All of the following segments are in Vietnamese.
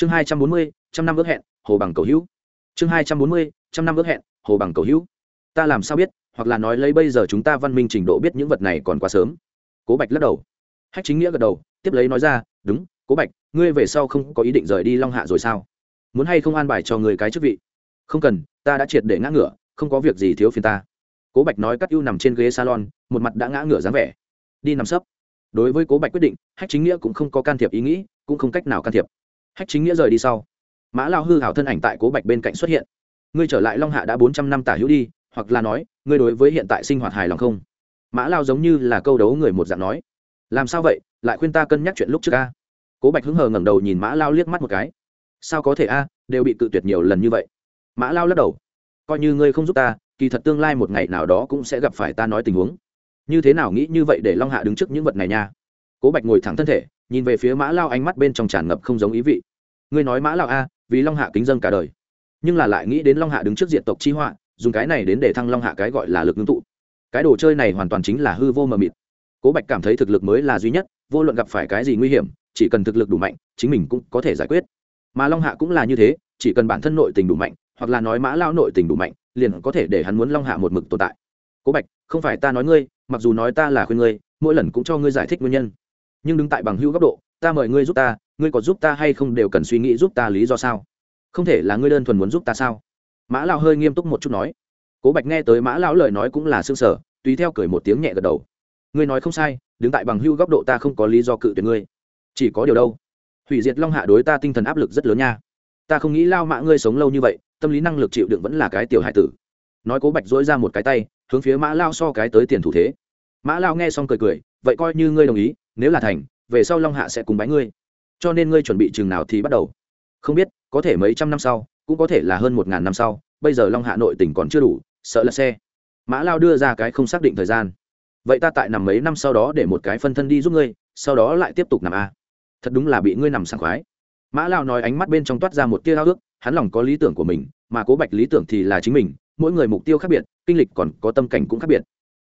chương hai trăm bốn mươi, trăm năm ước hẹn, hồ bằng cầu hữu. Chương hai trăm bốn mươi, trăm năm ước hẹn, hồ bằng cầu hữu. Ta làm sao biết, hoặc là nói lấy bây giờ chúng ta văn minh trình độ biết những vật này còn quá sớm. Cố bạch lắc đầu. Hách chính nghĩa gật đầu, tiếp lấy nói ra, đúng, cố bạch, ngươi về sau không có ý định rời đi long hạ rồi sao? Muốn hay không an bài cho người cái chức vị? Không cần, ta đã triệt để ngã ngửa, không có việc gì thiếu phiền ta. Cố bạch nói cắt ưu nằm trên ghế salon, một mặt đã ngã ngửa dáng vẻ. Đi nằm sấp. Đối với cố bạch quyết định, hách chính nghĩa cũng không có can thiệp ý nghĩ, cũng không cách nào can thiệp hách chính nghĩa rời đi sau, mã lao hư hảo thân ảnh tại cố bạch bên cạnh xuất hiện. Ngươi trở lại long hạ đã bốn trăm năm tả hữu đi, hoặc là nói, ngươi đối với hiện tại sinh hoạt hài lòng không? Mã lao giống như là câu đấu người một dạng nói. Làm sao vậy? Lại khuyên ta cân nhắc chuyện lúc trước a. Cố bạch hứng hờ ngẩng đầu nhìn mã lao liếc mắt một cái. Sao có thể a? Đều bị tự tuyệt nhiều lần như vậy. Mã lao lắc đầu. Coi như ngươi không giúp ta, kỳ thật tương lai một ngày nào đó cũng sẽ gặp phải ta nói tình huống. Như thế nào nghĩ như vậy để long hạ đứng trước những vật này nha? Cố bạch ngồi thẳng thân thể, nhìn về phía mã lao ánh mắt bên trong tràn ngập không giống ý vị ngươi nói mã lão a, vì long hạ kính dân cả đời. Nhưng là lại nghĩ đến long hạ đứng trước diện tộc chi họa, dùng cái này đến để thăng long hạ cái gọi là lực ngưng tụ. Cái đồ chơi này hoàn toàn chính là hư vô mờ mịt. Cố bạch cảm thấy thực lực mới là duy nhất, vô luận gặp phải cái gì nguy hiểm, chỉ cần thực lực đủ mạnh, chính mình cũng có thể giải quyết. Mà long hạ cũng là như thế, chỉ cần bản thân nội tình đủ mạnh, hoặc là nói mã lao nội tình đủ mạnh, liền có thể để hắn muốn long hạ một mực tồn tại. Cố bạch, không phải ta nói ngươi, mặc dù nói ta là khuyên ngươi, mỗi lần cũng cho ngươi giải thích nguyên nhân. Nhưng đứng tại bằng hữu góc độ, ta mời ngươi giúp ta ngươi có giúp ta hay không đều cần suy nghĩ giúp ta lý do sao? Không thể là ngươi đơn thuần muốn giúp ta sao? Mã lao hơi nghiêm túc một chút nói. Cố bạch nghe tới mã lão lời nói cũng là xương sở tùy theo cười một tiếng nhẹ gật đầu. Ngươi nói không sai, đứng tại bằng hưu góc độ ta không có lý do cự tuyệt ngươi. Chỉ có điều đâu. Hủy diệt long hạ đối ta tinh thần áp lực rất lớn nha. Ta không nghĩ lao mạ ngươi sống lâu như vậy, tâm lý năng lực chịu đựng vẫn là cái tiểu hải tử. Nói cố bạch dỗi ra một cái tay, hướng phía mã lao so cái tới tiền thủ thế. Mã lao nghe xong cười cười, vậy coi như ngươi đồng ý, nếu là thành, về sau long hạ sẽ cùng bái ngươi cho nên ngươi chuẩn bị chừng nào thì bắt đầu. Không biết, có thể mấy trăm năm sau, cũng có thể là hơn một ngàn năm sau, bây giờ long hạ nội tỉnh còn chưa đủ, sợ là xe. Mã lao đưa ra cái không xác định thời gian. Vậy ta tại nằm mấy năm sau đó để một cái phân thân đi giúp ngươi, sau đó lại tiếp tục nằm a. Thật đúng là bị ngươi nằm sảng khoái. Mã lao nói ánh mắt bên trong toát ra một tia ao ước, hắn lòng có lý tưởng của mình, mà cố bạch lý tưởng thì là chính mình, mỗi người mục tiêu khác biệt, kinh lịch còn có tâm cảnh cũng khác biệt.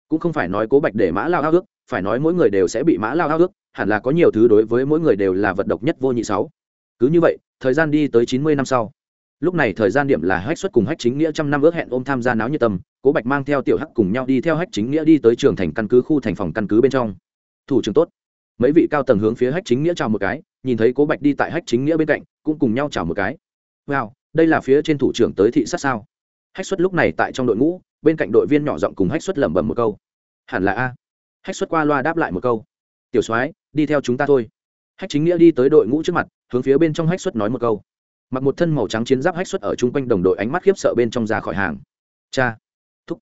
Cũng không phải nói cố bạch để mã lao ao ước, phải nói mỗi người đều sẽ bị mã lao ao ước hẳn là có nhiều thứ đối với mỗi người đều là vật độc nhất vô nhị sáu. Cứ như vậy, thời gian đi tới chín mươi năm sau. Lúc này thời gian điểm là hách xuất cùng hách chính nghĩa trăm năm ước hẹn ôm tham gia náo nhiệt tâm, cố bạch mang theo tiểu hắc cùng nhau đi theo hách chính nghĩa đi tới trường thành căn cứ khu thành phòng căn cứ bên trong. Thủ trưởng tốt. Mấy vị cao tầng hướng phía hách chính nghĩa chào một cái, nhìn thấy cố bạch đi tại hách chính nghĩa bên cạnh, cũng cùng nhau chào một cái. Wow, đây là phía trên thủ trưởng tới thị sát sao? Hách xuất lúc này tại trong đội ngũ, bên cạnh đội viên nhỏ giọng cùng hách xuất lẩm bẩm một câu. Hẳn là a. Hách xuất qua loa đáp lại một câu. Tiểu soái đi theo chúng ta thôi. Hách chính nghĩa đi tới đội ngũ trước mặt, hướng phía bên trong hách xuất nói một câu. Mặc một thân màu trắng chiến giáp hách xuất ở chung quanh đồng đội ánh mắt khiếp sợ bên trong ra khỏi hàng. Cha, thúc,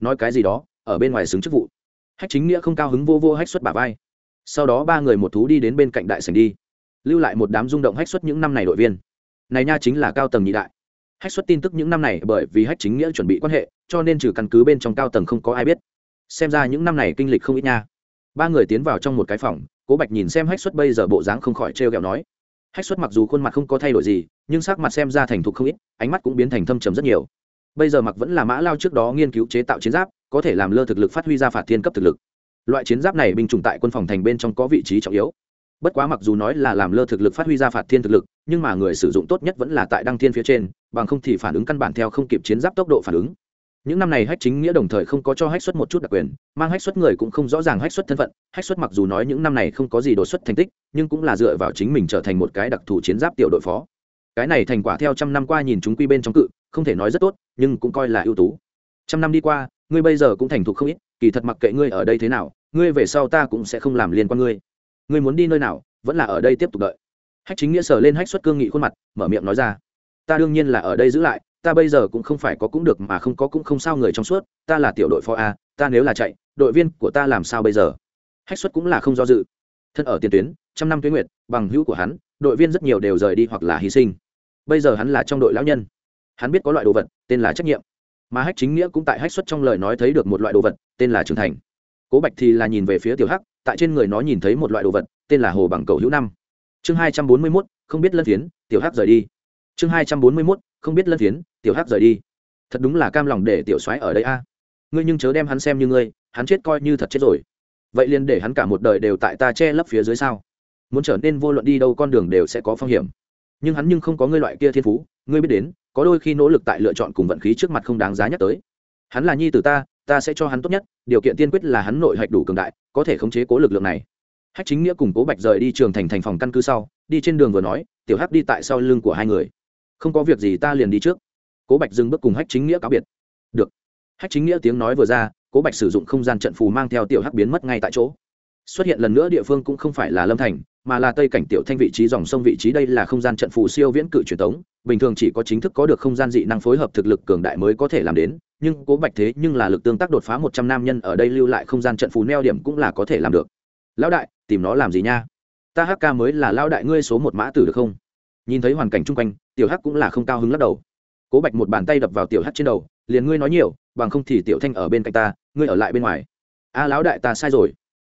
nói cái gì đó, ở bên ngoài xứng chức vụ. Hách chính nghĩa không cao hứng vô vô hách xuất bà vai. Sau đó ba người một thú đi đến bên cạnh đại sành đi. Lưu lại một đám rung động hách xuất những năm này đội viên. Này nha chính là cao tầng nhị đại. Hách xuất tin tức những năm này bởi vì hách chính nghĩa chuẩn bị quan hệ, cho nên trừ căn cứ bên trong cao tầng không có ai biết. Xem ra những năm này kinh lịch không ít nha. Ba người tiến vào trong một cái phòng cố bạch nhìn xem hách xuất bây giờ bộ dáng không khỏi trêu ghẹo nói. Hách xuất mặc dù khuôn mặt không có thay đổi gì, nhưng sắc mặt xem ra thành thục không ít, ánh mắt cũng biến thành thâm trầm rất nhiều. Bây giờ mặc vẫn là mã lao trước đó nghiên cứu chế tạo chiến giáp, có thể làm lơ thực lực phát huy ra phạt thiên cấp thực lực. Loại chiến giáp này binh chủng tại quân phòng thành bên trong có vị trí trọng yếu. Bất quá mặc dù nói là làm lơ thực lực phát huy ra phạt thiên thực lực, nhưng mà người sử dụng tốt nhất vẫn là tại đăng thiên phía trên, bằng không thì phản ứng căn bản theo không kịp chiến giáp tốc độ phản ứng những năm này hách chính nghĩa đồng thời không có cho hách xuất một chút đặc quyền, mang hách xuất người cũng không rõ ràng hách xuất thân phận. Hách xuất mặc dù nói những năm này không có gì đột xuất thành tích, nhưng cũng là dựa vào chính mình trở thành một cái đặc thù chiến giáp tiểu đội phó. Cái này thành quả theo trăm năm qua nhìn chúng quy bên trong cự, không thể nói rất tốt, nhưng cũng coi là ưu tú. Trăm năm đi qua, ngươi bây giờ cũng thành thục không ít, kỳ thật mặc kệ ngươi ở đây thế nào, ngươi về sau ta cũng sẽ không làm liên quan ngươi. Ngươi muốn đi nơi nào, vẫn là ở đây tiếp tục đợi. Hách chính nghĩa sờ lên hách xuất cương nghị khuôn mặt, mở miệng nói ra ta đương nhiên là ở đây giữ lại, ta bây giờ cũng không phải có cũng được mà không có cũng không sao người trong suốt, ta là tiểu đội phó a, ta nếu là chạy, đội viên của ta làm sao bây giờ? Hách xuất cũng là không do dự. Thân ở tiền tuyến, trăm năm tuyến nguyệt, bằng hữu của hắn, đội viên rất nhiều đều rời đi hoặc là hy sinh. Bây giờ hắn là trong đội lão nhân. Hắn biết có loại đồ vật, tên là trách nhiệm. Mà hách chính nghĩa cũng tại hách xuất trong lời nói thấy được một loại đồ vật, tên là trưởng thành. Cố bạch thì là nhìn về phía tiểu hắc, tại trên người nó nhìn thấy một loại đồ vật, tên là hồ bằng cầu hữu năm. Chương hai trăm bốn mươi mốt, không biết lân phiến, tiểu hắc rời đi chương hai trăm bốn mươi mốt, không biết lân phiến tiểu hắc rời đi. Thật đúng là cam lòng để tiểu soái ở đây a. Ngươi nhưng chớ đem hắn xem như ngươi, hắn chết coi như thật chết rồi. Vậy liền để hắn cả một đời đều tại ta che lấp phía dưới sao? Muốn trở nên vô luận đi đâu con đường đều sẽ có phong hiểm. Nhưng hắn nhưng không có ngươi loại kia thiên phú, ngươi biết đến, có đôi khi nỗ lực tại lựa chọn cùng vận khí trước mặt không đáng giá nhắc tới. Hắn là nhi từ ta ta sẽ cho hắn tốt nhất, điều kiện tiên quyết là hắn nội hạch đủ cường đại, có thể khống chế cố lực lượng này. Hách chính nghĩa cùng cố bạch rời đi trường thành thành phòng căn cứ sau, đi trên đường vừa nói, tiểu hắc đi tại sau lưng của hai người không có việc gì ta liền đi trước. Cố bạch dừng bước cùng hách chính nghĩa cáo biệt. Được. Hách chính nghĩa tiếng nói vừa ra, cố bạch sử dụng không gian trận phù mang theo tiểu hắc biến mất ngay tại chỗ. Xuất hiện lần nữa địa phương cũng không phải là lâm thành, mà là tây cảnh tiểu thanh vị trí, dòng sông vị trí. Đây là không gian trận phù siêu viễn cự truyền thống, bình thường chỉ có chính thức có được không gian dị năng phối hợp thực lực cường đại mới có thể làm đến, nhưng cố bạch thế nhưng là lực tương tác đột phá một trăm nam nhân, ở đây lưu lại không gian trận phù neo điểm cũng là có thể làm được. Lão đại, tìm nó làm gì nha? Ta hk mới là lão đại ngươi số một mã tử được không? Nhìn thấy hoàn cảnh chung quanh, tiểu hắc cũng là không cao hứng lắc đầu. Cố bạch một bàn tay đập vào tiểu hắc trên đầu, liền ngươi nói nhiều, bằng không thì tiểu thanh ở bên cạnh ta, ngươi ở lại bên ngoài. A lão đại ta sai rồi.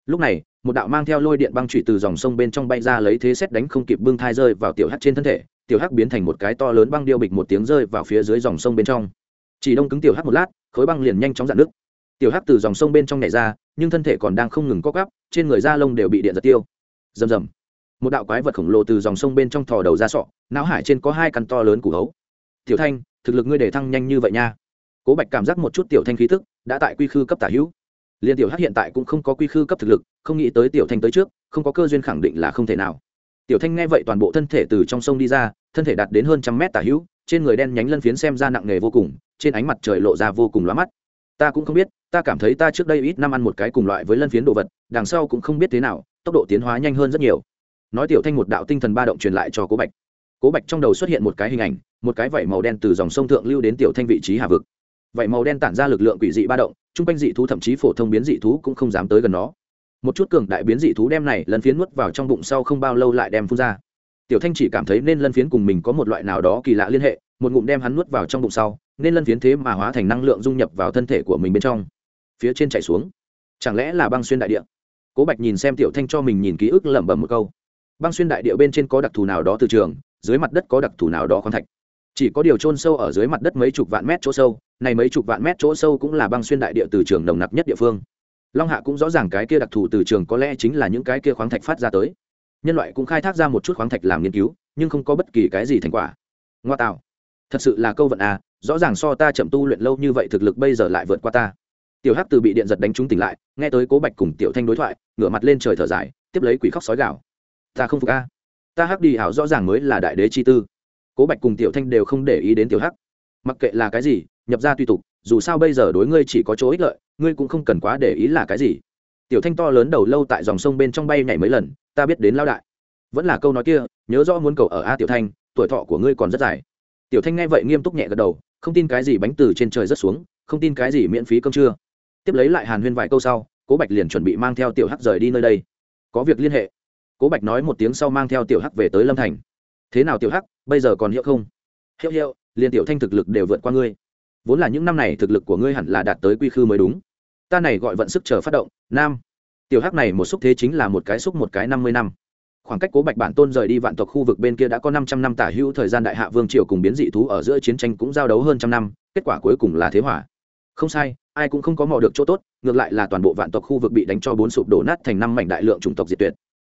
Lúc này, một đạo mang theo lôi điện băng trụy từ dòng sông bên trong bay ra lấy thế xét đánh không kịp bưng thai rơi vào tiểu hắc trên thân thể. Tiểu hắc biến thành một cái to lớn băng điêu bịch một tiếng rơi vào phía dưới dòng sông bên trong. Chỉ đông cứng tiểu hắc một lát, khối băng liền nhanh chóng dạn nước tiểu hắc từ dòng sông bên trong nhảy ra, nhưng thân thể còn đang không ngừng co cắp trên người da lông đều bị điện giật tiêu. Rầm rầm một đạo quái vật khổng lồ từ dòng sông bên trong thò đầu ra sọ, não hải trên có hai căn to lớn củ hấu. Tiểu thanh, thực lực ngươi để thăng nhanh như vậy nha. Cố bạch cảm giác một chút tiểu thanh khí thức đã tại quy khư cấp tả hữu. Liên tiểu hắc hiện tại cũng không có quy khư cấp thực lực, không nghĩ tới tiểu thanh tới trước, không có cơ duyên khẳng định là không thể nào. Tiểu thanh nghe vậy toàn bộ thân thể từ trong sông đi ra, thân thể đạt đến hơn trăm mét tả hữu, trên người đen nhánh lân phiến xem ra nặng nề vô cùng, trên ánh mặt trời lộ ra vô cùng lóa mắt. Ta cũng không biết, ta cảm thấy ta trước đây ít năm ăn một cái cùng loại với lân phiến đồ vật, đằng sau cũng không biết thế nào, tốc độ tiến hóa nhanh hơn rất nhiều nói tiểu thanh một đạo tinh thần ba động truyền lại cho cố bạch. Cố bạch trong đầu xuất hiện một cái hình ảnh, một cái vảy màu đen từ dòng sông thượng lưu đến tiểu thanh vị trí hà vực. Vảy màu đen tản ra lực lượng quỷ dị ba động t r u n g quanh dị thú thậm chí phổ thông biến dị thú cũng không dám tới gần nó. Một chút cường đại biến dị thú đem này lân phiến nuốt vào trong bụng sau không bao lâu lại đem phun ra. Tiểu thanh chỉ cảm thấy nên lân phiến cùng mình có một loại nào đó kỳ lạ liên hệ, một ngụm đem hắn nuốt vào trong bụng sau, nên lân phiến thế mà hóa thành năng lượng dung nhập vào thân thể của mình bên trong. Phía trên chạy xuống. Chẳng lẽ là băng xuyên đại địa? Cố bạch nhìn xem tiểu thanh cho mình nhìn ký ức lẩm bẩm một câu băng xuyên đại địa bên trên có đặc thù nào đó từ trường, dưới mặt đất có đặc thù nào đó khoáng thạch. Chỉ có điều trôn sâu ở dưới mặt đất mấy chục vạn mét chỗ sâu, này mấy chục vạn mét chỗ sâu cũng là băng xuyên đại địa từ trường nồng nặc nhất địa phương. Long hạ cũng rõ ràng cái kia đặc thù từ trường có lẽ chính là những cái kia khoáng thạch phát ra tới. Nhân loại cũng khai thác ra một chút khoáng thạch làm nghiên cứu, nhưng không có bất kỳ cái gì thành quả. Ngoa tạo. Thật sự là câu vận à rõ ràng so ta chậm tu luyện lâu như vậy thực lực bây giờ lại vượt qua ta. Tiểu hắc từ bị điện giật đánh trúng tỉnh lại, nghe tới cố bạch cùng tiểu thanh đối thoại, ngửa mặt lên trời thở dài, tiếp lấy quỷ khóc sói gạo ta không phục a. Ta hắc đi hảo rõ ràng mới là đại đế chi tư. Cố bạch cùng tiểu thanh đều không để ý đến tiểu hắc. Mặc kệ là cái gì, nhập ra tùy tục, dù sao bây giờ đối ngươi chỉ có chỗ ích lợi, ngươi cũng không cần quá để ý là cái gì. Tiểu thanh to lớn đầu lâu tại dòng sông bên trong bay nhảy mấy lần, ta biết đến lao đại. Vẫn là câu nói kia, nhớ rõ muốn cầu ở a tiểu thanh, tuổi thọ của ngươi còn rất dài. Tiểu thanh nghe vậy nghiêm túc nhẹ gật đầu, không tin cái gì bánh từ trên trời rất xuống, không tin cái gì miễn phí cơm trưa. Tiếp lấy lại hàn huyên vài câu sau, cố bạch liền chuẩn bị mang theo tiểu hắc rời đi nơi đây. Có việc liên hệ cố bạch nói một tiếng sau mang theo tiểu hắc về tới lâm thành. Thế nào tiểu hắc, bây giờ còn hiệu không? Hiệu hiệu, liền tiểu thanh thực lực đều vượt qua ngươi. Vốn là những năm này thực lực của ngươi hẳn là đạt tới quy khư mới đúng. Ta này gọi vận sức chờ phát động, nam. Tiểu hắc này một xúc thế chính là một cái xúc một cái năm mươi năm. Khoảng cách cố bạch bản tôn rời đi vạn tộc khu vực bên kia đã có năm trăm năm tả hữu thời gian đại hạ vương triều cùng biến dị thú ở giữa chiến tranh cũng giao đấu hơn trăm năm, kết quả cuối cùng là thế hỏa không sai, ai cũng không có mò được chỗ tốt, ngược lại là toàn bộ vạn tộc khu vực bị đánh cho bốn sụp đổ nát thành năm mảnh đại lượng chủng tộc diệt tuyệt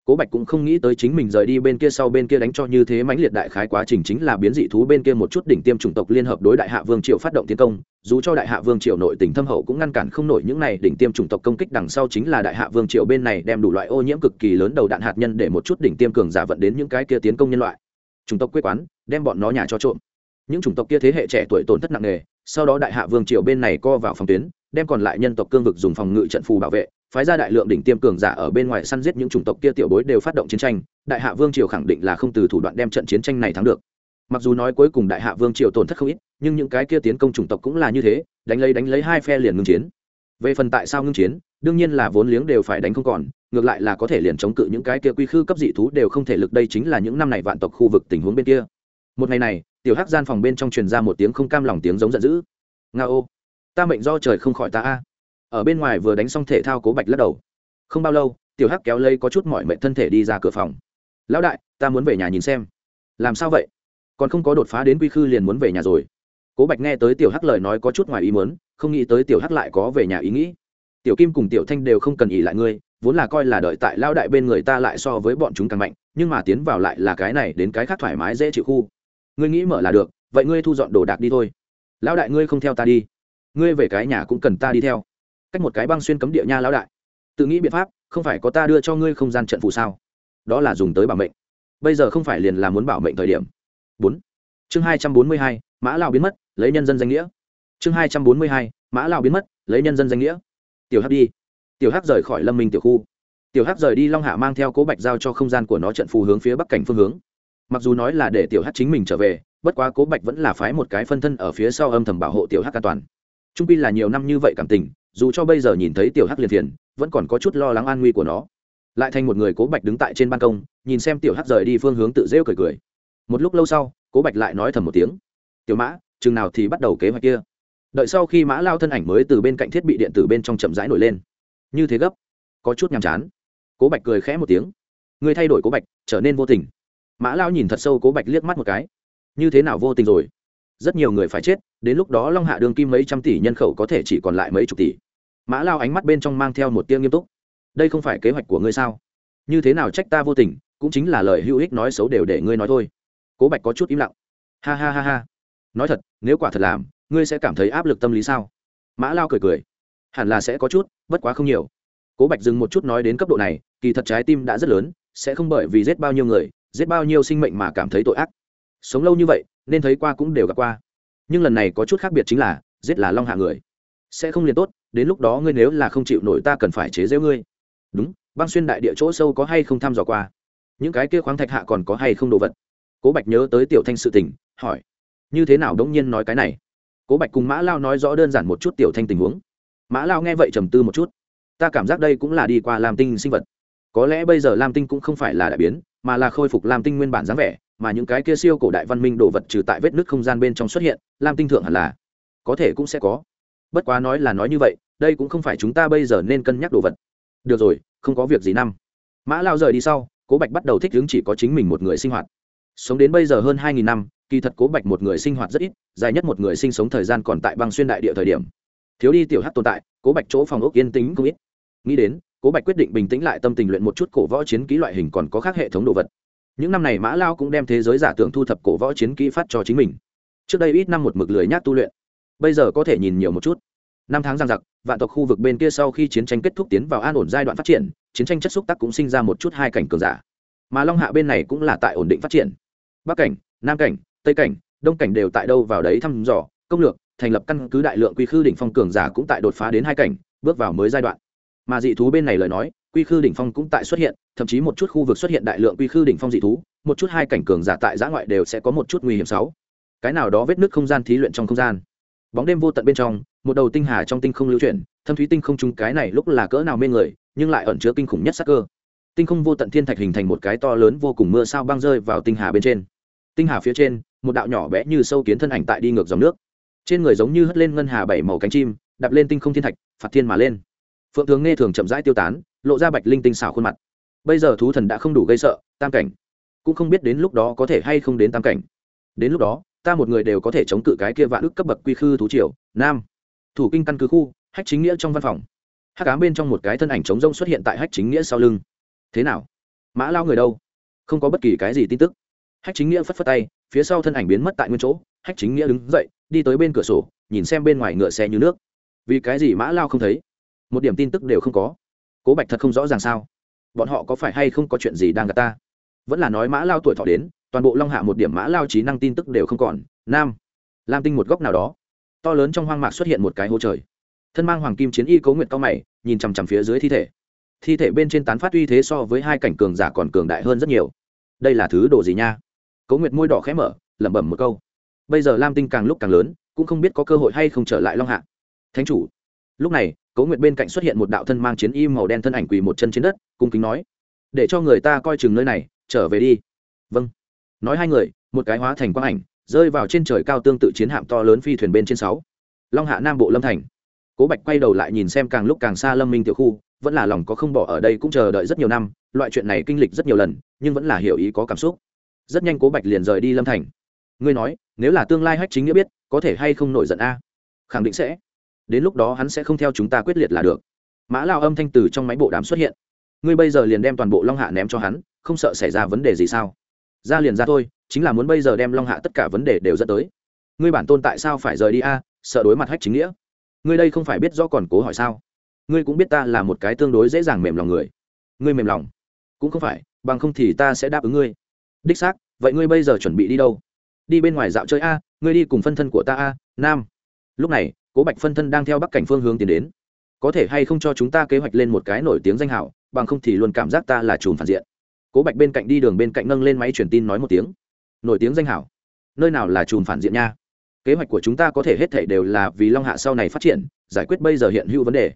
cố bạch cũng không nghĩ tới chính mình rời đi bên kia sau bên kia đánh cho như thế mãnh liệt đại khái quá trình chính là biến dị thú bên kia một chút đỉnh tiêm chủng tộc liên hợp đối đại hạ vương triều phát động tiến công. Dù cho đại hạ vương triều nội tỉnh thâm hậu cũng ngăn cản không nổi những này đỉnh tiêm chủng tộc công kích, đằng sau chính là đại hạ vương triều bên này đem đủ loại ô nhiễm cực kỳ lớn đầu đạn hạt nhân để một chút đỉnh tiêm cường giả vận đến những cái kia tiến công nhân loại. Chủng tộc quê quán, đem bọn nó nhà cho trộm. Những chủng tộc kia thế hệ trẻ tuổi tổn thất nặng nề, sau đó đại hạ vương triều bên này co vào phòng tuyến đem còn lại nhân tộc cương vực dùng phòng ngự trận phù bảo vệ, phái ra đại lượng đỉnh tiêm cường giả ở bên ngoài săn giết những chủng tộc kia tiểu bối đều phát động chiến tranh, đại hạ vương triều khẳng định là không từ thủ đoạn đem trận chiến tranh này thắng được. Mặc dù nói cuối cùng đại hạ vương triều tổn thất không ít, nhưng những cái kia tiến công chủng tộc cũng là như thế, đánh lấy đánh lấy hai phe liền ngưng chiến. Về phần tại sao ngưng chiến, đương nhiên là vốn liếng đều phải đánh không còn, ngược lại là có thể liền chống cự những cái kia quy khư cấp dị thú đều không thể lực đây chính là những năm này vạn tộc khu vực tình huống bên kia. Một ngày này, tiểu hắc gian phòng bên trong truyền ra một tiếng không cam lòng tiếng giống giận dữ. Nga ô ta mệnh do trời không khỏi ta a. Ở bên ngoài vừa đánh xong thể thao cố bạch lắc đầu. Không bao lâu, tiểu hắc kéo lây có chút mọi mệnh thân thể đi ra cửa phòng. Lão đại, ta muốn về nhà nhìn xem. Làm sao vậy? Còn không có đột phá đến quy khư liền muốn về nhà rồi. Cố bạch nghe tới tiểu hắc lời nói có chút ngoài ý muốn, không nghĩ tới tiểu hắc lại có về nhà ý nghĩ. Tiểu kim cùng tiểu thanh đều không cần ỉ lại ngươi, vốn là coi là đợi tại lao đại bên người ta lại so với bọn chúng càng mạnh, nhưng mà tiến vào lại là cái này đến cái khác thoải mái dễ chịu khu. Ngươi nghĩ mở là được, vậy ngươi thu dọn đồ đạc đi thôi. Lão đại ngươi không theo ta đi ngươi về cái nhà cũng cần ta đi theo. Cách một cái băng xuyên cấm địa nha lão đại. Tự nghĩ biện pháp, không phải có ta đưa cho ngươi không gian trận phù sao? Đó là dùng tới bảo mệnh. Bây giờ không phải liền là muốn bảo mệnh thời điểm. Bốn. Chương hai trăm bốn mươi hai, mã lao biến mất, lấy nhân dân danh nghĩa. Chương hai trăm bốn mươi hai, mã lao biến mất, lấy nhân dân danh nghĩa. Tiểu hắc đi. Tiểu hắc rời khỏi lâm minh tiểu khu. Tiểu hắc rời đi long hạ mang theo cố bạch giao cho không gian của nó trận phù hướng phía bắc cảnh phương hướng. Mặc dù nói là để tiểu hắc chính mình trở về, bất quá cố bạch vẫn là phái một cái phân thân ở phía sau âm thầm bảo hộ tiểu hắc an toàn trung pi là nhiều năm như vậy cảm tình, dù cho bây giờ nhìn thấy tiểu hắc liền thiền, vẫn còn có chút lo lắng an nguy của nó. Lại thành một người cố bạch đứng tại trên ban công, nhìn xem tiểu hắc rời đi phương hướng tự rêu cười cười. Một lúc lâu sau, cố bạch lại nói thầm một tiếng. Tiểu mã, chừng nào thì bắt đầu kế hoạch kia? Đợi sau khi mã lao thân ảnh mới từ bên cạnh thiết bị điện tử bên trong chậm rãi nổi lên. Như thế gấp, có chút nhàm chán. Cố bạch cười khẽ một tiếng. Người thay đổi cố bạch, trở nên vô tình. Mã lao nhìn thật sâu cố bạch liếc mắt một cái. Như thế nào vô tình rồi? Rất nhiều người phải chết, đến lúc đó long hạ đường kim mấy trăm tỷ nhân khẩu có thể chỉ còn lại mấy chục tỷ. Mã lao ánh mắt bên trong mang theo một tia nghiêm túc. Đây không phải kế hoạch của ngươi sao? Như thế nào trách ta vô tình, cũng chính là lời hữu ích nói xấu đều để ngươi nói thôi. Cố bạch có chút im lặng. Ha ha ha ha. Nói thật, nếu quả thật làm, ngươi sẽ cảm thấy áp lực tâm lý sao? Mã lao cười cười. Hẳn là sẽ có chút, bất quá không nhiều. Cố bạch dừng một chút nói đến cấp độ này, kỳ thật trái tim đã rất lớn, sẽ không bởi vì giết bao nhiêu người, giết bao nhiêu sinh mệnh mà cảm thấy tội ác. Sống lâu như vậy nên thấy qua cũng đều gặp qua. Nhưng lần này có chút khác biệt chính là, giết là long hạ người. Sẽ không liền tốt, đến lúc đó ngươi nếu là không chịu nổi ta cần phải chế giễu ngươi. Đúng, băng xuyên đại địa chỗ sâu có hay không thăm dò qua? Những cái kia khoáng thạch hạ còn có hay không đồ vật? Cố bạch nhớ tới tiểu thanh sự tình, hỏi. Như thế nào đống nhiên nói cái này? Cố bạch cùng mã lao nói rõ đơn giản một chút tiểu thanh tình huống. Mã lao nghe vậy trầm tư một chút. Ta cảm giác đây cũng là đi qua lam tinh sinh vật. Có lẽ bây giờ lam tinh cũng không phải là đại biến, mà là khôi phục lam tinh nguyên bản dáng vẻ mà những cái kia siêu cổ đại văn minh đồ vật trừ tại vết nứt không gian bên trong xuất hiện, lam tinh thượng hẳn là có thể cũng sẽ có. Bất quá nói là nói như vậy, đây cũng không phải chúng ta bây giờ nên cân nhắc đồ vật. Được rồi, không có việc gì năm. Mã lao rời đi sau, cố bạch bắt đầu thích hướng chỉ có chính mình một người sinh hoạt. Sống đến bây giờ hơn hai nghìn năm, kỳ thật cố bạch một người sinh hoạt rất ít, dài nhất một người sinh sống thời gian còn tại băng xuyên đại địa thời điểm. Thiếu đi tiểu hát tồn tại, cố bạch chỗ phòng ốc yên tĩnh không ít. Nghĩ đến, cố bạch quyết định bình tĩnh lại tâm tình luyện một chút cổ võ chiến kỹ loại hình còn có khác hệ thống đồ vật những năm này mã lao cũng đem thế giới giả tưởng thu thập cổ võ chiến kỹ phát cho chính mình. Trước đây ít năm một mực lười nhác tu luyện, bây giờ có thể nhìn nhiều một chút. Năm tháng giang giặc, vạn tộc khu vực bên kia sau khi chiến tranh kết thúc tiến vào an ổn giai đoạn phát triển, chiến tranh chất xúc tác cũng sinh ra một chút hai cảnh cường giả. Mà long hạ bên này cũng là tại ổn định phát triển. Bắc cảnh, nam cảnh, tây cảnh, đông cảnh đều tại đâu vào đấy thăm dò, công lược, thành lập căn cứ đại lượng quy khư đỉnh phong cường giả cũng tại đột phá đến hai cảnh, bước vào mới giai đoạn. Mà dị thú bên này lời nói quy khư đỉnh phong cũng tại xuất hiện, thậm chí một chút khu vực xuất hiện đại lượng quy khư đỉnh phong dị thú, một chút hai cảnh cường giả tại giã ngoại đều sẽ có một chút nguy hiểm sáu. Cái nào đó vết nước không gian thí luyện trong không gian. Bóng đêm vô tận bên trong, một đầu tinh hà trong tinh không lưu chuyển, thâm thúy tinh không chung cái này lúc là cỡ nào mê người, nhưng lại ẩn chứa kinh khủng nhất sắc cơ. Tinh không vô tận thiên thạch hình thành một cái to lớn vô cùng mưa sao băng rơi vào tinh hà bên trên. Tinh hà phía trên, một đạo nhỏ bé như sâu kiến thân ảnh tại đi ngược dòng nước. Trên người giống như hất lên ngân hà bảy màu cánh chim đập lên tinh không thiên thạch, phạt thiên mà lên phượng tướng nghe thường chậm rãi tiêu tán, lộ ra bạch linh tinh xảo khuôn mặt. Bây giờ thú thần đã không đủ gây sợ, tam cảnh. Cũng không biết đến lúc đó có thể hay không đến tam cảnh. Đến lúc đó, ta một người đều có thể chống cự cái kia vạn ức cấp bậc quy khư thú triều, nam. Thủ kinh căn cứ khu, hách chính nghĩa trong văn phòng. Hát cám bên trong một cái thân ảnh trống rông xuất hiện tại hách chính nghĩa sau lưng. Thế nào? Mã lao người đâu? Không có bất kỳ cái gì tin tức. Hách chính nghĩa phất phất tay, phía sau thân ảnh biến mất tại nguyên chỗ, hách chính nghĩa đứng dậy, đi tới bên cửa sổ, nhìn xem bên ngoài ngựa xe như nước. Vì cái gì mã lao không thấy? Một điểm tin tức đều không có. Cố bạch thật không rõ ràng sao? Bọn họ có phải hay không có chuyện gì đang gặp ta? Vẫn là nói mã lao tuổi thọ đến, toàn bộ long hạ một điểm mã lao trí năng tin tức đều không còn. Nam, lam tinh một góc nào đó. To lớn trong hoang mạc xuất hiện một cái hố trời. Thân mang hoàng kim chiến y cố nguyện cao mày, nhìn chằm chằm phía dưới thi thể. Thi thể bên trên tán phát uy thế so với hai cảnh cường giả còn cường đại hơn rất nhiều. Đây là thứ đồ gì nha? Cố nguyện môi đỏ khẽ mở, lẩm bẩm một câu. Bây giờ lam tinh càng lúc càng lớn, cũng không biết có cơ hội hay không trở lại long hạ. Thánh chủ, lúc này cố nguyệt bên cạnh xuất hiện một đạo thân mang chiến y màu đen thân ảnh quỳ một chân trên đất, cung kính nói, để cho người ta coi chừng nơi này, trở về đi. Vâng. Nói hai người, một cái hóa thành quang ảnh, rơi vào trên trời cao tương tự chiến hạm to lớn phi thuyền bên trên sáu. Long hạ nam bộ lâm thành. Cố bạch quay đầu lại nhìn xem càng lúc càng xa lâm minh tiểu khu, vẫn là lòng có không bỏ ở đây cũng chờ đợi rất nhiều năm, loại chuyện này kinh lịch rất nhiều lần, nhưng vẫn là hiểu ý có cảm xúc. Rất nhanh cố bạch liền rời đi lâm thành. Ngươi nói, nếu là tương lai hách chính nghĩa biết, có thể hay không nổi giận a? Khẳng định sẽ đến lúc đó hắn sẽ không theo chúng ta quyết liệt là được. Mã lao âm thanh từ trong máy bộ đàm xuất hiện. Ngươi bây giờ liền đem toàn bộ long hạ ném cho hắn, không sợ xảy ra vấn đề gì sao? Ra liền ra thôi, chính là muốn bây giờ đem long hạ tất cả vấn đề đều dẫn tới. Ngươi bản tôn tại sao phải rời đi a? Sợ đối mặt hách chính nghĩa. Ngươi đây không phải biết do còn cố hỏi sao? Ngươi cũng biết ta là một cái tương đối dễ dàng mềm lòng người. Ngươi mềm lòng? Cũng không phải, bằng không thì ta sẽ đáp ứng ngươi. Đích xác, vậy ngươi bây giờ chuẩn bị đi đâu? Đi bên ngoài dạo chơi a, ngươi đi cùng phân thân của ta a, nam. Lúc này cố bạch phân thân đang theo bắc cảnh phương hướng tiến đến. Có thể hay không cho chúng ta kế hoạch lên một cái nổi tiếng danh hảo, bằng không thì luôn cảm giác ta là chùm phản diện. Cố bạch bên cạnh đi đường bên cạnh nâng lên máy truyền tin nói một tiếng. Nổi tiếng danh hảo. Nơi nào là chùm phản diện nha? Kế hoạch của chúng ta có thể hết thể đều là vì long hạ sau này phát triển, giải quyết bây giờ hiện hữu vấn đề.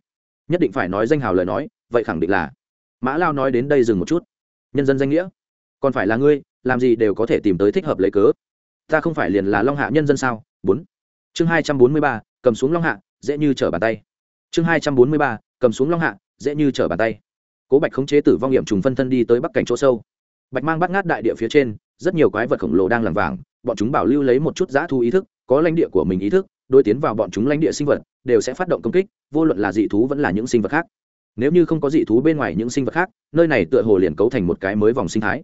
Nhất định phải nói danh hào lời nói, vậy khẳng định là. Mã lao nói đến đây dừng một chút. Nhân dân danh nghĩa. Còn phải là ngươi, làm gì đều có thể tìm tới thích hợp lấy cớ. Ta không phải liền là long hạ nhân dân sao? Bốn. Chương hai trăm bốn mươi ba cầm xuống long hạ, dễ như trở bàn tay. Chương hai trăm bốn mươi ba, cầm xuống long hạ, dễ như trở bàn tay. Cố bạch khống chế tử vong hiểm trùng phân thân đi tới bắc cảnh chỗ sâu. Bạch mang bắt ngát đại địa phía trên, rất nhiều quái vật khổng lồ đang làm vàng, bọn chúng bảo lưu lấy một chút giã thu ý thức, có lãnh địa của mình ý thức, đối tiến vào bọn chúng lãnh địa sinh vật, đều sẽ phát động công kích, vô luận là dị thú vẫn là những sinh vật khác. Nếu như không có dị thú bên ngoài những sinh vật khác, nơi này tựa hồ liền cấu thành một cái mới vòng sinh thái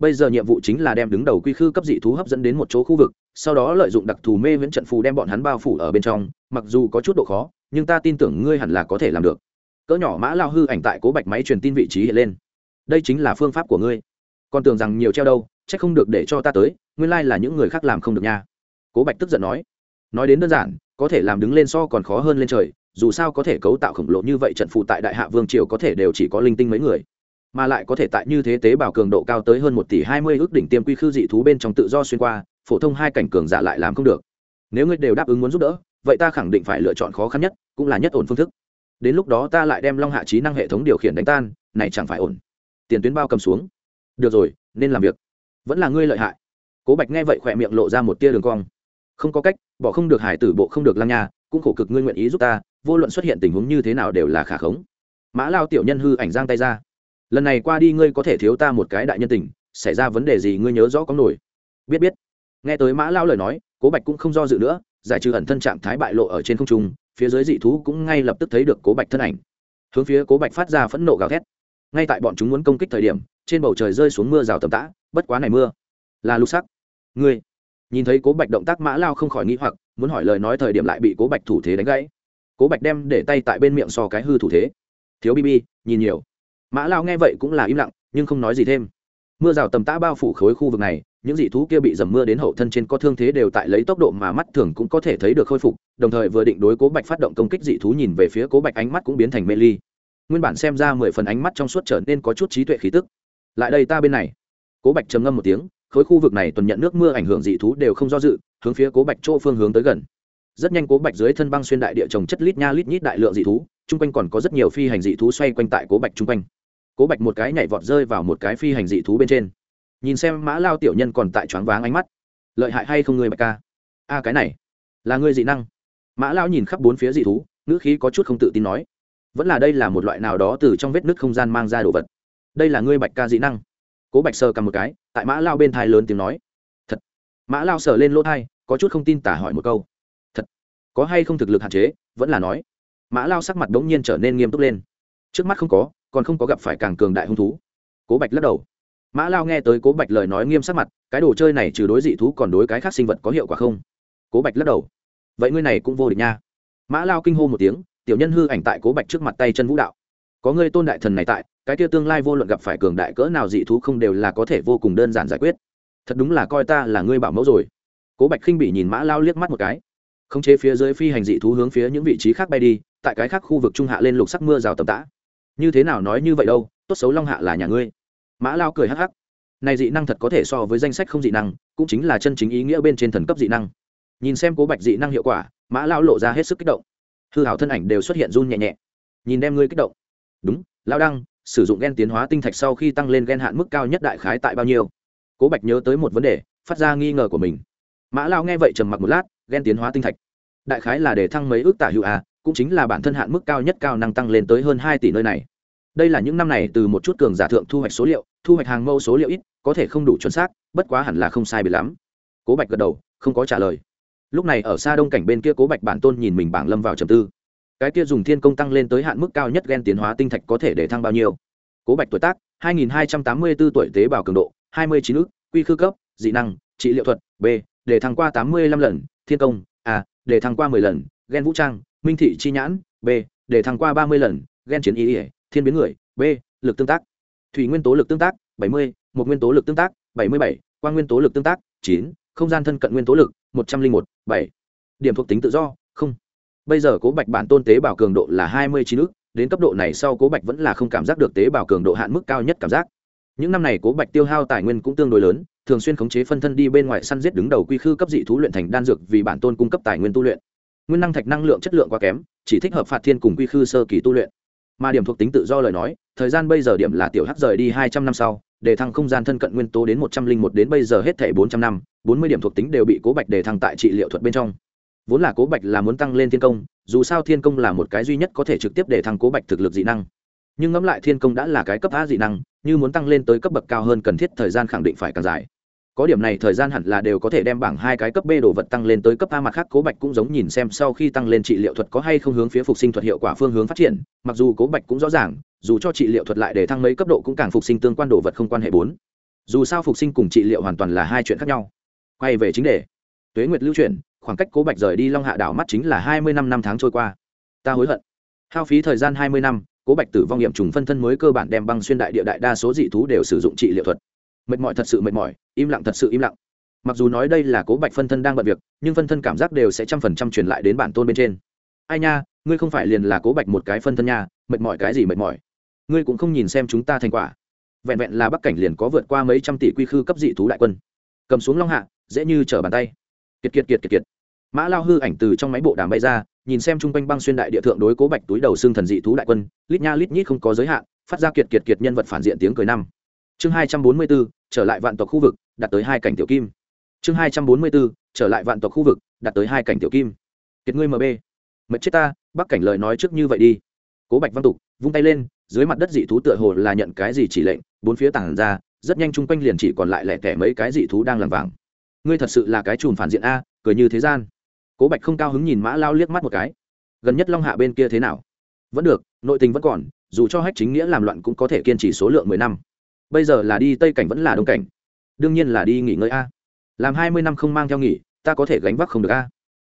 bây giờ nhiệm vụ chính là đem đứng đầu quy khư cấp dị thú hấp dẫn đến một chỗ khu vực, sau đó lợi dụng đặc thù mê viễn trận phù đem bọn hắn bao phủ ở bên trong, mặc dù có chút độ khó, nhưng ta tin tưởng ngươi hẳn là có thể làm được. Cỡ nhỏ mã lao hư ảnh tại cố bạch máy truyền tin vị trí hiện lên. Đây chính là phương pháp của ngươi. Còn tưởng rằng nhiều treo đâu c h ắ c không được để cho ta tới, nguyên lai là những người khác làm không được nha. Cố bạch tức giận nói. Nói đến đơn giản, có thể làm đứng lên so còn khó hơn lên trời, dù sao có thể cấu tạo khổng lồ như vậy trận phù tại đại hạ vương triều có thể đều chỉ có linh tinh mấy người mà lại có thể tại như thế tế bào cường độ cao tới hơn một tỷ hai mươi ước đỉnh tiêm quy khư dị thú bên trong tự do xuyên qua, phổ thông hai cảnh cường giả lại làm không được. Nếu ngươi đều đáp ứng muốn giúp đỡ, vậy ta khẳng định phải lựa chọn khó khăn nhất, cũng là nhất ổn phương thức. Đến lúc đó ta lại đem long hạ trí năng hệ thống điều khiển đánh tan, này chẳng phải ổn. Tiền tuyến bao cầm xuống. Được rồi, nên làm việc. Vẫn là ngươi lợi hại. Cố bạch nghe vậy khỏe miệng lộ ra một tia đường cong. Không có cách, bỏ không được hải tử, bộ không được lăng nha, cũng khổ cực ngươi nguyện ý giúp ta, vô luận xuất hiện tình huống như thế nào đều là khả khống. Mã lao tiểu nhân hư ảnh giang tay ra lần này qua đi ngươi có thể thiếu ta một cái đại nhân tình, xảy ra vấn đề gì ngươi nhớ rõ có nổi. Biết biết. Nghe tới mã lao lời nói, cố bạch cũng không do dự nữa, giải trừ ẩn thân trạng thái bại lộ ở trên không trung, phía dưới dị thú cũng ngay lập tức thấy được cố bạch thân ảnh. Hướng phía cố bạch phát ra phẫn nộ gào thét. Ngay tại bọn chúng muốn công kích thời điểm, trên bầu trời rơi xuống mưa rào tầm tã, bất quá này mưa là lục sắc. Ngươi nhìn thấy cố bạch động tác mã lao không khỏi nghĩ hoặc, muốn hỏi lời nói thời điểm lại bị cố bạch thủ thế đánh gãy. Cố bạch đem để tay tại bên miệng so cái hư thủ thế. Thiếu bb nhìn nhiều mã lao nghe vậy cũng là im lặng, nhưng không nói gì thêm. Mưa rào tầm tã bao phủ khối khu vực này, những dị thú kia bị dầm mưa đến hậu thân trên có thương thế đều tại lấy tốc độ mà mắt thường cũng có thể thấy được khôi phục, đồng thời vừa định đối cố bạch phát động công kích dị thú nhìn về phía cố bạch ánh mắt cũng biến thành mê ly. Nguyên bản xem ra mười phần ánh mắt trong suốt trở nên có chút trí tuệ khí tức. Lại đây ta bên này. Cố bạch trầm ngâm một tiếng, khối khu vực này tuần nhận nước mưa ảnh hưởng dị thú đều không do dự, hướng phía cố bạch chỗ phương hướng tới gần. Rất nhanh cố bạch dưới thân băng xuyên đại địa trồng chất lít nha lít nhít đại lượng dị thú, chung quanh còn có rất nhiều phi hành dị thú xoay quanh tại cố bạch chung quanh cố bạch một cái nhảy vọt rơi vào một cái phi hành dị thú bên trên. Nhìn xem mã lao tiểu nhân còn tại choáng váng ánh mắt. Lợi hại hay không người bạch ca? A, cái này, là ngươi dị năng. Mã lao nhìn khắp bốn phía dị thú, ngữ khí có chút không tự tin nói. Vẫn là đây là một loại nào đó từ trong vết nứt không gian mang ra đồ vật. Đây là ngươi bạch ca dị năng. Cố bạch sờ cầm một cái, tại mã lao bên thai lớn tiếng nói. Thật. Mã lao sờ lên lỗ thai, có chút không tin tả hỏi một câu. Thật. Có hay không thực lực hạn chế? Vẫn là nói. Mã lao sắc mặt đ ố n g nhiên trở nên nghiêm túc lên. Trước mắt không có còn không có gặp phải càng cường đại hung thú. Cố bạch lắc đầu. Mã lao nghe tới cố bạch lời nói nghiêm sắc mặt, cái đồ chơi này trừ đối dị thú còn đối cái khác sinh vật có hiệu quả không? Cố bạch lắc đầu. Vậy ngươi này cũng vô địch nha. Mã lao kinh hô một tiếng, tiểu nhân hư ảnh tại cố bạch trước mặt tay chân vũ đạo. Có ngươi tôn đại thần này tại, cái kia tương lai vô luận gặp phải cường đại cỡ nào dị thú không đều là có thể vô cùng đơn giản giải quyết. Thật đúng là coi ta là ngươi bảo mẫu rồi. Cố bạch khinh bị nhìn mã lao liếc mắt một cái. Khống chế phía dưới phi hành dị thú hướng phía những vị trí khác bay đi, tại cái khác khu vực trung hạ lên lục sắc mưa rào tầm tã như thế nào nói như vậy đâu, tốt xấu long hạ là nhà ngươi. Mã lao cười hắc hắc. Này dị năng thật có thể so với danh sách không dị năng, cũng chính là chân chính ý nghĩa bên trên thần cấp dị năng. Nhìn xem cố bạch dị năng hiệu quả, mã lao lộ ra hết sức kích động. Hư hảo thân ảnh đều xuất hiện run nhẹ nhẹ. Nhìn đem ngươi kích động. Đúng, lao đăng, sử dụng gen tiến hóa tinh thạch sau khi tăng lên gen hạn mức cao nhất đại khái tại bao nhiêu? Cố bạch nhớ tới một vấn đề, phát ra nghi ngờ của mình. Mã lao nghe vậy trầm mặc một lát, gen tiến hóa tinh thạch. Đại khái là để thăng mấy ước tả hữu à cũng chính là bản thân hạn mức cao nhất cao năng tăng lên tới hơn hai tỷ nơi này. Đây là những năm này từ một chút cường giả thượng thu hoạch số liệu, thu hoạch hàng mẫu số liệu ít, có thể không đủ chuẩn xác, bất quá hẳn là không sai bị lắm. Cố bạch gật đầu, không có trả lời. Lúc này ở xa đông cảnh bên kia cố bạch bản tôn nhìn mình bảng lâm vào trầm tư. Cái kia dùng thiên công tăng lên tới hạn mức cao nhất gen tiến hóa tinh thạch có thể để thăng bao nhiêu? Cố bạch tuổi tác 2284 tuổi tế bào cường độ 29 ức, quy khư cấp, dị năng, trị liệu thuật, b, để thăng qua 85 lần, thiên công a để thăng qua 10 lần, gen vũ trang minh thị chi nhãn b để thăng qua 30 lần gen chiến ý ỉa thiên biến người b lực tương tác. Thủy nguyên tố lực tương tác 70, một nguyên tố lực tương tác 77, quang nguyên tố lực tương tác chín, không gian thân cận nguyên tố lực 101, 7. điểm thuộc tính tự do không. Bây giờ cố bạch bản tôn tế bào cường độ là hai mươi chín ước đến cấp độ này sau cố bạch vẫn là không cảm giác được tế bào cường độ hạn mức cao nhất cảm giác. Những năm này cố bạch tiêu hao tài nguyên cũng tương đối lớn thường xuyên khống chế phân thân đi bên ngoài săn giết đứng đầu quy khư cấp dị thú luyện thành đan dược vì bản tôn cung cấp tài nguyên tu luyện nguyên năng thạch năng lượng chất lượng quá kém, chỉ thích hợp phạt thiên cùng quy khư sơ kỳ tu luyện. Mà điểm thuộc tính tự do lời nói, thời gian bây giờ điểm là tiểu hắc rời đi hai trăm năm sau, để thăng không gian thân cận nguyên tố đến một trăm linh một đến bây giờ hết thể bốn trăm năm, bốn mươi điểm thuộc tính đều bị cố bạch đề thăng tại trị liệu thuật bên trong. Vốn là cố bạch là muốn tăng lên thiên công, dù sao thiên công là một cái duy nhất có thể trực tiếp để thăng cố bạch thực lực dị năng. Nhưng ngẫm lại thiên công đã là cái cấp a dị năng, như muốn tăng lên tới cấp bậc cao hơn cần thiết thời gian khẳng định phải càng dài có điểm này thời gian hẳn là đều có thể đem bảng hai cái cấp b đồ vật tăng lên tới cấp a mặt khác, cố bạch cũng giống nhìn xem sau khi tăng lên trị liệu thuật có hay không hướng phía phục sinh thuật hiệu quả phương hướng phát triển, mặc dù cố bạch cũng rõ ràng, dù cho trị liệu thuật lại để thăng mấy cấp độ cũng càng phục sinh tương quan đồ vật không quan hệ bốn. Dù sao phục sinh cùng trị liệu hoàn toàn là hai chuyện khác nhau. Quay về chính đề. Tuế nguyệt lưu chuyển, khoảng cách cố bạch rời đi long hạ đảo mắt chính là hai mươi năm năm tháng trôi qua. Ta hối hận. Hao phí thời gian hai mươi năm, cố bạch tử vong nghiệm trùng phân thân mới cơ bản đem băng xuyên đại địa đại đa số dị thú đều sử dụng trị liệu thuật mệt mỏi thật sự mệt mỏi, im lặng thật sự im lặng. Mặc dù nói đây là cố bạch phân thân đang bận việc, nhưng phân thân cảm giác đều sẽ trăm phần trăm truyền lại đến bản tôn bên trên. Ai nha, ngươi không phải liền là cố bạch một cái phân thân nha, mệt mỏi cái gì mệt mỏi? Ngươi cũng không nhìn xem chúng ta thành quả. Vẹn vẹn là bắc cảnh liền có vượt qua mấy trăm tỷ quy khư cấp dị thú đại quân. Cầm xuống long hạ, dễ như trở bàn tay. Kiệt kiệt kiệt kiệt kiệt. Mã lao hư ảnh từ trong máy bộ đàm bay ra, nhìn xem chung quanh băng xuyên đại địa thượng đối cố bạch túi đầu xương thần dị thú đại quân, lít nha lít nhít không có giới hạn, phát ra kiệt kiệt kiệt nhân vật phản diện tiếng cười năm chương hai trăm bốn mươi bốn trở lại vạn tộc khu vực, đạt tới hai cảnh tiểu kim. Chương hai trăm bốn mươi bốn trở lại vạn tộc khu vực, đạt tới hai cảnh tiểu kim. Kiệt ngươi mb mật chết ta bắc cảnh lời nói trước như vậy đi. Cố bạch văn tục, vung tay lên, dưới mặt đất dị thú tựa hồ là nhận cái gì chỉ lệnh, bốn phía tảng ra, rất nhanh chung quanh liền chỉ còn lại lẻ tẻ mấy cái dị thú đang làm vàng ngươi thật sự là cái chùm phản diện a, cười như thế gian. Cố bạch không cao hứng nhìn mã lao liếc mắt một cái. Gần nhất long hạ bên kia thế nào? Vẫn được, nội tình vẫn còn, dù cho hách chính nghĩa làm loạn cũng có thể kiên trì số lượng mười năm bây giờ là đi tây cảnh vẫn là đông cảnh đương nhiên là đi nghỉ ngơi a làm hai mươi năm không mang theo nghỉ ta có thể gánh vác không được a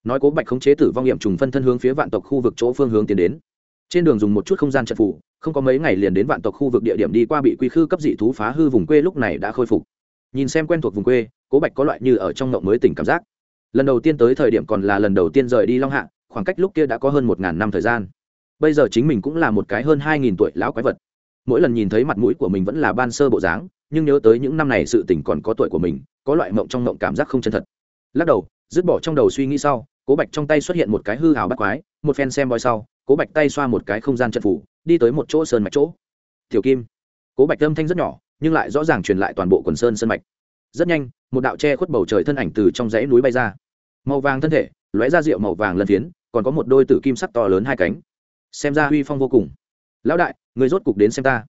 nói cố bạch khống chế tử vong nghiệm trùng phân thân hướng phía vạn tộc khu vực chỗ phương hướng tiến đến trên đường dùng một chút không gian trận phủ không có mấy ngày liền đến vạn tộc khu vực địa điểm đi qua bị quy khư cấp dị thú phá hư vùng quê lúc này đã khôi phục nhìn xem quen thuộc vùng quê cố bạch có loại như ở trong ngộng mới tỉnh cảm giác lần đầu tiên tới thời điểm còn là lần đầu tiên rời đi long hạ khoảng cách lúc kia đã có hơn một ngàn năm thời gian bây giờ chính mình cũng là một cái hơn hai nghìn tuổi lão quái vật mỗi lần nhìn thấy mặt mũi của mình vẫn là ban sơ bộ dáng, nhưng nhớ tới những năm này sự tỉnh còn có tuổi của mình, có loại mộng trong mộng cảm giác không chân thật. Lắc đầu, dứt bỏ trong đầu suy nghĩ sau, cố bạch trong tay xuất hiện một cái hư hào bắt quái, một phen xem voi sau, cố bạch tay xoa một cái không gian trận phủ, đi tới một chỗ sơn mạch chỗ. Tiểu kim. Cố bạch âm thanh rất nhỏ, nhưng lại rõ ràng truyền lại toàn bộ quần sơn sơn mạch. Rất nhanh, một đạo che khuất bầu trời thân ảnh từ trong dãy núi bay ra. Màu vàng thân thể, lóe ra rượu màu vàng lân phiến, còn có một đôi tử kim sắc to lớn hai cánh. Xem ra uy phong vô cùng lão đại, người rốt cục đến xem ta.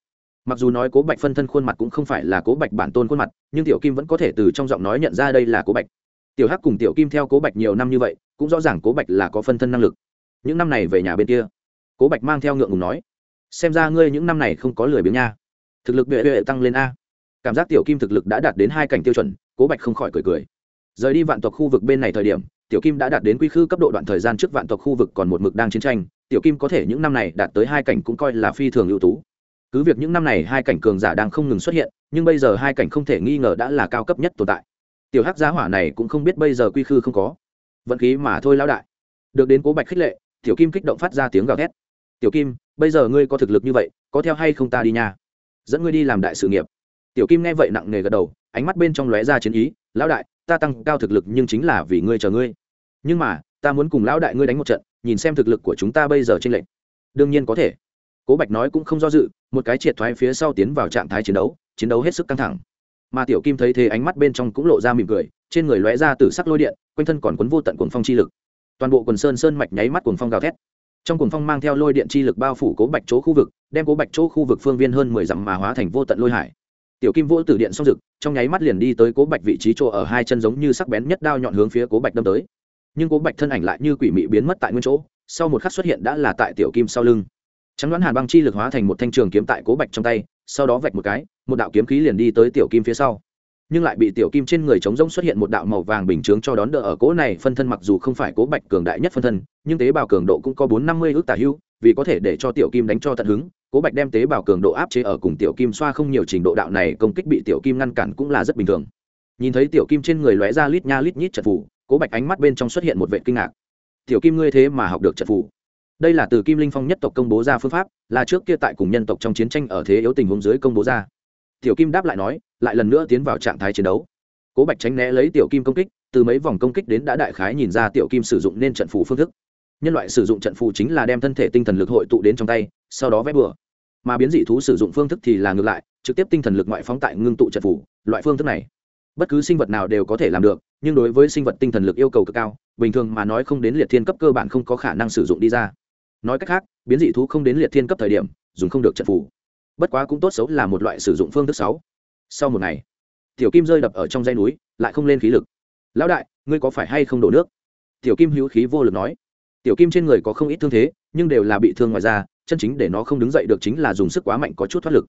Mặc dù nói cố bạch phân thân khuôn mặt cũng không phải là cố bạch bản tôn khuôn mặt, nhưng tiểu kim vẫn có thể từ trong giọng nói nhận ra đây là cố bạch. Tiểu hắc cùng tiểu kim theo cố bạch nhiều năm như vậy, cũng rõ ràng cố bạch là có phân thân năng lực. Những năm này về nhà bên kia, cố bạch mang theo ngượng ngùng nói, xem ra ngươi những năm này không có lười biếng nha. Thực lực bệ bệ tăng lên a. Cảm giác tiểu kim thực lực đã đạt đến hai cảnh tiêu chuẩn, cố bạch không khỏi cười cười. Rời đi vạn tộc khu vực bên này thời điểm, tiểu kim đã đạt đến quy khư cấp độ đoạn thời gian trước vạn tộc khu vực còn một mực đang chiến tranh tiểu kim có thể những năm này đạt tới hai cảnh cũng coi là phi thường ưu tú. Cứ việc những năm này hai cảnh cường giả đang không ngừng xuất hiện, nhưng bây giờ hai cảnh không thể nghi ngờ đã là cao cấp nhất tồn tại. Tiểu hắc giá hỏa này cũng không biết bây giờ quy khư không có. Vận khí mà thôi lão đại. Được đến cố bạch khích lệ, tiểu kim kích động phát ra tiếng gào thét. Tiểu kim, bây giờ ngươi có thực lực như vậy, có theo hay không ta đi nha? Dẫn ngươi đi làm đại sự nghiệp. Tiểu kim nghe vậy nặng nề gật đầu, ánh mắt bên trong lóe ra chiến ý. Lão đại, ta tăng cao thực lực nhưng chính là vì ngươi chờ ngươi. Nhưng mà ta muốn cùng lão đại ngươi đánh một trận, nhìn xem thực lực của chúng ta bây giờ trên lệnh đương nhiên có thể. Cố bạch nói cũng không do dự, một cái triệt thoái phía sau tiến vào trạng thái chiến đấu chiến đấu hết sức căng thẳng. Mà tiểu kim thấy thế ánh mắt bên trong cũng lộ ra mỉm cười, trên người lóe ra từ sắc lôi điện, quanh thân còn quấn vô tận cuồng phong chi lực. Toàn bộ quần sơn sơn mạch nháy mắt cuồng phong gào thét. Trong cuồng phong mang theo lôi điện chi lực bao phủ cố bạch chỗ khu vực, đem cố bạch chỗ khu vực phương viên hơn mười dặm mà hóa thành vô tận lôi hải. Tiểu kim vỗ từ điện xong rực trong nháy mắt liền đi tới cố bạch vị trí chỗ ở hai chân giống như sắc bén nhất đao nhọn hướng phía cố bạch đâm tới nhưng cố bạch thân ảnh lại như quỷ mị biến mất tại nguyên chỗ, sau một khắc xuất hiện đã là tại tiểu kim sau lưng. Trắng đoán hàn băng chi lực hóa thành một thanh trường kiếm tại cố bạch trong tay, sau đó vạch một cái, một đạo kiếm khí liền đi tới tiểu kim phía sau. Nhưng lại bị tiểu kim trên người trống rỗng xuất hiện một đạo màu vàng bình chướng cho đón đỡ ở cỗ này phân thân mặc dù không phải cố bạch cường đại nhất phân thân, nhưng tế bào cường độ cũng có bốn năm mươi ước tả hưu, vì có thể để cho tiểu kim đánh cho tận hứng, cố bạch đem tế bào cường độ áp chế ở cùng tiểu kim xoa không nhiều trình độ đạo này công kích bị tiểu kim ngăn cản cũng là rất bình thường. Nhìn thấy tiểu kim trên người lóe ra lít nha lít nhít trận phủ cố bạch ánh mắt bên trong xuất hiện một vệ kinh ngạc. Tiểu kim ngươi thế mà học được trận phủ đây là từ kim linh phong nhất tộc công bố ra phương pháp, là trước kia tại cùng nhân tộc trong chiến tranh ở thế yếu tình huống dưới công bố ra. Tiểu kim đáp lại nói, lại lần nữa tiến vào trạng thái chiến đấu. Cố bạch tránh né lấy tiểu kim công kích, từ mấy vòng công kích đến đã đại khái nhìn ra tiểu kim sử dụng nên trận phù phương thức. Nhân loại sử dụng trận phù chính là đem thân thể tinh thần lực hội tụ đến trong tay, sau đó vẽ bừa. Mà biến dị thú sử dụng phương thức thì là ngược lại, trực tiếp tinh thần lực ngoại phóng tại ngưng tụ trận phù, loại phương thức này bất cứ sinh vật nào đều có thể làm được, nhưng đối với sinh vật tinh thần lực yêu cầu cực cao, bình thường mà nói không đến liệt thiên cấp cơ bản không có khả năng sử dụng đi ra. Nói cách khác, biến dị thú không đến liệt thiên cấp thời điểm, dùng không được trận phù. Bất quá cũng tốt xấu là một loại sử dụng phương thức sáu sau một ngày, tiểu kim rơi đập ở trong dây núi, lại không lên khí lực. Lão đại, ngươi có phải hay không đổ nước? Tiểu kim hữu khí vô lực nói. Tiểu kim trên người có không ít thương thế, nhưng đều là bị thương ngoài ra chân chính để nó không đứng dậy được chính là dùng sức quá mạnh có chút thoát lực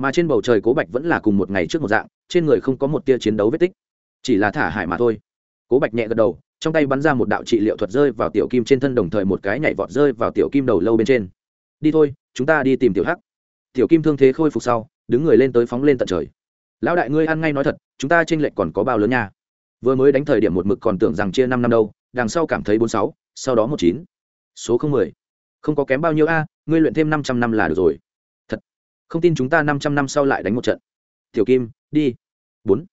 mà trên bầu trời cố bạch vẫn là cùng một ngày trước một dạng, trên người không có một tia chiến đấu vết tích, chỉ là thả hải mà thôi. Cố bạch nhẹ gật đầu, trong tay bắn ra một đạo trị liệu thuật rơi vào tiểu kim trên thân đồng thời một cái nhảy vọt rơi vào tiểu kim đầu lâu bên trên. Đi thôi, chúng ta đi tìm tiểu hắc. Tiểu kim thương thế khôi phục sau, đứng người lên tới phóng lên tận trời. Lão đại ngươi ăn ngay nói thật, chúng ta tranh lệch còn có bao lớn nha? Vừa mới đánh thời điểm một mực còn tưởng rằng chia năm năm đâu, đằng sau cảm thấy bốn sáu, sau đó một chín. Số không mười. Không có kém bao nhiêu a, ngươi luyện thêm năm trăm năm là được rồi không tin chúng ta năm trăm năm sau lại đánh một trận. Tiểu kim, đi. Bốn.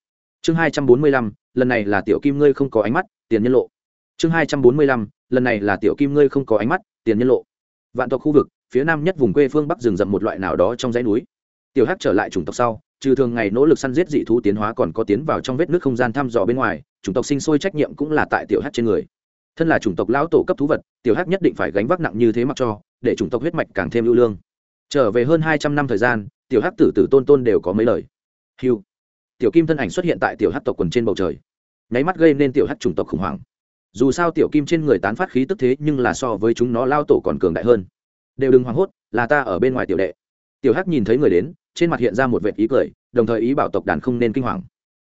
Chương hai trăm bốn mươi lăm, lần này là tiểu kim ngươi không có ánh mắt, tiền nhân lộ. Chương hai trăm bốn mươi lăm, lần này là tiểu kim ngươi không có ánh mắt, tiền nhân lộ. Vạn tộc khu vực, phía nam nhất vùng quê phương bắc rừng rậm một loại nào đó trong dãy núi. Tiểu hắc trở lại chủng tộc sau, trừ thường ngày nỗ lực săn giết dị thú tiến hóa còn có tiến vào trong vết nước không gian thăm dò bên ngoài, chủng tộc sinh sôi trách nhiệm cũng là tại tiểu hắc trên người. Thân là chủng tộc lão tổ cấp thú vật, tiểu hắc nhất định phải gánh vác nặng như thế mặc cho, để chủng tộc huyết mạch càng thêm ưu lương trở về hơn hai trăm năm thời gian, tiểu hắc tử tử tôn tôn đều có mấy lời. Hiu tiểu kim thân ảnh xuất hiện tại tiểu hắc tộc quần trên bầu trời. Nháy mắt gây nên tiểu hắc chủng tộc khủng hoảng. Dù sao tiểu kim trên người tán phát khí tức thế nhưng là so với chúng nó lao tổ còn cường đại hơn. Đều đừng hoảng hốt, là ta ở bên ngoài tiểu đệ. Tiểu hắc nhìn thấy người đến, trên mặt hiện ra một vệ ý cười, đồng thời ý bảo tộc đàn không nên kinh hoàng.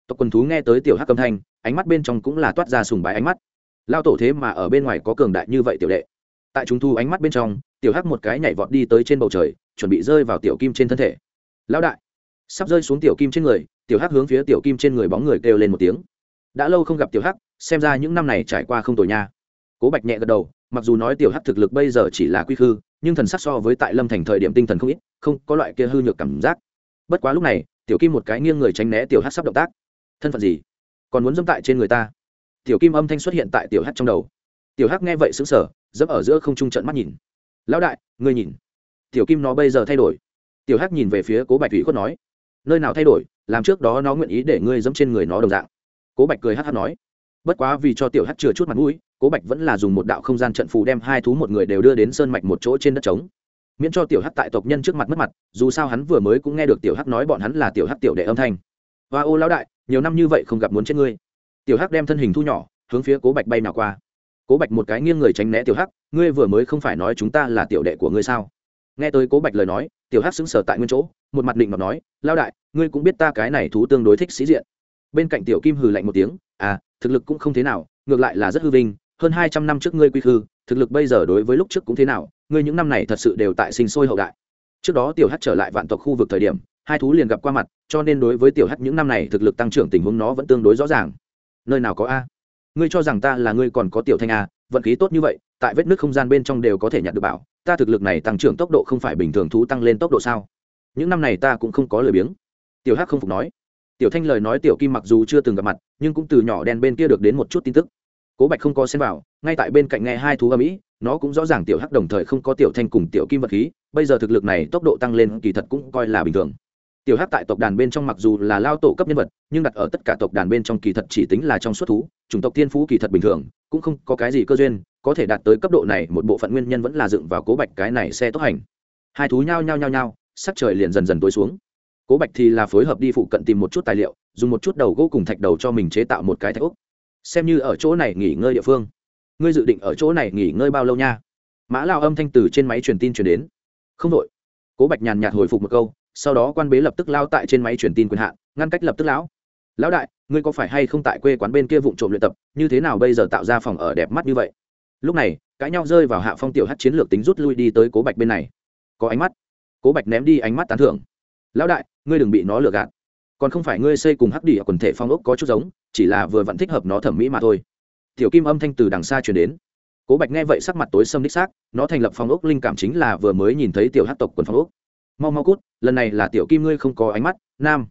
Tộc quần thú nghe tới tiểu hắc âm thanh, ánh mắt bên trong cũng là toát ra sùng bái ánh mắt. Lao tổ thế mà ở bên ngoài có cường đại như vậy tiểu đệ. Tại chúng thu ánh mắt bên trong tiểu hắc một cái nhảy vọt đi tới trên bầu trời, chuẩn bị rơi vào tiểu kim trên thân thể. Lão đại, sắp rơi xuống tiểu kim trên người, tiểu hắc hướng phía tiểu kim trên người bóng người kêu lên một tiếng. Đã lâu không gặp tiểu hắc, xem ra những năm này trải qua không tồi nha. Cố bạch nhẹ gật đầu, mặc dù nói tiểu hắc thực lực bây giờ chỉ là quy khư, nhưng thần sắc so với tại lâm thành thời điểm tinh thần không ít, không có loại kia hư nhược cảm giác. Bất quá lúc này, tiểu kim một cái nghiêng người tránh né tiểu hắc sắp động tác. Thân phận gì? Còn muốn dẫm tại trên người ta? Tiểu kim âm thanh xuất hiện tại tiểu hắc trong đầu. Tiểu hắc nghe vậy xứng sở dẫm ở giữa không trung trận mắt nhìn lão đại, ngươi nhìn. Tiểu kim nó bây giờ thay đổi. Tiểu hắc nhìn về phía cố bạch thủy khuất nói, nơi nào thay đổi, làm trước đó nó nguyện ý để ngươi dẫm trên người nó đồng dạng. Cố bạch cười hắc hắc nói, bất quá vì cho tiểu hắc chừa chút mặt mũi, cố bạch vẫn là dùng một đạo không gian trận phù đem hai thú một người đều đưa đến sơn mạch một chỗ trên đất trống. Miễn cho tiểu hắc tại tộc nhân trước mặt mất mặt, dù sao hắn vừa mới cũng nghe được tiểu hắc nói bọn hắn là tiểu hắc tiểu đệ âm thanh. Và ô, lão đại, nhiều năm như vậy không gặp muốn chết ngươi. Tiểu hắc đem thân hình thu nhỏ, hướng phía cố bạch bay nào qua cố bạch một cái nghiêng người tránh né tiểu hắc, ngươi vừa mới không phải nói chúng ta là tiểu đệ của ngươi sao? Nghe tới cố bạch lời nói, tiểu hắc xứng sở tại nguyên chỗ, một mặt định mà nói lao đại, ngươi cũng biết ta cái này thú tương đối thích sĩ diện. Bên cạnh tiểu kim hừ lạnh một tiếng à thực lực cũng không thế nào, ngược lại là rất hư vinh, hơn hai trăm năm trước ngươi quy khư, thực lực bây giờ đối với lúc trước cũng thế nào, ngươi những năm này thật sự đều tại sinh sôi hậu đại. Trước đó tiểu hắc trở lại vạn tộc khu vực thời điểm, hai thú liền gặp qua mặt, cho nên đối với tiểu hắc những năm này thực lực tăng trưởng tình huống nó vẫn tương đối rõ ràng. Nơi nào có a? Ngươi cho rằng ta là ngươi còn có tiểu thanh a vận khí tốt như vậy, tại vết nước không gian bên trong đều có thể nhặt được bảo, ta thực lực này tăng trưởng tốc độ không phải bình thường thú tăng lên tốc độ sao? Những năm này ta cũng không có lời biếng. Tiểu hắc không phục nói. Tiểu thanh lời nói tiểu kim mặc dù chưa từng gặp mặt, nhưng cũng từ nhỏ đen bên kia được đến một chút tin tức. Cố bạch không có xem vào, ngay tại bên cạnh nghe hai thú âm ỉ nó cũng rõ ràng tiểu hắc đồng thời không có tiểu thanh cùng tiểu kim vật khí, bây giờ thực lực này tốc độ tăng lên kỳ thật cũng coi là bình thường tiểu hắc tại tộc đàn bên trong mặc dù là lao tổ cấp nhân vật, nhưng đặt ở tất cả tộc đàn bên trong kỳ thật chỉ tính là trong suốt thú, chủng tộc thiên phú kỳ thật bình thường, cũng không có cái gì cơ duyên, có thể đạt tới cấp độ này, một bộ phận nguyên nhân vẫn là dựng vào cố bạch cái này xe tốc hành. Hai thú nhao nhao nhao nhao, sắc trời liền dần dần tối xuống. Cố bạch thì là phối hợp đi phụ cận tìm một chút tài liệu, dùng một chút đầu gỗ cùng thạch đầu cho mình chế tạo một cái thạch úc xem như ở chỗ này nghỉ ngơi địa phương. Ngươi dự định ở chỗ này nghỉ ngơi bao lâu nha? Mã lao âm thanh từ trên máy truyền tin truyền đến. Không đội cố bạch nhàn nhạt hồi phục một câu sau đó quan bế lập tức lao tại trên máy truyền tin quyền hạn, ngăn cách lập tức lão. Lão đại, ngươi có phải hay không tại quê quán bên kia vụ trộm luyện tập, như thế nào bây giờ tạo ra phòng ở đẹp mắt như vậy? Lúc này, cãi nhau rơi vào hạ phong tiểu hát chiến lược tính rút lui đi tới cố bạch bên này. Có ánh mắt. Cố bạch ném đi ánh mắt tán thưởng. Lão đại, ngươi đừng bị nó lừa gạt. Còn không phải ngươi xây cùng hắc đỉ ở quần thể phong ốc có chút giống, chỉ là vừa vẫn thích hợp nó thẩm mỹ mà thôi. Tiểu kim âm thanh từ đằng xa truyền đến. Cố bạch nghe vậy sắc mặt tối sâm đích xác, nó thành lập phong ốc linh cảm chính là vừa mới nhìn thấy tiểu hát tộc quần phong ốc mau mau cút, lần này là tiểu kim ngươi không có ánh mắt, nam.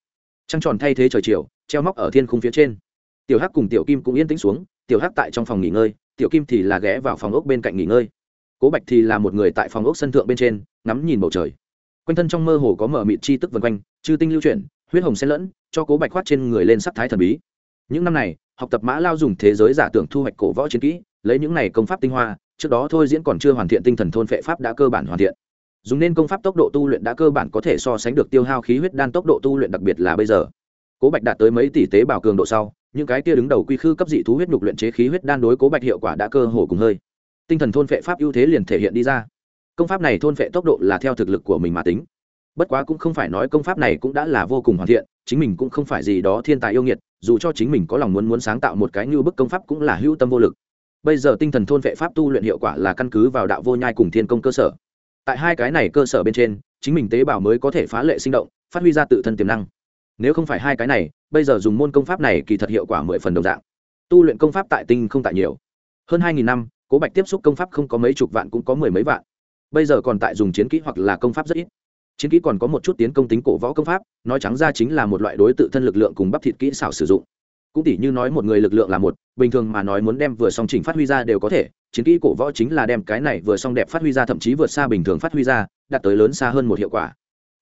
Trăng tròn thay thế trời chiều, treo móc ở thiên khung phía trên. Tiểu hắc cùng tiểu kim cũng yên tĩnh xuống, tiểu hắc tại trong phòng nghỉ ngơi, tiểu kim thì là ghé vào phòng ốc bên cạnh nghỉ ngơi. Cố bạch thì là một người tại phòng ốc sân thượng bên trên, ngắm nhìn bầu trời. Quanh thân trong mơ hồ có mở mịt chi tức vân quanh, chư tinh lưu chuyển, huyết hồng xen lẫn, cho cố bạch khoát trên người lên sắc thái thần bí. Những năm này, học tập mã lao dùng thế giới giả tưởng thu hoạch cổ võ chiến kỹ, lấy những này công pháp tinh hoa, trước đó thôi diễn còn chưa hoàn thiện tinh thần thôn phệ pháp đã cơ bản hoàn thiện dùng nên công pháp tốc độ tu luyện đã cơ bản có thể so sánh được tiêu hao khí huyết đan tốc độ tu luyện đặc biệt là bây giờ. Cố bạch đạt tới mấy tỷ tế bào cường độ sau, những cái kia đứng đầu quy khư cấp dị thú huyết nhục luyện chế khí huyết đan đối cố bạch hiệu quả đã cơ hồ cùng hơi. Tinh thần thôn phệ pháp ưu thế liền thể hiện đi ra. Công pháp này thôn phệ tốc độ là theo thực lực của mình mà tính. Bất quá cũng không phải nói công pháp này cũng đã là vô cùng hoàn thiện, chính mình cũng không phải gì đó thiên tài yêu nghiệt, dù cho chính mình có lòng muốn muốn sáng tạo một cái như bức công pháp cũng là hữu tâm vô lực. Bây giờ tinh thần thôn vệ pháp tu luyện hiệu quả là căn cứ vào đạo vô nhai cùng thiên công cơ sở tại hai cái này cơ sở bên trên, chính mình tế bào mới có thể phá lệ sinh động, phát huy ra tự thân tiềm năng. Nếu không phải hai cái này, bây giờ dùng môn công pháp này kỳ thật hiệu quả mười phần đồng dạng. Tu luyện công pháp tại tinh không tại nhiều. Hơn hai nghìn năm, cố bạch tiếp xúc công pháp không có mấy chục vạn cũng có mười mấy vạn. Bây giờ còn tại dùng chiến kỹ hoặc là công pháp rất ít. Chiến kỹ còn có một chút tiến công tính cổ võ công pháp, nói trắng ra chính là một loại đối tự thân lực lượng cùng bắp thịt kỹ xảo sử dụng cũng tỉ như nói một người lực lượng là một, bình thường mà nói muốn đem vừa song chỉnh phát huy ra đều có thể, chiến kỹ cổ võ chính là đem cái này vừa song đẹp phát huy ra, thậm chí vượt xa bình thường phát huy ra, đạt tới lớn xa hơn một hiệu quả.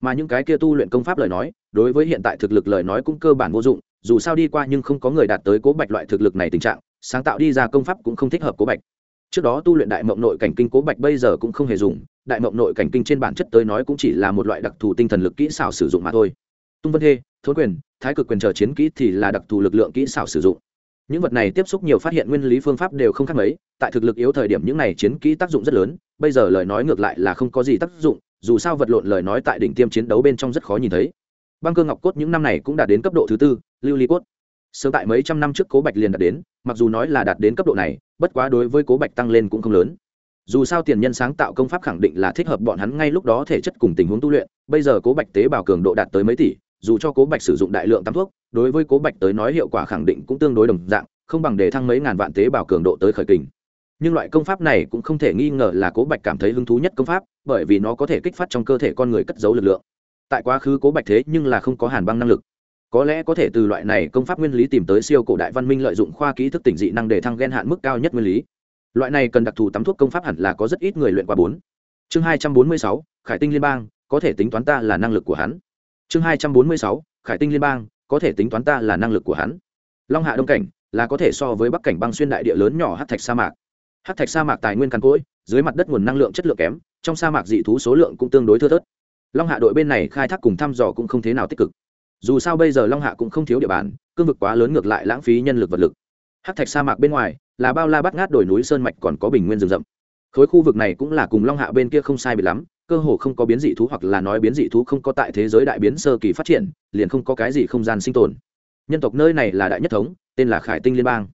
Mà những cái kia tu luyện công pháp lời nói, đối với hiện tại thực lực lời nói cũng cơ bản vô dụng, dù sao đi qua nhưng không có người đạt tới cố bạch loại thực lực này tình trạng, sáng tạo đi ra công pháp cũng không thích hợp cố bạch. Trước đó tu luyện đại mộng nội cảnh kinh cố bạch bây giờ cũng không hề dùng, đại mộng nội cảnh kinh trên bản chất tới nói cũng chỉ là một loại đặc thù tinh thần lực kỹ xảo sử dụng mà thôi. Tung vân thê, thốn quyền thái cực quyền chờ chiến kỹ thì là đặc thù lực lượng kỹ xảo sử dụng. Những vật này tiếp xúc nhiều phát hiện nguyên lý phương pháp đều không khác mấy, tại thực lực yếu thời điểm những này chiến kỹ tác dụng rất lớn, bây giờ lời nói ngược lại là không có gì tác dụng, dù sao vật lộn lời nói tại đỉnh tiêm chiến đấu bên trong rất khó nhìn thấy. Băng cơ ngọc cốt những năm này cũng đã đến cấp độ thứ tư, lưu ly cốt. Sớm tại mấy trăm năm trước cố bạch liền đạt đến, mặc dù nói là đạt đến cấp độ này, bất quá đối với cố bạch tăng lên cũng không lớn. Dù sao tiền nhân sáng tạo công pháp khẳng định là thích hợp bọn hắn ngay lúc đó thể chất cùng tình huống tu luyện, bây giờ cố bạch tế bào cường độ đạt tới mấy tỷ dù cho cố bạch sử dụng đại lượng tam thuốc, đối với cố bạch tới nói hiệu quả khẳng định cũng tương đối đồng dạng, không bằng để thăng mấy ngàn vạn tế bào cường độ tới khởi kình. Nhưng loại công pháp này cũng không thể nghi ngờ là cố bạch cảm thấy hứng thú nhất công pháp, bởi vì nó có thể kích phát trong cơ thể con người cất giấu lực lượng. Tại quá khứ cố bạch thế nhưng là không có hàn băng năng lực. Có lẽ có thể từ loại này công pháp nguyên lý tìm tới siêu cổ đại văn minh lợi dụng khoa kỹ thức tỉnh dị năng để thăng g hạn mức cao nhất nguyên lý. Loại này cần đặc thù tắm thuốc công pháp hẳn là có rất ít người luyện qua bốn. Chương hai trăm bốn mươi sáu, khải tinh liên bang, có thể tính toán ta là năng lực của hắn chương hai trăm bốn mươi sáu, khải tinh liên bang, có thể tính toán ta là năng lực của hắn. Long hạ đông cảnh, là có thể so với bắc cảnh băng xuyên đại địa lớn nhỏ hát thạch sa mạc. Hát thạch sa mạc tài nguyên càn cỗi, dưới mặt đất nguồn năng lượng chất lượng kém, trong sa mạc dị thú số lượng cũng tương đối thưa thớt. Long hạ đội bên này khai thác cùng thăm dò cũng không thế nào tích cực. Dù sao bây giờ long hạ cũng không thiếu địa bàn, cương vực quá lớn ngược lại lãng phí nhân lực vật lực. Hát thạch sa mạc bên ngoài, là bao la bắt ngát đồi núi sơn mạch còn có bình nguyên rừng rậm. Khối khu vực này cũng là cùng long hạ bên kia không sai bị lắm cơ hồ không có biến dị thú hoặc là nói biến dị thú không có tại thế giới đại biến sơ kỳ phát triển, liền không có cái gì không gian sinh tồn. Nhân tộc nơi này là đại nhất thống, tên là khải tinh liên bang.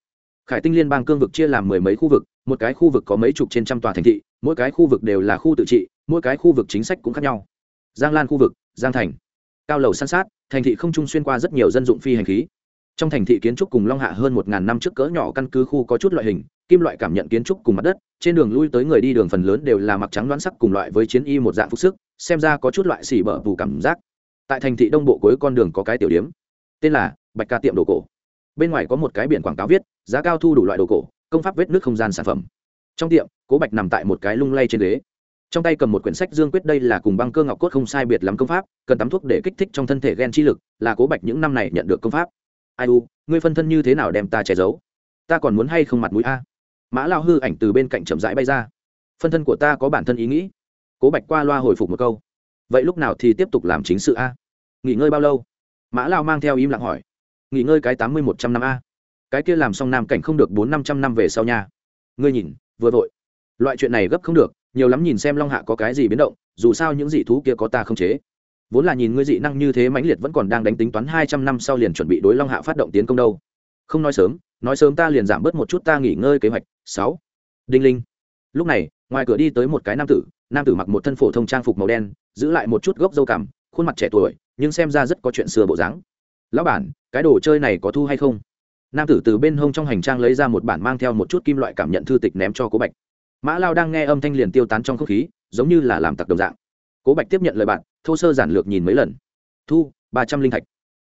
Khải tinh liên bang cương vực chia làm mười mấy khu vực, một cái khu vực có mấy chục trên trăm tòa thành thị, mỗi cái khu vực đều là khu tự trị, mỗi cái khu vực chính sách cũng khác nhau. Giang lan khu vực, giang thành. Cao lầu san sát, thành thị không trung xuyên qua rất nhiều dân dụng phi hành khí. Trong thành thị kiến trúc cùng long hạ hơn một ngàn năm trước cỡ nhỏ căn cứ khu có chút loại hình kim loại cảm nhận kiến trúc cùng mặt đất, trên đường lui tới người đi đường phần lớn đều là mặc trắng đoán sắc cùng loại với chiến y một dạng phục sức, xem ra có chút loại xỉ bở bù cảm giác. Tại thành thị đông bộ cuối con đường có cái tiểu điếm, tên là bạch ca tiệm đồ cổ. Bên ngoài có một cái biển quảng cáo viết, giá cao thu đủ loại đồ cổ, công pháp vết nước không gian sản phẩm. Trong tiệm, cố bạch nằm tại một cái lung lay trên ghế. Trong tay cầm một quyển sách dương quyết đây là cùng băng cơ ngọc cốt không sai biệt lắm công pháp, cần tắm thuốc để kích thích trong thân thể ghen chi lực, là cố bạch những năm này nhận được công pháp. Ai u, ngươi phân thân như thế nào đem ta che giấu? Ta còn muốn hay không mặt mũi a? Mã lao hư ảnh từ bên cạnh chậm rãi bay ra. Phân thân của ta có bản thân ý nghĩ. Cố bạch qua loa hồi phục một câu. Vậy lúc nào thì tiếp tục làm chính sự a? Nghỉ ngơi bao lâu? Mã lao mang theo im lặng hỏi. Nghỉ ngơi cái tám mươi một trăm năm a. Cái kia làm xong nam cảnh không được bốn năm trăm năm về sau nhà. ngươi nhìn, vừa vội. Loại chuyện này gấp không được, nhiều lắm nhìn xem long hạ có cái gì biến động, dù sao những dị thú kia có ta không chế. Vốn là nhìn ngươi dị năng như thế mãnh liệt vẫn còn đang đánh tính toán hai trăm năm sau liền chuẩn bị đối long hạ phát động tiến công đâu. Không nói sớm nói sớm ta liền giảm bớt một chút ta nghỉ ngơi kế hoạch, sáu. Đinh linh. Lúc này, ngoài cửa đi tới một cái nam tử nam tử mặc một thân phổ thông trang phục màu đen, giữ lại một chút gốc dâu cảm khuôn mặt trẻ tuổi, nhưng xem ra rất có chuyện xưa bộ dáng. Lão bản, cái đồ chơi này có thu hay không? Nam tử từ bên hông trong hành trang lấy ra một bản mang theo một chút kim loại cảm nhận thư tịch ném cho cố bạch. Mã lao đang nghe âm thanh liền tiêu tán trong không khí, giống như là làm tặc đồng dạng. Cố bạch tiếp nhận lời bạn, thô sơ giản lược nhìn mấy lần. Thu, ba trăm linh thạch.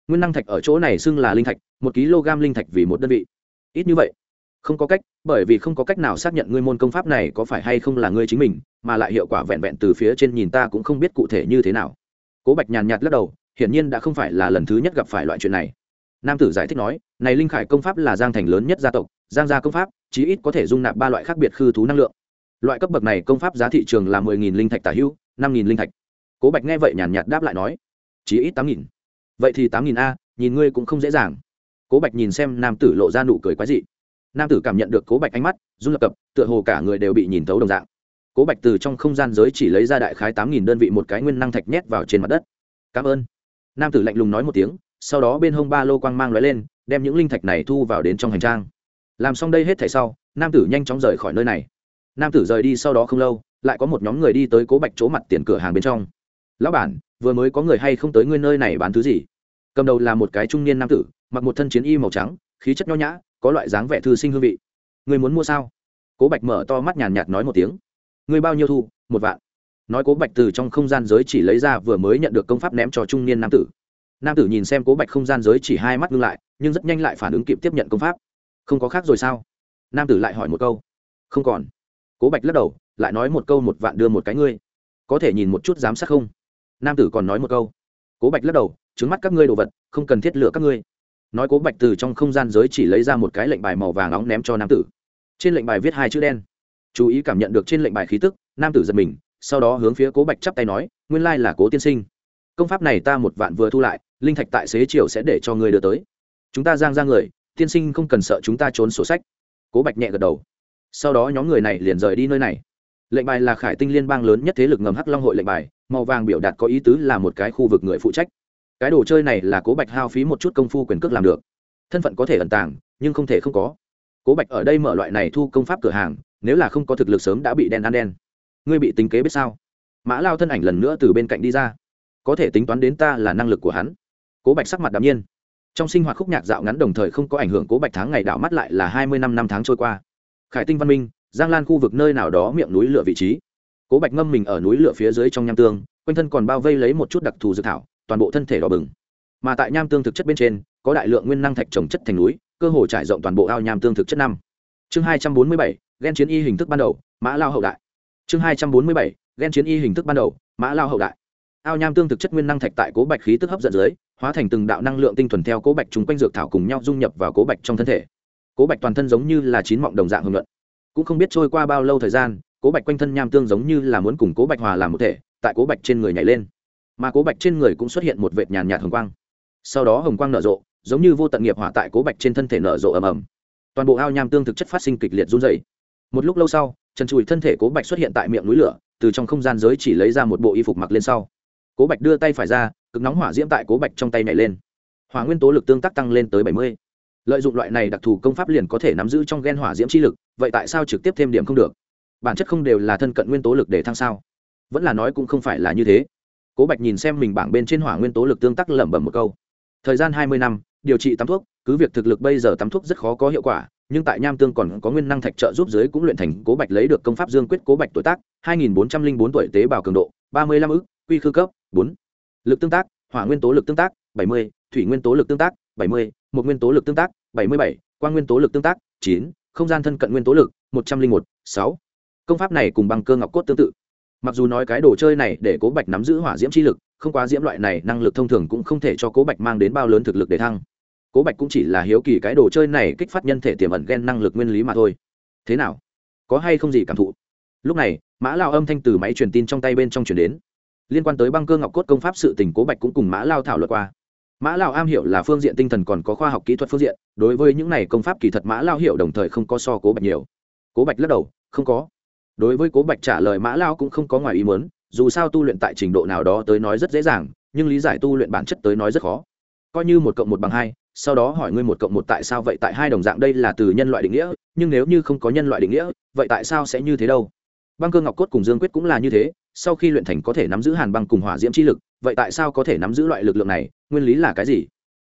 Nguyên năng thạch ở chỗ này xưng là linh thạch, một kg linh thạch vì một đơn vị ít như vậy. Không có cách, bởi vì không có cách nào xác nhận ngươi môn công pháp này có phải hay không là ngươi chính mình, mà lại hiệu quả vẹn vẹn từ phía trên nhìn ta cũng không biết cụ thể như thế nào. Cố bạch nhàn nhạt lắc đầu, hiển nhiên đã không phải là lần thứ nhất gặp phải loại chuyện này. Nam tử giải thích nói, này linh khải công pháp là giang thành lớn nhất gia tộc, giang gia công pháp, chí ít có thể dung nạp ba loại khác biệt khư thú năng lượng. Loại cấp bậc này công pháp giá thị trường là mười nghìn linh thạch tả hữu, năm nghìn linh thạch. Cố bạch nghe vậy nhàn nhạt đáp lại nói, chí ít tám nghìn. Vậy thì tám nghìn a, nhìn ngươi cũng không dễ dàng cố bạch nhìn xem nam tử lộ ra nụ cười quái dị. Nam tử cảm nhận được cố bạch ánh mắt, run lập cập, tựa hồ cả người đều bị nhìn thấu đồng dạng. Cố bạch từ trong không gian giới chỉ lấy ra đại khái tám nghìn đơn vị một cái nguyên năng thạch nhét vào trên mặt đất. Cảm ơn. Nam tử lạnh lùng nói một tiếng, sau đó bên hông ba lô quang mang l ó e lên, đem những linh thạch này thu vào đến trong hành trang. Làm xong đây hết thảy sau, nam tử nhanh chóng rời khỏi nơi này. Nam tử rời đi sau đó không lâu, lại có một nhóm người đi tới cố bạch chỗ mặt tiền cửa hàng bên trong. Lão bản, vừa mới có người hay không tới ngươi nơi này bán thứ gì? Cầm đầu là một cái trung niên nam tử mặc một thân chiến y màu trắng, khí chất nho nhã, có loại dáng vẻ thư sinh hương vị. Người muốn mua sao? Cố bạch mở to mắt nhàn nhạt nói một tiếng. Người bao nhiêu thu? Một vạn. Nói cố bạch từ trong không gian giới chỉ lấy ra vừa mới nhận được công pháp ném cho trung niên nam tử. Nam tử nhìn xem cố bạch không gian giới chỉ hai mắt ngưng lại, nhưng rất nhanh lại phản ứng kịp tiếp nhận công pháp. Không có khác rồi sao? Nam tử lại hỏi một câu. Không còn. Cố bạch lắc đầu, lại nói một câu một vạn đưa một cái ngươi. Có thể nhìn một chút giám sát không? Nam tử còn nói một câu. Cố bạch lắc đầu, trứng mắt các ngươi đồ vật, không cần thiết lựa các ngươi nói cố bạch từ trong không gian giới chỉ lấy ra một cái lệnh bài màu vàng nóng ném cho nam tử. Trên lệnh bài viết hai chữ đen. Chú ý cảm nhận được trên lệnh bài khí tức, nam tử giật mình, sau đó hướng phía cố bạch chắp tay nói, nguyên lai là cố tiên sinh. Công pháp này ta một vạn vừa thu lại, linh thạch tại xế chiều sẽ để cho người đưa tới. Chúng ta giang ra người, tiên sinh không cần sợ chúng ta trốn sổ sách. Cố bạch nhẹ gật đầu. Sau đó nhóm người này liền rời đi nơi này. Lệnh bài là khải tinh liên bang lớn nhất thế lực ngầm hắc long hội lệnh bài, màu vàng biểu đạt có ý tứ là một cái khu vực người phụ trách cái đồ chơi này là cố bạch hao phí một chút công phu quyền cước làm được. Thân phận có thể ẩn tàng, nhưng không thể không có. Cố bạch ở đây mở loại này thu công pháp cửa hàng, nếu là không có thực lực sớm đã bị đen ăn đen. Ngươi bị tính kế biết sao? Mã lao thân ảnh lần nữa từ bên cạnh đi ra. Có thể tính toán đến ta là năng lực của hắn. Cố bạch sắc mặt đ nhiên. Trong sinh hoạt khúc nhạc dạo ngắn đồng thời không có ảnh hưởng cố bạch tháng ngày đảo mắt lại là hai mươi năm năm tháng trôi qua. Khải tinh văn minh, giang lan khu vực nơi nào đó miệng núi lửa vị trí. Cố bạch ngâm mình ở núi lửa phía dưới trong nham tương, quanh thân còn bao vây lấy một chút đặc thù dự thảo toàn bộ thân thể đỏ bừng. Mà tại nham tương thực chất bên trên, có đại lượng nguyên năng thạch trồng chất thành núi, cơ hồ trải rộng toàn bộ ao nham tương thực chất năm. Chương hai trăm bốn mươi bảy ghen chiến y hình thức ban đầu, mã lao hậu đại. Chương hai trăm bốn mươi bảy ghen chiến y hình thức ban đầu, mã lao hậu đại. Ao nham tương thực chất nguyên năng thạch tại cố bạch khí tức hấp dẫn dưới, hóa thành từng đạo năng lượng tinh thuần theo cố bạch chúng quanh dược thảo cùng nhau dung nhập vào cố bạch trong thân thể. Cố bạch toàn thân giống như là chín mọng đồng dạng hưởng luận cũng không biết trôi qua bao lâu thời gian, cố bạch quanh thân nham tương giống như là muốn cùng cố bạch hòa làm một thể, tại cố bạch trên người nhảy lên mà cố bạch trên người cũng xuất hiện một vệt nhàn nhạt hồng quang. Sau đó hồng quang nở rộ, giống như vô tận nghiệp hỏa tại cố bạch trên thân thể nở rộ ầm ầm. Toàn bộ ao nham tương thực chất phát sinh kịch liệt run dày một lúc lâu sau, trần trụi thân thể cố bạch xuất hiện tại miệng núi lửa, từ trong không gian giới chỉ lấy ra một bộ y phục mặc lên sau. Cố bạch đưa tay phải ra, cực nóng hỏa diễm tại cố bạch trong tay nhảy lên. Hỏa nguyên tố lực tương tác tăng lên tới bảy mươi. Lợi dụng loại này đặc thù công pháp liền có thể nắm giữ trong g e n hỏa diễm chi lực, vậy tại sao trực tiếp thêm điểm không được? Bản chất không đều là thân cận nguyên tố lực để thăng sao? Vẫn là nói cũng không phải là như thế cố bạch nhìn xem mình bảng bên trên hỏa nguyên tố lực tương tác lẩm bẩm một câu. Thời gian hai mươi năm, điều trị tắm thuốc, cứ việc thực lực bây giờ tắm thuốc rất khó có hiệu quả, nhưng tại nham tương còn có nguyên năng thạch trợ giúp giới cũng luyện thành cố bạch lấy được công pháp dương quyết cố bạch tuổi tác, hai nghìn bốn trăm linh bốn tuổi tế bào cường độ, ba mươi lăm ức, quy khư cấp, bốn. Lực tương tác, hỏa nguyên tố lực tương tác, bảy mươi, thủy nguyên tố lực tương tác, bảy mươi, một nguyên tố lực tương tác, bảy mươi bảy quan nguyên tố lực tương tác, chín, không gian thân cận nguyên tố lực, một trăm linh một, sáu. Công pháp này cùng bằng cơ ngọc cốt tương tự mặc dù nói cái đồ chơi này để cố bạch nắm giữ hỏa diễm chi lực, không quá diễm loại này, năng lực thông thường cũng không thể cho cố bạch mang đến bao lớn thực lực để thăng. Cố bạch cũng chỉ là hiếu kỳ cái đồ chơi này kích phát nhân thể tiềm ẩn ghen năng lực nguyên lý mà thôi. Thế nào? Có hay không gì cảm thụ? Lúc này, mã lao âm thanh từ máy truyền tin trong tay bên trong chuyển đến. Liên quan tới băng cơ ngọc cốt công pháp sự tình, cố bạch cũng cùng mã lao thảo luận qua. Mã lao am hiểu là phương diện tinh thần còn có khoa học kỹ thuật phương diện, đối với những này công pháp kỳ thật mã lao hiểu đồng thời không có so cố bạch nhiều. Cố bạch lắc đầu, không có đối với cố bạch trả lời mã lao cũng không có ngoài ý muốn, dù sao tu luyện tại trình độ nào đó tới nói rất dễ dàng, nhưng lý giải tu luyện bản chất tới nói rất khó. Coi như một cộng một bằng hai, sau đó hỏi ngươi một cộng một tại sao vậy, tại hai đồng dạng đây là từ nhân loại định nghĩa, nhưng nếu như không có nhân loại định nghĩa, vậy tại sao sẽ như thế đâu? Băng cơ ngọc cốt cùng dương quyết cũng là như thế, sau khi luyện thành có thể nắm giữ hàn băng cùng hỏa diễm chi lực, vậy tại sao có thể nắm giữ loại lực lượng này, nguyên lý là cái gì?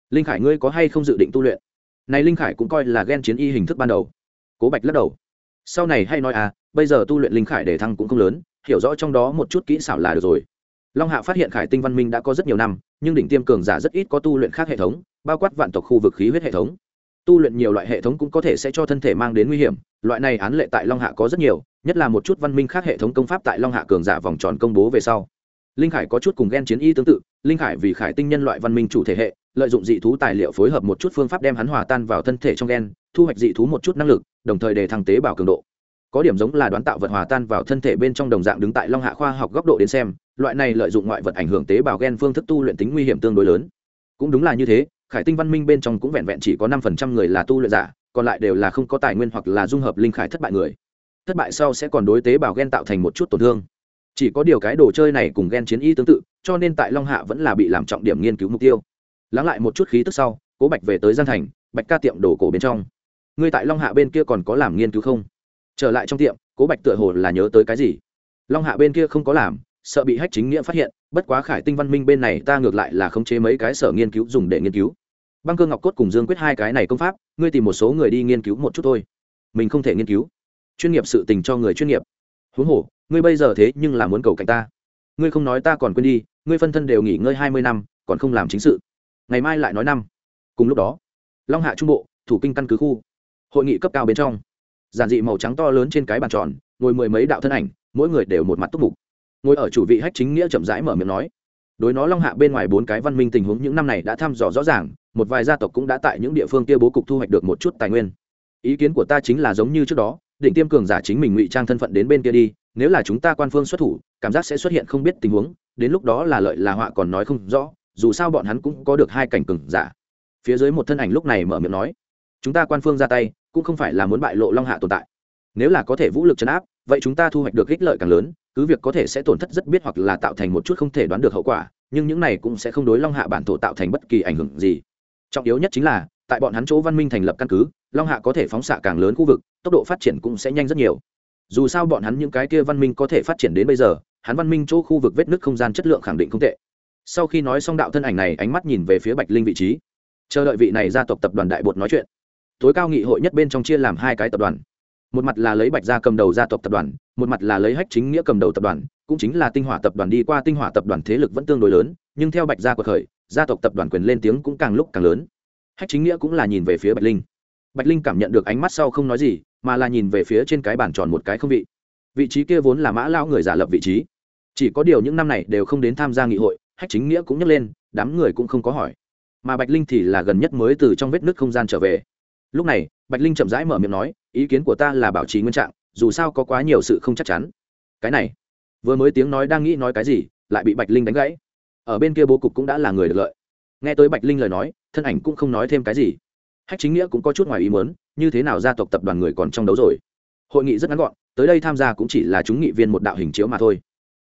Linh khải ngươi có hay không dự định tu luyện? Này linh khải cũng coi là ghen chiến y hình thức ban đầu. Cố bạch lắc đầu. Sau này hay nói à bây giờ tu luyện linh khải để thăng cũng không lớn, hiểu rõ trong đó một chút kỹ xảo là được rồi. Long hạ phát hiện khải tinh văn minh đã có rất nhiều năm, nhưng đỉnh tiêm cường giả rất ít có tu luyện khác hệ thống, bao quát vạn tộc khu vực khí huyết hệ thống. Tu luyện nhiều loại hệ thống cũng có thể sẽ cho thân thể mang đến nguy hiểm, loại này án lệ tại long hạ có rất nhiều, nhất là một chút văn minh khác hệ thống công pháp tại long hạ cường giả vòng tròn công bố về sau. Linh khải có chút cùng ghen chiến y tương tự, linh khải vì khải tinh nhân loại văn minh chủ thể hệ, lợi dụng dị thú tài liệu phối hợp một chút phương pháp đem hắn hòa tan vào thân thể trong gen, thu hoạch dị thú một chút năng lực, đồng thời để thăng tế bào cường độ có điểm giống là đoán tạo vật hòa tan vào thân thể bên trong đồng dạng đứng tại long hạ khoa học góc độ đến xem, loại này lợi dụng ngoại vật ảnh hưởng tế bào gen phương thức tu luyện tính nguy hiểm tương đối lớn. Cũng đúng là như thế, khải tinh văn minh bên trong cũng vẹn vẹn chỉ có năm phần trăm người là tu luyện giả, còn lại đều là không có tài nguyên hoặc là dung hợp linh khải thất bại người. Thất bại sau sẽ còn đối tế bào gen tạo thành một chút tổn thương. Chỉ có điều cái đồ chơi này cùng gen chiến y tương tự, cho nên tại long hạ vẫn là bị làm trọng điểm nghiên cứu mục tiêu. Lắng lại một chút khí tức sau, cố bạch về tới giang thành, bạch ca tiệm đồ cổ bên trong. Ngươi tại long hạ bên kia còn có làm nghiên cứu không? Trở lại trong tiệm, cố bạch tựa hồ là nhớ tới cái gì. Long hạ bên kia không có làm, sợ bị hách chính nghĩa phát hiện, bất quá khải tinh văn minh bên này ta ngược lại là khống chế mấy cái sở nghiên cứu dùng để nghiên cứu. Băng cơ ngọc cốt cùng dương quyết hai cái này công pháp, ngươi tìm một số người đi nghiên cứu một chút thôi. Mình không thể nghiên cứu. Chuyên nghiệp sự tình cho người chuyên nghiệp. Huống hồ, ngươi bây giờ thế nhưng là muốn cầu cạnh ta. Ngươi không nói ta còn quên đi, ngươi phân thân đều nghỉ ngơi hai mươi năm, còn không làm chính sự. Ngày mai lại nói năm. Cùng lúc đó, long hạ trung bộ, thủ kinh căn cứ khu. Hội nghị cấp cao bên trong giản dị màu trắng to lớn trên cái bàn tròn, ngồi mười mấy đạo thân ảnh, mỗi người đều một mặt túc mục. Ngồi ở chủ vị hách chính nghĩa chậm rãi mở miệng nói, đối nó long hạ bên ngoài bốn cái văn minh tình huống những năm này đã thăm dò rõ ràng, một vài gia tộc cũng đã tại những địa phương kia bố cục thu hoạch được một chút tài nguyên. Ý kiến của ta chính là giống như trước đó định tiêm cường giả chính mình ngụy trang thân phận đến bên kia đi, nếu là chúng ta quan phương xuất thủ, cảm giác sẽ xuất hiện không biết tình huống, đến lúc đó là lợi là họa còn nói không rõ, dù sao bọn hắn cũng có được hai cảnh cường giả. Phía dưới một thân ảnh lúc này mở miệng nói, chúng ta quan phương ra tay cũng không phải là muốn bại lộ long hạ tồn tại. Nếu là có thể vũ lực chấn áp, vậy chúng ta thu hoạch được ích lợi càng lớn, cứ việc có thể sẽ tổn thất rất biết hoặc là tạo thành một chút không thể đoán được hậu quả, nhưng những này cũng sẽ không đối long hạ bản thổ tạo thành bất kỳ ảnh hưởng gì. Trọng yếu nhất chính là, tại bọn hắn chỗ văn minh thành lập căn cứ, long hạ có thể phóng xạ càng lớn khu vực, tốc độ phát triển cũng sẽ nhanh rất nhiều. Dù sao bọn hắn những cái kia văn minh có thể phát triển đến bây giờ, hắn văn minh chỗ khu vực vết nứt không gian chất lượng khẳng định không tệ. Sau khi nói xong đạo thân ảnh này, ánh mắt nhìn về phía bạch linh vị trí. Chờ đợi vị này gia tộc tập đoàn đại bột nói chuyện tối cao nghị hội nhất bên trong chia làm hai cái tập đoàn. Một mặt là lấy bạch gia cầm đầu gia tộc tập đoàn, một mặt là lấy hách chính nghĩa cầm đầu tập đoàn, cũng chính là tinh hỏa tập đoàn đi qua tinh hỏa tập đoàn thế lực vẫn tương đối lớn, nhưng theo bạch gia cuộc khởi, gia tộc tập đoàn quyền lên tiếng cũng càng lúc càng lớn. Hách chính nghĩa cũng là nhìn về phía bạch linh. Bạch linh cảm nhận được ánh mắt sau không nói gì, mà là nhìn về phía trên cái bàn tròn một cái không vị. Vị trí kia vốn là mã lao người giả lập vị trí. Chỉ có điều những năm này đều không đến tham gia nghị hội, hách chính nghĩa cũng nhắc lên, đám người cũng không có hỏi. Mà bạch linh thì là gần nhất mới từ trong vết nước không gian trở về lúc này, bạch linh chậm rãi mở miệng nói, ý kiến của ta là bảo trì nguyên trạng, dù sao có quá nhiều sự không chắc chắn. Cái này, vừa mới tiếng nói đang nghĩ nói cái gì, lại bị bạch linh đánh gãy. Ở bên kia bố cục cũng đã là người được lợi. Nghe tới bạch linh lời nói, thân ảnh cũng không nói thêm cái gì. Hách chính nghĩa cũng có chút ngoài ý muốn, như thế nào gia tộc tập đoàn người còn trong đấu rồi? Hội nghị rất ngắn gọn, tới đây tham gia cũng chỉ là chúng nghị viên một đạo hình chiếu mà thôi.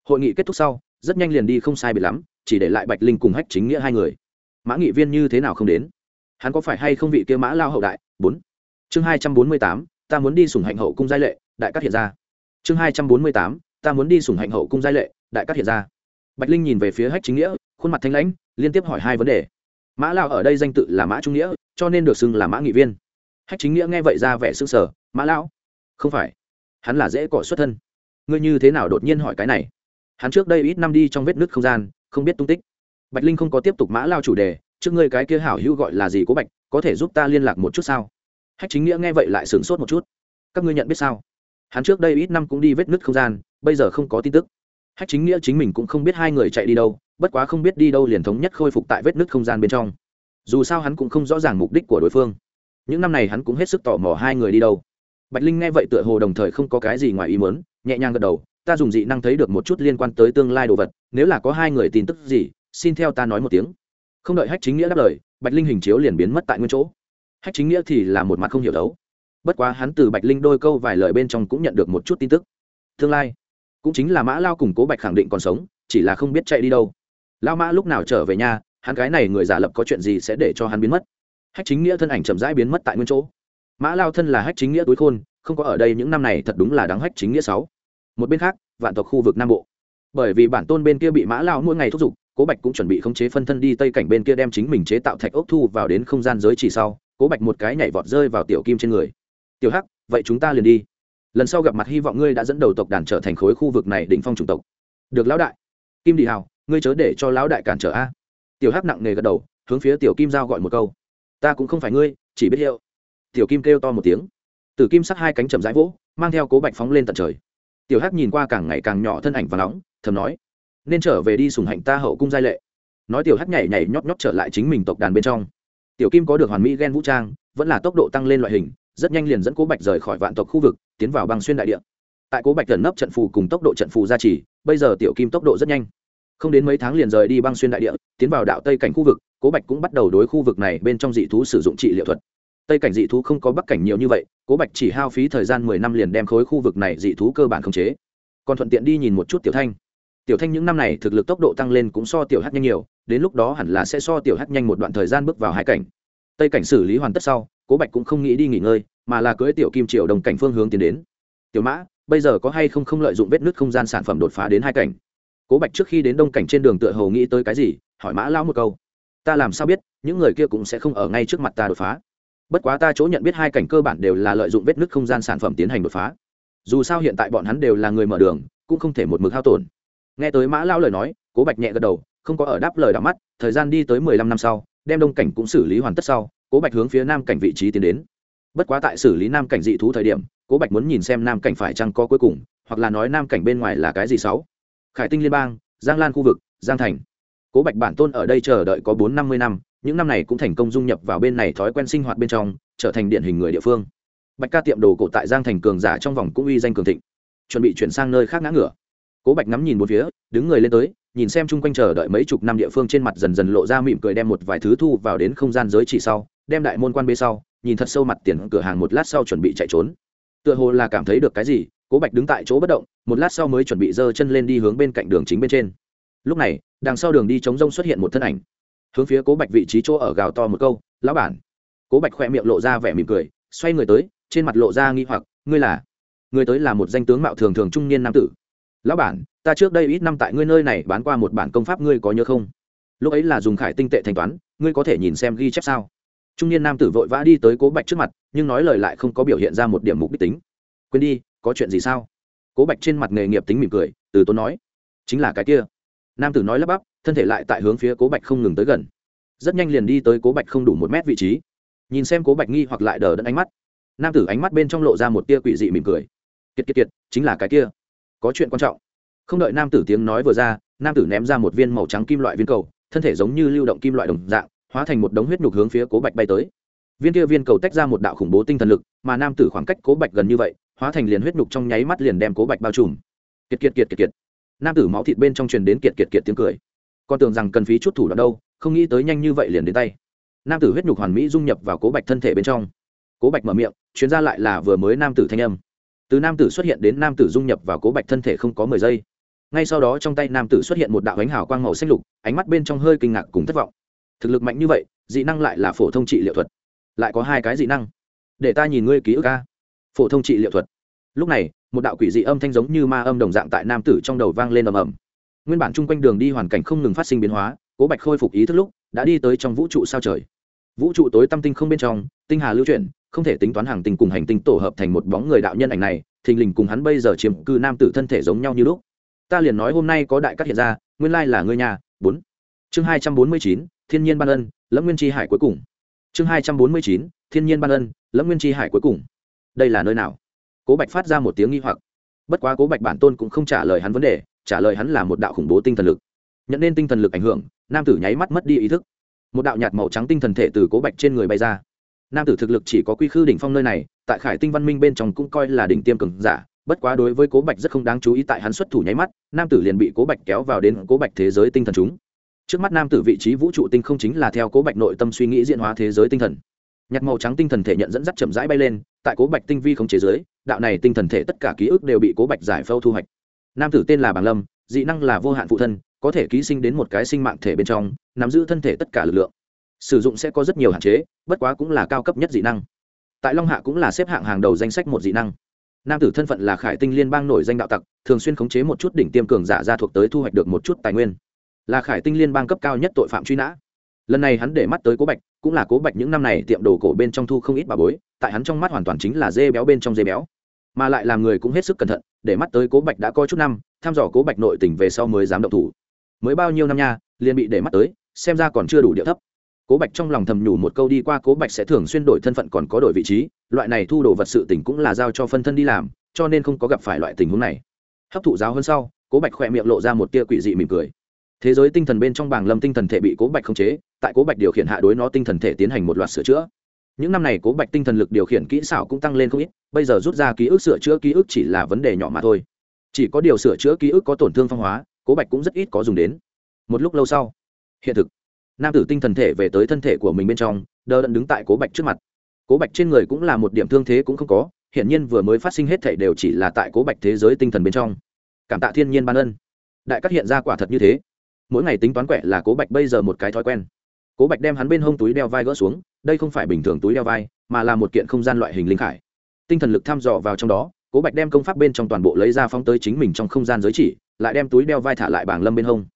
Hội nghị kết thúc sau, rất nhanh liền đi không sai bị lắm, chỉ để lại bạch linh cùng hách chính nghĩa hai người. Mã nghị viên như thế nào không đến? Hắn có phải hay không vị kia mã lao hậu đại? Bốn. Chương hai trăm bốn mươi tám, ta muốn đi sủng hạnh hậu cung giai lệ, đại cát hiện ra. Chương hai trăm bốn mươi tám, ta muốn đi sủng hạnh hậu cung giai lệ, đại cát hiện ra. Bạch linh nhìn về phía hách chính nghĩa, khuôn mặt thanh lãnh, liên tiếp hỏi hai vấn đề. Mã lao ở đây danh tự là mã trung nghĩa, cho nên được xưng là mã nghị viên. Hách chính nghĩa nghe vậy ra vẻ xưng sở mã lão? Không phải. Hắn là dễ cọ xuất thân. Ngươi như thế nào đột nhiên hỏi cái này? Hắn trước đây ít năm đi trong vết nứt không gian, không biết tung tích. Bạch linh không có tiếp tục mã lao chủ đề trước ngươi cái kia hảo hữu gọi là gì cố bạch, có thể giúp ta liên lạc một chút sao? Hách chính nghĩa nghe vậy lại sửng sốt một chút. Các ngươi nhận biết sao? Hắn trước đây ít năm cũng đi vết nứt không gian, bây giờ không có tin tức. Hách chính nghĩa chính mình cũng không biết hai người chạy đi đâu, bất quá không biết đi đâu liền thống nhất khôi phục tại vết nứt không gian bên trong. Dù sao hắn cũng không rõ ràng mục đích của đối phương. Những năm này hắn cũng hết sức tò mò hai người đi đâu. Bạch linh nghe vậy tựa hồ đồng thời không có cái gì ngoài ý muốn, nhẹ nhàng gật đầu, ta dùng dị năng thấy được một chút liên quan tới tương lai đồ vật, nếu là có hai người tin tức gì, xin theo ta nói một tiếng không đợi hách chính nghĩa đáp lời, bạch linh hình chiếu liền biến mất tại nguyên chỗ. Hách chính nghĩa thì là một mặt không hiểu đấu. Bất quá hắn từ bạch linh đôi câu vài lời bên trong cũng nhận được một chút tin tức. Tương lai, cũng chính là mã lao cùng cố bạch khẳng định còn sống, chỉ là không biết chạy đi đâu. Lao mã lúc nào trở về nhà, hắn cái này người giả lập có chuyện gì sẽ để cho hắn biến mất. Hách chính nghĩa thân ảnh chậm rãi biến mất tại nguyên chỗ. Mã lao thân là hách chính nghĩa túi khôn, không có ở đây những năm này thật đúng là đáng hách chính nghĩa sáu. Một bên khác, vạn tộc khu vực nam bộ. Bởi vì bản tôn bên kia bị mã lao mỗi ngày thúc giục cố bạch cũng chuẩn bị khống chế phân thân đi tây cảnh bên kia đem chính mình chế tạo thạch ốc thu vào đến không gian giới chỉ sau, cố bạch một cái nhảy vọt rơi vào tiểu kim trên người. Tiểu hắc, vậy chúng ta liền đi. Lần sau gặp mặt hy vọng ngươi đã dẫn đầu tộc đàn trở thành khối khu vực này đỉnh phong chủng tộc. Được lão đại. Kim đi hào, ngươi chớ để cho lão đại cản trở a. Tiểu hắc nặng nề gật đầu, hướng phía tiểu kim giao gọi một câu. Ta cũng không phải ngươi, chỉ biết hiệu. Tiểu kim kêu to một tiếng. Tử kim sắc hai cánh chầm rãi vỗ, mang theo cố bạch phóng lên tận trời. Tiểu hắc nhìn qua càng ngày càng nhỏ thân ảnh và nóng, thầm nói nên trở về đi sùng hạnh ta hậu cung giai lệ. Nói tiểu hắc nhảy nhảy nhót nhót trở lại chính mình tộc đàn bên trong. Tiểu kim có được hoàn mỹ ghen vũ trang, vẫn là tốc độ tăng lên loại hình, rất nhanh liền dẫn cố bạch rời khỏi vạn tộc khu vực, tiến vào băng xuyên đại địa. Tại cố bạch gần nấp trận phù cùng tốc độ trận phù gia trì, bây giờ tiểu kim tốc độ rất nhanh. Không đến mấy tháng liền rời đi băng xuyên đại địa, tiến vào đạo tây cảnh khu vực, cố bạch cũng bắt đầu đối khu vực này bên trong dị thú sử dụng trị liệu thuật. Tây cảnh dị thú không có bắc cảnh nhiều như vậy, cố bạch chỉ hao phí thời gian mười năm liền đem khối khu vực này dị thú cơ bản khống chế. Còn thuận tiện đi nhìn một chút tiểu thanh tiểu thanh những năm này thực lực tốc độ tăng lên cũng so tiểu hát nhanh nhiều, đến lúc đó hẳn là sẽ so tiểu hát nhanh một đoạn thời gian bước vào hai cảnh. Tây cảnh xử lý hoàn tất sau, cố bạch cũng không nghĩ đi nghỉ ngơi, mà là cưới tiểu kim triều đồng cảnh phương hướng tiến đến. Tiểu mã, bây giờ có hay không không lợi dụng vết nứt không gian sản phẩm đột phá đến hai cảnh? Cố bạch trước khi đến đông cảnh trên đường tựa hầu nghĩ tới cái gì, hỏi mã lao một câu. Ta làm sao biết, những người kia cũng sẽ không ở ngay trước mặt ta đột phá. Bất quá ta chỗ nhận biết hai cảnh cơ bản đều là lợi dụng vết nứt không gian sản phẩm tiến hành đột phá. Dù sao hiện tại bọn hắn đều là người mở đường, cũng không thể một mực hao tổn nghe tới mã lao lời nói, cố bạch nhẹ gật đầu, không có ở đáp lời đ mắt, thời gian đi tới mười lăm năm sau, đem đông cảnh cũng xử lý hoàn tất sau, cố bạch hướng phía nam cảnh vị trí tiến đến. Bất quá tại xử lý nam cảnh dị thú thời điểm, cố bạch muốn nhìn xem nam cảnh phải chăng có cuối cùng, hoặc là nói nam cảnh bên ngoài là cái gì sáu. Khải tinh liên bang, giang lan khu vực, giang thành. Cố bạch bản tôn ở đây chờ đợi có bốn năm mươi năm, những năm này cũng thành công dung nhập vào bên này thói quen sinh hoạt bên trong, trở thành điển hình người địa phương. Bạch ca tiệm đồ cổ tại giang thành cường giả trong vòng cũng uy danh cường thịnh, chuẩn bị chuyển sang nơi khác ngã ngửa cố bạch ngắm nhìn một phía, đứng người lên tới, nhìn xem chung quanh chờ đợi mấy chục năm địa phương trên mặt dần dần lộ ra mỉm cười đem một vài thứ thu vào đến không gian giới chỉ sau, đem đại môn quan bê sau, nhìn thật sâu mặt tiền cửa hàng một lát sau chuẩn bị chạy trốn. Tựa hồ là cảm thấy được cái gì, cố bạch đứng tại chỗ bất động, một lát sau mới chuẩn bị giơ chân lên đi hướng bên cạnh đường chính bên trên. Lúc này, đằng sau đường đi chống rông xuất hiện một thân ảnh. Hướng phía cố bạch vị trí chỗ ở gào to một câu, lão bản. Cố bạch khoe miệng lộ ra vẻ mỉm cười, xoay người tới, trên mặt lộ ra nghi hoặc, ngươi là? Người tới là một danh tướng mạo thường thường trung niên nam tử lão bản, ta trước đây ít năm tại ngươi nơi này bán qua một bản công pháp ngươi có nhớ không? Lúc ấy là dùng khải tinh tệ thanh toán, ngươi có thể nhìn xem ghi chép sao? Trung niên nam tử vội vã đi tới cố bạch trước mặt, nhưng nói lời lại không có biểu hiện ra một điểm mục đích tính. Quên đi, có chuyện gì sao? Cố bạch trên mặt nghề nghiệp tính mỉm cười, từ tốn nói. Chính là cái kia. Nam tử nói lắp bắp, thân thể lại tại hướng phía cố bạch không ngừng tới gần. Rất nhanh liền đi tới cố bạch không đủ một mét vị trí. Nhìn xem cố bạch nghi hoặc lại đờ đẫn ánh mắt. Nam tử ánh mắt bên trong lộ ra một tia quỷ dị mỉm cười. Kiệt kiệt kiệt, chính là cái kia có chuyện quan trọng. Không đợi nam tử tiếng nói vừa ra, nam tử ném ra một viên màu trắng kim loại viên cầu, thân thể giống như lưu động kim loại đồng dạng, hóa thành một đống huyết nhục hướng phía cố bạch bay tới. Viên kia viên cầu tách ra một đạo khủng bố tinh thần lực, mà nam tử khoảng cách cố bạch gần như vậy, hóa thành liền huyết nhục trong nháy mắt liền đem cố bạch bao trùm. Kiệt kiệt kiệt kiệt kiệt. Nam tử máu thịt bên trong truyền đến kiệt kiệt kiệt tiếng cười. Con tưởng rằng cần phí chút thủ đoạn đâu, không nghĩ tới nhanh như vậy liền đến tay. Nam tử huyết nhục hoàn mỹ dung nhập vào cố bạch thân thể bên trong. Cố bạch mở miệng chuyến ra lại là vừa mới nam tử thanh âm từ nam tử xuất hiện đến nam tử dung nhập vào cố bạch thân thể không có mười giây. Ngay sau đó trong tay nam tử xuất hiện một đạo ánh hào quang màu xanh lục, ánh mắt bên trong hơi kinh ngạc cùng thất vọng. Thực lực mạnh như vậy, dị năng lại là phổ thông trị liệu thuật. Lại có hai cái dị năng. Để ta nhìn ngươi ký ức ca phổ thông trị liệu thuật. Lúc này, một đạo quỷ dị âm thanh giống như ma âm đồng dạng tại nam tử trong đầu vang lên ầm ầm. Nguyên bản chung quanh đường đi hoàn cảnh không ngừng phát sinh biến hóa, cố bạch khôi phục ý thức lúc, đã đi tới trong vũ trụ sao trời. Vũ trụ tối tâm tinh không bên trong, tinh hà lưu chuyển không thể tính toán hàng tinh cùng hành tinh tổ hợp thành một bóng người đạo nhân ảnh này, thình lình cùng hắn bây giờ chiếm cư nam tử thân thể giống nhau như lúc. Ta liền nói hôm nay có đại cắt hiện ra, nguyên lai là ngươi nhà, bốn. Chương hai trăm bốn mươi chín, thiên nhiên ban ân lẫm nguyên tri hải cuối cùng. Chương hai trăm bốn mươi chín, thiên nhiên ban ân lẫm nguyên tri hải cuối cùng. Đây là nơi nào? Cố bạch phát ra một tiếng nghi hoặc. Bất quá cố bạch bản tôn cũng không trả lời hắn vấn đề, trả lời hắn là một đạo khủng bố tinh thần lực. Nhận nên tinh thần lực ảnh hưởng, nam tử nháy mắt mất đi ý thức. Một đạo nhạt màu trắng tinh thần thể từ cố bạch trên người bay ra nam tử thực lực chỉ có quy khư đỉnh phong nơi này, tại khải tinh văn minh bên trong cũng coi là đỉnh tiêm cường giả, bất quá đối với cố bạch rất không đáng chú ý tại hắn xuất thủ nháy mắt, nam tử liền bị cố bạch kéo vào đến cố bạch thế giới tinh thần chúng. Trước mắt nam tử vị trí vũ trụ tinh không chính là theo cố bạch nội tâm suy nghĩ diễn hóa thế giới tinh thần. Nhặt màu trắng tinh thần thể nhận dẫn dắt chậm rãi bay lên, tại cố bạch tinh vi không chế giới đạo này tinh thần thể tất cả ký ức đều bị cố bạch giải phâu thu hoạch. Nam tử tên là bàng lâm, dị năng là vô hạn phụ thân, có thể ký sinh đến một cái sinh mạng thể bên trong, nắm giữ thân thể tất cả lực lượng sử dụng sẽ có rất nhiều hạn chế, bất quá cũng là cao cấp nhất dị năng. Tại long hạ cũng là xếp hạng hàng đầu danh sách một dị năng. Nam tử thân phận là khải tinh liên bang nổi danh đạo tặc, thường xuyên khống chế một chút đỉnh tiêm cường giả ra thuộc tới thu hoạch được một chút tài nguyên. Là khải tinh liên bang cấp cao nhất tội phạm truy nã. Lần này hắn để mắt tới cố bạch, cũng là cố bạch những năm này tiệm đồ cổ bên trong thu không ít bà bối, tại hắn trong mắt hoàn toàn chính là dê béo bên trong dê béo. Mà lại làm người cũng hết sức cẩn thận, để mắt tới cố bạch đã có chút năm thăm dò cố bạch nội tình về sau mới dám động thủ. Mới bao nhiêu năm nha, liền bị để mắt tới, xem ra còn chưa đủ địa thấp cố bạch trong lòng thầm nhủ một câu đi qua cố bạch sẽ thường xuyên đổi thân phận còn có đổi vị trí, loại này thu đồ vật sự tỉnh cũng là giao cho phân thân đi làm, cho nên không có gặp phải loại tình huống này. Hấp thụ giáo hơn sau, cố bạch khỏe miệng lộ ra một tia quỷ dị mỉm cười. Thế giới tinh thần bên trong bảng lâm tinh thần thể bị cố bạch khống chế, tại cố bạch điều khiển hạ đối nó tinh thần thể tiến hành một loạt sửa chữa. Những năm này cố bạch tinh thần lực điều khiển kỹ xảo cũng tăng lên không ít, bây giờ rút ra ký ức sửa chữa ký ức chỉ là vấn đề nhỏ mà thôi. Chỉ có điều sửa chữa ký ức có tổn thương phong hóa, cố bạch cũng rất ít có dùng đến. Một lúc lâu sau, hiện thực nam tử tinh thần thể về tới thân thể của mình bên trong, đờ đẫn đứng tại cố bạch trước mặt. Cố bạch trên người cũng là một điểm thương thế cũng không có, hiển nhiên vừa mới phát sinh hết thể đều chỉ là tại cố bạch thế giới tinh thần bên trong. Cảm tạ thiên nhiên ban ân. Đại các hiện ra quả thật như thế. Mỗi ngày tính toán quẹ là cố bạch bây giờ một cái thói quen. Cố bạch đem hắn bên hông túi đeo vai gỡ xuống, đây không phải bình thường túi đeo vai, mà là một kiện không gian loại hình linh khải. Tinh thần lực thăm dò vào trong đó, cố bạch đem công pháp bên trong toàn bộ lấy ra phóng tới chính mình trong không gian giới chỉ, lại đem túi đeo vai thả lại bảng lâm bên hông.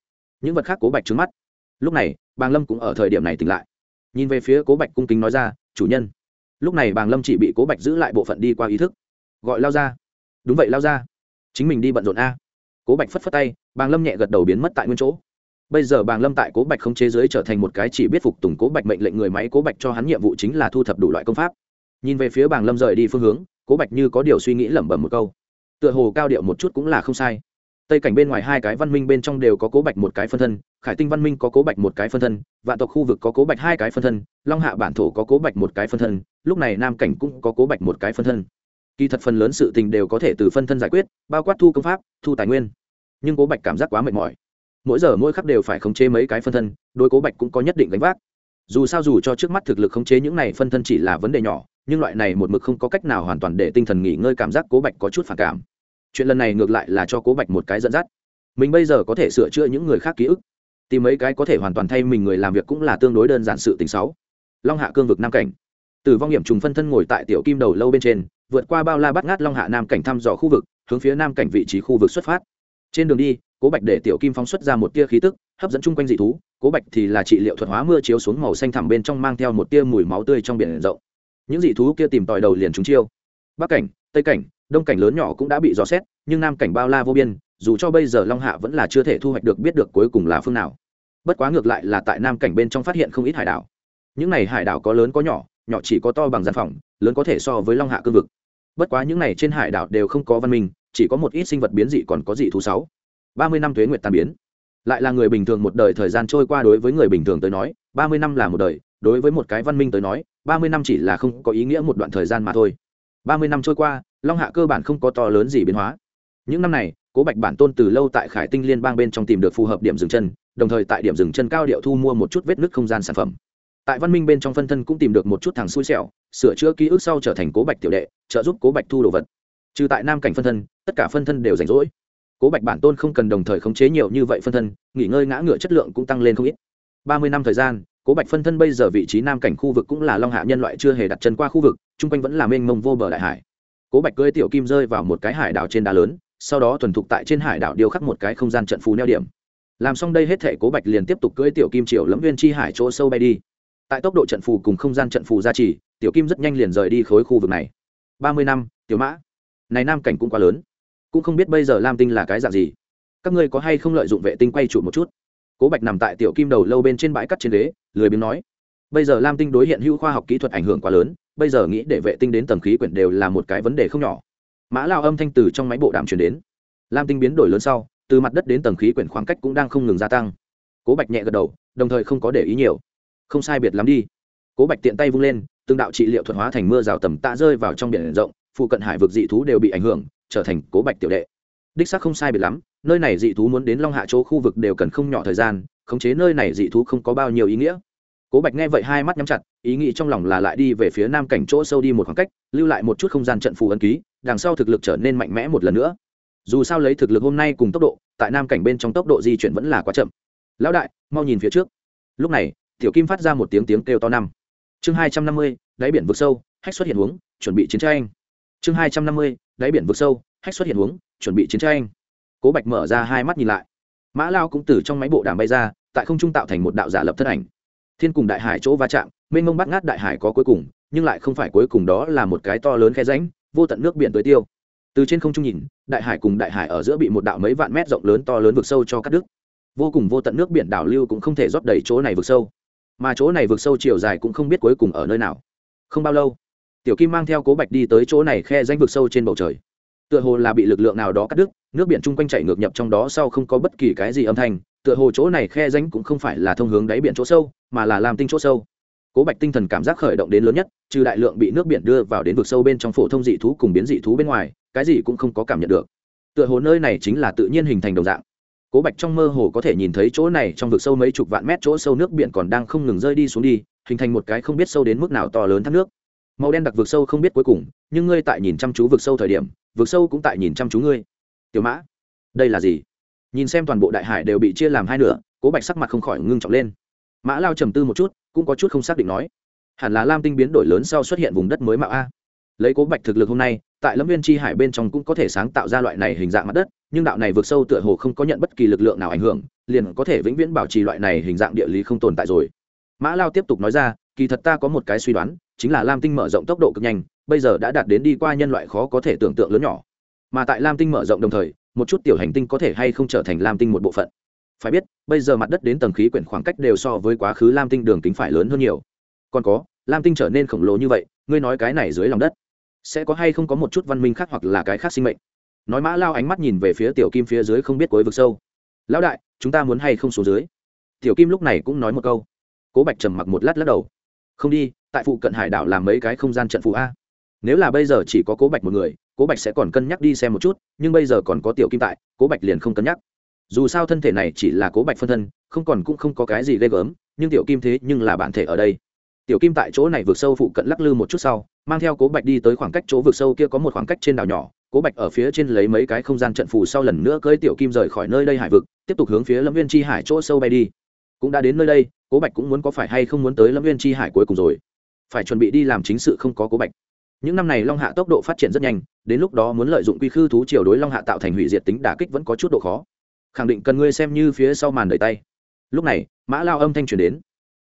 Những vật khác cố bạch trứng mắt. Lúc này bàng lâm cũng ở thời điểm này tỉnh lại. Nhìn về phía cố bạch cung kính nói ra, chủ nhân. Lúc này bàng lâm chỉ bị cố bạch giữ lại bộ phận đi qua ý thức. Gọi lao ra. Đúng vậy, lao ra. Chính mình đi bận rộn a. Cố bạch phất phất tay, bàng lâm nhẹ gật đầu biến mất tại nguyên chỗ. Bây giờ bàng lâm tại cố bạch không chế giới trở thành một cái chỉ biết phục tùng cố bạch mệnh lệnh người máy, cố bạch cho hắn nhiệm vụ chính là thu thập đủ loại công pháp. Nhìn về phía bàng lâm rời đi phương hướng, cố bạch như có điều suy nghĩ lẩm bẩm một câu. Tựa hồ cao điệu một chút cũng là không sai tây cảnh bên ngoài hai cái văn minh bên trong đều có cố bạch một cái phân thân, khải tinh văn minh có cố bạch một cái phân thân, vạn tộc khu vực có cố bạch hai cái phân thân, long hạ bản thổ có cố bạch một cái phân thân, lúc này nam cảnh cũng có cố bạch một cái phân thân. Kỳ thật phần lớn sự tình đều có thể từ phân thân giải quyết, bao quát thu công pháp, thu tài nguyên. Nhưng cố bạch cảm giác quá mệt mỏi. Mỗi giờ mỗi khắc đều phải khống chế mấy cái phân thân đôi cố bạch cũng có nhất định gánh vác. Dù sao dù cho trước mắt thực lực khống chế những này phân thân chỉ là vấn đề nhỏ, nhưng loại này một mực không có cách nào hoàn toàn để tinh thần nghỉ ngơi cảm giác cố bạch có chút phản cảm chuyện lần này ngược lại là cho cố bạch một cái dẫn dắt. Mình bây giờ có thể sửa chữa những người khác ký ức, tìm mấy cái có thể hoàn toàn thay mình người làm việc cũng là tương đối đơn giản sự tình sáu. long hạ cương vực nam cảnh. Từ vong hiểm trùng phân thân ngồi tại tiểu kim đầu lâu bên trên, vượt qua bao la bắt ngát long hạ nam cảnh thăm dò khu vực, hướng phía nam cảnh vị trí khu vực xuất phát. Trên đường đi, cố bạch để tiểu kim phóng xuất ra một tia khí tức, hấp dẫn chung quanh dị thú, cố bạch thì là trị liệu thuật hóa mưa chiếu xuống màu xanh thẳm bên trong mang theo một tia mùi máu tươi trong biển rộng. Những dị thú kia tìm tòi đầu liền chúng chiêu. Bắc cảnh, tây cảnh đông cảnh lớn nhỏ cũng đã bị dò xét, nhưng nam cảnh bao la vô biên, dù cho bây giờ long hạ vẫn là chưa thể thu hoạch được biết được cuối cùng là phương nào. Bất quá ngược lại là tại nam cảnh bên trong phát hiện không ít hải đảo. Những này hải đảo có lớn có nhỏ nhỏ chỉ có to bằng gian phòng, lớn có thể so với long hạ cương vực. Bất quá những này trên hải đảo đều không có văn minh, chỉ có một ít sinh vật biến dị còn có dị thú sáu. Ba mươi năm thuế nguyệt tàn biến. Lại là người bình thường một đời thời gian trôi qua đối với người bình thường tới nói, ba mươi năm là một đời, đối với một cái văn minh tới nói, ba mươi năm chỉ là không có ý nghĩa một đoạn thời gian mà thôi. Ba mươi năm trôi qua long hạ cơ bản không có to lớn gì biến hóa. Những năm này, cố bạch bản tôn từ lâu tại khải tinh liên bang bên trong tìm được phù hợp điểm dừng chân, đồng thời tại điểm dừng chân cao điệu thu mua một chút vết nứt không gian sản phẩm. Tại văn minh bên trong phân thân cũng tìm được một chút thằng xui xẻo, sửa chữa ký ức sau trở thành cố bạch tiểu đệ, trợ giúp cố bạch thu đồ vật. Trừ tại nam cảnh phân thân, tất cả phân thân đều rảnh rỗi. Cố bạch bản tôn không cần đồng thời khống chế nhiều như vậy phân thân, nghỉ ngơi ngã ngựa chất lượng cũng tăng lên không ít. Ba mươi năm thời gian, cố bạch phân thân bây giờ vị trí nam cảnh khu vực cũng là long hạ nhân loại chưa hề đặt chân qua khu vực, chung quanh vẫn là mênh mông vô bờ đại hải cố bạch cưỡi tiểu kim rơi vào một cái hải đảo trên đá lớn, sau đó thuần thục tại trên hải đảo điêu khắc một cái không gian trận phù neo điểm. Làm xong đây hết thể, cố bạch liền tiếp tục cưỡi tiểu kim triều lẫm viên chi hải chỗ sâu bay đi. Tại tốc độ trận phù cùng không gian trận phù gia trì, tiểu kim rất nhanh liền rời đi khối khu vực này. Ba mươi năm, tiểu mã. Này nam cảnh cũng quá lớn. Cũng không biết bây giờ lam tinh là cái dạng gì. Các ngươi có hay không lợi dụng vệ tinh quay trụ một chút? Cố bạch nằm tại tiểu kim đầu lâu bên trên bãi cắt trên đế lười biếng nói bây giờ lam tinh đối hiện hữu khoa học kỹ thuật ảnh hưởng quá lớn, bây giờ nghĩ để vệ tinh đến tầng khí quyển đều là một cái vấn đề không nhỏ. Mã lao âm thanh từ trong máy bộ đàm truyền đến. Lam tinh biến đổi lớn sau, từ mặt đất đến tầng khí quyển khoảng cách cũng đang không ngừng gia tăng. Cố bạch nhẹ gật đầu, đồng thời không có để ý nhiều. Không sai biệt lắm đi. Cố bạch tiện tay vung lên tương đạo trị liệu thuật hóa thành mưa rào tầm tạ rơi vào trong biển rộng, phụ cận hải vực dị thú đều bị ảnh hưởng, trở thành cố bạch tiểu đệ. Đích xác không sai biệt lắm, nơi này dị thú muốn đến long hạ chỗ khu vực đều cần không nhỏ thời gian, khống chế nơi này dị thú không có bao nhiêu ý nghĩa cố bạch nghe vậy hai mắt nhắm chặt, ý nghĩ trong lòng là lại đi về phía nam cảnh chỗ sâu đi một khoảng cách, lưu lại một chút không gian trận phù ấn ký, đằng sau thực lực trở nên mạnh mẽ một lần nữa. Dù sao lấy thực lực hôm nay cùng tốc độ, tại nam cảnh bên trong tốc độ di chuyển vẫn là quá chậm. Lão đại, mau nhìn phía trước. Lúc này, tiểu kim phát ra một tiếng tiếng kêu to năm. Chương hai trăm năm mươi, đáy biển vực sâu, hách xuất hiện huống, chuẩn bị chiến tranh. Chương hai trăm năm mươi, đáy biển vực sâu, hách xuất hiện huống, chuẩn bị chiến tranh. Cố bạch mở ra hai mắt nhìn lại. Mã lao cũng từ trong máy bộ đàm bay ra, tại không trung tạo thành một đạo giả lập thân ảnh thiên cùng đại hải chỗ va chạm, mênh mông bắt ngát đại hải có cuối cùng, nhưng lại không phải cuối cùng đó là một cái to lớn khe ránh vô tận nước biển tới tiêu. Từ trên không trung nhìn, đại hải cùng đại hải ở giữa bị một đạo mấy vạn mét rộng lớn to lớn vực sâu cho cắt đứt. Vô cùng vô tận nước biển đảo lưu cũng không thể rót đầy chỗ này vực sâu. Mà chỗ này vực sâu chiều dài cũng không biết cuối cùng ở nơi nào. Không bao lâu, tiểu kim mang theo cố bạch đi tới chỗ này khe danh vực sâu trên bầu trời. Tựa hồ là bị lực lượng nào đó cắt đứt, nước biển chung quanh chảy ngược nhập trong đó sau không có bất kỳ cái gì âm thanh, tựa hồ chỗ này khe danh cũng không phải là thông hướng đáy biển chỗ sâu mà là làm tinh chỗ sâu. Cố bạch tinh thần cảm giác khởi động đến lớn nhất, trừ đại lượng bị nước biển đưa vào đến vực sâu bên trong phổ thông dị thú cùng biến dị thú bên ngoài, cái gì cũng không có cảm nhận được. Tựa hồ nơi này chính là tự nhiên hình thành đồng dạng. Cố bạch trong mơ hồ có thể nhìn thấy chỗ này trong vực sâu mấy chục vạn mét chỗ sâu nước biển còn đang không ngừng rơi đi xuống đi, hình thành một cái không biết sâu đến mức nào to lớn thác nước. Màu đen đặc vực sâu không biết cuối cùng, nhưng ngươi tại nhìn chăm chú vực sâu thời điểm, vực sâu cũng tại nhìn chăm chú ngươi. Tiểu mã, đây là gì? Nhìn xem toàn bộ đại hải đều bị chia làm hai nửa, cố bạch sắc mặt không khỏi ngưng trọng lên mã lao trầm tư một chút, cũng có chút không xác định nói, hẳn là lam tinh biến đổi lớn sau xuất hiện vùng đất mới mạo a. Lấy cố bạch thực lực hôm nay, tại lâm viên tri hải bên trong cũng có thể sáng tạo ra loại này hình dạng mặt đất, nhưng đạo này vượt sâu tựa hồ không có nhận bất kỳ lực lượng nào ảnh hưởng, liền có thể vĩnh viễn bảo trì loại này hình dạng địa lý không tồn tại rồi. Mã lao tiếp tục nói ra, kỳ thật ta có một cái suy đoán, chính là lam tinh mở rộng tốc độ cực nhanh, bây giờ đã đạt đến đi qua nhân loại khó có thể tưởng tượng lớn nhỏ. Mà tại lam tinh mở rộng đồng thời, một chút tiểu hành tinh có thể hay không trở thành lam tinh một bộ phận phải biết, bây giờ mặt đất đến tầng khí quyển khoảng cách đều so với quá khứ lam tinh đường kính phải lớn hơn nhiều. Còn có, lam tinh trở nên khổng lồ như vậy, ngươi nói cái này dưới lòng đất, sẽ có hay không có một chút văn minh khác hoặc là cái khác sinh mệnh? Nói mã lao ánh mắt nhìn về phía tiểu kim phía dưới không biết cuối vực sâu. Lão đại, chúng ta muốn hay không xuống dưới? Tiểu kim lúc này cũng nói một câu. Cố bạch trầm mặc một lát lắc đầu. Không đi, tại phụ cận hải đảo làm mấy cái không gian trận phụ a. Nếu là bây giờ chỉ có cố bạch một người, cố bạch sẽ còn cân nhắc đi xem một chút, nhưng bây giờ còn có tiểu kim tại, cố bạch liền không cân nhắc dù sao thân thể này chỉ là cố bạch phân thân, không còn cũng không có cái gì ghê gớm, nhưng tiểu kim thế nhưng là bản thể ở đây. Tiểu kim tại chỗ này vượt sâu phụ cận lắc lư một chút sau, mang theo cố bạch đi tới khoảng cách chỗ vượt sâu kia có một khoảng cách trên đảo nhỏ, cố bạch ở phía trên lấy mấy cái không gian trận phù sau lần nữa cưới tiểu kim rời khỏi nơi đây hải vực, tiếp tục hướng phía lâm viên tri hải chỗ sâu bay đi. Cũng đã đến nơi đây, cố bạch cũng muốn có phải hay không muốn tới lâm viên tri hải cuối cùng rồi. Phải chuẩn bị đi làm chính sự không có cố bạch. Những năm này long hạ tốc độ phát triển rất nhanh, đến lúc đó muốn lợi dụng quy khư thú chiều đối long hạ tạo thành hủy diệt tính đả kích vẫn có chút độ khó khẳng định cần ngươi xem như phía sau màn đợi tay. Lúc này, mã lao âm thanh truyền đến.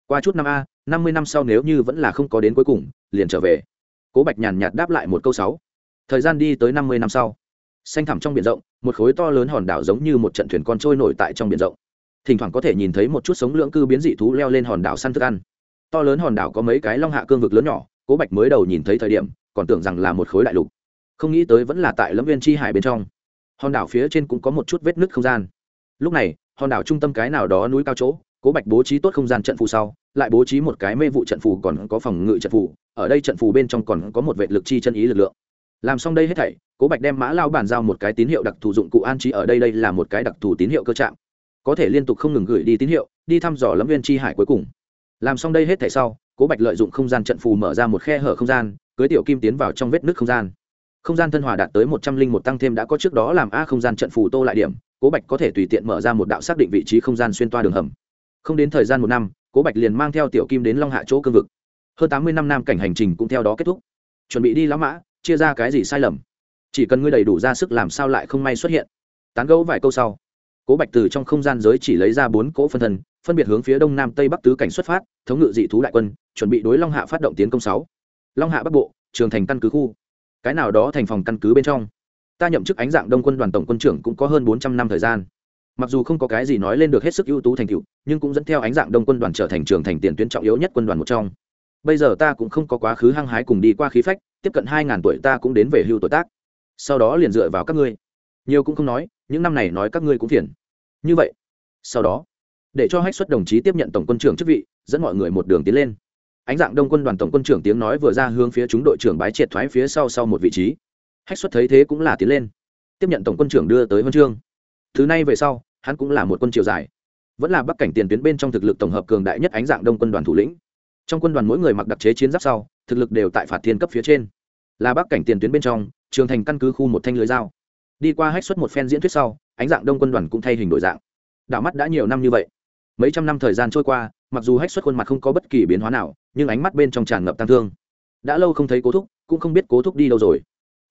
Qua chút năm a, năm mươi năm sau nếu như vẫn là không có đến cuối cùng, liền trở về. Cố bạch nhàn nhạt đáp lại một câu sáu. Thời gian đi tới năm mươi năm sau. Xanh thẳm trong biển rộng, một khối to lớn hòn đảo giống như một trận thuyền con trôi nổi tại trong biển rộng. Thỉnh thoảng có thể nhìn thấy một chút sống lưỡng cư biến dị thú leo lên hòn đảo săn thức ăn. To lớn hòn đảo có mấy cái long hạ cương vực lớn nhỏ, cố bạch mới đầu nhìn thấy thời điểm, còn tưởng rằng là một khối đại lục. Không nghĩ tới vẫn là tại lâm viên chi hải bên trong. Hòn đảo phía trên cũng có một chút vết nứt không gian lúc này, hòn đảo trung tâm cái nào đó núi cao chỗ, cố bạch bố trí tốt không gian trận phù sau, lại bố trí một cái mê vụ trận phù còn có phòng ngự trận phù, ở đây trận phù bên trong còn có một vệ lực chi chân ý lực lượng. Làm xong đây hết thảy, cố bạch đem mã lao bàn giao một cái tín hiệu đặc thù dụng cụ an trí ở đây đây là một cái đặc thù tín hiệu cơ trạng có thể liên tục không ngừng gửi đi tín hiệu, đi thăm dò lâm viên chi hải cuối cùng. Làm xong đây hết thảy sau, cố bạch lợi dụng không gian trận phù mở ra một khe hở không gian, cưới tiểu kim tiến vào trong vết nước không gian. Không gian thân hòa đạt tới một trăm linh một tăng thêm đã có trước đó làm a không gian trận phù tô lại điểm cố bạch có thể tùy tiện mở ra một đạo xác định vị trí không gian xuyên toa đường hầm. Không đến thời gian một năm, cố bạch liền mang theo tiểu kim đến long hạ chỗ cương vực. Hơn tám mươi năm nam cảnh hành trình cũng theo đó kết thúc. Chuẩn bị đi lão mã, chia ra cái gì sai lầm? Chỉ cần ngươi đầy đủ ra sức làm sao lại không may xuất hiện? Tán gấu vài câu sau, cố bạch từ trong không gian giới chỉ lấy ra bốn cỗ phân thân, phân biệt hướng phía đông nam tây bắc tứ cảnh xuất phát, thống ngự dị thú đại quân, chuẩn bị đối long hạ phát động tiến công sáu. Long hạ bắc bộ, trường thành căn cứ khu. Cái nào đó thành phòng căn cứ bên trong ta nhậm chức ánh dạng đông quân đoàn tổng quân trưởng cũng có hơn bốn trăm năm thời gian. Mặc dù không có cái gì nói lên được hết sức ưu tú thành tựu, nhưng cũng dẫn theo ánh dạng đông quân đoàn trở thành trường thành tiền tuyến trọng yếu nhất quân đoàn một trong. Bây giờ ta cũng không có quá khứ hăng hái cùng đi qua khí phách, tiếp cận hai ngàn tuổi ta cũng đến về hưu tuổi tác. Sau đó liền dựa vào các ngươi. Nhiều cũng không nói, những năm này nói các ngươi cũng phiền. Như vậy, sau đó, để cho hách xuất đồng chí tiếp nhận tổng quân trưởng chức vị, dẫn mọi người một đường tiến lên. Ánh dạng đông quân đoàn tổng quân trưởng tiếng nói vừa ra hướng phía chúng đội trưởng bái triệt thoái phía sau sau một vị trí hách xuất thấy thế cũng là tiến lên. Tiếp nhận tổng quân trưởng đưa tới huân chương. Thứ này về sau, hắn cũng là một quân triều dài. Vẫn là bắc cảnh tiền tuyến bên trong thực lực tổng hợp cường đại nhất ánh dạng đông quân đoàn thủ lĩnh. Trong quân đoàn mỗi người mặc đặc chế chiến giáp sau, thực lực đều tại phạt thiên cấp phía trên. Là bắc cảnh tiền tuyến bên trong, trường thành căn cứ khu một thanh lưới dao. Đi qua hách xuất một phen diễn thuyết sau, ánh dạng đông quân đoàn cũng thay hình đổi dạng. Đảo mắt đã nhiều năm như vậy. Mấy trăm năm thời gian trôi qua, mặc dù hách xuất khuôn mặt không có bất kỳ biến hóa nào, nhưng ánh mắt bên trong tràn ngập tăng thương. Đã lâu không thấy cố thúc, cũng không biết cố thúc đi đâu rồi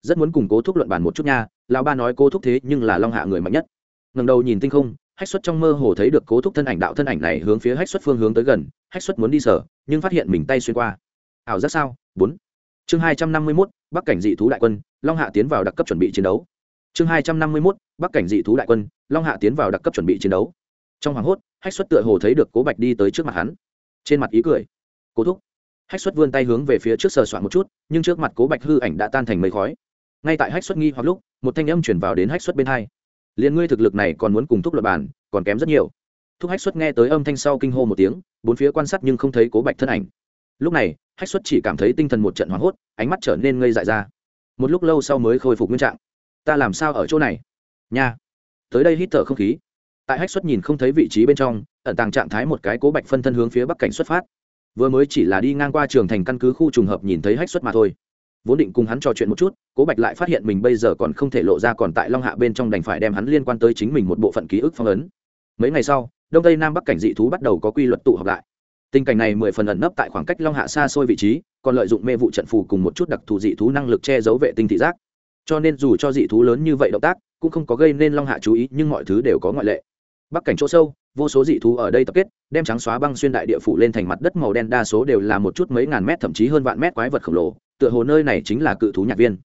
rất muốn cùng cố thúc luận bàn một chút nha, lão ba nói cố thúc thế nhưng là long hạ người mạnh nhất. Ngầm đầu nhìn tinh không, hách xuất trong mơ hồ thấy được cố thúc thân ảnh đạo thân ảnh này hướng phía hách xuất phương hướng tới gần, hách xuất muốn đi sở, nhưng phát hiện mình tay xuyên qua. Ảo giác sao? Bốn. Chương hai trăm năm mươi mốt, bắc cảnh dị thú đại quân, long hạ tiến vào đặc cấp chuẩn bị chiến đấu. Chương hai trăm năm mươi mốt, bắc cảnh dị thú đại quân, long hạ tiến vào đặc cấp chuẩn bị chiến đấu. Trong hoàng hốt, hách xuất tựa hồ thấy được cố bạch đi tới trước mặt hắn. Trên mặt ý cười. Cố thúc. Hách xuất vươn tay hướng về phía trước sờ soạn một chút, nhưng trước mặt cố bạch hư ảnh đã tan thành mây khói ngay tại hách xuất nghi hoặc lúc, một thanh âm chuyển vào đến hách xuất bên hai. Liền ngươi thực lực này còn muốn cùng thúc luật bàn, còn kém rất nhiều. Thúc hách xuất nghe tới âm thanh sau kinh hô một tiếng, bốn phía quan sát nhưng không thấy cố bạch thân ảnh. Lúc này, hách xuất chỉ cảm thấy tinh thần một trận hoảng hốt, ánh mắt trở nên ngây dại ra. Một lúc lâu sau mới khôi phục nguyên trạng. Ta làm sao ở chỗ này? Nha. Tới đây hít thở không khí. Tại hách xuất nhìn không thấy vị trí bên trong, ẩn tàng trạng thái một cái cố bạch phân thân hướng phía bắc cảnh xuất phát. Vừa mới chỉ là đi ngang qua trường thành căn cứ khu trùng hợp nhìn thấy hách xuất mà thôi vốn định cùng hắn trò chuyện một chút, cố bạch lại phát hiện mình bây giờ còn không thể lộ ra còn tại long hạ bên trong đành phải đem hắn liên quan tới chính mình một bộ phận ký ức phong ấn. Mấy ngày sau, đông tây nam bắc cảnh dị thú bắt đầu có quy luật tụ họp lại. Tình cảnh này mười phần ẩn nấp tại khoảng cách long hạ xa xôi vị trí, còn lợi dụng mê vụ trận phù cùng một chút đặc thù dị thú năng lực che giấu vệ tinh thị giác. Cho nên dù cho dị thú lớn như vậy động tác, cũng không có gây nên long hạ chú ý, nhưng mọi thứ đều có ngoại lệ. Bắc cảnh chỗ sâu, vô số dị thú ở đây tập kết, đem trắng xóa băng xuyên đại địa phủ lên thành mặt đất màu đen, đa số đều là một chút mấy ngàn mét, thậm chí hơn vạn mét quái vật khổng lồ tựa hồ nơi này chính là cự thú nhạc viên.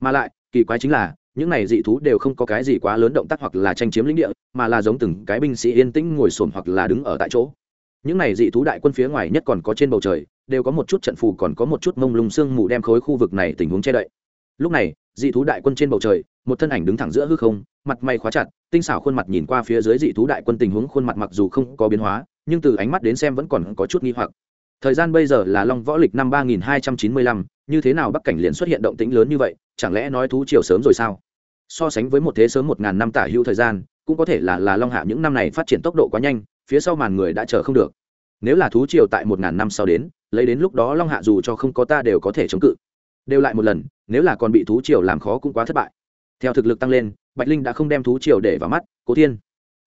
Mà lại, kỳ quái chính là, những này dị thú đều không có cái gì quá lớn động tác hoặc là tranh chiếm lĩnh địa, mà là giống từng cái binh sĩ yên tĩnh ngồi sồn hoặc là đứng ở tại chỗ. Những này dị thú đại quân phía ngoài nhất còn có trên bầu trời, đều có một chút trận phù còn có một chút mông lung sương mù đem khối khu vực này tình huống che đậy. Lúc này, dị thú đại quân trên bầu trời, một thân ảnh đứng thẳng giữa hư không, mặt mày khóa chặt, tinh xảo khuôn mặt nhìn qua phía dưới dị thú đại quân tình huống khuôn mặt mặc dù không có biến hóa, nhưng từ ánh mắt đến xem vẫn còn có chút nghi hoặc. Thời gian bây giờ là long võ lịch năm ba nghìn hai trăm chín mươi lăm như thế nào bắc cảnh liền xuất hiện động tĩnh lớn như vậy, chẳng lẽ nói thú triều sớm rồi sao? So sánh với một thế sớm một ngàn năm tả hữu thời gian, cũng có thể là là long hạ những năm này phát triển tốc độ quá nhanh, phía sau màn người đã chờ không được. Nếu là thú triều tại một ngàn năm sau đến, lấy đến lúc đó long hạ dù cho không có ta đều có thể chống cự. Đều lại một lần, nếu là còn bị thú triều làm khó cũng quá thất bại. Theo thực lực tăng lên, bạch linh đã không đem thú triều để vào mắt, cố thiên.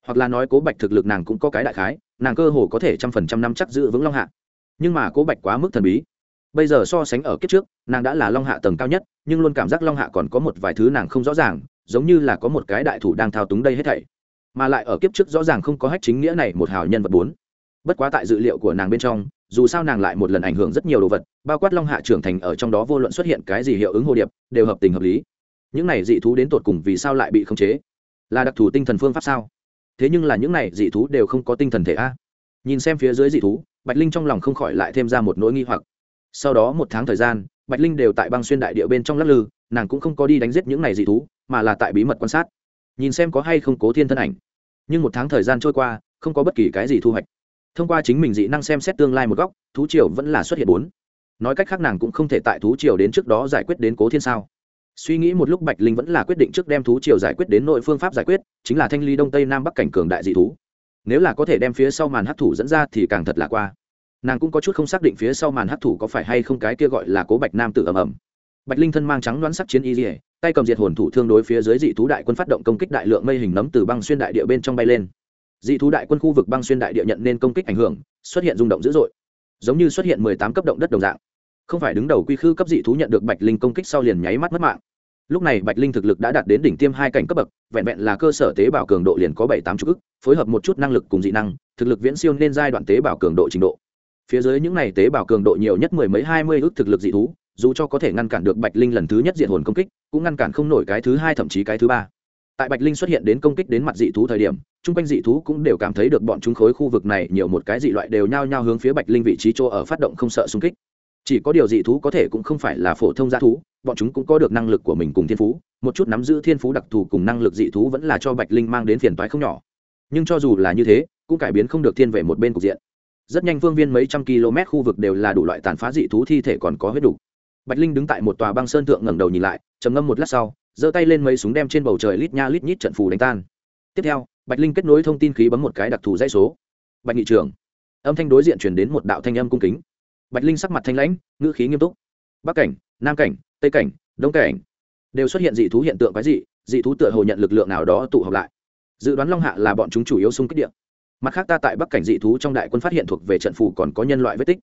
Hoặc là nói cố bạch thực lực nàng cũng có cái đại khái, nàng cơ hồ có thể trăm phần trăm năm chắc giữ vững long hạ. Nhưng mà cố bạch quá mức thần bí bây giờ so sánh ở kiếp trước, nàng đã là long hạ tầng cao nhất, nhưng luôn cảm giác long hạ còn có một vài thứ nàng không rõ ràng, giống như là có một cái đại thủ đang thao túng đây hết thảy. Mà lại ở kiếp trước rõ ràng không có hách chính nghĩa này một hào nhân vật bốn. Bất quá tại dự liệu của nàng bên trong, dù sao nàng lại một lần ảnh hưởng rất nhiều đồ vật, bao quát long hạ trưởng thành ở trong đó vô luận xuất hiện cái gì hiệu ứng hồ điệp, đều hợp tình hợp lý. Những này dị thú đến tột cùng vì sao lại bị khống chế? Là đặc thù tinh thần phương pháp sao? Thế nhưng là những này dị thú đều không có tinh thần thể a. Nhìn xem phía dưới dị thú, bạch linh trong lòng không khỏi lại thêm ra một nỗi nghi hoặc sau đó một tháng thời gian, bạch linh đều tại băng xuyên đại địa bên trong lắc lư, nàng cũng không có đi đánh giết những này dị thú, mà là tại bí mật quan sát. Nhìn xem có hay không cố thiên thân ảnh. Nhưng một tháng thời gian trôi qua, không có bất kỳ cái gì thu hoạch. Thông qua chính mình dị năng xem xét tương lai một góc, thú triều vẫn là xuất hiện bốn. Nói cách khác nàng cũng không thể tại thú triều đến trước đó giải quyết đến cố thiên sao. Suy nghĩ một lúc bạch linh vẫn là quyết định trước đem thú triều giải quyết đến nội phương pháp giải quyết, chính là thanh ly đông tây nam bắc cảnh cường đại dị thú. Nếu là có thể đem phía sau màn hấp thủ dẫn ra thì càng thật là qua nàng cũng có chút không xác định phía sau màn hấp thủ có phải hay không cái kia gọi là cố bạch nam tử ầm ầm. Bạch linh thân mang trắng đoán sắc chiến y dỉa tay cầm diệt hồn thủ thương đối phía dưới dị thú đại quân phát động công kích đại lượng mây hình nấm từ băng xuyên đại địa bên trong bay lên. Dị thú đại quân khu vực băng xuyên đại địa nhận nên công kích ảnh hưởng, xuất hiện rung động dữ dội. Giống như xuất hiện mười tám cấp động đất đồng dạng. Không phải đứng đầu quy khư cấp dị thú nhận được bạch linh công kích sau liền nháy mắt mất mạng. Lúc này bạch linh thực lực đã đạt đến đỉnh tiêm hai cảnh cấp bậc, vẹn vẹn là cơ sở tế bào cường độ liền có bảy tám chục ức, phối hợp một chút năng lực cùng dị năng, thực lực viễn siêu nên giai đoạn tế bào cường độ trình độ phía dưới những này tế bào cường độ nhiều nhất mười mấy hai mươi ức thực lực dị thú, dù cho có thể ngăn cản được bạch linh lần thứ nhất diện hồn công kích, cũng ngăn cản không nổi cái thứ hai thậm chí cái thứ ba. Tại bạch linh xuất hiện đến công kích đến mặt dị thú thời điểm, chung quanh dị thú cũng đều cảm thấy được bọn chúng khối khu vực này nhiều một cái dị loại đều nhao nhao hướng phía bạch linh vị trí chỗ ở phát động không sợ xung kích. Chỉ có điều dị thú có thể cũng không phải là phổ thông g thú, bọn chúng cũng có được năng lực của mình cùng thiên phú, một chút nắm giữ thiên phú đặc thù cùng năng lực dị thú vẫn là cho bạch linh mang đến phiền toái không nhỏ. Nhưng cho dù là như thế, cũng cải biến không được thiên về một bên cục diện rất nhanh phương viên mấy trăm km khu vực đều là đủ loại tàn phá dị thú thi thể còn có huyết đủ bạch linh đứng tại một tòa băng sơn thượng ngẩng đầu nhìn lại, trầm ngâm một lát sau, giơ tay lên mấy súng đem trên bầu trời lít nha lít nhít trận phù đánh tan. Tiếp theo, bạch linh kết nối thông tin khí bấm một cái đặc thù dãy số. Bạch nghị trưởng âm thanh đối diện chuyển đến một đạo thanh âm cung kính. Bạch linh sắc mặt thanh lãnh, ngữ khí nghiêm túc. Bắc cảnh, nam cảnh, tây cảnh, đông cảnh đều xuất hiện dị thú hiện tượng quái dị dị thú tựa hồ nhận lực lượng nào đó tụ họp lại. Dự đoán long hạ là bọn chúng chủ yếu xung kích điện mặt khác ta tại bắc cảnh dị thú trong đại quân phát hiện thuộc về trận phủ còn có nhân loại vết tích.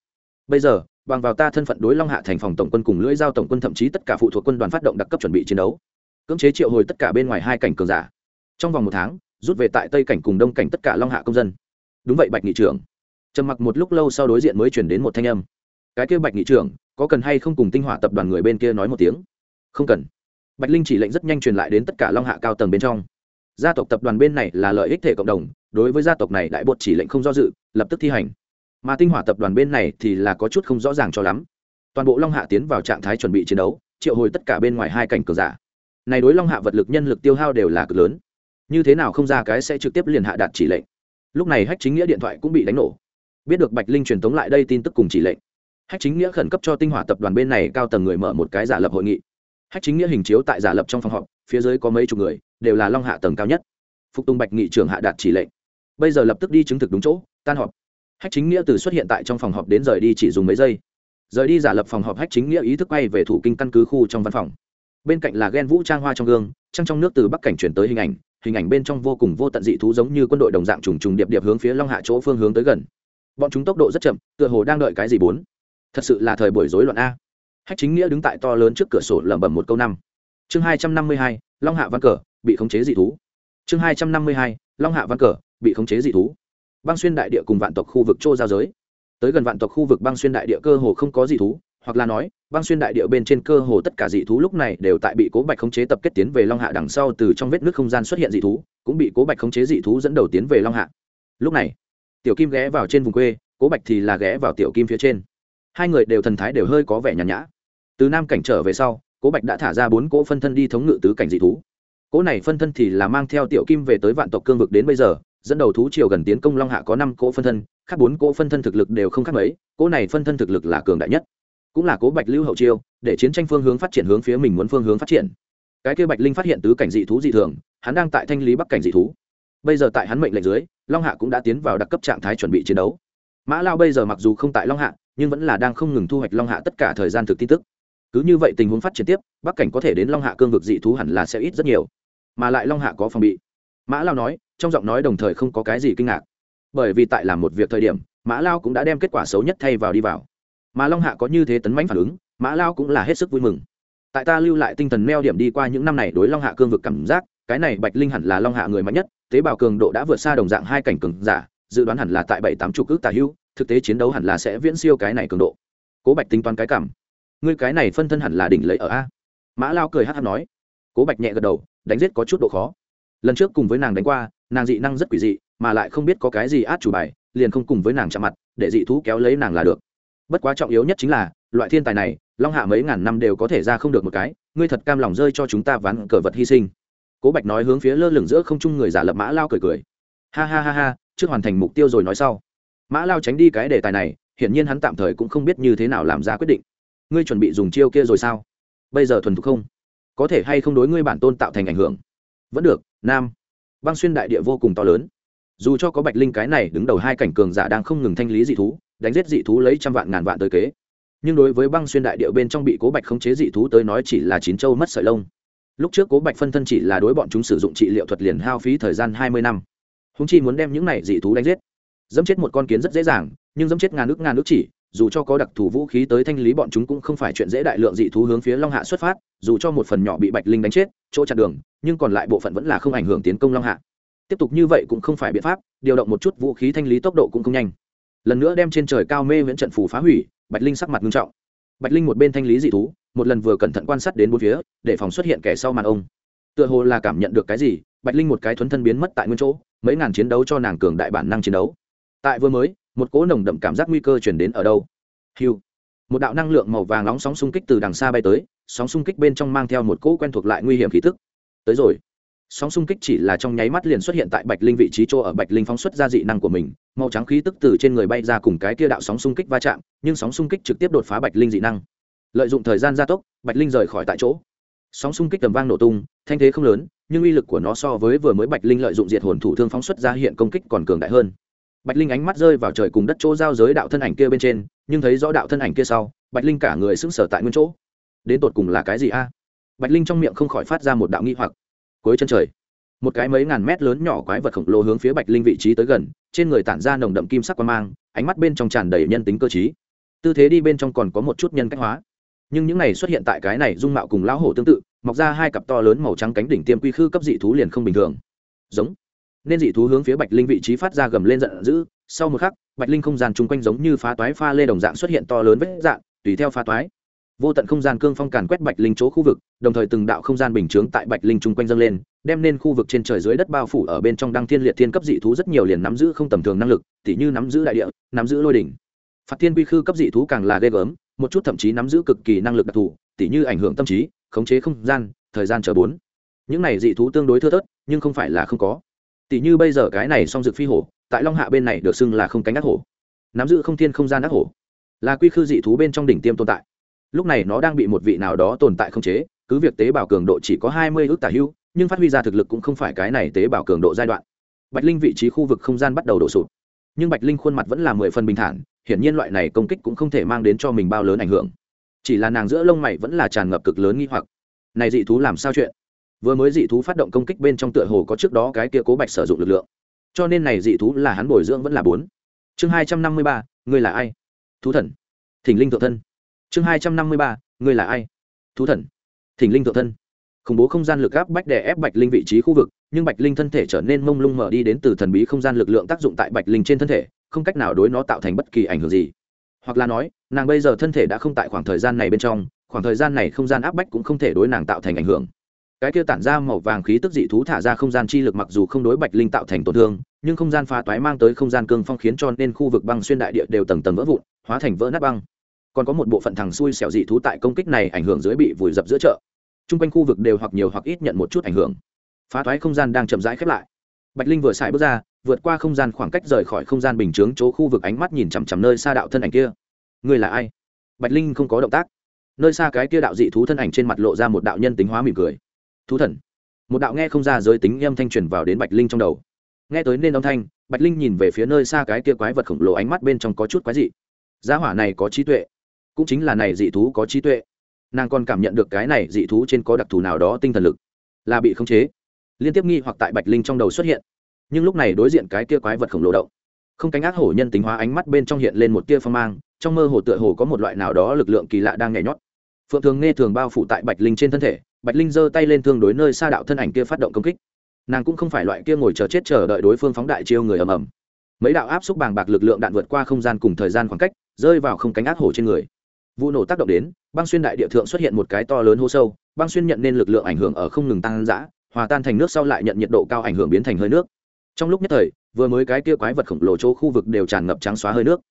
Bây giờ, bằng vào ta thân phận đối long hạ thành phòng tổng quân cùng lưỡi giao tổng quân thậm chí tất cả phụ thuộc quân đoàn phát động đặc cấp chuẩn bị chiến đấu. Cưỡng chế triệu hồi tất cả bên ngoài hai cảnh cường giả. Trong vòng một tháng, rút về tại tây cảnh cùng đông cảnh tất cả long hạ công dân. Đúng vậy, bạch nghị trưởng. Trầm mặc một lúc lâu sau đối diện mới chuyển đến một thanh âm. Cái kia bạch nghị trưởng, có cần hay không cùng tinh hỏa tập đoàn người bên kia nói một tiếng? Không cần. Bạch linh chỉ lệnh rất nhanh truyền lại đến tất cả long hạ cao tầng bên trong. Gia tộc tập đoàn bên này là lợi ích thể cộng đồng đối với gia tộc này đại bột chỉ lệnh không do dự, lập tức thi hành. Mà tinh hỏa tập đoàn bên này thì là có chút không rõ ràng cho lắm. Toàn bộ long hạ tiến vào trạng thái chuẩn bị chiến đấu, triệu hồi tất cả bên ngoài hai cảnh cờ giả. Này đối long hạ vật lực nhân lực tiêu hao đều là cực lớn. Như thế nào không ra cái sẽ trực tiếp liền hạ đạt chỉ lệnh. Lúc này hách chính nghĩa điện thoại cũng bị đánh nổ. Biết được bạch linh truyền tống lại đây tin tức cùng chỉ lệnh. Hách chính nghĩa khẩn cấp cho tinh hỏa tập đoàn bên này cao tầng người mở một cái giả lập hội nghị. Hách chính nghĩa hình chiếu tại giả lập trong phòng họp, phía dưới có mấy chục người, đều là long hạ tầng cao nhất. Phục tùng bạch nghị trưởng hạ đạt chỉ lệnh bây giờ lập tức đi chứng thực đúng chỗ, tan họp. Hách chính nghĩa từ xuất hiện tại trong phòng họp đến rời đi chỉ dùng mấy giây. Rời đi giả lập phòng họp, hách chính nghĩa ý thức quay về thủ kinh căn cứ khu trong văn phòng. Bên cạnh là ghen vũ trang hoa trong gương, trăng trong nước từ bắc cảnh chuyển tới hình ảnh hình ảnh bên trong vô cùng vô tận dị thú giống như quân đội đồng dạng trùng trùng điệp điệp hướng phía long hạ chỗ phương hướng tới gần. Bọn chúng tốc độ rất chậm, tựa hồ đang đợi cái gì bốn. Thật sự là thời buổi rối loạn a. Hách chính nghĩa đứng tại to lớn trước cửa sổ lẩm bẩm một câu năm. Chương hai trăm năm mươi hai, long hạ văn cờ, bị khống chế dị thú. Chương hai trăm năm mươi hai, long hạ văn cờ bị khống chế dị thú. Băng xuyên đại địa cùng vạn tộc khu vực châu giao giới. Tới gần vạn tộc khu vực băng xuyên đại địa cơ hồ không có dị thú, hoặc là nói, băng xuyên đại địa bên trên cơ hồ tất cả dị thú lúc này đều tại bị cố bạch khống chế tập kết tiến về long hạ đằng sau từ trong vết nước không gian xuất hiện dị thú, cũng bị cố bạch khống chế dị thú dẫn đầu tiến về long hạ. Lúc này, tiểu kim ghé vào trên vùng quê, cố bạch thì là ghé vào tiểu kim phía trên. Hai người đều thần thái đều hơi có vẻ nhàn nhã. Từ nam cảnh trở về sau, cố bạch đã thả ra bốn cỗ phân thân đi thống ngự tứ cảnh dị thú. Cỗ này phân thân thì là mang theo tiểu kim về tới vạn tộc cương vực đến bây giờ dẫn đầu thú triều gần tiến công long hạ có năm cỗ phân thân, khác bốn cỗ phân thân thực lực đều không khác mấy, cỗ này phân thân thực lực là cường đại nhất. Cũng là cố bạch lưu hậu chiêu, để chiến tranh phương hướng phát triển hướng phía mình muốn phương hướng phát triển. Cái kia bạch linh phát hiện tứ cảnh dị thú dị thường, hắn đang tại thanh lý bắc cảnh dị thú. Bây giờ tại hắn mệnh lệnh dưới, long hạ cũng đã tiến vào đặc cấp trạng thái chuẩn bị chiến đấu. Mã lao bây giờ mặc dù không tại long hạ, nhưng vẫn là đang không ngừng thu hoạch long hạ tất cả thời gian thực tin tức. Cứ như vậy tình huống phát triển tiếp, bắc cảnh có thể đến long hạ cương vực dị thú hẳn là sẽ ít rất nhiều, mà lại long hạ có phòng bị. Mã lao nói trong giọng nói đồng thời không có cái gì kinh ngạc. Bởi vì tại làm một việc thời điểm, mã lao cũng đã đem kết quả xấu nhất thay vào đi vào. Mà long hạ có như thế tấn mãnh phản ứng, mã lao cũng là hết sức vui mừng. Tại ta lưu lại tinh thần neo điểm đi qua những năm này đối long hạ cương vực cảm giác, cái này bạch linh hẳn là long hạ người mạnh nhất, tế bào cường độ đã vượt xa đồng dạng hai cảnh cường giả, dự đoán hẳn là tại bảy tám chục ước tà hưu, thực tế chiến đấu hẳn là sẽ viễn siêu cái này cường độ. Cố bạch tính toán cái cảm. Ngươi cái này phân thân hẳn là đỉnh lấy ở a. Mã lao cười hát hát nói. Cố bạch nhẹ gật đầu, đánh giết có chút độ khó lần trước cùng với nàng đánh qua, nàng dị năng rất quỷ dị, mà lại không biết có cái gì át chủ bài, liền không cùng với nàng chạm mặt, để dị thú kéo lấy nàng là được. Bất quá trọng yếu nhất chính là, loại thiên tài này, long hạ mấy ngàn năm đều có thể ra không được một cái, ngươi thật cam lòng rơi cho chúng ta ván cờ vật hy sinh. Cố bạch nói hướng phía lơ lửng giữa không trung người giả lập mã lao cười cười. Ha ha ha ha, trước hoàn thành mục tiêu rồi nói sau. Mã lao tránh đi cái đề tài này, hiển nhiên hắn tạm thời cũng không biết như thế nào làm ra quyết định. Ngươi chuẩn bị dùng chiêu kia rồi sao? Bây giờ thuần thục không? Có thể hay không đối ngươi bản tôn tạo thành ảnh hưởng? Vẫn được nam. Băng xuyên đại địa vô cùng to lớn. Dù cho có bạch linh cái này đứng đầu hai cảnh cường giả đang không ngừng thanh lý dị thú, đánh giết dị thú lấy trăm vạn ngàn vạn tới kế. Nhưng đối với băng xuyên đại địa bên trong bị cố bạch khống chế dị thú tới nói chỉ là chín châu mất sợi lông. Lúc trước cố bạch phân thân chỉ là đối bọn chúng sử dụng trị liệu thuật liền hao phí thời gian hai mươi năm. Húng chi muốn đem những này dị thú đánh giết. Dẫm chết một con kiến rất dễ dàng, nhưng dẫm chết ngàn nước ngàn nước chỉ dù cho có đặc thù vũ khí tới thanh lý bọn chúng cũng không phải chuyện dễ đại lượng dị thú hướng phía long hạ xuất phát, dù cho một phần nhỏ bị bạch linh đánh chết, chỗ chặn đường, nhưng còn lại bộ phận vẫn là không ảnh hưởng tiến công long hạ. Tiếp tục như vậy cũng không phải biện pháp, điều động một chút vũ khí thanh lý tốc độ cũng không nhanh. Lần nữa đem trên trời cao mê viễn trận phù phá hủy, bạch linh sắc mặt nghiêm trọng. Bạch linh một bên thanh lý dị thú, một lần vừa cẩn thận quan sát đến bốn phía, để phòng xuất hiện kẻ sau màn ông. Tựa hồ là cảm nhận được cái gì, bạch linh một cái thuấn thân biến mất tại nguyên chỗ, mấy ngàn chiến đấu cho nàng cường đại bản năng chiến đấu. Tại vừa mới một cỗ nồng đậm cảm giác nguy cơ chuyển đến ở đâu. Hiu. Một đạo năng lượng màu vàng nóng sóng xung kích từ đằng xa bay tới, sóng xung kích bên trong mang theo một cỗ quen thuộc lại nguy hiểm khí tức. Tới rồi. Sóng xung kích chỉ là trong nháy mắt liền xuất hiện tại bạch linh vị trí chỗ ở, bạch linh phóng xuất ra dị năng của mình, màu trắng khí tức từ trên người bay ra cùng cái kia đạo sóng xung kích va chạm, nhưng sóng xung kích trực tiếp đột phá bạch linh dị năng. Lợi dụng thời gian gia tốc, bạch linh rời khỏi tại chỗ. Sóng xung kích tầm vang nổ tung, thanh thế không lớn, nhưng uy lực của nó so với vừa mới bạch linh lợi dụng diệt hồn thủ thương phóng xuất ra hiện công kích còn cường đại hơn bạch linh ánh mắt rơi vào trời cùng đất chỗ giao giới đạo thân ảnh kia bên trên, nhưng thấy rõ đạo thân ảnh kia sau, bạch linh cả người sững sờ tại nguyên chỗ. Đến tột cùng là cái gì a? Bạch linh trong miệng không khỏi phát ra một đạo nghi hoặc. Cuối chân trời, một cái mấy ngàn mét lớn nhỏ quái vật khổng lồ hướng phía bạch linh vị trí tới gần, trên người tản ra nồng đậm kim sắc quan mang, ánh mắt bên trong tràn đầy nhân tính cơ t tư thế đi bên trong còn có một chút nhân cách hóa. Nhưng những này xuất hiện tại cái này dung mạo cùng lão hổ tương tự, mọc ra hai cặp to lớn màu trắng cánh đỉnh tiêm quy khư cấp dị thú liền không bình thường. Giống nên dị thú hướng phía bạch linh vị trí phát ra gầm lên giận dữ. Sau một khắc, bạch linh không gian chung quanh giống như phá toái pha lê đồng dạng xuất hiện to lớn vết dạng, tùy theo phá toái. Vô tận không gian cương phong càn quét bạch linh chỗ khu vực, đồng thời từng đạo không gian bình chướng tại bạch linh chung quanh dâng lên, đem nên khu vực trên trời dưới đất bao phủ ở bên trong đăng thiên liệt thiên cấp dị thú rất nhiều liền nắm giữ không tầm thường năng lực, tỉ như nắm giữ đại địa, nắm giữ lôi đỉnh. Phạt thiên quy khư cấp dị thú càng là ghê gớm, một chút thậm chí nắm giữ cực kỳ năng lực đặc thù, tỉ như ảnh hưởng tâm trí, khống chế không gian, thời gian chờ bốn. Những này dị thú tương đối thưa thớt, nhưng không phải là không có tỷ như bây giờ cái này song dược phi hổ, tại long hạ bên này được xưng là không cánh ác hổ. Nắm giữ không thiên không gian ác hổ. Là quy khư dị thú bên trong đỉnh tiêm tồn tại. Lúc này nó đang bị một vị nào đó tồn tại không chế, cứ việc tế bào cường độ chỉ có hai mươi ước tả hưu, nhưng phát huy ra thực lực cũng không phải cái này tế bào cường độ giai đoạn. Bạch linh vị trí khu vực không gian bắt đầu đổ sụt nhưng bạch linh khuôn mặt vẫn là mười phần bình thản, hiển nhiên loại này công kích cũng không thể mang đến cho mình bao lớn ảnh hưởng. Chỉ là nàng giữa lông mày vẫn là tràn ngập cực lớn nghi hoặc. Này dị thú làm sao chuyện? Vừa mới dị thú phát động công kích bên trong tựa hồ có trước đó cái kia cố bạch sử dụng lực lượng. Cho nên này dị thú là hắn bồi dưỡng vẫn là bốn. Chương hai trăm năm mươi ba, ngươi là ai? Thú thần. Thỉnh linh thượng thân. Chương hai trăm năm mươi ba, ngươi là ai? Thú thần. Thỉnh linh thượng thân. Khủng bố không gian lực áp bách đè ép bạch linh vị trí khu vực, nhưng bạch linh thân thể trở nên mông lung mở đi đến từ thần bí không gian lực lượng tác dụng tại bạch linh trên thân thể, không cách nào đối nó tạo thành bất kỳ ảnh hưởng gì. Hoặc là nói, nàng bây giờ thân thể đã không tại khoảng thời gian này bên trong, khoảng thời gian này không gian áp bách cũng không thể đối nàng tạo thành ảnh hưởng cái kia tản ra màu vàng khí tức dị thú thả ra không gian chi lực mặc dù không đối bạch linh tạo thành tổn thương, nhưng không gian phá toái mang tới không gian cương phong khiến cho nên khu vực băng xuyên đại địa đều tầng tầng vỡ vụn, hóa thành vỡ nát băng. Còn có một bộ phận thằng xui xẻo dị thú tại công kích này ảnh hưởng dưới bị vùi dập giữa chợ. T quanh khu vực đều hoặc nhiều hoặc ít nhận một chút ảnh hưởng. Phá thoái không gian đang chậm rãi khép lại. Bạch linh vừa xài bước ra, vượt qua không gian khoảng cách rời khỏi không gian bình chướng chỗ khu vực ánh mắt nhìn chằm chằm nơi xa đạo thân ảnh kia. Người là ai? Bạch linh không có động tác. Nơi xa cái kia đạo dị thú thân ảnh trên mặt lộ ra một đạo nhân tính hóa mỉm cười thú thần. Một đạo nghe không ra giới tính âm thanh truyền vào đến bạch linh trong đầu. Nghe tới nên âm thanh, bạch linh nhìn về phía nơi xa cái kia quái vật khổng lồ ánh mắt bên trong có chút quái dị. Giá hỏa này có trí tuệ, cũng chính là này dị thú có trí tuệ. Nàng còn cảm nhận được cái này dị thú trên có đặc thù nào đó tinh thần lực, là bị khống chế. Liên tiếp nghi hoặc tại bạch linh trong đầu xuất hiện. Nhưng lúc này đối diện cái kia quái vật khổng lồ động, không cánh ác hổ nhân tính hóa ánh mắt bên trong hiện lên một tia phong mang, trong mơ hồ tựa hồ có một loại nào đó lực lượng kỳ lạ đang nhảy nhót. Phượng thường nghe thường bao phủ tại bạch linh trên thân thể bạch linh giơ tay lên thương đối nơi xa đạo thân ảnh kia phát động công kích. Nàng cũng không phải loại kia ngồi chờ chết chờ đợi đối phương phóng đại chiêu người ầm ầm. Mấy đạo áp xúc bàng bạc lực lượng đạn vượt qua không gian cùng thời gian khoảng cách, rơi vào không cánh ác hổ trên người. Vụ nổ tác động đến, băng xuyên đại địa thượng xuất hiện một cái to lớn hô sâu, băng xuyên nhận nên lực lượng ảnh hưởng ở không ngừng tăng giã hòa tan thành nước sau lại nhận nhiệt độ cao ảnh hưởng biến thành hơi nước. Trong lúc nhất thời, vừa mới cái kia quái vật khổng lồ chỗ khu vực đều tràn ngập trắng xóa hơi nước.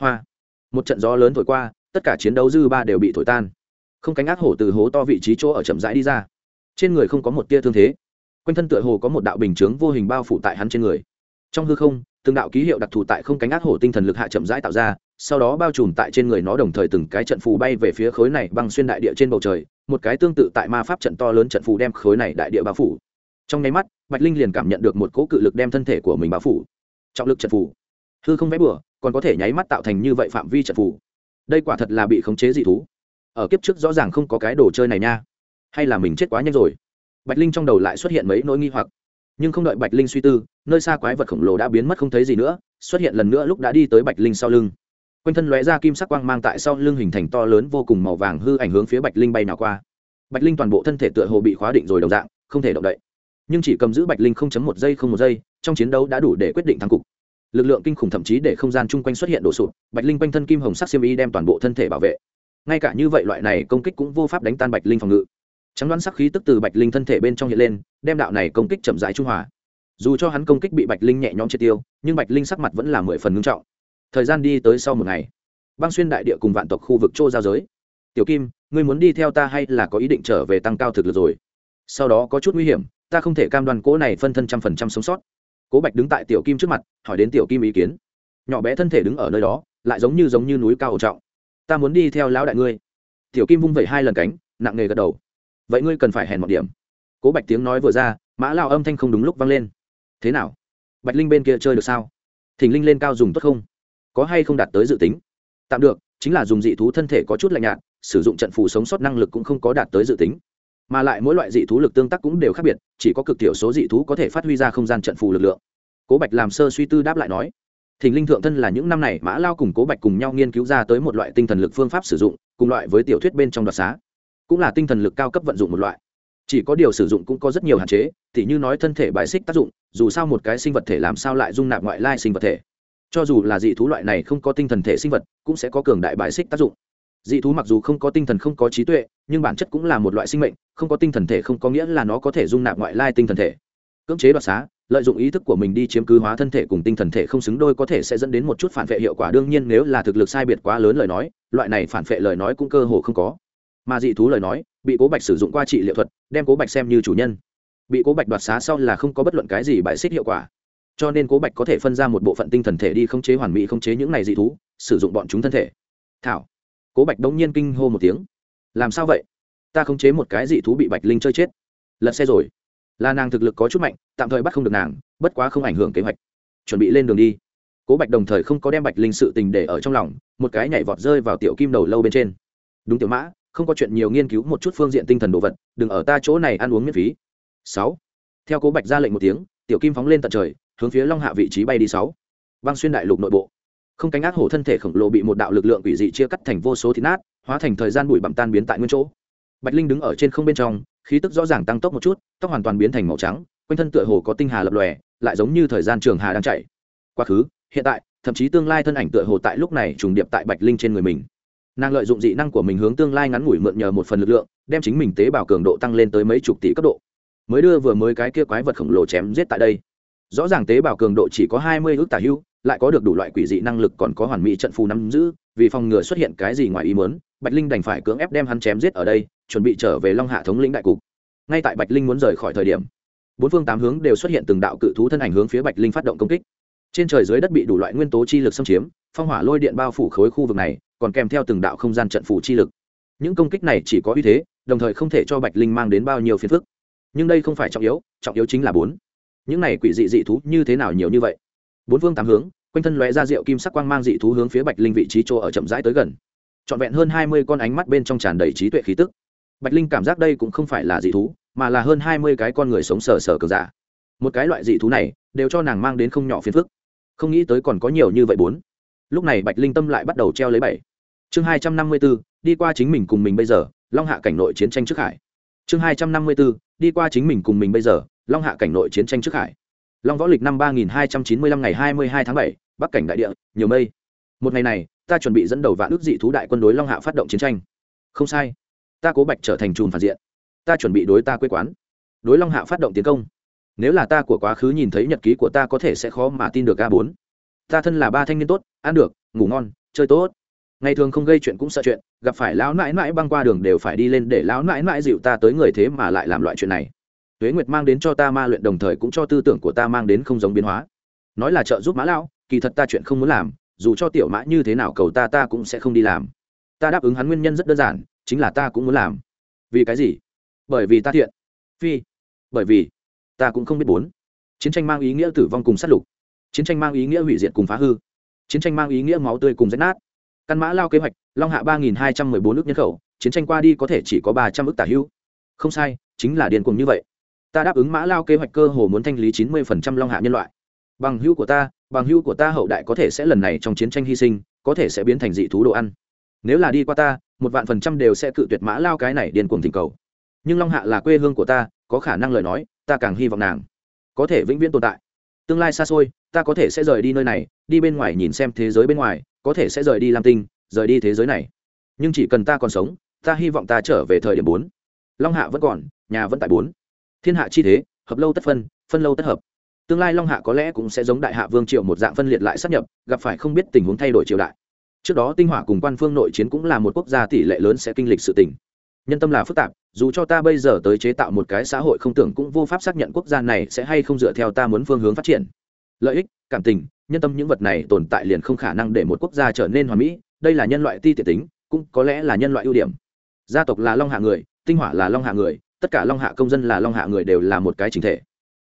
Hoa! Một trận gió lớn thổi qua, tất cả chiến đấu dư ba đều bị thổi tan không cánh ác hổ từ hố to vị trí chỗ ở chậm rãi đi ra. Trên người không có một tia thương thế. Quanh thân tựa hồ có một đạo bình chướng vô hình bao phủ tại hắn trên người. Trong hư không, từng đạo ký hiệu đặc thù tại không cánh ác hổ tinh thần lực hạ chậm rãi tạo ra, sau đó bao trùm tại trên người nó đồng thời từng cái trận phù bay về phía khối này băng xuyên đại địa trên bầu trời, một cái tương tự tại ma pháp trận to lớn trận phù đem khối này đại địa bao phủ. Trong nháy mắt, bạch linh liền cảm nhận được một cỗ cự lực đem thân thể của mình bao phủ. Trọng lực trận phù. Hư không vẽ bừa, còn có thể nháy mắt tạo thành như vậy phạm vi trận phù. Đây quả thật là bị khống chế dị thú ở kiếp trước rõ ràng không có cái đồ chơi này nha. Hay là mình chết quá nhanh rồi. Bạch linh trong đầu lại xuất hiện mấy nỗi nghi hoặc. Nhưng không đợi bạch linh suy tư, nơi xa quái vật khổng lồ đã biến mất không thấy gì nữa, xuất hiện lần nữa lúc đã đi tới bạch linh sau lưng. Quanh thân lóe ra kim sắc quang mang tại sau lưng hình thành to lớn vô cùng màu vàng hư ảnh hướng phía bạch linh bay nào qua. Bạch linh toàn bộ thân thể tựa hồ bị khóa định rồi đồng dạng, không thể động đậy. Nhưng chỉ cầm giữ bạch linh không chấm một giây không một giây, trong chiến đấu đã đủ để quyết định thắng cục. Lực lượng kinh khủng thậm chí để không gian chung quanh xuất hiện đổ sụt bạch linh quanh thân kim hồng sắc xiêm y đem toàn bộ thân thể bảo vệ ngay cả như vậy loại này công kích cũng vô pháp đánh tan bạch linh phòng ngự. Trắng đoán sắc khí tức từ bạch linh thân thể bên trong hiện lên, đem đạo này công kích chậm rãi trung hòa. Dù cho hắn công kích bị bạch linh nhẹ nhõm triệt tiêu, nhưng bạch linh sắc mặt vẫn là mười phần ngưng trọng. Thời gian đi tới sau một ngày, băng xuyên đại địa cùng vạn tộc khu vực châu giao giới. Tiểu kim, ngươi muốn đi theo ta hay là có ý định trở về tăng cao thực lực rồi? Sau đó có chút nguy hiểm, ta không thể cam đoan cố này phân thân trăm phần trăm sống sót. Cố bạch đứng tại tiểu kim trước mặt, hỏi đến tiểu kim ý kiến. Nhỏ bé thân thể đứng ở nơi đó, lại giống như giống như núi cao ổ trọng ta muốn đi theo lão đại ngươi. Tiểu kim vung vẩy hai lần cánh, nặng nề gật đầu. Vậy ngươi cần phải hèn một điểm. Cố bạch tiếng nói vừa ra, mã lao âm thanh không đúng lúc vang lên. Thế nào? Bạch linh bên kia chơi được sao? Thỉnh linh lên cao dùng tốt không? Có hay không đạt tới dự tính? Tạm được, chính là dùng dị thú thân thể có chút lạnh nhạt, sử dụng trận phù sống sót năng lực cũng không có đạt tới dự tính. Mà lại mỗi loại dị thú lực tương tác cũng đều khác biệt, chỉ có cực thiểu số dị thú có thể phát huy ra không gian trận phù lực lượng. Cố bạch làm sơ suy tư đáp lại nói thình linh thượng thân là những năm này mã lao cùng cố bạch cùng nhau nghiên cứu ra tới một loại tinh thần lực phương pháp sử dụng, cùng loại với tiểu thuyết bên trong đoạt xá. Cũng là tinh thần lực cao cấp vận dụng một loại. Chỉ có điều sử dụng cũng có rất nhiều hạn chế thì như nói thân thể bài xích tác dụng, dù sao một cái sinh vật thể làm sao lại dung nạp ngoại lai sinh vật thể. Cho dù là dị thú loại này không có tinh thần thể sinh vật, cũng sẽ có cường đại bài xích tác dụng. Dị thú mặc dù không có tinh thần không có trí tuệ, nhưng bản chất cũng là một loại sinh mệnh, không có tinh thần thể không có nghĩa là nó có thể dung nạp ngoại lai tinh thần thể. Cưỡng chế đoạt xá lợi dụng ý thức của mình đi chiếm cứ hóa thân thể cùng tinh thần thể không xứng đôi có thể sẽ dẫn đến một chút phản vệ hiệu quả. Đương nhiên, nếu là thực lực sai biệt quá lớn lời nói, loại này phản vệ lời nói cũng cơ hồ không có. Mà dị thú lời nói, bị cố bạch sử dụng qua trị liệu thuật, đem cố bạch xem như chủ nhân. Bị cố bạch đoạt xá sau là không có bất luận cái gì bại xích hiệu quả. Cho nên cố bạch có thể phân ra một bộ phận tinh thần thể đi khống chế hoàn mỹ, khống chế những này dị thú, sử dụng bọn chúng thân thể. Thảo. Cố bạch đông nhiên kinh hô một tiếng. Làm sao vậy? Ta khống chế một cái dị thú bị bạch linh chơi chết. Lật xe rồi là nàng thực lực có chút mạnh, tạm thời bắt không được nàng, bất quá không ảnh hưởng kế hoạch. Chuẩn bị lên đường đi. Cố bạch đồng thời không có đem bạch linh sự tình để ở trong lòng, một cái nhảy vọt rơi vào tiểu kim đầu lâu bên trên. Đúng tiểu mã, không có chuyện nhiều nghiên cứu một chút phương diện tinh thần đồ vật, đừng ở ta chỗ này ăn uống miễn phí. Sáu. Theo cố bạch ra lệnh một tiếng, tiểu kim phóng lên tận trời, hướng phía long hạ vị trí bay đi sáu. Băng xuyên đại lục nội bộ. Không cánh ác hổ thân thể khổng lồ bị một đạo lực lượng quỷ dị chia cắt thành vô số thịt nát, hóa thành thời gian bụi bặm tan biến tại nguyên chỗ. Bạch linh đứng ở trên không bên trong khí tức rõ ràng tăng tốc một chút, tóc hoàn toàn biến thành màu trắng, quanh thân tựa hồ có tinh hà lập lòe, lại giống như thời gian trường hà đang chạy. Quá khứ, hiện tại, thậm chí tương lai thân ảnh tựa hồ tại lúc này trùng điệp tại bạch linh trên người mình. Nàng lợi dụng dị năng của mình hướng tương lai ngắn ngủi mượn nhờ một phần lực lượng, đem chính mình tế bào cường độ tăng lên tới mấy chục tỷ cấp độ. Mới đưa vừa mới cái kia quái vật khổng lồ chém giết tại đây. Rõ ràng tế bào cường độ chỉ có hai mươi ước tả hưu, lại có được đủ loại quỷ dị năng lực còn có hoàn mỹ trận phù nắm giữ, vì phòng ngừa xuất hiện cái gì ngoài ý muốn, bạch linh đành phải cưỡng ép đem hắn chém giết ở đây chuẩn bị trở về long hạ thống lĩnh đại cục. Ngay tại bạch linh muốn rời khỏi thời điểm, bốn phương tám hướng đều xuất hiện từng đạo cự thú thân ảnh hướng phía bạch linh phát động công kích. Trên trời dưới đất bị đủ loại nguyên tố chi lực xâm chiếm, phong hỏa lôi điện bao phủ khối khu vực này, còn kèm theo từng đạo không gian trận phủ chi lực. Những công kích này chỉ có uy thế, đồng thời không thể cho bạch linh mang đến bao nhiêu phiền phức. Nhưng đây không phải trọng yếu trọng yếu chính là bốn. Những này quỷ dị dị thú như thế nào nhiều như vậy? Bốn phương tám hướng, quanh thân lóe ra rượu kim sắc quang mang dị thú hướng phía bạch linh vị trí chỗ ở chậm rãi tới gần. Trọn vẹn hơn hai mươi con ánh mắt bên trong tràn đầy trí tuệ khí tức bạch linh cảm giác đây cũng không phải là dị thú, mà là hơn hai mươi cái con người sống sờ sờ cờ giả. Một cái loại dị thú này, đều cho nàng mang đến không nhỏ phiền phức. Không nghĩ tới còn có nhiều như vậy bốn. Lúc này bạch linh tâm lại bắt đầu treo lấy bảy. Chương hai trăm năm mươi b ố đi qua chính mình cùng mình bây giờ, long hạ cảnh nội chiến tranh trước hải. Chương hai trăm năm mươi b ố đi qua chính mình cùng mình bây giờ, long hạ cảnh nội chiến tranh trước hải. Long võ lịch năm ba nghìn hai trăm chín mươi lăm ngày hai mươi hai tháng bảy, bắc cảnh đại địa, nhiều mây. Một ngày này, ta chuẩn bị dẫn đầu vạn ước dị thú đại quân đối long hạ phát động chiến tranh. Không sai ta cố bạch trở thành chùm phản diện. Ta chuẩn bị đối ta quê quán. Đối long hạ phát động tiến công. Nếu là ta của quá khứ nhìn thấy nhật ký của ta có thể sẽ khó mà tin được a bốn. Ta thân là ba thanh niên tốt, ăn được, ngủ ngon, chơi tốt. Ngày thường không gây chuyện cũng sợ chuyện, gặp phải lão nãi nãi băng qua đường đều phải đi lên để lão nãi nãi dịu ta tới người thế mà lại làm loại chuyện này. Tuế nguyệt mang đến cho ta ma luyện đồng thời cũng cho tư tưởng của ta mang đến không giống biến hóa. Nói là trợ giúp mã lão, kỳ thật ta chuyện không muốn làm, dù cho tiểu mã như thế nào cầu ta ta cũng sẽ không đi làm. Ta đáp ứng hắn nguyên nhân rất đơn giản chính là ta cũng muốn làm. Vì cái gì? Bởi vì ta thiện. Phi. Bởi vì ta cũng không biết bốn. Chiến tranh mang ý nghĩa tử vong cùng sát lục. Chiến tranh mang ý nghĩa hủy diệt cùng phá hư. Chiến tranh mang ý nghĩa máu tươi cùng rách nát. Căn mã lao kế hoạch, long hạ ba nghìn hai trăm mười bốn nước nhân khẩu, chiến tranh qua đi có thể chỉ có ba trăm ước tả hưu không sai, chính là điên cuồng như vậy. Ta đáp ứng mã lao kế hoạch cơ hồ muốn thanh lý chín mươi phần trăm long hạ nhân loại. Bằng hưu của ta, bằng hưu của ta hậu đại có thể sẽ lần này trong chiến tranh hy sinh, có thể sẽ biến thành dị thú đồ ăn nếu là đi qua ta, một vạn phần trăm đều sẽ cự tuyệt mã lao cái này điên cuồng thỉnh cầu. Nhưng long hạ là quê hương của ta, có khả năng lời nói, ta càng hy vọng nàng có thể vĩnh viễn tồn tại. Tương lai xa xôi, ta có thể sẽ rời đi nơi này, đi bên ngoài nhìn xem thế giới bên ngoài, có thể sẽ rời đi lam tinh, rời đi thế giới này. Nhưng chỉ cần ta còn sống, ta hy vọng ta trở về thời điểm bốn. Long hạ vẫn còn, nhà vẫn tại bốn. Thiên hạ chi thế, hợp lâu tất phân phân lâu tất hợp. Tương lai long hạ có lẽ cũng sẽ giống đại hạ vương triệu một dạng phân liệt lại sắp nhập, gặp phải không biết tình huống thay đổi triều đại trước đó tinh hỏa cùng quan phương nội chiến cũng là một quốc gia tỷ lệ lớn sẽ kinh lịch sự tình. Nhân tâm là phức tạp, dù cho ta bây giờ tới chế tạo một cái xã hội không tưởng cũng vô pháp xác nhận quốc gia này sẽ hay không dựa theo ta muốn phương hướng phát triển. Lợi ích, cảm tình, nhân tâm những vật này tồn tại liền không khả năng để một quốc gia trở nên hoàn mỹ, đây là nhân loại ti tiện tính, cũng có lẽ là nhân loại ưu điểm. Gia tộc là long hạ người, tinh hỏa là long hạ người, tất cả long hạ công dân là long hạ người đều là một cái chính thể.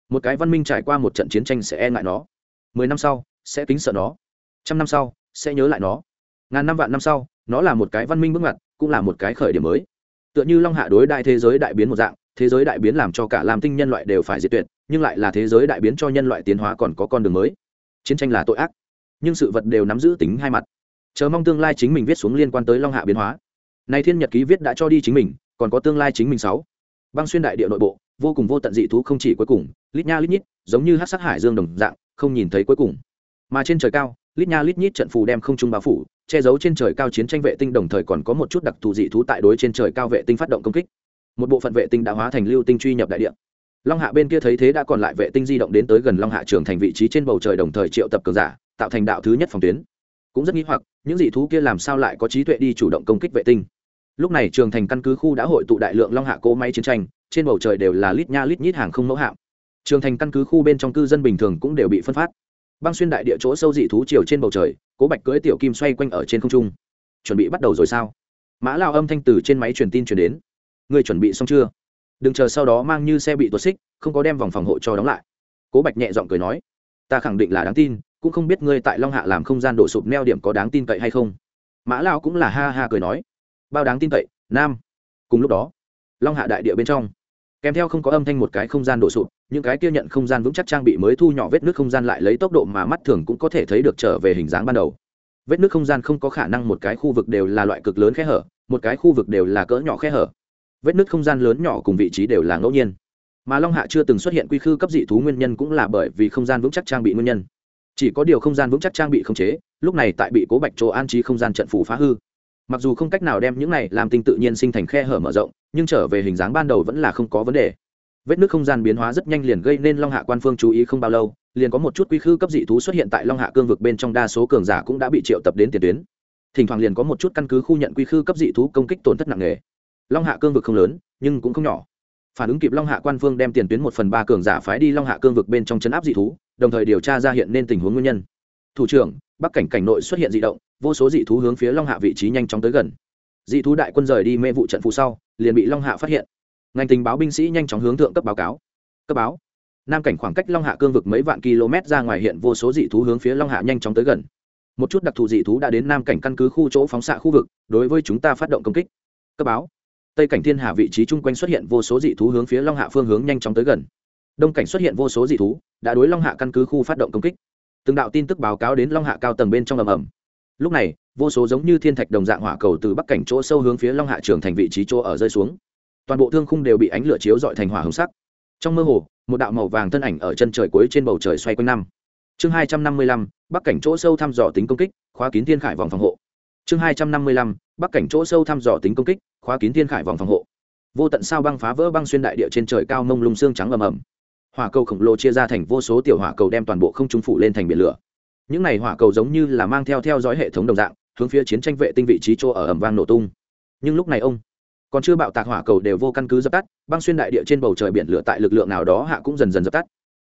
Một cái văn minh trải qua một trận chiến tranh sẽ e ngại nó. Mười năm sau, sẽ kính sợ nó. Trăm năm sau, sẽ nhớ lại nó ngàn năm vạn năm sau, nó là một cái văn minh bước ngoặt, cũng là một cái khởi điểm mới. Tựa như long hạ đối đại thế giới đại biến một dạng, thế giới đại biến làm cho cả làm tinh nhân loại đều phải diệt tuyệt, nhưng lại là thế giới đại biến cho nhân loại tiến hóa còn có con đường mới. Chiến tranh là tội ác, nhưng sự vật đều nắm giữ tính hai mặt. Chờ mong tương lai chính mình viết xuống liên quan tới long hạ biến hóa. Này thiên nhật ký viết đã cho đi chính mình, còn có tương lai chính mình sáu. Băng xuyên đại địa nội bộ, vô cùng vô tận dị thú không chỉ cuối cùng, lít nha lít nhít, giống như hát sắc hải dương đồng dạng, không nhìn thấy cuối cùng. Mà trên trời cao lít nha lít nhít trận phù đem không trung bao phủ, che giấu trên trời cao chiến tranh vệ tinh, đồng thời còn có một chút đặc thù dị thú tại đối trên trời cao vệ tinh phát động công kích. Một bộ phận vệ tinh đã hóa thành lưu tinh truy nhập đại địa. Long hạ bên kia thấy thế đã còn lại vệ tinh di động đến tới gần long hạ trường thành vị trí trên bầu trời đồng thời triệu tập cường giả, tạo thành đạo thứ nhất phòng tuyến. Cũng rất nghĩ hoặc, những dị thú kia làm sao lại có trí tuệ đi chủ động công kích vệ tinh? Lúc này trường thành căn cứ khu đã hội tụ đại lượng long hạ cỗ máy chiến tranh, trên bầu trời đều là lít nha lít nhít hàng không mẫu hạm. Trường thành căn cứ khu bên trong cư dân bình thường cũng đều bị phân phát băng xuyên đại địa chỗ sâu dị thú chiều trên bầu trời, cố bạch cưỡi tiểu kim xoay quanh ở trên không trung. Chuẩn bị bắt đầu rồi sao? Mã lao âm thanh từ trên máy truyền tin truyền đến. Người chuẩn bị xong chưa? Đừng chờ sau đó mang như xe bị tuột xích, không có đem vòng phòng hộ cho đóng lại. Cố bạch nhẹ giọng cười nói. Ta khẳng định là đáng tin, cũng không biết ngươi tại long hạ làm không gian đổ sụp neo điểm có đáng tin cậy hay không. Mã lao cũng là ha ha cười nói. Bao đáng tin cậy, nam. Cùng lúc đó, long hạ đại địa bên trong kèm theo không có âm thanh một cái không gian đổ sụp, những cái kia nhận không gian vững chắc trang bị mới thu nhỏ vết nước không gian lại lấy tốc độ mà mắt thường cũng có thể thấy được trở về hình dáng ban đầu. Vết nước không gian không có khả năng một cái khu vực đều là loại cực lớn khe hở, một cái khu vực đều là cỡ nhỏ khe hở. Vết nước không gian lớn nhỏ cùng vị trí đều là ngẫu nhiên. Mà long hạ chưa từng xuất hiện quy khư cấp dị thú nguyên nhân cũng là bởi vì không gian vững chắc trang bị nguyên nhân. Chỉ có điều không gian vững chắc trang bị không chế, lúc này tại bị cố bạch chỗ an trí không gian trận phủ phá hư. Mặc dù không cách nào đem những này làm tinh tự nhiên sinh thành khe hở mở rộng nhưng trở về hình dáng ban đầu vẫn là không có vấn đề. Vết nước không gian biến hóa rất nhanh liền gây nên long hạ quan phương chú ý không bao lâu, liền có một chút quy khư cấp dị thú xuất hiện tại long hạ cương vực bên trong, đa số cường giả cũng đã bị triệu tập đến tiền tuyến. Thỉnh thoảng liền có một chút căn cứ khu nhận quy khư cấp dị thú công kích tổn thất nặng nề. Long hạ cương vực không lớn, nhưng cũng không nhỏ. Phản ứng kịp long hạ quan phương đem tiền tuyến một phần ba cường giả phái đi long hạ cương vực bên trong chấn áp dị thú, đồng thời điều tra ra hiện nên tình huống nguyên nhân. Thủ trưởng, bắc cảnh cảnh nội xuất hiện dị động, vô số dị thú hướng phía long hạ vị trí nhanh chóng tới gần dị thú đại quân rời đi mê vụ trận phù sau, liền bị long hạ phát hiện. Ngành tình báo binh sĩ nhanh chóng hướng thượng cấp báo cáo. Cấp báo. Nam cảnh khoảng cách long hạ cương vực mấy vạn km ra ngoài hiện vô số dị thú hướng phía long hạ nhanh chóng tới gần. Một chút đặc thù dị thú đã đến nam cảnh căn cứ khu chỗ phóng xạ khu vực, đối với chúng ta phát động công kích. Cấp báo. Tây cảnh thiên hà vị trí chung quanh xuất hiện vô số dị thú hướng phía long hạ phương hướng nhanh chóng tới gần. Đông cảnh xuất hiện vô số dị thú, đã đối long hạ căn cứ khu phát động công kích. Từng đạo tin tức báo cáo đến long hạ cao tầng bên trong ầm ầm. Lúc này vô số giống như thiên thạch đồng dạng hỏa cầu từ bắc cảnh chỗ sâu hướng phía long hạ trường thành vị trí chỗ ở rơi xuống. Toàn bộ thương khung đều bị ánh lửa chiếu dọi thành hỏa hồng sắc. Trong mơ hồ, một đạo màu vàng thân ảnh ở chân trời cuối trên bầu trời xoay quanh năm. Chương hai trăm năm mươi lăm, bắc cảnh chỗ sâu thăm dò tính công kích, khóa kín thiên khải vòng phòng hộ. Chương hai trăm năm mươi lăm, bắc cảnh chỗ sâu thăm dò tính công kích, khóa kín thiên khải vòng phòng hộ. Vô tận sao băng phá vỡ băng xuyên đại địa trên trời cao mông lung xương trắng ầm ầm. Hỏa cầu khổng lồ chia ra thành vô số tiểu hỏa cầu đem toàn bộ không trung phủ lên thành biển lửa. Những này hỏa cầu giống như là mang theo theo dõi hệ thống đồng dạng hướng phía chiến tranh vệ tinh vị trí chỗ ở ẩm vang nổ tung. Nhưng lúc này ông còn chưa bạo tạc hỏa cầu đều vô căn cứ dập tắt, băng xuyên đại địa trên bầu trời biển lửa tại lực lượng nào đó hạ cũng dần dần dập tắt.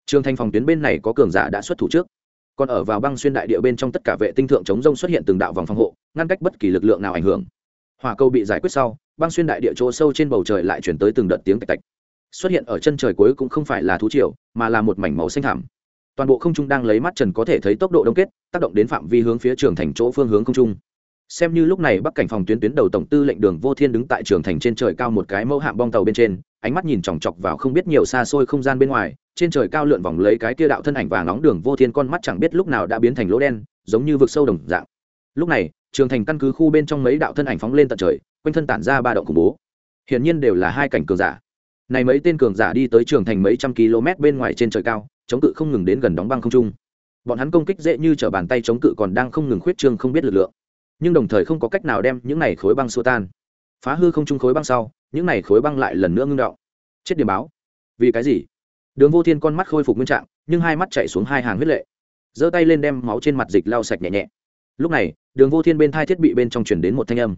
Trường thành phòng tuyến bên này có cường giả đã xuất thủ trước. Còn ở vào băng xuyên đại địa bên trong tất cả vệ tinh thượng chống rông xuất hiện từng đạo vòng phòng hộ, ngăn cách bất kỳ lực lượng nào ảnh hưởng. Hỏa cầu bị giải quyết sau, băng xuyên đại địa chỗ sâu trên bầu trời lại chuyển tới từng đợt tiếng tạch tạch. Xuất hiện ở chân trời cuối cũng không phải là thú triều, mà là một mảnh màu xanh thảm toàn bộ không trung đang lấy mắt trần có thể thấy tốc độ đông kết, tác động đến phạm vi hướng phía trường thành chỗ phương hướng không trung. Xem như lúc này bắc cảnh phòng tuyến tuyến đầu tổng tư lệnh đường vô thiên đứng tại trường thành trên trời cao một cái mẫu hạm bong tàu bên trên, ánh mắt nhìn chòng chọc vào không biết nhiều xa xôi không gian bên ngoài, trên trời cao lượn vòng lấy cái kia đạo thân ảnh vàng nóng đường vô thiên con mắt chẳng biết lúc nào đã biến thành lỗ đen, giống như vực sâu đồng dạng. Lúc này, trường thành căn cứ khu bên trong mấy đạo thân ảnh phóng lên tận trời, quanh thân tản ra ba động khủng bố. Hiển nhiên đều là hai cảnh cường giả. Này mấy tên cường giả đi tới trường thành mấy trăm km bên ngoài trên trời cao chống cự không ngừng đến gần đóng băng không trung. Bọn hắn công kích dễ như t bàn tay chống cự còn đang không ngừng khuyết trương không biết lực lượng. Nhưng đồng thời không có cách nào đem những này khối băng xua tan. Phá hư không trung khối băng sau, những này khối băng lại lần nữa ngưng động. Chết điểm báo. Vì cái gì? Đường vô thiên con mắt khôi phục nguyên trạng, nhưng hai mắt chạy xuống hai hàng huyết lệ. Giơ tay lên đem máu trên mặt dịch lau sạch nhẹ nhẹ. Lúc này, đường vô thiên bên thai thiết bị bên trong chuyển đến một thanh âm.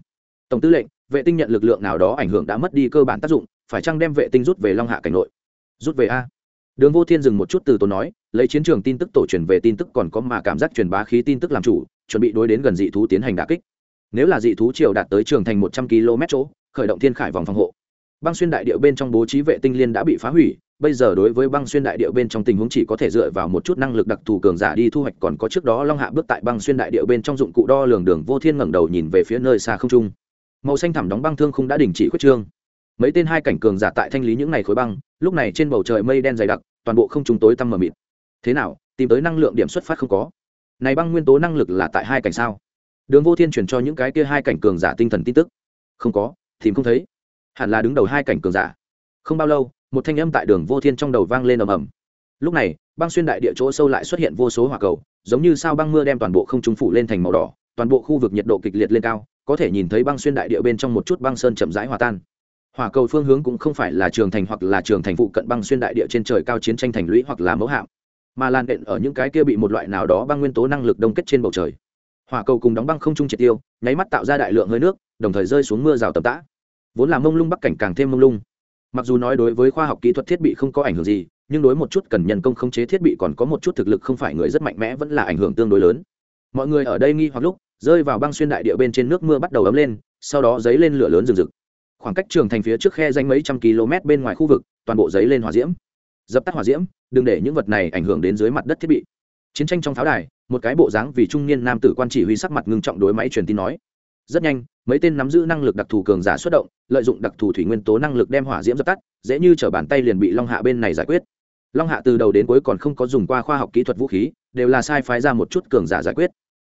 Tổng tư lệnh, vệ tinh nhận lực lượng nào đó ảnh hưởng đã mất đi cơ bản tác dụng, phải chăng đem vệ tinh rút về long hạ cảnh nội? Rút về a đường vô thiên dừng một chút từ tốn nói, lấy chiến trường tin tức tổ truyền về tin tức còn có mà cảm giác truyền bá khí tin tức làm chủ, chuẩn bị đối đến gần dị thú tiến hành đà kích. Nếu là dị thú triều đạt tới trường thành một trăm km chỗ, khởi động thiên khải vòng phòng hộ. Băng xuyên đại địa bên trong bố trí vệ tinh liên đã bị phá hủy, bây giờ đối với băng xuyên đại địa bên trong tình huống chỉ có thể dựa vào một chút năng lực đặc thù cường giả đi thu hoạch, còn có trước đó long hạ bước tại băng xuyên đại địa bên trong dụng cụ đo lường đường vô thiên ngẩng đầu nhìn về phía nơi xa không trung. Màu xanh thẳm đóng băng thương không đã đình chỉ khuyết trương mấy tên hai cảnh cường giả tại thanh lý những ngày khối băng, lúc này trên bầu trời mây đen dày đặc, toàn bộ không chúng tối tăm mờ mịt. Thế nào, tìm tới năng lượng điểm xuất phát không có? Này băng nguyên tố năng lực là tại hai cảnh sao? Đường vô thiên chuyển cho những cái kia hai cảnh cường giả tinh thần tin tức. Không có, tìm không thấy. Hẳn là đứng đầu hai cảnh cường giả. Không bao lâu, một thanh âm tại đường vô thiên trong đầu vang lên ầm ầm. Lúc này, băng xuyên đại địa chỗ sâu lại xuất hiện vô số hỏa cầu, giống như sao băng mưa đem toàn bộ không trung phủ lên thành màu đỏ, toàn bộ khu vực nhiệt độ kịch liệt lên cao, có thể nhìn thấy băng xuyên đại địa bên trong một chút băng sơn chậm rãi hòa tan hỏa cầu phương hướng cũng không phải là trường thành hoặc là trường thành phụ cận băng xuyên đại địa trên trời cao chiến tranh thành lũy hoặc là mẫu hạm, mà lan đện ở những cái kia bị một loại nào đó băng nguyên tố năng lực đông kết trên bầu trời. Hỏa cầu cùng đóng băng không trung triệt tiêu, nháy mắt tạo ra đại lượng hơi nước, đồng thời rơi xuống mưa rào tầm tã. Vốn là mông lung bắc cảnh càng thêm mông lung. Mặc dù nói đối với khoa học kỹ thuật thiết bị không có ảnh hưởng gì, nhưng đối một chút cần nhân công khống chế thiết bị còn có một chút thực lực không phải người rất mạnh mẽ vẫn là ảnh hưởng tương đối lớn. Mọi người ở đây nghi hoặc lúc, rơi vào băng xuyên đại địa bên trên nước mưa bắt đầu ấm lên, sau đó dấy lên lửa lớn rừng rực khoảng cách trường thành phía trước khe danh mấy trăm km bên ngoài khu vực, toàn bộ dấy lên hỏa diễm. Dập tắt hỏa diễm, đừng để những vật này ảnh hưởng đến dưới mặt đất thiết bị. Chiến tranh trong pháo đài, một cái bộ dáng vì trung niên nam tử quan chỉ huy sắc mặt ngưng trọng đối máy truyền tin nói. Rất nhanh, mấy tên nắm giữ năng lực đặc thù cường giả xuất động, lợi dụng đặc thù thủy nguyên tố năng lực đem hỏa diễm dập tắt, dễ như t bàn tay liền bị long hạ bên này giải quyết. Long hạ từ đầu đến cuối còn không có dùng qua khoa học kỹ thuật vũ khí, đều là sai phái ra một chút cường giả giải quyết.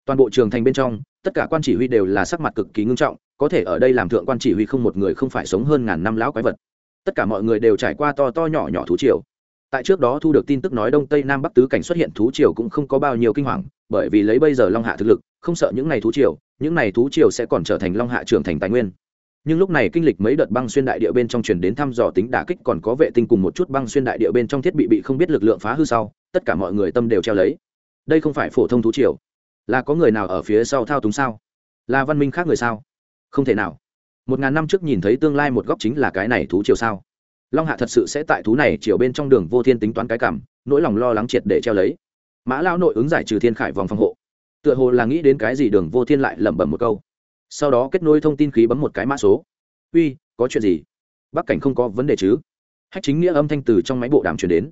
Toàn bộ trường thành bên trong tất cả quan chỉ huy đều là sắc mặt cực kỳ ngưng trọng, có thể ở đây làm thượng quan chỉ huy không một người không phải sống hơn ngàn năm lão quái vật. Tất cả mọi người đều trải qua to to nhỏ nhỏ thú triều. Tại trước đó thu được tin tức nói đông tây nam bắc tứ cảnh xuất hiện thú triều cũng không có bao nhiêu kinh hoàng, bởi vì lấy bây giờ long hạ thực lực, không sợ những ngày thú triều, những ngày thú triều sẽ còn trở thành long hạ trưởng thành tài nguyên. Nhưng lúc này kinh lịch mấy đợt băng xuyên đại địa bên trong truyền đến thăm dò tính đả kích còn có vệ tinh cùng một chút băng xuyên đại địa bên trong thiết bị bị không biết lực lượng phá hư sau, tất cả mọi người tâm đều treo lấy. Đây không phải phổ thông thú triều là có người nào ở phía sau thao túng sao? Là văn minh khác người sao? Không thể nào. Một ngàn năm trước nhìn thấy tương lai một góc chính là cái này thú triều sao? Long hạ thật sự sẽ tại thú này chiều bên trong đường vô thiên tính toán cái cảm, nỗi lòng lo lắng triệt để treo lấy. Mã lao nội ứng giải trừ thiên khải vòng phòng hộ. Tựa hồ là nghĩ đến cái gì đường vô thiên lại lẩm bẩm một câu. Sau đó kết nối thông tin khí bấm một cái mã số. Uy, có chuyện gì? Bắc cảnh không có vấn đề chứ? Hách chính nghĩa âm thanh từ trong máy bộ đàm truyền đến.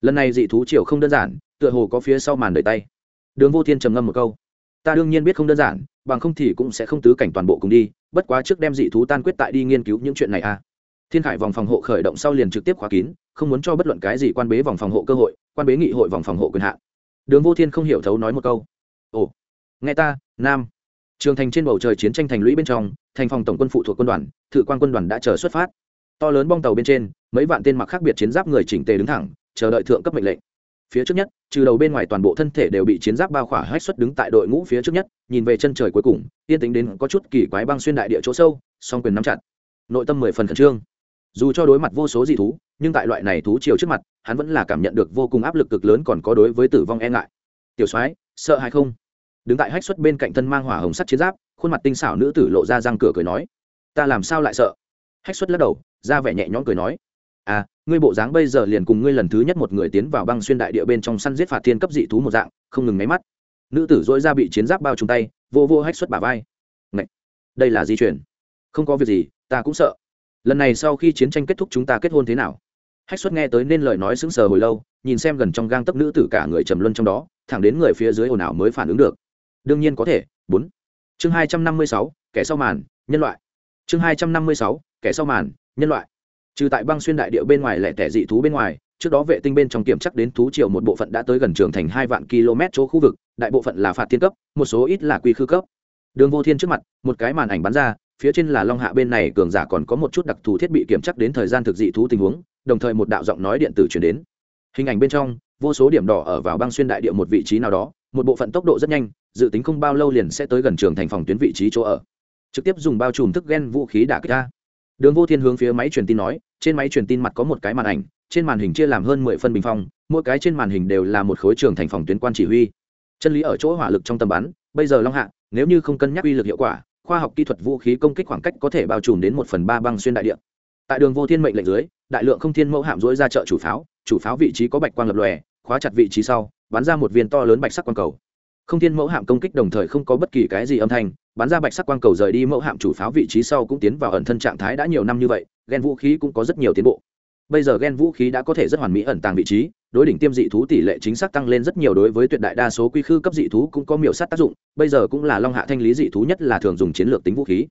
Lần này dị thú triều không đơn giản, tựa hồ có phía sau màn đời tay đường vô thiên trầm ngâm một câu. Ta đương nhiên biết không đơn giản, bằng không thì cũng sẽ không tứ cảnh toàn bộ cùng đi, bất quá trước đem dị thú tan quyết tại đi nghiên cứu những chuyện này à. Thiên khải vòng phòng hộ khởi động sau liền trực tiếp khóa kín, không muốn cho bất luận cái gì quan bế vòng phòng hộ cơ hội, quan bế nghị hội vòng phòng hộ quyền hạn. Đường vô thiên không hiểu thấu nói một câu. Ồ, nghe ta, nam. Trường thành trên bầu trời chiến tranh thành lũy bên trong, thành phòng tổng quân phụ thuộc quân đoàn, thự quan quân đoàn đã chờ xuất phát. To lớn bong tàu bên trên, mấy vạn tên mặc khác biệt chiến giáp người chỉnh tề đứng thẳng, chờ đợi thượng cấp mệnh lệnh phía trước nhất, trừ đầu bên ngoài toàn bộ thân thể đều bị chiến giáp bao khỏa hách xuất đứng tại đội ngũ phía trước nhất, nhìn về chân trời cuối cùng, yên tính đến có chút kỳ quái băng xuyên đại địa chỗ sâu, song quyền nắm chặt. Nội tâm mười phần khẩn trương. Dù cho đối mặt vô số dị thú, nhưng tại loại này thú chiều trước mặt, hắn vẫn là cảm nhận được vô cùng áp lực cực lớn còn có đối với tử vong e ngại. Tiểu soái, sợ hay không? Đứng tại hách xuất bên cạnh thân mang hỏa hồng sắt chiến giáp, khuôn mặt tinh xảo nữ tử lộ ra răng cửa cười nói, ta làm sao lại sợ? Hách xuất lắc đầu, ra vẻ nhẹ nhõm cười nói à ngươi bộ dáng bây giờ liền cùng ngươi lần thứ nhất một người tiến vào băng xuyên đại địa bên trong săn giết phạt thiên cấp dị thú một dạng, không ngừng máy mắt. Nữ tử dỗi ra bị chiến giáp bao trùng tay, vô vô hách xuất bả vai. Ngậy! đây là di chuyển không có việc gì, ta cũng sợ. Lần này sau khi chiến tranh kết thúc chúng ta kết hôn thế nào? Hách xuất nghe tới nên lời nói sững sờ hồi lâu, nhìn xem gần trong gang tấc nữ tử cả người trầm luân trong đó, thẳng đến người phía dưới ồn ào mới phản ứng được. Đương nhiên có thể, bốn. Chương hai trăm năm mươi sáu, kẻ sau màn, nhân loại. Chương hai trăm năm mươi sáu, kẻ sau màn, nhân loại trừ tại băng xuyên đại địa bên ngoài lẻ tẻ dị thú bên ngoài, trước đó vệ tinh bên trong kiểm chắc đến thú triều một bộ phận đã tới gần trường thành hai vạn km chỗ khu vực, đại bộ phận là phạt thiên cấp, một số ít là quy khư cấp. Đường vô thiên trước mặt, một cái màn ảnh bắn ra, phía trên là long hạ bên này cường giả còn có một chút đặc thù thiết bị kiểm chắc đến thời gian thực dị thú tình huống, đồng thời một đạo giọng nói điện tử chuyển đến. Hình ảnh bên trong, vô số điểm đỏ ở vào băng xuyên đại địa một vị trí nào đó, một bộ phận tốc độ rất nhanh, dự tính không bao lâu liền sẽ tới gần trường thành phòng tuyến vị trí chỗ ở. Trực tiếp dùng bao trùm thức ghen vũ khí đả kích ra đường vô thiên hướng phía máy truyền tin nói, trên máy truyền tin mặt có một cái màn ảnh, trên màn hình chia làm hơn mười phân bình phong, mỗi cái trên màn hình đều là một khối trường thành phòng tuyến quan chỉ huy. Chân lý ở chỗ hỏa lực trong tầm bắn, bây giờ long hạ, nếu như không cân nhắc uy lực hiệu quả, khoa học kỹ thuật vũ khí công kích khoảng cách có thể bao trùm đến một phần ba băng xuyên đại địa. Tại đường vô thiên mệnh lệnh dưới, đại lượng không thiên mẫu hạm dối ra chợ chủ pháo chủ pháo vị trí có bạch quang lập lòe, khóa chặt vị trí sau, bắn ra một viên to lớn bạch sắc quang cầu. Không thiên mẫu hạm công kích đồng thời không có bất kỳ cái gì âm thanh bắn ra bạch sắc quang cầu rời đi mẫu hạm chủ pháo vị trí sau cũng tiến vào ẩn thân trạng thái đã nhiều năm như vậy ghen vũ khí cũng có rất nhiều tiến bộ. Bây giờ ghen vũ khí đã có thể rất hoàn mỹ ẩn tàng vị trí, đối đỉnh tiêm dị thú tỷ lệ chính xác tăng lên rất nhiều đối với tuyệt đại đa số quy khư cấp dị thú cũng có miểu sát tác dụng, bây giờ cũng là long hạ thanh lý dị thú nhất là thường dùng chiến lược tính vũ khí.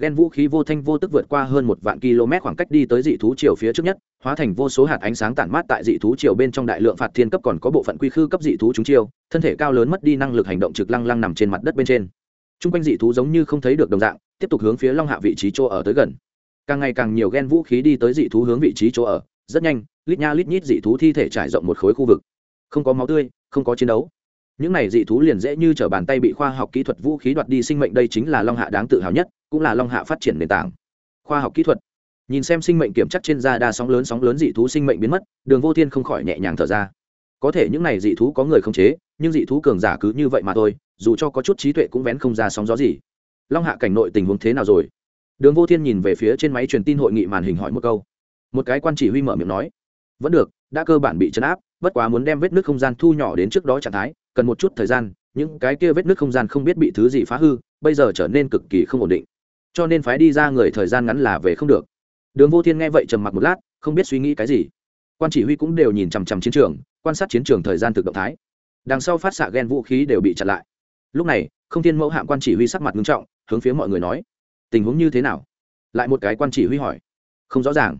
Ghen vũ khí vô thanh vô tức vượt qua hơn một vạn km khoảng cách đi tới dị thú triều phía trước nhất, hóa thành vô số hạt ánh sáng tản mát tại dị thú triều bên trong đại lượng phạt thiên cấp còn có bộ phận quy khư cấp dị thú chúng chiêu, thân thể cao lớn mất đi năng lực hành động trực lăng lăng nằm trên mặt đất bên trên chung quanh dị thú giống như không thấy được đồng dạng, tiếp tục hướng phía long hạ vị trí chỗ ở tới gần. Càng ngày càng nhiều ghen vũ khí đi tới dị thú hướng vị trí chỗ ở, rất nhanh, lít nha lít nhít dị thú thi thể trải rộng một khối khu vực. Không có máu tươi, không có chiến đấu. Những này dị thú liền dễ như t r ở bàn tay bị khoa học kỹ thuật vũ khí đoạt đi sinh mệnh, đây chính là long hạ đáng tự hào nhất, cũng là long hạ phát triển nền tảng. Khoa học kỹ thuật. Nhìn xem sinh mệnh kiểm chắc trên da đa sóng lớn sóng lớn dị thú sinh mệnh biến mất, đường vô thiên không khỏi nhẹ nhàng thở ra. Có thể những này dị thú có người không chế, nhưng dị thú cường giả cứ như vậy mà thôi dù cho có chút trí tuệ cũng vén không ra sóng gió gì. Long hạ cảnh nội tình huống thế nào rồi? Đường vô thiên nhìn về phía trên máy truyền tin hội nghị màn hình hỏi một câu. Một cái quan chỉ huy mở miệng nói, vẫn được, đã cơ bản bị chấn áp, bất quá muốn đem vết nước không gian thu nhỏ đến trước đó trạng thái, cần một chút thời gian, những cái kia vết nước không gian không biết bị thứ gì phá hư, bây giờ trở nên cực kỳ không ổn định. Cho nên phái đi ra người thời gian ngắn là về không được. Đường vô thiên nghe vậy trầm mặc một lát, không biết suy nghĩ cái gì. Quan chỉ huy cũng đều nhìn chằm chằm chiến trường, quan sát chiến trường thời gian thực động thái. Đằng sau phát xạ ghen vũ khí đều bị chặn lại lúc này, không thiên mẫu hạm quan chỉ huy sắc mặt nghiêm trọng, hướng phía mọi người nói, tình huống như thế nào? Lại một cái quan chỉ huy hỏi, không rõ ràng.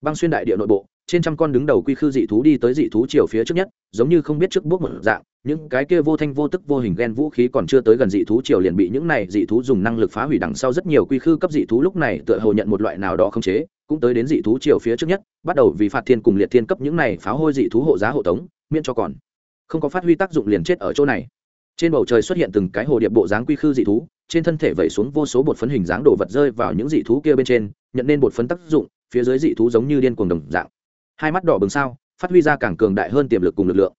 Băng xuyên đại địa nội bộ, trên trăm con đứng đầu quy khư dị thú đi tới dị thú chiều phía trước nhất, giống như không biết trước bước một dạng, những cái kia vô thanh vô tức vô hình ghen vũ khí còn chưa tới gần dị thú triều liền bị những này dị thú dùng năng lực phá hủy đằng sau rất nhiều quy khư cấp dị thú lúc này tựa hồ nhận một loại nào đó không chế, cũng tới đến dị thú triều phía trước nhất, bắt đầu vì phạt thiên cùng liệt thiên cấp những này phá hôi dị thú hộ giá hộ tống, miễn cho còn không có phát huy tác dụng liền chết ở chỗ này trên bầu trời xuất hiện từng cái hồ điệp bộ dáng quy khư dị thú, trên thân thể vẩy xuống vô số bột phấn hình dáng đồ vật rơi vào những dị thú kia bên trên, nhận nên bột phấn tác dụng, phía dưới dị thú giống như điên cuồng đồng dạng. Hai mắt đỏ bừng sao, phát huy ra càng cường đại hơn tiềm lực cùng lực lượng.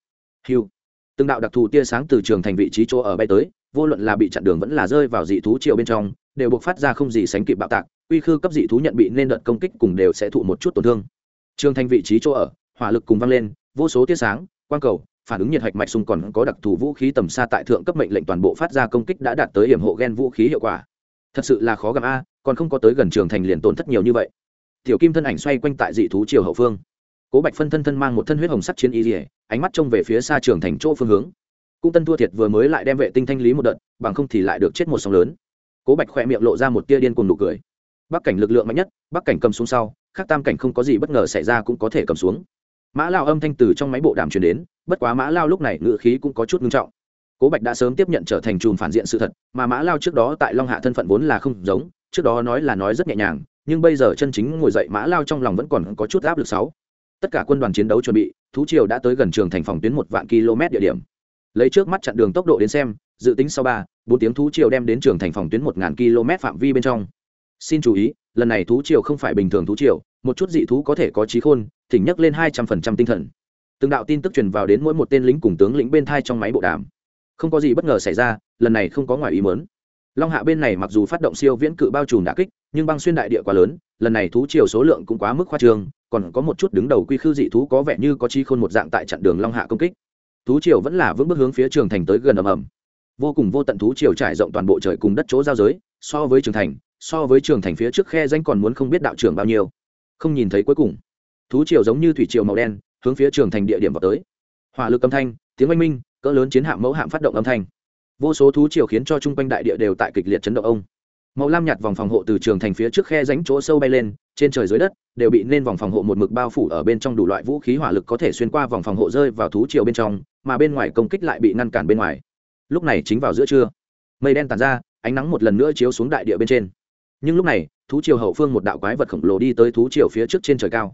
Hiu từng đạo đặc thù tia sáng từ trường thành vị trí chỗ ở bay tới, vô luận là bị chặn đường vẫn là rơi vào dị thú chiều bên trong, đều buộc phát ra không gì sánh kịp bạo tạc uy khư cấp dị thú nhận bị nên đợt công kích cùng đều sẽ thụ một chút tổn thương. Trường thành vị trí chỗ ở, hỏa lực cùng vang lên, vô số tia sáng, quang cầu phản ứng nhiệt hạch mạch sung còn có đặc thù vũ khí tầm xa tại thượng cấp mệnh lệnh toàn bộ phát ra công kích đã đạt tới hiểm hộ gen vũ khí hiệu quả. Thật sự là khó gặp a, còn không có tới gần trường thành liền tổn thất nhiều như vậy. Tiểu kim thân ảnh xoay quanh tại dị thú triều hậu phương. Cố bạch phân thân thân mang một thân huyết hồng sắc chiến y dỉa ánh mắt trông về phía xa trường thành chỗ phương hướng. Cung tân thua thiệt vừa mới lại đem vệ tinh thanh lý một đợt, bằng không thì lại được chết một sóng lớn. Cố bạch khỏe miệng lộ ra một tia điên cùng nụ cười. Bắc cảnh lực lượng mạnh nhất, bắc cảnh cầm xuống sau, khác tam cảnh không có gì bất ngờ xảy ra cũng có thể cầm xuống mã lao âm thanh từ trong máy bộ đàm truyền đến, bất quá mã lao lúc này ngự khí cũng có chút ngưng trọng. Cố bạch đã sớm tiếp nhận trở thành chùm phản diện sự thật, mà mã lao trước đó tại long hạ thân phận vốn là không giống, trước đó nói là nói rất nhẹ nhàng, nhưng bây giờ chân chính ngồi dậy mã lao trong lòng vẫn còn có chút áp lực sáu tất cả quân đoàn chiến đấu chuẩn bị, thú triều đã tới gần trường thành phòng tuyến một vạn km địa điểm. Lấy trước mắt chặn đường tốc độ đến xem, dự tính sau ba, bốn tiếng thú triều đem đến trường thành phòng tuyến một ngàn km phạm vi bên trong. Xin chú ý, lần này thú triều không phải bình thường thú triều một chút dị thú có thể có trí khôn, thỉnh nhắc lên hai trăm phần trăm tinh thần. Từng đạo tin tức truyền vào đến mỗi một tên lính cùng tướng lĩnh bên thai trong máy bộ đàm. Không có gì bất ngờ xảy ra, lần này không có ngoài ý mớn long hạ bên này mặc dù phát động siêu viễn cự bao trùm đã kích, nhưng băng xuyên đại địa quá lớn, lần này thú triều số lượng cũng quá mức khoa trương, còn có một chút đứng đầu quy khư dị thú có vẻ như có chi khôn một dạng tại chặn đường long hạ công kích. Thú triều vẫn là vững bước hướng phía trường thành tới gần ầm ầm. Vô cùng vô tận thú triều trải rộng toàn bộ trời cùng đất chỗ giao giới, so với trường thành, so với trường thành phía trước khe danh còn muốn không biết đạo trưởng bao nhiêu không nhìn thấy cuối cùng. Thú triều giống như thủy triều màu đen, hướng phía trường thành địa điểm vào tới. Hỏa lực âm thanh, tiếng oanh minh, cỡ lớn chiến hạm mẫu hạm phát động âm thanh. Vô số thú triều khiến cho chung quanh đại địa đều tại kịch liệt chấn động ông. Màu lam nhạt vòng phòng hộ từ trường thành phía trước khe ránh chỗ sâu bay lên, trên trời dưới đất, đều bị nên vòng phòng hộ một mực bao phủ ở bên trong đủ loại vũ khí hỏa lực có thể xuyên qua vòng phòng hộ rơi vào thú triều bên trong, mà bên ngoài công kích lại bị ngăn cản bên ngoài. Lúc này chính vào giữa trưa, mây đen tàn ra, ánh nắng một lần nữa chiếu xuống đại địa bên trên. Nhưng lúc này thú triều hậu phương một đạo quái vật khổng lồ đi tới thú triều phía trước trên trời cao.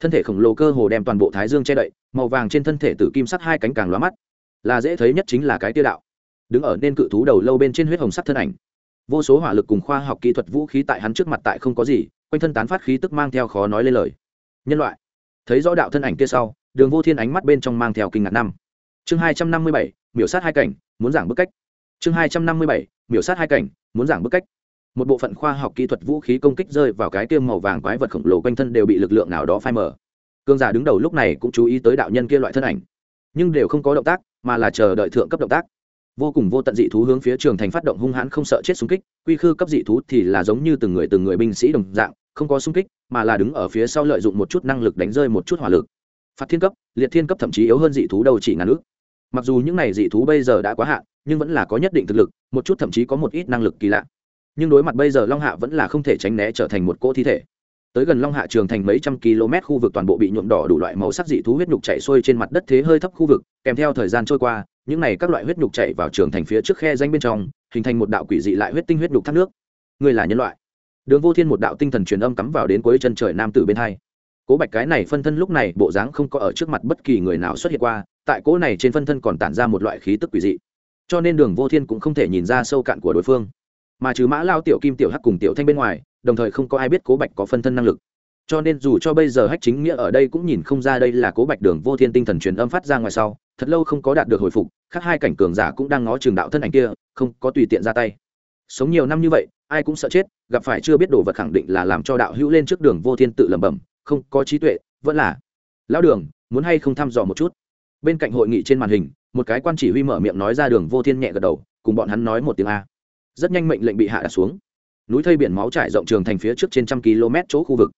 Thân thể khổng lồ cơ hồ đem toàn bộ thái dương che đậy, màu vàng trên thân thể tử kim sắt hai cánh càng lóa mắt. Là dễ thấy nhất chính là cái tia đạo. Đứng ở nên cự thú đầu lâu bên trên huyết hồng sắc thân ảnh. Vô số hỏa lực cùng khoa học kỹ thuật vũ khí tại hắn trước mặt tại không có gì, quanh thân tán phát khí tức mang theo khó nói lên lời. Nhân loại. Thấy rõ đạo thân ảnh kia sau, đường vô thiên ánh mắt bên trong mang theo kinh ngạc năm. Chương hai trăm năm mươi bảy, miểu sát hai cảnh, muốn giảng bức cách. Chương hai trăm năm mươi bảy, miểu sát hai cảnh, muốn giảng bức cách một bộ phận khoa học kỹ thuật vũ khí công kích rơi vào cái kia màu vàng quái vật khổng lồ quanh thân đều bị lực lượng nào đó phai mở cương giả đứng đầu lúc này cũng chú ý tới đạo nhân kia loại thân ảnh. Nhưng đều không có động tác, mà là chờ đợi thượng cấp động tác. Vô cùng vô tận dị thú hướng phía trường thành phát động hung hãn không sợ chết xung kích, quy khư cấp dị thú thì là giống như từng người từng người binh sĩ đồng dạng, không có xung kích, mà là đứng ở phía sau lợi dụng một chút năng lực đánh rơi một chút hỏa lực. Phạt thiên cấp, liệt thiên cấp thậm chí yếu hơn dị thú đâu chỉ ngàn ước mặc dù những này dị thú bây giờ đã quá hạn, nhưng vẫn là có nhất định thực lực, một chút thậm chí có một ít năng lực kỳ lạ nhưng đối mặt bây giờ long hạ vẫn là không thể tránh né trở thành một cỗ thi thể. Tới gần long hạ trường thành mấy trăm km khu vực toàn bộ bị nhuộm đỏ đủ loại màu sắc dị thú huyết nhục chạy xuôi trên mặt đất thế hơi thấp khu vực, kèm theo thời gian trôi qua, những này các loại huyết nhục chạy vào trường thành phía trước khe danh bên trong, hình thành một đạo quỷ dị lại huyết tinh huyết nhục thác nước. Người là nhân loại. Đường vô thiên một đạo tinh thần truyền âm cắm vào đến cuối chân trời nam tử bên hai. Cố bạch cái này phân thân lúc này bộ dáng không có ở trước mặt bất kỳ người nào xuất hiện qua, tại cỗ này trên phân thân còn tản ra một loại khí tức quỷ dị. Cho nên đường vô thiên cũng không thể nhìn ra sâu cạn của đối phương mà trừ mã lao tiểu kim tiểu hắc cùng tiểu thanh bên ngoài, đồng thời không có ai biết cố bạch có phân thân năng lực. Cho nên dù cho bây giờ hách chính nghĩa ở đây cũng nhìn không ra đây là cố bạch đường vô thiên tinh thần truyền âm phát ra ngoài sau, thật lâu không có đạt được hồi phục, khác hai cảnh cường giả cũng đang ngó trường đạo thân ảnh kia, không có tùy tiện ra tay. Sống nhiều năm như vậy, ai cũng sợ chết, gặp phải chưa biết đồ vật khẳng định là làm cho đạo hữu lên trước đường vô thiên tự lẩm bẩm, không có trí tuệ, vẫn là lão đường, muốn hay không thăm dò một chút? Bên cạnh hội nghị trên màn hình, một cái quan chỉ huy mở miệng nói ra đường vô thiên nhẹ gật đầu, cùng bọn hắn nói một tiếng a rất nhanh mệnh lệnh bị hạ đặt xuống. Núi thây biển máu trải rộng trường thành phía trước trên trăm km chỗ khu vực.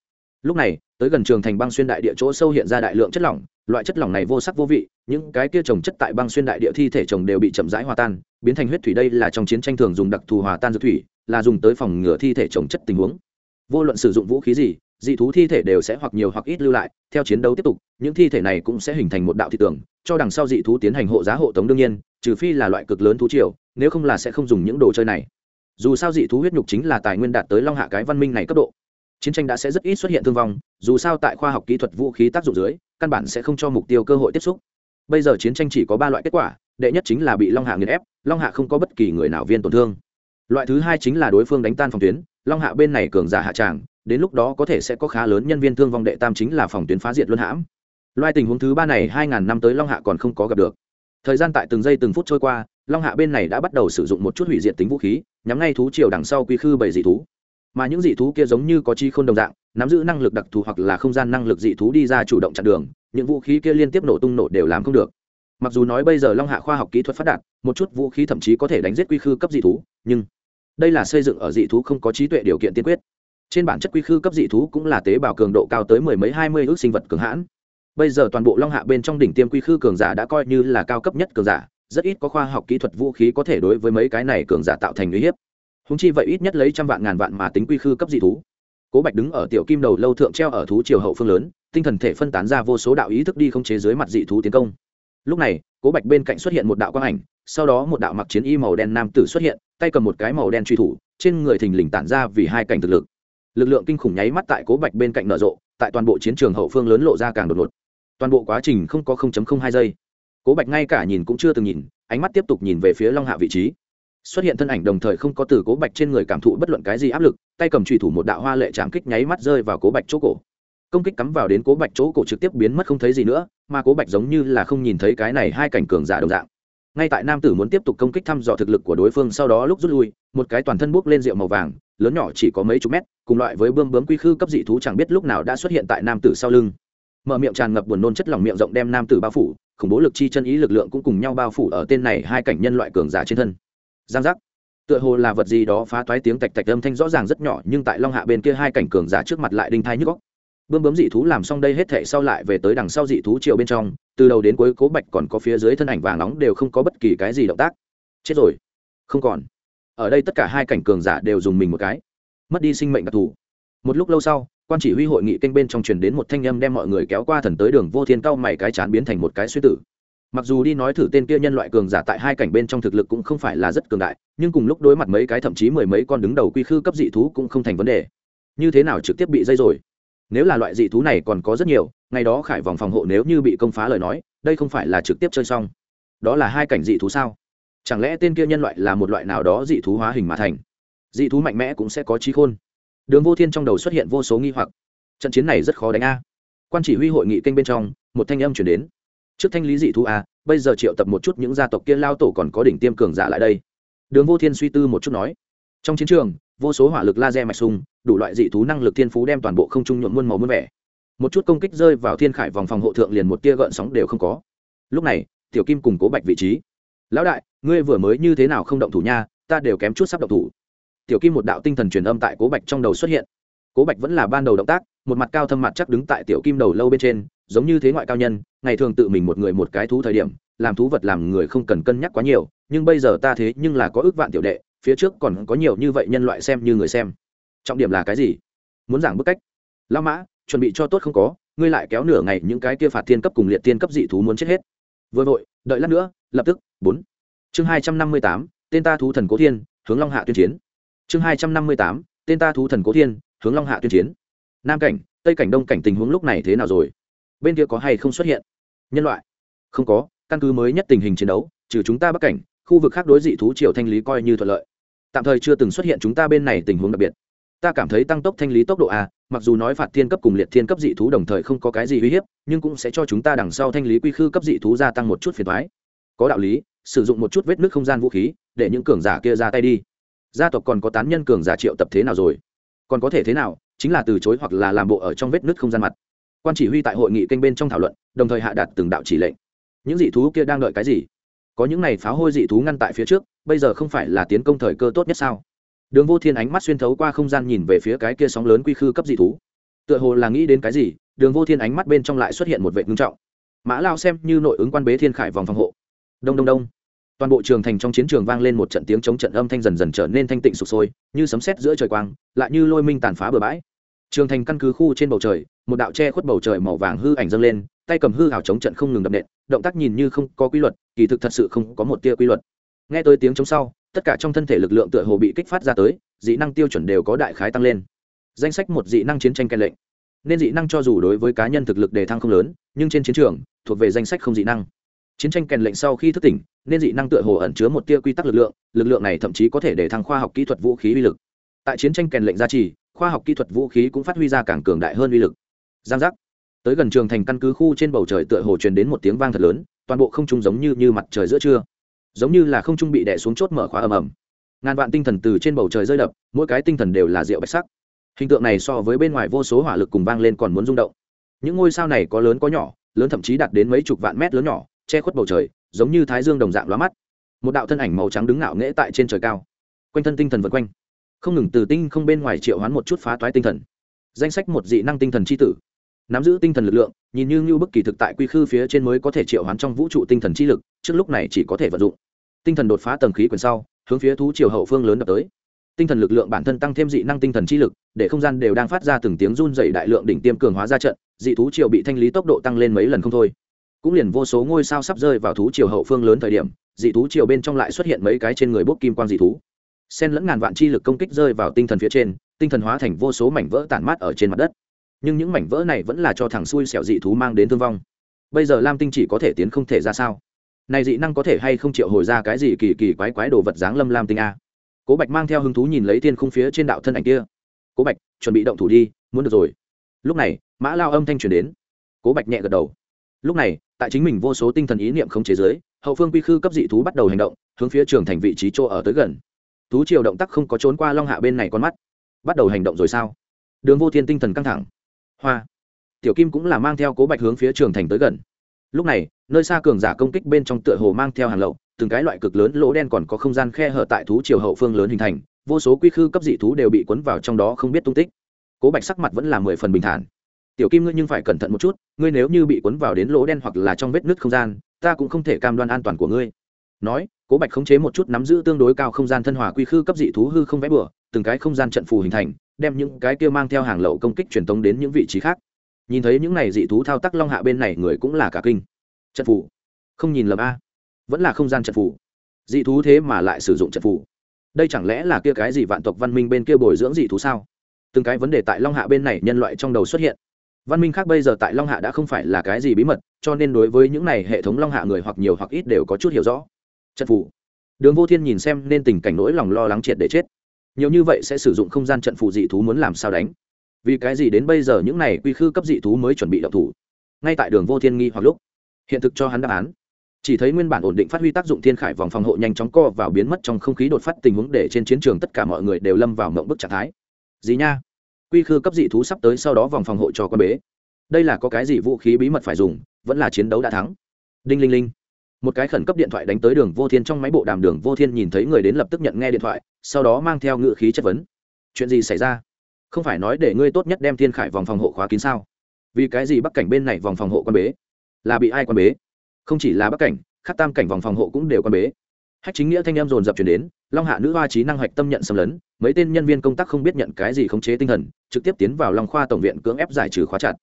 Lúc này, tới gần trường thành băng xuyên đại địa chỗ sâu hiện ra đại lượng chất lỏng, loại chất lỏng này vô sắc vô vị, những cái kia trồng chất tại băng xuyên đại địa thi thể trồng đều bị chậm rãi hòa tan, biến thành huyết thủy đây là trong chiến tranh thường dùng đặc thù hòa tan dược thủy, là dùng tới phòng ngừa thi thể trồng chất tình huống. Vô luận sử dụng vũ khí gì, dị thú thi thể đều sẽ hoặc nhiều hoặc ít lưu lại, theo chiến đấu tiếp tục, những thi thể này cũng sẽ hình thành một đạo thị tường, cho đằng sau dị thú tiến hành hộ giá hộ tống đương nhiên, trừ phi là loại cực lớn thú triều nếu không là sẽ không dùng những đồ chơi này. Dù sao dị thú huyết nhục chính là tài nguyên đạt tới long hạ cái văn minh này cấp độ. Chiến tranh đã sẽ rất ít xuất hiện thương vong, dù sao tại khoa học kỹ thuật vũ khí tác dụng dưới, căn bản sẽ không cho mục tiêu cơ hội tiếp xúc. Bây giờ chiến tranh chỉ có ba loại kết quả, đệ nhất chính là bị long hạ nghiền ép, long hạ không có bất kỳ người nào viên tổn thương. Loại thứ hai chính là đối phương đánh tan phòng tuyến, long hạ bên này cường giả hạ tràng, đến lúc đó có thể sẽ có khá lớn nhân viên thương vong đệ tam chính là phòng tuyến phá diệt luân hãm. Loại tình huống thứ ba này hai ngàn năm tới long hạ còn không có gặp được. Thời gian tại từng giây từng phút trôi qua long hạ bên này đã bắt đầu sử dụng một chút hủy diệt tính vũ khí, nhắm ngay thú triều đằng sau quy khư bảy dị thú. Mà những dị thú kia giống như có chi không đồng dạng, nắm giữ năng lực đặc thù hoặc là không gian năng lực dị thú đi ra chủ động chặn đường, những vũ khí kia liên tiếp nổ tung nổ đều làm không được. Mặc dù nói bây giờ long hạ khoa học kỹ thuật phát đạt, một chút vũ khí thậm chí có thể đánh giết quy khư cấp dị thú, nhưng đây là xây dựng ở dị thú không có trí tuệ điều kiện tiên quyết. Trên bản chất quy khư cấp dị thú cũng là tế bào cường độ cao tới mười mấy hai mươi ước sinh vật cường hãn. Bây giờ toàn bộ long hạ bên trong đỉnh tiêm quy khư cường giả đã coi như là cao cấp nhất cường giả rất ít có khoa học kỹ thuật vũ khí có thể đối với mấy cái này cường giả tạo thành uy hiếp. Húng chi vậy ít nhất lấy trăm vạn ngàn vạn mà tính quy khư cấp dị thú. Cố bạch đứng ở tiểu kim đầu lâu thượng treo ở thú triều hậu phương lớn, tinh thần thể phân tán ra vô số đạo ý thức đi không chế dưới mặt dị thú tiến công. Lúc này, cố bạch bên cạnh xuất hiện một đạo quang ảnh, sau đó một đạo mặc chiến y màu đen nam tử xuất hiện, tay cầm một cái màu đen truy thủ, trên người thình lình tản ra vì hai cảnh thực lực. Lực lượng kinh khủng nháy mắt tại cố bạch bên cạnh nở rộ, tại toàn bộ chiến trường hậu phương lớn lộ ra càng đột ngột. Toàn bộ quá trình không có hai giây cố bạch ngay cả nhìn cũng chưa từng nhìn, ánh mắt tiếp tục nhìn về phía long hạ vị trí. Xuất hiện thân ảnh đồng thời không có từ cố bạch trên người cảm thụ bất luận cái gì áp lực, tay cầm trùy thủ một đạo hoa lệ chạm kích nháy mắt rơi vào cố bạch chỗ cổ. Công kích cắm vào đến cố bạch chỗ cổ trực tiếp biến mất không thấy gì nữa, mà cố bạch giống như là không nhìn thấy cái này hai cảnh cường giả đồng dạng. Ngay tại nam tử muốn tiếp tục công kích thăm dò thực lực của đối phương sau đó lúc rút lui, một cái toàn thân bốc lên rượu màu vàng, lớn nhỏ chỉ có mấy chục mét, cùng loại với bươm bướm quy khư cấp dị thú chẳng biết lúc nào đã xuất hiện tại nam tử sau lưng. Mở miệng tràn ngập buồn nôn chất lỏng miệng rộng đem nam tử bao phủ khủng bố lực chi chân ý lực lượng cũng cùng nhau bao phủ ở tên này hai cảnh nhân loại cường giả trên thân. Giang giác. Tựa hồ là vật gì đó phá toái tiếng tạch tạch âm thanh rõ ràng rất nhỏ, nhưng tại long hạ bên kia hai cảnh cường giả trước mặt lại đinh thai nhức góc bươm bướm dị thú làm xong đây hết thệ sau lại về tới đằng sau dị thú chiều bên trong, từ đầu đến cuối cố bạch còn có phía dưới thân ảnh vàng nóng đều không có bất kỳ cái gì động tác. Chết rồi. Không còn. Ở đây tất cả hai cảnh cường giả đều dùng mình một cái. Mất đi sinh mệnh đặc thù. Một lúc lâu sau quan chỉ huy hội nghị kênh bên trong truyền đến một thanh âm đem mọi người kéo qua thần tới đường vô thiên cao mày cái chán biến thành một cái suy tử. Mặc dù đi nói thử tên kia nhân loại cường giả tại hai cảnh bên trong thực lực cũng không phải là rất cường đại, nhưng cùng lúc đối mặt mấy cái thậm chí mười mấy con đứng đầu quy khư cấp dị thú cũng không thành vấn đề. Như thế nào trực tiếp bị dây rồi? Nếu là loại dị thú này còn có rất nhiều, ngày đó khải vòng phòng hộ nếu như bị công phá lời nói, đây không phải là trực tiếp chơi xong. Đó là hai cảnh dị thú sao? Chẳng lẽ tên kia nhân loại là một loại nào đó dị thú hóa hình mà thành? Dị thú mạnh mẽ cũng sẽ có trí khôn đường vô thiên trong đầu xuất hiện vô số nghi hoặc. Trận chiến này rất khó đánh a. Quan chỉ huy hội nghị kênh bên trong, một thanh âm chuyển đến. Trước thanh lý dị thú a, bây giờ triệu tập một chút những gia tộc kia lao tổ còn có đỉnh tiêm cường giả lại đây. Đường vô thiên suy tư một chút nói. Trong chiến trường, vô số hỏa lực laser mạch sung đủ loại dị thú năng lực thiên phú đem toàn bộ không trung nhuộm muôn màu muôn vẻ. Một chút công kích rơi vào thiên khải vòng phòng hộ thượng liền một tia gợn sóng đều không có. Lúc này, tiểu kim cùng cố bạch vị trí. Lão đại, ngươi vừa mới như thế nào không động thủ nha? Ta đều kém chút sắp động thủ tiểu kim một đạo tinh thần truyền âm tại cố bạch trong đầu xuất hiện. Cố bạch vẫn là ban đầu động tác, một mặt cao thâm mặt chắc đứng tại tiểu kim đầu lâu bên trên, giống như thế ngoại cao nhân, ngày thường tự mình một người một cái thú thời điểm, làm thú vật làm người không cần cân nhắc quá nhiều, nhưng bây giờ ta thế nhưng là có ước vạn tiểu đệ, phía trước còn có nhiều như vậy nhân loại xem như người xem. Trọng điểm là cái gì? Muốn giảng bức cách. Lao mã, chuẩn bị cho tốt không có, ngươi lại kéo nửa ngày những cái kia phạt thiên cấp cùng liệt thiên cấp dị thú muốn chết hết. Vừa vội, đợi lát nữa, lập tức, bốn. Chương hai trăm năm mươi tám, tên ta thú thần cố thiên, hướng long hạ tuyên chiến chương hai trăm năm mươi tám, tên ta thú thần cố thiên, hướng long hạ tuyên chiến. Nam cảnh, tây cảnh, đông cảnh tình huống lúc này thế nào rồi? Bên kia có hay không xuất hiện? Nhân loại? Không có, căn cứ mới nhất tình hình chiến đấu, trừ chúng ta bắc cảnh, khu vực khác đối dị thú triều thanh lý coi như thuận lợi. Tạm thời chưa từng xuất hiện chúng ta bên này tình huống đặc biệt. Ta cảm thấy tăng tốc thanh lý tốc độ a, mặc dù nói phạt thiên cấp cùng liệt thiên cấp dị thú đồng thời không có cái gì uy hiếp, nhưng cũng sẽ cho chúng ta đằng sau thanh lý quy khư cấp dị thú gia tăng một chút phiền thoái có đạo lý, sử dụng một chút vết nước không gian vũ khí, để những cường giả kia ra tay đi gia tộc còn có tán nhân cường giả triệu tập thế nào rồi? Còn có thể thế nào? Chính là từ chối hoặc là làm bộ ở trong vết nứt không gian mặt. Quan chỉ huy tại hội nghị kênh bên trong thảo luận, đồng thời hạ đạt từng đạo chỉ lệnh. Những dị thú kia đang đợi cái gì? Có những này pháo hôi dị thú ngăn tại phía trước, bây giờ không phải là tiến công thời cơ tốt nhất sao? Đường vô thiên ánh mắt xuyên thấu qua không gian nhìn về phía cái kia sóng lớn quy khư cấp dị thú. Tựa hồ là nghĩ đến cái gì, đường vô thiên ánh mắt bên trong lại xuất hiện một vệ ngưng trọng. Mã lao xem như nội ứng quan bế thiên khải vòng phòng hộ. Đông đông đông toàn bộ trường thành trong chiến trường vang lên một trận tiếng chống trận âm thanh dần dần trở nên thanh tịnh sụp sôi, như sấm sét giữa trời quang, lại như lôi minh tàn phá bờ bãi. Trường thành căn cứ khu trên bầu trời, một đạo che khuất bầu trời màu vàng hư ảnh dâng lên, tay cầm hư hào chống trận không ngừng đập nện, động tác nhìn như không có quy luật, kỳ thực thật sự không có một tia quy luật. Nghe tới tiếng chống sau, tất cả trong thân thể lực lượng tựa hồ bị kích phát ra tới, dị năng tiêu chuẩn đều có đại khái tăng lên. Danh sách một dị năng chiến tranh kèn lệnh. Nên dị năng cho dù đối với cá nhân thực lực đề thăng không lớn, nhưng trên chiến trường, thuộc về danh sách không dị năng chiến tranh kèn lệnh sau khi thức tỉnh, nên dị năng tựa hồ ẩn chứa một tia quy tắc lực lượng lực lượng này thậm chí có thể để thăng khoa học kỹ thuật vũ khí uy lực. Tại chiến tranh kèn lệnh gia trì, khoa học kỹ thuật vũ khí cũng phát huy ra càng cường đại hơn uy lực. Giang giác. Tới gần trường thành căn cứ khu trên bầu trời tựa hồ truyền đến một tiếng vang thật lớn, toàn bộ không trung giống như như mặt trời giữa trưa. Giống như là không trung bị đè xuống chốt mở khóa ầm ầm. Ngàn vạn tinh thần từ trên bầu trời rơi đập, mỗi cái tinh thần đều là rượu bạch sắc. Hình tượng này so với bên ngoài vô số hỏa lực cùng vang lên còn muốn rung động. Những ngôi sao này có lớn có nhỏ, lớn thậm chí đạt đến mấy chục vạn mét lớn nhỏ che khuất bầu trời, giống như thái dương đồng dạng lóa mắt. Một đạo thân ảnh màu trắng đứng ngạo nghễ tại trên trời cao, quanh thân tinh thần vượt quanh. Không ngừng từ tinh không bên ngoài triệu hoán một chút phá toái tinh thần. Danh sách một dị năng tinh thần c h i tử. Nắm giữ tinh thần lực lượng, nhìn như ngưu bức kỳ thực tại quy khư phía trên mới có thể triệu hoán trong vũ trụ tinh thần chi lực, trước lúc này chỉ có thể vận dụng. Tinh thần đột phá tầng khí quyển sau, hướng phía thú triều hậu phương lớn đập tới. Tinh thần lực lượng bản thân tăng thêm dị năng tinh thần chi lực, để không gian đều đang phát ra từng tiếng run dày đại lượng đỉnh tiêm cường hóa ra trận, dị thú triều bị thanh lý tốc độ tăng lên mấy lần không thôi cũng liền vô số ngôi sao sắp rơi vào thú triều hậu phương lớn thời điểm, dị thú triều bên trong lại xuất hiện mấy cái trên người bốc kim quang dị thú. Xen lẫn ngàn vạn chi lực công kích rơi vào tinh thần phía trên, tinh thần hóa thành vô số mảnh vỡ tản mát ở trên mặt đất. Nhưng những mảnh vỡ này vẫn là cho thằng xui xẻo dị thú mang đến thương vong. Bây giờ lam tinh chỉ có thể tiến không thể ra sao? Này dị năng có thể hay không triệu hồi ra cái gì kỳ kỳ quái quái đồ vật dáng lâm lam tinh a? Cố bạch mang theo hứng thú nhìn lấy tiên khung phía trên đạo thân ảnh kia. Cố bạch, chuẩn bị động thủ đi, muốn được rồi. Lúc này, mã lao âm thanh truyền đến. Cố bạch nhẹ gật đầu. Lúc này tại chính mình vô số tinh thần ý niệm không chế giới, hậu phương quy khư cấp dị thú bắt đầu hành động, hướng phía trường thành vị trí chỗ ở tới gần. Thú triều động tác không có trốn qua long hạ bên này con mắt. Bắt đầu hành động rồi sao? Đường vô thiên tinh thần căng thẳng. Hoa. Tiểu kim cũng là mang theo cố bạch hướng phía trường thành tới gần. Lúc này, nơi xa cường giả công kích bên trong tựa hồ mang theo hàng lậu, từng cái loại cực lớn lỗ đen còn có không gian khe hở tại thú triều hậu phương lớn hình thành, vô số quy khư cấp dị thú đều bị cuốn vào trong đó không biết tung tích. Cố bạch sắc mặt vẫn là mười phần bình thản tiểu kim ngươi nhưng phải cẩn thận một chút, ngươi nếu như bị cuốn vào đến lỗ đen hoặc là trong vết nứt không gian, ta cũng không thể cam đoan an toàn của ngươi. Nói, cố bạch khống chế một chút nắm giữ tương đối cao không gian thân hòa quy khư cấp dị thú hư không vẽ bừa, từng cái không gian trận phù hình thành, đem những cái kia mang theo hàng lậu công kích truyền tống đến những vị trí khác. Nhìn thấy những này dị thú thao tác long hạ bên này người cũng là cả kinh. Trận phù. Không nhìn lầm a. Vẫn là không gian trận phù. Dị thú thế mà lại sử dụng trận phù. Đây chẳng lẽ là kia cái gì vạn tộc văn minh bên kia bồi dưỡng dị thú sao? Từng cái vấn đề tại long hạ bên này nhân loại trong đầu xuất hiện văn minh khác bây giờ tại long hạ đã không phải là cái gì bí mật, cho nên đối với những này hệ thống long hạ người hoặc nhiều hoặc ít đều có chút hiểu rõ. Trận phủ. Đường vô thiên nhìn xem nên tình cảnh nỗi lòng lo lắng triệt để chết. Nhiều như vậy sẽ sử dụng không gian trận phụ dị thú muốn làm sao đánh? Vì cái gì đến bây giờ những này quy khư cấp dị thú mới chuẩn bị đậu thủ? Ngay tại đường vô thiên nghi hoặc lúc, hiện thực cho hắn đáp án. Chỉ thấy nguyên bản ổn định phát huy tác dụng thiên khải vòng phòng hộ nhanh chóng co vào biến mất trong không khí đột phát tình huống để trên chiến trường tất cả mọi người đều lâm vào mộng bức trạng thái. Gì nha quy khư cấp dị thú sắp tới sau đó vòng phòng hộ cho con bế. Đây là có cái gì vũ khí bí mật phải dùng, vẫn là chiến đấu đã thắng. Đinh linh linh. Một cái khẩn cấp điện thoại đánh tới đường vô thiên trong máy bộ đàm đường vô thiên nhìn thấy người đến lập tức nhận nghe điện thoại, sau đó mang theo ngự khí chất vấn. Chuyện gì xảy ra? Không phải nói để ngươi tốt nhất đem thiên khải vòng phòng hộ khóa kín sao? Vì cái gì bắc cảnh bên này vòng phòng hộ quan bế? Là bị ai quan bế? Không chỉ là bắc cảnh khắc tam cảnh vòng phòng hộ cũng đều quan bế hách chính nghĩa thanh em dồn dập chuyển đến, long hạ nữ hoa trí năng hoạch tâm nhận xâm lấn, mấy tên nhân viên công tác không biết nhận cái gì khống chế tinh thần, trực tiếp tiến vào long khoa tổng viện cưỡng ép giải trừ khóa chặt.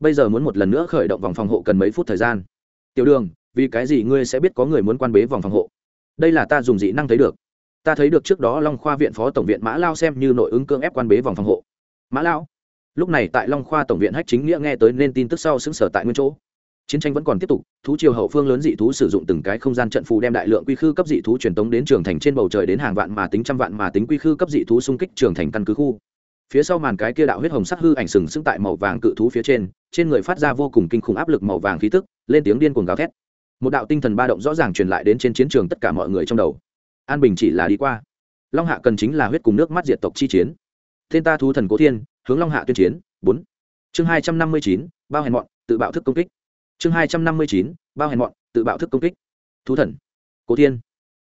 Bây giờ muốn một lần nữa khởi động vòng phòng hộ cần mấy phút thời gian. Tiểu đường, vì cái gì ngươi sẽ biết có người muốn quan bế vòng phòng hộ? Đây là ta dùng dị năng thấy được. Ta thấy được trước đó long khoa viện phó tổng viện mã lao xem như nội ứng cưỡng ép quan bế vòng phòng hộ. Mã lao? Lúc này tại long khoa tổng viện hách chính nghĩa nghe tới nên tin tức sau xứng sở tại nguyên chỗ chiến tranh vẫn còn tiếp tục, thú triều hậu phương lớn dị thú sử dụng từng cái không gian trận phù đem đại lượng quy khư cấp dị thú truyền tống đến trường thành trên bầu trời đến hàng vạn mà tính trăm vạn mà tính quy khư cấp dị thú xung kích trường thành căn cứ khu. Phía sau màn cái kia đạo huyết hồng sắc hư ảnh sừng sững tại màu vàng cự thú phía trên trên người phát ra vô cùng kinh khủng áp lực màu vàng khí tức, lên tiếng điên cuồng gào thét. Một đạo tinh thần ba động rõ ràng truyền lại đến trên chiến trường tất cả mọi người trong đầu. An bình chỉ là đi qua. Long hạ cần chính là huyết cùng nước mắt diệt tộc chi chiến. Thiên ta thú thần cố thiên, hướng long hạ tuyên chiến. Bốn. Chương hai trăm năm mươi chín, bao hèn mọn, tự bạo thức công kích chương hai trăm năm mươi chín, bao hèn mọn, tự bạo thức công kích. Thú thần. Cố thiên.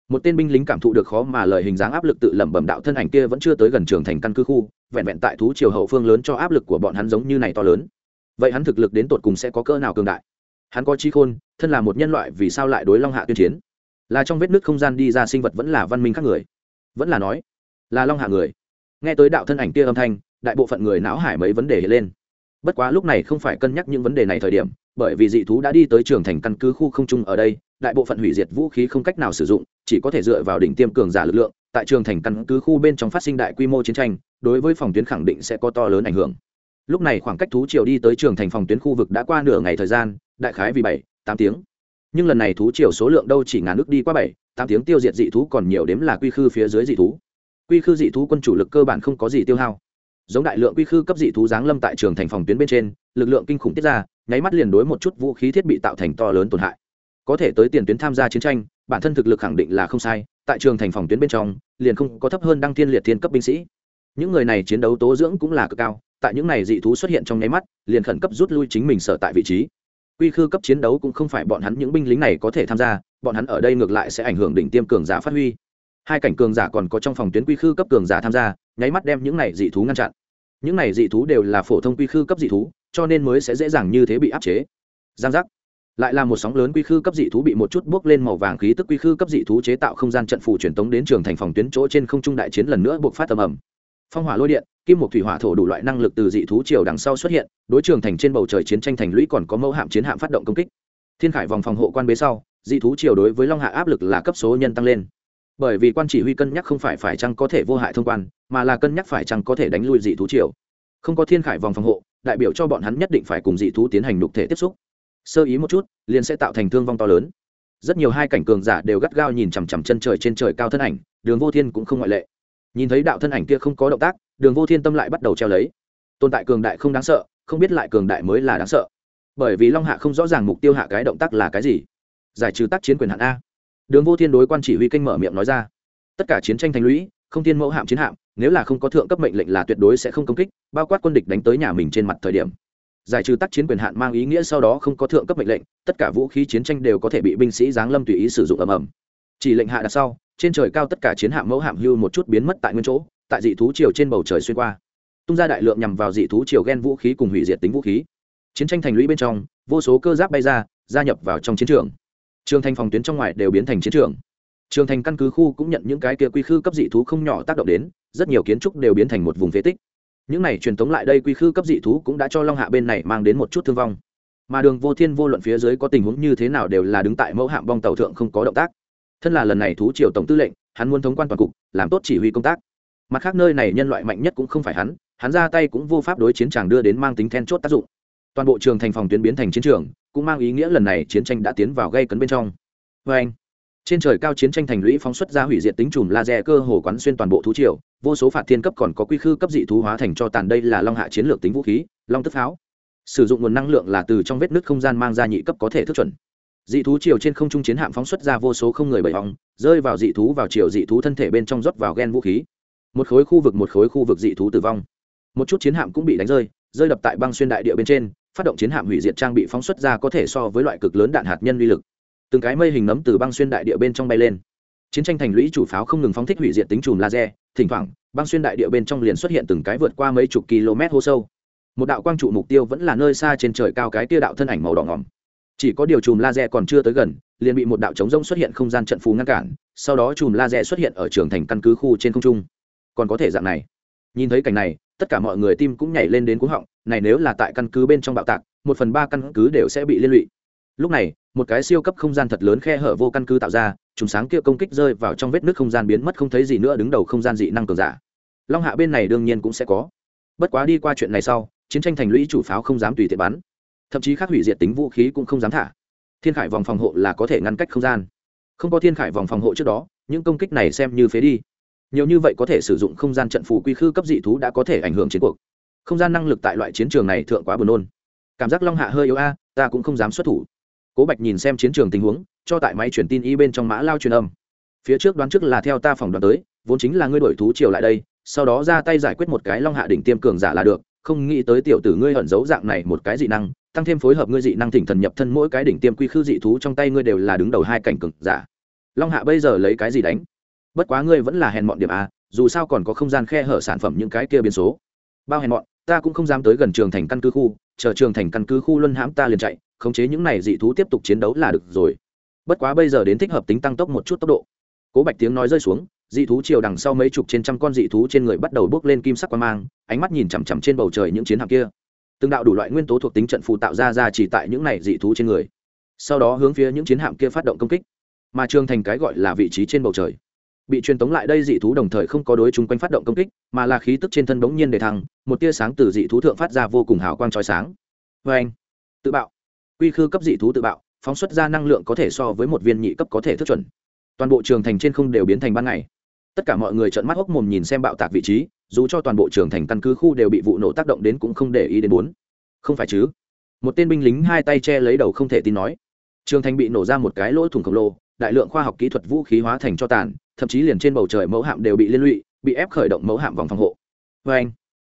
Một tên binh lính cảm thụ được khó mà lời hình dáng áp lực tự lẩm bẩm đạo thân ảnh kia vẫn chưa tới gần trường thành căn cứ khu, vẹn vẹn tại thú triều hậu phương lớn cho áp lực của bọn hắn giống như này to lớn. Vậy hắn thực lực đến tột cùng sẽ có cỡ nào cường đại? Hắn có trí khôn, thân là một nhân loại vì sao lại đối long hạ tuyên chiến? Là trong vết nứt không gian đi ra sinh vật vẫn là văn minh khác người? Vẫn là nói, là long hạ người. Nghe tới đạo thân ảnh kia âm thanh, đại bộ phận người não hải mấy vấn đề hiện lên. Bất quá lúc này không phải cân nhắc những vấn đề này thời điểm bởi vì dị thú đã đi tới trường thành căn cứ khu không trung ở đây, đại bộ phận hủy diệt vũ khí không cách nào sử dụng, chỉ có thể dựa vào đỉnh tiêm cường giả lực lượng, tại trường thành căn cứ khu bên trong phát sinh đại quy mô chiến tranh, đối với phòng tuyến khẳng định sẽ có to lớn ảnh hưởng. Lúc này khoảng cách thú triều đi tới trường thành phòng tuyến khu vực đã qua nửa ngày thời gian, đại khái vì bảy, tám tiếng. Nhưng lần này thú triều số lượng đâu chỉ ngàn nước đi qua bảy, tám tiếng tiêu diệt dị thú còn nhiều đếm là quy khư phía dưới dị thú. Quy khư dị thú quân chủ lực cơ bản không có gì tiêu hao. Giống đại lượng quy khư cấp dị thú giáng lâm tại trường thành phòng tuyến bên trên, lực lượng kinh khủng tiết ra nháy mắt liền đối một chút vũ khí thiết bị tạo thành to lớn tổn hại. Có thể tới tiền tuyến tham gia chiến tranh, bản thân thực lực khẳng định là không sai, tại trường thành phòng tuyến bên trong, liền không có thấp hơn đăng thiên liệt thiên cấp binh sĩ. Những người này chiến đấu tố dưỡng cũng là cực cao, tại những này dị thú xuất hiện trong nháy mắt, liền khẩn cấp rút lui chính mình sở tại vị trí. Quy khư cấp chiến đấu cũng không phải bọn hắn những binh lính này có thể tham gia, bọn hắn ở đây ngược lại sẽ ảnh hưởng đỉnh tiêm cường giả phát huy. Hai cảnh cường giả còn có trong phòng tuyến quy khư cấp cường giả tham gia, nháy mắt đem những này dị thú ngăn chặn. Những này dị thú đều là phổ thông quy khư cấp dị thú cho nên mới sẽ dễ dàng như thế bị áp chế. Giang giác. Lại là một sóng lớn quy khư cấp dị thú bị một chút bước lên màu vàng khí tức quy khư cấp dị thú chế tạo không gian trận phủ truyền tống đến trường thành phòng tuyến chỗ trên không trung đại chiến lần nữa buộc phát tầm ầm. Phong hỏa lôi điện, kim một thủy hỏa thổ đủ loại năng lực từ dị thú triều đằng sau xuất hiện, đối trường thành trên bầu trời chiến tranh thành lũy còn có mẫu hạm chiến hạm phát động công kích. Thiên khải vòng phòng hộ quan bế sau, dị thú triều đối với long hạ áp lực là cấp số nhân tăng lên. Bởi vì quan chỉ huy cân nhắc không phải phải chăng có thể vô hại thông quan, mà là cân nhắc phải chăng có thể đánh lui dị thú triều không có thiên khải vòng phòng hộ, đại biểu cho bọn hắn nhất định phải cùng dị thú tiến hành đục thể tiếp xúc. Sơ ý một chút, liền sẽ tạo thành thương vong to lớn. Rất nhiều hai cảnh cường giả đều gắt gao nhìn chằm chằm chân trời trên trời cao thân ảnh, đường vô thiên cũng không ngoại lệ. Nhìn thấy đạo thân ảnh kia không có động tác, đường vô thiên tâm lại bắt đầu treo lấy. Tồn tại cường đại không đáng sợ, không biết lại cường đại mới là đáng sợ. Bởi vì long hạ không rõ ràng mục tiêu hạ cái động tác là cái gì. Giải trừ tác chiến quyền hạn a. Đường vô thiên đối quan chỉ huy kênh mở miệng nói ra. Tất cả chiến tranh thành lũy, không tiên mẫu hạm chiến hạm nếu là không có thượng cấp mệnh lệnh là tuyệt đối sẽ không công kích, bao quát quân địch đánh tới nhà mình trên mặt thời điểm. Giải trừ tác chiến quyền hạn mang ý nghĩa sau đó không có thượng cấp mệnh lệnh, tất cả vũ khí chiến tranh đều có thể bị binh sĩ giáng lâm tùy ý sử dụng ầm ầm. Chỉ lệnh hạ đặt sau, trên trời cao tất cả chiến hạm mẫu hạm hưu một chút biến mất tại nguyên chỗ, tại dị thú chiều trên bầu trời xuyên qua. Tung ra đại lượng nhằm vào dị thú chiều ghen vũ khí cùng hủy diệt tính vũ khí. Chiến tranh thành lũy bên trong, vô số cơ giáp bay ra, gia nhập vào trong chiến trường. Trường thành phòng tuyến trong ngoài đều biến thành chiến trường trường thành căn cứ khu cũng nhận những cái kia quy khư cấp dị thú không nhỏ tác động đến, rất nhiều kiến trúc đều biến thành một vùng phế tích. Những này truyền thống lại đây quy khư cấp dị thú cũng đã cho long hạ bên này mang đến một chút thương vong. Mà đường vô thiên vô luận phía dưới có tình huống như thế nào đều là đứng tại mẫu hạm bong tàu thượng không có động tác. Thân là lần này thú triều tổng tư lệnh, hắn muốn thống quan toàn cục, làm tốt chỉ huy công tác. Mặt khác nơi này nhân loại mạnh nhất cũng không phải hắn hắn ra tay cũng vô pháp đối chiến tràng đưa đến mang tính then chốt tác dụng. Toàn bộ trường thành phòng tuyến biến thành chiến trường, cũng mang ý nghĩa lần này chiến tranh đã tiến vào gây cấn bên trong. Vê anh trên trời cao chiến tranh thành lũy phóng xuất ra hủy diệt tính chùm laser cơ hồ quán xuyên toàn bộ thú triều, vô số phạt thiên cấp còn có quy khư cấp dị thú hóa thành cho tàn đây là long hạ chiến lược tính vũ khí, long tức pháo. Sử dụng nguồn năng lượng là từ trong vết nứt không gian mang ra nhị cấp có thể thức chuẩn. Dị thú triều trên không trung chiến hạm phóng xuất ra vô số không người bảy vòng, rơi vào dị thú vào triều dị thú thân thể bên trong rót vào gen vũ khí. Một khối khu vực một khối khu vực dị thú tử vong. Một chút chiến hạm cũng bị đánh rơi rơi đập tại băng xuyên đại địa bên trên, phát động chiến hạm hủy diệt trang bị phóng xuất ra có thể so với loại cực lớn đạn hạt nhân uy lực từng cái mây hình nấm từ băng xuyên đại địa bên trong bay lên. Chiến tranh thành lũy chủ pháo không ngừng phóng thích hủy diệt tính chùm laser, thỉnh thoảng, băng xuyên đại địa bên trong liền xuất hiện từng cái vượt qua mấy chục km hô sâu. Một đạo quang trụ mục tiêu vẫn là nơi xa trên trời cao cái tia đạo thân ảnh màu đỏ ngỏm. Chỉ có điều chùm laser còn chưa tới gần, liền bị một đạo chống rông xuất hiện không gian trận phù ngăn cản, sau đó chùm laser xuất hiện ở trường thành căn cứ khu trên không trung. Còn có thể dạng này. Nhìn thấy cảnh này, tất cả mọi người tim cũng nhảy lên đến cú họng, này nếu là tại căn cứ bên trong bạo tạc, một phần ba căn cứ đều sẽ bị liên lụy. Lúc này một cái siêu cấp không gian thật lớn khe hở vô căn cứ tạo ra trùng sáng kia công kích rơi vào trong vết nước không gian biến mất không thấy gì nữa đứng đầu không gian dị năng cường giả. Long hạ bên này đương nhiên cũng sẽ có. Bất quá đi qua chuyện này sau, chiến tranh thành lũy chủ pháo không dám tùy tiện bắn. Thậm chí khác hủy diệt tính vũ khí cũng không dám thả. Thiên khải vòng phòng hộ là có thể ngăn cách không gian. Không có thiên khải vòng phòng hộ trước đó, những công kích này xem như phế đi. Nhiều như vậy có thể sử dụng không gian trận phù quy khư cấp dị thú đã có thể ảnh hưởng chiến cuộc. Không gian năng lực tại loại chiến trường này thượng quá buồn nôn. Cảm giác long hạ hơi yếu a, ta cũng không dám xuất thủ cố bạch nhìn xem chiến trường tình huống, cho tại máy truyền tin y bên trong mã lao truyền âm. Phía trước đoán trước là theo ta phòng đoán tới, vốn chính là ngươi đổi thú triều lại đây, sau đó ra tay giải quyết một cái long hạ đỉnh tiêm cường giả là được, không nghĩ tới tiểu tử ngươi ẩn giấu dạng này một cái dị năng, tăng thêm phối hợp ngươi dị năng thỉnh thần nhập thân mỗi cái đỉnh tiêm quy khư dị thú trong tay ngươi đều là đứng đầu hai cảnh cường giả. Long hạ bây giờ lấy cái gì đánh? Bất quá ngươi vẫn là hèn mọn điểm a, dù sao còn có không gian khe hở sản phẩm những cái kia biến số. Bao hèn mọn, ta cũng không dám tới gần trường thành căn cứ khu chờ trường thành căn cứ khu luân hãm ta liền chạy, khống chế những này dị thú tiếp tục chiến đấu là được rồi. Bất quá bây giờ đến thích hợp tính tăng tốc một chút tốc độ. Cố bạch tiếng nói rơi xuống, dị thú chiều đằng sau mấy chục trên trăm con dị thú trên người bắt đầu bước lên kim sắc quan mang, ánh mắt nhìn chằm chằm trên bầu trời những chiến hạm kia. Từng đạo đủ loại nguyên tố thuộc tính trận phù tạo ra ra chỉ tại những này dị thú trên người. Sau đó hướng phía những chiến hạm kia phát động công kích. Mà trường thành cái gọi là vị trí trên bầu trời bị truyền tống lại đây dị thú đồng thời không có đối chúng quanh phát động công kích, mà là khí tức trên thân bỗng nhiên để thăng, một tia sáng từ dị thú thượng phát ra vô cùng hào quang trói sáng. Vê anh tự bạo. Quy khư cấp dị thú tự bạo, phóng xuất ra năng lượng có thể so với một viên nhị cấp có thể thức chuẩn. Toàn bộ trường thành trên không đều biến thành ban ngày. Tất cả mọi người trợn mắt hốc mồm nhìn xem bạo tạc vị trí, dù cho toàn bộ trường thành căn cứ khu đều bị vụ nổ tác động đến cũng không để ý đến bốn. Không phải chứ? Một tên binh lính hai tay che lấy đầu không thể tin nói. Trường thành bị nổ ra một cái lỗ thủng khổng lồ, đại lượng khoa học kỹ thuật vũ khí hóa thành cho tàn thậm chí liền trên bầu trời mẫu hạm đều bị liên lụy, bị ép khởi động mẫu hạm vòng phòng hộ. Vê anh,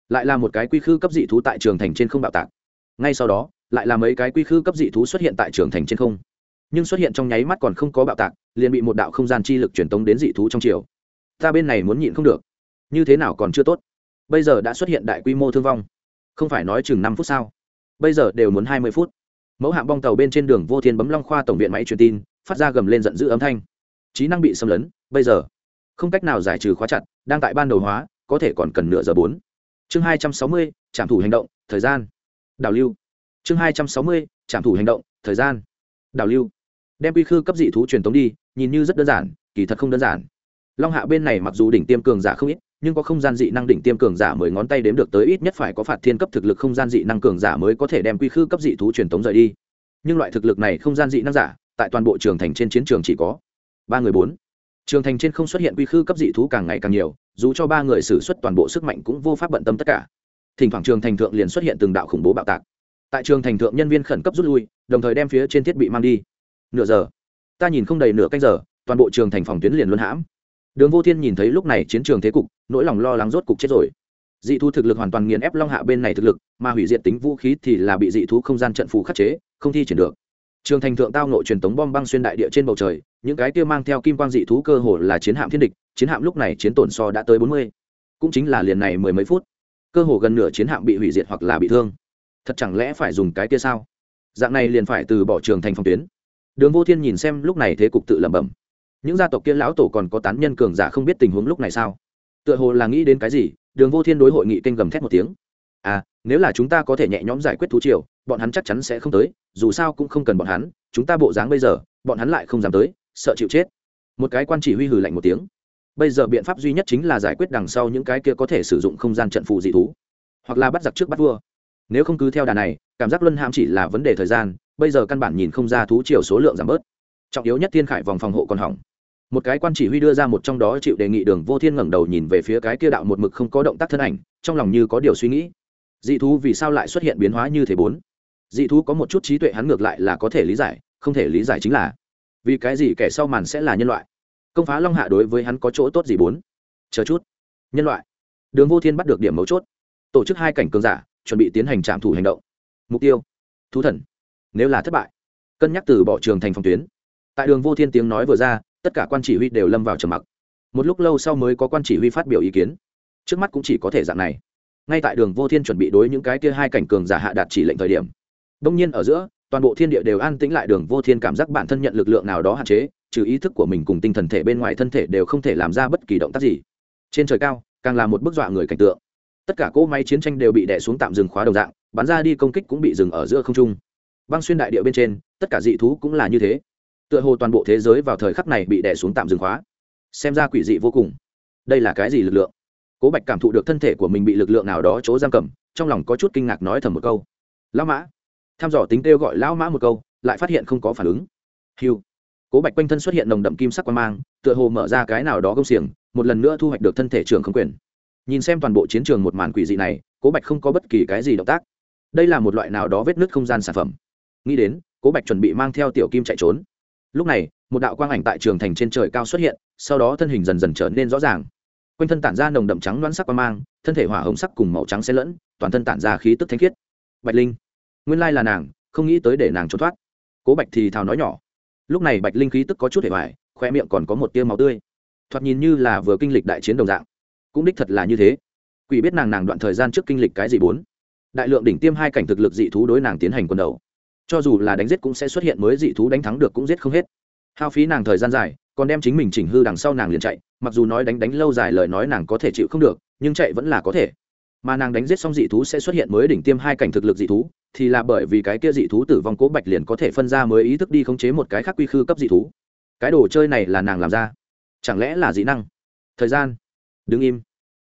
lại là một cái quy khư cấp dị thú tại trường thành trên không bạo tạc. Ngay sau đó, lại là mấy cái quy khư cấp dị thú xuất hiện tại trường thành trên không. Nhưng xuất hiện trong nháy mắt còn không có bạo tạc, liền bị một đạo không gian chi lực truyền tống đến dị thú trong chiều ta bên này muốn nhịn không được. Như thế nào còn chưa tốt? Bây giờ đã xuất hiện đại quy mô thương vong. Không phải nói chừng năm phút sao? Bây giờ đều muốn hai mươi phút. Mẫu hạm bong tàu bên trên đường vô thiên bấm long khoa tổng viện máy truyền tin, phát ra gầm lên giận dữ âm thanh trí năng bị xâm lấn, bây giờ. Không cách nào giải trừ khóa chặt, đang tại ban đầu hóa, có thể còn cần nửa giờ bốn. Chương hai trăm sáu mươi trạm thủ hành động, thời gian. Đào lưu. Chương hai trăm sáu mươi trạm thủ hành động, thời gian. Đào lưu. Đem quy khư cấp dị thú truyền tống đi, nhìn như rất đơn giản, kỳ thật không đơn giản. Long hạ bên này mặc dù đỉnh tiêm cường giả không ít, nhưng có không gian dị năng đỉnh tiêm cường giả mười ngón tay đếm được tới ít nhất phải có phạt thiên cấp thực lực không gian dị năng cường giả mới có thể đem quy khư cấp dị thú truyền tống rời đi. Nhưng loại thực lực này không gian dị năng giả, tại toàn bộ trường thành trên chiến trường chỉ có ba người bốn. Trường thành trên không xuất hiện quy khư cấp dị thú càng ngày càng nhiều, dù cho ba người xử suất toàn bộ sức mạnh cũng vô pháp bận tâm tất cả. Thỉnh thoảng trường thành thượng liền xuất hiện từng đạo khủng bố bạo tạc. Tại trường thành thượng nhân viên khẩn cấp rút lui, đồng thời đem phía trên thiết bị mang đi. Nửa giờ, ta nhìn không đầy nửa canh giờ, toàn bộ trường thành phòng tuyến liền luân hãm. Đường vô thiên nhìn thấy lúc này chiến trường thế cục, nỗi lòng lo lắng rốt cục chết rồi. Dị thú thực lực hoàn toàn nghiền ép long hạ bên này thực lực, mà hủy diệt tính vũ khí thì là bị dị thú không gian trận phù khắc chế, không thi triển được. Trường thành thượng tao nội truyền tống bom băng xuyên đại địa trên bầu trời những cái kia mang theo kim quang dị thú cơ hồ là chiến hạm thiên địch, chiến hạm lúc này chiến tổn so đã tới bốn mươi, cũng chính là liền này mười mấy phút, cơ hồ gần nửa chiến hạm bị hủy diệt hoặc là bị thương. Thật chẳng lẽ phải dùng cái kia sao? Dạng này liền phải từ bỏ trường thành phòng tuyến. Đường vô thiên nhìn xem lúc này thế cục tự lẩm bẩm. Những gia tộc kia lão tổ còn có tán nhân cường giả không biết tình huống lúc này sao? Tựa hồ là nghĩ đến cái gì, đường vô thiên đối hội nghị kênh gầm thét một tiếng. À nếu là chúng ta có thể nhẹ nhõm giải quyết thú triều, bọn hắn chắc chắn sẽ không tới, dù sao cũng không cần bọn hắn, chúng ta bộ dáng bây giờ, bọn hắn lại không dám tới sợ chịu chết. Một cái quan chỉ huy hừ lạnh một tiếng. Bây giờ biện pháp duy nhất chính là giải quyết đằng sau những cái kia có thể sử dụng không gian trận phụ dị thú, hoặc là bắt giặc trước bắt vua. Nếu không cứ theo đà này, cảm giác luân hãm chỉ là vấn đề thời gian, bây giờ căn bản nhìn không ra thú chiều số lượng giảm bớt. Trọng yếu nhất thiên khải vòng phòng hộ còn hỏng. Một cái quan chỉ huy đưa ra một trong đó chịu đề nghị đường vô thiên ngẩng đầu nhìn về phía cái kia đạo một mực không có động tác thân ảnh, trong lòng như có điều suy nghĩ. Dị thú vì sao lại xuất hiện biến hóa như thế bốn? Dị thú có một chút trí tuệ hắn ngược lại là có thể lý giải, không thể lý giải chính là vì cái gì kẻ sau màn sẽ là nhân loại? Công phá long hạ đối với hắn có chỗ tốt gì bốn? Chờ chút. Nhân loại. Đường vô thiên bắt được điểm mấu chốt. Tổ chức hai cảnh cường giả, chuẩn bị tiến hành trạm thủ hành động. Mục tiêu. Thú thần. Nếu là thất bại, cân nhắc từ bỏ trường thành phòng tuyến. Tại đường vô thiên tiếng nói vừa ra, tất cả quan chỉ huy đều lâm vào trầm mặc. Một lúc lâu sau mới có quan chỉ huy phát biểu ý kiến. Trước mắt cũng chỉ có thể dạng này. Ngay tại đường vô thiên chuẩn bị đối những cái kia hai cảnh cường giả hạ đạt chỉ lệnh thời điểm đông nhiên ở giữa toàn bộ thiên địa đều an tĩnh lại đường vô thiên cảm giác bản thân nhận lực lượng nào đó hạn chế, trừ ý thức của mình cùng tinh thần thể bên ngoài thân thể đều không thể làm ra bất kỳ động tác gì. Trên trời cao, càng là một bức dọa người cảnh tượng. Tất cả cỗ máy chiến tranh đều bị đè xuống tạm dừng khóa đồng dạng, bắn ra đi công kích cũng bị dừng ở giữa không trung. Băng xuyên đại địa bên trên, tất cả dị thú cũng là như thế. Tựa hồ toàn bộ thế giới vào thời khắc này bị đè xuống tạm dừng khóa. Xem ra quỷ dị vô cùng. Đây là cái gì lực lượng? Cố bạch cảm thụ được thân thể của mình bị lực lượng nào đó chỗ giam cầm, trong lòng có chút kinh ngạc nói thầm một câu. Lão mã tham dò tính kêu gọi lão mã một câu, lại phát hiện không có phản ứng. Hiu cố bạch quanh thân xuất hiện nồng đậm kim sắc quan mang, tựa hồ mở ra cái nào đó công xiềng, một lần nữa thu hoạch được thân thể trường không quyền. Nhìn xem toàn bộ chiến trường một màn quỷ dị này, cố bạch không có bất kỳ cái gì động tác. Đây là một loại nào đó vết nứt không gian sản phẩm. Nghĩ đến, cố bạch chuẩn bị mang theo tiểu kim chạy trốn. Lúc này, một đạo quang ảnh tại trường thành trên trời cao xuất hiện, sau đó thân hình dần dần trở nên rõ ràng. Quanh thân tản ra nồng đậm trắng loãng sắc quang mang, thân thể hỏa hồng sắc cùng màu trắng xen lẫn, toàn thân tản ra khí tức thanh khiết. Bạch linh nguyên lai là nàng, không nghĩ tới để nàng trốn thoát. Cố bạch thì thào nói nhỏ. Lúc này bạch linh khí tức có chút hề hoài khoe miệng còn có một tia máu tươi. Thoạt nhìn như là vừa kinh lịch đại chiến đồng dạng. Cũng đích thật là như thế. Quỷ biết nàng nàng đoạn thời gian trước kinh lịch cái gì bốn. Đại lượng đỉnh tiêm hai cảnh thực lực dị thú đối nàng tiến hành quần đầu. Cho dù là đánh giết cũng sẽ xuất hiện mới dị thú đánh thắng được cũng giết không hết. Hao phí nàng thời gian dài, còn đem chính mình chỉnh hư đằng sau nàng liền chạy, mặc dù nói đánh đánh lâu dài lời nói nàng có thể chịu không được, nhưng chạy vẫn là có thể. Mà nàng đánh giết xong dị thú sẽ xuất hiện mới đỉnh tiêm hai cảnh thực lực dị thú thì là bởi vì cái kia dị thú tử vong cố bạch liền có thể phân ra mới ý thức đi khống chế một cái khác quy khư cấp dị thú. Cái đồ chơi này là nàng làm ra. Chẳng lẽ là dị năng? Thời gian. Đứng im.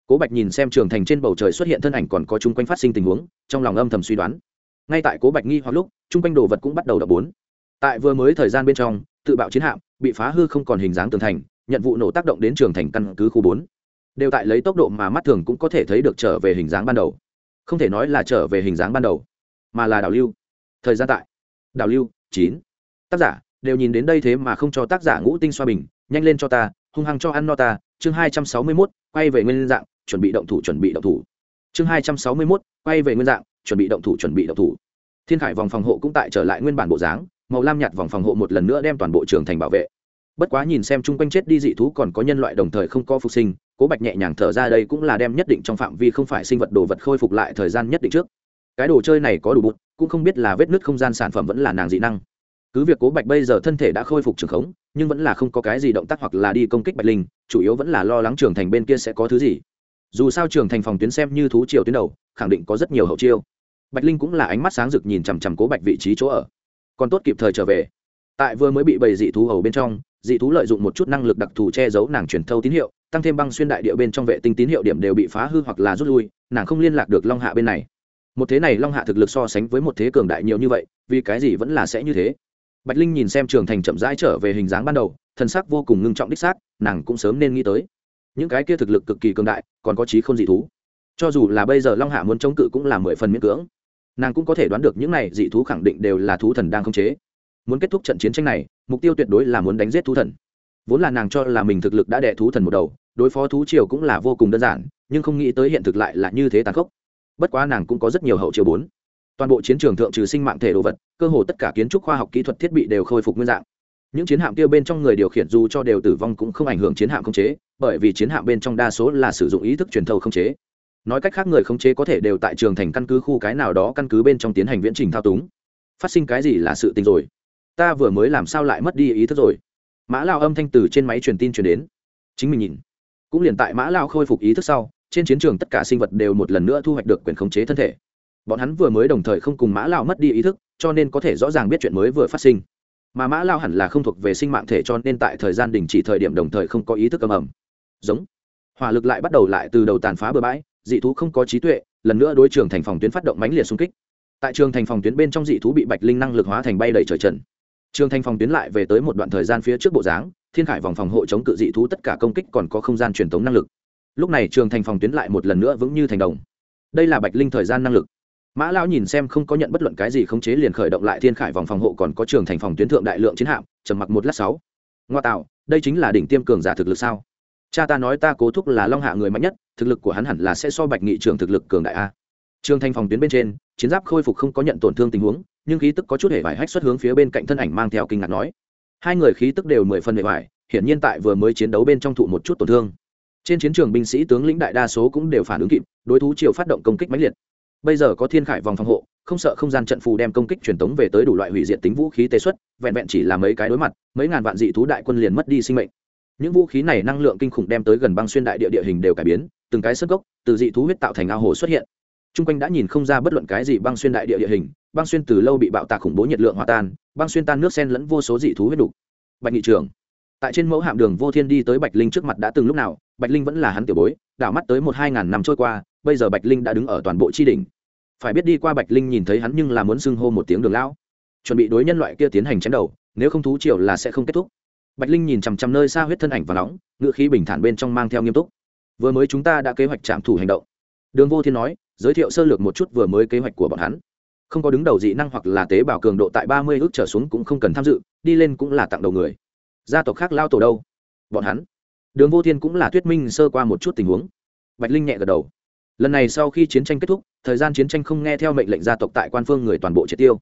Cố bạch nhìn xem trường thành trên bầu trời xuất hiện thân ảnh còn có chung quanh phát sinh tình huống, trong lòng âm thầm suy đoán. Ngay tại cố bạch nghi hoặc lúc, chung quanh đồ vật cũng bắt đầu đập bốn. Tại vừa mới thời gian bên trong, tự bạo chiến hạm bị phá hư không còn hình dáng tường thành, nhận vụ nổ tác động đến trường thành căn cứ khu bốn. Đều tại lấy tốc độ mà mắt thường cũng có thể thấy được trở về hình dáng ban đầu. Không thể nói là trở về hình dáng ban đầu mà là đảo lưu. Thời gian tại. Đảo lưu, chín. Tác giả, đều nhìn đến đây thế mà không cho tác giả ngũ tinh xoa bình, nhanh lên cho ta, hung hăng cho ăn no ta. Chương hai trăm sáu mươi mốt, quay về nguyên dạng, chuẩn bị động thủ, chuẩn bị động thủ. Chương hai trăm sáu mươi mốt, quay về nguyên dạng, chuẩn bị động thủ, chuẩn bị động thủ. Thiên khải vòng phòng hộ cũng tại trở lại nguyên bản bộ dáng, màu lam nhạt vòng phòng hộ một lần nữa đem toàn bộ trường thành bảo vệ. Bất quá nhìn xem chung quanh chết đi dị thú còn có nhân loại đồng thời không có phục sinh, cố bạch nhẹ nhàng thở ra đây cũng là đem nhất định trong phạm vi không phải sinh vật đồ vật khôi phục lại thời gian nhất định trước cái đồ chơi này có đủ bụt, cũng không biết là vết nứt không gian sản phẩm vẫn là nàng dị năng. Cứ việc cố bạch bây giờ thân thể đã khôi phục trường khống, nhưng vẫn là không có cái gì động tác hoặc là đi công kích bạch linh, chủ yếu vẫn là lo lắng trường thành bên kia sẽ có thứ gì. Dù sao trường thành phòng tuyến xem như thú triều tuyến đầu, khẳng định có rất nhiều hậu chiêu. Bạch linh cũng là ánh mắt sáng rực nhìn chằm chằm cố bạch vị trí chỗ ở. Còn tốt kịp thời trở về. Tại vừa mới bị bầy dị thú hầu bên trong, dị thú lợi dụng một chút năng lực đặc thù che giấu nàng truyền thâu tín hiệu, tăng thêm băng xuyên đại địa bên trong vệ tinh tín hiệu điểm đều bị phá hư hoặc là rút lui, nàng không liên lạc được long hạ bên này một thế này long hạ thực lực so sánh với một thế cường đại nhiều như vậy, vì cái gì vẫn là sẽ như thế? Bạch linh nhìn xem trường thành chậm rãi trở về hình dáng ban đầu thân sắc vô cùng ngưng trọng đích xác, nàng cũng sớm nên nghĩ tới. Những cái kia thực lực cực kỳ cường đại, còn có trí không dị thú. Cho dù là bây giờ long hạ muốn chống cự cũng là mười phần miễn cưỡng. Nàng cũng có thể đoán được những này dị thú khẳng định đều là thú thần đang khống chế. Muốn kết thúc trận chiến tranh này, mục tiêu tuyệt đối là muốn đánh giết thú thần. Vốn là nàng cho là mình thực lực đã đẻ thú thần một đầu, đối phó thú triều cũng là vô cùng đơn giản, nhưng không nghĩ tới hiện thực lại là như thế tàn khốc bất quá nàng cũng có rất nhiều hậu chiều bốn. Toàn bộ chiến trường thượng trừ sinh mạng thể đồ vật, cơ hồ tất cả kiến trúc khoa học kỹ thuật thiết bị đều khôi phục nguyên dạng. Những chiến hạm kia bên trong người điều khiển dù cho đều tử vong cũng không ảnh hưởng chiến hạm khống chế, bởi vì chiến hạm bên trong đa số là sử dụng ý thức truyền thầu khống chế. Nói cách khác người khống chế có thể đều tại trường thành căn cứ khu cái nào đó căn cứ bên trong tiến hành viễn trình thao túng. Phát sinh cái gì là sự tình rồi? Ta vừa mới làm sao lại mất đi ý thức rồi? Mã lao âm thanh từ trên máy truyền tin truyền đến. Chính mình nhìn. Cũng liền tại mã lao khôi phục ý thức sau trên chiến trường tất cả sinh vật đều một lần nữa thu hoạch được quyền khống chế thân thể. Bọn hắn vừa mới đồng thời không cùng mã lao mất đi ý thức, cho nên có thể rõ ràng biết chuyện mới vừa phát sinh. Mà mã lao hẳn là không thuộc về sinh mạng thể cho nên tại thời gian đình chỉ thời điểm đồng thời không có ý thức âm ầm. Giống. Hỏa lực lại bắt đầu lại từ đầu tàn phá bừa bãi, dị thú không có trí tuệ, lần nữa đối trường thành phòng tuyến phát động mãnh liệt xung kích. Tại trường thành phòng tuyến bên trong dị thú bị bạch linh năng lực hóa thành bay đầy trời trần. Trường thành phòng tuyến lại về tới một đoạn thời gian phía trước bộ dáng, thiên khải vòng phòng hộ chống cự dị thú tất cả công kích còn có không gian truyền thống năng lực lúc này trường thành phòng tuyến lại một lần nữa vững như thành đồng. Đây là bạch linh thời gian năng lực. Mã lão nhìn xem không có nhận bất luận cái gì khống chế liền khởi động lại thiên khải vòng phòng hộ còn có trường thành phòng tuyến thượng đại lượng chiến hạm, trầm mặc một lát sáu. Ngoa tạo, đây chính là đỉnh tiêm cường giả thực lực sao? Cha ta nói ta cố thúc là long hạ người mạnh nhất, thực lực của hắn hẳn là sẽ so bạch nghị trường thực lực cường đại a. Trường thành phòng tuyến bên trên, chiến giáp khôi phục không có nhận tổn thương tình huống, nhưng khí tức có chút hệ vải hách xuất hướng phía bên cạnh thân ảnh mang theo kinh ngạc nói. Hai người khí tức đều mười phần hệ vải, hiển nhiên tại vừa mới chiến đấu bên trong thụ một chút tổn thương trên chiến trường binh sĩ tướng lĩnh đại đa số cũng đều phản ứng kịp, đối thú triều phát động công kích mãnh liệt. Bây giờ có thiên khải vòng phòng hộ, không sợ không gian trận phù đem công kích truyền tống về tới đủ loại hủy diệt tính vũ khí tế xuất, vẹn vẹn chỉ là mấy cái đối mặt, mấy ngàn vạn dị thú đại quân liền mất đi sinh mệnh. Những vũ khí này năng lượng kinh khủng đem tới gần băng xuyên đại địa địa hình đều cải biến, từng cái sức gốc từ dị thú huyết tạo thành ao hồ xuất hiện. Chung quanh đã nhìn không ra bất luận cái gì băng xuyên đại địa địa hình, băng xuyên từ lâu bị bạo tạc khủng bố nhiệt lượng hòa tan, băng xuyên tan nước sen lẫn vô số dị thú huyết đục. Bạch nghị trường, tại trên mẫu hạm đường vô thiên đi tới bạch linh trước mặt đã từng lúc nào bạch linh vẫn là hắn tiểu bối, đảo mắt tới một hai ngàn năm trôi qua, bây giờ bạch linh đã đứng ở toàn bộ tri đình phải biết đi qua bạch linh nhìn thấy hắn nhưng là muốn xưng hô một tiếng đường lão. Chuẩn bị đối nhân loại kia tiến hành chém đầu, nếu không thú triều là sẽ không kết thúc. Bạch linh nhìn chằm chằm nơi xa huyết thân ảnh và nóng, ngựa khí bình thản bên trong mang theo nghiêm túc. Vừa mới chúng ta đã kế hoạch trạm thủ hành động. Đường vô thiên nói, giới thiệu sơ lược một chút vừa mới kế hoạch của bọn hắn. Không có đứng đầu dị năng hoặc là tế bào cường độ tại ba mươi ước trở xuống cũng không cần tham dự, đi lên cũng là tặng đầu người. Gia tộc khác lao tổ đâu? Bọn hắn đường vô thiên cũng là thuyết minh sơ qua một chút tình huống. Bạch linh nhẹ gật đầu. Lần này sau khi chiến tranh kết thúc, thời gian chiến tranh không nghe theo mệnh lệnh gia tộc tại quan phương người toàn bộ triệt tiêu.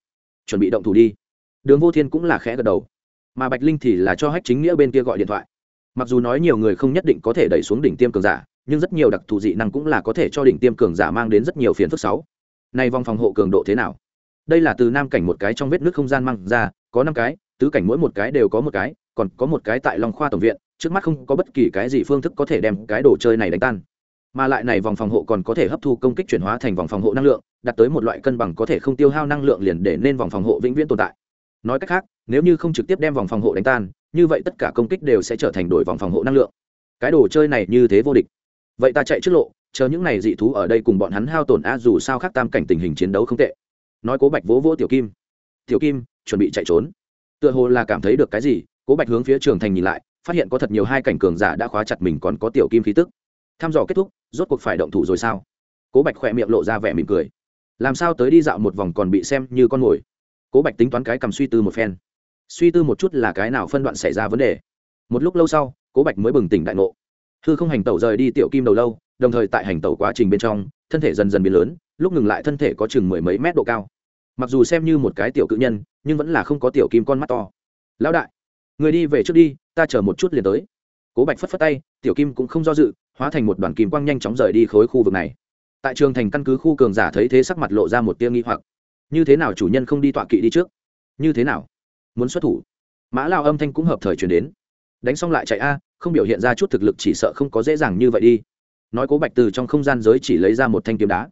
Chuẩn bị động thủ đi. Đường vô thiên cũng là khẽ gật đầu. Mà bạch linh thì là cho hách chính nghĩa bên kia gọi điện thoại. Mặc dù nói nhiều người không nhất định có thể đẩy xuống đỉnh tiêm cường giả, nhưng rất nhiều đặc thù dị năng cũng là có thể cho đỉnh tiêm cường giả mang đến rất nhiều phiền phức sáu nay vòng phòng hộ cường độ thế nào? Đây là từ nam cảnh một cái trong vết nước không gian mang ra, có năm cái, tứ cảnh mỗi một cái đều có một cái, còn có một cái tại long khoa tổng viện trước mắt không có bất kỳ cái gì phương thức có thể đem cái đồ chơi này đánh tan. Mà lại này vòng phòng hộ còn có thể hấp thu công kích chuyển hóa thành vòng phòng hộ năng lượng đạt tới một loại cân bằng có thể không tiêu hao năng lượng liền để nên vòng phòng hộ vĩnh viễn tồn tại. Nói cách khác, nếu như không trực tiếp đem vòng phòng hộ đánh tan, như vậy tất cả công kích đều sẽ trở thành đổi vòng phòng hộ năng lượng. Cái đồ chơi này như thế vô địch. Vậy ta chạy trước lộ, chờ những này dị thú ở đây cùng bọn hắn hao tổn a dù sao khác tam cảnh tình hình chiến đấu không tệ. Nói cố bạch vỗ vỗ tiểu kim. Tiểu kim, chuẩn bị chạy trốn. Tựa hồ là cảm thấy được cái gì, cố bạch hướng phía trường thành nhìn lại phát hiện có thật nhiều hai cảnh cường giả đã khóa chặt mình còn có tiểu kim khí tức. Tham dò kết thúc, rốt cuộc phải động thủ rồi sao? Cố bạch khỏe miệng lộ ra vẻ mỉm cười. Làm sao tới đi dạo một vòng còn bị xem như con mồi? Cố bạch tính toán cái cầm suy tư một phen. Suy tư một chút là cái nào phân đoạn xảy ra vấn đề. Một lúc lâu sau, cố bạch mới bừng tỉnh đại ngộ. Hư không hành tẩu rời đi tiểu kim đầu lâu, đồng thời tại hành tẩu quá trình bên trong, thân thể dần dần biến lớn, lúc ngừng lại thân thể có chừng mười mấy mét độ cao. Mặc dù xem như một cái tiểu cự nhân, nhưng vẫn là không có tiểu kim con mắt to. Lão đại, người đi về trước đi ta chờ một chút liền tới. Cố bạch phất phất tay, tiểu kim cũng không do dự, hóa thành một đoàn kim quang nhanh chóng rời đi khối khu vực này. Tại trường thành căn cứ khu cường giả thấy thế sắc mặt lộ ra một tia nghi hoặc. Như thế nào chủ nhân không đi tọa kỵ đi trước? Như thế nào? Muốn xuất thủ? Mã lao âm thanh cũng hợp thời chuyển đến. Đánh xong lại chạy a, không biểu hiện ra chút thực lực, chỉ sợ không có dễ dàng như vậy đi. Nói cố bạch từ trong không gian giới chỉ lấy ra một thanh kiếm đá.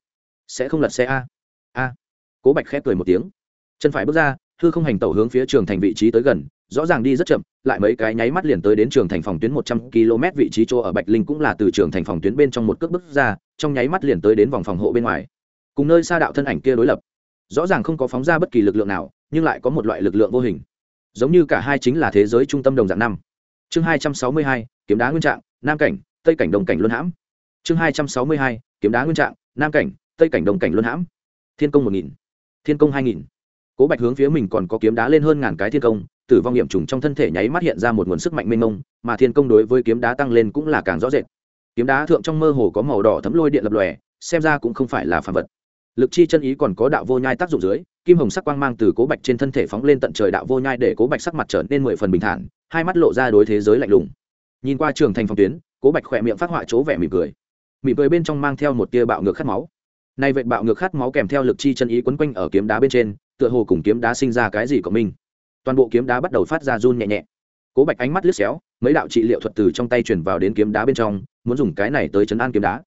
Sẽ không lật xe a? A. Cố bạch khép cười một tiếng. Chân phải bước ra thư không hành tẩu hướng phía trường thành vị trí tới gần rõ ràng đi rất chậm, lại mấy cái nháy mắt liền tới đến trường thành phòng tuyến một trăm km vị trí chỗ ở bạch linh cũng là từ trường thành phòng tuyến bên trong một cước bước ra, trong nháy mắt liền tới đến vòng phòng hộ bên ngoài. Cùng nơi xa đạo thân ảnh kia đối lập, rõ ràng không có phóng ra bất kỳ lực lượng nào, nhưng lại có một loại lực lượng vô hình. Giống như cả hai chính là thế giới trung tâm đồng dạng năm. Chương hai trăm sáu mươi hai, kiếm đá nguyên trạng, nam cảnh, tây cảnh đồng cảnh luân hãm. Chương hai trăm sáu mươi hai, kiếm đá nguyên trạng, nam cảnh, tây cảnh đồng cảnh luân hãm. Thiên công một nghìn, thiên công hai nghìn. Cố bạch hướng phía mình còn có kiếm đá lên hơn ngàn cái thiên công tử vong nghiệm trùng trong thân thể nháy mắt hiện ra một nguồn sức mạnh mênh mông, mà thiên công đối với kiếm đá tăng lên cũng là càng rõ rệt. Kiếm đá thượng trong mơ hồ có màu đỏ thấm lôi điện lập lòe, xem ra cũng không phải là phản vật. Lực chi chân ý còn có đạo vô nhai tác dụng dưới, kim hồng sắc quang mang từ cố bạch trên thân thể phóng lên tận trời đạo vô nhai để cố bạch sắc mặt trở nên mười phần bình thản, hai mắt lộ ra đối thế giới lạnh lùng. Nhìn qua trường thành phòng tuyến, cố bạch khỏe miệng phát họa chỗ vẻ mỉm cười. Mỉm cười bên trong mang theo một tia bạo ngược khát máu. Nay vậy bạo ngược khát máu kèm theo lực chi chân ý quấn quanh ở kiếm đá bên trên, tựa hồ cùng kiếm đá sinh ra cái gì của mình toàn bộ kiếm đá bắt đầu phát ra run nhẹ nhẹ. Cố bạch ánh mắt liếc xéo, mấy đạo trị liệu thuật từ trong tay chuyển vào đến kiếm đá bên trong, muốn dùng cái này tới chấn an kiếm đá.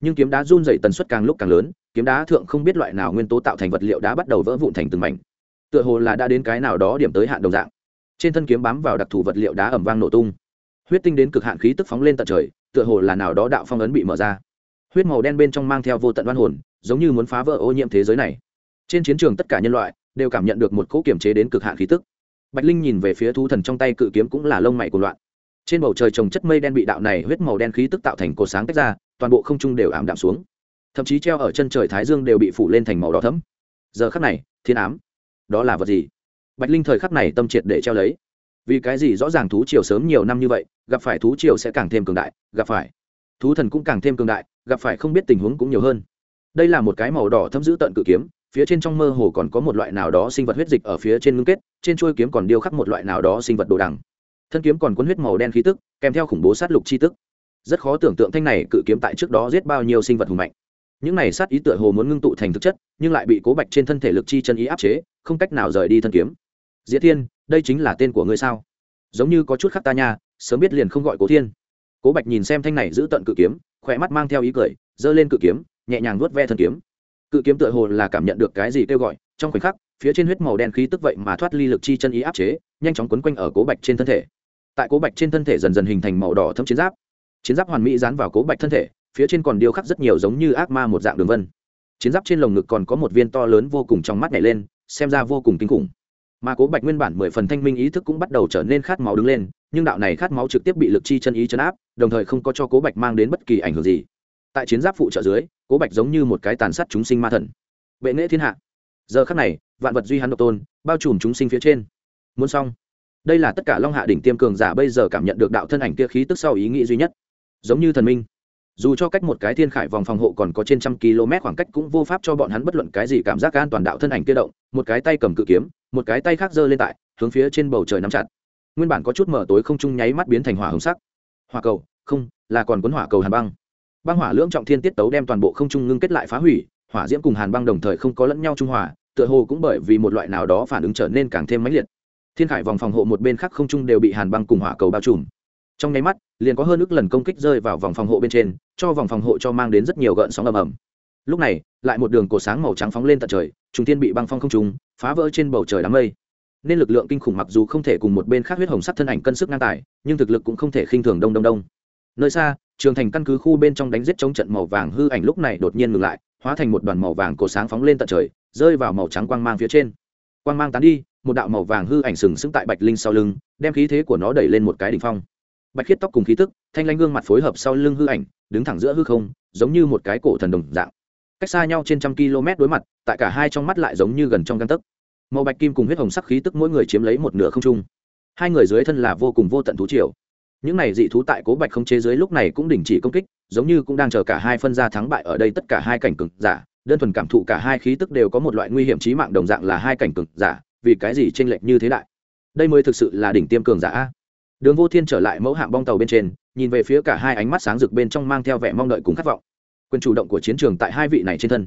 Nhưng kiếm đá run dày tần suất càng lúc càng lớn, kiếm đá thượng không biết loại nào nguyên tố tạo thành vật liệu đã bắt đầu vỡ vụn thành từng mảnh. Tựa hồ là đã đến cái nào đó điểm tới hạn đồng dạng. Trên thân kiếm bám vào đặc thù vật liệu đá ẩm vang nổ tung. Huyết tinh đến cực hạn khí tức phóng lên tận trời, tựa hồ là nào đó đạo phong ấn bị mở ra. Huyết màu đen bên trong mang theo vô tận văn hồn, giống như muốn phá vỡ ô nhiễm thế giới này. Trên chiến trường tất cả nhân loại đều cảm nhận được một cỗ kiểm chế đến cực hạn khí tức bạch linh nhìn về phía thú thần trong tay cự kiếm cũng là lông mày của loạn. Trên bầu trời trồng chất mây đen bị đạo này huyết màu đen khí tức tạo thành cột sáng tách ra, toàn bộ không trung đều ảm đạm xuống. Thậm chí treo ở chân trời thái dương đều bị phủ lên thành màu đỏ thấm giờ khắc này, thiên ám. Đó là vật gì? Bạch linh thời khắc này tâm triệt để treo lấy. Vì cái gì rõ ràng thú triều sớm nhiều năm như vậy, gặp phải thú triều sẽ càng thêm cường đại, gặp phải. Thú thần cũng càng thêm cường đại, gặp phải không biết tình huống cũng nhiều hơn. Đây là một cái màu đỏ thâm giữ tận cự kiếm phía trên trong mơ hồ còn có một loại nào đó sinh vật huyết dịch ở phía trên ngưng kết, trên chuôi kiếm còn điêu khắc một loại nào đó sinh vật đồ đằng. Thân kiếm còn cuốn huyết màu đen khí tức, kèm theo khủng bố sát lục chi tức. Rất khó tưởng tượng thanh này cự kiếm tại trước đó giết bao nhiêu sinh vật hùng mạnh. Những này sát ý tựa hồ muốn ngưng tụ thành thực chất, nhưng lại bị cố bạch trên thân thể lực chi chân ý áp chế, không cách nào rời đi thân kiếm. Diễn thiên, đây chính là tên của ngươi sao? Giống như có chút khắc ta nha, sớm biết liền không gọi cố thiên. Cố bạch nhìn xem thanh này giữ tận cự kiếm, khỏe mắt mang theo ý cười, giơ lên cự kiếm, nhẹ nhàng nuốt ve thân kiếm cự kiếm tựa hồ là cảm nhận được cái gì kêu gọi, trong khoảnh khắc, phía trên huyết màu đen khí tức vậy mà thoát ly lực chi chân ý áp chế, nhanh chóng quấn quanh ở cố bạch trên thân thể. Tại cố bạch trên thân thể dần dần hình thành màu đỏ thâm chiến giáp. Chiến giáp hoàn mỹ dán vào cố bạch thân thể, phía trên còn điêu khắc rất nhiều giống như ác ma một dạng đường vân. Chiến giáp trên lồng ngực còn có một viên to lớn vô cùng trong mắt nhảy lên, xem ra vô cùng kinh khủng. Mà cố bạch nguyên bản mười phần thanh minh ý thức cũng bắt đầu trở nên khát máu đứng lên, nhưng đạo này khát máu trực tiếp bị lực chi chân ý chấn áp, đồng thời không có cho cố bạch mang đến bất kỳ ảnh hưởng gì tại chiến giáp phụ trợ dưới, cố bạch giống như một cái tàn sát chúng sinh ma thần. Bệ nghệ thiên hạ. Giờ khắc này, vạn vật duy hắn độc tôn, bao trùm chúng sinh phía trên. Muốn xong. Đây là tất cả long hạ đỉnh tiêm cường giả bây giờ cảm nhận được đạo thân ảnh kia khí tức sau ý nghĩ duy nhất. Giống như thần minh. Dù cho cách một cái thiên khải vòng phòng hộ còn có trên trăm km khoảng cách cũng vô pháp cho bọn hắn bất luận cái gì cảm giác an toàn đạo thân ảnh kia động, một cái tay cầm cự kiếm, một cái tay khác giơ lên tại, hướng phía trên bầu trời nắm chặt. Nguyên bản có chút mở tối không trung nháy mắt biến thành hỏa hồng sắc. Hỏa cầu, không, là còn cuốn hỏa cầu hàn băng băng hỏa lưỡng trọng thiên tiết tấu đem toàn bộ không trung ngưng kết lại phá hủy, hỏa diễm cùng hàn băng đồng thời không có lẫn nhau trung hòa, tựa hồ cũng bởi vì một loại nào đó phản ứng trở nên càng thêm mãnh liệt. Thiên khải vòng phòng hộ một bên khác không trung đều bị hàn băng cùng hỏa cầu bao trùm. Trong nháy mắt, liền có hơn ước lần công kích rơi vào vòng phòng hộ bên trên, cho vòng phòng hộ cho mang đến rất nhiều gợn sóng ầm ầm. Lúc này, lại một đường cổ sáng màu trắng phóng lên tận trời trung thiên bị băng phong không trùng phá vỡ trên bầu trời đám mây. Nên lực lượng kinh khủng mặc dù không thể cùng một bên khác huyết hồng sắt thân ảnh cân sức ngang tài, nhưng thực lực cũng không thể khinh thường đông đông đông. Nơi xa trường thành căn cứ khu bên trong đánh giết chống trận màu vàng hư ảnh lúc này đột nhiên ngừng lại, hóa thành một đoàn màu vàng cổ sáng phóng lên tận trời, rơi vào màu trắng quang mang phía trên. Quang mang tán đi, một đạo màu vàng hư ảnh sừng sững tại bạch linh sau lưng, đem khí thế của nó đẩy lên một cái đỉnh phong. Bạch khiết tóc cùng khí tức, thanh lanh gương mặt phối hợp sau lưng hư ảnh, đứng thẳng giữa hư không, giống như một cái cổ thần đồng dạng. Cách xa nhau trên trăm km đối mặt, tại cả hai trong mắt lại giống như gần trong găng tấc. Màu bạch kim cùng huyết hồng sắc khí tức mỗi người chiếm lấy một nửa không trung. Hai người dưới thân là vô cùng vô tận thú triều những này dị thú tại cố bạch không chế dưới lúc này cũng đình chỉ công kích, giống như cũng đang chờ cả hai phân ra thắng bại ở đây tất cả hai cảnh cực giả. Đơn thuần cảm thụ cả hai khí tức đều có một loại nguy hiểm trí mạng đồng dạng là hai cảnh cực giả. Vì cái gì chênh lệch như thế đại? Đây mới thực sự là đỉnh tiêm cường giả đường vô thiên trở lại mẫu hạng bong tàu bên trên, nhìn về phía cả hai ánh mắt sáng rực bên trong mang theo vẻ mong đợi cùng khát vọng. Quyền chủ động của chiến trường tại hai vị này trên thân.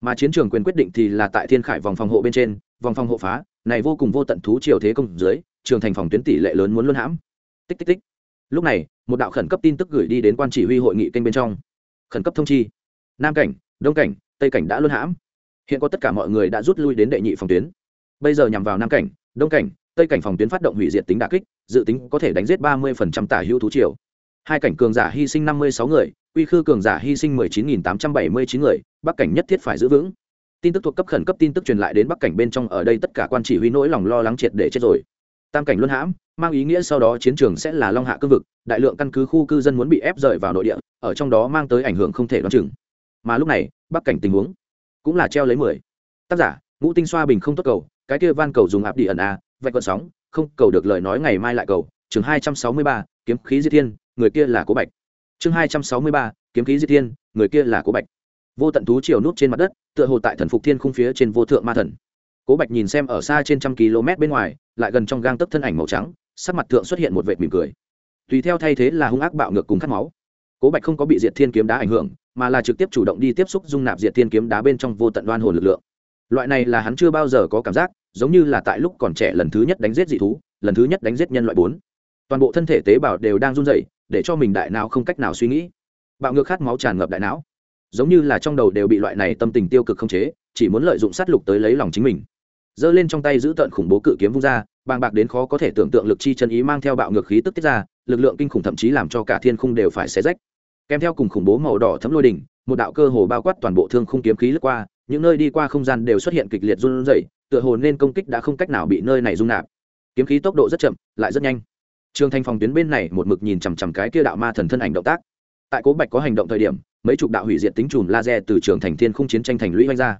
Mà chiến trường quyền quyết định thì là tại thiên khải vòng phòng hộ bên trên, vòng phòng hộ phá, này vô cùng vô tận thú triều thế công dưới, trường thành phòng tuyến tỷ lệ lớn muốn luân hãm. Tích tích tích lúc này, một đạo khẩn cấp tin tức gửi đi đến quan chỉ huy hội nghị kênh bên trong. Khẩn cấp thông chi. Nam cảnh, đông cảnh, tây cảnh đã luân hãm. Hiện có tất cả mọi người đã rút lui đến đệ nhị phòng tuyến. Bây giờ nhằm vào nam cảnh, đông cảnh, tây cảnh phòng tuyến phát động hủy diệt tính đà kích, dự tính có thể đánh giết ba mươi tả hữu thú triều. Hai cảnh cường giả hy sinh năm mươi sáu người, quy khư cường giả hy sinh mười chín nghìn tám trăm bảy mươi chín người, bắc cảnh nhất thiết phải giữ vững. Tin tức thuộc cấp khẩn cấp tin tức truyền lại đến bắc cảnh bên trong, ở đây tất cả quan chỉ huy nỗi lòng lo lắng triệt để chết rồi tam cảnh luân hãm, mang ý nghĩa sau đó chiến trường sẽ là long hạ cương vực, đại lượng căn cứ khu cư dân muốn bị ép rời vào nội địa, ở trong đó mang tới ảnh hưởng không thể đoán chừng. Mà lúc này, bắc cảnh tình huống cũng là treo lấy mười. Tác giả, ngũ tinh xoa bình không tốt cầu, cái kia van cầu dùng áp đi ẩn a, vạch vận sóng, không cầu được lời nói ngày mai lại cầu. Chương hai trăm sáu mươi ba, kiếm khí di thiên, người kia là cố bạch. Chương hai trăm sáu mươi ba, kiếm khí di thiên, người kia là cố bạch. Vô tận thú chiều nút trên mặt đất, tựa hồ tại thần phục thiên khung phía trên vô thượng ma thần cố bạch nhìn xem ở xa trên trăm km bên ngoài, lại gần trong gang tấc thân ảnh màu trắng, sắc mặt thượng xuất hiện một vệt mỉm cười. Tùy theo thay thế là hung ác bạo ngược cùng khát máu. Cố bạch không có bị diệt thiên kiếm đá ảnh hưởng, mà là trực tiếp chủ động đi tiếp xúc dung nạp diệt thiên kiếm đá bên trong vô tận đoan hồn lực lượng. Loại này là hắn chưa bao giờ có cảm giác, giống như là tại lúc còn trẻ lần thứ nhất đánh giết dị thú, lần thứ nhất đánh giết nhân loại bốn. Toàn bộ thân thể tế bào đều đang run rẩy, để cho mình đại não không cách nào suy nghĩ. Bạo ngược khát máu tràn ngập đại não. Giống như là trong đầu đều bị loại này tâm tình tiêu cực không chế, chỉ muốn lợi dụng sát lục tới lấy lòng chính mình giơ lên trong tay giữ tận khủng bố cự kiếm vung ra, bàng bạc đến khó có thể tưởng tượng lực chi chân ý mang theo bạo ngược khí tức tiết ra, lực lượng kinh khủng thậm chí làm cho cả thiên khung đều phải xé rách. Kèm theo cùng khủng bố màu đỏ thấm lôi đỉnh, một đạo cơ hồ bao quát toàn bộ thương khung kiếm khí lướt qua, những nơi đi qua không gian đều xuất hiện kịch liệt run rẩy, tựa hồ nên công kích đã không cách nào bị nơi này rung nạp. Kiếm khí tốc độ rất chậm, lại rất nhanh. Trường thành phòng tuyến bên này một mực nhìn chằm chằm cái kia đạo ma thần thân ảnh động tác. Tại cố bạch có hành động thời điểm, mấy chục đạo hủy diệt tính chùm laser từ trường thành thiên khung chiến tranh thành lũy vanh ra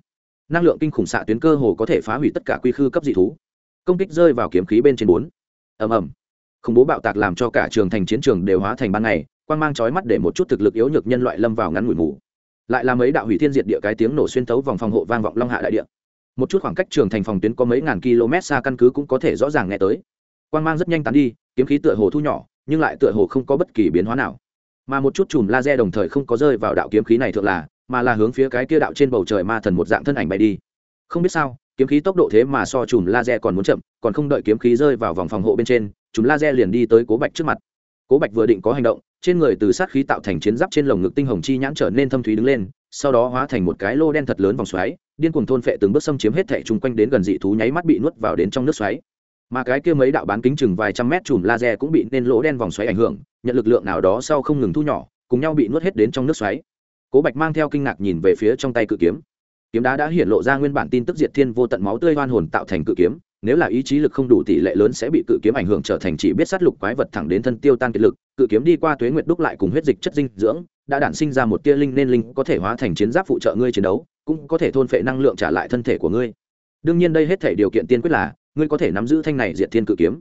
năng lượng kinh khủng xạ tuyến cơ hồ có thể phá hủy tất cả quy khư cấp dị thú. Công kích rơi vào kiếm khí bên trên bốn. Ầm ầm. Khủng bố bạo tạc làm cho cả trường thành chiến trường đều hóa thành ban ngày quan mang chói mắt để một chút thực lực yếu nhược nhân loại lâm vào ngắn ngủi mù. Lại làm ấy đạo hủy thiên diệt địa cái tiếng nổ xuyên tấu vòng phòng hộ vang vọng long hạ đại địa. Một chút khoảng cách trường thành phòng tuyến có mấy ngàn km xa căn cứ cũng có thể rõ ràng nghe tới. Quan mang rất nhanh tán đi, kiếm khí tựa hồ thu nhỏ, nhưng lại tựa hồ không có bất kỳ biến hóa nào. Mà một chút chùm laser đồng thời không có rơi vào đạo kiếm khí này thượng là mà là hướng phía cái kia đạo trên bầu trời ma thần một dạng thân ảnh bay đi. Không biết sao, kiếm khí tốc độ thế mà so chùm laser còn muốn chậm, còn không đợi kiếm khí rơi vào vòng phòng hộ bên trên, chùm laser liền đi tới cố bạch trước mặt. Cố bạch vừa định có hành động, trên người từ sát khí tạo thành chiến giáp trên lồng ngực tinh hồng chi nhãn trở nên thâm thúy đứng lên, sau đó hóa thành một cái lô đen thật lớn vòng xoáy, điên cuồng thôn phệ từng bước xâm chiếm hết thẻ chung quanh đến gần dị thú nháy mắt bị nuốt vào đến trong nước xoáy. Mà cái kia mấy đạo bán kính chừng vài trăm mét chùm laser cũng bị nên lỗ đen vòng xoáy ảnh hưởng, nhận lực lượng nào đó sau không ngừng thu nhỏ, cùng nhau bị nuốt hết đến trong nước xoáy cố bạch mang theo kinh ngạc nhìn về phía trong tay cự kiếm. Kiếm đá đã hiện lộ ra nguyên bản tin tức diệt thiên vô tận máu tươi hoan hồn tạo thành cự kiếm, nếu là ý chí lực không đủ tỷ lệ lớn sẽ bị cự kiếm ảnh hưởng trở thành chỉ biết sát lục quái vật thẳng đến thân tiêu tan kiệt lực. Cự kiếm đi qua tuế nguyệt đúc lại cùng huyết dịch chất dinh dưỡng, đã đản sinh ra một tia linh nên linh có thể hóa thành chiến giáp phụ trợ ngươi chiến đấu, cũng có thể thôn phệ năng lượng trả lại thân thể của ngươi. Đương nhiên đây hết thể điều kiện tiên quyết là, ngươi có thể nắm giữ thanh này diệt thiên cự kiếm.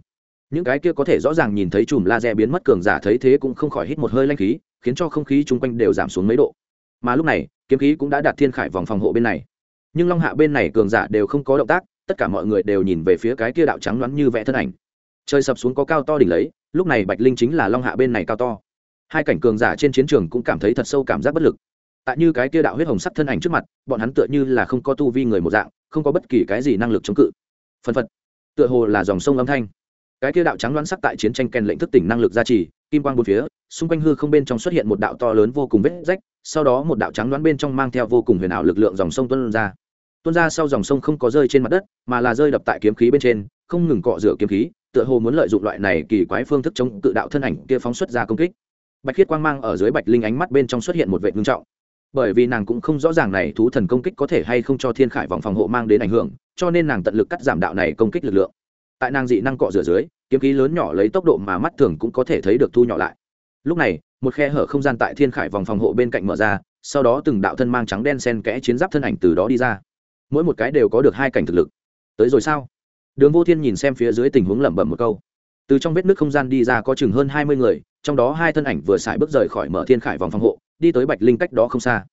Những cái kia có thể rõ ràng nhìn thấy chùm laser biến mất cường giả thấy thế cũng không khỏi hít một hơi lanh khí, khiến cho không khí chung quanh đều giảm xuống mấy độ mà lúc này, kiếm khí cũng đã đạt thiên khải vòng phòng hộ bên này. Nhưng long hạ bên này cường giả đều không có động tác, tất cả mọi người đều nhìn về phía cái kia đạo trắng loáng như vẽ thân ảnh. Trời sập xuống có cao to đỉnh lấy, lúc này bạch linh chính là long hạ bên này cao to. Hai cảnh cường giả trên chiến trường cũng cảm thấy thật sâu cảm giác bất lực. Tại như cái kia đạo huyết hồng sắc thân ảnh trước mặt, bọn hắn tựa như là không có tu vi người một dạng, không có bất kỳ cái gì năng lực chống cự. Phân phật, tựa hồ là dòng sông âm thanh. Cái kia đạo trắng đoán sắc tại chiến tranh kèn lệnh thức tỉnh năng lực gia trì kim quang bốn phía, xung quanh hư không bên trong xuất hiện một đạo to lớn vô cùng vết rách, sau đó một đạo trắng đoán bên trong mang theo vô cùng huyền ảo lực lượng dòng sông tuân ra. Tuân ra sau dòng sông không có rơi trên mặt đất, mà là rơi đập tại kiếm khí bên trên, không ngừng cọ rửa kiếm khí, tựa hồ muốn lợi dụng loại này kỳ quái phương thức chống cự đạo thân ảnh kia phóng xuất ra công kích. Bạch khiết quang mang ở dưới bạch linh ánh mắt bên trong xuất hiện một vệ ngưng trọng. Bởi vì nàng cũng không rõ ràng này thú thần công kích có thể hay không cho thiên khải vòng phòng hộ mang đến ảnh hưởng, cho nên nàng tận lực cắt giảm đạo này công kích lực lượng. Tại nàng dị năng cọ rửa dưới kiếm khí lớn nhỏ lấy tốc độ mà mắt thường cũng có thể thấy được thu nhỏ lại. Lúc này, một khe hở không gian tại thiên khải vòng phòng hộ bên cạnh mở ra, sau đó từng đạo thân mang trắng đen sen kẽ chiến giáp thân ảnh từ đó đi ra. Mỗi một cái đều có được hai cảnh thực lực. Tới rồi sao? Đường vô thiên nhìn xem phía dưới tình huống lẩm bẩm một câu. Từ trong vết nước không gian đi ra có chừng hơn hai mươi người, trong đó hai thân ảnh vừa xài bước rời khỏi mở thiên khải vòng phòng hộ, đi tới bạch linh cách đó không xa.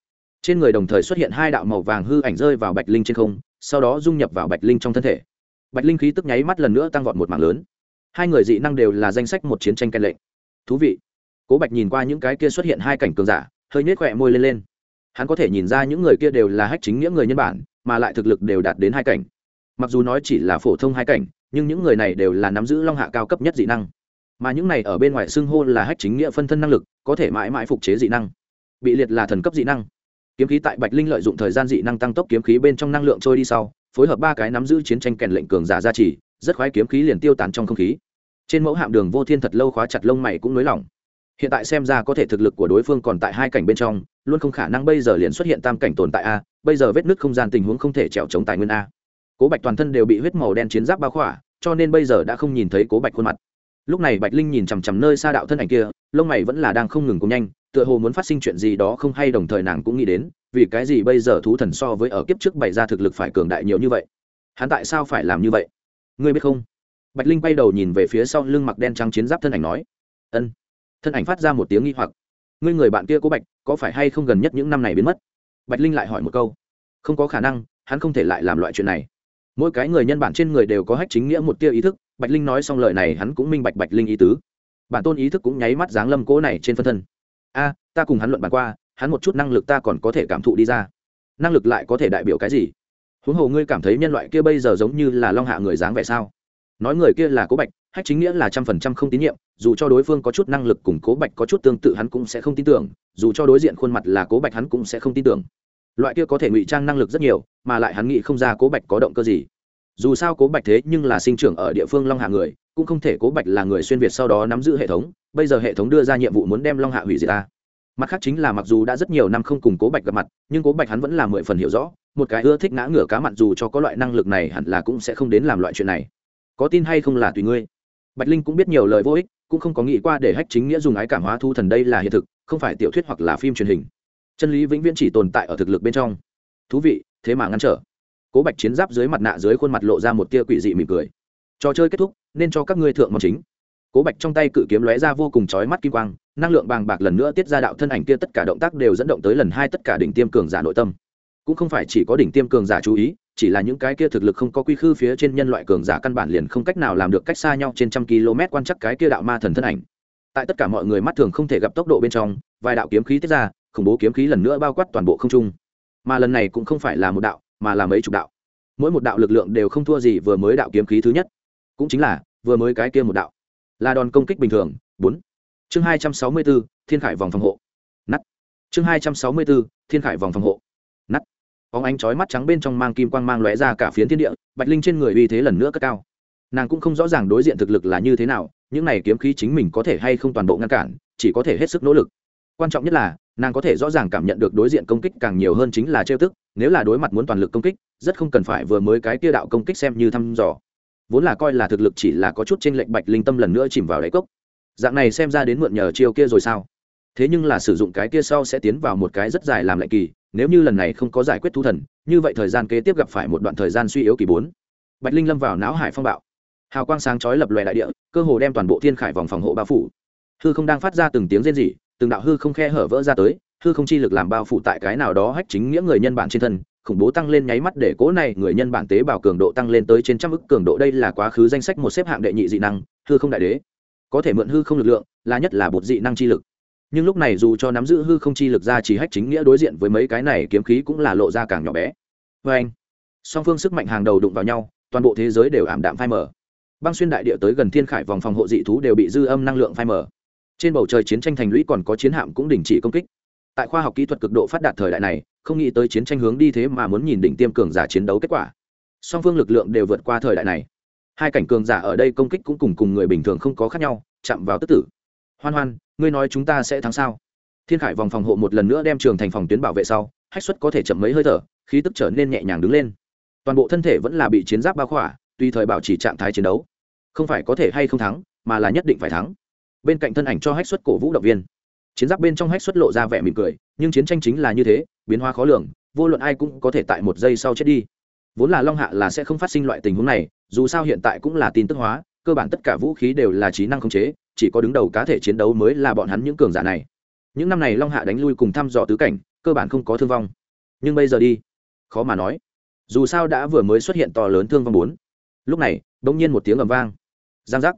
Trên người đồng thời xuất hiện hai đạo màu vàng hư ảnh rơi vào bạch linh trên không, sau đó dung nhập vào bạch linh trong thân thể. Bạch linh khí tức nháy mắt lần nữa tăng vọt một mảng lớn hai người dị năng đều là danh sách một chiến tranh canh lệnh. Thú vị. Cố bạch nhìn qua những cái kia xuất hiện hai cảnh cường giả, hơi nhếch khỏe môi lên lên. Hắn có thể nhìn ra những người kia đều là hách chính nghĩa người nhân bản, mà lại thực lực đều đạt đến hai cảnh. Mặc dù nói chỉ là phổ thông hai cảnh, nhưng những người này đều là nắm giữ long hạ cao cấp nhất dị năng. Mà những này ở bên ngoài xưng hô là hách chính nghĩa phân thân năng lực, có thể mãi mãi phục chế dị năng. Bị liệt là thần cấp dị năng. Kiếm khí tại bạch linh lợi dụng thời gian dị năng tăng tốc kiếm khí bên trong năng lượng trôi đi sau, phối hợp ba cái nắm giữ chiến tranh kèn lệnh cường giả gia trì rất khoái kiếm khí liền tiêu tán trong không khí. Trên mẫu hạm đường vô thiên thật lâu khóa chặt lông mày cũng nới lỏng. Hiện tại xem ra có thể thực lực của đối phương còn tại hai cảnh bên trong, luôn không khả năng bây giờ liền xuất hiện tam cảnh tồn tại a, bây giờ vết nứt không gian tình huống không thể trèo chống tài nguyên a. Cố bạch toàn thân đều bị huyết màu đen chiến giáp bao khỏa, cho nên bây giờ đã không nhìn thấy cố bạch khuôn mặt. Lúc này bạch linh nhìn chằm chằm nơi xa đạo thân ảnh kia, lông mày vẫn là đang không ngừng cùng nhanh, tựa hồ muốn phát sinh chuyện gì đó không hay đồng thời nàng cũng nghĩ đến, vì cái gì bây giờ thú thần so với ở kiếp trước bày ra thực lực phải cường đại nhiều như vậy? Hắn tại sao phải làm như vậy? Ngươi biết không? Bạch linh bay đầu nhìn về phía sau lưng mặc đen trắng chiến giáp thân ảnh nói, ân. Thân ảnh phát ra một tiếng nghi hoặc. Ngươi người bạn kia cố bạch, có phải hay không gần nhất những năm này biến mất? Bạch linh lại hỏi một câu. Không có khả năng, hắn không thể lại làm loại chuyện này. Mỗi cái người nhân bản trên người đều có hách chính nghĩa một tia ý thức, bạch linh nói xong lời này hắn cũng minh bạch bạch linh ý tứ. Bản tôn ý thức cũng nháy mắt dáng lâm cố này trên phân thân. A, ta cùng hắn luận bàn qua, hắn một chút năng lực ta còn có thể cảm thụ đi ra. Năng lực lại có thể đại biểu cái gì? Huống hồ ngươi cảm thấy nhân loại kia bây giờ giống như là long hạ người dáng vẻ sao? Nói người kia là cố bạch, hách chính nghĩa là trăm phần trăm không tín nhiệm, dù cho đối phương có chút năng lực cùng cố bạch có chút tương tự hắn cũng sẽ không tin tưởng, dù cho đối diện khuôn mặt là cố bạch hắn cũng sẽ không tin tưởng. Loại kia có thể ngụy trang năng lực rất nhiều, mà lại hắn nghĩ không ra cố bạch có động cơ gì. Dù sao cố bạch thế nhưng là sinh trưởng ở địa phương long hạ người, cũng không thể cố bạch là người xuyên việt sau đó nắm giữ hệ thống, bây giờ hệ thống đưa ra nhiệm vụ muốn đem long hạ hủy diệt ta. Mặt khác chính là mặc dù đã rất nhiều năm không cùng cố bạch gặp mặt, nhưng cố bạch hắn vẫn là mười phần hiểu rõ một cái ưa thích ngã ngửa cá mặn dù cho có loại năng lực này hẳn là cũng sẽ không đến làm loại chuyện này. Có tin hay không là tùy ngươi. Bạch linh cũng biết nhiều lời vô ích, cũng không có nghĩ qua để hách chính nghĩa dùng ái cảm hóa thu thần đây là hiện thực, không phải tiểu thuyết hoặc là phim truyền hình. Chân lý vĩnh viễn chỉ tồn tại ở thực lực bên trong. Thú vị, thế mà ngăn trở. Cố bạch chiến giáp dưới mặt nạ dưới khuôn mặt lộ ra một tia quỷ dị mỉm cười. Trò chơi kết thúc, nên cho các ngươi thượng mong chính. Cố bạch trong tay cự kiếm lóe ra vô cùng chói mắt kim quang, năng lượng bàng bạc lần nữa tiết ra đạo thân ảnh kia tất cả động tác đều dẫn động tới lần hai tất cả đỉnh tiêm cường giả nội tâm cũng không phải chỉ có đỉnh tiêm cường giả chú ý, chỉ là những cái kia thực lực không có quy khư phía trên nhân loại cường giả căn bản liền không cách nào làm được cách xa nhau trên trăm km quan chắc cái kia đạo ma thần thân ảnh. Tại tất cả mọi người mắt thường không thể gặp tốc độ bên trong, vài đạo kiếm khí tiết ra, khủng bố kiếm khí lần nữa bao quát toàn bộ không trung. Mà lần này cũng không phải là một đạo, mà là mấy chục đạo. Mỗi một đạo lực lượng đều không thua gì vừa mới đạo kiếm khí thứ nhất. Cũng chính là, vừa mới cái kia một đạo. Là đòn công kích bình thường, bốn. Chương hai trăm sáu mươi bốn, thiên khải vòng phòng hộ. Nắt chương hai trăm sáu mươi bốn, thiên khải vòng phòng hộ óng ánh chói mắt trắng bên trong mang kim quang mang lóe ra cả phiến thiên địa, bạch linh trên người uy thế lần nữa cất cao. Nàng cũng không rõ ràng đối diện thực lực là như thế nào, những này kiếm khí chính mình có thể hay không toàn bộ ngăn cản, chỉ có thể hết sức nỗ lực. Quan trọng nhất là, nàng có thể rõ ràng cảm nhận được đối diện công kích càng nhiều hơn chính là trêu tức, nếu là đối mặt muốn toàn lực công kích, rất không cần phải vừa mới cái tia đạo công kích xem như thăm dò. Vốn là coi là thực lực chỉ là có chút trên lệnh bạch linh tâm lần nữa chìm vào đáy cốc. Dạng này xem ra đến mượn nhờ chiêu kia rồi sao? Thế nhưng là sử dụng cái kia sau sẽ tiến vào một cái rất dài làm lệnh kỳ, nếu như lần này không có giải quyết thu thần, như vậy thời gian kế tiếp gặp phải một đoạn thời gian suy yếu kỳ bốn. Bạch linh lâm vào não hải phong bạo. Hào quang sáng chói lập lòe đại địa, cơ hồ đem toàn bộ thiên khải vòng phòng hộ bao phủ. Hư không đang phát ra từng tiếng rên rỉ, từng đạo hư không khe hở vỡ ra tới, hư không chi lực làm bao phủ tại cái nào đó hách chính nghĩa người nhân bản trên thân, khủng bố tăng lên nháy mắt để cố này người nhân bản tế bào cường độ tăng lên tới trên trăm ức cường độ. Đây là quá khứ danh sách một xếp hạng đệ nhị dị năng, hư không đại đế. Có thể mượn hư không lực lượng, là nhất là bột dị năng chi lực nhưng lúc này dù cho nắm giữ hư không chi lực ra chỉ hách chính nghĩa đối diện với mấy cái này kiếm khí cũng là lộ ra càng nhỏ bé. Vê anh, song phương sức mạnh hàng đầu đụng vào nhau, toàn bộ thế giới đều ảm đạm phai mờ. Băng xuyên đại địa tới gần thiên khải vòng phòng hộ dị thú đều bị dư âm năng lượng phai mờ. Trên bầu trời chiến tranh thành lũy còn có chiến hạm cũng đình chỉ công kích. Tại khoa học kỹ thuật cực độ phát đạt thời đại này, không nghĩ tới chiến tranh hướng đi thế mà muốn nhìn đỉnh tiêm cường giả chiến đấu kết quả. Song phương lực lượng đều vượt qua thời đại này. Hai cảnh cường giả ở đây công kích cũng cùng cùng người bình thường không có khác nhau, chạm vào tức tử. Hoan hoan ngươi nói chúng ta sẽ thắng sao? Thiên khải vòng phòng hộ một lần nữa đem trường thành phòng tuyến bảo vệ sau, hách suất có thể chậm mấy hơi thở, khí tức trở nên nhẹ nhàng đứng lên. Toàn bộ thân thể vẫn là bị chiến giáp bao khỏa, tùy thời bảo trì trạng thái chiến đấu. Không phải có thể hay không thắng, mà là nhất định phải thắng. Bên cạnh thân ảnh cho hách suất cổ vũ động viên. Chiến giáp bên trong hách suất lộ ra vẻ mỉm cười, nhưng chiến tranh chính là như thế, biến hóa khó lường, vô luận ai cũng có thể tại một giây sau chết đi. Vốn là long hạ là sẽ không phát sinh loại tình huống này, dù sao hiện tại cũng là tin tức hóa, cơ bản tất cả vũ khí đều là trí năng khống chế chỉ có đứng đầu cá thể chiến đấu mới là bọn hắn những cường giả này. Những năm này long hạ đánh lui cùng thăm dò tứ cảnh, cơ bản không có thương vong. Nhưng bây giờ đi, khó mà nói. Dù sao đã vừa mới xuất hiện to lớn thương vong bốn. Lúc này đ ỗ n g nhiên một tiếng ầm vang. Giang giác.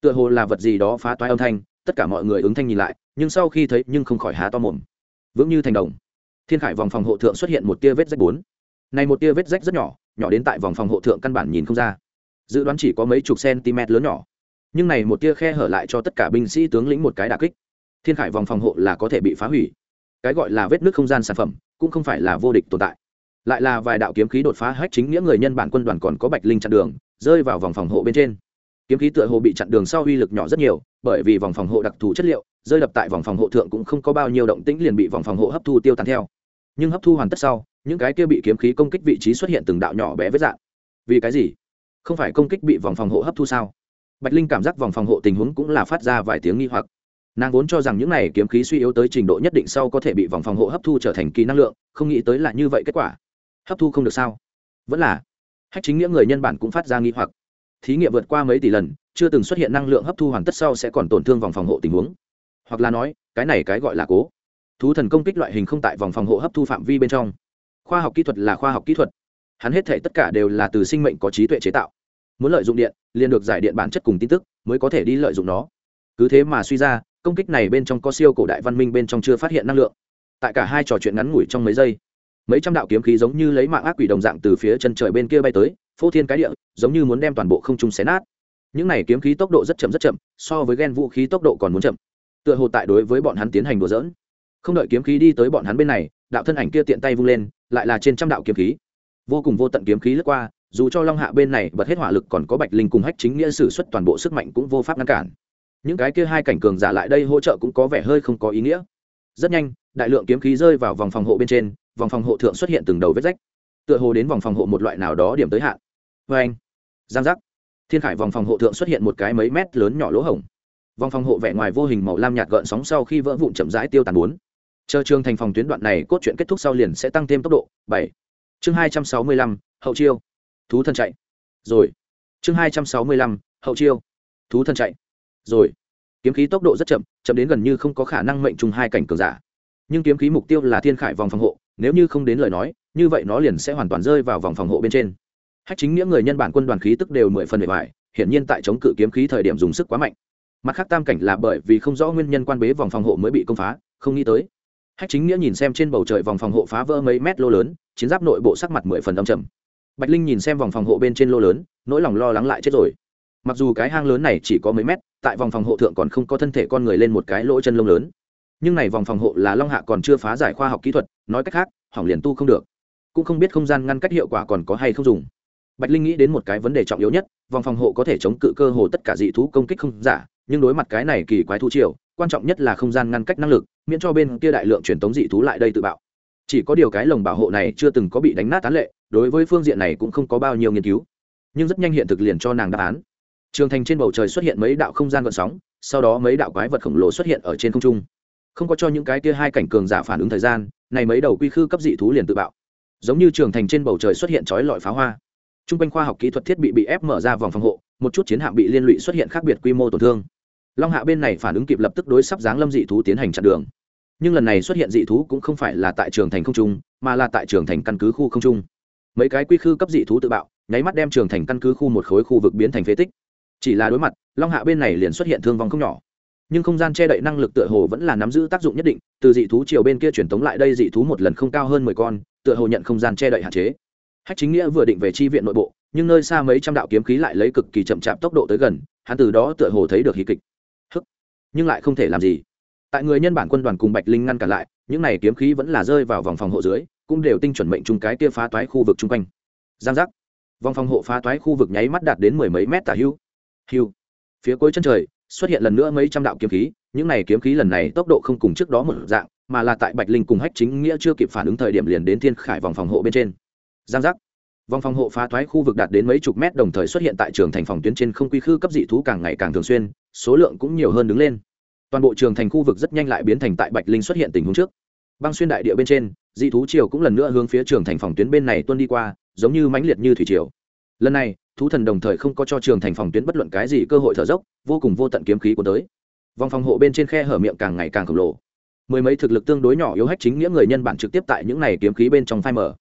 Tựa hồ là vật gì đó phá toái âm thanh, tất cả mọi người ứng thanh nhìn lại, nhưng sau khi thấy nhưng không khỏi há to mồm. Vững như thành đồng. Thiên khải vòng phòng hộ thượng xuất hiện một tia vết rách bốn. Này một tia vết rách rất nhỏ nhỏ đến tại vòng phòng hộ thượng căn bản nhìn không ra. Dự đoán chỉ có mấy chục cm lớn nhỏ nhưng này một tia khe hở lại cho tất cả binh sĩ tướng lĩnh một cái đà kích. Thiên khải vòng phòng hộ là có thể bị phá hủy. Cái gọi là vết nước không gian sản phẩm, cũng không phải là vô địch tồn tại. Lại là vài đạo kiếm khí đột phá hách chính nghĩa người nhân bản quân đoàn còn có bạch linh chặn đường, rơi vào vòng phòng hộ bên trên. Kiếm khí tựa hồ bị chặn đường sau uy lực nhỏ rất nhiều, bởi vì vòng phòng hộ đặc thù chất liệu, rơi đập tại vòng phòng hộ thượng cũng không có bao nhiêu động tĩnh liền bị vòng phòng hộ hấp thu tiêu tán theo. Nhưng hấp thu hoàn tất sau, những cái kia bị kiếm khí công kích vị trí xuất hiện từng đạo nhỏ bé vết dạng. Vì cái gì? Không phải công kích bị vòng phòng hộ hấp thu sao? Bạch linh cảm giác vòng phòng hộ tình huống cũng là phát ra vài tiếng nghi hoặc. Nàng vốn cho rằng những này kiếm khí suy yếu tới trình độ nhất định sau có thể bị vòng phòng hộ hấp thu trở thành kỳ năng lượng, không nghĩ tới là như vậy kết quả. Hấp thu không được sao? Vẫn là. Hách chính nghĩa người nhân bản cũng phát ra nghi hoặc. Thí nghiệm vượt qua mấy tỷ lần, chưa từng xuất hiện năng lượng hấp thu hoàn tất sau sẽ còn tổn thương vòng phòng hộ tình huống. Hoặc là nói, cái này cái gọi là cố. Thú thần công kích loại hình không tại vòng phòng hộ hấp thu phạm vi bên trong. Khoa học kỹ thuật là khoa học kỹ thuật. Hắn hết thể tất cả đều là từ sinh mệnh có trí tuệ chế tạo muốn lợi dụng điện, liền được giải điện bản chất cùng tin tức, mới có thể đi lợi dụng nó. Cứ thế mà suy ra, công kích này bên trong có siêu cổ đại văn minh bên trong chưa phát hiện năng lượng. Tại cả hai trò chuyện ngắn ngủi trong mấy giây, mấy trăm đạo kiếm khí giống như lấy mạng ác quỷ đồng dạng từ phía chân trời bên kia bay tới, phô thiên cái địa, giống như muốn đem toàn bộ không trung xé nát. Những này kiếm khí tốc độ rất chậm rất chậm, so với ghen vũ khí tốc độ còn muốn chậm. Tựa hồ tại đối với bọn hắn tiến hành đùa dỡn không đợi kiếm khí đi tới bọn hắn bên này, đạo thân ảnh kia tiện tay vung lên, lại là trên trăm đạo kiếm khí. Vô cùng vô tận kiếm khí lướt qua dù cho long hạ bên này bật hết hỏa lực còn có bạch linh cùng hách chính nghĩa sử xuất toàn bộ sức mạnh cũng vô pháp ngăn cản. Những cái kia hai cảnh cường giả lại đây hỗ trợ cũng có vẻ hơi không có ý nghĩa. Rất nhanh, đại lượng kiếm khí rơi vào vòng phòng hộ bên trên, vòng phòng hộ thượng xuất hiện từng đầu vết rách. Tựa hồ đến vòng phòng hộ một loại nào đó điểm tới hạn. Vê anh, giang giác. Thiên khải vòng phòng hộ thượng xuất hiện một cái mấy mét lớn nhỏ lỗ hổng. Vòng phòng hộ vẻ ngoài vô hình màu lam nhạt gợn sóng sau khi vỡ vụn chậm rãi tiêu tàn bốn. Chờ trường thành phòng tuyến đoạn này cốt truyện kết thúc sau liền sẽ tăng thêm tốc độ, bảy. Chương hai trăm sáu mươi lăm, hậu chiêu thú thân chạy. Rồi. Chương hai trăm sáu mươi lăm, hậu chiêu. Thú thân chạy. Rồi. Kiếm khí tốc độ rất chậm chậm đến gần như không có khả năng mệnh trùng hai cảnh cường giả. Nhưng kiếm khí mục tiêu là thiên khải vòng phòng hộ, nếu như không đến lời nói, như vậy nó liền sẽ hoàn toàn rơi vào vòng phòng hộ bên trên. Hách chính nghĩa người nhân bản quân đoàn khí tức đều mười phần bề bài hiển nhiên tại chống cự kiếm khí thời điểm dùng sức quá mạnh. Mặt khác tam cảnh là bởi vì không rõ nguyên nhân quan bế vòng phòng hộ mới bị công phá, không nghĩ tới. Hách chính nghĩa nhìn xem trên bầu trời vòng phòng hộ phá vỡ mấy mét lô lớn, chiến giáp nội bộ sắc mặt mười phần âm trầm bạch linh nhìn xem vòng phòng hộ bên trên lô lớn, nỗi lòng lo lắng lại chết rồi. Mặc dù cái hang lớn này chỉ có mấy mét, tại vòng phòng hộ thượng còn không có thân thể con người lên một cái lỗ chân lông lớn. Nhưng này vòng phòng hộ là long hạ còn chưa phá giải khoa học kỹ thuật, nói cách khác, hỏng liền tu không được. Cũng không biết không gian ngăn cách hiệu quả còn có hay không dùng. Bạch linh nghĩ đến một cái vấn đề trọng yếu nhất, vòng phòng hộ có thể chống cự cơ hồ tất cả dị thú công kích không giả, nhưng đối mặt cái này kỳ quái thú triều, quan trọng nhất là không gian ngăn cách năng lực, miễn cho bên kia đại lượng truyền tống dị thú lại đây tự bạo chỉ có điều cái lồng bảo hộ này chưa từng có bị đánh nát tán lệ, đối với phương diện này cũng không có bao nhiêu nghiên cứu. Nhưng rất nhanh hiện thực liền cho nàng đáp án. Trường thành trên bầu trời xuất hiện mấy đạo không gian gợn sóng, sau đó mấy đạo quái vật khổng lồ xuất hiện ở trên không trung. Không có cho những cái kia hai cảnh cường giả phản ứng thời gian, này mấy đầu quy khư cấp dị thú liền tự bạo. Giống như trường thành trên bầu trời xuất hiện chói lọi pháo hoa. T r u n g quanh khoa học kỹ thuật thiết bị bị ép mở ra vòng phòng hộ, một chút chiến hạm bị liên lụy xuất hiện khác biệt quy mô tổn thương. Long hạ bên này phản ứng kịp lập tức đối sắp giáng lâm dị thú tiến hành chặn đường nhưng lần này xuất hiện dị thú cũng không phải là tại trường thành không trung, mà là tại trường thành căn cứ khu không trung. Mấy cái quy khư cấp dị thú tự bạo, nháy mắt đem trường thành căn cứ khu một khối khu vực biến thành phế tích. Chỉ là đối mặt, long hạ bên này liền xuất hiện thương vong không nhỏ. Nhưng không gian che đậy năng lực tựa hồ vẫn là nắm giữ tác dụng nhất định, từ dị thú chiều bên kia truyền tống lại đây dị thú một lần không cao hơn mười con, tựa hồ nhận không gian che đậy hạn chế. Hách chính nghĩa vừa định về chi viện nội bộ, nhưng nơi xa mấy trăm đạo kiếm khí lại lấy cực kỳ chậm chạp tốc độ tới gần, hắn từ đó tựa hồ thấy được hí kịch. Hức, nhưng lại không thể làm gì tại người nhân bản quân đoàn cùng bạch linh ngăn cản lại, những này kiếm khí vẫn là rơi vào vòng phòng hộ dưới, cũng đều tinh chuẩn mệnh chung cái kia phá toái khu vực chung quanh. Giang giác. Vòng phòng hộ phá toái khu vực nháy mắt đạt đến mười mấy mét tả hưu. Hưu. Phía cuối chân trời, xuất hiện lần nữa mấy trăm đạo kiếm khí, những này kiếm khí lần này tốc độ không cùng trước đó một dạng, mà là tại bạch linh cùng hách chính nghĩa chưa kịp phản ứng thời điểm liền đến thiên khải vòng phòng hộ bên trên. Giang giác. Vòng phòng hộ phá thoái khu vực đạt đến mấy chục mét đồng thời xuất hiện tại trường thành phòng tuyến trên không quy khư cấp dị thú càng ngày càng thường xuyên, số lượng cũng nhiều hơn đứng lên toàn bộ trường thành khu vực rất nhanh lại biến thành tại bạch linh xuất hiện tình huống trước. Băng xuyên đại địa bên trên, dị thú triều cũng lần nữa hướng phía trường thành phòng tuyến bên này tuân đi qua, giống như mãnh liệt như thủy triều. Lần này, thú thần đồng thời không có cho trường thành phòng tuyến bất luận cái gì cơ hội thở dốc, vô cùng vô tận kiếm khí của tới. Vòng phòng hộ bên trên khe hở miệng càng ngày càng khổng lồ. Mười mấy thực lực tương đối nhỏ yếu hách chính nghĩa người nhân bản trực tiếp tại những này kiếm khí bên trong phai mở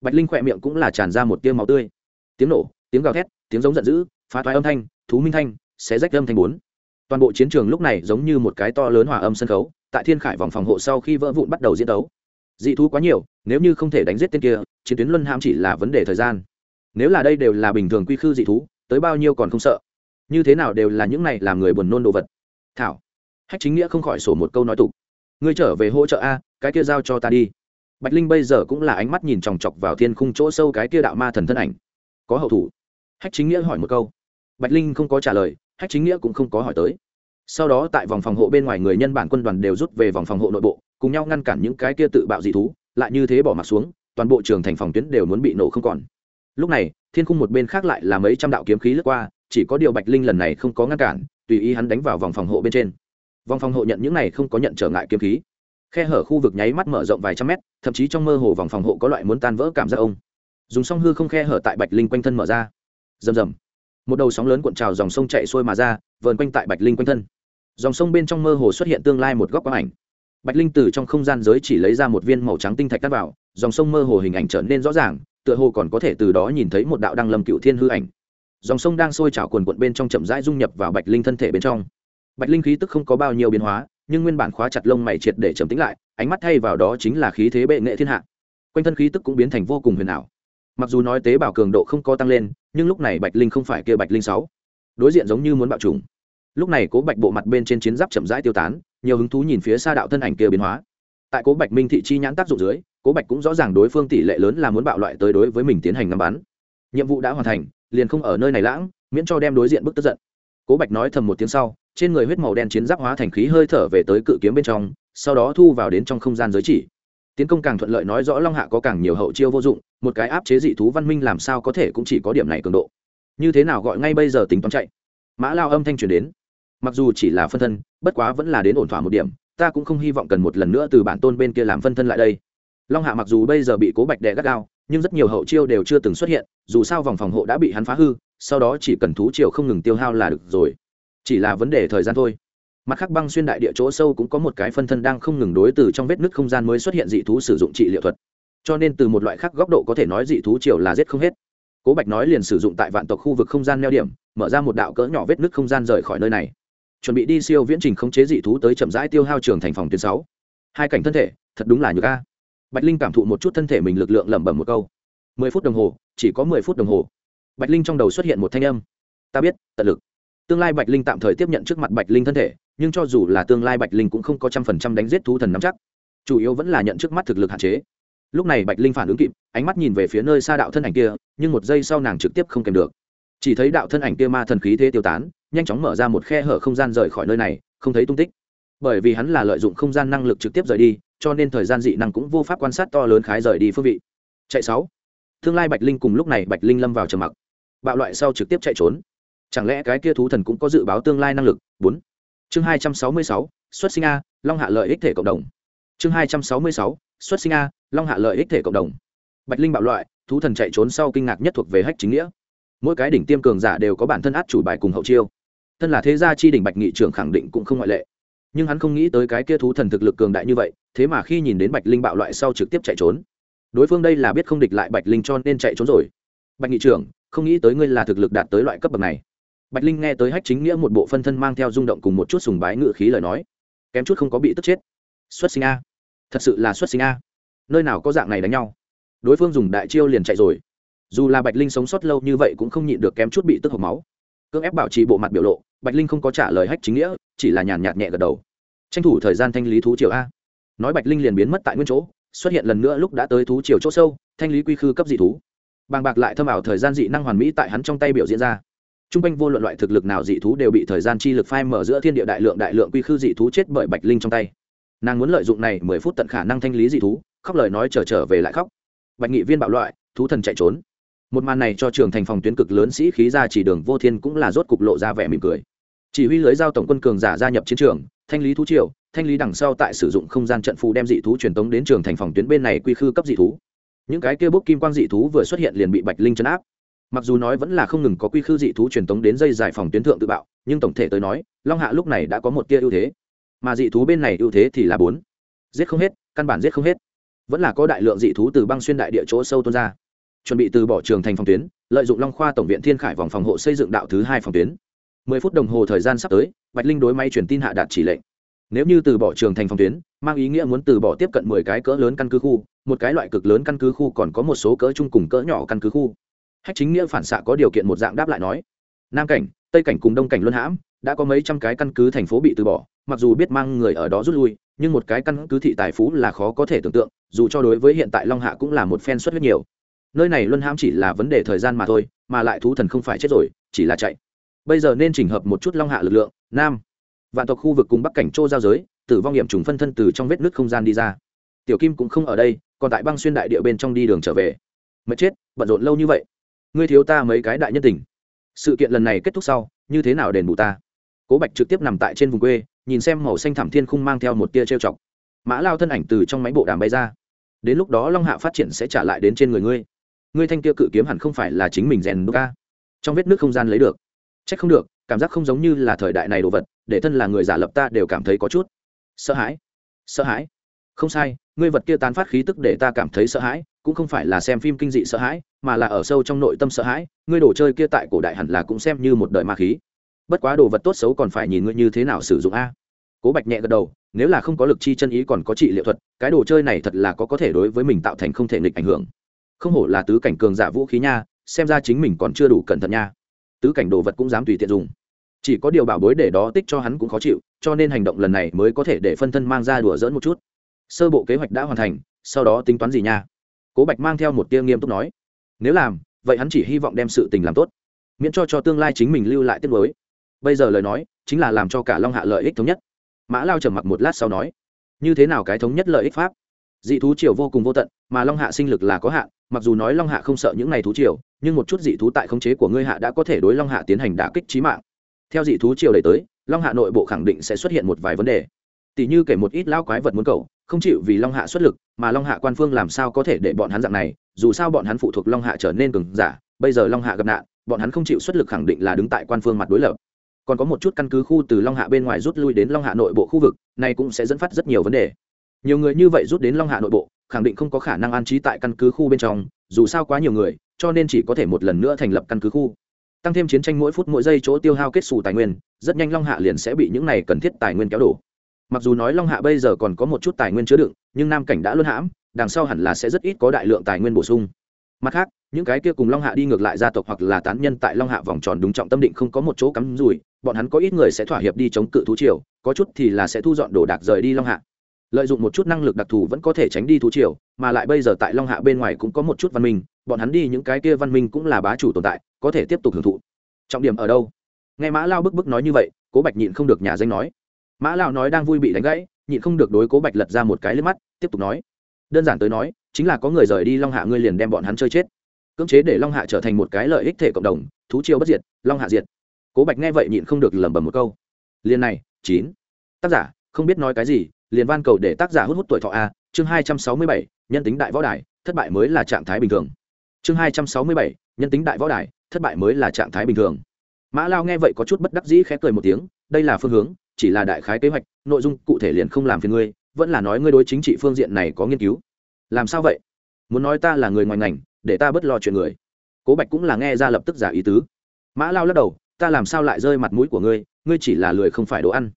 bạch linh khỏe miệng cũng là tràn ra một tiêu máu tươi. Tiếng nổ, tiếng gào thét, tiếng giống giận dữ, phá toái âm thanh, thú minh thanh, xé rách âm thanh bốn toàn bộ chiến trường lúc này giống như một cái to lớn hòa âm sân khấu, tại thiên khải vòng phòng hộ sau khi vỡ vụn bắt đầu diễn đấu. Dị thú quá nhiều, nếu như không thể đánh giết tên kia, chiến tuyến luân ham chỉ là vấn đề thời gian. Nếu là đây đều là bình thường quy khư dị thú, tới bao nhiêu còn không sợ. Như thế nào đều là những này làm người buồn nôn đồ vật. Thảo, hách chính nghĩa không khỏi sổ một câu nói tục. Ngươi trở về hỗ trợ a, cái kia giao cho ta đi. Bạch linh bây giờ cũng là ánh mắt nhìn chòng chọc vào thiên khung chỗ sâu cái kia đạo ma thần thân ảnh. Có hậu thủ. Hách chính nghĩa hỏi một câu. Bạch linh không có trả lời hách chính nghĩa cũng không có hỏi tới. Sau đó tại vòng phòng hộ bên ngoài người nhân bản quân đoàn đều rút về vòng phòng hộ nội bộ, cùng nhau ngăn cản những cái kia tự bạo dị thú, lại như thế bỏ mặt xuống, toàn bộ trường thành phòng tuyến đều muốn bị nổ không còn. Lúc này, thiên khung một bên khác lại là mấy trăm đạo kiếm khí lướt qua, chỉ có điều bạch linh lần này không có ngăn cản, tùy ý hắn đánh vào vòng phòng hộ bên trên. Vòng phòng hộ nhận những này không có nhận trở ngại kiếm khí. Khe hở khu vực nháy mắt mở rộng vài trăm mét, thậm chí trong mơ hồ vòng phòng hộ có loại muốn tan vỡ cảm giác ông. Dùng song hư không khe hở tại bạch linh quanh thân mở ra. Rầm rầm một đầu sóng lớn cuộn trào dòng sông chạy xuôi mà ra, vờn quanh tại bạch linh quanh thân. Dòng sông bên trong mơ hồ xuất hiện tương lai một góc quang ảnh. Bạch linh từ trong không gian giới chỉ lấy ra một viên màu trắng tinh thạch cắt vào, dòng sông mơ hồ hình ảnh trở nên rõ ràng, tựa hồ còn có thể từ đó nhìn thấy một đạo đăng lâm cựu thiên hư ảnh. Dòng sông đang sôi trào cuồn cuộn bên trong chậm rãi dung nhập vào bạch linh thân thể bên trong. Bạch linh khí tức không có bao nhiêu biến hóa, nhưng nguyên bản khóa chặt lông mày triệt để trầm tính lại, ánh mắt thay vào đó chính là khí thế bệ nghệ thiên hạ. Quanh thân khí tức cũng biến thành vô cùng huyền ảo mặc dù nói tế bào cường độ không có tăng lên, nhưng lúc này bạch linh không phải kia bạch linh sáu. Đối diện giống như muốn bạo trùng lúc này cố bạch bộ mặt bên trên chiến giáp chậm rãi tiêu tán, nhiều hứng thú nhìn phía xa đạo thân ảnh kia biến hóa. Tại cố bạch minh thị chi nhãn tác dụng dưới, cố bạch cũng rõ ràng đối phương tỷ lệ lớn là muốn bạo loại tới đối với mình tiến hành ngắm bắn. Nhiệm vụ đã hoàn thành, liền không ở nơi này lãng, miễn cho đem đối diện bức tức giận. Cố bạch nói thầm một tiếng sau, trên người huyết màu đen chiến giáp hóa thành khí hơi thở về tới cự kiếm bên trong, sau đó thu vào đến trong không gian giới chỉ tiến công càng thuận lợi nói rõ long hạ có càng nhiều hậu chiêu vô dụng, một cái áp chế dị thú văn minh làm sao có thể cũng chỉ có điểm này cường độ. Như thế nào gọi ngay bây giờ tính toán chạy? Mã lao âm thanh truyền đến. Mặc dù chỉ là phân thân, bất quá vẫn là đến ổn thỏa một điểm, ta cũng không hy vọng cần một lần nữa từ bản tôn bên kia làm phân thân lại đây. Long hạ mặc dù bây giờ bị cố bạch đè gắt gao, nhưng rất nhiều hậu chiêu đều chưa từng xuất hiện, dù sao vòng phòng hộ đã bị hắn phá hư, sau đó chỉ cần thú chiều không ngừng tiêu hao là được rồi. Chỉ là vấn đề thời gian thôi mặt khác băng xuyên đại địa chỗ sâu cũng có một cái phân thân đang không ngừng đối từ trong vết nứt không gian mới xuất hiện dị thú sử dụng trị liệu thuật. Cho nên từ một loại khác góc độ có thể nói dị thú chiều là giết không hết. Cố bạch nói liền sử dụng tại vạn tộc khu vực không gian neo điểm, mở ra một đạo cỡ nhỏ vết nứt không gian rời khỏi nơi này. Chuẩn bị đi siêu viễn trình khống chế dị thú tới chậm rãi tiêu hao trường thành phòng tuyến sáu. Hai cảnh thân thể, thật đúng là nhược a. Bạch linh cảm thụ một chút thân thể mình lực lượng lẩm bẩm một câu. Mười phút đồng hồ, chỉ có mười phút đồng hồ. Bạch linh trong đầu xuất hiện một thanh âm. Ta biết, tận lực. Tương lai bạch linh tạm thời tiếp nhận trước mặt bạch linh thân thể nhưng cho dù là tương lai bạch linh cũng không có trăm phần trăm đánh giết thú thần nắm chắc. Chủ yếu vẫn là nhận trước mắt thực lực hạn chế. Lúc này bạch linh phản ứng kịp, ánh mắt nhìn về phía nơi xa đạo thân ảnh kia, nhưng một giây sau nàng trực tiếp không kèm được. Chỉ thấy đạo thân ảnh kia ma thần khí thế tiêu tán, nhanh chóng mở ra một khe hở không gian rời khỏi nơi này, không thấy tung tích. Bởi vì hắn là lợi dụng không gian năng lực trực tiếp rời đi, cho nên thời gian dị năng cũng vô pháp quan sát to lớn khái rời đi phương vị. Chạy sáu. Tương lai bạch linh cùng lúc này bạch linh lâm vào trầm mặc. Bạo loại sau trực tiếp chạy trốn. Chẳng lẽ cái kia thú thần cũng có dự báo tương lai năng lực? Bốn chương hai trăm sáu mươi sáu, xuất sinh a, long hạ lợi ích thể cộng đồng. Chương hai trăm sáu mươi sáu, xuất sinh a, long hạ lợi ích thể cộng đồng. Bạch linh bạo loại, thú thần chạy trốn sau kinh ngạc nhất thuộc về hách chính nghĩa. Mỗi cái đỉnh tiêm cường giả đều có bản thân át chủ bài cùng hậu chiêu. Thân là thế gia chi đỉnh bạch nghị trưởng khẳng định cũng không ngoại lệ. Nhưng hắn không nghĩ tới cái kia thú thần thực lực cường đại như vậy, thế mà khi nhìn đến bạch linh bạo loại sau trực tiếp chạy trốn. Đối phương đây là biết không địch lại bạch linh cho nên chạy trốn rồi. Bạch nghị trưởng, không nghĩ tới ngươi là thực lực đạt tới loại cấp bậc này bạch linh nghe tới hách chính nghĩa một bộ phân thân mang theo rung động cùng một chút sùng bái ngự khí lời nói, kém chút không có bị tức chết. Xuất sinh a. Thật sự là xuất sinh a. Nơi nào có dạng này đánh nhau. Đối phương dùng đại chiêu liền chạy rồi. Dù là bạch linh sống sót lâu như vậy cũng không nhịn được kém chút bị tức hộc máu. Cưỡng ép bảo trì bộ mặt biểu lộ, bạch linh không có trả lời hách chính nghĩa, chỉ là nhàn nhạt nhẹ gật đầu. Tranh thủ thời gian thanh lý thú triều a. Nói bạch linh liền biến mất tại nguyên chỗ, xuất hiện lần nữa lúc đã tới thú triều chỗ sâu, thanh lý quy khư cấp dị thú. Bàng bạc lại thâm ảo thời gian dị năng hoàn mỹ tại hắn trong tay biểu diễn ra. Trung quanh vô luận loại thực lực nào dị thú đều bị thời gian chi lực phai mở giữa thiên địa đại lượng đại lượng quy khư dị thú chết bởi bạch linh trong tay. Nàng muốn lợi dụng này mười phút tận khả năng thanh lý dị thú, khóc lời nói trở trở về lại khóc. Bạch nghị viên bạo loại, thú thần chạy trốn. Một màn này cho trường thành phòng tuyến cực lớn sĩ khí ra chỉ đường vô thiên cũng là rốt cục lộ ra vẻ mỉm cười. Chỉ huy lưới giao tổng quân cường giả gia nhập chiến trường, thanh lý thú triều, thanh lý đằng sau tại sử dụng không gian trận phù đem dị thú truyền tống đến trường thành phòng tuyến bên này quy khư cấp dị thú. Những cái kia bốc kim quang dị thú vừa xuất hiện liền bị bạch linh chấn áp mặc dù nói vẫn là không ngừng có quy khư dị thú truyền tống đến dây giải phòng tuyến thượng tự bạo, nhưng tổng thể tới nói, long hạ lúc này đã có một tia ưu thế. Mà dị thú bên này ưu thế thì là bốn. Giết không hết, căn bản giết không hết. Vẫn là có đại lượng dị thú từ băng xuyên đại địa chỗ sâu tuôn ra. Chuẩn bị từ bỏ trường thành phòng tuyến, lợi dụng long khoa tổng viện thiên khải vòng phòng hộ xây dựng đạo thứ hai phòng tuyến. Mười phút đồng hồ thời gian sắp tới, bạch linh đối máy truyền tin hạ đạt chỉ lệnh. Nếu như từ bỏ trường thành phòng tuyến, mang ý nghĩa muốn từ bỏ tiếp cận mười cái cỡ lớn căn cứ khu, một cái loại cực lớn căn cứ khu còn có một số cỡ chung cùng cỡ nhỏ căn cứ khu hách chính nghĩa phản xạ có điều kiện một dạng đáp lại nói. Nam cảnh, tây cảnh cùng đông cảnh luân hãm, đã có mấy trăm cái căn cứ thành phố bị từ bỏ, mặc dù biết mang người ở đó rút lui, nhưng một cái căn cứ thị tài phú là khó có thể tưởng tượng, dù cho đối với hiện tại long hạ cũng là một phen xuất huyết nhiều. Nơi này luân hãm chỉ là vấn đề thời gian mà thôi, mà lại thú thần không phải chết rồi, chỉ là chạy. Bây giờ nên chỉnh hợp một chút long hạ lực lượng, nam, vạn tộc khu vực cùng bắc cảnh châu giao giới, tử vong hiểm trùng phân thân từ trong vết nứt không gian đi ra. Tiểu kim cũng không ở đây, còn tại băng xuyên đại địa bên trong đi đường trở về. Mệt chết, bận rộn lâu như vậy ngươi thiếu ta mấy cái đại nhân tình. Sự kiện lần này kết thúc sau, như thế nào đền bù ta? Cố bạch trực tiếp nằm tại trên vùng quê, nhìn xem màu xanh thảm thiên khung mang theo một tia trêu chọc. Mã lao thân ảnh từ trong máy bộ đàm bay ra. Đến lúc đó long hạ phát triển sẽ trả lại đến trên người ngươi. Ngươi thanh kia cự kiếm hẳn không phải là chính mình rèn đúc ca trong vết nước không gian lấy được. C h ắ c không được, cảm giác không giống như là thời đại này đồ vật, để thân là người giả lập ta đều cảm thấy có chút sợ hãi. Sợ hãi? Không sai, ngươi vật kia tán phát khí tức để ta cảm thấy sợ hãi cũng không phải là xem phim kinh dị sợ hãi, mà là ở sâu trong nội tâm sợ hãi, ngươi đồ chơi kia tại cổ đại hẳn là cũng xem như một đời ma khí. Bất quá đồ vật tốt xấu còn phải nhìn ngươi như thế nào sử dụng a. Cố bạch nhẹ gật đầu, nếu là không có lực chi chân ý còn có trị liệu thuật, cái đồ chơi này thật là có có thể đối với mình tạo thành không thể nghịch ảnh hưởng. Không hổ là tứ cảnh cường giả vũ khí nha, xem ra chính mình còn chưa đủ cẩn thận nha. Tứ cảnh đồ vật cũng dám tùy tiện dùng. Chỉ có điều bảo bối để đó tích cho hắn cũng khó chịu, cho nên hành động lần này mới có thể để phân thân mang ra đùa dỡn một chút. Sơ bộ kế hoạch đã hoàn thành, sau đó tính toán gì nha? Cố bạch mang theo một tia nghiêm túc nói, nếu làm, vậy hắn chỉ hy vọng đem sự tình làm tốt, miễn cho cho tương lai chính mình lưu lại tiết mới bây giờ lời nói chính là làm cho cả long hạ lợi ích thống nhất. Mã lao trầm mặc một lát sau nói, như thế nào cái thống nhất lợi ích pháp? Dị thú triều vô cùng vô tận, mà long hạ sinh lực là có hạn, mặc dù nói long hạ không sợ những n à y thú triều, nhưng một chút dị thú tại khống chế của ngươi hạ đã có thể đối long hạ tiến hành đả kích trí mạng. Theo dị thú triều đẩy tới, long hạ nội bộ khẳng định sẽ xuất hiện một vài vấn đề. Tỷ như kể một ít lao quái vật muốn cầu không chịu vì long hạ xuất lực, mà long hạ quan phương làm sao có thể để bọn hắn dạng này, dù sao bọn hắn phụ thuộc long hạ trở nên cường giả, bây giờ long hạ gặp nạn, bọn hắn không chịu xuất lực khẳng định là đứng tại quan phương mặt đối lập. Còn có một chút căn cứ khu từ long hạ bên ngoài rút lui đến long hạ nội bộ khu vực, này cũng sẽ dẫn phát rất nhiều vấn đề. Nhiều người như vậy rút đến long hạ nội bộ, khẳng định không có khả năng an trí tại căn cứ khu bên trong, dù sao quá nhiều người, cho nên chỉ có thể một lần nữa thành lập căn cứ khu. Tăng thêm chiến tranh mỗi phút mỗi giây chỗ tiêu hao kết xù tài nguyên, rất nhanh long hạ liền sẽ bị những này cần thiết tài nguyên kéo đổ mặc dù nói long hạ bây giờ còn có một chút tài nguyên chứa đựng, nhưng nam cảnh đã luân hãm, đằng sau hẳn là sẽ rất ít có đại lượng tài nguyên bổ sung. Mặt khác, những cái kia cùng long hạ đi ngược lại gia tộc hoặc là tán nhân tại long hạ vòng tròn đúng trọng tâm định không có một chỗ cắm rủi, bọn hắn có ít người sẽ thỏa hiệp đi chống cự thú triều, có chút thì là sẽ thu dọn đồ đạc rời đi long hạ. Lợi dụng một chút năng lực đặc thù vẫn có thể tránh đi thú triều, mà lại bây giờ tại long hạ bên ngoài cũng có một chút văn minh, bọn hắn đi những cái kia văn minh cũng là bá chủ tồn tại, có thể tiếp tục hưởng thụ. Trọng điểm ở đâu? Nghe mã lao bức bức nói như vậy, cố bạch nhịn không được nhà danh nói mã Lão nói đang vui bị đánh gãy, nhịn không được đối cố bạch lật ra một cái lên mắt, tiếp tục nói. Đơn giản tới nói, chính là có người rời đi long hạ ngươi liền đem bọn hắn chơi chết. Cưỡng chế để long hạ trở thành một cái lợi ích thể cộng đồng, thú chiêu bất diệt, long hạ diệt. Cố bạch nghe vậy nhịn không được lẩm bẩm một câu. Liền này, chín. Tác giả, không biết nói cái gì, liền van cầu để tác giả hút hút tuổi thọ a, chương hai trăm sáu mươi bảy, nhân tính đại võ đài, thất bại mới là trạng thái bình thường. Chương hai trăm sáu mươi bảy, nhân tính đại võ đài, thất bại mới là trạng thái bình thường. Mã lao nghe vậy có chút bất đắc dĩ khẽ cười một tiếng, đây là phương hướng chỉ là đại khái kế hoạch, nội dung cụ thể liền không làm phiền ngươi, vẫn là nói ngươi đối chính trị phương diện này có nghiên cứu. Làm sao vậy? Muốn nói ta là người ngoài ngành, để ta bớt lo chuyện người. Cố bạch cũng là nghe ra lập tức giả ý tứ. Mã lao lắc đầu, ta làm sao lại rơi mặt mũi của ngươi ngươi chỉ là lười không phải đồ ăn.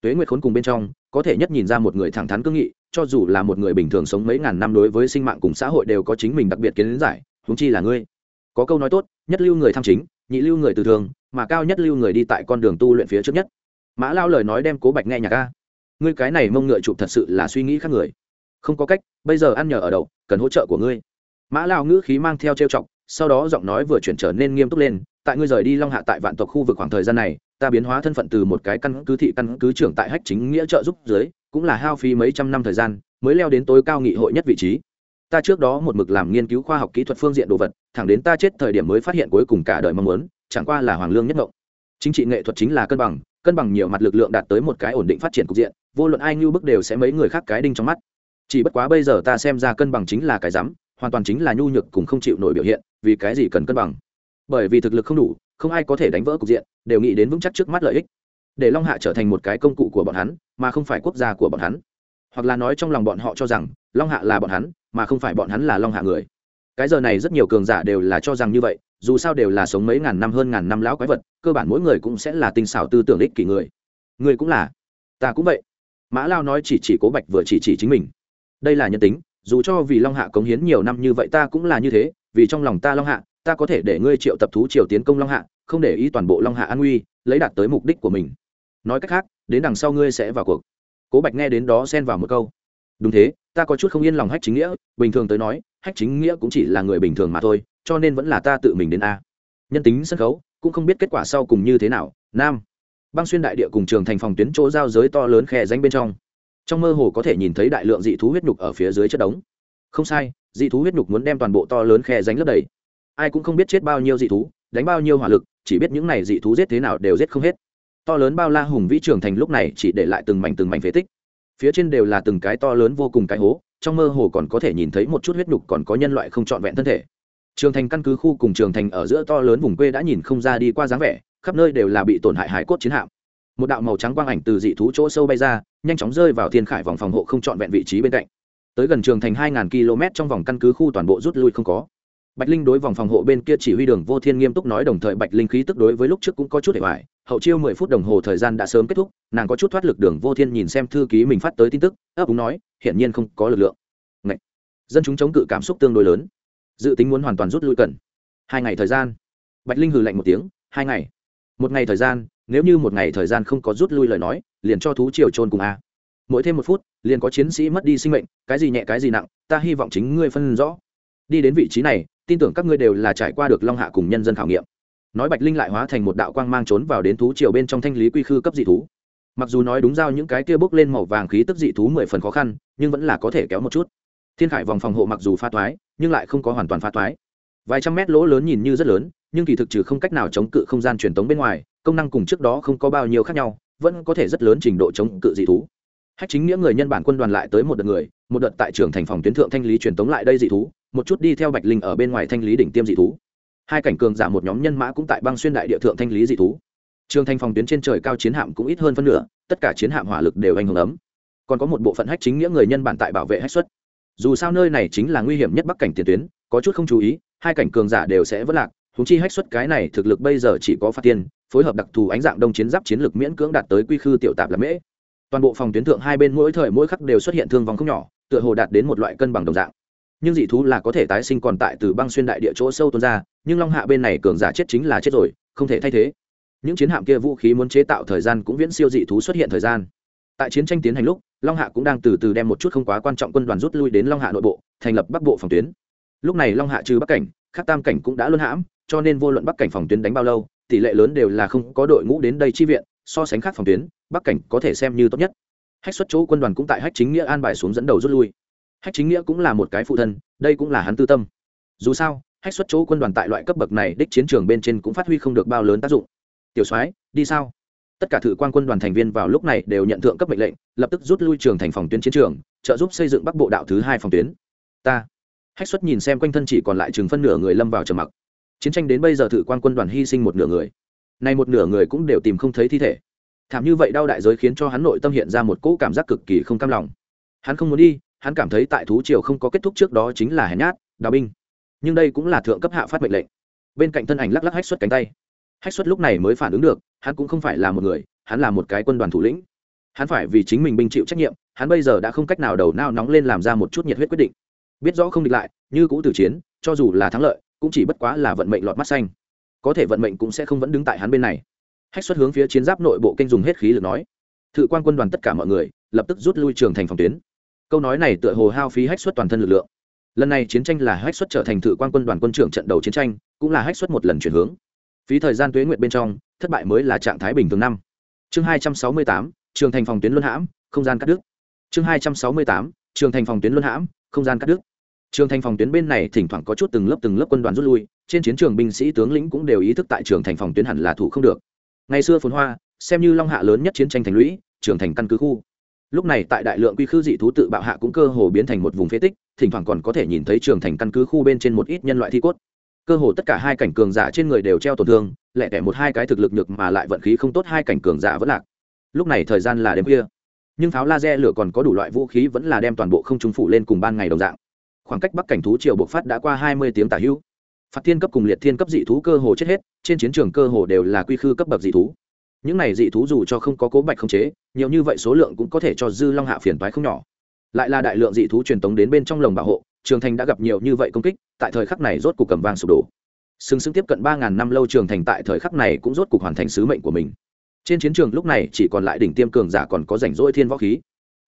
Tuế nguyệt khốn cùng bên trong, có thể nhất nhìn ra một người thẳng thắn cương nghị, cho dù là một người bình thường sống mấy ngàn năm đối với sinh mạng cùng xã hội đều có chính mình đặc biệt kiến giải húng chi là ngươi. Có câu nói tốt, nhất lưu người tham chính, nhị lưu người từ thường, mà cao nhất lưu người đi tại con đường tu luyện phía trước nhất mã lao lời nói đem cố bạch nghe nhạc ca ngươi cái này mông ngựa chụp thật sự là suy nghĩ khác người. Không có cách, bây giờ ăn nhờ ở đậu, cần hỗ trợ của ngươi. Mã lao ngữ khí mang theo trêu chọc, sau đó giọng nói vừa chuyển trở nên nghiêm túc lên, tại ngươi rời đi long hạ tại vạn tộc khu vực khoảng thời gian này, ta biến hóa thân phận từ một cái căn cứ thị căn cứ trưởng tại hách chính nghĩa trợ giúp dưới, cũng là hao phí mấy trăm năm thời gian, mới leo đến tối cao nghị hội nhất vị trí. Ta trước đó một mực làm nghiên cứu khoa học kỹ thuật phương diện đồ vật, thẳng đến ta chết thời điểm mới phát hiện cuối cùng cả đời mong muốn, chẳng qua là hoàng lương nhất ngộng. Chính trị nghệ thuật chính là cân bằng cân bằng nhiều mặt lực lượng đạt tới một cái ổn định phát triển cục diện, vô luận ai ngưu bức đều sẽ mấy người khác cái đinh trong mắt. Chỉ bất quá bây giờ ta xem ra cân bằng chính là cái rắm, hoàn toàn chính là nhu nhược cùng không chịu nổi biểu hiện, vì cái gì cần cân bằng? Bởi vì thực lực không đủ, không ai có thể đánh vỡ cục diện, đều nghĩ đến vững chắc trước mắt lợi ích. Để long hạ trở thành một cái công cụ của bọn hắn, mà không phải quốc gia của bọn hắn. Hoặc là nói trong lòng bọn họ cho rằng, long hạ là bọn hắn, mà không phải bọn hắn là long hạ người cái giờ này rất nhiều cường giả đều là cho rằng như vậy, dù sao đều là sống mấy ngàn năm hơn ngàn năm lão quái vật, cơ bản mỗi người cũng sẽ là tinh xảo tư tưởng ích kỷ người. Người cũng là. Ta cũng vậy. Mã lao nói chỉ chỉ cố bạch vừa chỉ chỉ chính mình. Đây là nhân tính, dù cho vì long hạ cống hiến nhiều năm như vậy ta cũng là như thế, vì trong lòng ta long hạ, ta có thể để ngươi triệu tập thú triều tiến công long hạ, không để ý toàn bộ long hạ an nguy, lấy đạt tới mục đích của mình. Nói cách khác, đến đằng sau ngươi sẽ vào cuộc. Cố bạch nghe đến đó xen vào một câu. Đúng thế, ta có chút không yên lòng hách chính nghĩa, bình thường tới nói hách chính nghĩa cũng chỉ là người bình thường mà thôi, cho nên vẫn là ta tự mình đến a. Nhân tính sân khấu, cũng không biết kết quả sau cùng như thế nào. Nam. Băng xuyên đại địa cùng trường thành phòng tuyến chỗ giao giới to lớn khe danh bên trong. Trong mơ hồ có thể nhìn thấy đại lượng dị thú huyết nhục ở phía dưới chất đống. Không sai, dị thú huyết nhục muốn đem toàn bộ to lớn khe danh lấp đầy. Ai cũng không biết chết bao nhiêu dị thú, đánh bao nhiêu hỏa lực, chỉ biết những này dị thú giết thế nào đều giết không hết. To lớn bao la hùng vĩ trường thành lúc này chỉ để lại từng mảnh từng mảnh phế tích. Phía trên đều là từng cái to lớn vô cùng cái hố trong mơ hồ còn có thể nhìn thấy một chút huyết nhục còn có nhân loại không trọn vẹn thân thể. Trường thành căn cứ khu cùng trường thành ở giữa to lớn vùng quê đã nhìn không ra đi qua dáng vẻ, khắp nơi đều là bị tổn hại hải cốt chiến hạm. Một đạo màu trắng quang ảnh từ dị thú chỗ sâu bay ra, nhanh chóng rơi vào thiên khải vòng phòng hộ không trọn vẹn vị trí bên cạnh. Tới gần trường thành hai km trong vòng căn cứ khu toàn bộ rút lui không có. Bạch linh đối vòng phòng hộ bên kia chỉ huy đường vô thiên nghiêm túc nói đồng thời bạch linh khí tức đối với lúc trước cũng có chút hệ hoại hậu chiêu mười phút đồng hồ thời gian đã sớm kết thúc, nàng có chút thoát lực đường vô thiên nhìn xem thư ký mình phát tới tin tức, ấp úng nói, hiển nhiên không có lực lượng. Ngậy! dân chúng chống cự cảm xúc tương đối lớn. Dự tính muốn hoàn toàn rút lui cần. Hai ngày thời gian. Bạch linh hừ lạnh một tiếng, hai ngày. Một ngày thời gian, nếu như một ngày thời gian không có rút lui lời nói, liền cho thú triều trôn cùng a. Mỗi thêm một phút, liền có chiến sĩ mất đi sinh mệnh, cái gì nhẹ cái gì nặng, ta hy vọng chính ngươi phân rõ. Đi đến vị trí này, tin tưởng các ngươi đều là trải qua được long hạ cùng nhân dân khảo nghiệm nói bạch linh lại hóa thành một đạo quang mang trốn vào đến thú triều bên trong thanh lý quy khư cấp dị thú. Mặc dù nói đúng giao những cái kia bốc lên màu vàng khí tức dị thú mười phần khó khăn, nhưng vẫn là có thể kéo một chút. Thiên khải vòng phòng hộ mặc dù pha toái, nhưng lại không có hoàn toàn pha toái. Vài trăm mét lỗ lớn nhìn như rất lớn, nhưng kỳ thực trừ không cách nào chống cự không gian truyền tống bên ngoài, công năng cùng trước đó không có bao nhiêu khác nhau, vẫn có thể rất lớn trình độ chống cự dị thú. Hách chính nghĩa người nhân bản quân đoàn lại tới một đợt người, một đợt tại trường thành phòng tuyến thượng thanh lý truyền tống lại đây dị thú, một chút đi theo bạch linh ở bên ngoài thanh lý đỉnh tiêm dị thú hai cảnh cường giả một nhóm nhân mã cũng tại băng xuyên đại địa thượng thanh lý dị thú. Trường thanh phòng tuyến trên trời cao chiến hạm cũng ít hơn phân nửa, tất cả chiến hạm hỏa lực đều ảnh hưởng ấm. Còn có một bộ phận hách chính nghĩa người nhân bản tại bảo vệ hách xuất. Dù sao nơi này chính là nguy hiểm nhất bắc cảnh tiền tuyến, có chút không chú ý, hai cảnh cường giả đều sẽ vất lạc húng chi hách xuất cái này thực lực bây giờ chỉ có phát tiền, phối hợp đặc thù ánh dạng đông chiến giáp chiến lược miễn cưỡng đạt tới quy khư tiểu tạp là mễ. Toàn bộ phòng tuyến thượng hai bên mỗi thời mỗi khắc đều xuất hiện thương vong không nhỏ, tựa hồ đạt đến một loại cân bằng đồng dạng nhưng dị thú là có thể tái sinh còn tại từ băng xuyên đại địa chỗ sâu tuôn ra, nhưng long hạ bên này cường giả chết chính là chết rồi, không thể thay thế. Những chiến hạm kia vũ khí muốn chế tạo thời gian cũng viễn siêu dị thú xuất hiện thời gian. Tại chiến tranh tiến hành lúc, long hạ cũng đang từ từ đem một chút không quá quan trọng quân đoàn rút lui đến long hạ nội bộ, thành lập bắc bộ phòng tuyến. Lúc này long hạ trừ bắc cảnh, khắc tam cảnh cũng đã luân hãm, cho nên vô luận bắc cảnh phòng tuyến đánh bao lâu, tỷ lệ lớn đều là không có đội ngũ đến đây chi viện, so sánh khác phòng tuyến, bắc cảnh có thể xem như tốt nhất. Hách xuất chỗ quân đoàn cũng tại hách chính nghĩa an bài xuống dẫn đầu rút lui hách chính nghĩa cũng là một cái phụ thân, đây cũng là hắn tư tâm. Dù sao, hách xuất chỗ quân đoàn tại loại cấp bậc này đích chiến trường bên trên cũng phát huy không được bao lớn tác dụng. Tiểu soái, đi sao? Tất cả thử quan quân đoàn thành viên vào lúc này đều nhận thượng cấp mệnh lệnh, lập tức rút lui trường thành phòng tuyến chiến trường, trợ giúp xây dựng bắc bộ đạo thứ hai phòng tuyến. Ta. Hách xuất nhìn xem quanh thân chỉ còn lại chừng phân nửa người lâm vào trầm mặc. Chiến tranh đến bây giờ thử quan quân đoàn hy sinh một nửa người. Nay một nửa người cũng đều tìm không thấy thi thể. Thảm như vậy đau đại giới khiến cho hắn nội tâm hiện ra một cỗ cảm giác cực kỳ không cam lòng. Hắn không muốn đi hắn cảm thấy tại thú triều không có kết thúc trước đó chính là hèn nhát, đào binh. Nhưng đây cũng là thượng cấp hạ phát mệnh lệnh. Bên cạnh thân ảnh lắc lắc hách xuất cánh tay. Hách xuất lúc này mới phản ứng được, hắn cũng không phải là một người, hắn là một cái quân đoàn thủ lĩnh. Hắn phải vì chính mình binh chịu trách nhiệm, hắn bây giờ đã không cách nào đầu nao nóng lên làm ra một chút nhiệt huyết quyết định. Biết rõ không địch lại, như cũ tử chiến, cho dù là thắng lợi, cũng chỉ bất quá là vận mệnh lọt mắt xanh. Có thể vận mệnh cũng sẽ không vẫn đứng tại hắn bên này. Hách xuất hướng phía chiến giáp nội bộ kênh dùng hết khí lực nói. Thự quan quân đoàn tất cả mọi người, lập tức rút lui trường thành phòng tuyến câu nói này tựa hồ hao phí hách xuất toàn thân lực lượng. Lần này chiến tranh là hách xuất trở thành thự quan quân đoàn quân trưởng trận đầu chiến tranh, cũng là hách xuất một lần chuyển hướng. Phí thời gian tuế nguyện bên trong, thất bại mới là trạng thái bình thường năm. Chương hai trăm sáu mươi tám, trường thành phòng tuyến luân hãm, không gian cắt đứt. Chương hai trăm sáu mươi tám, trường thành phòng tuyến luân hãm, không gian cắt đứt. Trường thành phòng tuyến bên này thỉnh thoảng có chút từng lớp từng lớp quân đoàn rút lui, trên chiến trường binh sĩ tướng lĩnh cũng đều ý thức tại trường thành phòng tuyến hẳn là thủ không được. Ngày xưa phồn hoa, xem như long hạ lớn nhất chiến tranh thành lũy, trường thành căn cứ khu lúc này tại đại lượng quy khư dị thú tự bạo hạ cũng cơ hồ biến thành một vùng phế tích, thỉnh thoảng còn có thể nhìn thấy trường thành căn cứ khu bên trên một ít nhân loại thi cốt. Cơ hồ tất cả hai cảnh cường giả trên người đều treo tổn thương lẹ tẻ một hai cái thực lực nhược mà lại vận khí không tốt hai cảnh cường giả vẫn lạc. Lúc này thời gian là đêm khuya. Nhưng pháo laser lửa còn có đủ loại vũ khí vẫn là đem toàn bộ không trung phủ lên cùng ban ngày đồng dạng. Khoảng cách bắc cảnh thú triều bộc phát đã qua hai mươi tiếng tả hữu. Phạt thiên cấp cùng liệt thiên cấp dị thú cơ hồ chết hết, trên chiến trường cơ hồ đều là quy khư cấp bậc dị thú những này dị thú dù cho không có cố bạch khống chế, nhiều như vậy số lượng cũng có thể cho dư long hạ phiền toái không nhỏ. Lại là đại lượng dị thú truyền tống đến bên trong lồng bảo hộ, trường thành đã gặp nhiều như vậy công kích, tại thời khắc này rốt cuộc cầm vàng sụp đổ. Sừng sững tiếp cận ba ngàn năm lâu trường thành tại thời khắc này cũng rốt cuộc hoàn thành sứ mệnh của mình. Trên chiến trường lúc này chỉ còn lại đỉnh tiêm cường giả còn có rảnh rỗi thiên võ khí.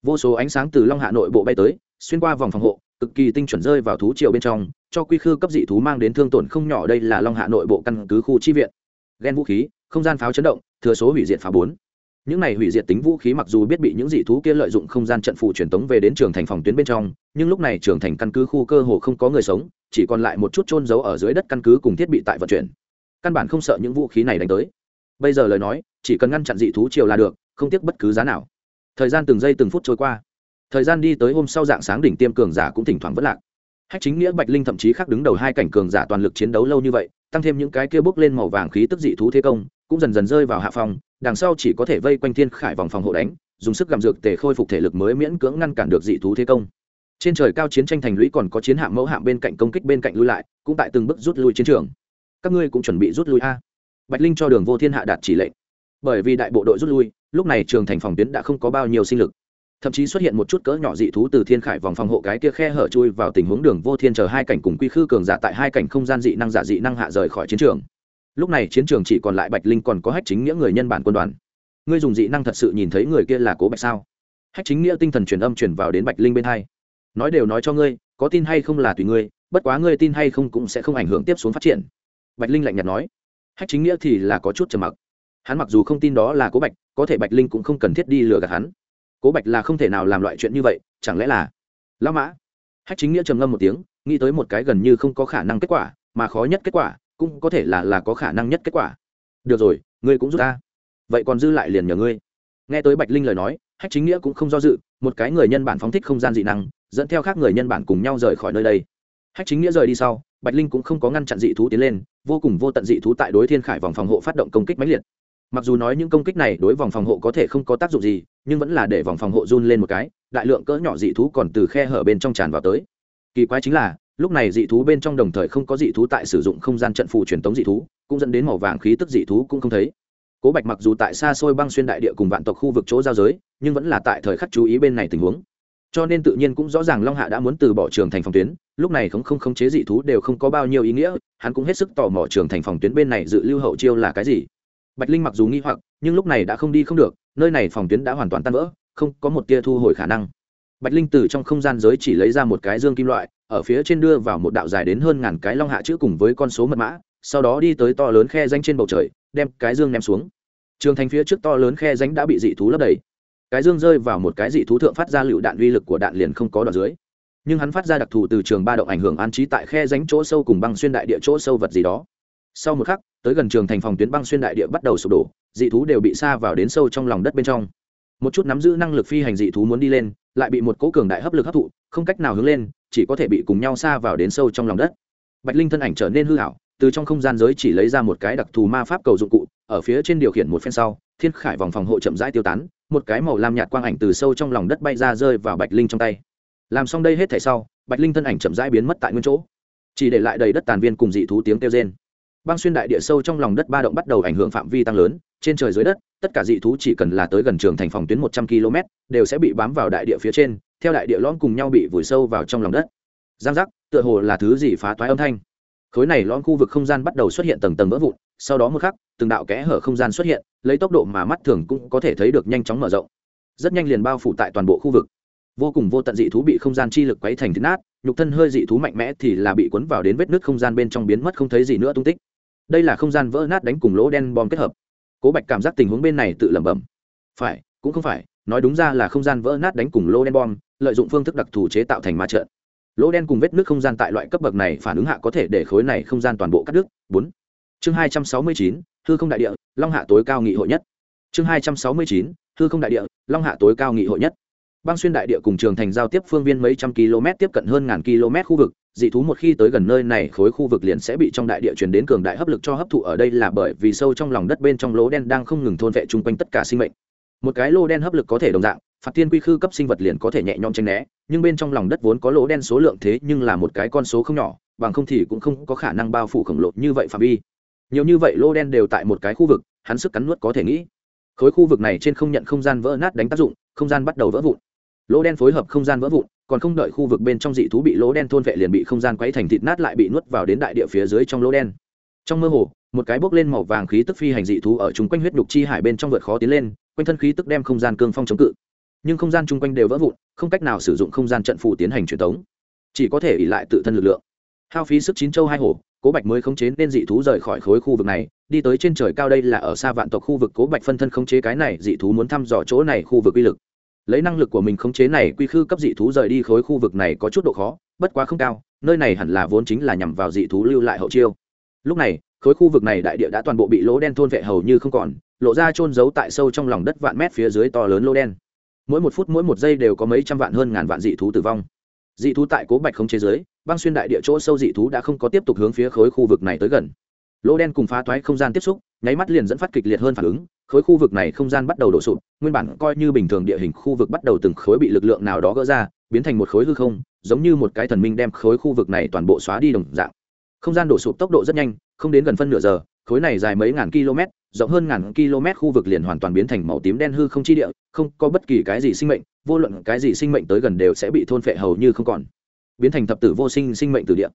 Vô số ánh sáng từ long hạ nội bộ bay tới, xuyên qua vòng phòng hộ, cực kỳ tinh chuẩn rơi vào thú triều bên trong, cho quy khư cấp dị thú mang đến thương tổn không nhỏ đây là long hạ nội bộ căn cứ khu chi viện. Ghen vũ khí không gian pháo chấn động, thừa số hủy diệt phá bốn. Những này hủy diệt tính vũ khí mặc dù biết bị những dị thú kia lợi dụng không gian trận phụ truyền tống về đến trường thành phòng tuyến bên trong, nhưng lúc này trường thành căn cứ khu cơ hồ không có người sống, chỉ còn lại một chút trôn giấu ở dưới đất căn cứ cùng thiết bị tại vận chuyển. Căn bản không sợ những vũ khí này đánh tới. Bây giờ lời nói, chỉ cần ngăn chặn dị thú chiều là được, không tiếc bất cứ giá nào. Thời gian từng giây từng phút trôi qua. Thời gian đi tới hôm sau dạng sáng đỉnh tiêm cường giả cũng thỉnh thoảng vất lạc. Hách chính nghĩa, bạch linh thậm chí khác đứng đầu hai cảnh cường giả toàn lực chiến đấu lâu như vậy, tăng thêm những cái kia bốc lên màu vàng khí tức dị thú thế công cũng dần dần rơi vào hạ phòng đằng sau chỉ có thể vây quanh thiên khải vòng phòng hộ đánh, dùng sức gặm dược tề khôi phục thể lực mới miễn cưỡng ngăn cản được dị thú thế công. Trên trời cao chiến tranh thành lũy còn có chiến hạm mẫu hạm bên cạnh công kích bên cạnh lui lại, cũng tại từng bước rút lui chiến trường. Các ngươi cũng chuẩn bị rút lui a. Bạch linh cho đường vô thiên hạ đạt chỉ lệnh. Bởi vì đại bộ đội rút lui, lúc này trường thành phòng tuyến đã không có bao nhiêu sinh lực. Thậm chí xuất hiện một chút cỡ nhỏ dị thú từ thiên khải vòng phòng hộ cái kia khe hở chui vào tình huống đường vô thiên chờ hai cảnh cùng quy khư cường giả tại hai cảnh không gian dị năng giả dị năng hạ rời khỏi chiến trường lúc này chiến trường chỉ còn lại bạch linh còn có hách chính nghĩa người nhân bản quân đoàn. Ngươi dùng dị năng thật sự nhìn thấy người kia là cố bạch sao? Hách chính nghĩa tinh thần truyền âm truyền vào đến bạch linh bên hai. Nói đều nói cho ngươi, có tin hay không là tùy ngươi, bất quá ngươi tin hay không cũng sẽ không ảnh hưởng tiếp xuống phát triển. Bạch linh lạnh nhạt nói. Hách chính nghĩa thì là có chút trầm mặc. Hắn mặc dù không tin đó là cố bạch, có thể bạch linh cũng không cần thiết đi lừa gạt hắn. Cố bạch là không thể nào làm loại chuyện như vậy, chẳng lẽ là lao mã? Hách chính nghĩa trầm ngâm một tiếng, nghĩ tới một cái gần như không có khả năng kết quả, mà khó nhất kết quả cũng có thể là là có khả năng nhất kết quả. Được rồi, ngươi cũng giúp ta. Vậy còn dư lại liền nhờ ngươi. Nghe tới bạch linh lời nói, hách chính nghĩa cũng không do dự, một cái người nhân bản phóng thích không gian dị năng, dẫn theo khác người nhân bản cùng nhau rời khỏi nơi đây. Hách chính nghĩa rời đi sau, bạch linh cũng không có ngăn chặn dị thú tiến lên, vô cùng vô tận dị thú tại đối thiên khải vòng phòng hộ phát động công kích mãnh liệt. Mặc dù nói những công kích này đối vòng phòng hộ có thể không có tác dụng gì, nhưng vẫn là để vòng phòng hộ run lên một cái, đại lượng cỡ nhỏ dị thú còn từ khe hở bên trong tràn vào tới. Kỳ quái chính là lúc này dị thú bên trong đồng thời không có dị thú tại sử dụng không gian trận phù truyền tống dị thú, cũng dẫn đến màu vàng khí tức dị thú cũng không thấy. Cố bạch mặc dù tại xa xôi băng xuyên đại địa cùng vạn tộc khu vực chỗ giao giới, nhưng vẫn là tại thời khắc chú ý bên này tình huống. Cho nên tự nhiên cũng rõ ràng long hạ đã muốn từ bỏ trường thành phòng tuyến, lúc này không không khống chế dị thú đều không có bao nhiêu ý nghĩa, hắn cũng hết sức tò mò trường thành phòng tuyến bên này dự lưu hậu chiêu là cái gì. Bạch linh mặc dù nghi hoặc, nhưng lúc này đã không đi không được, nơi này phòng tuyến đã hoàn toàn tan vỡ, không có một tia thu hồi khả năng. Bạch linh từ trong không gian giới chỉ lấy ra một cái dương kim loại ở phía trên đưa vào một đạo dài đến hơn ngàn cái long hạ chữ cùng với con số mật mã, sau đó đi tới to lớn khe danh trên bầu trời, đem cái dương ném xuống. Trường thành phía trước to lớn khe danh đã bị dị thú lấp đầy. Cái dương rơi vào một cái dị thú thượng phát ra lựu đạn uy lực của đạn liền không có đoạn dưới. Nhưng hắn phát ra đặc thù từ trường ba động ảnh hưởng an trí tại khe ránh chỗ sâu cùng băng xuyên đại địa chỗ sâu vật gì đó. Sau một khắc, tới gần trường thành phòng tuyến băng xuyên đại địa bắt đầu sụp đổ, dị thú đều bị xa vào đến sâu trong lòng đất bên trong. Một chút nắm giữ năng lực phi hành dị thú muốn đi lên, lại bị một cố cường đại hấp lực hấp thụ, không cách nào hướng lên chỉ có thể bị cùng nhau xa vào đến sâu trong lòng đất. Bạch linh thân ảnh trở nên hư hảo, từ trong không gian giới chỉ lấy ra một cái đặc thù ma pháp cầu dụng cụ, ở phía trên điều khiển một phen sau, thiên khải vòng phòng hộ chậm rãi tiêu tán, một cái màu lam nhạt quang ảnh từ sâu trong lòng đất bay ra rơi vào bạch linh trong tay. Làm xong đây hết thể sau, bạch linh thân ảnh chậm rãi biến mất tại nguyên chỗ. Chỉ để lại đầy đất tàn viên cùng dị thú tiếng kêu rên. Băng xuyên đại địa sâu trong lòng đất ba động bắt đầu ảnh hưởng phạm vi tăng lớn, trên trời dưới đất, tất cả dị thú chỉ cần là tới gần trường thành phòng tuyến một trăm km đều sẽ bị bám vào đại địa phía trên theo đại địa lõm cùng nhau bị vùi sâu vào trong lòng đất. Giang giác, tựa hồ là thứ gì phá toái âm thanh. Khối này lõm khu vực không gian bắt đầu xuất hiện tầng tầng vỡ vụn, sau đó một khắc, từng đạo kẽ hở không gian xuất hiện, lấy tốc độ mà mắt thường cũng có thể thấy được nhanh chóng mở rộng. Rất nhanh liền bao phủ tại toàn bộ khu vực. Vô cùng vô tận dị thú bị không gian chi lực quấy thành thịt nát, nhục thân hơi dị thú mạnh mẽ thì là bị cuốn vào đến vết nứt không gian bên trong biến mất không thấy gì nữa tung tích. Đây là không gian vỡ nát đánh cùng lỗ đen bom kết hợp. Cố bạch cảm giác tình huống bên này tự lẩm bẩm. Phải, cũng không phải nói đúng ra là không gian vỡ nát đánh cùng lô đen bom, lợi dụng phương thức đặc thù chế tạo thành ma trận. Lỗ đen cùng vết nước không gian tại loại cấp bậc này phản ứng hạ có thể để khối này không gian toàn bộ cắt đứt. Bốn. Chương hai trăm sáu mươi chín, hư không đại địa, long hạ tối cao nghị hội nhất. Chương hai trăm sáu mươi chín, hư không đại địa, long hạ tối cao nghị hội nhất. Băng xuyên đại địa cùng trường thành giao tiếp phương viên mấy trăm km tiếp cận hơn ngàn km khu vực, dị thú một khi tới gần nơi này khối khu vực liền sẽ bị trong đại địa truyền đến cường đại hấp lực cho hấp thụ ở đây là bởi vì sâu trong lòng đất bên trong lỗ đen đang không ngừng thôn vệ chung quanh tất cả sinh mệnh một cái lô đen hấp lực có thể đồng dạng, phạt tiên quy khư cấp sinh vật liền có thể nhẹ nhõm tranh né, nhưng bên trong lòng đất vốn có lỗ đen số lượng thế nhưng là một cái con số không nhỏ, bằng không thì cũng không có khả năng bao phủ khổng lồ như vậy phạm vi. Nhiều như vậy lô đen đều tại một cái khu vực, hắn sức cắn nuốt có thể nghĩ. Khối khu vực này trên không nhận không gian vỡ nát đánh tác dụng, không gian bắt đầu vỡ vụn. Lỗ đen phối hợp không gian vỡ vụn, còn không đợi khu vực bên trong dị thú bị lỗ đen thôn vệ liền bị không gian quấy thành thịt nát lại bị nuốt vào đến đại địa phía dưới trong lỗ đen. Trong mơ hồ, một cái bốc lên màu vàng khí tức phi hành dị thú ở chung quanh huyết nhục chi hải bên trong vượt khó tiến lên quanh thân khí tức đem không gian cương phong chống cự. Nhưng không gian chung quanh đều vỡ vụn, không cách nào sử dụng không gian trận phù tiến hành truyền thống chỉ có thể ỉ lại tự thân lực lượng. Hao phí sức chín châu hai hổ, cố bạch mới khống chế nên dị thú rời khỏi khối khu vực này, đi tới trên trời cao đây là ở xa vạn tộc khu vực cố bạch phân thân khống chế cái này, dị thú muốn thăm dò chỗ này khu vực uy lực. Lấy năng lực của mình khống chế này, quy khư cấp dị thú rời đi khối khu vực này có chút độ khó, bất quá không cao, nơi này hẳn là vốn chính là nhằm vào dị thú lưu lại hậu chiêu. Lúc này, khối khu vực này đại địa đã toàn bộ bị lỗ đen thôn vệ hầu như không còn lộ ra trôn giấu tại sâu trong lòng đất vạn mét phía dưới to lớn lô đen. Mỗi một phút mỗi một giây đều có mấy trăm vạn hơn ngàn vạn dị thú tử vong. Dị thú tại cố bạch không chế giới, băng xuyên đại địa chỗ sâu dị thú đã không có tiếp tục hướng phía khối khu vực này tới gần. Lỗ đen cùng phá toái không gian tiếp xúc, nháy mắt liền dẫn phát kịch liệt hơn phản ứng, khối khu vực này không gian bắt đầu đổ sụp, nguyên bản coi như bình thường địa hình khu vực bắt đầu từng khối bị lực lượng nào đó gỡ ra, biến thành một khối hư không, giống như một cái thần minh đem khối khu vực này toàn bộ xóa đi đồng dạng. Không gian đổ sụp tốc độ rất nhanh, không đến gần phân nửa giờ, khối này dài mấy ngàn km rộng hơn ngàn km khu vực liền hoàn toàn biến thành màu tím đen hư không chi địa, không có bất kỳ cái gì sinh mệnh, vô luận cái gì sinh mệnh tới gần đều sẽ bị thôn phệ hầu như không còn, biến thành thập tử vô sinh sinh mệnh từ địa.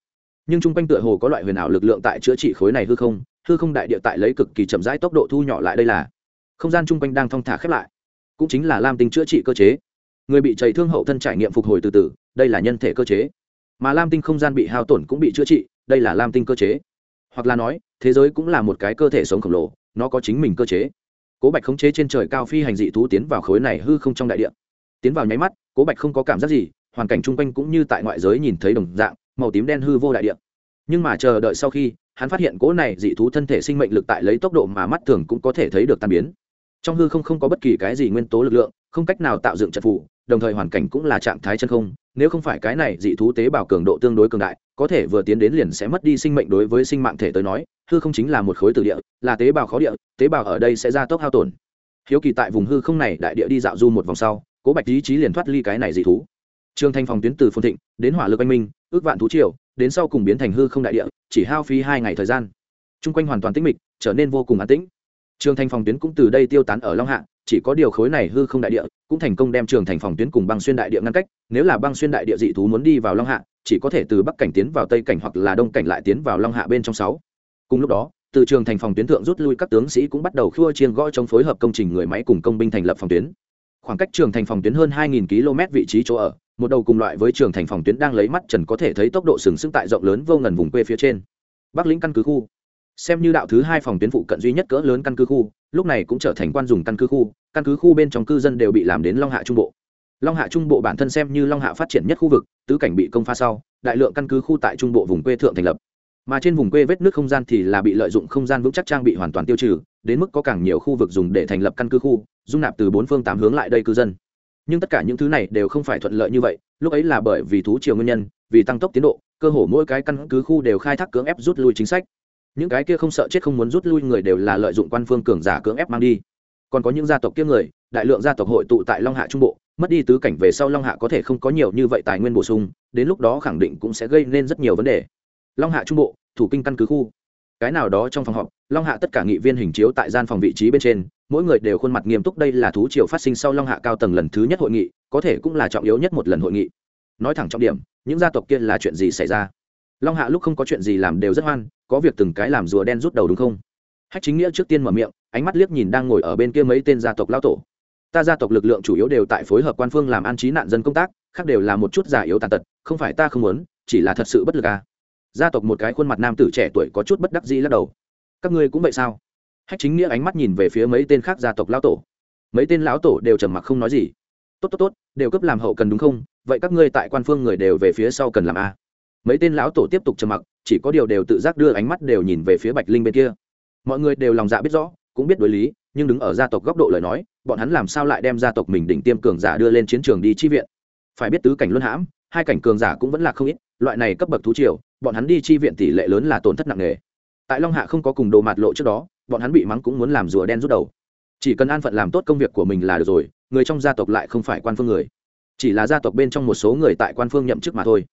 Nhưng chung quanh tựa hồ có loại huyền ảo lực lượng tại chữa trị khối này hư không hư không đại địa tại lấy cực kỳ chậm rãi tốc độ thu nhỏ lại đây là, không gian chung quanh đang thong thả khép lại. Cũng chính là lam tinh chữa trị cơ chế. Người bị chảy thương hậu thân trải nghiệm phục hồi từ từ, đây là nhân thể cơ chế. Mà lam tinh không gian bị hao tổn cũng bị chữa trị, đây là lam tinh cơ chế. Hoặc là nói, thế giới cũng là một cái cơ thể sống khổng lồ nó có chính mình cơ chế. Cố bạch khống chế trên trời cao phi hành dị thú tiến vào khối này hư không trong đại địa. Tiến vào nháy mắt, cố bạch không có cảm giác gì, hoàn cảnh chung quanh cũng như tại ngoại giới nhìn thấy đồng dạng, màu tím đen hư vô đại địa. Nhưng mà chờ đợi sau khi, hắn phát hiện cỗ này dị thú thân thể sinh mệnh lực tại lấy tốc độ mà mắt thường cũng có thể thấy được tan biến. Trong hư không không có bất kỳ cái gì nguyên tố lực lượng, không cách nào tạo dựng trận phủ đồng thời hoàn cảnh cũng là trạng thái chân không, nếu không phải cái này dị thú tế bào cường độ tương đối cường đại, có thể vừa tiến đến liền sẽ mất đi sinh mệnh đối với sinh mạng thể tới nói hư không chính là một khối tử địa, là tế bào khó địa, tế bào ở đây sẽ ra tốc hao tổn. Hiếu kỳ tại vùng hư không này đại địa đi dạo du một vòng sau, cố bạch lý chí liền thoát ly cái này dị thú. Trương thanh phòng tuyến từ phồn thịnh, đến hỏa lực anh minh, ước vạn thú triều, đến sau cùng biến thành hư không đại địa, chỉ hao phí hai ngày thời gian. T r u n g quanh hoàn toàn tĩnh mịch, trở nên vô cùng an tĩnh. Trường thành phòng tuyến cũng từ đây tiêu tán ở long hạ, chỉ có điều khối này hư không đại địa, cũng thành công đem trường thành phòng tuyến cùng băng xuyên đại địa ngăn cách, nếu là băng xuyên đại địa dị thú muốn đi vào long hạ, chỉ có thể từ bắc cảnh tiến vào tây cảnh hoặc là đông cảnh lại tiến vào long hạ bên trong sáu cùng lúc đó, từ trường thành phòng tuyến thượng rút lui các tướng sĩ cũng bắt đầu khua chiên gõ trong phối hợp công trình người máy cùng công binh thành lập phòng tuyến. Khoảng cách trường thành phòng tuyến hơn 2.000 km vị trí chỗ ở, một đầu cùng loại với trường thành phòng tuyến đang lấy mắt trần có thể thấy tốc độ sừng sững tại rộng lớn vô ngần vùng quê phía trên. Bắc lĩnh căn cứ khu. Xem như đạo thứ hai phòng tuyến phụ cận duy nhất cỡ lớn căn cứ khu, lúc này cũng trở thành quan dùng căn cứ khu, căn cứ khu bên trong cư dân đều bị làm đến long hạ trung bộ. Long hạ trung bộ bản thân xem như long hạ phát triển nhất khu vực, tứ cảnh bị công pha sau, đại lượng căn cứ khu tại trung bộ vùng quê thượng thành lập mà trên vùng quê vết nước không gian thì là bị lợi dụng không gian vững chắc trang bị hoàn toàn tiêu trừ, đến mức có càng nhiều khu vực dùng để thành lập căn cứ khu, dung nạp từ bốn phương tám hướng lại đây cư dân. Nhưng tất cả những thứ này đều không phải thuận lợi như vậy, lúc ấy là bởi vì thú chiều nguyên nhân, vì tăng tốc tiến độ, cơ hồ mỗi cái căn cứ khu đều khai thác cưỡng ép rút lui chính sách. Những cái kia không sợ chết không muốn rút lui người đều là lợi dụng quan phương cường giả cưỡng ép mang đi. Còn có những gia tộc kia người, đại lượng gia tộc hội tụ tại long hạ trung bộ, mất đi tứ cảnh về sau long hạ có thể không có nhiều như vậy tài nguyên bổ sung, đến lúc đó khẳng định cũng sẽ gây nên rất nhiều vấn đề long hạ trung bộ, thủ kinh căn cứ khu. Cái nào đó trong phòng họp, long hạ tất cả nghị viên hình chiếu tại gian phòng vị trí bên trên, mỗi người đều khuôn mặt nghiêm túc đây là thú triều phát sinh sau long hạ cao tầng lần thứ nhất hội nghị, có thể cũng là trọng yếu nhất một lần hội nghị. Nói thẳng trọng điểm, những gia tộc kia là chuyện gì xảy ra? Long hạ lúc không có chuyện gì làm đều rất hoan, có việc từng cái làm rùa đen rút đầu đúng không? Hách chính nghĩa trước tiên mở miệng, ánh mắt liếc nhìn đang ngồi ở bên kia mấy tên gia tộc lao tổ. Ta gia tộc lực lượng chủ yếu đều tại phối hợp quan phương làm an trí nạn dân công tác, khác đều là một chút giả yếu tàn tật, không phải ta không muốn, chỉ là thật sự bất lực à gia tộc một cái khuôn mặt nam tử trẻ tuổi có chút bất đắc dĩ lắc đầu. Các ngươi cũng vậy sao? Hách chính nghĩa ánh mắt nhìn về phía mấy tên khác gia tộc lão tổ. Mấy tên lão tổ đều trầm mặc không nói gì. Tốt tốt tốt, đều cấp làm hậu cần đúng không? Vậy các ngươi tại quan phương người đều về phía sau cần làm a. Mấy tên lão tổ tiếp tục trầm mặc, chỉ có điều đều tự giác đưa ánh mắt đều nhìn về phía bạch linh bên kia. Mọi người đều lòng dạ biết rõ, cũng biết đối lý, nhưng đứng ở gia tộc góc độ lời nói, bọn hắn làm sao lại đem gia tộc mình đỉnh tiêm cường giả đưa lên chiến trường đi chi viện? Phải biết tứ cảnh luân hãm hai cảnh cường giả cũng vẫn là không ít, loại này cấp bậc thú triều, bọn hắn đi chi viện tỷ lệ lớn là tổn thất nặng nề. Tại long hạ không có cùng đồ mạt lộ trước đó, bọn hắn bị mắng cũng muốn làm rùa đen rút đầu. Chỉ cần an phận làm tốt công việc của mình là được rồi, người trong gia tộc lại không phải quan phương người. Chỉ là gia tộc bên trong một số người tại quan phương nhậm chức mà thôi.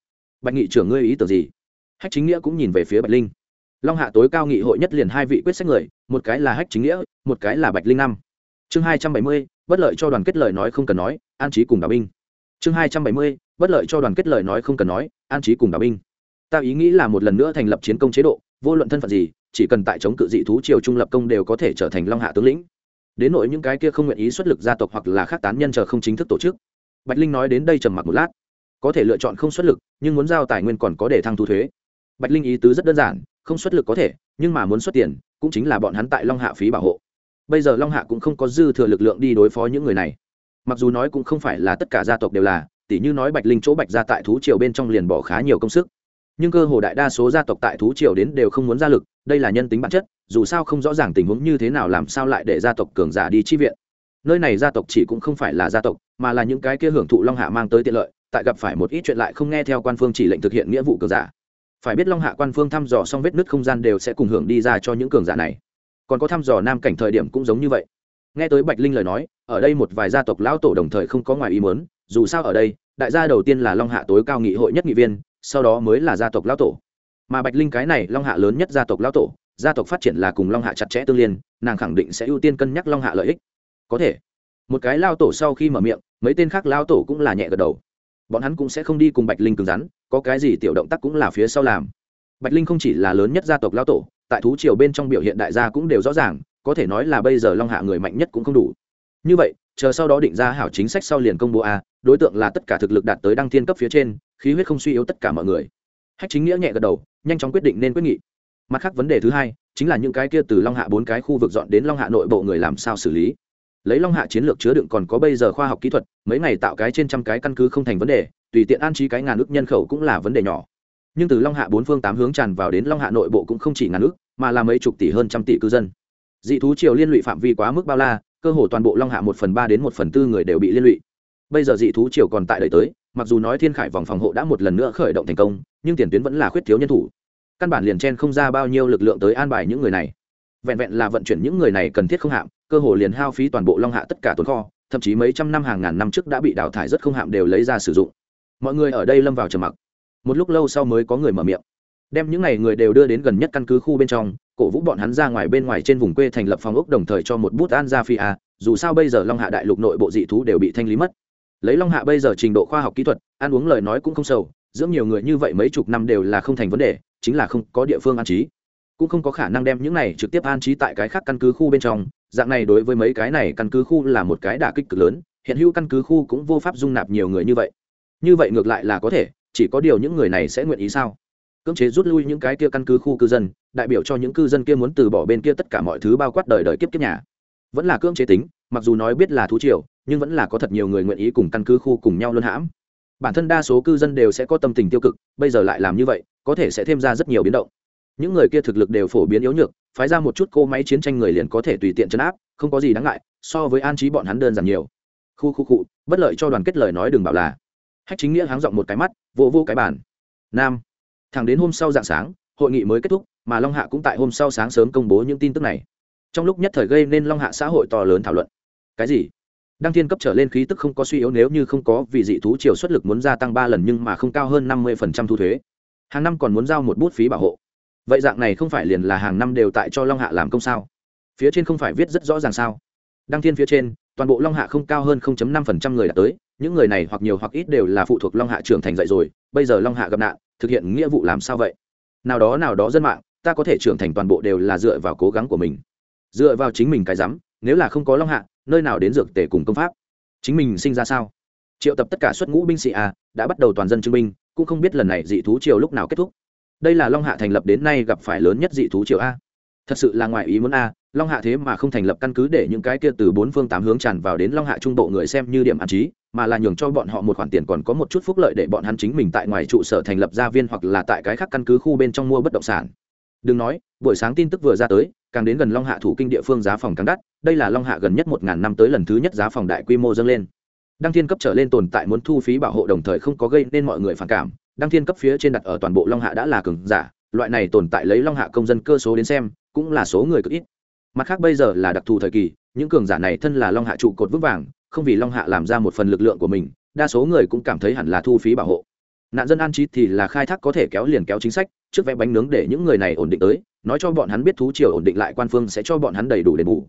Bạch nghị trưởng ngươi ý tưởng gì? Hách chính nghĩa cũng nhìn về phía bạch linh. Long hạ tối cao nghị hội nhất liền hai vị quyết sách người, một cái là hách chính nghĩa, một cái là bạch linh năm. Chương hai trăm bảy mươi, bất lợi cho đoàn kết lời nói không cần nói, an trí cùng đạo binh. Chương hai trăm bảy mươi bất lợi cho đoàn kết lời nói không cần nói, an trí cùng đào binh. Ta ý nghĩ là một lần nữa thành lập chiến công chế độ, vô luận thân phận gì, chỉ cần tại chống cự dị thú triều trung lập công đều có thể trở thành long hạ tướng lĩnh. Đến nội những cái kia không nguyện ý xuất lực gia tộc hoặc là khác tán nhân chờ không chính thức tổ chức. Bạch linh nói đến đây trầm mặc một lát. Có thể lựa chọn không xuất lực, nhưng muốn giao tài nguyên còn có để thăng thu thuế. Bạch linh ý tứ rất đơn giản, không xuất lực có thể, nhưng mà muốn xuất tiền, cũng chính là bọn hắn tại long hạ phí bảo hộ. Bây giờ long hạ cũng không có dư thừa lực lượng đi đối phó những người này. Mặc dù nói cũng không phải là tất cả gia tộc đều là tỉ như nói bạch linh chỗ bạch ra tại thú triều bên trong liền bỏ khá nhiều công sức. Nhưng cơ hồ đại đa số gia tộc tại thú triều đến đều không muốn ra lực, đây là nhân tính bản chất, dù sao không rõ ràng tình huống như thế nào làm sao lại để gia tộc cường giả đi chi viện. Nơi này gia tộc chỉ cũng không phải là gia tộc, mà là những cái kia hưởng thụ long hạ mang tới tiện lợi, tại gặp phải một ít chuyện lại không nghe theo quan phương chỉ lệnh thực hiện nghĩa vụ cường giả. Phải biết long hạ quan phương thăm dò xong vết nứt không gian đều sẽ cùng hưởng đi ra cho những cường giả này. Còn có thăm dò nam cảnh thời điểm cũng giống như vậy. Nghe tới bạch linh lời nói, ở đây một vài gia tộc lão tổ đồng thời không có ngoài ý muốn dù sao ở đây, đại gia đầu tiên là long hạ tối cao nghị hội nhất nghị viên, sau đó mới là gia tộc lão tổ. Mà bạch linh cái này long hạ lớn nhất gia tộc lão tổ, gia tộc phát triển là cùng long hạ chặt chẽ tương liên, nàng khẳng định sẽ ưu tiên cân nhắc long hạ lợi ích. Có thể. Một cái lao tổ sau khi mở miệng, mấy tên khác lao tổ cũng là nhẹ gật đầu. Bọn hắn cũng sẽ không đi cùng bạch linh cứng rắn, có cái gì tiểu động tác cũng là phía sau làm. Bạch linh không chỉ là lớn nhất gia tộc lao tổ, tại thú triều bên trong biểu hiện đại gia cũng đều rõ ràng, có thể nói là bây giờ long hạ người mạnh nhất cũng không đủ. Như vậy, chờ sau đó định ra hảo chính sách sau liền công bố a đối tượng là tất cả thực lực đạt tới đăng thiên cấp phía trên, khí huyết không suy yếu tất cả mọi người. Hách chính nghĩa nhẹ gật đầu, nhanh chóng quyết định nên quyết nghị. Mặt khác vấn đề thứ hai, chính là những cái kia từ long hạ bốn cái khu vực dọn đến long hạ nội bộ người làm sao xử lý. Lấy long hạ chiến lược chứa đựng còn có bây giờ khoa học kỹ thuật, mấy ngày tạo cái trên trăm cái căn cứ không thành vấn đề, tùy tiện an trí cái ngàn ước nhân khẩu cũng là vấn đề nhỏ. Nhưng từ long hạ bốn phương tám hướng tràn vào đến long hạ nội bộ cũng không chỉ ngàn ước, mà là mấy chục tỷ hơn trăm tỷ cư dân. Dị thú triều liên lụy phạm vi quá mức bao la, cơ hồ toàn bộ long hạ một phần ba đến một phần tư người đều bị liên lụy bây giờ dị thú triều còn tại đời tới, mặc dù nói thiên khải vòng phòng hộ đã một lần nữa khởi động thành công, nhưng tiền tuyến vẫn là khuyết thiếu nhân thủ. Căn bản liền chen không ra bao nhiêu lực lượng tới an bài những người này. Vẹn vẹn là vận chuyển những người này cần thiết không hạm, cơ hồ liền hao phí toàn bộ long hạ tất cả tồn kho, thậm chí mấy trăm năm hàng ngàn năm trước đã bị đào thải rất không hạm đều lấy ra sử dụng. Mọi người ở đây lâm vào trầm mặc. Một lúc lâu sau mới có người mở miệng. Đem những n à y người đều đưa đến gần nhất căn cứ khu bên trong, cổ vũ bọn hắn ra ngoài bên ngoài trên vùng quê thành lập phòng ốc đồng thời cho một bút an gia phi a, dù sao bây giờ long hạ đại lục nội bộ dị thú đều bị thanh lý mất lấy long hạ bây giờ trình độ khoa học kỹ thuật, ăn uống lời nói cũng không sâu dưỡng nhiều người như vậy mấy chục năm đều là không thành vấn đề, chính là không có địa phương an trí. Cũng không có khả năng đem những này trực tiếp an trí tại cái khác căn cứ khu bên trong, dạng này đối với mấy cái này căn cứ khu là một cái đả kích cực lớn, hiện hữu căn cứ khu cũng vô pháp dung nạp nhiều người như vậy. Như vậy ngược lại là có thể, chỉ có điều những người này sẽ nguyện ý sao? Cưỡng chế rút lui những cái kia căn cứ khu cư dân, đại biểu cho những cư dân kia muốn từ bỏ bên kia tất cả mọi thứ bao quát đời đời kiếp kiếp nhà. Vẫn là cưỡng chế tính, mặc dù nói biết là thú triều nhưng vẫn là có thật nhiều người nguyện ý cùng căn cứ khu cùng nhau luân hãm. Bản thân đa số cư dân đều sẽ có tâm tình tiêu cực, bây giờ lại làm như vậy, có thể sẽ thêm ra rất nhiều biến động. Những người kia thực lực đều phổ biến yếu nhược, phái ra một chút cô máy chiến tranh người liền có thể tùy tiện chấn áp, không có gì đáng ngại, so với an trí bọn hắn đơn giản nhiều. Khu khu cụ bất lợi cho đoàn kết lời nói đừng bảo là. Hách chính nghĩa háng giọng một cái mắt, vô vô cái bàn. Nam, thẳng đến hôm sau dạng sáng, hội nghị mới kết thúc, mà long hạ cũng tại hôm sau sáng sớm công bố những tin tức này. Trong lúc nhất thời gây nên long hạ xã hội to lớn thảo luận. Cái gì? Đăng thiên cấp trở lên khí tức không có suy yếu nếu như không có vì dị thú chiều xuất lực muốn gia tăng ba lần nhưng mà không cao hơn năm mươi thu thuế. Hàng năm còn muốn giao một bút phí bảo hộ. Vậy dạng này không phải liền là hàng năm đều tại cho long hạ làm công sao? Phía trên không phải viết rất rõ ràng sao? Đăng thiên phía trên, toàn bộ long hạ không cao hơn 0.5% người đã tới, những người này hoặc nhiều hoặc ít đều là phụ thuộc long hạ trưởng thành dạy rồi, bây giờ long hạ gặp nạn, thực hiện nghĩa vụ làm sao vậy? Nào đó nào đó dân mạng, ta có thể trưởng thành toàn bộ đều là dựa vào cố gắng của mình. Dựa vào chính mình cái rắm, nếu là không có long hạ nơi nào đến dược tể cùng công pháp? Chính mình sinh ra sao? Triệu tập tất cả xuất ngũ binh sĩ a, đã bắt đầu toàn dân chứng minh cũng không biết lần này dị thú triều lúc nào kết thúc. Đây là long hạ thành lập đến nay gặp phải lớn nhất dị thú triều a. Thật sự là ngoài ý muốn a, long hạ thế mà không thành lập căn cứ để những cái kia từ bốn phương tám hướng tràn vào đến long hạ trung bộ người xem như điểm an trí, mà là nhường cho bọn họ một khoản tiền còn có một chút phúc lợi để bọn hắn chính mình tại ngoài trụ sở thành lập gia viên hoặc là tại cái khác căn cứ khu bên trong mua bất động sản đừng nói, buổi sáng tin tức vừa ra tới, càng đến gần long hạ thủ kinh địa phương giá phòng càng đắt, đây là long hạ gần nhất một ngàn năm tới lần thứ nhất giá phòng đại quy mô dâng lên. Đăng thiên cấp trở lên tồn tại muốn thu phí bảo hộ đồng thời không có gây nên mọi người phản cảm, đăng thiên cấp phía trên đặt ở toàn bộ long hạ đã là cường giả, loại này tồn tại lấy long hạ công dân cơ số đến xem, cũng là số người cực ít. Mặt khác bây giờ là đặc thù thời kỳ, những cường giả này thân là long hạ trụ cột vững vàng, không vì long hạ làm ra một phần lực lượng của mình, đa số người cũng cảm thấy hẳn là thu phí bảo hộ nạn dân an trí thì là khai thác có thể kéo liền kéo chính sách, trước vẽ bánh nướng để những người này ổn định tới, nói cho bọn hắn biết thú triều ổn định lại quan phương sẽ cho bọn hắn đầy đủ đền bù.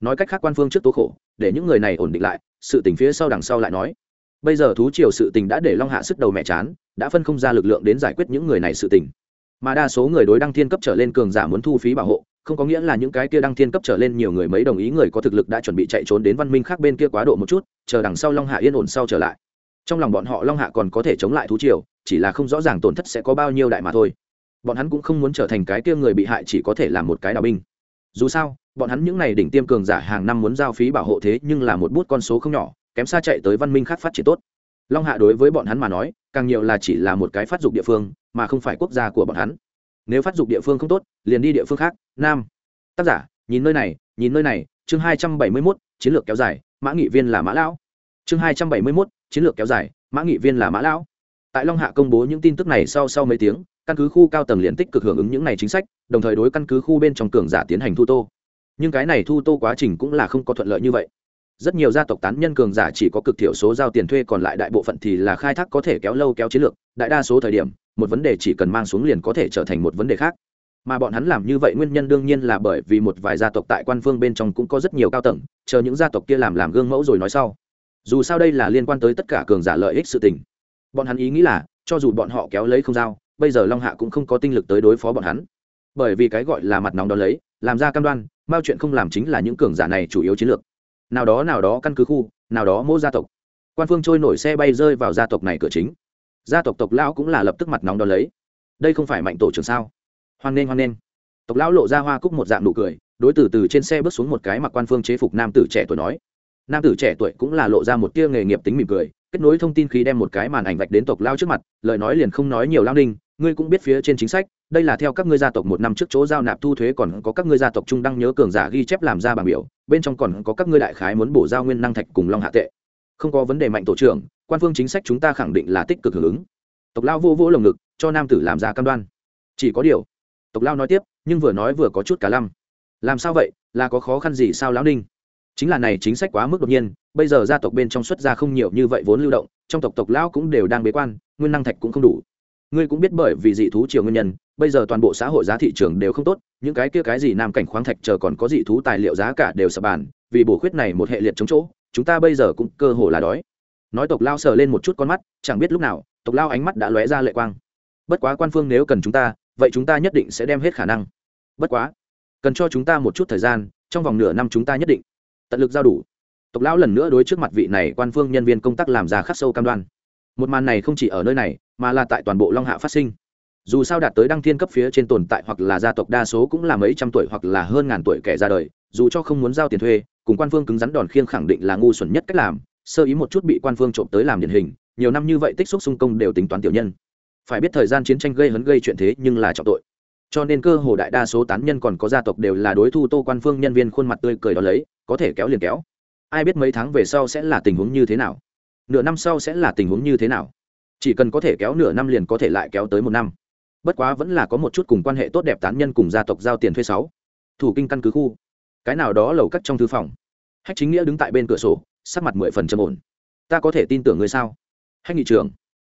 Nói cách khác quan phương trước tố khổ, để những người này ổn định lại, sự tình phía sau đằng sau lại nói. Bây giờ thú triều sự tình đã để long hạ sức đầu mẹ chán, đã phân không ra lực lượng đến giải quyết những người này sự tình. Mà đa số người đối đăng thiên cấp trở lên cường giả muốn thu phí bảo hộ, không có nghĩa là những cái kia đăng thiên cấp trở lên nhiều người mấy đồng ý người có thực lực đã chuẩn bị chạy trốn đến văn minh khác bên kia quá độ một chút, chờ đằng sau long hạ yên ổn sau trở lại trong lòng bọn họ long hạ còn có thể chống lại thú triều, chỉ là không rõ ràng tổn thất sẽ có bao nhiêu đại mà thôi. Bọn hắn cũng không muốn trở thành cái kia người bị hại chỉ có thể làm một cái đào binh. Dù sao, bọn hắn những n à y đỉnh tiêm cường giả hàng năm muốn giao phí bảo hộ thế nhưng là một bút con số không nhỏ, kém xa chạy tới văn minh khác phát triển tốt. Long hạ đối với bọn hắn mà nói, càng nhiều là chỉ là một cái phát dục địa phương, mà không phải quốc gia của bọn hắn. Nếu phát dục địa phương không tốt, liền đi địa phương khác, nam. Tác giả, nhìn nơi này, nhìn nơi này, chương hai trăm bảy mươi mốt, chiến lược kéo dài, mã nghị viên là mã lão. Chương hai trăm bảy mươi mốt chiến lược kéo dài, mã nghị viên là mã lão. Tại long hạ công bố những tin tức này sau sau mấy tiếng, căn cứ khu cao tầng liền tích cực hưởng ứng những này chính sách, đồng thời đối căn cứ khu bên trong cường giả tiến hành thu tô. Nhưng cái này thu tô quá trình cũng là không có thuận lợi như vậy. Rất nhiều gia tộc tán nhân cường giả chỉ có cực thiểu số giao tiền thuê còn lại đại bộ phận thì là khai thác có thể kéo lâu kéo chiến lược, đại đa số thời điểm, một vấn đề chỉ cần mang xuống liền có thể trở thành một vấn đề khác. Mà bọn hắn làm như vậy nguyên nhân đương nhiên là bởi vì một vài gia tộc tại quan phương bên trong cũng có rất nhiều cao tầng, chờ những gia tộc kia làm làm gương mẫu rồi nói sau dù sao đây là liên quan tới tất cả cường giả lợi ích sự tình. Bọn hắn ý nghĩ là, cho dù bọn họ kéo lấy không giao, bây giờ long hạ cũng không có tinh lực tới đối phó bọn hắn. Bởi vì cái gọi là mặt nóng đó lấy, làm ra cam đoan bao chuyện không làm chính là những cường giả này chủ yếu chiến lược. Nào đó nào đó căn cứ khu, nào đó mô gia tộc. Quan phương trôi nổi xe bay rơi vào gia tộc này cửa chính. Gia tộc tộc lão cũng là lập tức mặt nóng đó lấy. Đây không phải mạnh tổ trưởng sao? Hoan nghênh hoan nghênh. Tộc lão lộ ra hoa cúc một dạng nụ cười, đối tử từ trên xe bước xuống một cái mặc quan phương chế phục nam tử trẻ tuổi nói nam tử trẻ tuổi cũng là lộ ra một tia nghề nghiệp tính mỉm cười, kết nối thông tin khi đem một cái màn ảnh vạch đến tộc lao trước mặt, lời nói liền không nói nhiều lao ninh, ngươi cũng biết phía trên chính sách, đây là theo các ngươi gia tộc một năm trước chỗ giao nạp thu thuế còn có các ngươi gia tộc trung đăng nhớ cường giả ghi chép làm ra bảng biểu, bên trong còn có các ngươi đại khái muốn bổ giao nguyên năng thạch cùng long hạ tệ. Không có vấn đề mạnh tổ trưởng, quan phương chính sách chúng ta khẳng định là tích cực hưởng ứng. Tộc lao vô vô lồng ngực, cho nam tử làm ra cam đoan. Chỉ có điều, tộc lao nói tiếp, nhưng vừa nói vừa có chút cả lăm. Làm sao vậy, là có khó khăn gì sao lão ninh? Chính là này chính sách quá mức đột nhiên, bây giờ gia tộc bên trong xuất gia không nhiều như vậy vốn lưu động, trong tộc tộc lão cũng đều đang bế quan, nguyên năng thạch cũng không đủ. Ngươi cũng biết bởi vì dị thú triều nguyên nhân, bây giờ toàn bộ xã hội giá thị trường đều không tốt, những cái kia cái gì nam cảnh khoáng thạch chờ còn có dị thú tài liệu giá cả đều sập bàn, vì bổ khuyết này một hệ liệt chống chỗ, chúng ta bây giờ cũng cơ hồ là đói. Nói tộc lao sờ lên một chút con mắt, chẳng biết lúc nào, tộc lao ánh mắt đã lóe ra lệ quang. Bất quá quan phương nếu cần chúng ta, vậy chúng ta nhất định sẽ đem hết khả năng. Bất quá, cần cho chúng ta một chút thời gian, trong vòng nửa năm chúng ta nhất định tận lực giao đủ. Tộc lão lần nữa đối trước mặt vị này quan phương nhân viên công tác làm ra khắc sâu cam đoan. Một màn này không chỉ ở nơi này, mà là tại toàn bộ long hạ phát sinh. Dù sao đạt tới đăng thiên cấp phía trên tồn tại hoặc là gia tộc đa số cũng là mấy trăm tuổi hoặc là hơn ngàn tuổi kẻ ra đời, dù cho không muốn giao tiền thuê, cùng quan phương cứng rắn đòn khiêng khẳng định là ngu xuẩn nhất cách làm, sơ ý một chút bị quan phương trộm tới làm điển hình, nhiều năm như vậy tích xúc xung công đều tính toán tiểu nhân. Phải biết thời gian chiến tranh gây hấn gây chuyện thế nhưng là trọng tội cho nên cơ hồ đại đa số tán nhân còn có gia tộc đều là đối thu tô quan phương nhân viên khuôn mặt tươi cười đó lấy, có thể kéo liền kéo. Ai biết mấy tháng về sau sẽ là tình huống như thế nào? Nửa năm sau sẽ là tình huống như thế nào? Chỉ cần có thể kéo nửa năm liền có thể lại kéo tới một năm. Bất quá vẫn là có một chút cùng quan hệ tốt đẹp tán nhân cùng gia tộc giao tiền thuê sáu. Thủ kinh căn cứ khu. Cái nào đó lầu cắt trong thư phòng. Hách chính nghĩa đứng tại bên cửa sổ, sắc mặt mười phần trầm ổn. Ta có thể tin tưởng ngươi sao? Hách nghị trưởng.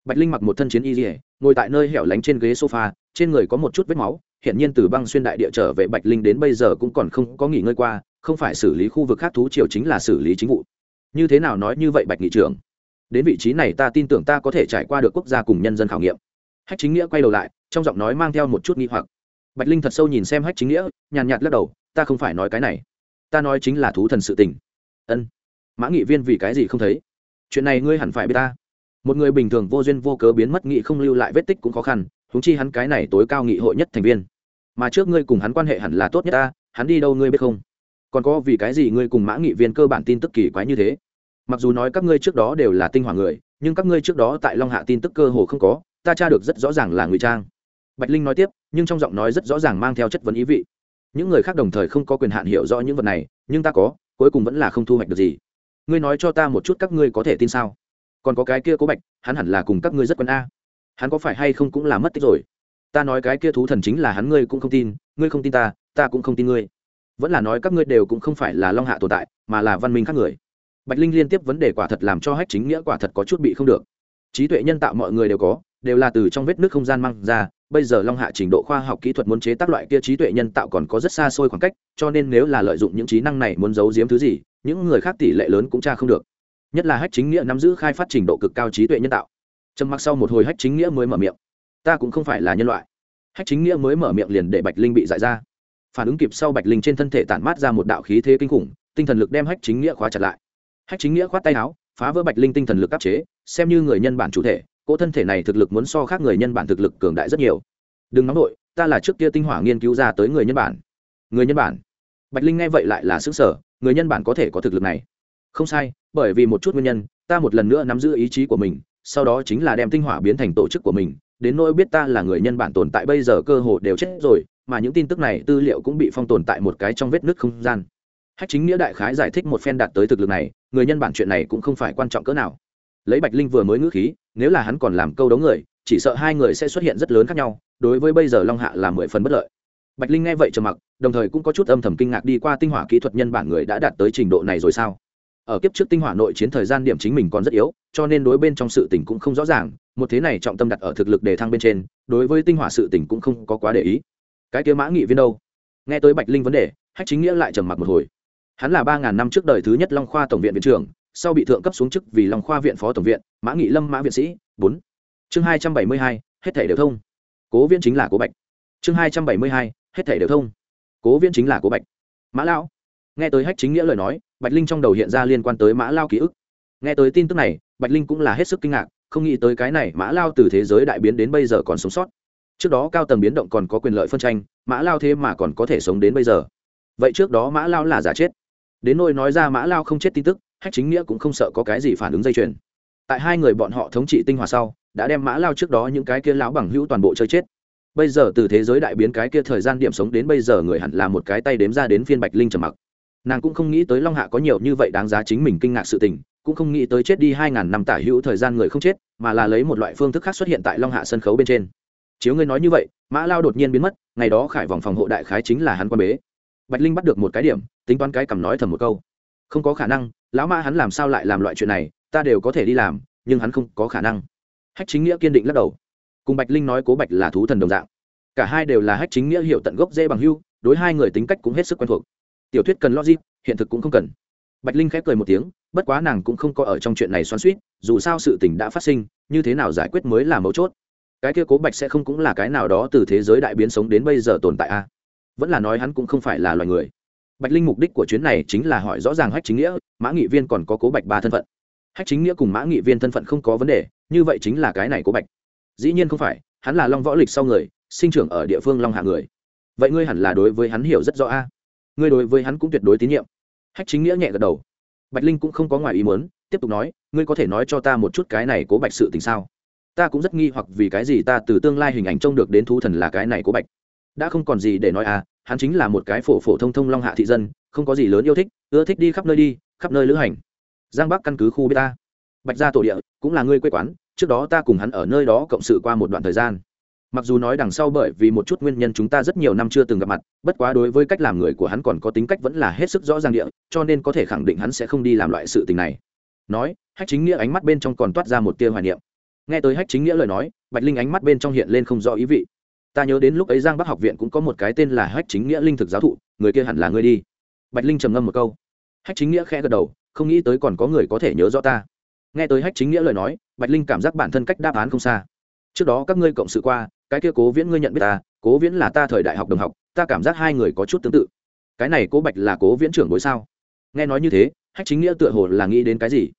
Bạch linh mặc một thân chiến y dỉa ngồi tại nơi hẻo lánh trên ghế sofa, trên người có một chút vết máu hiện nhiên từ băng xuyên đại địa trở về bạch linh đến bây giờ cũng còn không có nghỉ ngơi qua, không phải xử lý khu vực khác thú triều chính là xử lý chính vụ. Như thế nào nói như vậy bạch nghị trưởng? Đến vị trí này ta tin tưởng ta có thể trải qua được quốc gia cùng nhân dân khảo nghiệm. Hách chính nghĩa quay đầu lại, trong giọng nói mang theo một chút nghi hoặc. Bạch linh thật sâu nhìn xem hách chính nghĩa, nhàn nhạt lắc đầu, ta không phải nói cái này. Ta nói chính là thú thần sự tình. Ân. Mã nghị viên vì cái gì không thấy? Chuyện này ngươi hẳn phải biết ta một người bình thường vô duyên vô cớ biến mất nghị không lưu lại vết tích cũng khó khăn húng chi hắn cái này tối cao nghị hội nhất thành viên. Mà trước ngươi cùng hắn quan hệ hẳn là tốt nhất ta, hắn đi đâu ngươi biết không? Còn có vì cái gì ngươi cùng mã nghị viên cơ bản tin tức kỳ quái như thế? Mặc dù nói các ngươi trước đó đều là tinh hoàng người, nhưng các ngươi trước đó tại long hạ tin tức cơ hồ không có, ta tra được rất rõ ràng là ngụy trang. Bạch linh nói tiếp, nhưng trong giọng nói rất rõ ràng mang theo chất vấn ý vị. Những người khác đồng thời không có quyền hạn hiểu rõ những vật này, nhưng ta có, cuối cùng vẫn là không thu hoạch được gì. Ngươi nói cho ta một chút các ngươi có thể tin sao? Còn có cái kia cố bạch, hắn hẳn là cùng các ngươi rất quen a. Hắn có phải hay không cũng là mất tích rồi? Ta nói cái kia thú thần chính là hắn, ngươi cũng không tin, ngươi không tin ta ta cũng không tin ngươi. Vẫn là nói các ngươi đều cũng không phải là long hạ tồn tại, mà là văn minh khác người. Bạch linh liên tiếp vấn đề quả thật làm cho hách chính nghĩa quả thật có chút bị không được. Trí tuệ nhân tạo mọi người đều có, đều là từ trong vết nước không gian mang ra, bây giờ long hạ trình độ khoa học kỹ thuật muốn chế tác loại kia trí tuệ nhân tạo còn có rất xa xôi khoảng cách, cho nên nếu là lợi dụng những trí năng này muốn giấu giếm thứ gì, những người khác tỷ lệ lớn cũng tra không được nhất là hách chính nghĩa nắm giữ khai phát trình độ cực cao trí tuệ nhân tạo. Trầm mặc sau một hồi hách chính nghĩa mới mở miệng. Ta cũng không phải là nhân loại. Hách chính nghĩa mới mở miệng liền để bạch linh bị giải ra. Phản ứng kịp sau bạch linh trên thân thể tản mát ra một đạo khí thế kinh khủng, tinh thần lực đem hách chính nghĩa khóa chặt lại. Hách chính nghĩa khoát tay áo, phá vỡ bạch linh tinh thần lực áp chế, xem như người nhân bản chủ thể, cỗ thân thể này thực lực muốn so khác người nhân bản thực lực cường đại rất nhiều. Đừng nóng đội ta là trước kia tinh hỏa nghiên cứu ra tới người nhân bản. Người nhân bản. Bạch linh nghe vậy lại là xứng sở người nhân bản có thể có thực lực này không sai, bởi vì một chút nguyên nhân, ta một lần nữa nắm giữ ý chí của mình, sau đó chính là đem tinh hỏa biến thành tổ chức của mình. Đến nỗi biết ta là người nhân bản tồn tại bây giờ cơ hồ đều chết rồi, mà những tin tức này tư liệu cũng bị phong tồn tại một cái trong vết nứt không gian. Hách chính nghĩa đại khái giải thích một phen đạt tới thực lực này, người nhân bản chuyện này cũng không phải quan trọng cỡ nào. Lấy bạch linh vừa mới ngữ khí, nếu là hắn còn làm câu đấu người, chỉ sợ hai người sẽ xuất hiện rất lớn khác nhau, đối với bây giờ long hạ là mười phần bất lợi. Bạch linh nghe vậy trầm mặc, đồng thời cũng có chút âm thầm kinh ngạc đi qua tinh hỏa kỹ thuật nhân bản người đã đạt tới trình độ này rồi sao? Ở kiếp trước tinh hỏa nội chiến thời gian điểm chính mình còn rất yếu, cho nên đối bên trong sự tình cũng không rõ ràng, một thế này trọng tâm đặt ở thực lực đề thăng bên trên, đối với tinh hỏa sự tình cũng không có quá để ý. Cái kia mã nghị viên đâu? Nghe tới bạch linh vấn đề, hách chính nghĩa lại trầm mặc một hồi. Hắn là ba ngàn năm trước đời thứ nhất long khoa tổng viện viện trưởng, sau bị thượng cấp xuống chức vì long khoa viện phó tổng viện, mã nghị lâm mã viện sĩ, bốn. Chương hai trăm bảy mươi hai, hết thể đều thông. Cố viên chính là cố bạch. Chương hai trăm bảy mươi hai, hết thể đều thông. Cố viên chính là cố bạch. Mã lão nghe tới hách chính nghĩa lời nói, bạch linh trong đầu hiện ra liên quan tới mã lao ký ức. Nghe tới tin tức này, bạch linh cũng là hết sức kinh ngạc, không nghĩ tới cái này mã lao từ thế giới đại biến đến bây giờ còn sống sót. Trước đó cao tầng biến động còn có quyền lợi phân tranh, mã lao thế mà còn có thể sống đến bây giờ. Vậy trước đó mã lao là giả chết. Đến nôi nói ra mã lao không chết tin tức, hách chính nghĩa cũng không sợ có cái gì phản ứng dây chuyền. Tại hai người bọn họ thống trị tinh hòa sau, đã đem mã lao trước đó những cái kia lão bằng hữu toàn bộ chơi chết. Bây giờ từ thế giới đại biến cái kia thời gian điểm sống đến bây giờ người hẳn là một cái tay đếm ra đến phiên bạch linh trầm mặc nàng cũng không nghĩ tới long hạ có nhiều như vậy đáng giá chính mình kinh ngạc sự tình, cũng không nghĩ tới chết đi hai ngàn năm tả hữu thời gian người không chết, mà là lấy một loại phương thức khác xuất hiện tại long hạ sân khấu bên trên. Chiếu ngươi nói như vậy, mã lao đột nhiên biến mất, ngày đó khải vòng phòng hộ đại khái chính là hắn quan bế. Bạch linh bắt được một cái điểm, tính toán cái cầm nói thầm một câu. Không có khả năng, lão mã hắn làm sao lại làm loại chuyện này, ta đều có thể đi làm, nhưng hắn không có khả năng. Hách chính nghĩa kiên định lắc đầu. Cùng bạch linh nói cố bạch là thú thần đồng dạng. Cả hai đều là hách chính nghĩa hiệu tận gốc dễ bằng hưu, đối hai người tính cách cũng hết sức quen thuộc tiểu thuyết cần logic, hiện thực cũng không cần. Bạch linh khép cười một tiếng, bất quá nàng cũng không có ở trong chuyện này xoắn suýt dù sao sự tình đã phát sinh, như thế nào giải quyết mới là mấu chốt. Cái kia cố bạch sẽ không cũng là cái nào đó từ thế giới đại biến sống đến bây giờ tồn tại a. À? vẫn là nói hắn cũng không phải là loài người. Bạch linh mục đích của chuyến này chính là hỏi rõ ràng hách chính nghĩa, mã nghị viên còn có cố bạch ba thân phận. Hách chính nghĩa cùng mã nghị viên thân phận không có vấn đề, như vậy chính là cái này cố bạch. Dĩ nhiên không phải, hắn là long võ lịch sau người, sinh trưởng ở địa phương long hạ người. Vậy ngươi hẳn là đối với hắn hiểu rất rõ a ngươi đối với hắn cũng tuyệt đối tín nhiệm. Hách chính nghĩa nhẹ gật đầu. Bạch linh cũng không có ngoài ý muốn, tiếp tục nói, ngươi có thể nói cho ta một chút cái này cố bạch sự tình sao? Ta cũng rất nghi hoặc vì cái gì ta từ tương lai hình ảnh trông được đến thú thần là cái này cố bạch. Đã không còn gì để nói à hắn chính là một cái phổ phổ thông thông long hạ thị dân, không có gì lớn yêu thích, ưa thích đi khắp nơi đi, khắp nơi lữ hành. Giang bắc căn cứ khu b ta. Bạch gia tổ địa, cũng là ngươi quê quán, trước đó ta cùng hắn ở nơi đó cộng sự qua một đoạn thời gian mặc dù nói đằng sau bởi vì một chút nguyên nhân chúng ta rất nhiều năm chưa từng gặp mặt, bất quá đối với cách làm người của hắn còn có tính cách vẫn là hết sức rõ ràng địa, cho nên có thể khẳng định hắn sẽ không đi làm loại sự tình này. Nói, hách chính nghĩa ánh mắt bên trong còn toát ra một tia hoài niệm. Nghe tới hách chính nghĩa lời nói, bạch linh ánh mắt bên trong hiện lên không rõ ý vị. Ta nhớ đến lúc ấy giang bắc học viện cũng có một cái tên là hách chính nghĩa linh thực giáo thụ, người kia hẳn là ngươi đi. Bạch linh trầm ngâm một câu. Hách chính nghĩa khẽ gật đầu, không nghĩ tới còn có người có thể nhớ rõ ta. Nghe tới hách chính nghĩa lời nói, bạch linh cảm giác bản thân cách đáp án không xa. Trước đó các ngươi cộng sự qua cái kia cố viễn ngươi nhận biết ta, cố viễn là ta thời đại học đồng học, ta cảm giác hai người có chút tương tự. Cái này cố bạch là cố viễn trưởng bối sao? Nghe nói như thế, hách chính nghĩa tựa hồ là nghĩ đến cái gì?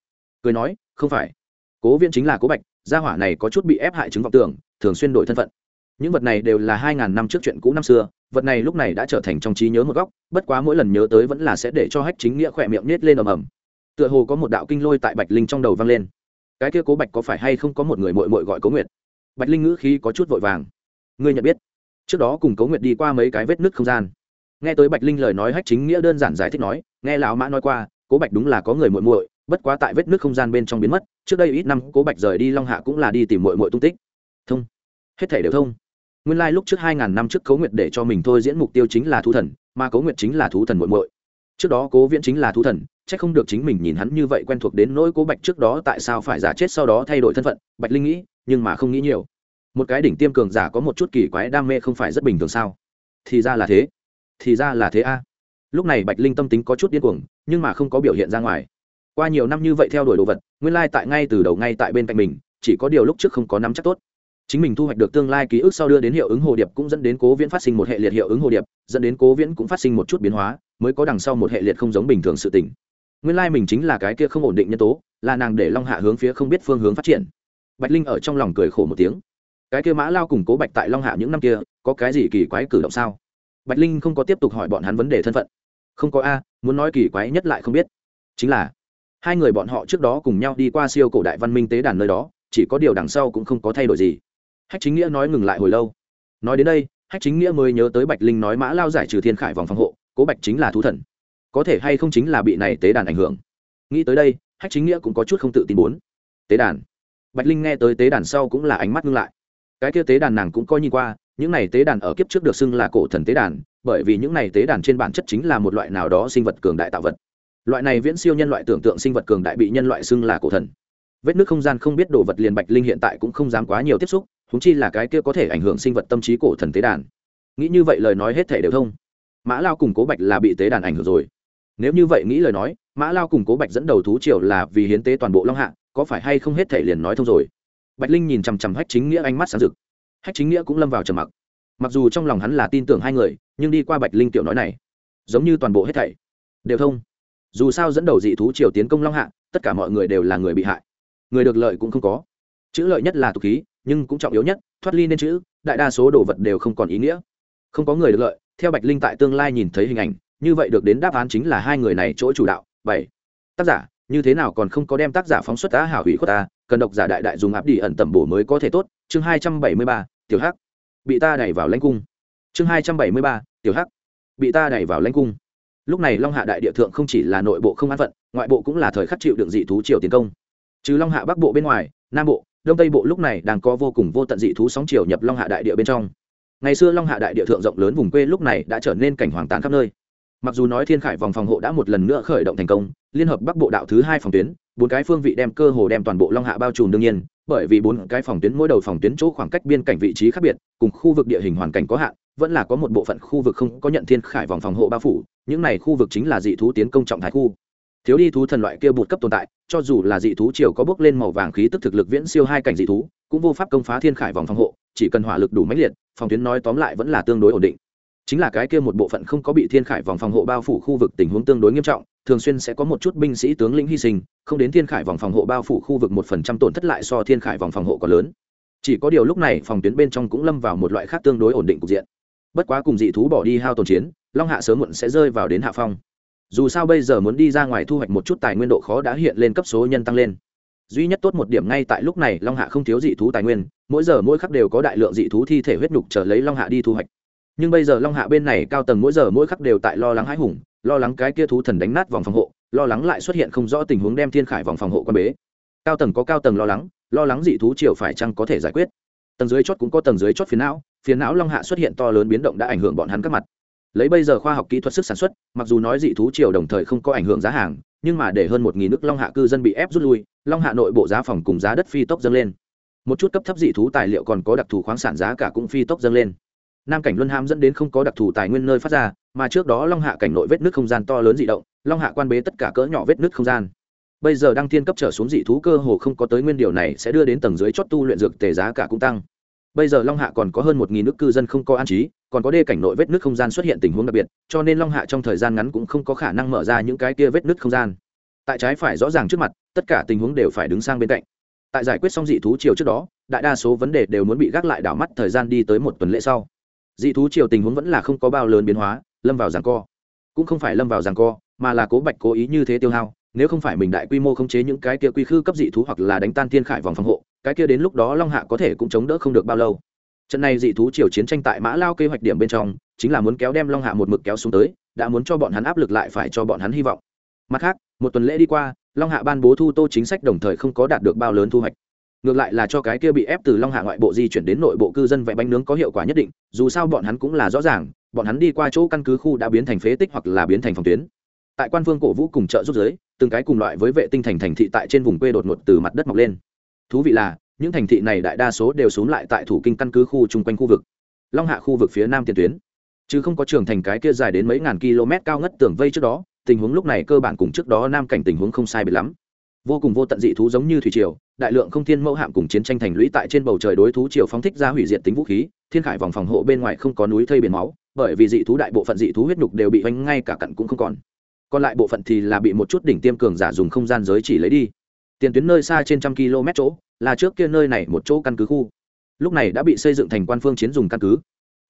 Cười nói, không phải. Cố viễn chính là cố bạch, gia hỏa này có chút bị ép hại chứng vọng tưởng, thường xuyên đổi thân phận. Những vật này đều là hai ngàn năm trước chuyện cũ năm xưa, vật này lúc này đã trở thành trong trí nhớ một góc, bất quá mỗi lần nhớ tới vẫn là sẽ để cho hách chính nghĩa khỏe miệng nết lên ầm ầm. Tựa hồ có một đạo kinh lôi tại bạch linh trong đầu vang lên. Cái kia cố bạch có phải hay không có một người mội mội gọi cố nguyệt? Bạch linh ngữ khí có chút vội vàng. Ngươi nhận biết, trước đó cùng cố nguyệt đi qua mấy cái vết nứt không gian. Nghe tới bạch linh lời nói hách chính nghĩa đơn giản giải thích nói, nghe lão mã nói qua, cố bạch đúng là có người muội muội, bất quá tại vết nứt không gian bên trong biến mất, trước đây ít năm cố bạch rời đi long hạ cũng là đi tìm muội muội tung tích. Thông. Hết thể đều thông. Nguyên lai lúc trước hai ngàn năm trước cố nguyệt để cho mình thôi diễn mục tiêu chính là thú thần, mà cố nguyệt chính là thú thần muội muội. Trước đó cố viễn chính là thú thần c h ắ c không được chính mình nhìn hắn như vậy quen thuộc đến nỗi cố bạch trước đó tại sao phải giả chết sau đó thay đổi thân phận, bạch linh nghĩ nhưng mà không nghĩ nhiều. Một cái đỉnh tiêm cường giả có một chút kỳ quái đam mê không phải rất bình thường sao? Thì ra là thế. Thì ra là thế a. Lúc này bạch linh tâm tính có chút điên cuồng, nhưng mà không có biểu hiện ra ngoài. Qua nhiều năm như vậy theo đuổi đồ vật, nguyên lai tại ngay từ đầu ngay tại bên cạnh mình, chỉ có điều lúc trước không có nắm chắc tốt. Chính mình thu hoạch được tương lai ký ức sau đưa đến hiệu ứng hồ điệp cũng dẫn đến cố viễn phát sinh một hệ liệt hiệu ứng hồ điệp, dẫn đến cố viễn cũng phát sinh một chút biến hóa, mới có đằng sau một hệ liệt không giống bình thường sự tình. Nguyên lai mình chính là cái kia không ổn định nhân tố, là nàng để long hạ hướng phía không biết phương hướng phát triển bạch linh ở trong lòng cười khổ một tiếng. Cái kia mã lao cùng cố bạch tại long hạ những năm kia, có cái gì kỳ quái cử động sao? Bạch linh không có tiếp tục hỏi bọn hắn vấn đề thân phận. Không có a, muốn nói kỳ quái nhất lại không biết. Chính là, hai người bọn họ trước đó cùng nhau đi qua siêu cổ đại văn minh tế đàn nơi đó, chỉ có điều đằng sau cũng không có thay đổi gì. Hách chính nghĩa nói ngừng lại hồi lâu. Nói đến đây, hách chính nghĩa mới nhớ tới bạch linh nói mã lao giải trừ thiên khải vòng phòng hộ, cố bạch chính là thú thần. Có thể hay không chính là bị này tế đàn ảnh hưởng. Nghĩ tới đây, hách chính nghĩa cũng có chút không tự tin muốn. Tế đàn bạch linh nghe tới tế đàn sau cũng là ánh mắt ngưng lại. Cái kia tế đàn nàng cũng coi nhìn qua, những này tế đàn ở kiếp trước được xưng là cổ thần tế đàn, bởi vì những này tế đàn trên bản chất chính là một loại nào đó sinh vật cường đại tạo vật. Loại này viễn siêu nhân loại tưởng tượng sinh vật cường đại bị nhân loại xưng là cổ thần. Vết nước không gian không biết đồ vật liền bạch linh hiện tại cũng không dám quá nhiều tiếp xúc húng chi là cái kia có thể ảnh hưởng sinh vật tâm trí cổ thần tế đàn. Nghĩ như vậy lời nói hết thể đều thông. Mã lao cùng cố bạch là bị tế đàn ảnh hưởng rồi. Nếu như vậy nghĩ lời nói, mã lao cùng cố bạch dẫn đầu thú triều là vì hiến tế toàn bộ long hạ có phải hay không hết thể liền nói thông rồi? Bạch linh nhìn chằm chằm hách chính nghĩa ánh mắt sáng rực. Hách chính nghĩa cũng lâm vào trầm mặc. Mặc dù trong lòng hắn là tin tưởng hai người, nhưng đi qua bạch linh tiểu nói này, giống như toàn bộ hết thảy đều thông. Dù sao dẫn đầu dị thú triều tiến công long hạ, tất cả mọi người đều là người bị hại. Người được lợi cũng không có. Chữ lợi nhất là tục khí, nhưng cũng trọng yếu nhất, thoát ly nên chữ, đại đa số đồ vật đều không còn ý nghĩa. Không có người được lợi, theo bạch linh tại tương lai nhìn thấy hình ảnh, như vậy được đến đáp án chính là hai người này chỗ chủ đạo. Bảy. Tác giả như thế nào còn không có đem tác giả phóng xuất tá hảo hủy khuất ta, cần độc giả đại đại dùng áp đi ẩn tẩm bổ mới có thể tốt. Chương hai trăm bảy mươi ba, tiểu hắc. Bị ta đẩy vào lãnh cung. Chương hai trăm bảy mươi ba, tiểu hắc. Bị ta đẩy vào lãnh cung. Lúc này long hạ đại địa thượng không chỉ là nội bộ không an phận, ngoại bộ cũng là thời khắc chịu đựng dị thú triều tiến công. Trừ long hạ bắc bộ bên ngoài, nam bộ, đông tây bộ lúc này đang có vô cùng vô tận dị thú sóng triều nhập long hạ đại địa bên trong. Ngày xưa long hạ đại địa thượng rộng lớn vùng quê lúc này đã trở nên cảnh hoàng tàn khắp nơi mặc dù nói thiên khải vòng phòng hộ đã một lần nữa khởi động thành công, liên hợp bắc bộ đạo thứ hai phòng tuyến, bốn cái phương vị đem cơ hồ đem toàn bộ long hạ bao trùm đương nhiên, bởi vì bốn cái phòng tuyến mỗi đầu phòng tuyến chỗ khoảng cách biên cảnh vị trí khác biệt, cùng khu vực địa hình hoàn cảnh có hạn, vẫn là có một bộ phận khu vực không có nhận thiên khải vòng phòng hộ bao phủ, những này khu vực chính là dị thú tiến công trọng thái khu. Thiếu đi thú thần loại kia bụt cấp tồn tại, cho dù là dị thú chiều có bước lên màu vàng khí tức thực lực viễn siêu hai cảnh dị thú, cũng vô pháp công phá thiên khải vòng phòng hộ, chỉ cần hỏa lực đủ mãnh liệt, phòng tuyến nói tóm lại vẫn là tương đối ổn định chính là cái kia một bộ phận không có bị thiên khải vòng phòng hộ bao phủ khu vực tình huống tương đối nghiêm trọng, thường xuyên sẽ có một chút binh sĩ tướng lĩnh hy sinh, không đến thiên khải vòng phòng hộ bao phủ khu vực một phần trăm tổn thất lại so thiên khải vòng phòng hộ còn lớn. Chỉ có điều lúc này phòng tuyến bên trong cũng lâm vào một loại khác tương đối ổn định cục diện. Bất quá cùng dị thú bỏ đi hao tổn chiến, long hạ sớm muộn sẽ rơi vào đến hạ phong. Dù sao bây giờ muốn đi ra ngoài thu hoạch một chút tài nguyên độ khó đã hiện lên cấp số nhân tăng lên. Duy nhất tốt một điểm ngay tại lúc này long hạ không thiếu dị thú tài nguyên, mỗi giờ mỗi khắc đều có đại lượng dị thú thi thể huyết nhục trở lấy long hạ đi thu hoạch nhưng bây giờ long hạ bên này cao tầng mỗi giờ mỗi khắc đều tại lo lắng hãi hùng, lo lắng cái kia thú thần đánh nát vòng phòng hộ, lo lắng lại xuất hiện không rõ tình huống đem thiên khải vòng phòng hộ quan bế. Cao tầng có cao tầng lo lắng lo lắng dị thú triều phải chăng có thể giải quyết? Tầng dưới chót cũng có tầng dưới chót phiến não phiến não long hạ xuất hiện to lớn biến động đã ảnh hưởng bọn hắn các mặt. Lấy bây giờ khoa học kỹ thuật sức sản xuất, mặc dù nói dị thú triều đồng thời không có ảnh hưởng giá hàng, nhưng mà để hơn một nghìn nước long hạ cư dân bị ép rút lui, long hạ nội bộ giá phòng cùng giá đất phi tốc dâng lên. Một chút cấp thấp dị thú tài liệu còn có đặc thù khoáng sản giá cả cũng phi tốc dâng lên nam cảnh luân ham dẫn đến không có đặc thù tài nguyên nơi phát ra, mà trước đó long hạ cảnh nội vết nước không gian to lớn dị động, long hạ quan bế tất cả cỡ nhỏ vết nước không gian. Bây giờ đăng thiên cấp trở xuống dị thú cơ hồ không có tới nguyên điều này sẽ đưa đến tầng dưới chót tu luyện dược tề giá cả cũng tăng. Bây giờ long hạ còn có hơn một nghìn nước cư dân không có an trí, còn có đê cảnh nội vết nước không gian xuất hiện tình huống đặc biệt, cho nên long hạ trong thời gian ngắn cũng không có khả năng mở ra những cái kia vết nước không gian. Tại trái phải rõ ràng trước mặt, tất cả tình huống đều phải đứng sang bên cạnh. Tại giải quyết xong dị thú chiều trước đó, đại đa số vấn đề đều muốn bị gác lại đảo mắt thời gian đi tới một tuần lễ sau dị thú triều tình huống vẫn là không có bao lớn biến hóa, lâm vào giảng co. Cũng không phải lâm vào giảng co, mà là cố bạch cố ý như thế tiêu hao, nếu không phải mình đại quy mô khống chế những cái kia quy khư cấp dị thú hoặc là đánh tan thiên khải vòng phòng hộ, cái kia đến lúc đó long hạ có thể cũng chống đỡ không được bao lâu. Trận này dị thú triều chiến tranh tại mã lao kế hoạch điểm bên trong, chính là muốn kéo đem long hạ một mực kéo xuống tới, đã muốn cho bọn hắn áp lực lại phải cho bọn hắn hy vọng. Mặt khác, một tuần lễ đi qua, long hạ ban bố thu tô chính sách đồng thời không có đạt được bao lớn thu hoạch ngược lại là cho cái kia bị ép từ long hạ ngoại bộ di chuyển đến nội bộ cư dân vẽ bánh nướng có hiệu quả nhất định, dù sao bọn hắn cũng là rõ ràng, bọn hắn đi qua chỗ căn cứ khu đã biến thành phế tích hoặc là biến thành phòng tuyến. Tại quan phương cổ vũ cùng trợ giúp giới từng cái cùng loại với vệ tinh thành thành thị tại trên vùng quê đột ngột từ mặt đất mọc lên. Thú vị là, những thành thị này đại đa số đều xuống lại tại thủ kinh căn cứ khu chung quanh khu vực. Long hạ khu vực phía nam tiền tuyến. Chứ không có trường thành cái kia dài đến mấy ngàn km cao ngất tường vây trước đó, tình huống lúc này cơ bản cùng trước đó nam cảnh tình huống không sai biệt lắm. Vô cùng vô tận dị thú giống như thủy triều đại lượng không thiên mẫu hạm cùng chiến tranh thành lũy tại trên bầu trời đối thú triều phóng thích ra hủy diệt tính vũ khí, thiên khải vòng phòng hộ bên ngoài không có núi thây biển máu, bởi vì dị thú đại bộ phận dị thú huyết nhục đều bị oanh ngay cả cặn cũng không còn. Còn lại bộ phận thì là bị một chút đỉnh tiêm cường giả dùng không gian giới chỉ lấy đi. Tiền tuyến nơi xa trên trăm km chỗ, là trước kia nơi này một chỗ căn cứ khu. Lúc này đã bị xây dựng thành quan phương chiến dùng căn cứ.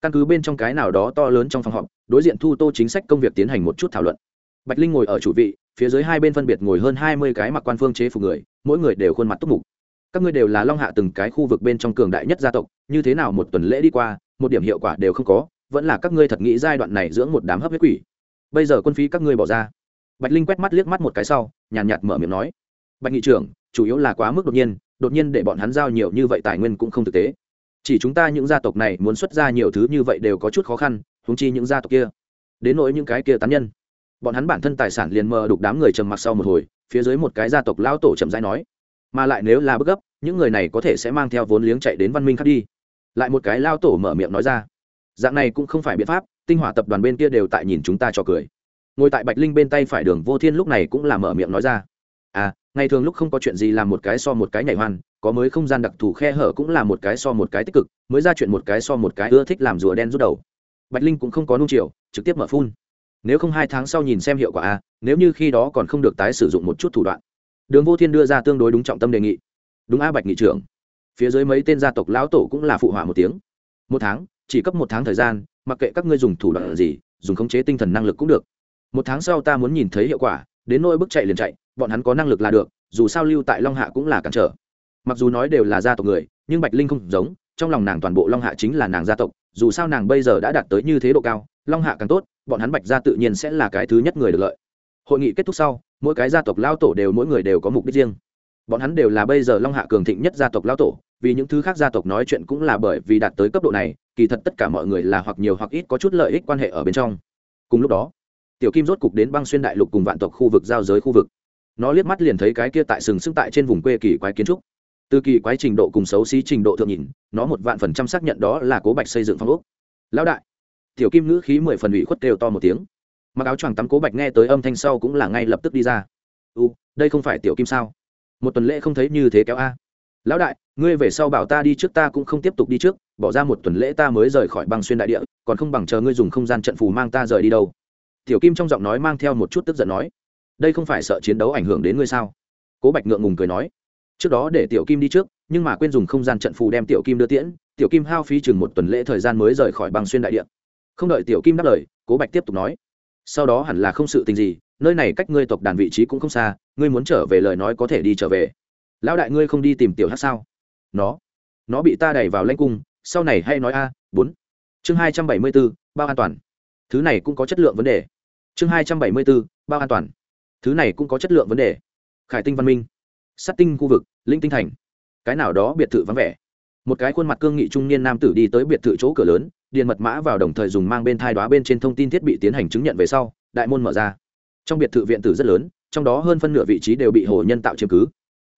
Căn cứ bên trong cái nào đó to lớn trong phòng họp, đối diện thu tô chính sách công việc tiến hành một chút thảo luận. Bạch linh ngồi ở chủ vị, phía dưới hai bên phân biệt ngồi hơn hai mươi cái mặc quan phương chế phục người mỗi người đều khuôn mặt túc mục. Các ngươi đều là long hạ từng cái khu vực bên trong cường đại nhất gia tộc như thế nào một tuần lễ đi qua một điểm hiệu quả đều không có vẫn là các ngươi thật nghĩ giai đoạn này dưỡng một đám hấp huyết quỷ. Bây giờ quân phí các ngươi bỏ ra. Bạch linh quét mắt liếc mắt một cái sau nhàn nhạt, nhạt mở miệng nói. Bạch nghị trưởng chủ yếu là quá mức đột nhiên đột nhiên để bọn hắn giao nhiều như vậy tài nguyên cũng không thực tế. Chỉ chúng ta những gia tộc này muốn xuất ra nhiều thứ như vậy đều có chút khó khăn húng chi những gia tộc kia. Đến nỗi những cái kia tán nhân. Bọn hắn bản thân tài sản liền mờ đục đám người trầm mặc sau một hồi phía dưới một cái gia tộc lao tổ chậm rãi nói, mà lại nếu là bức gấp, những người này có thể sẽ mang theo vốn liếng chạy đến văn minh khác đi. Lại một cái lao tổ mở miệng nói ra, dạng này cũng không phải biện pháp, tinh hỏa tập đoàn bên kia đều tại nhìn chúng ta cho cười. Ngồi tại bạch linh bên tay phải đường vô thiên lúc này cũng là mở miệng nói ra à ngày thường lúc không có chuyện gì làm một cái so một cái nhảy hoan có mới không gian đặc thù khe hở cũng là một cái so một cái tích cực, mới ra chuyện một cái so một cái ưa thích làm rùa đen rút đầu. Bạch linh cũng không có nung chiều, trực tiếp mở phun nếu không hai tháng sau nhìn xem hiệu quả a, nếu như khi đó còn không được tái sử dụng một chút thủ đoạn. Đường vô thiên đưa ra tương đối đúng trọng tâm đề nghị. Đúng a bạch nghị trưởng. Phía dưới mấy tên gia tộc lão tổ cũng là phụ họa một tiếng. Một tháng, chỉ cấp một tháng thời gian, mặc kệ các ngươi dùng thủ đoạn gì, dùng khống chế tinh thần năng lực cũng được. Một tháng sau ta muốn nhìn thấy hiệu quả, đến nỗi bước chạy liền chạy, bọn hắn có năng lực là được, dù sao lưu tại long hạ cũng là cản trở. Mặc dù nói đều là gia tộc người, nhưng bạch linh không giống, trong lòng nàng toàn bộ long hạ chính là nàng gia tộc dù sao nàng bây giờ đã đạt tới như thế độ cao, long hạ càng tốt, bọn hắn bạch gia tự nhiên sẽ là cái thứ nhất người được lợi. Hội nghị kết thúc sau, mỗi cái gia tộc lao tổ đều mỗi người đều có mục đích riêng. Bọn hắn đều là bây giờ long hạ cường thịnh nhất gia tộc lao tổ, vì những thứ khác gia tộc nói chuyện cũng là bởi vì đạt tới cấp độ này, kỳ thật tất cả mọi người là hoặc nhiều hoặc ít có chút lợi ích quan hệ ở bên trong. Cùng lúc đó, tiểu kim rốt cục đến băng xuyên đại lục cùng vạn tộc khu vực giao giới khu vực. Nó liếc mắt liền thấy cái kia tại sừng sững tại trên vùng quê kỳ quái kiến trúc từ kỳ quái trình độ cùng xấu xí trình độ thượng nhìn, nó một vạn phần trăm xác nhận đó là cố bạch xây dựng phong ốc. Lão đại. Tiểu kim ngữ khí mười phần ủy khuất đều to một tiếng. Mặc áo choàng tắm cố bạch nghe tới âm thanh sau cũng là ngay lập tức đi ra. U, đây không phải tiểu kim sao? Một tuần lễ không thấy như thế kéo a. Lão đại, ngươi về sau bảo ta đi trước, ta cũng không tiếp tục đi trước, bỏ ra một tuần lễ ta mới rời khỏi băng xuyên đại địa, còn không bằng chờ ngươi dùng không gian trận phù mang ta rời đi đâu. Tiểu kim trong giọng nói mang theo một chút tức giận nói, đây không phải sợ chiến đấu ảnh hưởng đến ngươi sao? Cố bạch ngượng ngùng cười nói trước đó để tiểu kim đi trước, nhưng mà quên dùng không gian trận phù đem tiểu kim đưa tiễn, tiểu kim hao phí chừng một tuần lễ thời gian mới rời khỏi băng xuyên đại địa. Không đợi tiểu kim đáp lời, cố bạch tiếp tục nói, sau đó hẳn là không sự tình gì, nơi này cách ngươi tộc đàn vị trí cũng không xa, ngươi muốn trở về lời nói có thể đi trở về. Lão đại ngươi không đi tìm tiểu hát sao? Nó nó bị ta đẩy vào lanh cung, sau này hay nói a, bốn. Chương hai trăm bảy mươi bốn, bao an toàn. Thứ này cũng có chất lượng vấn đề. Chương hai trăm bảy mươi bốn, bao an toàn. Thứ này cũng có chất lượng vấn đề. Khải tinh văn minh sắt tinh khu vực, linh tinh thành. Cái nào đó biệt thự vắng vẻ. Một cái khuôn mặt cương nghị trung niên nam tử đi tới biệt thự chỗ cửa lớn, điền mật mã vào đồng thời dùng mang bên thai đoá bên trên thông tin thiết bị tiến hành chứng nhận về sau, đại môn mở ra. Trong biệt thự viện tử rất lớn, trong đó hơn phân nửa vị trí đều bị hồ nhân tạo chiếm cứ.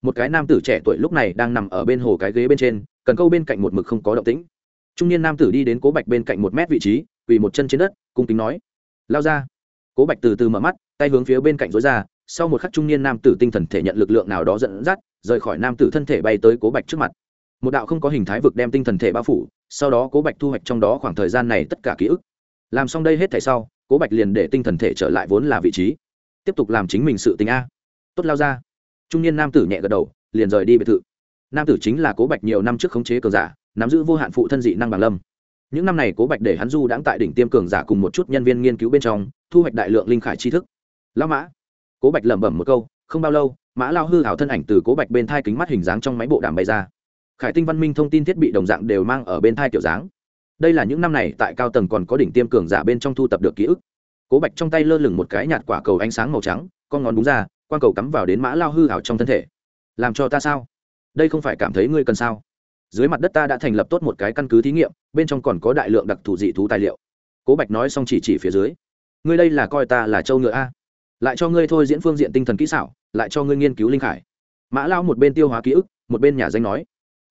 Một cái nam tử trẻ tuổi lúc này đang nằm ở bên hồ cái ghế bên trên, cần câu bên cạnh một mực không có động tĩnh. Trung niên nam tử đi đến cố bạch bên cạnh một mét vị trí, quỳ một chân trên đất, cung kính nói, lao ra. Cố bạch từ từ mở mắt, tay hướng phía bên cạnh dối ra sau một khắc trung niên nam tử tinh thần thể nhận lực lượng nào đó dẫn dắt, rời khỏi nam tử thân thể bay tới cố bạch trước mặt. Một đạo không có hình thái vực đem tinh thần thể bao phủ, sau đó cố bạch thu hoạch trong đó khoảng thời gian này tất cả ký ức. Làm xong đây hết thảy sau, cố bạch liền để tinh thần thể trở lại vốn là vị trí. Tiếp tục làm chính mình sự tình a. Tốt lao ra. Trung niên nam tử nhẹ gật đầu, liền rời đi biệt thự. Nam tử chính là cố bạch nhiều năm trước khống chế cường giả, nắm giữ vô hạn phụ thân dị năng bằng lâm. Những năm này cố bạch để hắn du đãng tại đỉnh tiêm cường giả cùng một chút nhân viên nghiên cứu bên trong, thu hoạch đại lượng linh khải tri thức. Lao mã cố bạch lẩm bẩm một câu, không bao lâu, mã lao hư hảo thân ảnh từ cố bạch bên thai kính mắt hình dáng trong máy bộ đàm bay ra. Khải tinh văn minh thông tin thiết bị đồng dạng đều mang ở bên thai kiểu dáng. Đây là những năm này tại cao tầng còn có đỉnh tiêm cường giả bên trong thu tập được ký ức. Cố bạch trong tay lơ lửng một cái nhạt quả cầu ánh sáng màu trắng, con ngón đúng ra quan cầu cắm vào đến mã lao hư hảo trong thân thể. Làm cho ta sao? Đây không phải cảm thấy ngươi cần sao? Dưới mặt đất ta đã thành lập tốt một cái căn cứ thí nghiệm, bên trong còn có đại lượng đặc thù dị thú tài liệu. Cố bạch nói xong chỉ chỉ phía dưới. Ngươi đây là coi ta là châu ngựa a? Lại cho ngươi thôi diễn phương diện tinh thần kỹ xảo, lại cho ngươi nghiên cứu linh khải. Mã lao một bên tiêu hóa ký ức, một bên nhà danh nói,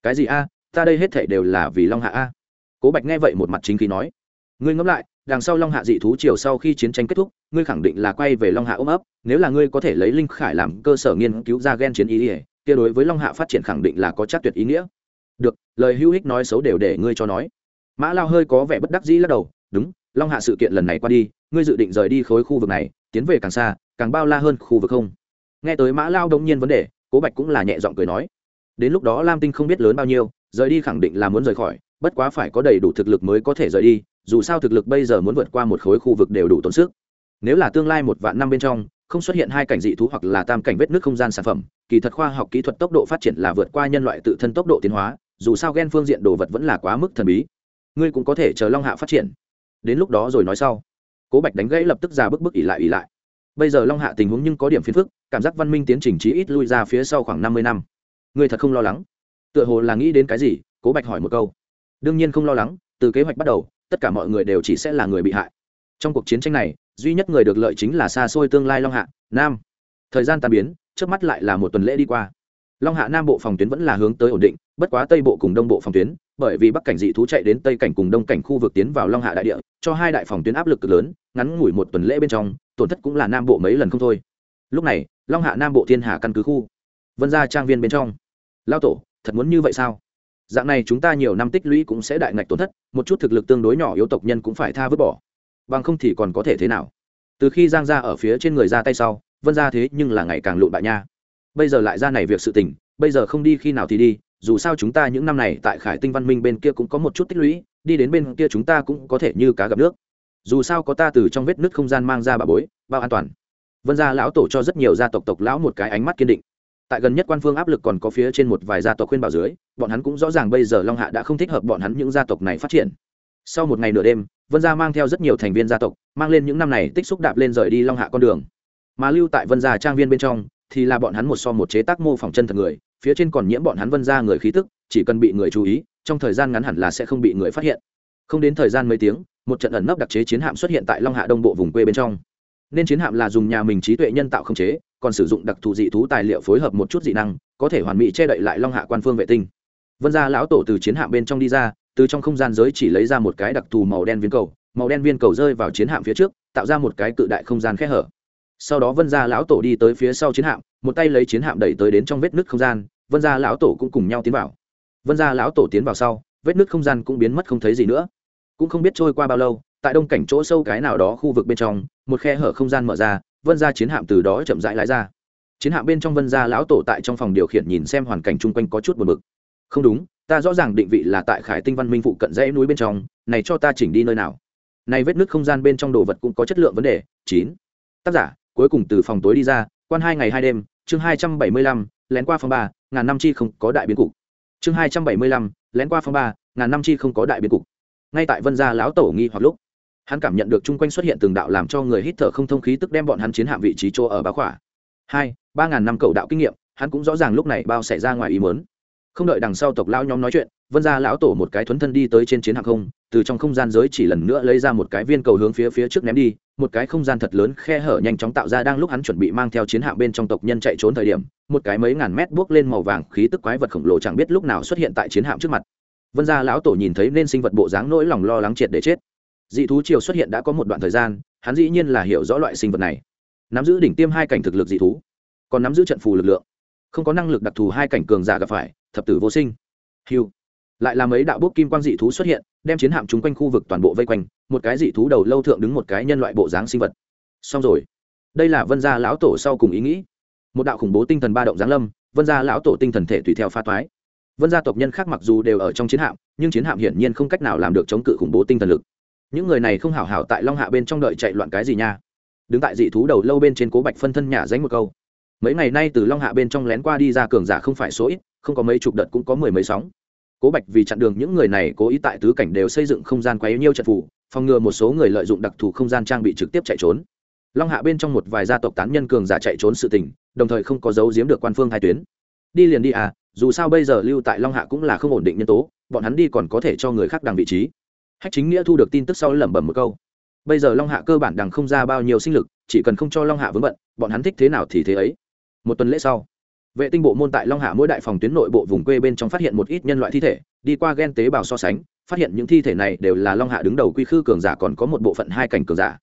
cái gì a? Ta đây hết thể đều là vì long hạ a. Cố bạch nghe vậy một mặt chính khí nói, ngươi ngẫm lại, đằng sau long hạ dị thú chiều sau khi chiến tranh kết thúc, ngươi khẳng định là quay về long hạ ôm ấp. Nếu là ngươi có thể lấy linh khải làm cơ sở nghiên cứu ra gen chiến ý ỉa kia đối với long hạ phát triển khẳng định là có chắc tuyệt ý nghĩa. Được, lời hữu hích nói xấu đều để ngươi cho nói. Mã lao hơi có vẻ bất đắc dĩ lắc đầu, đúng, long hạ sự kiện lần này qua đi, ngươi dự định rời đi khối khu vực này, tiến về càng xa càng bao la hơn khu vực không? Nghe tới mã lao đông nhiên vấn đề, cố bạch cũng là nhẹ giọng cười nói. Đến lúc đó lam tinh không biết lớn bao nhiêu, rời đi khẳng định là muốn rời khỏi, bất quá phải có đầy đủ thực lực mới có thể rời đi, dù sao thực lực bây giờ muốn vượt qua một khối khu vực đều đủ tốn sức. Nếu là tương lai một vạn năm bên trong, không xuất hiện hai cảnh dị thú hoặc là tam cảnh vết nước không gian sản phẩm, kỳ thật khoa học kỹ thuật tốc độ phát triển là vượt qua nhân loại tự thân tốc độ tiến hóa, dù sao ghen phương diện đồ vật vẫn là quá mức thần bí. Ngươi cũng có thể chờ long hạ phát triển. Đến lúc đó rồi nói sau. Cố bạch đánh gãy lập tức ra bức bức ỉ lại ỉ lại bây giờ long hạ tình huống nhưng có điểm phiền phức, cảm giác văn minh tiến trình chí ít lui ra phía sau khoảng năm mươi năm. Người thật không lo lắng. Tựa hồ là nghĩ đến cái gì, cố bạch hỏi một câu. Đương nhiên không lo lắng, từ kế hoạch bắt đầu, tất cả mọi người đều chỉ sẽ là người bị hại. Trong cuộc chiến tranh này, duy nhất người được lợi chính là xa xôi tương lai long hạ, nam. Thời gian tàn biến, trước mắt lại là một tuần lễ đi qua. Long hạ nam bộ phòng tuyến vẫn là hướng tới ổn định, bất quá tây bộ cùng đông bộ phòng tuyến bởi vì bắc cảnh dị thú chạy đến tây cảnh cùng đông cảnh khu vực tiến vào long hạ đại địa, cho hai đại phòng tuyến áp lực cực lớn, ngắn ngủi một tuần lễ bên trong, tổn thất cũng là nam bộ mấy lần không thôi. Lúc này, long hạ nam bộ thiên hà căn cứ khu, vân ra trang viên bên trong. Lao tổ, thật muốn như vậy sao? Dạng này chúng ta nhiều năm tích lũy cũng sẽ đại ngạch tổn thất, một chút thực lực tương đối nhỏ yếu tộc nhân cũng phải tha vứt bỏ. Bằng không thì còn có thể thế nào? Từ khi giang ra ở phía trên người ra tay sau, vân ra thế nhưng là ngày càng lụn bại nha. Bây giờ lại ra này việc sự tình, bây giờ không đi khi nào thì đi dù sao chúng ta những năm này tại khải tinh văn minh bên kia cũng có một chút tích lũy, đi đến bên kia chúng ta cũng có thể như cá gặp nước. Dù sao có ta từ trong vết nứt không gian mang ra bà bối, bao an toàn. Vân gia lão tổ cho rất nhiều gia tộc tộc lão một cái ánh mắt kiên định. Tại gần nhất quan phương áp lực còn có phía trên một vài gia tộc khuyên bảo dưới, bọn hắn cũng rõ ràng bây giờ long hạ đã không thích hợp bọn hắn những gia tộc này phát triển. Sau một ngày nửa đêm, vân gia mang theo rất nhiều thành viên gia tộc, mang lên những năm này tích xúc đạp lên rời đi long hạ con đường. Mà lưu tại vân gia trang viên bên trong, thì là bọn hắn một so một chế tác mô phỏng chân thật người phía trên còn nhiễm bọn hắn vân gia người khí tức, chỉ cần bị người chú ý, trong thời gian ngắn hẳn là sẽ không bị người phát hiện. Không đến thời gian mấy tiếng, một trận ẩn nấp đặc chế chiến hạm xuất hiện tại long hạ đông bộ vùng quê bên trong. Nên chiến hạm là dùng nhà mình trí tuệ nhân tạo khống chế, còn sử dụng đặc thù dị thú tài liệu phối hợp một chút dị năng, có thể hoàn mỹ che đậy lại long hạ quan phương vệ tinh. Vân gia lão tổ từ chiến hạm bên trong đi ra, từ trong không gian giới chỉ lấy ra một cái đặc thù màu đen viên cầu, màu đen viên cầu rơi vào chiến hạm phía trước, tạo ra một cái cự đại không gian khẽ hở. Sau đó vân gia lão tổ đi tới phía sau chiến hạm, một tay lấy chiến hạm đẩy tới đến trong vết nứt không gian vân gia lão tổ cũng cùng nhau tiến vào. Vân gia lão tổ tiến vào sau, vết nứt không gian cũng biến mất không thấy gì nữa. Cũng không biết trôi qua bao lâu, tại đông cảnh chỗ sâu cái nào đó khu vực bên trong, một khe hở không gian mở ra, vân gia chiến hạm từ đó chậm rãi lái ra. Chiến hạm bên trong vân gia lão tổ tại trong phòng điều khiển nhìn xem hoàn cảnh chung quanh có chút buồn bực. Không đúng, ta rõ ràng định vị là tại khải tinh văn minh phụ cận dãy núi bên trong, này cho ta chỉnh đi nơi nào. Này vết nứt không gian bên trong đồ vật cũng có chất lượng vấn đề. Chín. Tác giả, cuối cùng từ phòng tối đi ra, quan hai ngày hai đêm, chương hai trăm bảy mươi lăm lén qua phòng ba, ngàn năm chi không có đại biến cục. Chương hai trăm bảy mươi lăm, lén qua phòng ba, ngàn năm chi không có đại biến cục. Ngay tại vân gia lão tổ nghi hoặc lúc, hắn cảm nhận được chung quanh xuất hiện từng đạo làm cho người hít thở không thông khí tức đem bọn hắn chiến hạm vị trí chỗ ở bá khỏa. Hai, ba ngàn năm cầu đạo kinh nghiệm, hắn cũng rõ ràng lúc này bao xảy ra ngoài ý mớn không đợi đằng sau tộc lão nhóm nói chuyện, vân gia lão tổ một cái thuấn thân đi tới trên chiến hạm không, từ trong không gian giới chỉ lần nữa lấy ra một cái viên cầu hướng phía phía trước ném đi một cái không gian thật lớn khe hở nhanh chóng tạo ra đang lúc hắn chuẩn bị mang theo chiến hạm bên trong tộc nhân chạy trốn thời điểm, một cái mấy ngàn mét buốc lên màu vàng khí tức quái vật khổng lồ chẳng biết lúc nào xuất hiện tại chiến hạm trước mặt. Vân gia lão tổ nhìn thấy nên sinh vật bộ dáng nỗi lòng lo lắng triệt để chết. Dị thú triều xuất hiện đã có một đoạn thời gian, hắn dĩ nhiên là hiểu rõ loại sinh vật này. Nắm giữ đỉnh tiêm hai cảnh thực lực dị thú, còn nắm giữ trận phù lực lượng. Không có năng lực đặc thù hai cảnh cường giả gặp phải, thập tử vô sinh. Hiu lại là mấy đạo bốc kim quang dị thú xuất hiện, đem chiến hạm chúng quanh khu vực toàn bộ vây quanh, một cái dị thú đầu lâu thượng đứng một cái nhân loại bộ dáng sinh vật. Xong rồi. Đây là vân gia lão tổ sau cùng ý nghĩ. Một đạo khủng bố tinh thần ba động giáng lâm, vân gia lão tổ tinh thần thể tùy theo pha toái. Vân gia tộc nhân khác mặc dù đều ở trong chiến hạm, nhưng chiến hạm hiển nhiên không cách nào làm được chống cự khủng bố tinh thần lực. Những người này không hảo hảo tại long hạ bên trong đợi chạy loạn cái gì nha. Đứng tại dị thú đầu lâu bên trên cố bạch phân thân nhả dánh một câu. Mấy ngày nay từ long hạ bên trong lén qua đi ra cường giả không phải số ít, không có mấy chục đợt cũng có mười mấy sóng cố bạch vì chặn đường những người này cố ý tại tứ cảnh đều xây dựng không gian quấy nhiêu trận phủ phòng ngừa một số người lợi dụng đặc thù không gian trang bị trực tiếp chạy trốn. Long hạ bên trong một vài gia tộc tán nhân cường giả chạy trốn sự tình, đồng thời không có dấu giếm được quan phương hai tuyến. Đi liền đi à dù sao bây giờ lưu tại long hạ cũng là không ổn định nhân tố, bọn hắn đi còn có thể cho người khác đằng vị trí. Hách chính nghĩa thu được tin tức sau lẩm bẩm một câu. Bây giờ long hạ cơ bản đằng không ra bao nhiêu sinh lực, chỉ cần không cho long hạ vướng bận, bọn hắn thích thế nào thì thế ấy. Một tuần lễ sau vệ tinh bộ môn tại long hạ mỗi đại phòng tuyến nội bộ vùng quê bên trong phát hiện một ít nhân loại thi thể, đi qua gen tế bào so sánh, phát hiện những thi thể này đều là long hạ đứng đầu quy khư cường giả còn có một bộ phận hai cảnh cường giả.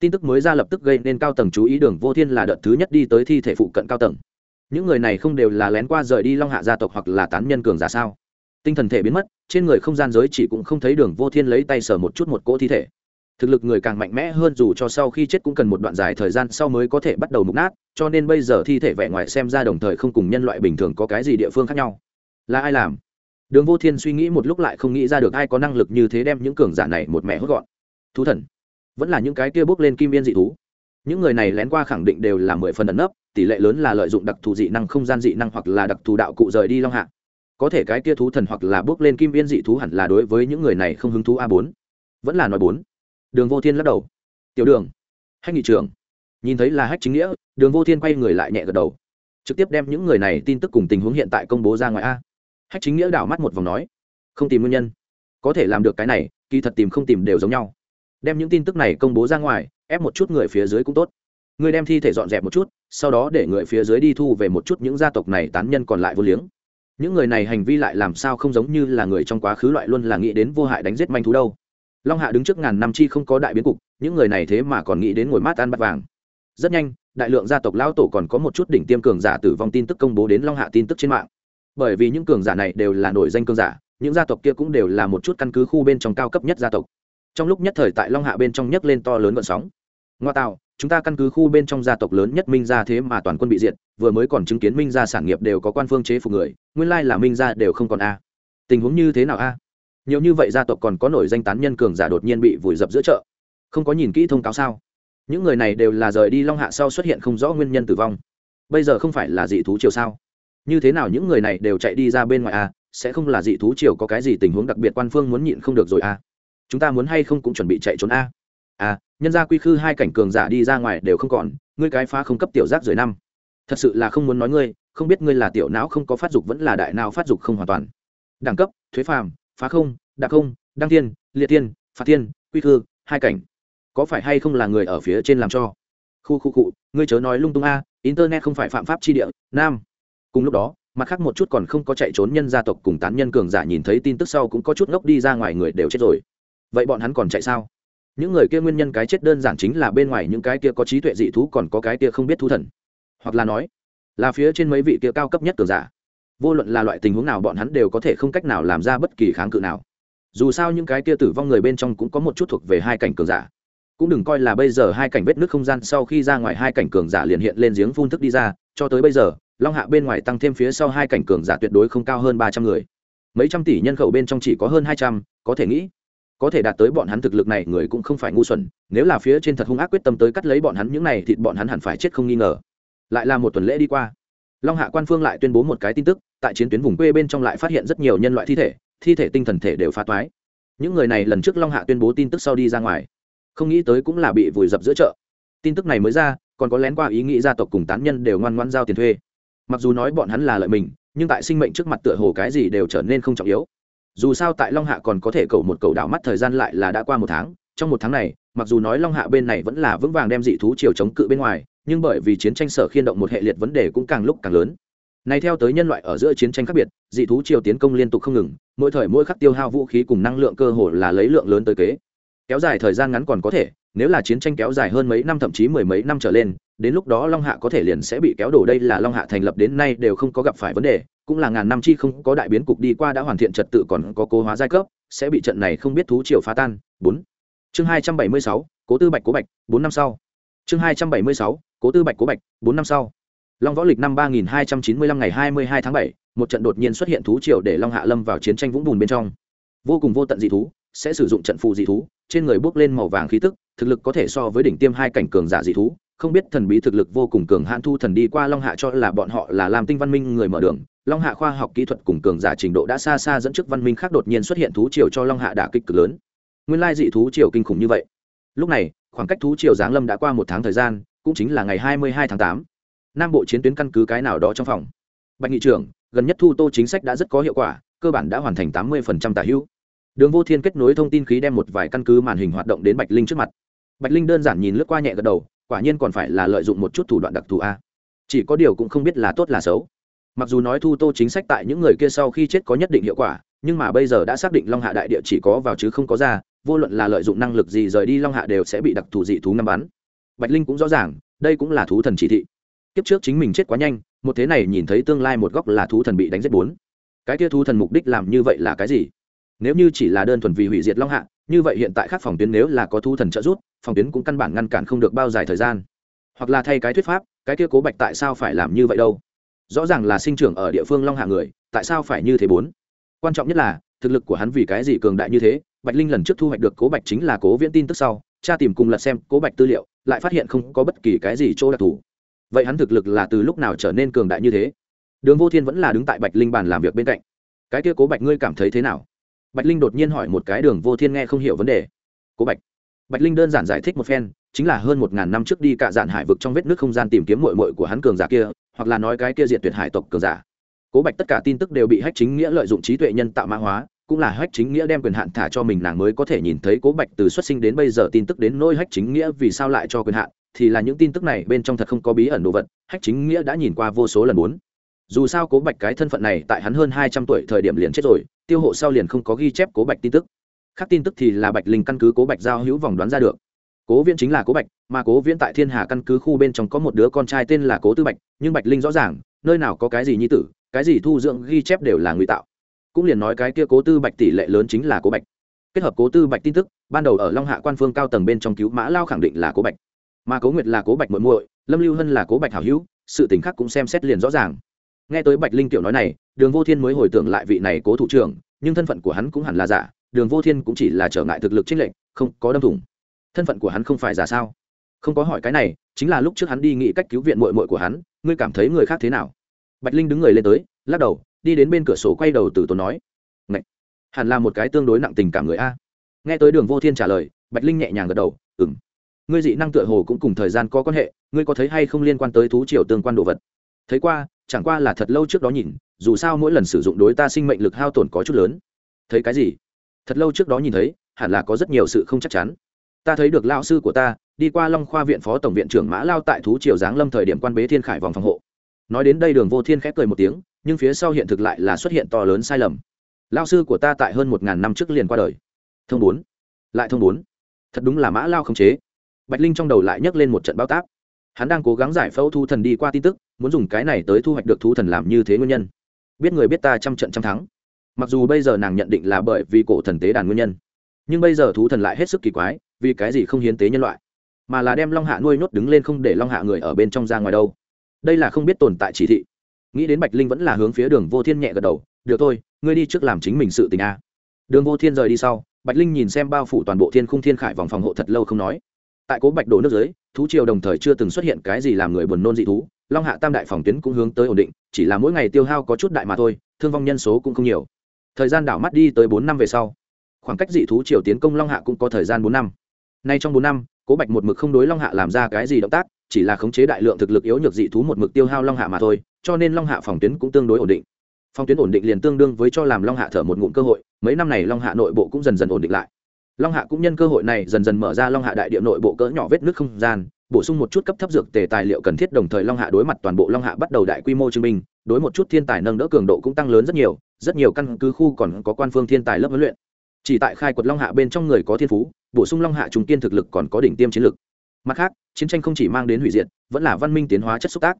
Tin tức mới ra lập tức gây nên cao tầng chú ý đường vô thiên là đợt thứ nhất đi tới thi thể phụ cận cao tầng. Những người này không đều là lén qua rời đi long hạ gia tộc hoặc là tán nhân cường giả sao? Tinh thần thể biến mất, trên người không gian giới chỉ cũng không thấy đường vô thiên lấy tay sờ một chút một cỗ thi thể thực lực người càng mạnh mẽ hơn dù cho sau khi chết cũng cần một đoạn dài thời gian sau mới có thể bắt đầu mục nát, cho nên bây giờ thi thể vẻ ngoài xem ra đồng thời không cùng nhân loại bình thường có cái gì địa phương khác nhau. Là ai làm? Đường vô thiên suy nghĩ một lúc lại không nghĩ ra được ai có năng lực như thế đem những cường giả này một mẹ hốt gọn. Thú thần. Vẫn là những cái kia bước lên kim viên dị thú. Những người này lén qua khẳng định đều là mười phần ẩn nấp, tỷ lệ lớn là lợi dụng đặc thù dị năng không gian dị năng hoặc là đặc thù đạo cụ rời đi long hạ. Có thể cái kia thú thần hoặc là bước lên kim viên dị thú hẳn là đối với những người này không hứng thú a bốn. Vẫn là nói bốn đường vô thiên lắc đầu. Tiểu đường, hách nghị trưởng. Nhìn thấy là hách chính nghĩa, đường vô thiên quay người lại nhẹ gật đầu. Trực tiếp đem những người này tin tức cùng tình huống hiện tại công bố ra ngoài a. Hách chính nghĩa đảo mắt một vòng nói, không tìm nguyên nhân. Có thể làm được cái này, kỳ thật tìm không tìm đều giống nhau. Đem những tin tức này công bố ra ngoài, ép một chút người phía dưới cũng tốt. Người đem thi thể dọn dẹp một chút, sau đó để người phía dưới đi thu về một chút những gia tộc này tán nhân còn lại vô liếng. Những người này hành vi lại làm sao không giống như là người trong quá khứ loại luôn là nghĩ đến vô hại đánh giết manh thú đâu long hạ đứng trước ngàn năm chi không có đại biến cục, những người này thế mà còn nghĩ đến ngồi mát ăn bắt vàng. Rất nhanh, đại lượng gia tộc lão tổ còn có một chút đỉnh tiêm cường giả tử vong tin tức công bố đến long hạ tin tức trên mạng. Bởi vì những cường giả này đều là nổi danh cường giả, những gia tộc kia cũng đều là một chút căn cứ khu bên trong cao cấp nhất gia tộc. Trong lúc nhất thời tại long hạ bên trong nhấc lên to lớn vận sóng. Ngoa tạo, chúng ta căn cứ khu bên trong gia tộc lớn nhất minh gia thế mà toàn quân bị diệt, vừa mới còn chứng kiến minh gia sản nghiệp đều có quan phương chế phục người, nguyên lai là minh gia đều không còn a. Tình huống như thế nào a? Nhiều như vậy gia tộc còn có nổi danh tán nhân cường giả đột nhiên bị vùi dập giữa chợ. Không có nhìn kỹ thông cáo sao? Những người này đều là rời đi long hạ sau xuất hiện không rõ nguyên nhân tử vong. Bây giờ không phải là dị thú triều sao? Như thế nào những người này đều chạy đi ra bên ngoài à? sẽ không là dị thú triều có cái gì tình huống đặc biệt quan phương muốn nhịn không được rồi à? chúng ta muốn hay không cũng chuẩn bị chạy trốn a à nhân gia quy khư hai cảnh cường giả đi ra ngoài đều không còn, ngươi cái phá không cấp tiểu giác rời năm. Thật sự là không muốn nói ngươi, không biết ngươi là tiểu não không có phát dục vẫn là đại não phát dục không hoàn toàn. Đẳng cấp, thuế phàm phá không đạc không, đăng thiên, liệt thiên, phạt thiên, quy khư, hai cảnh. Có phải hay không là người ở phía trên làm cho? Khu khu cụ ngươi chớ nói lung tung a, internet không phải phạm pháp chi địa, nam. Cùng lúc đó, mặt khác một chút còn không có chạy trốn nhân gia tộc cùng tán nhân cường giả nhìn thấy tin tức sau cũng có chút ngốc đi ra ngoài người đều chết rồi. Vậy bọn hắn còn chạy sao? Những người kia nguyên nhân cái chết đơn giản chính là bên ngoài những cái kia có trí tuệ dị thú còn có cái kia không biết thú thần. Hoặc là nói, là phía trên mấy vị kia cao cấp nhất cường giả vô luận là loại tình huống nào bọn hắn đều có thể không cách nào làm ra bất kỳ kháng cự nào. Dù sao những cái kia tử vong người bên trong cũng có một chút thuộc về hai cảnh cường giả. Cũng đừng coi là bây giờ hai cảnh vết nước không gian sau khi ra ngoài hai cảnh cường giả liền hiện lên giếng phun thức đi ra, cho tới bây giờ, long hạ bên ngoài tăng thêm phía sau hai cảnh cường giả tuyệt đối không cao hơn ba trăm người. Mấy trăm tỷ nhân khẩu bên trong chỉ có hơn hai trăm, có thể nghĩ, có thể đạt tới bọn hắn thực lực này người cũng không phải ngu xuẩn, nếu là phía trên thật hung ác quyết tâm tới cắt lấy bọn hắn những này thì bọn hắn hẳn phải chết không nghi ngờ. Lại là một tuần lễ đi qua long hạ quan phương lại tuyên bố một cái tin tức, tại chiến tuyến vùng quê bên trong lại phát hiện rất nhiều nhân loại thi thể thi thể tinh thần thể đều phá toái. Những người này lần trước long hạ tuyên bố tin tức sau đi ra ngoài, không nghĩ tới cũng là bị vùi dập giữa chợ. Tin tức này mới ra, còn có lén qua ý nghĩ gia tộc cùng tán nhân đều ngoan ngoan giao tiền thuê. Mặc dù nói bọn hắn là lợi mình, nhưng tại sinh mệnh trước mặt tựa hồ cái gì đều trở nên không trọng yếu. Dù sao tại long hạ còn có thể cầu một cầu đảo mắt thời gian lại là đã qua một tháng trong một tháng này, mặc dù nói long hạ bên này vẫn là vững vàng đem dị thú chiều chống cự bên ngoài, nhưng bởi vì chiến tranh sở khiên động một hệ liệt vấn đề cũng càng lúc càng lớn. Này theo tới nhân loại ở giữa chiến tranh khác biệt, dị thú chiều tiến công liên tục không ngừng, mỗi thời mỗi khắc tiêu hao vũ khí cùng năng lượng cơ hồ là lấy lượng lớn tới kế. Kéo dài thời gian ngắn còn có thể, nếu là chiến tranh kéo dài hơn mấy năm thậm chí mười mấy năm trở lên, đến lúc đó long hạ có thể liền sẽ bị kéo đổ. Đây là long hạ thành lập đến nay đều không có gặp phải vấn đề, cũng là ngàn năm chi không có đại biến cục đi qua đã hoàn thiện trật tự còn có cố hóa giai cấp, sẽ bị trận này không biết thú triều phá tan. Bốn chương hai trăm bảy mươi sáu, cố tư bạch cố bạch, bốn năm sau. Chương hai trăm bảy mươi sáu, cố tư bạch cố bạch, bốn năm sau. Long võ lịch năm ba nghìn hai trăm chín mươi lăm ngày hai mươi hai tháng bảy, một trận đột nhiên xuất hiện thú triều để long hạ lâm vào chiến tranh vũng bùn bên trong. Vô cùng vô tận dị thú, sẽ sử dụng trận phù dị thú, trên người bước lên màu vàng khí tức, thực lực có thể so với đỉnh tiêm hai cảnh cường giả dị thú, không biết thần bí thực lực vô cùng cường hãn thu thần đi qua long hạ cho là bọn họ là làm tinh văn minh người mở đường. Long hạ khoa học kỹ thuật cùng cường giả trình độ đã xa xa dẫn trước văn minh khác đột nhiên xuất hiện thú triều cho long hạ đả kích cực lớn nguyên lai dị thú triều kinh khủng như vậy. Lúc này, khoảng cách thú triều giáng lâm đã qua một tháng thời gian, cũng chính là ngày hai mươi hai tháng tám. Nam bộ chiến tuyến căn cứ cái nào đó trong phòng. Bạch nghị trưởng, gần nhất thu tô chính sách đã rất có hiệu quả, cơ bản đã hoàn thành tám mươi tả hữu. Đường vô thiên kết nối thông tin khí đem một vài căn cứ màn hình hoạt động đến bạch linh trước mặt. Bạch linh đơn giản nhìn lướt qua nhẹ gật đầu, quả nhiên còn phải là lợi dụng một chút thủ đoạn đặc thù a. Chỉ có điều cũng không biết là tốt là xấu. Mặc dù nói thu tô chính sách tại những người kia sau khi chết có nhất định hiệu quả, nhưng mà bây giờ đã xác định long hạ đại địa chỉ có vào chứ không có ra vô luận là lợi dụng năng lực gì rời đi long hạ đều sẽ bị đặc thù dị thú ngắm bắn. Bạch linh cũng rõ ràng, đây cũng là thú thần chỉ thị. Kiếp trước chính mình chết quá nhanh, một thế này nhìn thấy tương lai một góc là thú thần bị đánh giết bốn. Cái kia thú thần mục đích làm như vậy là cái gì? Nếu như chỉ là đơn thuần vì hủy diệt long hạ, như vậy hiện tại khác phòng tuyến nếu là có thú thần trợ giúp, phòng tuyến cũng căn bản ngăn cản không được bao dài thời gian. Hoặc là thay cái thuyết pháp, cái kia cố bạch tại sao phải làm như vậy đâu? Rõ ràng là sinh trưởng ở địa phương long hạ người, tại sao phải như thế bốn? Quan trọng nhất là, thực lực của hắn vì cái gì cường đại như thế bạch linh lần trước thu hoạch được cố bạch chính là cố viễn tin tức sau, cha tìm cùng lật xem cố bạch tư liệu, lại phát hiện không có bất kỳ cái gì chỗ đặc thù. Vậy hắn thực lực là từ lúc nào trở nên cường đại như thế? Đường vô thiên vẫn là đứng tại bạch linh bàn làm việc bên cạnh. Cái kia cố bạch ngươi cảm thấy thế nào? Bạch linh đột nhiên hỏi một cái, đường vô thiên nghe không hiểu vấn đề. Cố bạch. Bạch linh đơn giản giải thích một phen, chính là hơn một ngàn năm trước đi cả dạn hải vực trong vết nước không gian tìm kiếm mội mội của hắn cường giả kia, hoặc là nói cái kia diệt tuyệt hải tộc cường giả. Cố bạch tất cả tin tức đều bị hách chính nghĩa lợi dụng trí tuệ nhân tạo mã hóa cũng là hách chính nghĩa đem quyền hạn thả cho mình, nàng mới có thể nhìn thấy cố bạch từ xuất sinh đến bây giờ tin tức đến nỗi hách chính nghĩa vì sao lại cho quyền hạn, thì là những tin tức này bên trong thật không có bí ẩn đồ vật, hách chính nghĩa đã nhìn qua vô số lần bốn dù sao cố bạch cái thân phận này tại hắn hơn hai trăm tuổi thời điểm liền chết rồi, tiêu hộ sau liền không có ghi chép cố bạch tin tức. Khác tin tức thì là bạch linh căn cứ cố bạch giao hữu vòng đoán ra được. Cố viễn chính là cố bạch, mà cố viễn tại thiên hà căn cứ khu bên trong có một đứa con trai tên là cố tư bạch, nhưng bạch linh rõ ràng, nơi nào có cái gì nhi tử, cái gì thu dưỡng ghi chép đều là ngụy tạo cũng liền nói cái kia cố tư bạch tỷ lệ lớn chính là cố bạch. Kết hợp cố tư bạch tin tức, ban đầu ở long hạ quan phương cao tầng bên trong cứu mã lao khẳng định là cố bạch. Mà cố nguyệt là cố bạch muội muội, lâm lưu hân là cố bạch hảo hữu, sự tình khác cũng xem xét liền rõ ràng. Nghe tới bạch linh tiểu nói này, đường vô thiên mới hồi tưởng lại vị này cố thủ trưởng, nhưng thân phận của hắn cũng hẳn là giả, đường vô thiên cũng chỉ là trở ngại thực lực trích lệnh không có đâm thủng. Thân phận của hắn không phải giả sao? Không có hỏi cái này, chính là lúc trước hắn đi nghĩ cách cứu viện mội mội của hắn, ngươi cảm thấy người khác thế nào? Bạch linh đứng người lên tới, lắc đầu đi đến bên cửa sổ quay đầu từ tốn nói Ngậy! hẳn là một cái tương đối nặng tình cảm người a. Nghe tới đường vô thiên trả lời, bạch linh nhẹ nhàng gật đầu ừng ngươi dị năng tựa hồ cũng cùng thời gian có quan hệ, ngươi có thấy hay không liên quan tới thú triều tương quan đồ vật? Thấy qua, chẳng qua là thật lâu trước đó nhìn, dù sao mỗi lần sử dụng đối ta sinh mệnh lực hao tổn có chút lớn. Thấy cái gì? Thật lâu trước đó nhìn thấy, hẳn là có rất nhiều sự không chắc chắn. Ta thấy được lao sư của ta, đi qua long khoa viện phó tổng viện trưởng mã lao tại thú triều giáng lâm thời điểm quan bế thiên khải vòng phòng hộ. Nói đến đây đường vô thiên khép cười một tiếng nhưng phía sau hiện thực lại là xuất hiện to lớn sai lầm. Lao sư của ta tại hơn một ngàn năm trước liền qua đời. Thông bốn. Lại thông bốn. Thật đúng là mã lao không chế. Bạch linh trong đầu lại nhấc lên một trận bao tác hắn đang cố gắng giải phẫu thu thần đi qua tin tức, muốn dùng cái này tới thu hoạch được thu thần làm như thế nguyên nhân. Biết người biết ta trăm trận trăm thắng. Mặc dù bây giờ nàng nhận định là bởi vì cổ thần tế đàn nguyên nhân, nhưng bây giờ thú thần lại hết sức kỳ quái, vì cái gì không hiến tế nhân loại, mà là đem long hạ nuôi nhốt đứng lên không để long hạ người ở bên trong ra ngoài đâu. Đây là không biết tồn tại chỉ thị nghĩ đến bạch linh vẫn là hướng phía đường vô thiên nhẹ gật đầu, được thôi, ngươi đi trước làm chính mình sự tình a. Đường vô thiên rời đi sau, bạch linh nhìn xem bao phủ toàn bộ thiên khung thiên khải vòng phòng hộ thật lâu không nói. Tại cố bạch đổ nước dưới, thú triều đồng thời chưa từng xuất hiện cái gì làm người buồn nôn dị thú. Long hạ tam đại phòng tuyến cũng hướng tới ổn định, chỉ là mỗi ngày tiêu hao có chút đại mà thôi, thương vong nhân số cũng không nhiều. Thời gian đảo mắt đi tới bốn năm về sau, khoảng cách dị thú triều tiến công long hạ cũng có thời gian bốn năm. Nay trong bốn năm, cố bạch một mực không đối long hạ làm ra cái gì động tác, chỉ là khống chế đại lượng thực lực yếu nhược dị thú một mực tiêu hao long hạ mà thôi cho nên long hạ phòng tuyến cũng tương đối ổn định. Phòng tuyến ổn định liền tương đương với cho làm long hạ thở một ngụm cơ hội, mấy năm này long hạ nội bộ cũng dần dần ổn định lại. Long hạ cũng nhân cơ hội này dần dần mở ra long hạ đại địa nội bộ cỡ nhỏ vết nước không gian, bổ sung một chút cấp thấp dược tề tài liệu cần thiết, đồng thời long hạ đối mặt toàn bộ long hạ bắt đầu đại quy mô chứng minh, đối một chút thiên tài nâng đỡ cường độ cũng tăng lớn rất nhiều rất nhiều căn cứ khu còn có quan phương thiên tài lớp huấn luyện. Chỉ tại khai quật long hạ bên trong người có thiên phú, bổ sung long hạ trung kiên thực lực còn có đỉnh tiêm chiến lực. Mặt khác, chiến tranh không chỉ mang đến hủy diệt, vẫn là văn minh tiến hóa chất xúc tác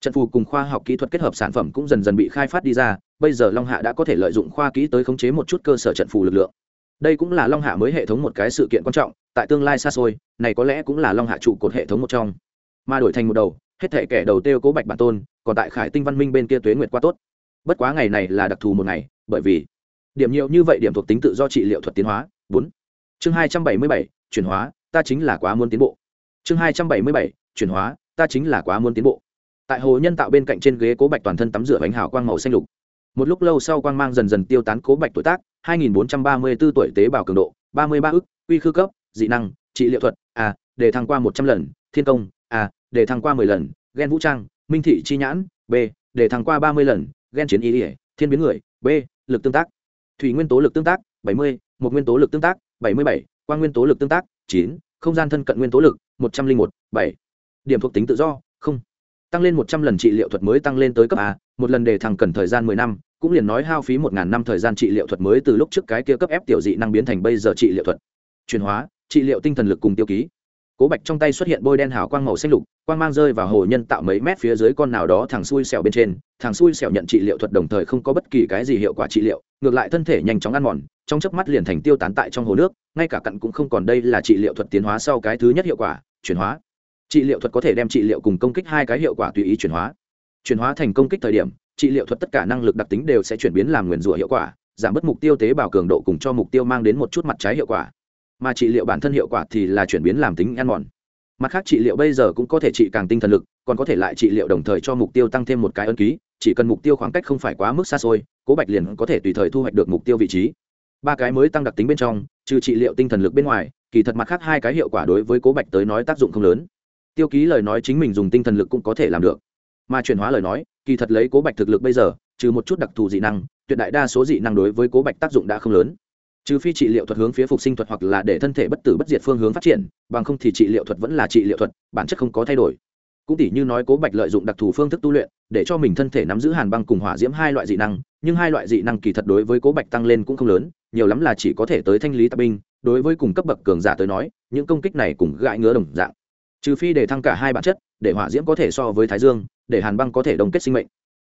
trận phù cùng khoa học kỹ thuật kết hợp sản phẩm cũng dần dần bị khai phát đi ra, bây giờ long hạ đã có thể lợi dụng khoa kỹ tới khống chế một chút cơ sở trận phù lực lượng. Đây cũng là long hạ mới hệ thống một cái sự kiện quan trọng, tại tương lai xa xôi, này có lẽ cũng là long hạ trụ cột hệ thống một trong. Mà đổi thành một đầu, hết thể kẻ đầu tiêu cố bạch bản tôn, còn tại khải tinh văn minh bên kia tuế nguyệt qua tốt. Bất quá ngày này là đặc thù một ngày, bởi vì điểm nhiều như vậy điểm thuộc tính tự do trị liệu thuật tiến hóa. Bốn. Chương hai trăm bảy mươi bảy, chuyển hóa, ta chính là quá muốn tiến bộ. Chương hai trăm bảy mươi bảy, chuyển hóa, ta chính là quá muốn tiến bộ tại hồ nhân tạo bên cạnh trên ghế cố bạch toàn thân tắm rửa bánh hào quang màu xanh lục. Một lúc lâu sau quang mang dần dần tiêu tán cố bạch tuổi tác 2434 tuổi tế bào cường độ 33 ức uy khư cấp dị năng trị liệu thuật a để thăng qua 100 lần thiên công a để thăng qua 10 lần gen vũ trang minh thị chi nhãn b để thăng qua 30 lần gen chiến ý ỉa thiên biến người b lực tương tác. Thủy nguyên tố lực tương tác 70, một nguyên tố lực tương tác 77, quang nguyên tố lực tương tác 9, không gian thân cận nguyên tố lực 101, 7. điểm thuộc tính tự do không tăng lên 100 lần trị liệu thuật mới tăng lên tới cấp a, một lần để thăng cần thời gian 10 năm, cũng liền nói hao phí một ngàn năm thời gian trị liệu thuật mới từ lúc trước cái kia cấp ép tiểu dị năng biến thành bây giờ trị liệu thuật. Chuyển hóa, trị liệu tinh thần lực cùng tiêu ký. Cố bạch trong tay xuất hiện bôi đen hào quang màu xanh lục, quang mang rơi vào hồ nhân tạo mấy mét phía dưới con nào đó thằng xui xẻo bên trên thằng xui xẻo nhận trị liệu thuật đồng thời không có bất kỳ cái gì hiệu quả trị liệu, ngược lại thân thể nhanh chóng ăn mòn, trong chớp mắt liền thành tiêu tán tại trong hồ nước, ngay cả cặn cũng không còn, đây là trị liệu thuật tiến hóa sau cái thứ nhất hiệu quả, chuyển hóa trị liệu thuật có thể đem trị liệu cùng công kích hai cái hiệu quả tùy ý chuyển hóa. Chuyển hóa thành công kích thời điểm, trị liệu thuật tất cả năng lực đặc tính đều sẽ chuyển biến làm nguyền rủa hiệu quả, giảm bớt mục tiêu tế bào cường độ cùng cho mục tiêu mang đến một chút mặt trái hiệu quả. Mà trị liệu bản thân hiệu quả thì là chuyển biến làm tính ăn mòn. Mặt khác, trị liệu bây giờ cũng có thể trị càng tinh thần lực, còn có thể lại trị liệu đồng thời cho mục tiêu tăng thêm một cái ân ký, chỉ cần mục tiêu khoảng cách không phải quá mức xa xôi, cố bạch liền có thể tùy thời thu hoạch được mục tiêu vị trí. Ba cái mới tăng đặc tính bên trong, trừ trị liệu tinh thần lực bên ngoài, kỳ thật mặt khác hai cái hiệu quả đối với cố bạch tới nói tác dụng không lớn tiêu ký lời nói chính mình dùng tinh thần lực cũng có thể làm được. Mà chuyển hóa lời nói, kỳ thật lấy cố bạch thực lực bây giờ, trừ một chút đặc thù dị năng, tuyệt đại đa số dị năng đối với cố bạch tác dụng đã không lớn. Trừ phi trị liệu thuật hướng phía phục sinh thuật hoặc là để thân thể bất tử bất diệt phương hướng phát triển, bằng không thì trị liệu thuật vẫn là trị liệu thuật, bản chất không có thay đổi. Cũng tỷ như nói cố bạch lợi dụng đặc thù phương thức tu luyện, để cho mình thân thể nắm giữ hàn băng cùng hỏa diễm hai loại dị năng, nhưng hai loại dị năng kỳ thật đối với cố bạch tăng lên cũng không lớn, nhiều lắm là chỉ có thể tới thanh lý tạp binh. Đối với cùng cấp bậc cường giả tới nói, những công kích này cùng gãi ngứa đồng dạng trừ phi để thăng cả hai bản chất, để hỏa diễm có thể so với thái dương, để hàn băng có thể đồng kết sinh mệnh.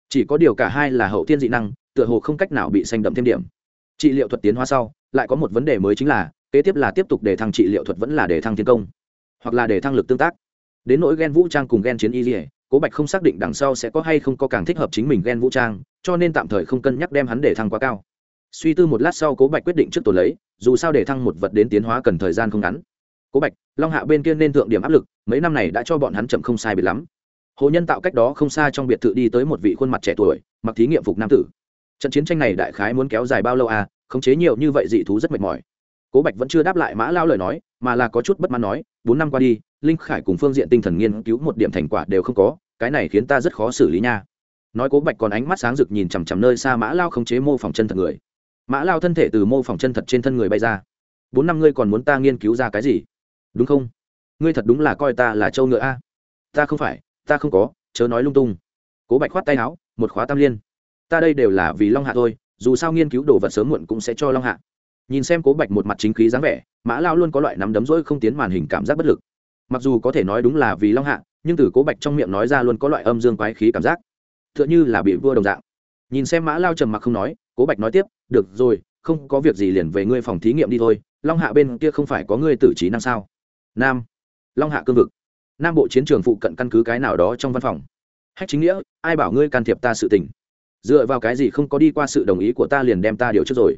Chỉ có điều cả hai là hậu thiên dị năng, tựa hồ không cách nào bị xanh đậm thêm điểm. Trị liệu thuật tiến hóa sau, lại có một vấn đề mới chính là, kế tiếp là tiếp tục để thăng trị liệu thuật vẫn là để thăng thiên công, hoặc là để thăng lực tương tác. Đến nỗi ghen vũ trang cùng ghen chiến y dỉa cố bạch không xác định đằng sau sẽ có hay không có càng thích hợp chính mình ghen vũ trang, cho nên tạm thời không cân nhắc đem hắn để thăng quá cao. Suy tư một lát sau cố bạch quyết định trước tổ lấy, dù sao để thăng một vật đến tiến hóa cần thời gian không ngắn cố bạch, long hạ bên kia nên thượng điểm áp lực, mấy năm này đã cho bọn hắn chậm không sai biệt lắm. Hồ nhân tạo cách đó không xa trong biệt thự đi tới một vị khuôn mặt trẻ tuổi, mặc thí nghiệm phục nam tử. Trận chiến tranh này đại khái muốn kéo dài bao lâu à khống chế nhiều như vậy dị thú rất mệt mỏi. Cố bạch vẫn chưa đáp lại mã lao lời nói, mà là có chút bất mãn nói, bốn năm qua đi, linh khải cùng phương diện tinh thần nghiên cứu một điểm thành quả đều không có, cái này khiến ta rất khó xử lý nha. Nói cố bạch còn ánh mắt sáng rực nhìn chằm chằm nơi xa mã lao khống chế mô phỏng chân thật người. Mã lao thân thể từ mô phỏng chân thật trên thân người bay ra. Bốn năm ngươi còn muốn ta nghiên cứu ra cái gì? Đúng không? Ngươi thật đúng là coi ta là trâu ngựa a. Ta không phải, ta không có, chớ nói lung tung. Cố bạch khoát tay áo, một khóa tam liên. Ta đây đều là vì long hạ thôi, dù sao nghiên cứu đồ vật sớm muộn cũng sẽ cho long hạ. Nhìn xem cố bạch một mặt chính khí dáng vẻ, mã lao luôn có loại nắm đấm rỗi không tiến màn hình cảm giác bất lực. Mặc dù có thể nói đúng là vì long hạ, nhưng từ cố bạch trong miệng nói ra luôn có loại âm dương quái khí cảm giác. T h ư ợ n h ư là bị vua đồng dạng. Nhìn xem mã lao trầm mặc không nói, cố bạch nói tiếp, được rồi, không có việc gì liền về ngươi phòng thí nghiệm đi thôi. Long hạ bên kia không phải có ngươi tử trí năng sao? Nam. Long hạ cương vực. Nam bộ chiến trường phụ cận căn cứ cái nào đó trong văn phòng. Hách chính nghĩa, ai bảo ngươi can thiệp ta sự tình? Dựa vào cái gì không có đi qua sự đồng ý của ta liền đem ta điều trước rồi?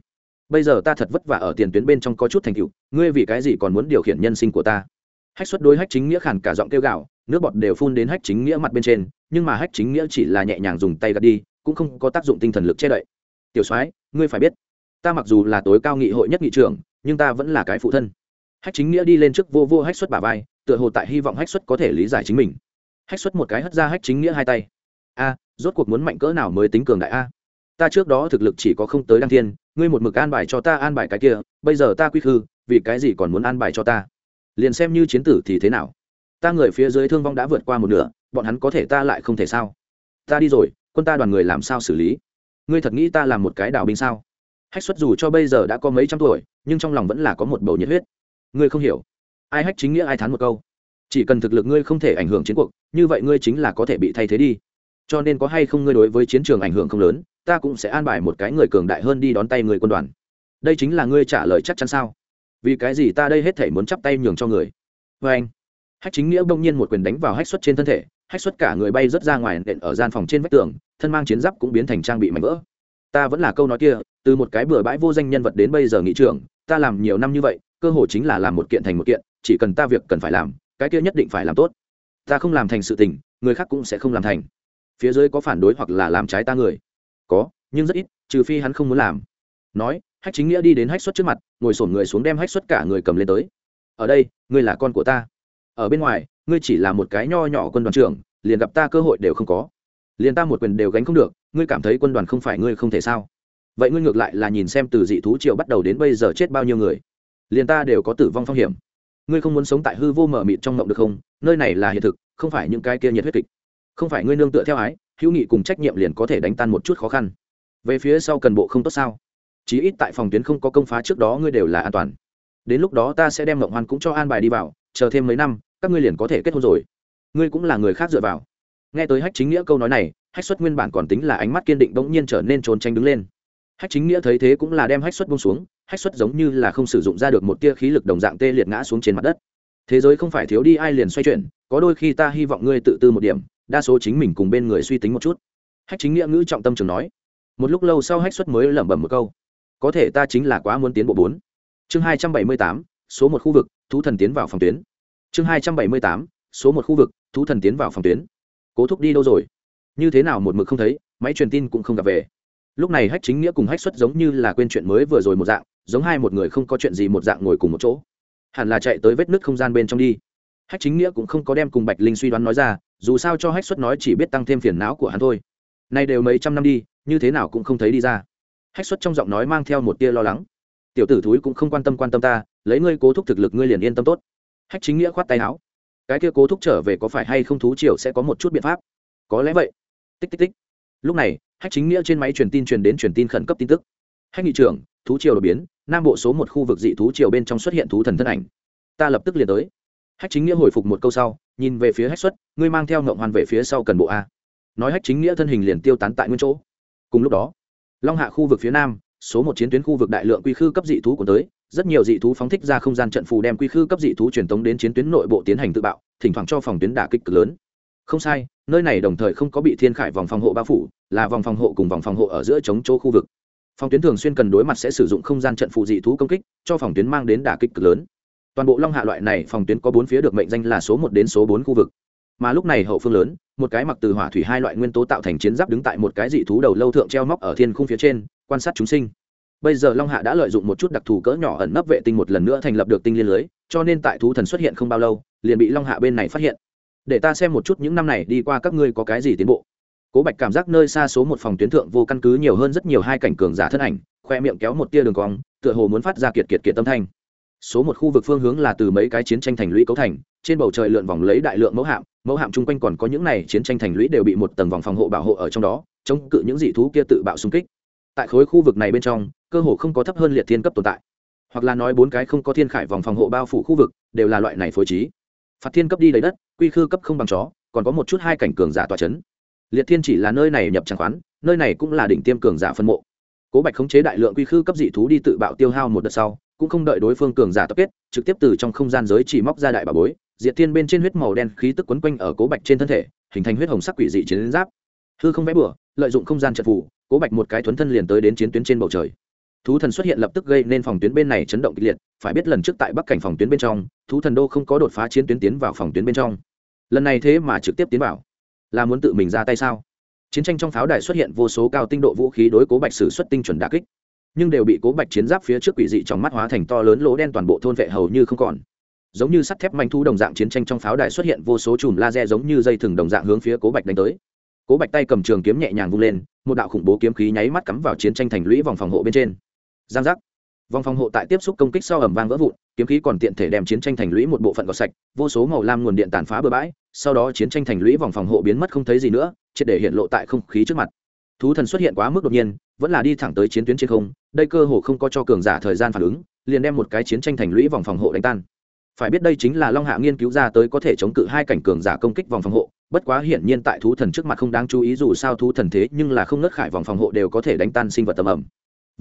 Bây giờ ta thật vất vả ở tiền tuyến bên trong có chút thành tựu, ngươi vì cái gì còn muốn điều khiển nhân sinh của ta? Hách xuất đối hách chính nghĩa khản cả giọng kêu gạo nước bọt đều phun đến hách chính nghĩa mặt bên trên, nhưng mà hách chính nghĩa chỉ là nhẹ nhàng dùng tay gạt đi, cũng không có tác dụng tinh thần lực che đậy. Tiểu soái, ngươi phải biết, ta mặc dù là tối cao nghị hội nhất nghị trưởng, nhưng ta vẫn là cái phụ thân hách chính nghĩa đi lên trước vô vô hách xuất bà vai, tựa hồ tại hy vọng hách xuất có thể lý giải chính mình. Hách xuất một cái hất ra hách chính nghĩa hai tay. A, rốt cuộc muốn mạnh cỡ nào mới tính cường đại a? Ta trước đó thực lực chỉ có không tới đăng thiên, ngươi một mực an bài cho ta an bài cái kia, bây giờ ta quy khư, vì cái gì còn muốn an bài cho ta? Liền xem như chiến tử thì thế nào? Ta người phía dưới thương vong đã vượt qua một nửa, bọn hắn có thể ta lại không thể sao? Ta đi rồi, quân ta đoàn người làm sao xử lý? Ngươi thật nghĩ ta làm một cái đào binh sao? Hách xuất dù cho bây giờ đã có mấy trăm tuổi, nhưng trong lòng vẫn là có một bầu nhiệt huyết ngươi không hiểu. Ai hách chính nghĩa ai thán một câu. Chỉ cần thực lực ngươi không thể ảnh hưởng chiến cuộc, như vậy ngươi chính là có thể bị thay thế đi. Cho nên có hay không ngươi đối với chiến trường ảnh hưởng không lớn, ta cũng sẽ an bài một cái người cường đại hơn đi đón tay người quân đoàn. Đây chính là ngươi trả lời chắc chắn sao? Vì cái gì ta đây hết thể muốn chắp tay nhường cho người? Vê anh, hách chính nghĩa bỗng nhiên một quyền đánh vào hách xuất trên thân thể, hách xuất cả người bay rớt ra ngoài nện ở gian phòng trên vách tường, thân mang chiến giáp cũng biến thành trang bị mảnh vỡ. Ta vẫn là câu nói kia, từ một cái bừa bãi vô danh nhân vật đến bây giờ nghị trưởng, ta làm nhiều năm như vậy cơ hội chính là làm một kiện thành một kiện, chỉ cần ta việc cần phải làm, cái kia nhất định phải làm tốt. Ta không làm thành sự tình, người khác cũng sẽ không làm thành. Phía dưới có phản đối hoặc là làm trái ta người? Có, nhưng rất ít, trừ phi hắn không muốn làm. Nói, hách chính nghĩa đi đến hách xuất trước mặt, ngồi sổn người xuống đem hách xuất cả người cầm lên tới. Ở đây, ngươi là con của ta. Ở bên ngoài, ngươi chỉ là một cái nho nhỏ quân đoàn trưởng, liền gặp ta cơ hội đều không có. Liền ta một quyền đều gánh không được, ngươi cảm thấy quân đoàn không phải ngươi không thể sao? Vậy ngươi ngược lại là nhìn xem từ dị thú triệu bắt đầu đến bây giờ chết bao nhiêu người? Liền ta đều có tử vong phong hiểm. Ngươi không muốn sống tại hư vô mở mịt trong mộng được không? Nơi này là hiện thực, không phải những cái kia nhiệt huyết kịch. Không phải ngươi nương tựa theo ái, hữu nghị cùng trách nhiệm liền có thể đánh tan một chút khó khăn. Về phía sau cần bộ không tốt sao? Chí ít tại phòng tuyến không có công phá trước đó ngươi đều là an toàn. Đến lúc đó ta sẽ đem mộng hoan cũng cho an bài đi vào, chờ thêm mấy năm, các ngươi liền có thể kết hôn rồi. Ngươi cũng là người khác dựa vào. Nghe tới hách chính nghĩa câu nói này, hách xuất nguyên bản còn tính là ánh mắt kiên định bỗng nhiên trở nên trốn tránh đứng lên. Hách chính nghĩa thấy thế cũng là đem hách xuất bông xuống hách xuất giống như là không sử dụng ra được một tia khí lực đồng dạng tê liệt ngã xuống trên mặt đất. Thế giới không phải thiếu đi ai liền xoay chuyển, có đôi khi ta hy vọng ngươi tự tư một điểm, đa số chính mình cùng bên người suy tính một chút. Hách chính nghĩa ngữ trọng tâm trường nói. Một lúc lâu sau hách xuất mới lẩm bẩm một câu. Có thể ta chính là quá muốn tiến bộ bốn. Chương hai trăm bảy mươi tám, số một khu vực, thú thần tiến vào phòng tuyến. Chương hai trăm bảy mươi tám, số một khu vực, thú thần tiến vào phòng tuyến. Cố thúc đi đâu rồi? Như thế nào một mực không thấy, máy truyền tin cũng không gặp về. Lúc này hách chính nghĩa cùng hách xuất giống như là quên chuyện mới vừa rồi một dạng giống hai một người không có chuyện gì một dạng ngồi cùng một chỗ. Hẳn là chạy tới vết nứt không gian bên trong đi. Hách chính nghĩa cũng không có đem cùng bạch linh suy đoán nói ra, dù sao cho hách xuất nói chỉ biết tăng thêm phiền não của hắn thôi. Nay đều mấy trăm năm đi, như thế nào cũng không thấy đi ra. Hách xuất trong giọng nói mang theo một tia lo lắng. Tiểu tử thúi cũng không quan tâm quan tâm ta, lấy ngươi cố thúc thực lực ngươi liền yên tâm tốt. Hách chính nghĩa khoát tay áo. Cái kia cố thúc trở về có phải hay không thú triều sẽ có một chút biện pháp? Có lẽ vậy. Tích tích tích. Lúc này, hách chính nghĩa trên máy truyền tin truyền đến truyền tin khẩn cấp tin tức. Hách nghị trưởng, thú triều đột biến nam bộ số một khu vực dị thú triều bên trong xuất hiện thú thần thân ảnh. Ta lập tức liền tới. Hách chính nghĩa hồi phục một câu sau, nhìn về phía hách xuất, ngươi mang theo ngộng hoàn về phía sau cần bộ a. Nói hách chính nghĩa thân hình liền tiêu tán tại nguyên chỗ. Cùng lúc đó, long hạ khu vực phía nam, số một chiến tuyến khu vực đại lượng quy khư cấp dị thú của tới, rất nhiều dị thú phóng thích ra không gian trận phù đem quy khư cấp dị thú truyền tống đến chiến tuyến nội bộ tiến hành tự bạo, thỉnh thoảng cho phòng tuyến đả kích cực lớn. Không sai, nơi này đồng thời không có bị thiên khải vòng phòng hộ bao phủ, là vòng phòng hộ cùng vòng phòng hộ ở giữa chống chỗ khu vực phòng tuyến thường xuyên cần đối mặt sẽ sử dụng không gian trận phụ dị thú công kích, cho phòng tuyến mang đến đả kích cực lớn. Toàn bộ long hạ loại này phòng tuyến có bốn phía được mệnh danh là số một đến số bốn khu vực. Mà lúc này hậu phương lớn, một cái mặc từ hỏa thủy hai loại nguyên tố tạo thành chiến giáp đứng tại một cái dị thú đầu lâu thượng treo móc ở thiên khung phía trên, quan sát chúng sinh. Bây giờ long hạ đã lợi dụng một chút đặc thù cỡ nhỏ ẩn nấp vệ tinh một lần nữa thành lập được tinh liên lưới, cho nên tại thú thần xuất hiện không bao lâu, liền bị long hạ bên này phát hiện. Để ta xem một chút những năm này đi qua các ngươi có cái gì tiến bộ cố bạch cảm giác nơi xa số một phòng tuyến thượng vô căn cứ nhiều hơn rất nhiều hai cảnh cường giả thân ảnh, khoe miệng kéo một tia đường cong, tựa hồ muốn phát ra kiệt kiệt kiệt tâm thanh. Số một khu vực phương hướng là từ mấy cái chiến tranh thành lũy cấu thành, trên bầu trời lượn vòng lấy đại lượng mẫu hạm mẫu hạm chung quanh còn có những này chiến tranh thành lũy đều bị một tầng vòng phòng hộ bảo hộ ở trong đó, chống cự những dị thú kia tự bạo xung kích. Tại khối khu vực này bên trong, cơ hồ không có thấp hơn liệt thiên cấp tồn tại. Hoặc là nói bốn cái không có thiên khải vòng phòng hộ bao phủ khu vực, đều là loại này phối trí. Phạt thiên cấp đi lấy đất, quy khư cấp không bằng chó, còn có một chút hai cảnh cường giả tòa c h ấ n liệt thiên chỉ là nơi này nhập tràng khoán, nơi này cũng là đỉnh tiêm cường giả phân mộ. Cố bạch khống chế đại lượng quy khư cấp dị thú đi tự bạo tiêu hao một đợt sau, cũng không đợi đối phương cường giả tập kết, trực tiếp từ trong không gian giới chỉ móc ra đại bà bối, diệt thiên bên trên huyết màu đen khí tức quấn quanh ở cố bạch trên thân thể, hình thành huyết hồng sắc quỷ dị chiến giáp. Hư không vẽ bừa, lợi dụng không gian trận phủ cố bạch một cái thuấn thân liền tới đến chiến tuyến trên bầu trời. Thú thần xuất hiện lập tức gây nên phòng tuyến bên này chấn động kịch liệt, phải biết lần trước tại bắc cảnh phòng tuyến bên trong, thú thần đô không có đột phá chiến tuyến tiến vào phòng tuyến bên trong. Lần này thế mà trực tiếp tiến vào là muốn tự mình ra tay sao? Chiến tranh trong pháo đài xuất hiện vô số cao tinh độ vũ khí đối cố bạch sử xuất tinh chuẩn đà kích, nhưng đều bị cố bạch chiến giáp phía trước quỷ dị trong mắt hóa thành to lớn lỗ đen toàn bộ thôn vệ hầu như không còn. Giống như sắt thép manh thu đồng dạng chiến tranh trong pháo đài xuất hiện vô số chùm laser giống như dây thừng đồng dạng hướng phía cố bạch đánh tới. Cố bạch tay cầm trường kiếm nhẹ nhàng vung lên, một đạo khủng bố kiếm khí nháy mắt cắm vào chiến tranh thành lũy vòng phòng hộ bên trên. Giang giác. Vòng phòng hộ tại tiếp xúc công kích sau ẩm vang vỡ vụn kiếm khí còn tiện thể đem chiến tranh thành lũy một bộ phận gọt sạch, vô số màu lam nguồn điện tàn phá bừa bãi, sau đó chiến tranh thành lũy vòng phòng hộ biến mất không thấy gì nữa, triệt để hiện lộ tại không khí trước mặt. Thú thần xuất hiện quá mức đột nhiên, vẫn là đi thẳng tới chiến tuyến trên không, đây cơ hồ không có cho cường giả thời gian phản ứng, liền đem một cái chiến tranh thành lũy vòng phòng hộ đánh tan. Phải biết đây chính là long hạ nghiên cứu ra tới có thể chống cự hai cảnh cường giả công kích vòng phòng hộ, bất quá hiển nhiên tại thú thần trước mặt không đáng chú ý dù sao thú thần thế nhưng là không nớt khải vòng phòng hộ đều có thể đánh tan sinh vật tầm ẩm.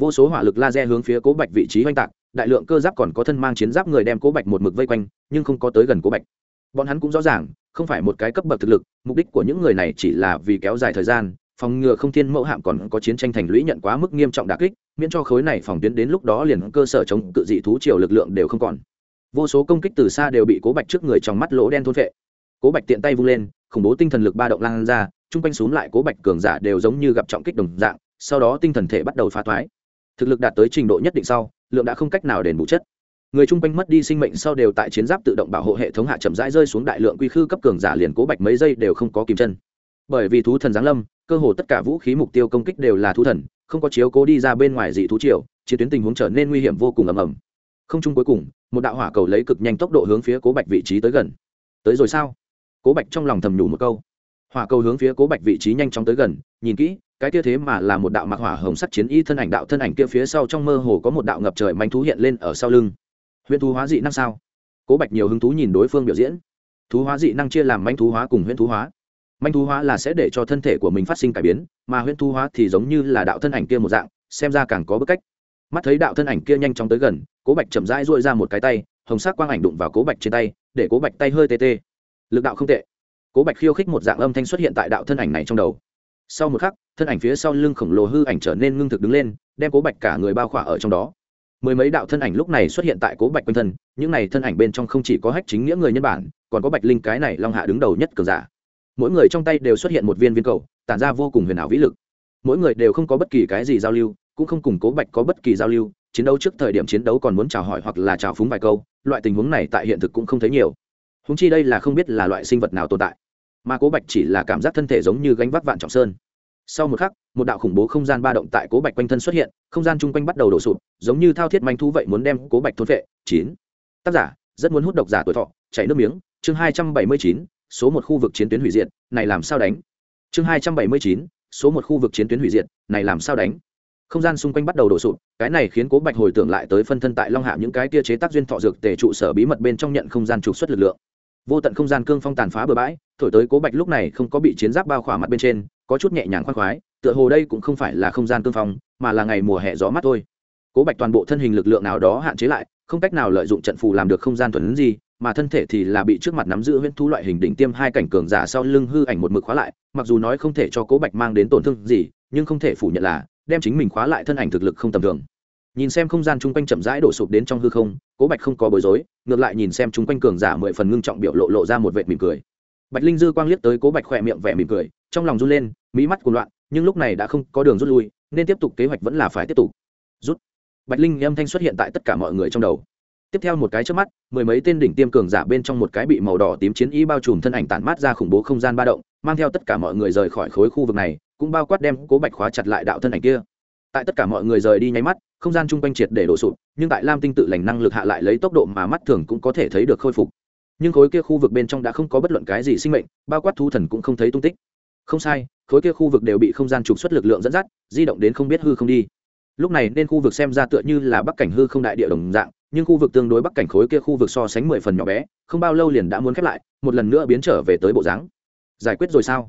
Vô số hỏa lực laser hướng phía cố bạch vị trí oanh tạc đại lượng cơ giáp còn có thân mang chiến giáp người đem cố bạch một mực vây quanh, nhưng không có tới gần cố bạch. Bọn hắn cũng rõ ràng, không phải một cái cấp bậc thực lực, mục đích của những người này chỉ là vì kéo dài thời gian, phòng ngừa không thiên mẫu hạm còn có chiến tranh thành lũy nhận quá mức nghiêm trọng đà kích, miễn cho khối này phòng tuyến đến lúc đó liền cơ sở chống cự dị thú triều lực lượng đều không còn. Vô số công kích từ xa đều bị cố bạch trước người trong mắt lỗ đen thôn vệ cố bạch tiện tay vung lên, khủng bố tinh thần lực ba động lan ra, chung quanh xuống lại cố bạch cường giả đều giống như gặp trọng kích đồng dạng, sau đó tinh thần thể bắt đầu phá thoái. Thực lực đạt tới trình độ nhất định sau lượng đã không cách nào đền bù chất. Người chung quanh mất đi sinh mệnh sau đều tại chiến giáp tự động bảo hộ hệ thống hạ chậm rãi rơi xuống đại lượng quy khư cấp cường giả liền cố bạch mấy giây đều không có kìm chân. Bởi vì thú thần giáng lâm, cơ hồ tất cả vũ khí mục tiêu công kích đều là thú thần, không có chiếu cố đi ra bên ngoài dị thú triều, chiến tuyến tình huống trở nên nguy hiểm vô cùng ầm ầm. Không chung cuối cùng, một đạo hỏa cầu lấy cực nhanh tốc độ hướng phía cố bạch vị trí tới gần. Tới rồi sao? Cố bạch trong lòng thầm nhủ một câu hỏa cầu hướng phía cố bạch vị trí nhanh chóng tới gần, nhìn kỹ, cái kia thế mà là một đạo mặc hỏa hồng sắc chiến y thân ảnh đạo thân ảnh kia phía sau trong mơ hồ có một đạo ngập trời manh thú hiện lên ở sau lưng. Huyễn thú hóa dị năng sao? Cố bạch nhiều hứng thú nhìn đối phương biểu diễn. Thú hóa dị năng chia làm manh thú hóa cùng huyễn thú hóa. Manh thú hóa là sẽ để cho thân thể của mình phát sinh cải biến, mà huyễn thú hóa thì giống như là đạo thân ảnh kia một dạng, xem ra càng có bức cách. Mắt thấy đạo thân ảnh kia nhanh chóng tới gần, cố bạch chậm rãi dội ra một cái tay, hồng sắc quang ảnh đụng vào cố bạch trên tay, để cố bạch tay hơi tê tê. Lực đạo không tệ cố bạch khiêu khích một dạng âm thanh xuất hiện tại đạo thân ảnh này trong đầu. Sau một khắc, thân ảnh phía sau lưng khổng lồ hư ảnh trở nên ngưng thực đứng lên, đem cố bạch cả người bao khỏa ở trong đó. Mười mấy đạo thân ảnh lúc này xuất hiện tại cố bạch quanh thân, những này thân ảnh bên trong không chỉ có hách chính nghĩa người nhân bản, còn có bạch linh cái này long hạ đứng đầu nhất cường giả. Mỗi người trong tay đều xuất hiện một viên viên cầu, tản ra vô cùng huyền ảo vĩ lực. Mỗi người đều không có bất kỳ cái gì giao lưu, cũng không cùng cố bạch có bất kỳ giao lưu, chiến đấu trước thời điểm chiến đấu còn muốn chào hỏi hoặc là chào phúng vài câu, loại tình huống này tại hiện thực cũng không thấy nhiều. Húng chi đây là không biết là loại sinh vật nào tồn tại mà cố bạch chỉ là cảm giác thân thể giống như gánh vác vạn trọng sơn. Sau một khắc, một đạo khủng bố không gian ba động tại cố bạch quanh thân xuất hiện, không gian chung quanh bắt đầu đổ sụp, giống như thao thiết manh thu vậy muốn đem cố bạch thôn vệ chín. Tác giả, rất muốn hút độc giả tuổi thọ, chảy nước miếng. Chương hai trăm bảy mươi chín, số một khu vực chiến tuyến hủy diệt, này làm sao đánh? Chương hai trăm bảy mươi chín, số một khu vực chiến tuyến hủy diệt, này làm sao đánh? Không gian xung quanh bắt đầu đổ sụp, cái này khiến cố bạch hồi tưởng lại tới phân thân tại long hạ những cái kia chế tác duyên thọ dược tề trụ sở bí mật bên trong nhận không gian trục xuất lực lượng vô tận không gian cương phong tàn phá bừa bãi, thổi tới cố bạch lúc này không có bị chiến giáp bao khỏa mặt bên trên, có chút nhẹ nhàng khoan khoái, tựa hồ đây cũng không phải là không gian cương phong, mà là ngày mùa hè gió mắt thôi. Cố bạch toàn bộ thân hình lực lượng nào đó hạn chế lại, không cách nào lợi dụng trận phù làm được không gian thuần gì, mà thân thể thì là bị trước mặt nắm giữ huyễn thú loại hình đỉnh tiêm hai cảnh cường giả sau lưng hư ảnh một mực khóa lại, mặc dù nói không thể cho cố bạch mang đến tổn thương gì, nhưng không thể phủ nhận là, đem chính mình khóa lại thân ảnh thực lực không tầm thường nhìn xem không gian chung quanh chậm rãi đổ sụp đến trong hư không, cố bạch không có bối rối, ngược lại nhìn xem chung quanh cường giả mười phần ngưng trọng biểu lộ lộ ra một vệt mỉm cười. Bạch linh dư quang liếc tới cố bạch khỏe miệng vẻ mỉm cười, trong lòng run lên mỹ mắt cuồng loạn, nhưng lúc này đã không có đường rút lui, nên tiếp tục kế hoạch vẫn là phải tiếp tục. Rút. Bạch linh âm thanh xuất hiện tại tất cả mọi người trong đầu. Tiếp theo một cái trước mắt, mười mấy tên đỉnh tiêm cường giả bên trong một cái bị màu đỏ tím chiến y bao trùm thân ảnh tản mát ra khủng bố không gian ba động, mang theo tất cả mọi người rời khỏi khối khu vực này, cũng bao quát đem cố bạch khóa chặt lại đạo thân ảnh kia. Tại tất cả mọi người rời đi nháy mắt không gian chung quanh triệt để đổ sụp, nhưng tại lam tinh tự lành năng lực hạ lại lấy tốc độ mà mắt thường cũng có thể thấy được khôi phục. Nhưng khối kia khu vực bên trong đã không có bất luận cái gì sinh mệnh, bao quát thu thần cũng không thấy tung tích. Không sai, khối kia khu vực đều bị không gian trục xuất lực lượng dẫn dắt, di động đến không biết hư không đi. Lúc này nên khu vực xem ra tựa như là bắc cảnh hư không đại địa đồng dạng, nhưng khu vực tương đối bắc cảnh khối kia khu vực so sánh mười phần nhỏ bé, không bao lâu liền đã muốn khép lại, một lần nữa biến trở về tới bộ dáng. Giải quyết rồi sao?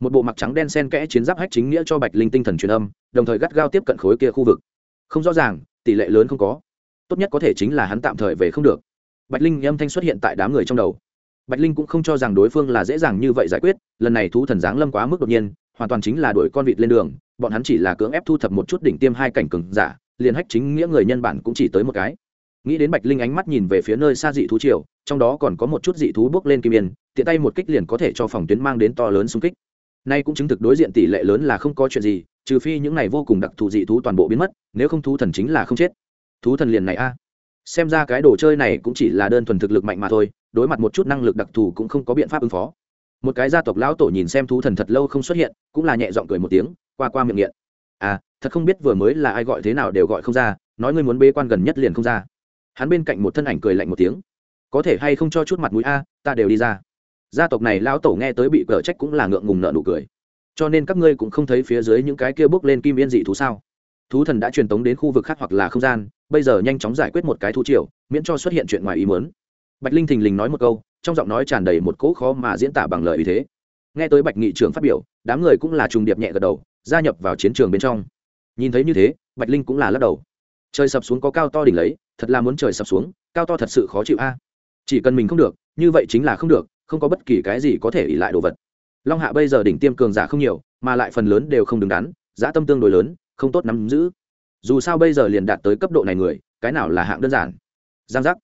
Một bộ mặc trắng đen sen kẽ chiến giáp hách chính nghĩa cho bạch linh tinh thần truyền âm, đồng thời gắt gao tiếp cận khối kia khu vực không rõ ràng, tỷ lệ lớn không có. Tốt nhất có thể chính là hắn tạm thời về không được. Bạch linh âm thanh xuất hiện tại đám người trong đầu. Bạch linh cũng không cho rằng đối phương là dễ dàng như vậy giải quyết, lần này thú thần giáng lâm quá mức đột nhiên, hoàn toàn chính là đuổi con vịt lên đường, bọn hắn chỉ là cưỡng ép thu thập một chút đỉnh tiêm hai cảnh cường giả, liền hách chính nghĩa người nhân bản cũng chỉ tới một cái. Nghĩ đến bạch linh ánh mắt nhìn về phía nơi xa dị thú triều, trong đó còn có một chút dị thú bước lên kim yên, tiện tay một kích liền có thể cho phòng tuyến mang đến to lớn xung kích. Nay cũng chứng thực đối diện tỷ lệ lớn là không có chuyện gì trừ phi những này vô cùng đặc thù dị thú toàn bộ biến mất, nếu không thú thần chính là không chết. Thú thần liền này a. Xem ra cái đồ chơi này cũng chỉ là đơn thuần thực lực mạnh mà thôi, đối mặt một chút năng lực đặc thù cũng không có biện pháp ứng phó. Một cái gia tộc lão tổ nhìn xem thú thần thật lâu không xuất hiện, cũng là nhẹ giọng cười một tiếng, qua qua miệng nghiện. À thật không biết vừa mới là ai gọi thế nào đều gọi không ra, nói ngươi muốn bê quan gần nhất liền không ra. Hắn bên cạnh một thân ảnh cười lạnh một tiếng. Có thể hay không cho chút mặt mũi a, ta đều đi ra. Gia tộc này lão tổ nghe tới bị cờ trách cũng là ngượng ngùng nợ nụ cười cho nên các ngươi cũng không thấy phía dưới những cái kia bước lên kim yên dị thú sao? Thú thần đã truyền tống đến khu vực khác hoặc là không gian, bây giờ nhanh chóng giải quyết một cái thú triều, miễn cho xuất hiện chuyện ngoài ý muốn. Bạch linh thình lình nói một câu, trong giọng nói tràn đầy một cỗ khó mà diễn tả bằng lời ý thế. Nghe tới bạch nghị trưởng phát biểu, đám người cũng là trùng điệp nhẹ gật đầu, gia nhập vào chiến trường bên trong. Nhìn thấy như thế, bạch linh cũng là lắc đầu. Trời sập xuống có cao to đỉnh lấy, thật là muốn trời sập xuống, cao to thật sự khó chịu a. Chỉ cần mình không được, như vậy chính là không được, không có bất kỳ cái gì có thể ỉ lại đồ vật long hạ bây giờ đỉnh tiêm cường giả không nhiều, mà lại phần lớn đều không đứng đắn, giá tâm tương đối lớn, không tốt nắm giữ. Dù sao bây giờ liền đạt tới cấp độ này người, cái nào là hạng đơn giản? Giang giác.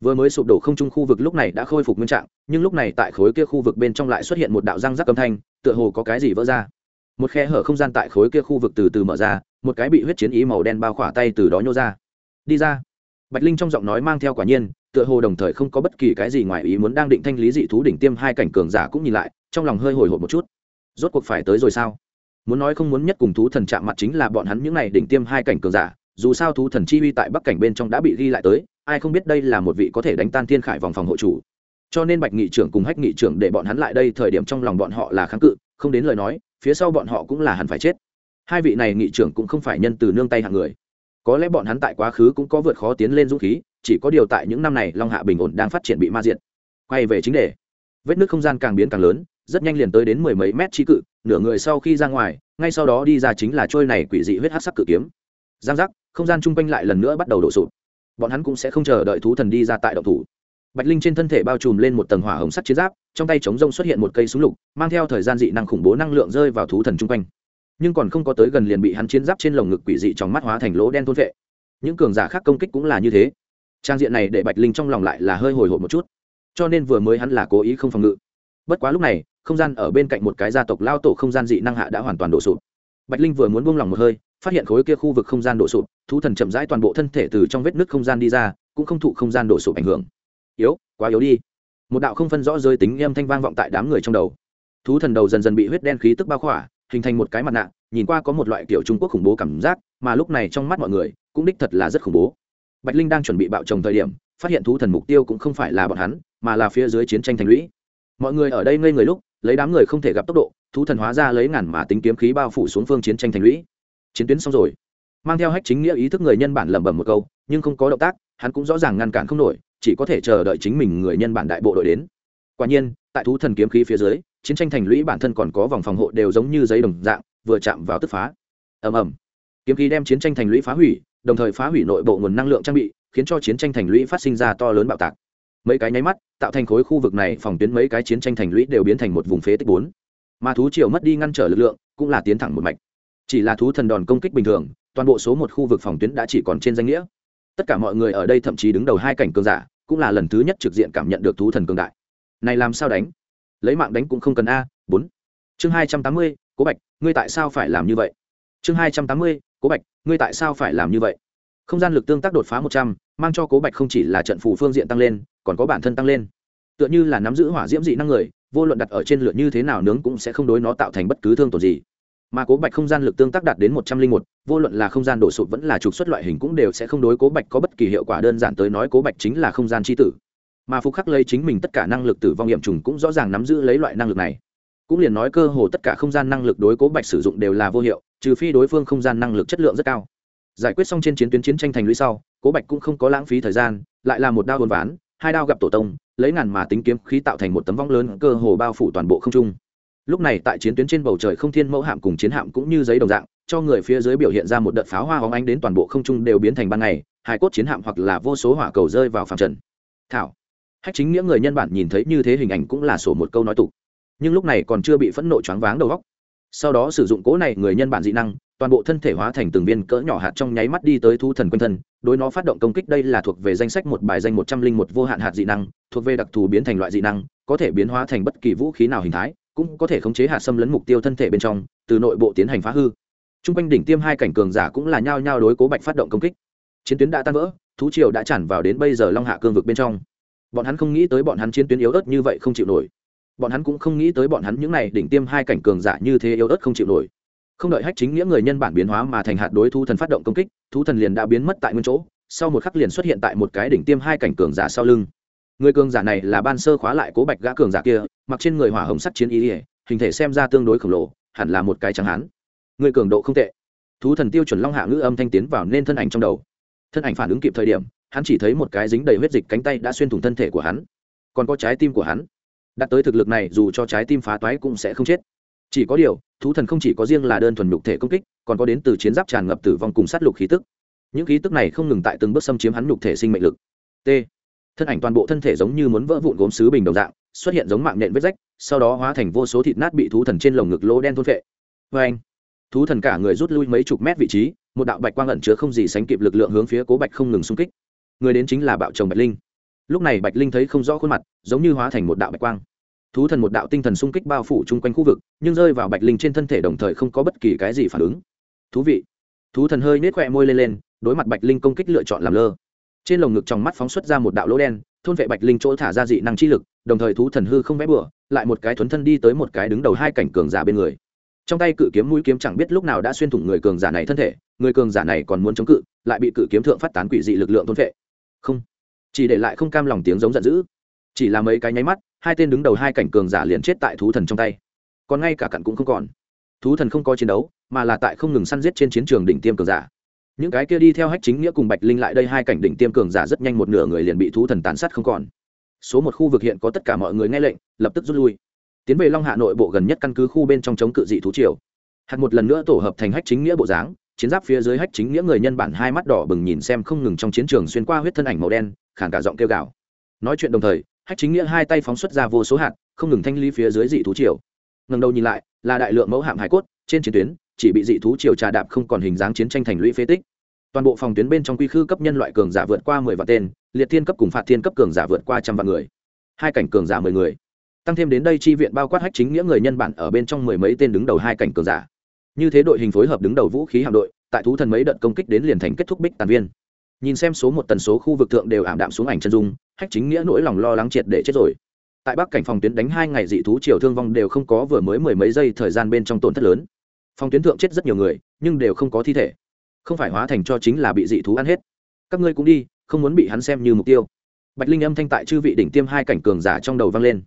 Vừa mới sụp đổ không trung khu vực lúc này đã khôi phục nguyên trạng, nhưng lúc này tại khối kia khu vực bên trong lại xuất hiện một đạo răng rắc âm thanh, tựa hồ có cái gì vỡ ra. Một khe hở không gian tại khối kia khu vực từ từ mở ra, một cái bị huyết chiến ý màu đen bao khỏa tay từ đó nhô ra. Đi ra. Bạch linh trong giọng nói mang theo quả nhiên tựa hồ đồng thời không có bất kỳ cái gì ngoài ý muốn đang định thanh lý dị thú đỉnh tiêm hai cảnh cường giả cũng nhìn lại, trong lòng hơi hồi hộp một chút. Rốt cuộc phải tới rồi sao? Muốn nói không muốn nhất cùng thú thần chạm mặt chính là bọn hắn những n à y đỉnh tiêm hai cảnh cường giả, dù sao thú thần chi uy tại bắc cảnh bên trong đã bị ghi lại tới, ai không biết đây là một vị có thể đánh tan thiên khải vòng phòng hộ chủ. Cho nên bạch nghị trưởng cùng hách nghị trưởng để bọn hắn lại đây, thời điểm trong lòng bọn họ là kháng cự, không đến lời nói, phía sau bọn họ cũng là hẳn phải chết. Hai vị này nghị trưởng cũng không phải nhân từ nương tay hạng người. Có lẽ bọn hắn tại quá khứ cũng có vượt khó tiến lên dũng khí chỉ có điều tại những năm này long hạ bình ổn đang phát triển bị ma diện quay về chính đề, vết nước không gian càng biến càng lớn, rất nhanh liền tới đến mười mấy mét trí cự, nửa người sau khi ra ngoài, ngay sau đó đi ra chính là trôi này quỷ dị huyết hát sắc cự kiếm. Giang giác, không gian chung quanh lại lần nữa bắt đầu đổ sụp. Bọn hắn cũng sẽ không chờ đợi thú thần đi ra tại động thủ. Bạch linh trên thân thể bao trùm lên một tầng hỏa hồng sắt chiến giáp, trong tay chống rông xuất hiện một cây súng lục, mang theo thời gian dị năng khủng bố năng lượng rơi vào thú thần chung quanh. Nhưng còn không có tới gần liền bị hắn chiến giáp trên lồng ngực quỷ dị trong mắt hóa thành lỗ đen thôn vệ. Những cường giả khác công kích cũng là như thế trang diện này để bạch linh trong lòng lại là hơi hồi hộp một chút. Cho nên vừa mới hắn là cố ý không phòng ngự. Bất quá lúc này, không gian ở bên cạnh một cái gia tộc lao tổ không gian dị năng hạ đã hoàn toàn đổ sụp. Bạch linh vừa muốn buông lỏng một hơi, phát hiện khối kia khu vực không gian đổ sụp, thú thần chậm rãi toàn bộ thân thể từ trong vết nứt không gian đi ra, cũng không thụ không gian đổ sụp ảnh hưởng. Yếu, quá yếu đi. Một đạo không phân rõ giới tính âm thanh vang vọng tại đám người trong đầu. Thú thần đầu dần dần bị huyết đen khí tức bao khỏa, hình thành một cái mặt nạ, nhìn qua có một loại kiểu trung quốc khủng bố cảm giác, mà lúc này trong mắt mọi người, cũng đích thật là rất khủng bố bạch linh đang chuẩn bị bạo trồng thời điểm, phát hiện thú thần mục tiêu cũng không phải là bọn hắn, mà là phía dưới chiến tranh thành lũy. Mọi người ở đây ngây người lúc, lấy đám người không thể gặp tốc độ, thú thần hóa ra lấy ngàn mà tính kiếm khí bao phủ xuống phương chiến tranh thành lũy. Chiến tuyến xong rồi. Mang theo hách chính nghĩa ý thức người nhân bản lẩm bẩm một câu, nhưng không có động tác, hắn cũng rõ ràng ngăn cản không nổi, chỉ có thể chờ đợi chính mình người nhân bản đại bộ đội đến. Quả nhiên, tại thú thần kiếm khí phía dưới, chiến tranh thành lũy bản thân còn có vòng phòng hộ đều giống như giấy đồng dạng, vừa chạm vào tức phá. Ầm ầm. Kiếm khí đem chiến tranh thành lũy phá hủy đồng thời phá hủy nội bộ nguồn năng lượng trang bị, khiến cho chiến tranh thành lũy phát sinh ra to lớn bạo tạc. Mấy cái nháy mắt, tạo thành khối khu vực này phòng tuyến mấy cái chiến tranh thành lũy đều biến thành một vùng phế tích bốn. Mà thú triều mất đi ngăn trở lực lượng, cũng là tiến thẳng một mạch. Chỉ là thú thần đòn công kích bình thường, toàn bộ số một khu vực phòng tuyến đã chỉ còn trên danh nghĩa. Tất cả mọi người ở đây thậm chí đứng đầu hai cảnh cường giả, cũng là lần thứ nhất trực diện cảm nhận được thú thần cường đại. Này làm sao đánh? Lấy mạng đánh cũng không cần a, bốn. Chương hai trăm tám mươi, cố bạch, ngươi tại sao phải làm như vậy? Chương hai trăm tám mươi cố bạch, ngươi tại sao phải làm như vậy? Không gian lực tương tác đột phá một trăm, mang cho cố bạch không chỉ là trận phù phương diện tăng lên, còn có bản thân tăng lên. Tựa như là nắm giữ hỏa diễm dị năng người, vô luận đặt ở trên lửa như thế nào nướng cũng sẽ không đối nó tạo thành bất cứ thương tổn gì. Mà cố bạch không gian lực tương tác đạt đến một trăm linh một, vô luận là không gian đổ sụt vẫn là trục xuất loại hình cũng đều sẽ không đối cố bạch có bất kỳ hiệu quả đơn giản tới nói cố bạch chính là không gian tri tử. Mà phục khắc lấy chính mình tất cả năng lực tử vong nghiệm trùng cũng rõ ràng nắm giữ lấy loại năng lực này. Cũng liền nói cơ hồ tất cả không gian năng lực đối cố bạch sử dụng đều là vô hiệu trừ phi đối phương không gian năng lực chất lượng rất cao. Giải quyết xong trên chiến tuyến chiến tranh thành lũy sau, cố bạch cũng không có lãng phí thời gian, lại là một đao hồn ván, hai đao gặp tổ tông, lấy ngàn mà tính kiếm khí tạo thành một tấm vong lớn cơ hồ bao phủ toàn bộ không trung. Lúc này tại chiến tuyến trên bầu trời không thiên mẫu hạm cùng chiến hạm cũng như giấy đồng dạng, cho người phía dưới biểu hiện ra một đợt pháo hoa hóng ánh đến toàn bộ không trung đều biến thành ban ngày hai cốt chiến hạm hoặc là vô số hỏa cầu rơi vào phạm trần. Thảo. Hách chính nghĩa người nhân bản nhìn thấy như thế hình ảnh cũng là sổ một câu nói tục. Nhưng lúc này còn chưa bị phẫn nộ choáng váng đầu góc sau đó sử dụng cố này người nhân bản dị năng, toàn bộ thân thể hóa thành từng viên cỡ nhỏ hạt trong nháy mắt đi tới thu thần quanh thân, đối nó phát động công kích đây là thuộc về danh sách một bài danh một trăm linh một vô hạn hạt dị năng, thuộc về đặc thù biến thành loại dị năng, có thể biến hóa thành bất kỳ vũ khí nào hình thái, cũng có thể khống chế hạt xâm lấn mục tiêu thân thể bên trong, từ nội bộ tiến hành phá hư. T r u n g quanh đỉnh tiêm hai cảnh cường giả cũng là nhao nhao đối cố bạch phát động công kích. Chiến tuyến đã tan vỡ, thú triều đã tràn vào đến bây giờ long hạ cương vực bên trong. Bọn hắn không nghĩ tới bọn hắn chiến tuyến yếu ớt như vậy không chịu nổi bọn hắn cũng không nghĩ tới bọn hắn những này đỉnh tiêm hai cảnh cường giả như thế yếu ớt không chịu nổi. Không đợi hách chính nghĩa người nhân bản biến hóa mà thành hạt đối thu thần phát động công kích thu thần liền đã biến mất tại nguyên chỗ, sau một khắc liền xuất hiện tại một cái đỉnh tiêm hai cảnh cường giả sau lưng. Người cường giả này là ban sơ khóa lại cố bạch gã cường giả kia, mặc trên người hỏa hồng sắt chiến ý ỉa hình thể xem ra tương đối khổng lồ, hẳn là một cái chẳng hán. Người cường độ không tệ. Thú thần tiêu chuẩn long hạ ngữ âm thanh tiến vào nên thân ảnh trong đầu. Thân ảnh phản ứng kịp thời điểm, hắn chỉ thấy một cái dính đầy huyết dịch cánh tay đã xuyên thủng thân thể của hắn. Còn có trái tim của hắn đạt tới thực lực này, dù cho trái tim phá toái cũng sẽ không chết. Chỉ có điều, thú thần không chỉ có riêng là đơn thuần nhục thể công kích, còn có đến từ chiến giáp tràn ngập tử vong cùng sát lục khí tức. Những khí tức này không ngừng tại từng bước xâm chiếm hắn nhục thể sinh mệnh lực. T. Thân ảnh toàn bộ thân thể giống như muốn vỡ vụn gốm sứ bình đồng dạng, xuất hiện giống mạng nện vết rách, sau đó hóa thành vô số thịt nát bị thú thần trên lồng ngực lỗ đen thôn vệ vê anh, thú thần cả người rút lui mấy chục mét vị trí, một đạo bạch quang ẩn chứa không gì sánh kịp lực lượng hướng phía cố bạch không ngừng xung kích. Người đến chính là bạo chồng bạch linh lúc này bạch linh thấy không rõ khuôn mặt, giống như hóa thành một đạo bạch quang. Thú thần một đạo tinh thần xung kích bao phủ chung quanh khu vực, nhưng rơi vào bạch linh trên thân thể đồng thời không có bất kỳ cái gì phản ứng. Thú vị. Thú thần hơi nết khoe môi lên lên, đối mặt bạch linh công kích lựa chọn làm lơ. Trên lồng ngực trong mắt phóng xuất ra một đạo lỗ đen, thôn vệ bạch linh chỗ thả ra dị năng chi lực, đồng thời thú thần hư không vẽ bừa, lại một cái thuấn thân đi tới một cái đứng đầu hai cảnh cường giả bên người. Trong tay cự kiếm mũi kiếm chẳng biết lúc nào đã xuyên thủng người cường giả này thân thể, người cường giả này còn muốn chống cự, lại bị cự kiếm thượng phát tán quỷ dị lực lượng thôn vệ. Không chỉ để lại không cam lòng tiếng giống giận dữ. Chỉ là mấy cái nháy mắt, hai tên đứng đầu hai cảnh cường giả liền chết tại thú thần trong tay. Còn ngay cả cặn cũng không còn. Thú thần không có chiến đấu, mà là tại không ngừng săn giết trên chiến trường đỉnh tiêm cường giả. Những cái kia đi theo hách chính nghĩa cùng bạch linh lại đây hai cảnh đỉnh tiêm cường giả rất nhanh một nửa người liền bị thú thần tàn sát không còn. Số một khu vực hiện có tất cả mọi người nghe lệnh, lập tức rút lui. Tiến về long hạ nội bộ gần nhất căn cứ khu bên trong chống cự dị thú triều. Hạt một lần nữa tổ hợp thành hách chính nghĩa bộ dáng chiến giáp phía dưới hách chính nghĩa người nhân bản hai mắt đỏ bừng nhìn xem không ngừng trong chiến trường xuyên qua huyết thân ảnh màu đen, khản cả giọng kêu gào. Nói chuyện đồng thời, hách chính nghĩa hai tay phóng xuất ra vô số hạt, không ngừng thanh ly phía dưới dị thú triều. Ngần đầu nhìn lại, là đại lượng mẫu hạm hải cốt, trên chiến tuyến, chỉ bị dị thú triều trà đạp không còn hình dáng chiến tranh thành lũy phế tích. Toàn bộ phòng tuyến bên trong quy khư cấp nhân loại cường giả vượt qua mười vạn tên, liệt thiên cấp cùng phạt thiên cấp cường giả vượt qua trăm vạn người. Hai cảnh cường giả mười người. Tăng thêm đến đây chi viện bao quát hách chính nghĩa người nhân bản ở bên trong mười mấy tên đứng đầu hai cảnh cường giả như thế đội hình phối hợp đứng đầu vũ khí hạm đội, tại thú thần mấy đợt công kích đến liền thành kết thúc bích tàn viên. Nhìn xem số một tần số khu vực thượng đều ảm đạm xuống ảnh chân dung, hách chính nghĩa nỗi lòng lo lắng triệt để chết rồi. Tại bắc cảnh phòng tuyến đánh hai ngày dị thú triều thương vong đều không có vừa mới mười mấy giây thời gian bên trong tổn thất lớn. Phòng tuyến thượng chết rất nhiều người, nhưng đều không có thi thể. Không phải hóa thành cho chính là bị dị thú ăn hết. Các ngươi cũng đi, không muốn bị hắn xem như mục tiêu. Bạch linh âm thanh tại chư vị đỉnh tiêm hai cảnh cường giả trong đầu vang lên.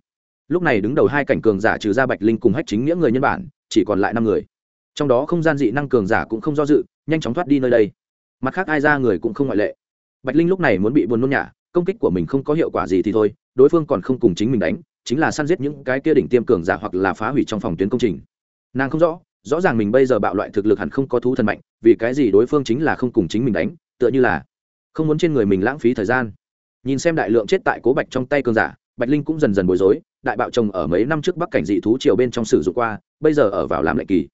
Lúc này đứng đầu hai cảnh cường giả trừ ra bạch linh cùng hách chính nghĩa người nhân bản, chỉ còn lại năm người trong đó không gian dị năng cường giả cũng không do dự, nhanh chóng thoát đi nơi đây. Mặt khác, ai ra người cũng không ngoại lệ. Bạch linh lúc này muốn bị buồn nôn nhả, công kích của mình không có hiệu quả gì thì thôi, đối phương còn không cùng chính mình đánh, chính là săn giết những cái kia đỉnh tiêm cường giả hoặc là phá hủy trong phòng tuyến công trình. Nàng không rõ rõ ràng mình bây giờ bạo loại thực lực hẳn không có thú thần mạnh, vì cái gì đối phương chính là không cùng chính mình đánh, tựa như là không muốn trên người mình lãng phí thời gian. Nhìn xem đại lượng chết tại cố bạch trong tay cường giả, bạch linh cũng dần dần bối rối, đại bạo chồng ở mấy năm trước bắc cảnh dị thú triều bên trong sử dụng qua, bây giờ ở vào làm lệnh kỳ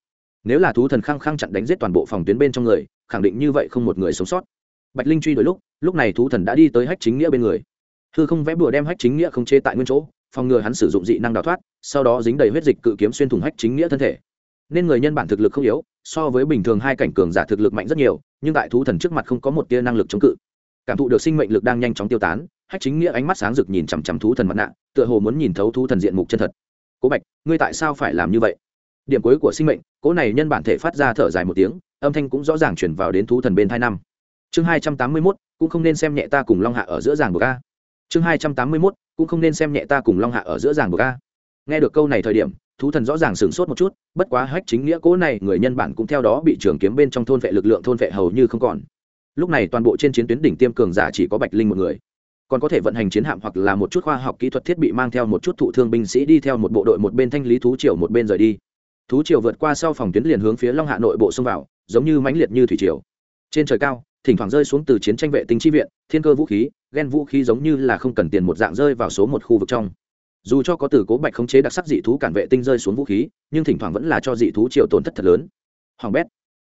nếu là thú thần khăng khăng chặn đánh giết toàn bộ phòng tuyến bên trong người, khẳng định như vậy không một người sống sót. Bạch linh truy đuổi lúc lúc này thú thần đã đi tới hách chính nghĩa bên người. Hư không vẽ bùa đem hách chính nghĩa không chế tại nguyên chỗ, phòng ngừa hắn sử dụng dị năng đào thoát, sau đó dính đầy huyết dịch cự kiếm xuyên thủng hách chính nghĩa thân thể. Nên người nhân bản thực lực không yếu, so với bình thường hai cảnh cường giả thực lực mạnh rất nhiều, nhưng tại thú thần trước mặt không có một tia năng lực chống cự. Cảm thụ được sinh mệnh lực đang nhanh chóng tiêu tán, hách chính nghĩa ánh mắt sáng rực nhìn chằm chằm thú thần mặt nạ, tựa hồ muốn nhìn thấu thú thần diện mục chân thật. Cố bạch, ngươi tại sao phải làm như vậy? Điểm cuối của sinh mệnh cỗ này nhân bản thể phát ra thở dài một tiếng, âm thanh cũng rõ ràng chuyển vào đến thú thần bên thai năm. Chương hai trăm tám mươi mốt, cũng không nên xem nhẹ ta cùng long hạ ở giữa giảng bờ ca chương hai trăm tám mươi mốt, cũng không nên xem nhẹ ta cùng long hạ ở giữa giảng bờ ca nghe được câu này thời điểm, thú thần rõ ràng sửng sốt một chút, bất quá hách chính nghĩa cỗ này, người nhân bản cũng theo đó bị trường kiếm bên trong thôn vệ lực lượng thôn vệ hầu như không còn. Lúc này toàn bộ trên chiến tuyến đỉnh tiêm cường giả chỉ có bạch linh một người. Còn có thể vận hành chiến hạm hoặc là một chút khoa học kỹ thuật thiết bị mang theo một chút thụ thương binh sĩ đi theo một bộ đội một bên thanh lý thú triều một bên rời đi thú triều vượt qua sau phòng tuyến liền hướng phía long hạ nội bộ xông vào, giống như mãnh liệt như thủy triều. Trên trời cao, thỉnh thoảng rơi xuống từ chiến tranh vệ tinh chi viện, thiên cơ vũ khí ghen vũ khí giống như là không cần tiền một dạng rơi vào số một khu vực trong. Dù cho có từ cố bạch khống chế đặc sắc dị thú cản vệ tinh rơi xuống vũ khí, nhưng thỉnh thoảng vẫn là cho dị thú triều tổn thất thật lớn. Hoàng bét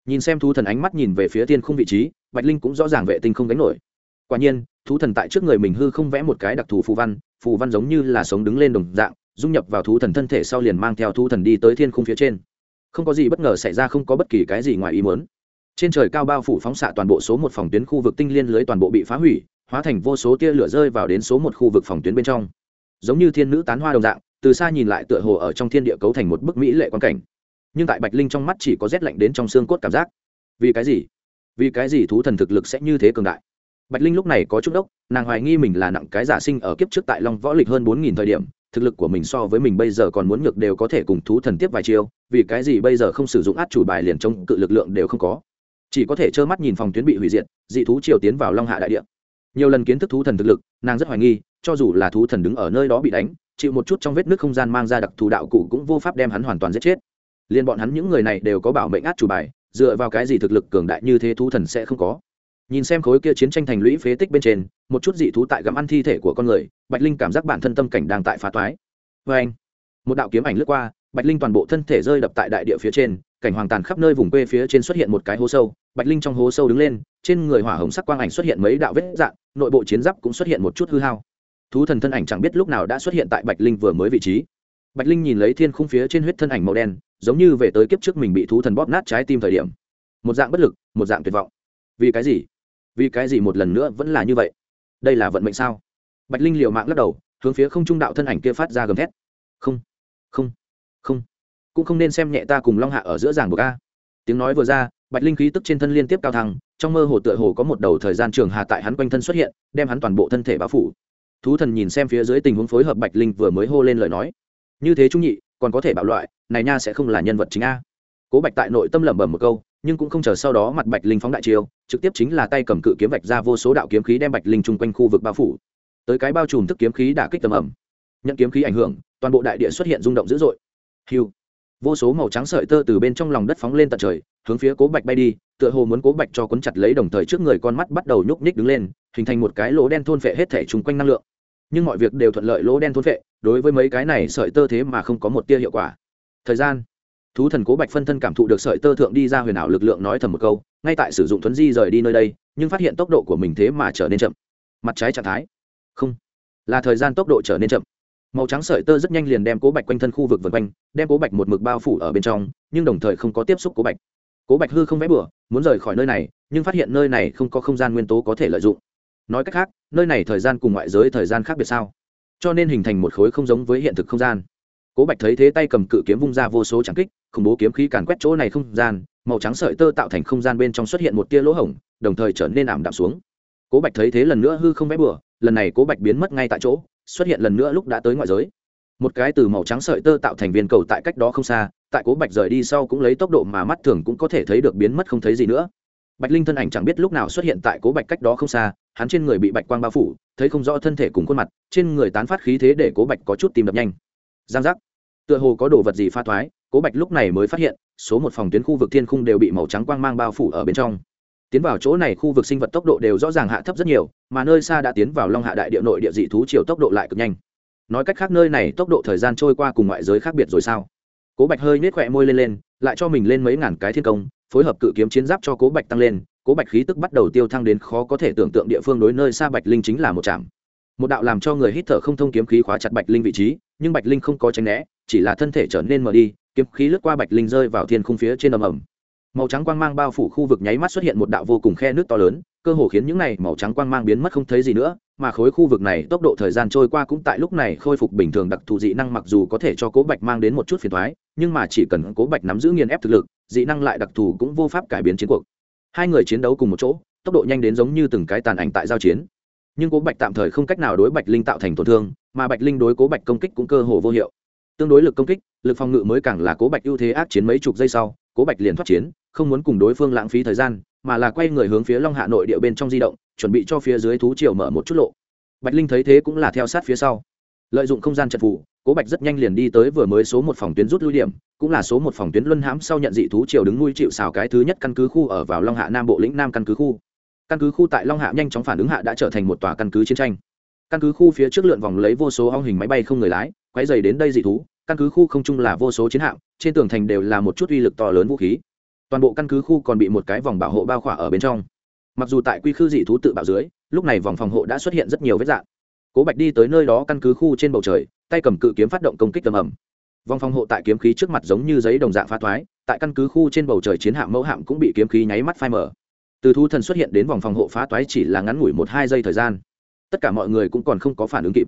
nhìn xem thú thần ánh mắt nhìn về phía thiên khung vị trí, bạch linh cũng rõ ràng vệ tinh không đánh nổi. Quả nhiên, thú thần tại trước người mình hư không vẽ một cái đặc thù phù văn phù văn giống như là sống đứng lên đồng dạng dung nhập vào thú thần thân thể sau liền mang theo thú thần đi tới thiên khung phía trên. Không có gì bất ngờ xảy ra, không có bất kỳ cái gì ngoài ý muốn. Trên trời cao bao phủ phóng xạ toàn bộ số một phòng tuyến khu vực tinh liên lưới toàn bộ bị phá hủy, hóa thành vô số tia lửa rơi vào đến số một khu vực phòng tuyến bên trong. Giống như thiên nữ tán hoa đồng dạng, từ xa nhìn lại tựa hồ ở trong thiên địa cấu thành một bức mỹ lệ quan cảnh. Nhưng tại bạch linh trong mắt chỉ có rét lạnh đến trong xương cốt cảm giác. Vì cái gì? Vì cái gì thú thần thực lực sẽ như thế cường đại? Bạch linh lúc này có chút đốc, nàng hoài nghi mình là nặng cái giả sinh ở kiếp trước tại long võ lịch hơn bốn nghìn thời điểm thực lực của mình so với mình bây giờ còn muốn nhược đều có thể cùng thú thần tiếp vài chiêu, vì cái gì bây giờ không sử dụng át chủ bài liền chống cự lực lượng đều không có. Chỉ có thể trơ mắt nhìn phòng tuyến bị hủy diệt, dị thú triều tiến vào long hạ đại địa. Nhiều lần kiến thức thú thần thực lực, nàng rất hoài nghi, cho dù là thú thần đứng ở nơi đó bị đánh, chịu một chút trong vết nước không gian mang ra đặc thù đạo cụ cũng vô pháp đem hắn hoàn toàn giết chết. Liên bọn hắn những người này đều có bảo mệnh át chủ bài, dựa vào cái gì thực lực cường đại như thế thú thần sẽ không có? Nhìn xem khối kia chiến tranh thành lũy phế tích bên trên, một chút dị thú tại gặm ăn thi thể của con người, bạch linh cảm giác bản thân tâm cảnh đang tại phá toái. Vê anh, một đạo kiếm ảnh lướt qua, bạch linh toàn bộ thân thể rơi đập tại đại địa phía trên, cảnh hoàng tàn khắp nơi vùng quê phía trên xuất hiện một cái hố sâu, bạch linh trong hố sâu đứng lên, trên người hỏa hồng sắc quang ảnh xuất hiện mấy đạo vết dạng, nội bộ chiến giáp cũng xuất hiện một chút hư hao. Thú thần thân ảnh chẳng biết lúc nào đã xuất hiện tại bạch linh vừa mới vị trí. Bạch linh nhìn lấy thiên khung phía trên huyết thân ảnh màu đen, giống như về tới kiếp trước mình bị thú thần bóp nát trái tim thời điểm. Một dạng bất lực, một dạng tuyệt vọng. Vì cái gì? Vì cái gì một lần nữa vẫn là như vậy? Đây là vận mệnh sao? Bạch linh liều mạng lắc đầu, hướng phía không trung đạo thân ảnh kia phát ra gầm thét. Không không không. Cũng không nên xem nhẹ ta cùng long hạ ở giữa giảng buộc a. Tiếng nói vừa ra, bạch linh khí tức trên thân liên tiếp cao thăng, trong mơ hồ tựa hồ có một đầu thời gian trường hà tại hắn quanh thân xuất hiện, đem hắn toàn bộ thân thể bao phủ. Thú thần nhìn xem phía dưới tình huống phối hợp bạch linh vừa mới hô lên lời nói. Như thế trung nhị, còn có thể bạo loại, này nha sẽ không là nhân vật chính a. Cố bạch tại nội tâm lẩm bẩm một câu nhưng cũng không chờ sau đó mặt bạch linh phóng đại chiêu, trực tiếp chính là tay cầm cự kiếm vạch ra vô số đạo kiếm khí đem bạch linh chung quanh khu vực bao phủ. Tới cái bao trùm thức kiếm khí đả kích tầm ẩm. Nhận kiếm khí ảnh hưởng, toàn bộ đại địa xuất hiện rung động dữ dội. Hiu vô số màu trắng sợi tơ từ bên trong lòng đất phóng lên tận trời, hướng phía cố bạch bay đi, tựa hồ muốn cố bạch cho cuốn chặt lấy đồng thời trước người con mắt bắt đầu nhúc nhích đứng lên, hình thành một cái lỗ đen thôn phệ hết thể chung quanh năng lượng. Nhưng mọi việc đều thuận lợi lỗ đen thôn phệ, đối với mấy cái này sợi tơ thế mà không có một tia hiệu quả. Thời gian thú thần cố bạch phân thân cảm thụ được sợi tơ thượng đi ra huyền ảo lực lượng nói thầm một câu, ngay tại sử dụng thuấn di rời đi nơi đây, nhưng phát hiện tốc độ của mình thế mà trở nên chậm. Mặt trái trạng thái. Không. Là thời gian tốc độ trở nên chậm. Màu trắng sợi tơ rất nhanh liền đem cố bạch quanh thân khu vực vượt quanh, đem cố bạch một mực bao phủ ở bên trong, nhưng đồng thời không có tiếp xúc cố bạch. Cố bạch hư không vẽ bừa, muốn rời khỏi nơi này, nhưng phát hiện nơi này không có không gian nguyên tố có thể lợi dụng. Nói cách khác, nơi này thời gian cùng ngoại giới thời gian khác biệt sao? Cho nên hình thành một khối không giống với hiện thực không gian cố bạch thấy thế tay cầm cự kiếm vung ra vô số trắng kích, khủng bố kiếm khí càn quét chỗ này không gian, màu trắng sợi tơ tạo thành không gian bên trong xuất hiện một tia lỗ hổng, đồng thời trở nên ảm đạm xuống. Cố bạch thấy thế lần nữa hư không vẽ bừa, lần này cố bạch biến mất ngay tại chỗ, xuất hiện lần nữa lúc đã tới ngoại giới. Một cái từ màu trắng sợi tơ tạo thành viên cầu tại cách đó không xa, tại cố bạch rời đi sau cũng lấy tốc độ mà mắt thường cũng có thể thấy được biến mất không thấy gì nữa. Bạch linh thân ảnh chẳng biết lúc nào xuất hiện tại cố bạch cách đó không xa, hắn trên người bị bạch quang bao phủ, thấy không rõ thân thể cùng khuôn mặt, trên người tán phát khí thế để cố bạch có chút tìm đập nhanh. Giang giác tựa hồ có đồ vật gì pha thoái, cố bạch lúc này mới phát hiện, số một phòng tuyến khu vực thiên khung đều bị màu trắng quang mang bao phủ ở bên trong. Tiến vào chỗ này khu vực sinh vật tốc độ đều rõ ràng hạ thấp rất nhiều, mà nơi xa đã tiến vào long hạ đại địa nội địa dị thú chiều tốc độ lại cực nhanh. Nói cách khác nơi này tốc độ thời gian trôi qua cùng ngoại giới khác biệt rồi sao? Cố bạch hơi nết khỏe môi lên lên, lại cho mình lên mấy ngàn cái thiên công, phối hợp cự kiếm chiến giáp cho cố bạch tăng lên, cố bạch khí tức bắt đầu tiêu thăng đến khó có thể tưởng tượng địa phương đối nơi xa bạch linh chính là một trạm. Một đạo làm cho người hít thở không thông kiếm khí khóa chặt bạch linh vị trí, nhưng bạch linh không có tránh né chỉ là thân thể trở nên mờ đi, kiếm khí lướt qua bạch linh rơi vào thiên khung phía trên ầm ầm. Màu trắng quang mang bao phủ khu vực nháy mắt xuất hiện một đạo vô cùng khe nước to lớn, cơ hồ khiến những này màu trắng quang mang biến mất không thấy gì nữa, mà khối khu vực này tốc độ thời gian trôi qua cũng tại lúc này khôi phục bình thường, đặc thù dị năng mặc dù có thể cho cố bạch mang đến một chút phiền thoái nhưng mà chỉ cần cố bạch nắm giữ nghiền ép thực lực, dị năng lại đặc thù cũng vô pháp cải biến chiến cuộc. Hai người chiến đấu cùng một chỗ, tốc độ nhanh đến giống như từng cái tàn ảnh tại giao chiến. Nhưng cố bạch tạm thời không cách nào đối bạch linh tạo thành tổn thương, mà bạch linh đối cố bạch công kích cũng cơ hồ vô hiệu tương đối lực công kích, lực phòng ngự mới càng là cố bạch ưu thế ác chiến mấy chục giây sau, cố bạch liền thoát chiến, không muốn cùng đối phương lãng phí thời gian, mà là quay người hướng phía long hạ nội địa bên trong di động, chuẩn bị cho phía dưới thú triều mở một chút lộ. Bạch linh thấy thế cũng là theo sát phía sau. Lợi dụng không gian trận phủ cố bạch rất nhanh liền đi tới vừa mới số một phòng tuyến rút lui điểm, cũng là số một phòng tuyến luân hãm sau nhận dị thú triều đứng nuôi chịu xào cái thứ nhất căn cứ khu ở vào long hạ nam bộ lĩnh nam căn cứ khu. Căn cứ khu tại long hạ nhanh chóng phản ứng hạ đã trở thành một tòa căn cứ chiến tranh. Căn cứ khu phía trước lượn vòng lấy vô số hong hình máy bay không người lái quay dày đến đây dị thú, căn cứ khu không chung là vô số chiến hạm, trên tường thành đều là một chút uy lực to lớn vũ khí. Toàn bộ căn cứ khu còn bị một cái vòng bảo hộ bao khỏa ở bên trong. Mặc dù tại quy khư dị thú tự bạo dưới, lúc này vòng phòng hộ đã xuất hiện rất nhiều vết dạng. Cố bạch đi tới nơi đó căn cứ khu trên bầu trời, tay cầm cự kiếm phát động công kích tầm ẩm vòng phòng hộ tại kiếm khí trước mặt giống như giấy đồng dạng phá thoái, tại căn cứ khu trên bầu trời chiến hạm mẫu hạm cũng bị kiếm khí nháy mắt phai mở từ thu thần xuất hiện đến vòng phòng hộ phá toái chỉ là ngắn ngủi một hai giây thời gian. Tất cả mọi người cũng còn không có phản ứng kịp.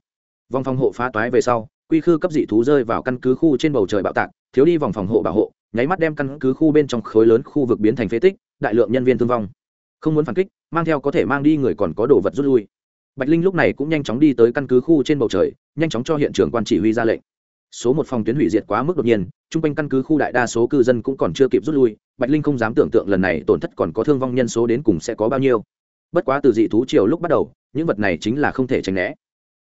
Vòng phòng hộ phá toái về sau quy khư cấp dị thú rơi vào căn cứ khu trên bầu trời bạo tạc, thiếu đi vòng phòng hộ bảo hộ, nháy mắt đem căn cứ khu bên trong khối lớn khu vực biến thành phế tích, đại lượng nhân viên thương vong. Không muốn phản kích, mang theo có thể mang đi người còn có đồ vật rút lui. Bạch linh lúc này cũng nhanh chóng đi tới căn cứ khu trên bầu trời, nhanh chóng cho hiện trường quan chỉ huy ra lệnh. Số một phòng tuyến hủy diệt quá mức đột nhiên, chung quanh căn cứ khu đại đa số cư dân cũng còn chưa kịp rút lui, bạch linh không dám tưởng tượng lần này tổn thất còn có thương vong nhân số đến cùng sẽ có bao nhiêu. Bất quá từ dị thú chiều lúc bắt đầu, những vật này chính là không thể tránh né.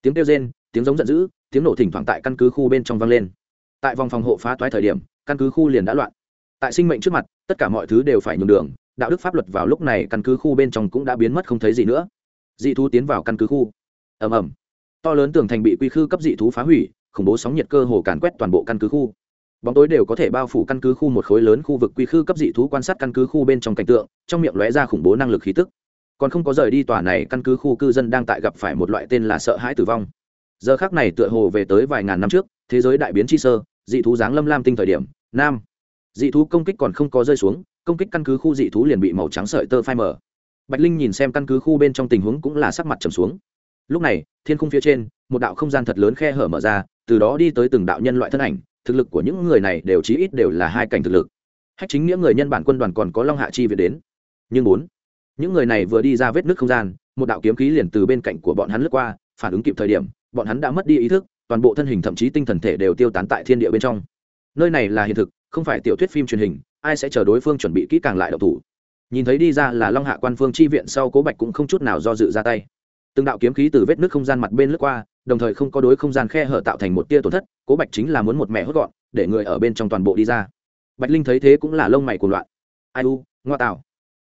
Tiếng kêu rên, tiếng giống giận dữ tiếng nổ thỉnh thoảng tại căn cứ khu bên trong vang lên. Tại vòng phòng hộ phá toái thời điểm, căn cứ khu liền đã loạn. Tại sinh mệnh trước mặt, tất cả mọi thứ đều phải nhường đường, đạo đức pháp luật vào lúc này căn cứ khu bên trong cũng đã biến mất không thấy gì nữa. Dị thú tiến vào căn cứ khu. Ầm ầm. To lớn tường thành bị quy khư cấp dị thú phá hủy, khủng bố sóng nhiệt cơ hồ càn quét toàn bộ căn cứ khu. Bóng tối đều có thể bao phủ căn cứ khu một khối lớn khu vực quy khư cấp dị thú quan sát căn cứ khu bên trong cảnh tượng, trong miệng lóe ra khủng bố năng lực khí tức. Còn không có rời đi tòa này, căn cứ khu cư dân đang tại gặp phải một loại tên là sợ hãi tử vong giờ khác này tựa hồ về tới vài ngàn năm trước, thế giới đại biến chi sơ, dị thú giáng lâm lam tinh thời điểm, nam. Dị thú công kích còn không có rơi xuống, công kích căn cứ khu dị thú liền bị màu trắng sợi tơ phai mở bạch linh nhìn xem căn cứ khu bên trong tình huống cũng là sắc mặt trầm xuống. Lúc này, thiên khung phía trên, một đạo không gian thật lớn khe hở mở ra, từ đó đi tới từng đạo nhân loại thân ảnh, thực lực của những người này đều chí ít đều là hai cảnh thực lực. Hách chính nghĩa người nhân bản quân đoàn còn có long hạ chi về đến. Nhưng bốn, những người này vừa đi ra vết nước không gian, một đạo kiếm khí liền từ bên cạnh của bọn hắn lướt qua, phản ứng kịp thời điểm bọn hắn đã mất đi ý thức, toàn bộ thân hình thậm chí tinh thần thể đều tiêu tán tại thiên địa bên trong. Nơi này là hiện thực, không phải tiểu thuyết phim truyền hình, ai sẽ chờ đối phương chuẩn bị kỹ càng lại độc thủ. Nhìn thấy đi ra là long hạ quan phương chi viện, sau cố bạch cũng không chút nào do dự ra tay. Từng đạo kiếm khí từ vết nước không gian mặt bên lướt qua, đồng thời không có đối không gian khe hở tạo thành một tia tổn thất, cố bạch chính là muốn một mẹ hốt gọn, để người ở bên trong toàn bộ đi ra. Bạch linh thấy thế cũng là lông mày cuồng loạn. Ai u, ngoa tạo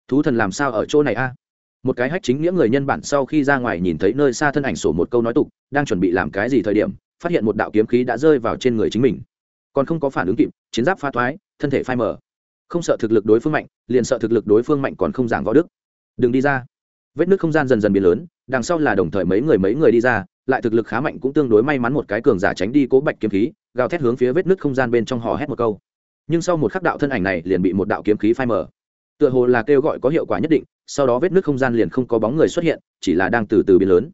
thú thần làm sao ở chỗ này a? Một cái hách chính nghĩa người nhân bản sau khi ra ngoài nhìn thấy nơi xa thân ảnh sổ một câu nói tục, đang chuẩn bị làm cái gì thời điểm, phát hiện một đạo kiếm khí đã rơi vào trên người chính mình. Còn không có phản ứng kịp, chiến giáp pha thoái, thân thể phai mở không sợ thực lực đối phương mạnh, liền sợ thực lực đối phương mạnh còn không giảng võ đức. Đừng đi ra. Vết nước không gian dần dần biến lớn, đằng sau là đồng thời mấy người mấy người đi ra, lại thực lực khá mạnh cũng tương đối may mắn một cái cường giả tránh đi cố bạch kiếm khí, gào thét hướng phía vết nước không gian bên trong hò hét một câu. Nhưng sau một khắc đạo thân ảnh này liền bị một đạo kiếm khí phai mở tựa hồ là kêu gọi có hiệu quả nhất định sau đó vết nước không gian liền không có bóng người xuất hiện, chỉ là đang từ từ biến lớn.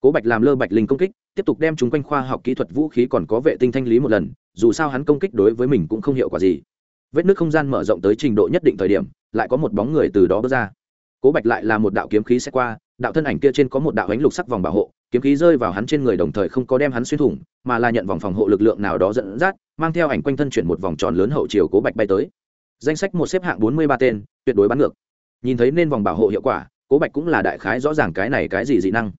Cố bạch làm lơ bạch linh công kích, tiếp tục đem chúng quanh khoa học kỹ thuật vũ khí còn có vệ tinh thanh lý một lần, dù sao hắn công kích đối với mình cũng không hiệu quả gì. Vết nước không gian mở rộng tới trình độ nhất định thời điểm, lại có một bóng người từ đó bước ra. Cố bạch lại là một đạo kiếm khí sẽ qua, đạo thân ảnh kia trên có một đạo ánh lục sắc vòng bảo hộ, kiếm khí rơi vào hắn trên người đồng thời không có đem hắn xuyên thủng, mà là nhận vòng phòng hộ lực lượng nào đó dẫn dắt, mang theo ảnh quanh thân chuyển một vòng tròn lớn hậu chiều cố bạch bay tới. Danh sách một xếp hạng bốn mươi ba tên, tuyệt đối bắn ngược nhìn thấy nên vòng bảo hộ hiệu quả, cố bạch cũng là đại khái rõ ràng cái này cái gì dị năng.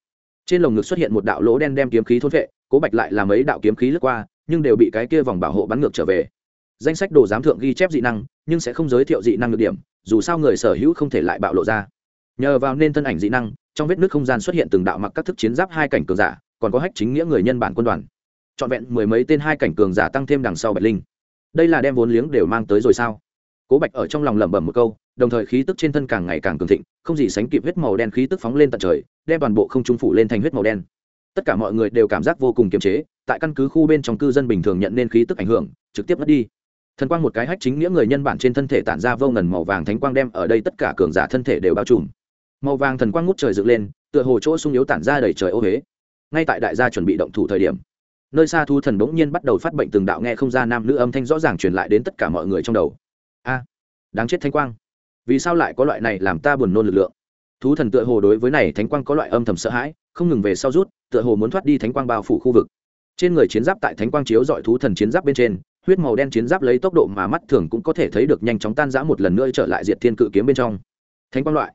Trên lồng ngực xuất hiện một đạo lỗ đen đem kiếm khí thôn vệ cố bạch lại làm ấy đạo kiếm khí lướt qua, nhưng đều bị cái kia vòng bảo hộ bắn ngược trở về. Danh sách đồ giám thượng ghi chép dị năng, nhưng sẽ không giới thiệu dị năng được điểm, dù sao người sở hữu không thể lại bạo lộ ra. Nhờ vào nên thân ảnh dị năng, trong vết nước không gian xuất hiện từng đạo mặc các thức chiến giáp hai cảnh cường giả, còn có hách chính nghĩa người nhân bản quân đoàn. Trọn vẹn mười mấy tên hai cảnh cường giả tăng thêm đằng sau bạch linh. Đây là đem vốn liếng đều mang tới rồi sao? Cố bạch ở trong lòng lẩm bẩm một câu đồng thời khí tức trên thân càng ngày càng cường thịnh, không gì sánh kịp huyết màu đen khí tức phóng lên tận trời, đem toàn bộ không trung phủ lên thành huyết màu đen. Tất cả mọi người đều cảm giác vô cùng kiềm chế, tại căn cứ khu bên trong cư dân bình thường nhận nên khí tức ảnh hưởng, trực tiếp mất đi. Thần quang một cái hách chính nghĩa người nhân bản trên thân thể tản ra vô ngần màu vàng thánh quang đem ở đây tất cả cường giả thân thể đều bao trùm. Màu vàng thần quang ngút trời dựng lên, tựa hồ chỗ sung yếu tản ra đầy trời ô huế ngay tại đại gia chuẩn bị động thủ thời điểm, nơi xa thu thần bỗng nhiên bắt đầu phát bệnh từng đạo nghe không ra nam nữ âm thanh rõ ràng truyền lại đến tất cả mọi người trong đầu. A, đáng chết thanh quang vì sao lại có loại này làm ta buồn nôn lực lượng? Thú thần tựa hồ đối với này thánh quang có loại âm thầm sợ hãi, không ngừng về sau rút, tựa hồ muốn thoát đi thánh quang bao phủ khu vực. Trên người chiến giáp tại thánh quang chiếu dọi thú thần chiến giáp bên trên, huyết màu đen chiến giáp lấy tốc độ mà mắt thường cũng có thể thấy được nhanh chóng tan rã một lần nữa trở lại diệt thiên cự kiếm bên trong. Thánh quang loại.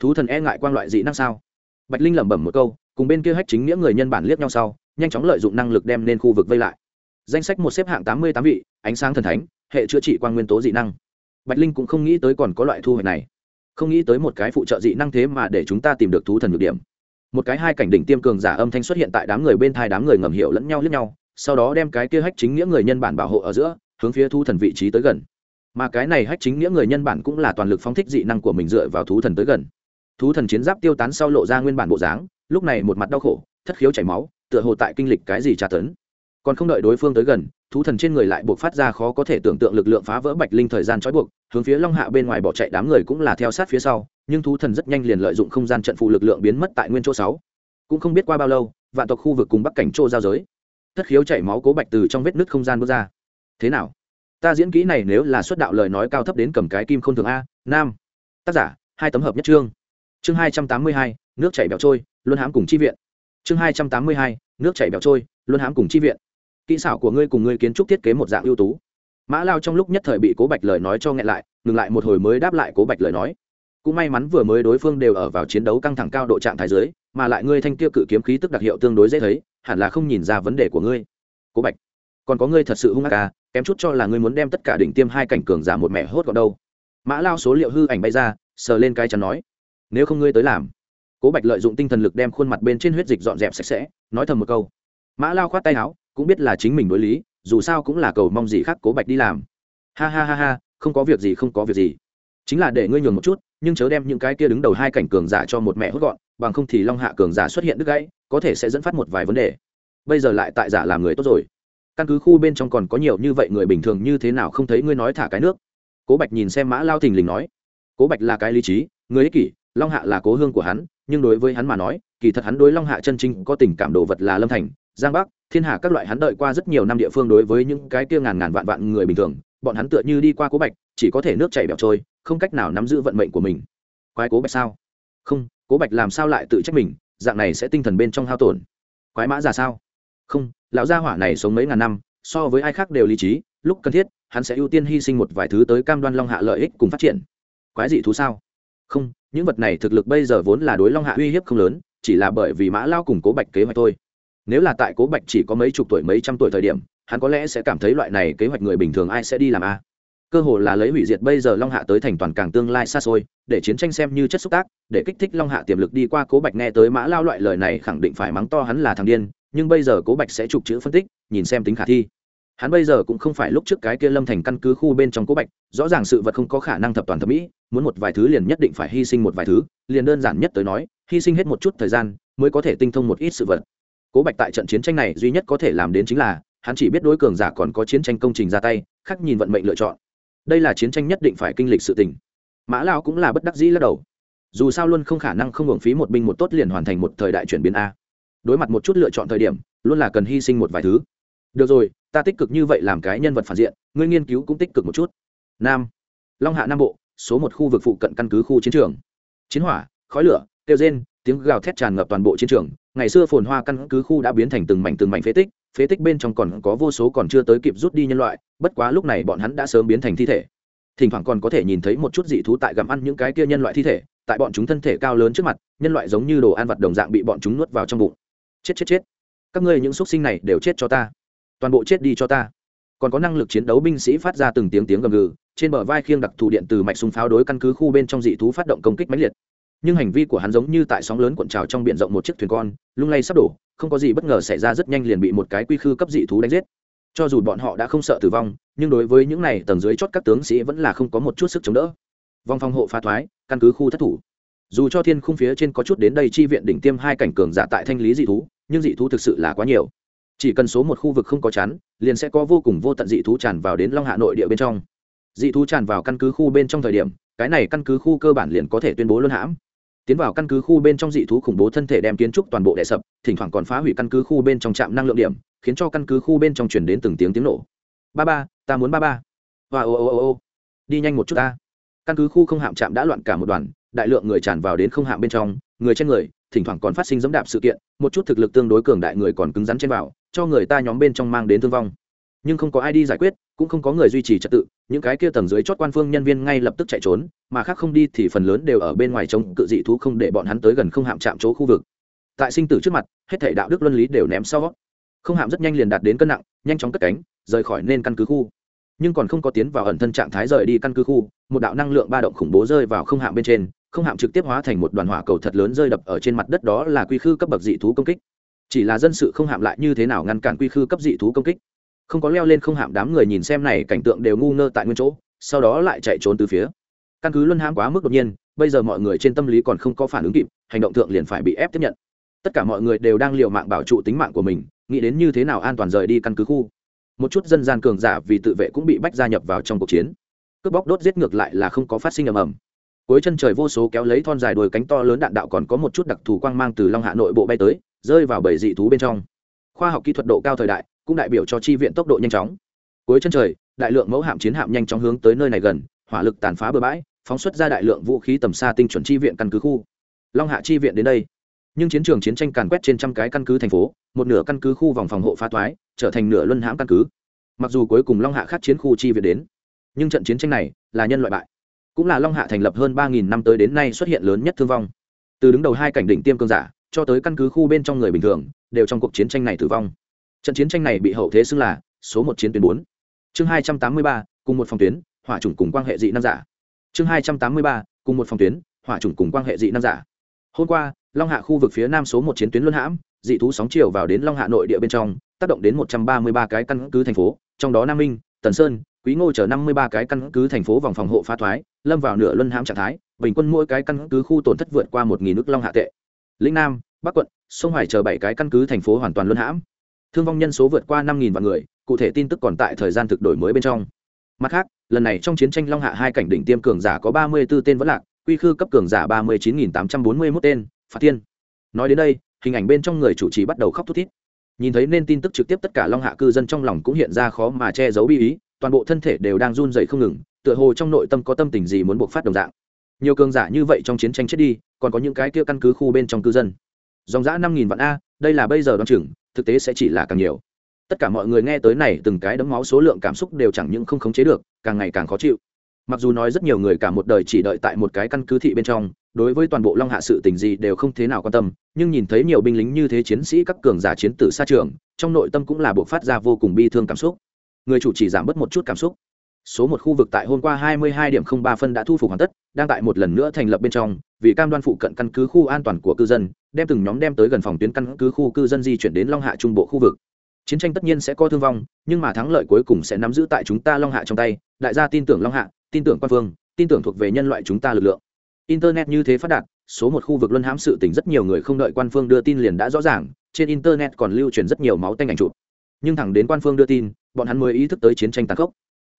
Thú thần e ngại quang loại dị năng sao? Bạch linh lẩm bẩm một câu, cùng bên kia hách chính nghĩa người nhân bản liếc nhau sau, nhanh chóng lợi dụng năng lực đem lên khu vực vây lại. Danh sách một xếp hạng tám mươi tám vị, ánh sáng thần thánh, hệ chữa trị quang nguyên tố dị năng bạch linh cũng không nghĩ tới còn có loại thu hoạch này. Không nghĩ tới một cái phụ trợ dị năng thế mà để chúng ta tìm được thú thần nhược điểm. Một cái hai cảnh đỉnh tiêm cường giả âm thanh xuất hiện tại đám người bên thai đám người ngầm hiểu lẫn nhau lẫn nhau, sau đó đem cái kia hách chính nghĩa người nhân bản bảo hộ ở giữa, hướng phía thú thần vị trí tới gần. Mà cái này hách chính nghĩa người nhân bản cũng là toàn lực phóng thích dị năng của mình dựa vào thú thần tới gần. Thú thần chiến giáp tiêu tán sau lộ ra nguyên bản bộ dáng, lúc này một mặt đau khổ, thất khiếu chảy máu, tựa hồ tại kinh lịch cái gì tra tấn. Còn không đợi đối phương tới gần, thú thần trên người lại buộc phát ra khó có thể tưởng tượng lực lượng phá vỡ bạch linh thời gian trói buộc hướng phía long hạ bên ngoài bỏ chạy đám người cũng là theo sát phía sau, nhưng thú thần rất nhanh liền lợi dụng không gian trận phụ lực lượng biến mất tại nguyên chỗ sáu. Cũng không biết qua bao lâu, vạn tộc khu vực cùng bắc cảnh chỗ giao giới. Thất khiếu chảy máu cố bạch từ trong vết nứt không gian bước ra. Thế nào? Ta diễn kỹ này nếu là xuất đạo lời nói cao thấp đến cầm cái kim không thường a, nam. Tác giả, hai tấm hợp nhất trương chương hai trăm tám mươi hai, nước chảy bẹo trôi, luân hãm cùng chi viện. Chương hai trăm tám mươi hai, nước chảy bẹo trôi, luân hãm cùng chi viện. Kỹ xảo của ngươi cùng ngươi kiến trúc thiết kế một dạng ưu tú mã lao trong lúc nhất thời bị cố bạch lời nói cho nghẹn lại, ngừng lại một hồi mới đáp lại cố bạch lời nói. Cũng may mắn vừa mới đối phương đều ở vào chiến đấu căng thẳng cao độ trạng thái dưới, mà lại ngươi thanh tiêu cự kiếm khí tức đặc hiệu tương đối dễ thấy, hẳn là không nhìn ra vấn đề của ngươi. Cố bạch, còn có ngươi thật sự hung ác à kém chút cho là ngươi muốn đem tất cả đỉnh tiêm hai cảnh cường giả một mẹ hốt gọn đâu. Mã lao số liệu hư ảnh bay ra, sờ lên cái chắn nói, nếu không ngươi tới làm. Cố bạch lợi dụng tinh thần lực đem khuôn mặt bên trên huyết dịch dọn dẹp sạch sẽ, nói thầm một câu. Mã lao khoát tay áo, cũng biết là chính mình đối lý dù sao cũng là cầu mong gì khác cố bạch đi làm. Ha ha ha ha, không có việc gì, không có việc gì. Chính là để ngươi nhường một chút, nhưng chớ đem những cái kia đứng đầu hai cảnh cường giả cho một mẹ hốt gọn, bằng không thì long hạ cường giả xuất hiện đứt gãy, có thể sẽ dẫn phát một vài vấn đề. Bây giờ lại tại giả làm người tốt rồi. Căn cứ khu bên trong còn có nhiều như vậy người bình thường như thế nào không thấy ngươi nói thả cái nước? Cố bạch nhìn xem mã lao thình lình nói. Cố bạch là cái lý trí, người ích kỷ, long hạ là cố hương của hắn, nhưng đối với hắn mà nói, kỳ thật hắn đối long hạ chân chính có tình cảm đồ vật là lâm thành giang bắc, thiên hạ các loại hắn đợi qua rất nhiều năm địa phương đối với những cái kia ngàn ngàn vạn vạn người bình thường, bọn hắn tựa như đi qua cố bạch, chỉ có thể nước chảy bẹo trôi, không cách nào nắm giữ vận mệnh của mình. Quái cố bạch sao? Không, cố bạch làm sao lại tự trách mình, dạng này sẽ tinh thần bên trong hao tổn. Quái mã ra sao? Không, lão gia hỏa này sống mấy ngàn năm, so với ai khác đều lý trí, lúc cần thiết, hắn sẽ ưu tiên hy sinh một vài thứ tới cam đoan long hạ lợi ích cùng phát triển. Quái dị thú sao? Không, những vật này thực lực bây giờ vốn là đối long hạ uy hiếp không lớn, chỉ là bởi vì mã lao cùng cố bạch kế hoạch thôi nếu là tại cố bạch chỉ có mấy chục tuổi, mấy trăm tuổi thời điểm, hắn có lẽ sẽ cảm thấy loại này kế hoạch người bình thường ai sẽ đi làm a? Cơ hồ là lấy hủy diệt bây giờ long hạ tới thành toàn càng tương lai xa xôi, để chiến tranh xem như chất xúc tác, để kích thích long hạ tiềm lực đi qua cố bạch nghe tới mã lao loại lời này khẳng định phải mắng to hắn là thằng điên, nhưng bây giờ cố bạch sẽ trục chữ phân tích, nhìn xem tính khả thi. Hắn bây giờ cũng không phải lúc trước cái kia lâm thành căn cứ khu bên trong cố bạch, rõ ràng sự vật không có khả năng thập toàn thẩm mỹ, muốn một vài thứ liền nhất định phải hy sinh một vài thứ, liền đơn giản nhất tới nói, hy sinh hết một chút thời gian, mới có thể tinh thông một ít sự vật cố bạch tại trận chiến tranh này duy nhất có thể làm đến chính là, hắn chỉ biết đối cường giả còn có chiến tranh công trình ra tay, khác nhìn vận mệnh lựa chọn. Đây là chiến tranh nhất định phải kinh lịch sự tình. Mã lao cũng là bất đắc dĩ lắc đầu. Dù sao luôn không khả năng không hưởng phí một binh một tốt liền hoàn thành một thời đại chuyển biến a. Đối mặt một chút lựa chọn thời điểm, luôn là cần hy sinh một vài thứ. Được rồi, ta tích cực như vậy làm cái nhân vật phản diện, ngươi nghiên cứu cũng tích cực một chút. Nam. Long hạ nam bộ, số một khu vực phụ cận căn cứ khu chiến trường. Chiến hỏa, khói lửa, tiêu rên tiếng gào thét tràn ngập toàn bộ chiến trường, ngày xưa phồn hoa căn cứ khu đã biến thành từng mảnh từng mảnh phế tích phế tích bên trong còn có vô số còn chưa tới kịp rút đi nhân loại, bất quá lúc này bọn hắn đã sớm biến thành thi thể. Thỉnh thoảng còn có thể nhìn thấy một chút dị thú tại gặm ăn những cái kia nhân loại thi thể, tại bọn chúng thân thể cao lớn trước mặt, nhân loại giống như đồ ăn vặt đồng dạng bị bọn chúng nuốt vào trong bụng. Chết chết chết. Các ngươi những x u ấ t sinh này đều chết cho ta. Toàn bộ chết đi cho ta. Còn có năng lực chiến đấu binh sĩ phát ra từng tiếng tiếng gầm gừ, trên bờ vai khiêng đặc thù điện từ mạch súng pháo đối căn cứ khu bên trong dị thú phát động công kích mãnh liệt nhưng hành vi của hắn giống như tại sóng lớn cuộn trào trong b i ể n rộng một chiếc thuyền con, lung lay sắp đổ, không có gì bất ngờ xảy ra rất nhanh liền bị một cái quy khư cấp dị thú đánh giết. Cho dù bọn họ đã không sợ tử vong, nhưng đối với những này tầng dưới chót các tướng sĩ vẫn là không có một chút sức chống đỡ. Vòng phòng hộ phá thoái, căn cứ khu thất thủ. Dù cho thiên khung phía trên có chút đến đây chi viện đỉnh tiêm hai cảnh cường giả tại thanh lý dị thú, nhưng dị thú thực sự là quá nhiều. Chỉ cần số một khu vực không có chắn, liền sẽ có vô cùng vô tận dị thú tràn vào đến long hạ nội địa bên trong. Dị thú tràn vào căn cứ khu bên trong thời điểm, cái này căn cứ khu cơ bản liền có thể tuyên bố luân hãm tiến vào căn cứ khu bên trong dị thú khủng bố thân thể đem kiến trúc toàn bộ đè sập, thỉnh thoảng còn phá hủy căn cứ khu bên trong trạm năng lượng điểm, khiến cho căn cứ khu bên trong chuyển đến từng tiếng tiếng nổ. Ba ba, ta muốn ba ba. Và ô ô ô ô. Đi nhanh một chút ta. Căn cứ khu không hạm trạm đã loạn cả một đoàn, đại lượng người tràn vào đến không hạm bên trong, người trên người, thỉnh thoảng còn phát sinh dẫm đạp sự kiện, một chút thực lực tương đối cường đại người còn cứng rắn trên vào, cho người ta nhóm bên trong mang đến thương vong nhưng không có ai đi giải quyết, cũng không có người duy trì trật tự, những cái kia tầng dưới chót quan phương nhân viên ngay lập tức chạy trốn, mà khác không đi thì phần lớn đều ở bên ngoài chống cự dị thú không để bọn hắn tới gần không hạm chạm chỗ khu vực. Tại sinh tử trước mặt, hết thể đạo đức luân lý đều ném sau. Không hạm rất nhanh liền đạt đến cân nặng, nhanh chóng cất cánh, rời khỏi nên căn cứ khu. Nhưng còn không có tiến vào ẩn thân trạng thái rời đi căn cứ khu, một đạo năng lượng ba động khủng bố rơi vào không hạm bên trên, không hạm trực tiếp hóa thành một đoàn hỏa cầu thật lớn rơi đập ở trên mặt đất đó là quy khư cấp bậc dị thú công kích. Chỉ là dân sự không hạm lại như thế nào ngăn cản quy khư cấp dị thú công kích? Không có leo lên không hạm đám người nhìn xem này cảnh tượng đều ngu ngơ tại nguyên chỗ, sau đó lại chạy trốn từ phía. Căn cứ luân hãm quá mức đột nhiên, bây giờ mọi người trên tâm lý còn không có phản ứng kịp, hành động thượng liền phải bị ép tiếp nhận. Tất cả mọi người đều đang l i ề u mạng bảo trụ tính mạng của mình, nghĩ đến như thế nào an toàn rời đi căn cứ khu. Một chút dân gian cường giả vì tự vệ cũng bị bách gia nhập vào trong cuộc chiến. Cướp bóc đốt giết ngược lại là không có phát sinh ầm ầm. Cuối chân trời vô số kéo lấy thon dài đồi cánh to lớn đạn đạo còn có một chút đặc thù quang mang từ long hạ nội bộ bay tới, rơi vào bảy dị thú bên trong. Khoa học kỹ thuật độ cao thời đại cũng đại biểu cho chi viện tốc độ nhanh chóng. Cuối chân trời, đại lượng mẫu hạm chiến hạm nhanh chóng hướng tới nơi này gần, hỏa lực tàn phá bừa bãi, phóng xuất ra đại lượng vũ khí tầm xa tinh chuẩn chi viện căn cứ khu. Long hạ chi viện đến đây. Nhưng chiến trường chiến tranh càn quét trên trăm cái căn cứ thành phố, một nửa căn cứ khu vòng phòng hộ phá toái, trở thành nửa luân hãm căn cứ. Mặc dù cuối cùng long hạ khắc chiến khu chi viện đến, nhưng trận chiến tranh này là nhân loại bại. Cũng là long hạ thành lập hơn ba nghìn năm tới đến nay xuất hiện lớn nhất thương vong. Từ đứng đầu hai cảnh đỉnh tiêm cương giả, cho tới căn cứ khu bên trong người bình thường, đều trong cuộc chiến tranh này tử vong trận chiến tranh này bị hậu thế xưng là số một chiến tuyến bốn. Chương hai trăm tám mươi ba, cùng một phòng tuyến, hỏa chủng cùng quan hệ dị nam giả. Chương hai trăm tám mươi ba, cùng một phòng tuyến, hỏa chủng cùng quan hệ dị nam giả. Hôm qua, long hạ khu vực phía nam số một chiến tuyến luân hãm, dị thú sóng chiều vào đến long hạ nội địa bên trong, tác động đến một trăm ba mươi ba cái căn cứ thành phố, trong đó nam minh, tần sơn, quý ngô chở năm mươi ba cái căn cứ thành phố vòng phòng hộ phá thoái, lâm vào nửa luân hãm trạng thái, bình quân mỗi cái căn cứ khu tổn thất vượt qua một nghìn nước long hạ tệ. Lĩnh nam, bắc quận, sông hoài chờ bảy cái căn cứ thành phố hoàn toàn luân hãm thương vong nhân số vượt qua năm vạn người, cụ thể tin tức còn tại thời gian thực đổi mới bên trong. Mặt khác, lần này trong chiến tranh long hạ hai cảnh đỉnh tiêm cường giả có ba mươi 34 tên vẫn lạc, quy khư cấp cường giả ba mươi chín tám trăm bốn mươi một tên, phạt thiên. Nói đến đây, hình ảnh bên trong người chủ trì bắt đầu khóc thút thít. Nhìn thấy nên tin tức trực tiếp tất cả long hạ cư dân trong lòng cũng hiện ra khó mà che giấu bi ý, toàn bộ thân thể đều đang run dậy không ngừng, tựa hồ trong nội tâm có tâm tình gì muốn buộc phát đồng dạng. Nhiều cường giả như vậy trong chiến tranh chết đi, còn có những cái kia căn cứ khu bên trong cư dân. Dòng giã năm nghìn vạn a, đây là bây giờ đ o á n chừng thực tế sẽ chỉ là càng nhiều. Tất cả mọi người nghe tới này từng cái đấm máu số lượng cảm xúc đều chẳng những không khống chế được, càng ngày càng khó chịu. Mặc dù nói rất nhiều người cả một đời chỉ đợi tại một cái căn cứ thị bên trong, đối với toàn bộ long hạ sự tình gì đều không thế nào quan tâm, nhưng nhìn thấy nhiều binh lính như thế chiến sĩ các cường giả chiến tử xa trường, trong nội tâm cũng là buộc phát ra vô cùng bi thương cảm xúc. Người chủ chỉ giảm bớt một chút cảm xúc số một khu vực tại hôm qua 22 điểm không ba phân đã thu phục hoàn tất đang tại một lần nữa thành lập bên trong vì cam đoan phụ cận căn cứ khu an toàn của cư dân đem từng nhóm đem tới gần phòng tuyến căn cứ khu cư dân di chuyển đến long hạ trung bộ khu vực. Chiến tranh tất nhiên sẽ có thương vong nhưng mà thắng lợi cuối cùng sẽ nắm giữ tại chúng ta long hạ trong tay. Đại gia tin tưởng long hạ tin tưởng quan vương, tin tưởng thuộc về nhân loại chúng ta lực lượng. Internet như thế phát đạt số một khu vực luân hãm sự tình rất nhiều người không đợi quan phương đưa tin liền đã rõ ràng trên internet còn lưu truyền rất nhiều máu tanh ảnh chụp. Nhưng thẳng đến quan phương đưa tin bọn hắn mới ý thức tới chiến tranh tàn khốc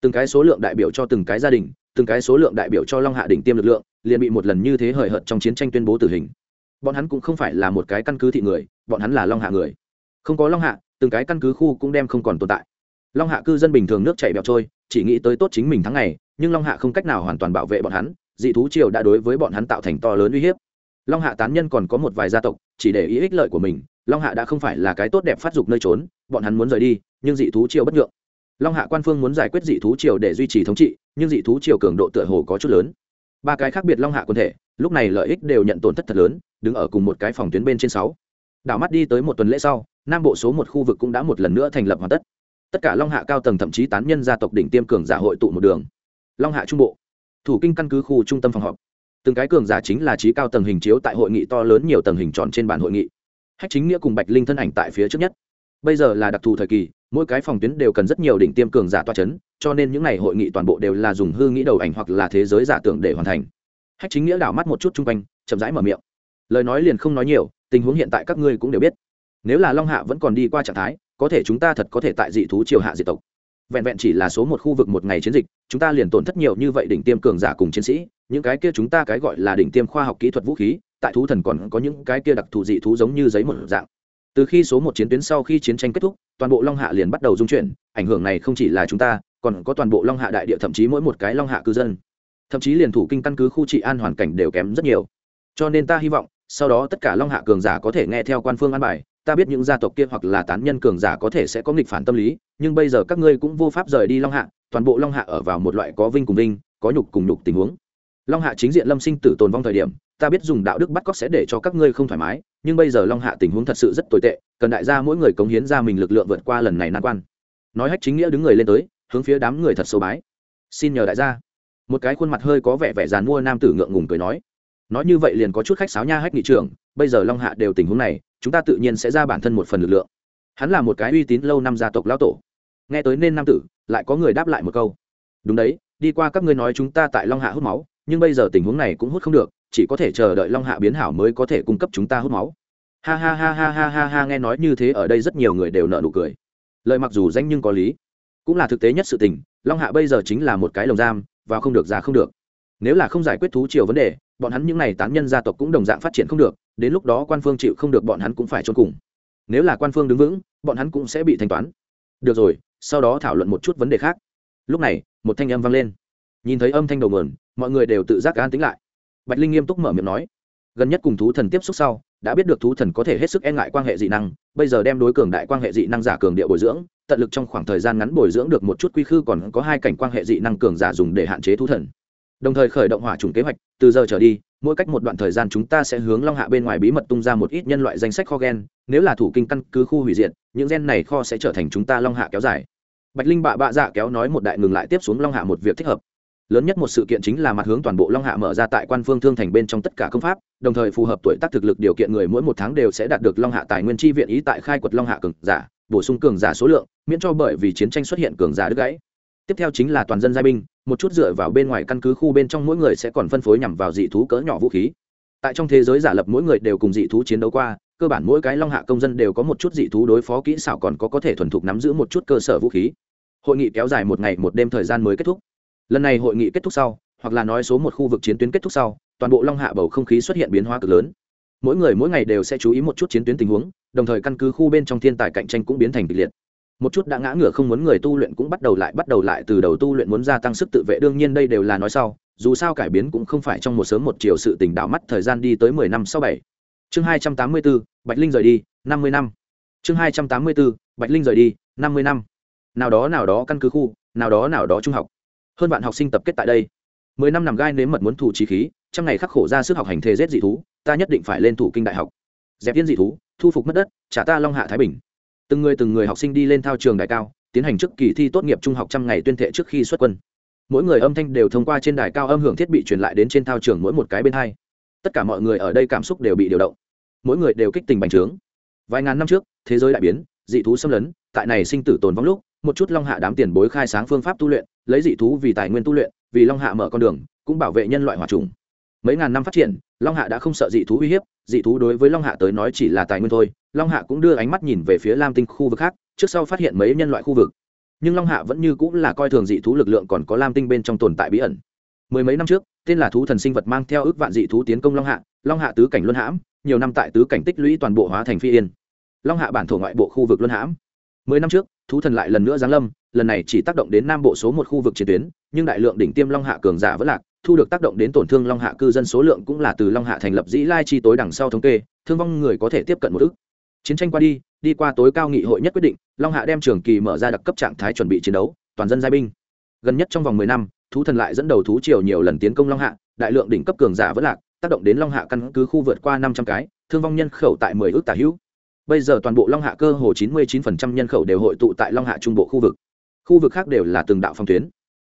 từng cái số lượng đại biểu cho từng cái gia đình, từng cái số lượng đại biểu cho long hạ đỉnh tiêm lực lượng, liền bị một lần như thế hời hợt trong chiến tranh tuyên bố tử hình. Bọn hắn cũng không phải là một cái căn cứ thị người, bọn hắn là long hạ người. Không có long hạ, từng cái căn cứ khu cũng đem không còn tồn tại. Long hạ cư dân bình thường nước chảy bẹo trôi, chỉ nghĩ tới tốt chính mình tháng ngày, nhưng long hạ không cách nào hoàn toàn bảo vệ bọn hắn, dị thú triều đã đối với bọn hắn tạo thành to lớn uy hiếp. Long hạ tán nhân còn có một vài gia tộc, chỉ để ý ích lợi của mình, long hạ đã không phải là cái tốt đẹp phát dục nơi trốn, bọn hắn muốn rời đi, nhưng dị thú triều bất nhượng long hạ quan phương muốn giải quyết dị thú triều để duy trì thống trị, nhưng dị thú triều cường độ tựa hồ có chút lớn. Ba cái khác biệt long hạ quân thể, lúc này lợi ích đều nhận tổn thất thật lớn, đứng ở cùng một cái phòng tuyến bên trên sáu. Đảo mắt đi tới một tuần lễ sau, nam bộ số một khu vực cũng đã một lần nữa thành lập hoàn tất. Tất cả long hạ cao tầng thậm chí tán nhân gia tộc đỉnh tiêm cường giả hội tụ một đường. Long hạ trung bộ, thủ kinh căn cứ khu trung tâm phòng họp. Từng cái cường giả chính là trí cao tầng hình chiếu tại hội nghị to lớn nhiều tầng hình tròn trên bàn hội nghị. Hách chính nghĩa cùng bạch linh thân ảnh tại phía trước nhất. Bây giờ là đặc thù thời kỳ mỗi cái phòng tuyến đều cần rất nhiều đỉnh tiêm cường giả toa c h ấ n cho nên những n à y hội nghị toàn bộ đều là dùng hư nghĩ đầu ảnh hoặc là thế giới giả tưởng để hoàn thành. Hách chính nghĩa đảo mắt một chút chung quanh, chậm rãi mở miệng. Lời nói liền không nói nhiều, tình huống hiện tại các ngươi cũng đều biết. Nếu là long hạ vẫn còn đi qua trạng thái, có thể chúng ta thật có thể tại dị thú triều hạ diệt tộc. Vẹn vẹn chỉ là số một khu vực một ngày chiến dịch, chúng ta liền tổn thất nhiều như vậy đỉnh tiêm cường giả cùng chiến sĩ, những cái kia chúng ta cái gọi là đỉnh tiêm khoa học kỹ thuật vũ khí, tại thú thần còn có những cái kia đặc thù dị thú giống như giấy một dạng. Từ khi số một chiến tuyến sau khi chiến tranh kết thúc toàn bộ long hạ liền bắt đầu dung chuyển, ảnh hưởng này không chỉ là chúng ta, còn có toàn bộ long hạ đại địa, thậm chí mỗi một cái long hạ cư dân. Thậm chí liền thủ kinh căn cứ khu trị an hoàn cảnh đều kém rất nhiều. Cho nên ta hy vọng, sau đó tất cả long hạ cường giả có thể nghe theo quan phương an bài, ta biết những gia tộc kia hoặc là tán nhân cường giả có thể sẽ có nghịch phản tâm lý, nhưng bây giờ các ngươi cũng vô pháp rời đi long hạ, toàn bộ long hạ ở vào một loại có vinh cùng vinh, có nhục cùng nhục tình huống. Long hạ chính diện lâm sinh tử tồn vong thời điểm ta biết dùng đạo đức bắt cóc sẽ để cho các ngươi không thoải mái, nhưng bây giờ long hạ tình huống thật sự rất tồi tệ, cần đại gia mỗi người cống hiến ra mình lực lượng vượt qua lần này nan quan. Nói hách chính nghĩa đứng người lên tới, hướng phía đám người thật sâu bái. Xin nhờ đại gia. Một cái khuôn mặt hơi có vẻ vẻ dàn mua nam tử ngượng ngùng cười nói. Nói như vậy liền có chút khách sáo nha hách nghị trưởng, bây giờ long hạ đều tình huống này, chúng ta tự nhiên sẽ ra bản thân một phần lực lượng. Hắn là một cái uy tín lâu năm gia tộc lão tổ. Nghe tới nên nam tử, lại có người đáp lại một câu. Đúng đấy, đi qua các ngươi nói chúng ta tại long hạ hút máu, nhưng bây giờ tình huống này cũng hút không được chỉ có thể chờ đợi long hạ biến hảo mới có thể cung cấp chúng ta hút máu. Ha ha ha ha ha ha ha, nghe nói như thế ở đây rất nhiều người đều nợ nụ cười. Lời mặc dù danh nhưng có lý. Cũng là thực tế nhất sự tình, long hạ bây giờ chính là một cái lồng giam, và không được ra không được. Nếu là không giải quyết thú triều vấn đề, bọn hắn những n à y tán nhân gia tộc cũng đồng dạng phát triển không được, đến lúc đó quan phương chịu không được bọn hắn cũng phải trốn cùng. Nếu là quan phương đứng vững, bọn hắn cũng sẽ bị thanh toán. Được rồi, sau đó thảo luận một chút vấn đề khác. Lúc này, một thanh âm vang lên. Nhìn thấy âm thanh đầu mườn mọi người đều tự giác an tính lại bạch linh nghiêm túc mở miệng nói, gần nhất cùng thú thần tiếp xúc sau, đã biết được thú thần có thể hết sức e ngại quan hệ dị năng, bây giờ đem đối cường đại quan hệ dị năng giả cường địa bồi dưỡng, tận lực trong khoảng thời gian ngắn bồi dưỡng được một chút quy khư còn có hai cảnh quan hệ dị năng cường giả dùng để hạn chế thú thần. Đồng thời khởi động hỏa trùng kế hoạch, từ giờ trở đi, mỗi cách một đoạn thời gian chúng ta sẽ hướng long hạ bên ngoài bí mật tung ra một ít nhân loại danh sách kho gen, nếu là thủ kinh căn cứ khu hủy diệt, những gen này kho sẽ trở thành chúng ta long hạ kéo dài. Bạch linh bạ bạ dạ kéo nói một đại ngừng lại tiếp xuống long hạ một việc thích hợp lớn nhất một sự kiện chính là mặt hướng toàn bộ long hạ mở ra tại quan phương thương thành bên trong tất cả công pháp, đồng thời phù hợp tuổi tác thực lực điều kiện người mỗi một tháng đều sẽ đạt được long hạ tài nguyên chi viện ý tại khai quật long hạ cường giả, bổ sung cường giả số lượng, miễn cho bởi vì chiến tranh xuất hiện cường giả đứt gãy. Tiếp theo chính là toàn dân giai binh, một chút dựa vào bên ngoài căn cứ khu bên trong mỗi người sẽ còn phân phối nhằm vào dị thú cỡ nhỏ vũ khí. Tại trong thế giới giả lập mỗi người đều cùng dị thú chiến đấu qua, cơ bản mỗi cái long hạ công dân đều có một chút dị thú đối phó kỹ xảo còn có có thể thuần thục nắm giữ một chút cơ sở vũ khí. Hội nghị kéo dài một ngày một đêm thời gian mới kết thúc lần này hội nghị kết thúc sau, hoặc là nói số một khu vực chiến tuyến kết thúc sau, toàn bộ long hạ bầu không khí xuất hiện biến hóa cực lớn. Mỗi người mỗi ngày đều sẽ chú ý một chút chiến tuyến tình huống, đồng thời căn cứ khu bên trong thiên tài cạnh tranh cũng biến thành kịch liệt. Một chút đã ngã ngửa không muốn người tu luyện cũng bắt đầu lại bắt đầu lại từ đầu tu luyện muốn gia tăng sức tự vệ, đương nhiên đây đều là nói sau, dù sao cải biến cũng không phải trong một sớm một chiều sự tỉnh đạo mắt thời gian đi tới mười năm sau bảy. Chương hai trăm tám mươi bốn bạch linh rời đi, năm mươi năm. Chương hai trăm tám mươi bốn bạch linh rời đi, năm mươi năm. Nào đó nào đó căn cứ khu, nào đó nào đó trung học hơn bạn học sinh tập kết tại đây. Mười năm nằm gai nếm mật muốn thủ trí khí, trăm ngày khắc khổ ra sức học hành thề giết dị thú, ta nhất định phải lên thủ kinh đại học. Dẹp viên dị thú, thu phục mất đất, trả ta long hạ thái bình. Từng người từng người học sinh đi lên thao trường đại cao, tiến hành trước kỳ thi tốt nghiệp trung học trăm ngày tuyên thệ trước khi xuất quân. Mỗi người âm thanh đều thông qua trên đài cao âm hưởng thiết bị truyền lại đến trên thao trường mỗi một cái bên hai. Tất cả mọi người ở đây cảm xúc đều bị điều động. Mỗi người đều kích tình bành trướng. Vài ngàn năm trước, thế giới đại biến, dị thú xâm lấn, tại này sinh tử tồn vong lúc một chút long hạ đám tiền bối khai sáng phương pháp tu luyện, lấy dị thú vì tài nguyên tu luyện, vì long hạ mở con đường, cũng bảo vệ nhân loại hòa trùng. Mấy ngàn năm phát triển, long hạ đã không sợ dị thú uy hiếp, dị thú đối với long hạ tới nói chỉ là tài nguyên thôi. Long hạ cũng đưa ánh mắt nhìn về phía lam tinh khu vực khác, trước sau phát hiện mấy nhân loại khu vực. Nhưng long hạ vẫn như cũng là coi thường dị thú lực lượng còn có lam tinh bên trong tồn tại bí ẩn. Mười mấy năm trước, tên là thú thần sinh vật mang theo ước vạn dị thú tiến công long hạ long hạ tứ cảnh luân hãm, nhiều năm tại tứ cảnh tích lũy toàn bộ hóa thành phi yên. Long hạ bản thổ ngoại bộ khu vực luân hãm mười năm trước, thú thần lại lần nữa giáng lâm, lần này chỉ tác động đến nam bộ số một khu vực chiến tuyến, nhưng đại lượng đỉnh tiêm long hạ cường giả vẫn lạc, thu được tác động đến tổn thương long hạ cư dân số lượng cũng là từ long hạ thành lập dĩ lai chi tối đằng sau thống kê, thương vong người có thể tiếp cận một ước. Chiến tranh qua đi đi qua tối cao nghị hội nhất quyết định, long hạ đem trường kỳ mở ra đặc cấp trạng thái chuẩn bị chiến đấu, toàn dân giai binh. Gần nhất trong vòng mười năm, thú thần lại dẫn đầu thú triều nhiều lần tiến công long hạ, đại lượng đỉnh cấp cường giả vẫn lạc, tác động đến long hạ căn cứ khu vượt qua năm trăm cái, thương vong nhân khẩu tại mười ước tả hữu bây giờ toàn bộ long hạ cơ hồ chín mươi chín phần trăm nhân khẩu đều hội tụ tại long hạ trung bộ khu vực. Khu vực khác đều là từng đạo phong tuyến.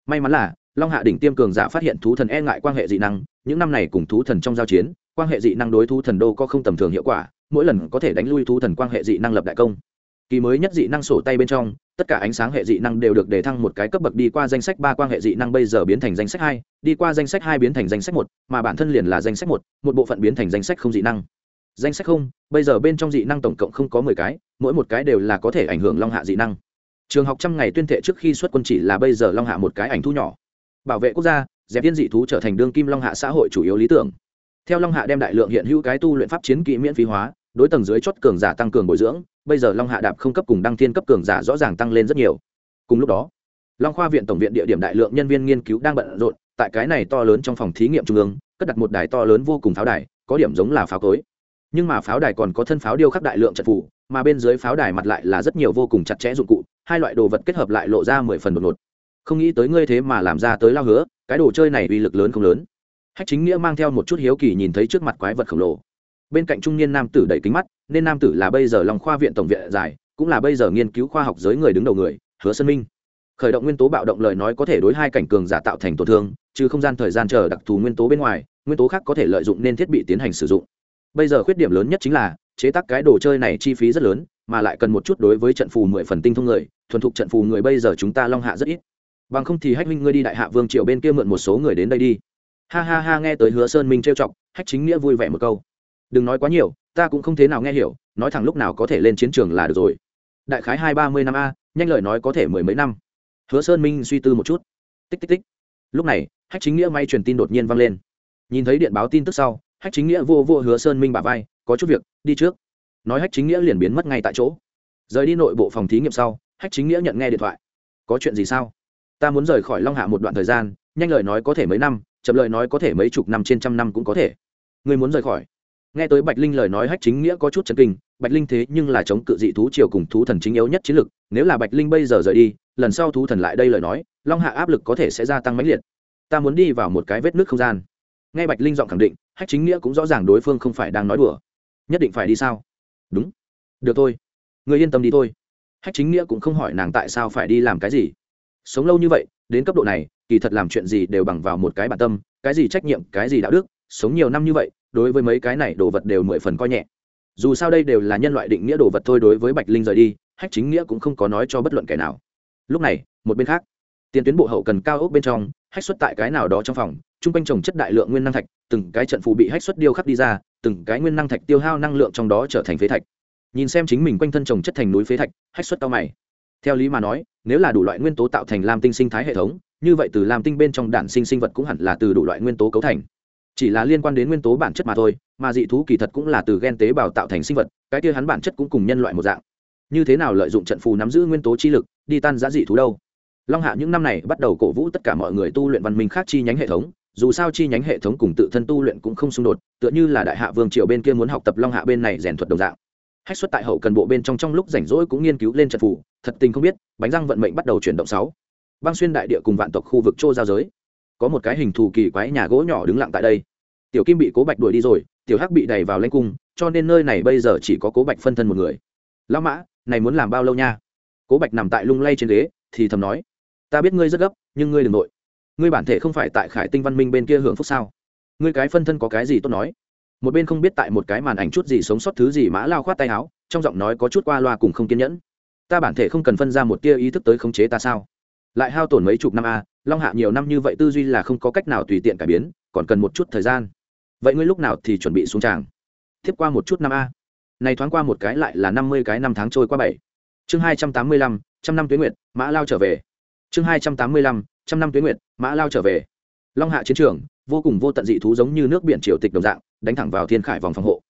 May mắn là, long hạ đỉnh tiêm cường giả phát hiện thú thần e ngại quan hệ dị năng, những năm này cùng thú thần trong giao chiến, quan hệ dị năng đối thú thần đô có không tầm thường hiệu quả, mỗi lần có thể đánh lui thú thần quan hệ dị năng lập đại công. Kỳ mới nhất dị năng sổ tay bên trong, tất cả ánh sáng hệ dị năng đều được đề thăng một cái cấp bậc đi qua danh sách ba quan hệ dị năng bây giờ biến thành danh sách hai, đi qua danh sách hai biến thành danh sách một, mà bản thân liền là danh sách một một bộ phận biến thành danh sách không dị năng danh sách không, bây giờ bên trong dị năng tổng cộng không có mười cái, mỗi một cái đều là có thể ảnh hưởng long hạ dị năng. Trường học trăm ngày tuyên thệ trước khi xuất quân chỉ là bây giờ long hạ một cái ảnh thu nhỏ. Bảo vệ quốc gia, dẹp viên dị thú trở thành đương kim long hạ xã hội chủ yếu lý tưởng. Theo long hạ đem đại lượng hiện hữu cái tu luyện pháp chiến kỹ miễn phí hóa, đối tầng dưới chót cường giả tăng cường bồi dưỡng, bây giờ long hạ đạp không cấp cùng đăng thiên cấp cường giả rõ ràng tăng lên rất nhiều. Cùng lúc đó, long khoa viện tổng viện địa điểm đại lượng nhân viên nghiên cứu đang bận rộn, tại cái này to lớn trong phòng thí nghiệm trung ương, cất đặt một đài to lớn vô cùng pháo đài, có điểm giống là pháo cối nhưng mà pháo đài còn có thân pháo điêu khắc đại lượng trận phủ mà bên dưới pháo đài mặt lại là rất nhiều vô cùng chặt chẽ dụng cụ, hai loại đồ vật kết hợp lại lộ ra mười phần đột ngột. Không nghĩ tới ngươi thế mà làm ra tới lao hứa, cái đồ chơi này uy lực lớn không lớn. Hách chính nghĩa mang theo một chút hiếu kỳ nhìn thấy trước mặt quái vật khổng lồ. Bên cạnh trung niên nam tử đầy kính mắt, nên nam tử là bây giờ lòng khoa viện tổng viện dài cũng là bây giờ nghiên cứu khoa học giới người đứng đầu người, hứa sơn minh. Khởi động nguyên tố bạo động lời nói có thể đối hai cảnh cường giả tạo thành tổn thương, trừ không gian thời gian chờ đặc thù nguyên tố bên ngoài, nguyên tố khác có thể lợi dụng nên thiết bị tiến hành sử dụng bây giờ khuyết điểm lớn nhất chính là, chế tác cái đồ chơi này chi phí rất lớn, mà lại cần một chút đối với trận phù mười phần tinh thông người, thuần thục trận phù người bây giờ chúng ta long hạ rất ít. Bằng không thì hách minh ngươi đi đại hạ vương triều bên kia mượn một số người đến đây đi. Ha ha ha, nghe tới hứa sơn minh trêu chọc, hách chính nghĩa vui vẻ một câu. Đừng nói quá nhiều, ta cũng không thế nào nghe hiểu, nói thẳng lúc nào có thể lên chiến trường là được rồi. Đại khái hai ba mươi năm a, nhanh lời nói có thể mười mấy năm. Hứa sơn minh suy tư một chút. Tích tích tích. Lúc này, hách chính nghĩa may truyền tin đột nhiên vang lên. Nhìn thấy điện báo tin tức sau hách chính nghĩa vô vô hứa sơn minh bà vai, có chút việc, đi trước. Nói hách chính nghĩa liền biến mất ngay tại chỗ. Rời đi nội bộ phòng thí nghiệm sau, hách chính nghĩa nhận nghe điện thoại. Có chuyện gì sao? Ta muốn rời khỏi long hạ một đoạn thời gian, nhanh lời nói có thể mấy năm, chậm lời nói có thể mấy chục năm trên trăm năm cũng có thể. Người muốn rời khỏi? Nghe tới bạch linh lời nói, hách chính nghĩa có chút chấn kinh. Bạch linh thế nhưng là chống cự dị thú triều cùng thú thần chính yếu nhất chiến lực, nếu là bạch linh bây giờ rời đi, lần sau thú thần lại đây lời nói, long hạ áp lực có thể sẽ gia tăng mãnh liệt. Ta muốn đi vào một cái vết nước không gian. Nghe bạch linh giọng khẳng định hách chính nghĩa cũng rõ ràng đối phương không phải đang nói đùa. Nhất định phải đi sao? Đúng. Được thôi. Người yên tâm đi thôi. Hách chính nghĩa cũng không hỏi nàng tại sao phải đi làm cái gì. Sống lâu như vậy, đến cấp độ này, kỳ thật làm chuyện gì đều bằng vào một cái bản tâm, cái gì trách nhiệm, cái gì đạo đức, sống nhiều năm như vậy, đối với mấy cái này đồ vật đều mười phần coi nhẹ. Dù sao đây đều là nhân loại định nghĩa đồ vật thôi, đối với bạch linh rời đi, hách chính nghĩa cũng không có nói cho bất luận kẻ nào. Lúc này, một bên khác, tiền tuyến bộ hậu cần cao ốc bên trong hách xuất tại cái nào đó trong phòng, chung quanh trồng chất đại lượng nguyên năng thạch, từng cái trận phù bị hách xuất điêu khắc đi ra, từng cái nguyên năng thạch tiêu hao năng lượng trong đó trở thành phế thạch. Nhìn xem chính mình quanh thân trồng chất thành núi phế thạch, hách xuất tao mày. Theo lý mà nói, nếu là đủ loại nguyên tố tạo thành lam tinh sinh thái hệ thống, như vậy từ lam tinh bên trong đản sinh sinh vật cũng hẳn là từ đủ loại nguyên tố cấu thành. Chỉ là liên quan đến nguyên tố bản chất mà thôi, mà dị thú kỳ thật cũng là từ gen tế bào tạo thành sinh vật, cái kia hắn bản chất cũng cùng nhân loại một dạng. Như thế nào lợi dụng trận phù nắm giữ nguyên tố chi lực, đi tan giá dị thú đâu? Long hạ những năm này bắt đầu cổ vũ tất cả mọi người tu luyện văn minh khác chi nhánh hệ thống, dù sao chi nhánh hệ thống cùng tự thân tu luyện cũng không xung đột, tựa như là đại hạ vương triều bên kia muốn học tập long hạ bên này rèn thuật đồng dạng. Hách xuất tại hậu cần bộ bên trong trong lúc rảnh rỗi cũng nghiên cứu lên trận phủ thật tình không biết, bánh răng vận mệnh bắt đầu chuyển động sáu. Băng xuyên đại địa cùng vạn tộc khu vực châu giao giới. Có một cái hình thù kỳ quái nhà gỗ nhỏ đứng lặng tại đây. Tiểu kim bị cố bạch đuổi đi rồi, tiểu hắc bị đẩy vào lãnh cung, cho nên nơi này bây giờ chỉ có cố bạch phân thân một người. Lão mã, này muốn làm bao lâu nha? Cố bạch nằm tại lung lay trên ghế, thì thầm nói ta biết ngươi rất gấp, nhưng ngươi đừng nội. Ngươi bản thể không phải tại khải tinh văn minh bên kia hưởng phúc sao? Ngươi cái phân thân có cái gì tốt nói? Một bên không biết tại một cái màn ảnh chút gì sống sót thứ gì mã lao khoát tay áo, trong giọng nói có chút qua loa cùng không kiên nhẫn. Ta bản thể không cần phân ra một tia ý thức tới khống chế ta sao? Lại hao tổn mấy chục năm a long hạ nhiều năm như vậy tư duy là không có cách nào tùy tiện cải biến, còn cần một chút thời gian. Vậy ngươi lúc nào thì chuẩn bị xuống tràng? Thiếp qua một chút năm a này thoáng qua một cái lại là năm mươi cái năm tháng trôi qua bảy. Chương hai trăm tám mươi lăm, trăm năm tuyến nguyệt, mã lao trở về chương hai trăm tám mươi lăm, trăm năm tuyến nguyệt, mã lao trở về. Long hạ chiến trường, vô cùng vô tận dị thú giống như nước biển triều tịch đồng dạng, đánh thẳng vào thiên khải vòng phòng hộ.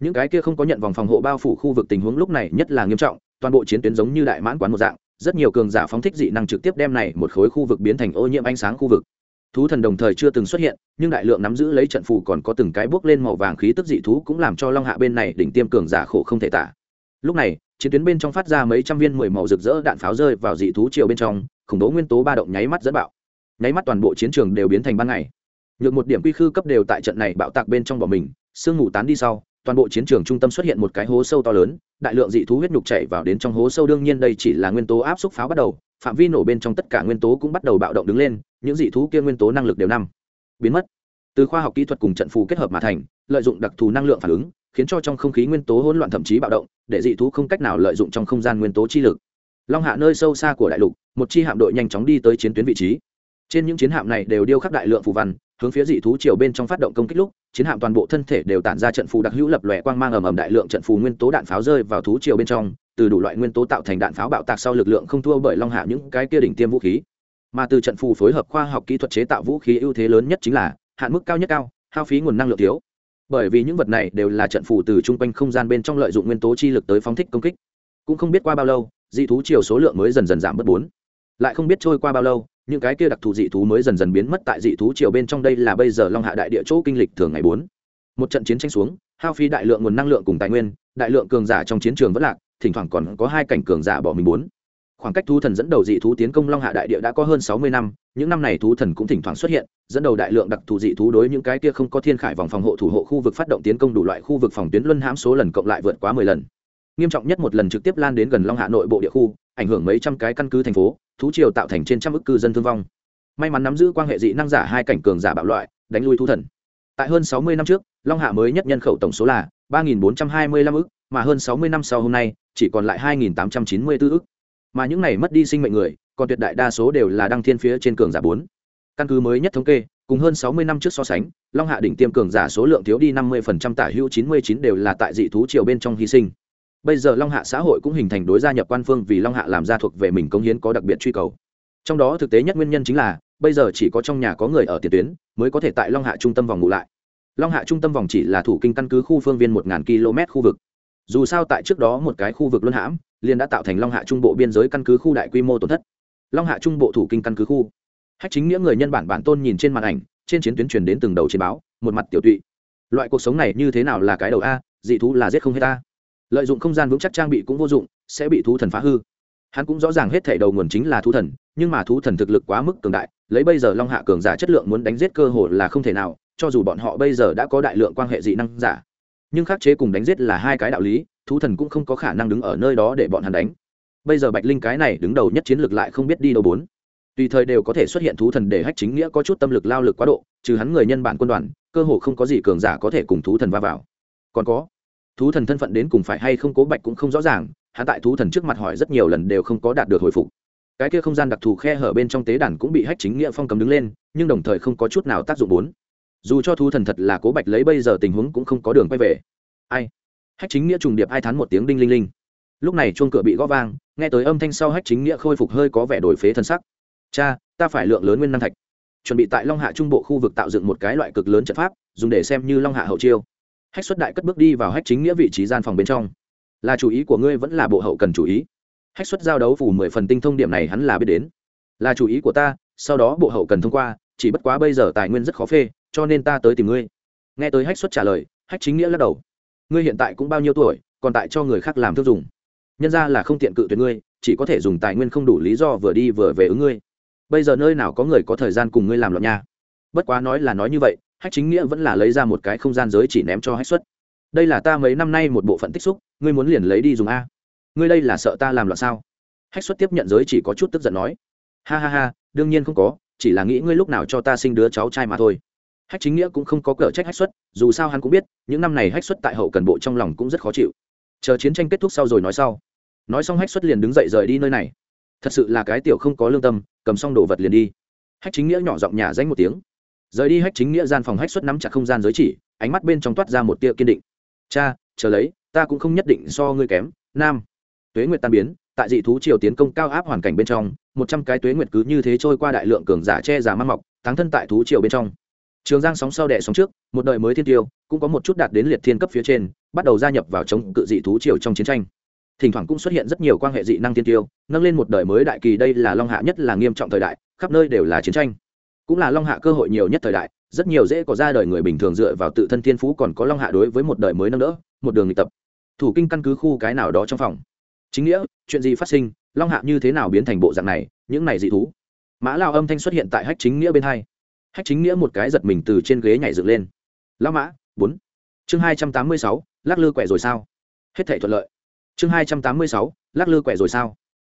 Những cái kia không có nhận vòng phòng hộ bao phủ khu vực tình huống lúc này nhất là nghiêm trọng, toàn bộ chiến tuyến giống như đại mãn quán một dạng, rất nhiều cường giả phóng thích dị năng trực tiếp đem này một khối khu vực biến thành ô nhiễm ánh sáng khu vực. Thú thần đồng thời chưa từng xuất hiện, nhưng đại lượng nắm giữ lấy trận phù còn có từng cái bước lên màu vàng khí tức dị thú cũng làm cho long hạ bên này đỉnh tiêm cường giả khổ không thể tả. Lúc này, chiến tuyến bên trong phát ra mấy trăm viên mười màu rực rỡ đạn pháo rơi vào dị thú chiều bên trong khủng bố nguyên tố ba động nháy mắt dẫn bạo. Nháy mắt toàn bộ chiến trường đều biến thành ban ngày. Nhược một điểm quy khư cấp đều tại trận này bạo tạc bên trong bỏ mình, sương mù tán đi sau, toàn bộ chiến trường trung tâm xuất hiện một cái hố sâu to lớn, đại lượng dị thú huyết nhục chảy vào đến trong hố sâu. Đương nhiên đây chỉ là nguyên tố áp xúc pháo bắt đầu, phạm vi nổ bên trong tất cả nguyên tố cũng bắt đầu bạo động đứng lên, những dị thú kia nguyên tố năng lực đều năm. Biến mất. Từ khoa học kỹ thuật cùng trận phù kết hợp mà thành, lợi dụng đặc thù năng lượng phản ứng, khiến cho trong không khí nguyên tố hỗn loạn thậm chí bạo động, để dị thú không cách nào lợi dụng trong không gian nguyên tố chi lực long hạ nơi sâu xa của đại lục, một chi hạm đội nhanh chóng đi tới chiến tuyến vị trí. Trên những chiến hạm này đều điêu khắc đại lượng phù văn, hướng phía dị thú chiều bên trong phát động công kích lúc, chiến hạm toàn bộ thân thể đều tản ra trận phù đặc hữu lập lòe quang mang ầm ầm đại lượng trận phù nguyên tố đạn pháo rơi vào thú chiều bên trong, từ đủ loại nguyên tố tạo thành đạn pháo bạo tạc sau lực lượng không thua bởi long hạ những cái kia đỉnh tiêm vũ khí. Mà từ trận phù phối hợp khoa học kỹ thuật chế tạo vũ khí ưu thế lớn nhất chính là, hạn mức cao nhất cao, hao phí nguồn năng lượng thiếu. Bởi vì những vật này đều là trận phù từ chung quanh không gian bên trong lợi dụng nguyên tố chi lực tới phóng thích công kích. Cũng không biết qua bao lâu dị thú chiều số lượng mới dần dần giảm bớt bốn. Lại không biết trôi qua bao lâu, những cái kia đặc thù dị thú mới dần dần biến mất tại dị thú chiều bên trong đây là bây giờ long hạ đại địa chỗ kinh lịch thường ngày bốn. Một trận chiến tranh xuống, hao phí đại lượng nguồn năng lượng cùng tài nguyên, đại lượng cường giả trong chiến trường vẫn lạc, thỉnh thoảng còn có hai cảnh cường giả bỏ mình bốn. Khoảng cách thú thần dẫn đầu dị thú tiến công long hạ đại địa đã có hơn sáu mươi năm, những năm này thú thần cũng thỉnh thoảng xuất hiện, dẫn đầu đại lượng đặc thù dị thú đối những cái kia không có thiên khải vòng phòng hộ thủ hộ khu vực phát động tiến công đủ loại khu vực phòng tuyến luân hãm số lần cộng lại vượt quá mười lần nghiêm trọng nhất một lần trực tiếp lan đến gần long hạ nội bộ địa khu, ảnh hưởng mấy trăm cái căn cứ thành phố, thú triều tạo thành trên trăm ức cư dân thương vong. May mắn nắm giữ quan hệ dị năng giả hai cảnh cường giả bạo loại, đánh lui thú thần. Tại hơn sáu mươi năm trước, long hạ mới nhất nhân khẩu tổng số là ba nghìn bốn trăm hai mươi lăm ức, mà hơn sáu mươi năm sau hôm nay, chỉ còn lại hai nghìn tám trăm chín mươi bốn ức. Mà những này mất đi sinh mệnh người, còn tuyệt đại đa số đều là đăng thiên phía trên cường giả bốn. Căn cứ mới nhất thống kê, cùng hơn sáu mươi năm trước so sánh, long hạ đỉnh tiêm cường giả số lượng thiếu đi năm mươi phần trăm, tả hữu chín mươi chín đều là tại dị thú triều bên trong hy sinh bây giờ long hạ xã hội cũng hình thành đối gia nhập quan phương vì long hạ làm ra thuộc về mình công hiến có đặc biệt truy cầu. Trong đó thực tế nhất nguyên nhân chính là, bây giờ chỉ có trong nhà có người ở tiền tuyến, mới có thể tại long hạ trung tâm vòng ngụ lại. Long hạ trung tâm vòng chỉ là thủ kinh căn cứ khu phương viên một km khu vực. Dù sao tại trước đó một cái khu vực luân hãm, liền đã tạo thành long hạ trung bộ biên giới căn cứ khu đại quy mô tổn thất. Long hạ trung bộ thủ kinh căn cứ khu. Hách chính nghĩa người nhân bản bản tôn nhìn trên màn ảnh, trên chiến tuyến truyền đến từng đầu chiến báo, một mặt tiểu tụy. Loại cuộc sống này như thế nào là cái đầu a, dị thú là giết không hết ta lợi dụng không gian vững chắc trang bị cũng vô dụng, sẽ bị thú thần phá hư. Hắn cũng rõ ràng hết thể đầu nguồn chính là thú thần, nhưng mà thú thần thực lực quá mức cường đại, lấy bây giờ long hạ cường giả chất lượng muốn đánh giết cơ hội là không thể nào, cho dù bọn họ bây giờ đã có đại lượng quan hệ dị năng giả. Nhưng khắc chế cùng đánh giết là hai cái đạo lý, thú thần cũng không có khả năng đứng ở nơi đó để bọn hắn đánh. Bây giờ bạch linh cái này đứng đầu nhất chiến lược lại không biết đi đâu bốn. Tùy thời đều có thể xuất hiện thú thần để hách chính nghĩa có chút tâm lực lao lực quá độ, trừ hắn người nhân bản quân đoàn, cơ hồ không có gì cường giả có thể cùng thú thần va vào. Còn có thú thần thân phận đến cùng phải hay không cố bạch cũng không rõ ràng, hắn tại thú thần trước mặt hỏi rất nhiều lần đều không có đạt được hồi phục. Cái kia không gian đặc thù khe hở bên trong tế đàn cũng bị hách chính nghĩa phong cầm đứng lên, nhưng đồng thời không có chút nào tác dụng bốn. Dù cho thú thần thật là cố bạch lấy bây giờ tình huống cũng không có đường quay về. Ai? Hách chính nghĩa trùng điệp ai thán một tiếng đinh linh linh. Lúc này chuông cửa bị gõ vang, nghe tới âm thanh sau hách chính nghĩa khôi phục hơi có vẻ đổi phế thân sắc. Cha, ta phải lượng lớn nguyên năng thạch. Chuẩn bị tại long hạ trung bộ khu vực tạo dựng một cái loại cực lớn trận pháp, dùng để xem như long hạ hậu chiêu hách xuất đại cất bước đi vào hách chính nghĩa vị trí gian phòng bên trong. Là chủ ý của ngươi vẫn là bộ hậu cần chủ ý? Hách xuất giao đấu phủ mười phần tinh thông điểm này hắn là biết đến. Là chủ ý của ta, sau đó bộ hậu cần thông qua, chỉ bất quá bây giờ tài nguyên rất khó phê, cho nên ta tới tìm ngươi. Nghe tới hách xuất trả lời, hách chính nghĩa lắc đầu. Ngươi hiện tại cũng bao nhiêu tuổi, còn tại cho người khác làm thức dùng? Nhân ra là không tiện cự tuyệt ngươi, chỉ có thể dùng tài nguyên không đủ lý do vừa đi vừa về ứng ngươi. Bây giờ nơi nào có người có thời gian cùng ngươi làm loạn nha? Bất quá nói là nói như vậy hách chính nghĩa vẫn là lấy ra một cái không gian giới chỉ ném cho hách xuất. Đây là ta mấy năm nay một bộ phận tích xúc, ngươi muốn liền lấy đi dùng a. Ngươi đây là sợ ta làm loạn sao? Hách xuất tiếp nhận giới chỉ có chút tức giận nói. Ha ha ha, đương nhiên không có, chỉ là nghĩ ngươi lúc nào cho ta sinh đứa cháu trai mà thôi. Hách chính nghĩa cũng không có cờ trách hách xuất, dù sao hắn cũng biết, những năm này hách xuất tại hậu cần bộ trong lòng cũng rất khó chịu. Chờ chiến tranh kết thúc sau rồi nói sau. Nói xong hách xuất liền đứng dậy rời đi nơi này. Thật sự là cái tiểu không có lương tâm, cầm xong đồ vật liền đi. Hách chính nghĩa nhỏ giọng nhà danh một tiếng rời đi hách chính nghĩa gian phòng hách xuất nắm chặt không gian giới chỉ, ánh mắt bên trong toát ra một tia kiên định. Cha, chờ lấy, ta cũng không nhất định so ngươi kém. Nam. Tuế nguyệt tan biến, tại dị thú triều tiến công cao áp hoàn cảnh bên trong, một trăm cái tuế nguyệt cứ như thế trôi qua đại lượng cường giả che giả mang mọc, táng thân tại thú triều bên trong. Trường giang sóng sau đẻ sóng trước, một đời mới thiên tiêu, cũng có một chút đạt đến liệt thiên cấp phía trên, bắt đầu gia nhập vào chống cự dị thú triều trong chiến tranh. Thỉnh thoảng cũng xuất hiện rất nhiều quan hệ dị năng thiên tiêu, nâng lên một đời mới đại kỳ, đây là long hạ nhất là nghiêm trọng thời đại, khắp nơi đều là chiến tranh cũng là long hạ cơ hội nhiều nhất thời đại, rất nhiều dễ có ra đời người bình thường dựa vào tự thân thiên phú còn có long hạ đối với một đời mới nâng đỡ, một đường luyện tập. Thủ kinh căn cứ khu cái nào đó trong phòng. Chính nghĩa, chuyện gì phát sinh, long hạ như thế nào biến thành bộ dạng này, những này dị thú. Mã lao âm thanh xuất hiện tại hách chính nghĩa bên hai. Hách chính nghĩa một cái giật mình từ trên ghế nhảy dựng lên. Lao mã, bốn. Chương hai trăm tám mươi sáu, lắc lư quẹ rồi sao? Hết thể thuận lợi. Chương hai trăm tám mươi sáu, lắc lư quẹ rồi sao?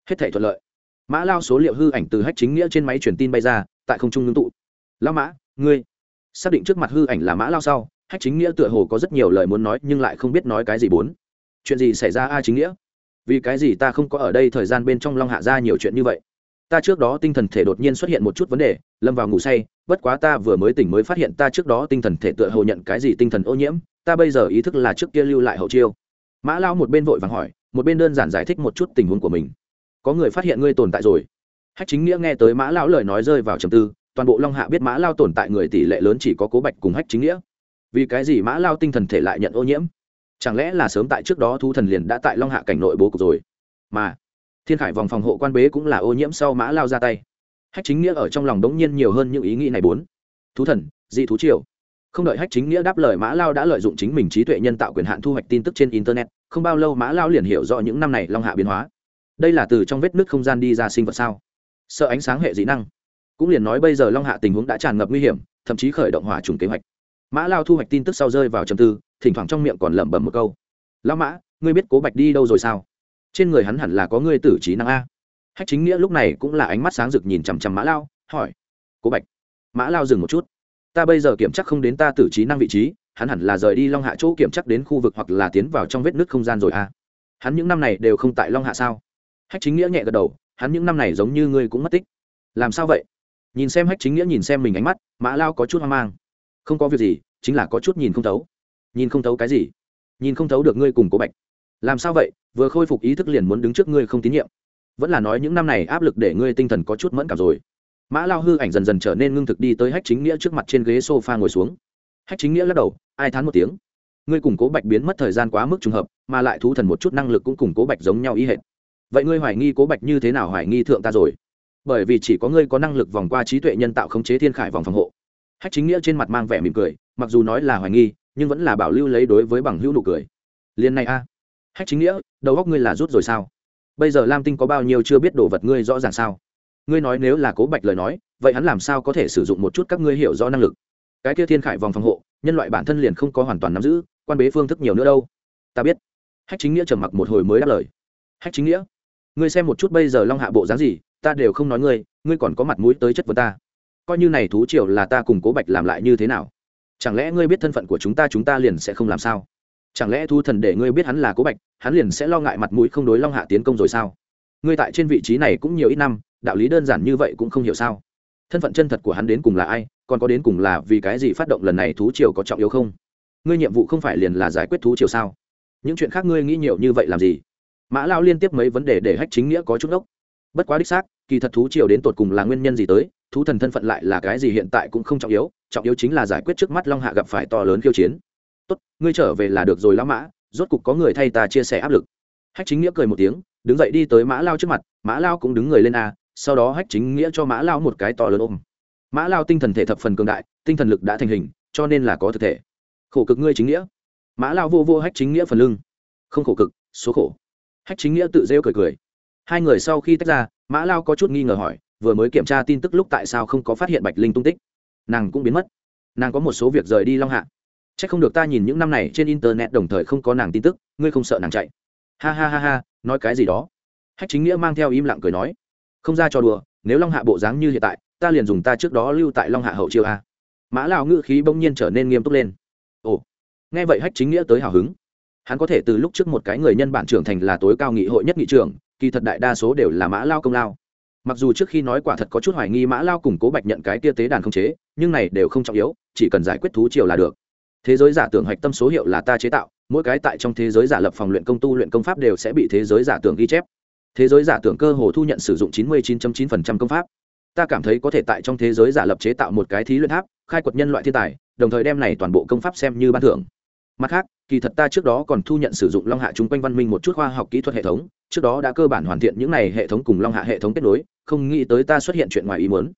Hết thể thuận lợi. Mã lao số liệu hư ảnh từ hách chính nghĩa trên máy truyền tin bay ra tại không trung ngưng tụ. Lao mã, ngươi xác định trước mặt hư ảnh là mã lao sau, hách chính nghĩa tựa hồ có rất nhiều lời muốn nói nhưng lại không biết nói cái gì bốn. Chuyện gì xảy ra a chính nghĩa? Vì cái gì ta không có ở đây thời gian bên trong long hạ ra nhiều chuyện như vậy? Ta trước đó tinh thần thể đột nhiên xuất hiện một chút vấn đề, lâm vào ngủ say, bất quá ta vừa mới tỉnh mới phát hiện ta trước đó tinh thần thể tựa hồ nhận cái gì tinh thần ô nhiễm, ta bây giờ ý thức là trước kia lưu lại hậu chiêu. Mã lao một bên vội vàng hỏi, một bên đơn giản giải thích một chút tình huống của mình. Có người phát hiện ngươi tồn tại rồi hách chính nghĩa nghe tới mã lão lời nói rơi vào trầm tư, toàn bộ long hạ biết mã lao tồn tại người tỷ lệ lớn chỉ có cố bạch cùng hách chính nghĩa. Vì cái gì mã lao tinh thần thể lại nhận ô nhiễm? Chẳng lẽ là sớm tại trước đó thu thần liền đã tại long hạ cảnh nội bố cục rồi? Mà, thiên khải vòng phòng hộ quan bế cũng là ô nhiễm sau mã lao ra tay. Hách chính nghĩa ở trong lòng đống nhiên nhiều hơn những ý nghĩ này bốn. Thú thần, dị thú triều. Không đợi hách chính nghĩa đáp lời, mã lao đã lợi dụng chính mình trí tuệ nhân tạo quyền hạn thu hoạch tin tức trên internet, không bao lâu mã lao liền hiểu rõ những năm này long hạ biến hóa. Đây là từ trong vết nứt không gian đi ra sinh vật sao? Sợ ánh sáng hệ dị năng. Cũng liền nói bây giờ long hạ tình huống đã tràn ngập nguy hiểm, thậm chí khởi động hỏa trùng kế hoạch. Mã lao thu hoạch tin tức sau rơi vào trầm tư, thỉnh thoảng trong miệng còn lẩm bẩm một câu. Lao mã, ngươi biết cố bạch đi đâu rồi sao? Trên người hắn hẳn là có ngươi tử trí năng a. Hách chính nghĩa lúc này cũng là ánh mắt sáng rực nhìn chằm chằm mã lao, hỏi, cố bạch, mã lao dừng một chút. Ta bây giờ kiểm chắc không đến ta tử trí năng vị trí, hắn hẳn là rời đi long hạ chỗ kiểm chắc đến khu vực hoặc là tiến vào trong vết nứt không gian rồi a. Hắn những năm này đều không tại long hạ sao? Hách chính nghĩa nhẹ gật đầu hắn những năm này giống như ngươi cũng mất tích. Làm sao vậy? Nhìn xem hách chính nghĩa, nhìn xem mình ánh mắt, mã lao có chút hoang mang. Không có việc gì, chính là có chút nhìn không thấu. Nhìn không thấu cái gì? Nhìn không thấu được ngươi cùng cố bạch. Làm sao vậy? Vừa khôi phục ý thức liền muốn đứng trước ngươi không tín nhiệm. Vẫn là nói những năm này áp lực để ngươi tinh thần có chút mẫn cảm rồi. Mã lao hư ảnh dần dần trở nên ngưng thực đi tới hách chính nghĩa trước mặt trên ghế s o f a ngồi xuống. Hách chính nghĩa lắc đầu, ai thán một tiếng. Ngươi cùng cố bạch biến mất thời gian quá mức trùng hợp, mà lại thú thần một chút năng lực cũng cùng cố bạch giống nhau ý hệ vậy ngươi hoài nghi cố bạch như thế nào hoài nghi thượng ta rồi? Bởi vì chỉ có ngươi có năng lực vòng qua trí tuệ nhân tạo khống chế thiên khải vòng phòng hộ. Hách chính nghĩa trên mặt mang vẻ mỉm cười, mặc dù nói là hoài nghi, nhưng vẫn là bảo lưu lấy đối với bằng hữu nụ cười. Liền này a. Hách chính nghĩa, đầu góc ngươi là rút rồi sao? Bây giờ lam tinh có bao nhiêu chưa biết đồ vật ngươi rõ ràng sao? Ngươi nói nếu là cố bạch lời nói, vậy hắn làm sao có thể sử dụng một chút các ngươi hiểu rõ năng lực? Cái kia thiên khải vòng phòng hộ, nhân loại bản thân liền không có hoàn toàn nắm giữ, quan bế phương thức nhiều nữa đâu. Ta biết. Hách chính nghĩa trầm mặc một hồi mới đáp lời. Hách chính nghĩa ngươi xem một chút bây giờ long hạ bộ dáng gì, ta đều không nói ngươi ngươi còn có mặt mũi tới chất vấn ta. Coi như này thú triều là ta cùng cố bạch làm lại như thế nào? Chẳng lẽ ngươi biết thân phận của chúng ta chúng ta liền sẽ không làm sao? Chẳng lẽ thu thần để ngươi biết hắn là cố bạch, hắn liền sẽ lo ngại mặt mũi không đối long hạ tiến công rồi sao? Ngươi tại trên vị trí này cũng nhiều ít năm, đạo lý đơn giản như vậy cũng không hiểu sao? Thân phận chân thật của hắn đến cùng là ai, còn có đến cùng là vì cái gì phát động lần này thú triều có trọng yếu không? Ngươi nhiệm vụ không phải liền là giải quyết thú triều sao? Những chuyện khác ngươi nghĩ nhiều như vậy làm gì? Mã lao liên tiếp mấy vấn đề để hách chính nghĩa có chút ốc. Bất quá đích xác, kỳ thật thú triều đến tột cùng là nguyên nhân gì tới, thú thần thân phận lại là cái gì hiện tại cũng không trọng yếu trọng yếu chính là giải quyết trước mắt long hạ gặp phải to lớn khiêu chiến. Tốt, ngươi trở về là được rồi lão mã, rốt cục có người thay ta chia sẻ áp lực. Hách chính nghĩa cười một tiếng, đứng dậy đi tới mã lao trước mặt, mã lao cũng đứng người lên a, sau đó hách chính nghĩa cho mã lao một cái to lớn ôm. Mã lao tinh thần thể thập phần cường đại, tinh thần lực đã thành hình, cho nên là có thực thể. Khổ cực ngươi chính nghĩa. Mã lao vô vô hách chính nghĩa phần lưng. Không khổ cực, số khổ hách chính nghĩa tự rêu cười cười. Hai người sau khi tách ra, mã lao có chút nghi ngờ hỏi, vừa mới kiểm tra tin tức lúc tại sao không có phát hiện bạch linh tung tích? Nàng cũng biến mất. Nàng có một số việc rời đi long hạ. C h ắ c không được ta nhìn những năm này trên internet đồng thời không có nàng tin tức, ngươi không sợ nàng chạy. Ha ha ha ha, nói cái gì đó. Hách chính nghĩa mang theo im lặng cười nói, không ra cho đùa, nếu long hạ bộ dáng như hiện tại, ta liền dùng ta trước đó lưu tại long hạ hậu chiêu a. Mã lao ngự khí bỗng nhiên trở nên nghiêm túc lên. Ồ. Nghe vậy hách chính nghĩa tới hào hứng hắn có thể từ lúc trước một cái người nhân bản trưởng thành là tối cao nghị hội nhất nghị trưởng, kỳ thật đại đa số đều là mã lao công lao. Mặc dù trước khi nói quả thật có chút hoài nghi mã lao cùng cố bạch nhận cái tia tế đàn không chế, nhưng này đều không trọng yếu, chỉ cần giải quyết thú triều là được. Thế giới giả tưởng hạch tâm số hiệu là ta chế tạo, mỗi cái tại trong thế giới giả lập phòng luyện công tu luyện công pháp đều sẽ bị thế giới giả tưởng ghi chép. Thế giới giả tưởng cơ hồ thu nhận sử dụng 99.9% công pháp. Ta cảm thấy có thể tại trong thế giới giả lập chế tạo một cái thí luyện tháp, khai quật nhân loại thiên tài, đồng thời đem này toàn bộ công pháp xem như ban thưởng mặt khác, kỳ thật ta trước đó còn thu nhận sử dụng long hạ chung quanh văn minh một chút khoa học kỹ thuật hệ thống, trước đó đã cơ bản hoàn thiện những này hệ thống cùng long hạ hệ thống kết nối, không nghĩ tới ta xuất hiện chuyện ngoài ý muốn.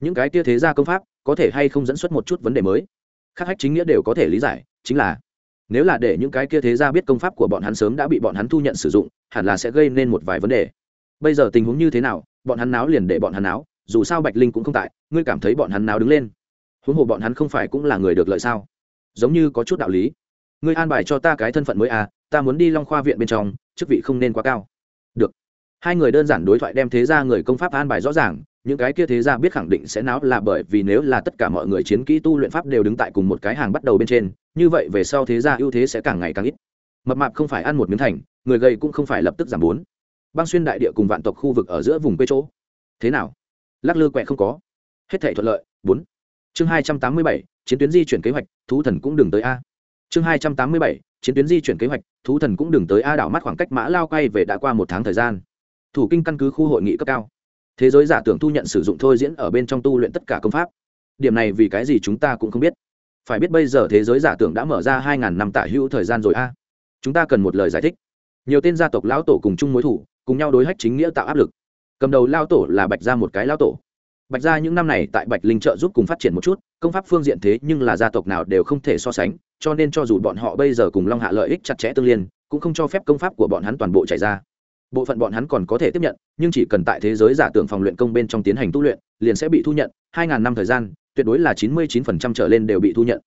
Những cái tia thế gia công pháp, có thể hay không dẫn xuất một chút vấn đề mới? Khác hách chính nghĩa đều có thể lý giải, chính là, nếu là để những cái kia thế gia biết công pháp của bọn hắn sớm đã bị bọn hắn thu nhận sử dụng, hẳn là sẽ gây nên một vài vấn đề. Bây giờ tình huống như thế nào, bọn hắn náo liền để bọn hắn náo, dù sao bạch linh cũng không tại, ngươi cảm thấy bọn hắn náo đứng lên. Huống hồ bọn hắn không phải cũng là người được lợi sao? Giống như có chút đạo lý ngươi an bài cho ta cái thân phận mới à ta muốn đi long khoa viện bên trong, chức vị không nên quá cao. Được. Hai người đơn giản đối thoại đem thế ra người công pháp an bài rõ ràng, những cái kia thế ra biết khẳng định sẽ náo là bởi vì nếu là tất cả mọi người chiến kỹ tu luyện pháp đều đứng tại cùng một cái hàng bắt đầu bên trên, như vậy về sau thế ra ưu thế sẽ càng ngày càng ít. Mập mạp không phải ăn một miếng thành, người gầy cũng không phải lập tức giảm bốn. Băng xuyên đại địa cùng vạn tộc khu vực ở giữa vùng quê chỗ. Thế nào? Lắc lư quẹ không có. Hết thể thuận lợi, bốn. Chương hai trăm tám mươi bảy, chiến tuyến di chuyển kế hoạch, thú thần cũng đừng tới a chương hai trăm tám mươi bảy, chiến tuyến di chuyển kế hoạch, thú thần cũng đừng tới a đảo mắt khoảng cách mã lao quay về đã qua một tháng thời gian. Thủ kinh căn cứ khu hội nghị cấp cao. Thế giới giả tưởng thu nhận sử dụng thôi diễn ở bên trong tu luyện tất cả công pháp. Điểm này vì cái gì chúng ta cũng không biết. Phải biết bây giờ thế giới giả tưởng đã mở ra hai ngàn năm tả hữu thời gian rồi a. Chúng ta cần một lời giải thích. Nhiều tên gia tộc lão tổ cùng chung mối thủ, cùng nhau đối hách chính nghĩa tạo áp lực. Cầm đầu lao tổ là bạch gia một cái lao tổ. Bạch gia những năm này tại bạch linh trợ giúp cùng phát triển một chút, công pháp phương diện thế nhưng là gia tộc nào đều không thể so sánh cho nên cho dù bọn họ bây giờ cùng long hạ lợi ích chặt chẽ tương liên, cũng không cho phép công pháp của bọn hắn toàn bộ chạy ra. Bộ phận bọn hắn còn có thể tiếp nhận, nhưng chỉ cần tại thế giới giả tưởng phòng luyện công bên trong tiến hành tu luyện, liền sẽ bị thu nhận, hai ngàn năm thời gian, tuyệt đối là chín mươi chín phần trăm trở lên đều bị thu nhận.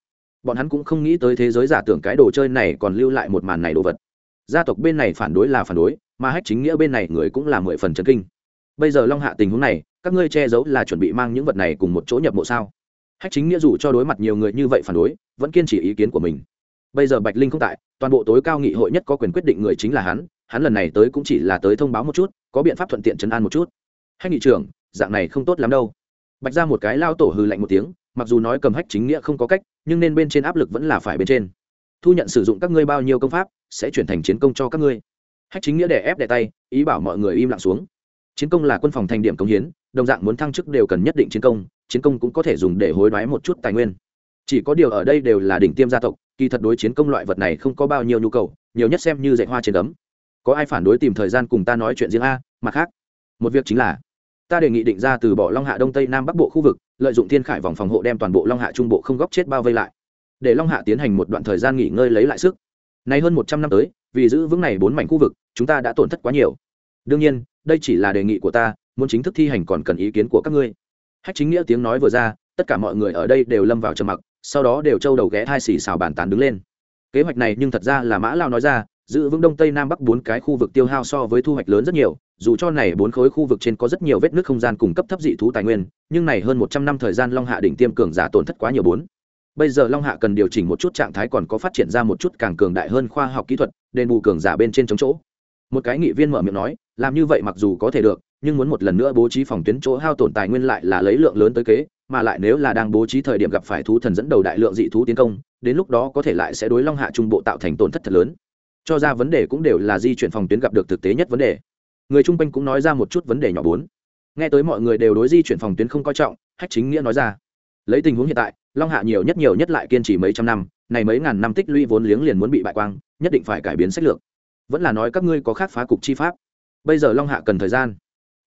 Bọn hắn cũng không nghĩ tới thế giới giả tưởng cái đồ chơi này còn lưu lại một màn này đồ vật. Gia tộc bên này phản đối là phản đối, mà hách chính nghĩa bên này người cũng là mười phần chấn kinh. Bây giờ long hạ tình huống này, các ngươi che giấu là chuẩn bị mang những vật này cùng một chỗ nhập mộ sao? Hách chính nghĩa dù cho đối mặt nhiều người như vậy phản đối vẫn kiên trì ý kiến của mình. Bây giờ bạch linh không tại, toàn bộ tối cao nghị hội nhất có quyền quyết định người chính là hắn hắn lần này tới cũng chỉ là tới thông báo một chút, có biện pháp thuận tiện chấn an một chút. Hay nghị trưởng, dạng này không tốt lắm đâu. Bạch ra một cái lao tổ hư lạnh một tiếng, mặc dù nói cầm hách chính nghĩa không có cách, nhưng nên bên trên áp lực vẫn là phải bên trên. Thu nhận sử dụng các ngươi bao nhiêu công pháp, sẽ chuyển thành chiến công cho các ngươi. Hách chính nghĩa để ép đè tay, ý bảo mọi người im lặng xuống. Chiến công là quân phòng thành điểm công hiến, đồng dạng muốn thăng chức đều cần nhất định chiến công chiến công cũng có thể dùng để hối đoái một chút tài nguyên chỉ có điều ở đây đều là đỉnh tiêm gia tộc, kỳ thật đối chiến công loại vật này không có bao nhiêu nhu cầu, nhiều nhất xem như dạy hoa trên đấm có ai phản đối tìm thời gian cùng ta nói chuyện riêng a? Mặt khác, một việc chính là, ta đề nghị định ra từ bỏ long hạ đông tây nam bắc bộ khu vực, lợi dụng thiên khải vòng phòng hộ đem toàn bộ long hạ trung bộ không góc chết bao vây lại. Để long hạ tiến hành một đoạn thời gian nghỉ ngơi lấy lại sức. Nay hơn một trăm năm tới, vì giữ vững này bốn mảnh khu vực, chúng ta đã tổn thất quá nhiều. Đương nhiên, đây chỉ là đề nghị của ta, muốn chính thức thi hành còn cần ý kiến của các ngươi. Hách chính nghĩa tiếng nói vừa ra, tất cả mọi người ở đây đều lâm vào trầm mặc sau đó đều trâu đầu ghé hai xì xào bàn tán đứng lên. Kế hoạch này nhưng thật ra là mã lao nói ra, giữ vững đông tây nam bắc bốn cái khu vực tiêu hao so với thu hoạch lớn rất nhiều, dù cho này bốn khối khu vực trên có rất nhiều vết nước không gian cung cấp thấp dị thú tài nguyên, nhưng này hơn một trăm năm thời gian long hạ đỉnh tiêm cường giả tổn thất quá nhiều bốn. Bây giờ long hạ cần điều chỉnh một chút trạng thái còn có phát triển ra một chút càng cường đại hơn khoa học kỹ thuật, đền bù cường giả bên trên chống chỗ. Một cái nghị viên mở miệng nói, làm như vậy mặc dù có thể được nhưng muốn một lần nữa bố trí phòng tuyến chỗ hao tổn tài nguyên lại là lấy lượng lớn tới kế, mà lại nếu là đang bố trí thời điểm gặp phải thú thần dẫn đầu đại lượng dị thú tiến công, đến lúc đó có thể lại sẽ đối long hạ trung bộ tạo thành tổn thất thật lớn. Cho ra vấn đề cũng đều là di chuyển phòng tuyến gặp được thực tế nhất vấn đề. Người chung quanh cũng nói ra một chút vấn đề nhỏ bốn. Nghe tới mọi người đều đối di chuyển phòng tuyến không coi trọng, hách chính nghĩa nói ra. Lấy tình huống hiện tại, long hạ nhiều nhất nhiều nhất lại kiên trì mấy trăm năm, này mấy ngàn năm tích lũy vốn liếng liền muốn bị bại quang, nhất định phải cải biến sách lược. Vẫn là nói các ngươi có khác phá cục chi pháp. Bây giờ long hạ cần thời gian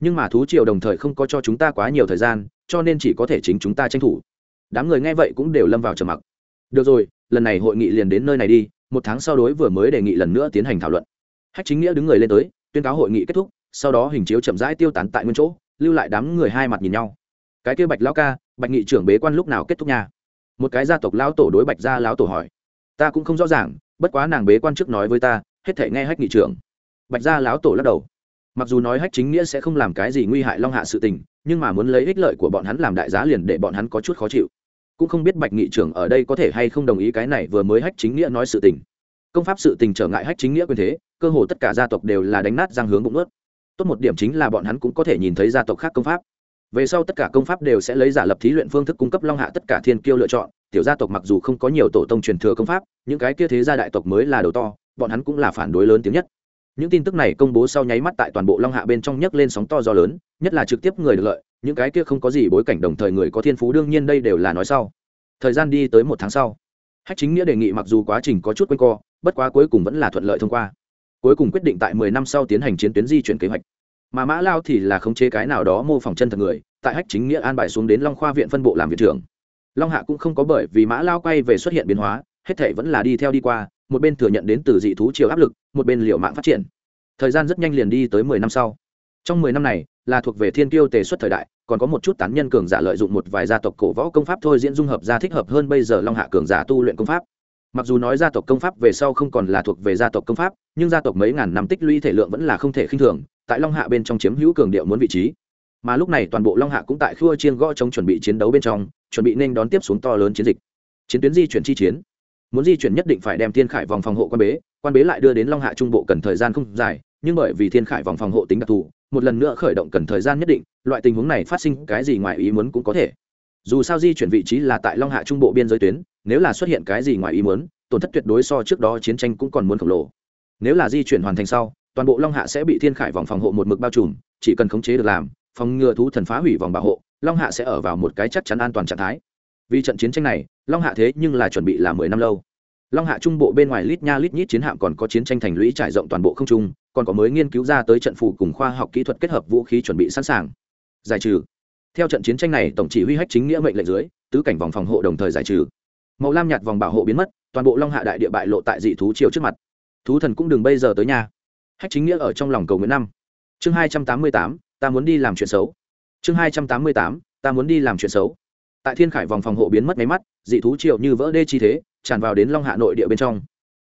nhưng mà thú triều đồng thời không có cho chúng ta quá nhiều thời gian, cho nên chỉ có thể chính chúng ta tranh thủ. Đám người nghe vậy cũng đều lâm vào trầm mặc. Được rồi, lần này hội nghị liền đến nơi này đi, một tháng sau đối vừa mới đề nghị lần nữa tiến hành thảo luận. Hách chính nghĩa đứng người lên tới, tuyên cáo hội nghị kết thúc, sau đó hình chiếu chậm rãi tiêu tán tại nguyên chỗ, lưu lại đám người hai mặt nhìn nhau. Cái kia bạch lão ca, bạch nghị trưởng bế quan lúc nào kết thúc nhà một cái gia tộc lão tổ đối bạch gia lão tổ hỏi. Ta cũng không rõ ràng, bất quá nàng bế quan trước nói với ta, hết thể nghe hách nghị trưởng. Bạch gia lão tổ lắc đầu mặc dù nói hách chính nghĩa sẽ không làm cái gì nguy hại long hạ sự tình, nhưng mà muốn lấy ích lợi của bọn hắn làm đại giá liền để bọn hắn có chút khó chịu. Cũng không biết bạch nghị trưởng ở đây có thể hay không đồng ý cái này vừa mới hách chính nghĩa nói sự tình. Công pháp sự tình trở ngại hách chính nghĩa quyền thế, cơ hồ tất cả gia tộc đều là đánh nát giang hướng bụng ướt. Tốt một điểm chính là bọn hắn cũng có thể nhìn thấy gia tộc khác công pháp. Về sau tất cả công pháp đều sẽ lấy giả lập thí luyện phương thức cung cấp long hạ tất cả thiên kiêu lựa chọn. Tiểu gia tộc mặc dù không có nhiều tổ tông truyền thừa công pháp, những cái kia thế gia đại tộc mới là đầu to, bọn hắn cũng là phản đối lớn tiếng nhất những tin tức này công bố sau nháy mắt tại toàn bộ long hạ bên trong nhấc lên sóng to gió lớn, nhất là trực tiếp người được lợi, những cái kia không có gì bối cảnh đồng thời người có thiên phú đương nhiên đây đều là nói sau. Thời gian đi tới một tháng sau, hách chính nghĩa đề nghị mặc dù quá trình có chút quanh co, bất quá cuối cùng vẫn là thuận lợi thông qua. Cuối cùng quyết định tại mười năm sau tiến hành chiến tuyến di chuyển kế hoạch. Mà mã lao thì là khống chế cái nào đó mô phỏng chân thật người, tại hách chính nghĩa an bài xuống đến long khoa viện phân bộ làm viện trưởng. Long hạ cũng không có bởi vì mã lao quay về xuất hiện biến hóa hết thể vẫn là đi theo đi qua, một bên thừa nhận đến từ dị thú chiều áp lực, một bên liệu mạng phát triển. Thời gian rất nhanh liền đi tới mười năm sau. Trong mười năm này, là thuộc về thiên kiêu tề xuất thời đại, còn có một chút tán nhân cường giả lợi dụng một vài gia tộc cổ võ công pháp thôi diễn dung hợp ra thích hợp hơn bây giờ long hạ cường giả tu luyện công pháp. Mặc dù nói gia tộc công pháp về sau không còn là thuộc về gia tộc công pháp, nhưng gia tộc mấy ngàn năm tích lũy thể lượng vẫn là không thể khinh thường, tại long hạ bên trong chiếm hữu cường điệu muốn vị trí. Mà lúc này toàn bộ long hạ cũng tại khua chiên gõ chống chuẩn bị chiến đấu bên trong, chuẩn bị nên đón tiếp xuống to lớn chiến dịch. Chiến tuyến di chuyển chi chiến muốn di chuyển nhất định phải đem thiên khải vòng phòng hộ quan bế quan bế lại đưa đến long hạ trung bộ cần thời gian không dài, nhưng bởi vì thiên khải vòng phòng hộ tính đặc thù, một lần nữa khởi động cần thời gian nhất định, loại tình huống này phát sinh cái gì ngoài ý muốn cũng có thể. Dù sao di chuyển vị trí là tại long hạ trung bộ biên giới tuyến, nếu là xuất hiện cái gì ngoài ý muốn, tổn thất tuyệt đối so trước đó chiến tranh cũng còn muốn khổng lồ. Nếu là di chuyển hoàn thành sau, toàn bộ long hạ sẽ bị thiên khải vòng phòng hộ một mực bao trùm, chỉ cần khống chế được làm, phòng ngừa thú thần phá hủy vòng bảo hộ, long hạ sẽ ở vào một cái chắc chắn an toàn trạng thái vì trận chiến tranh này, long hạ thế nhưng là chuẩn bị là mười năm lâu. Long hạ trung bộ bên ngoài lít nha lít nhít chiến hạm còn có chiến tranh thành lũy trải rộng toàn bộ không trung, còn có mới nghiên cứu ra tới trận phù cùng khoa học kỹ thuật kết hợp vũ khí chuẩn bị sẵn sàng. Giải trừ. Theo trận chiến tranh này, tổng chỉ huy hách chính nghĩa mệnh lệnh dưới, tứ cảnh vòng phòng hộ đồng thời giải trừ. Màu lam nhạt vòng bảo hộ biến mất, toàn bộ long hạ đại địa bại lộ tại dị thú chiều trước mặt. Thú thần cũng đừng bây giờ tới nhà. Hách chính nghĩa ở trong lòng cầu nguyện năm. Chương hai trăm tám mươi tám, ta muốn đi làm chuyện xấu. Chương hai trăm tám mươi tám, ta muốn đi làm chuyện xấu tại thiên khải vòng phòng hộ biến mất máy mắt, dị thú triệu như vỡ đê chi thế, tràn vào đến long hạ nội địa bên trong.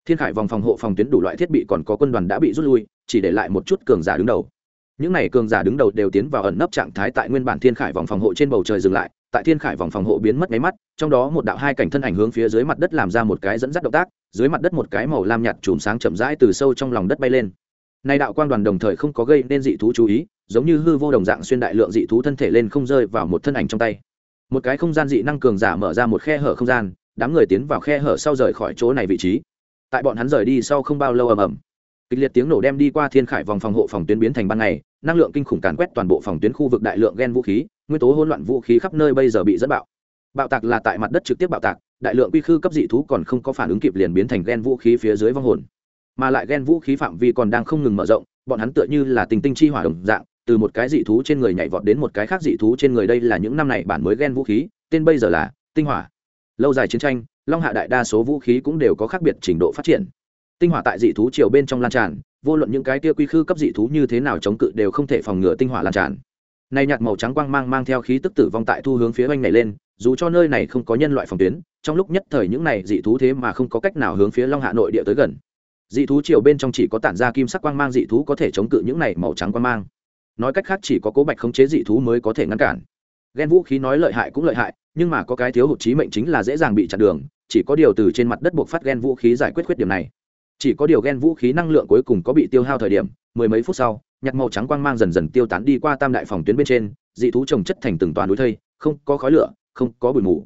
Thiên khải vòng phòng hộ phòng tuyến đủ loại thiết bị còn có quân đoàn đã bị rút lui, chỉ để lại một chút cường giả đứng đầu. Những n à y cường giả đứng đầu đều tiến vào ẩn nấp trạng thái tại nguyên bản thiên khải vòng phòng hộ trên bầu trời dừng lại, tại thiên khải vòng phòng hộ biến mất máy mắt, trong đó một đạo hai cảnh thân ảnh hướng phía dưới mặt đất làm ra một cái dẫn dắt động tác, dưới mặt đất một cái màu lam nhạt chùm sáng chậm rãi từ sâu trong lòng đất bay lên. Nay đạo quang đoàn đồng thời không có gây nên dị thú chú ý, giống như hư vô đồng dạng xuyên đại lượng dị thú thân thể lên không rơi vào một thân ảnh trong tay một cái không gian dị năng cường giả mở ra một khe hở không gian, đám người tiến vào khe hở sau rời khỏi chỗ này vị trí. Tại bọn hắn rời đi sau không bao lâu ầm ầm, kịch liệt tiếng nổ đem đi qua thiên khải vòng phòng hộ phòng tuyến biến thành ban ngày, năng lượng kinh khủng càn quét toàn bộ phòng tuyến khu vực đại lượng gen vũ khí, nguyên tố hỗn loạn vũ khí khắp nơi bây giờ bị dẫn bạo. Bạo tạc là tại mặt đất trực tiếp bạo tạc, đại lượng quy khư cấp dị thú còn không có phản ứng kịp liền biến thành gen vũ khí phía dưới vong hồn. Mà lại gen vũ khí phạm vi còn đang không ngừng mở rộng, bọn hắn tựa như là tình tinh chi hỏa đồng dạng từ một cái dị thú trên người nhảy vọt đến một cái khác dị thú trên người. Đây là những năm này bản mới ghen vũ khí, tên bây giờ là tinh hỏa. Lâu dài chiến tranh, long hạ đại đa số vũ khí cũng đều có khác biệt trình độ phát triển. Tinh hỏa tại dị thú chiều bên trong lan tràn, vô luận những cái tia quy khư cấp dị thú như thế nào chống cự đều không thể phòng ngừa tinh hỏa lan tràn. Nay nhạt màu trắng quang mang mang theo khí tức tử vong tại thu hướng phía oanh này lên, dù cho nơi này không có nhân loại phòng tuyến, trong lúc nhất thời những này dị thú thế mà không có cách nào hướng phía long hạ nội địa tới gần. Dị thú chiều bên trong chỉ có tản ra kim sắc quang mang dị thú có thể chống cự những này màu trắng quang mang nói cách khác chỉ có cố bạch khống chế dị thú mới có thể ngăn cản. Ghen vũ khí nói lợi hại cũng lợi hại, nhưng mà có cái thiếu hụt trí mệnh chính là dễ dàng bị chặn đường, chỉ có điều từ trên mặt đất buộc phát ghen vũ khí giải quyết khuyết điểm này. Chỉ có điều ghen vũ khí năng lượng cuối cùng có bị tiêu hao thời điểm, mười mấy phút sau nhặt màu trắng quang mang dần dần tiêu tán đi qua tam đại phòng tuyến bên trên, dị thú trồng chất thành từng toàn núi thây, không có khói lửa, không có bụi mù.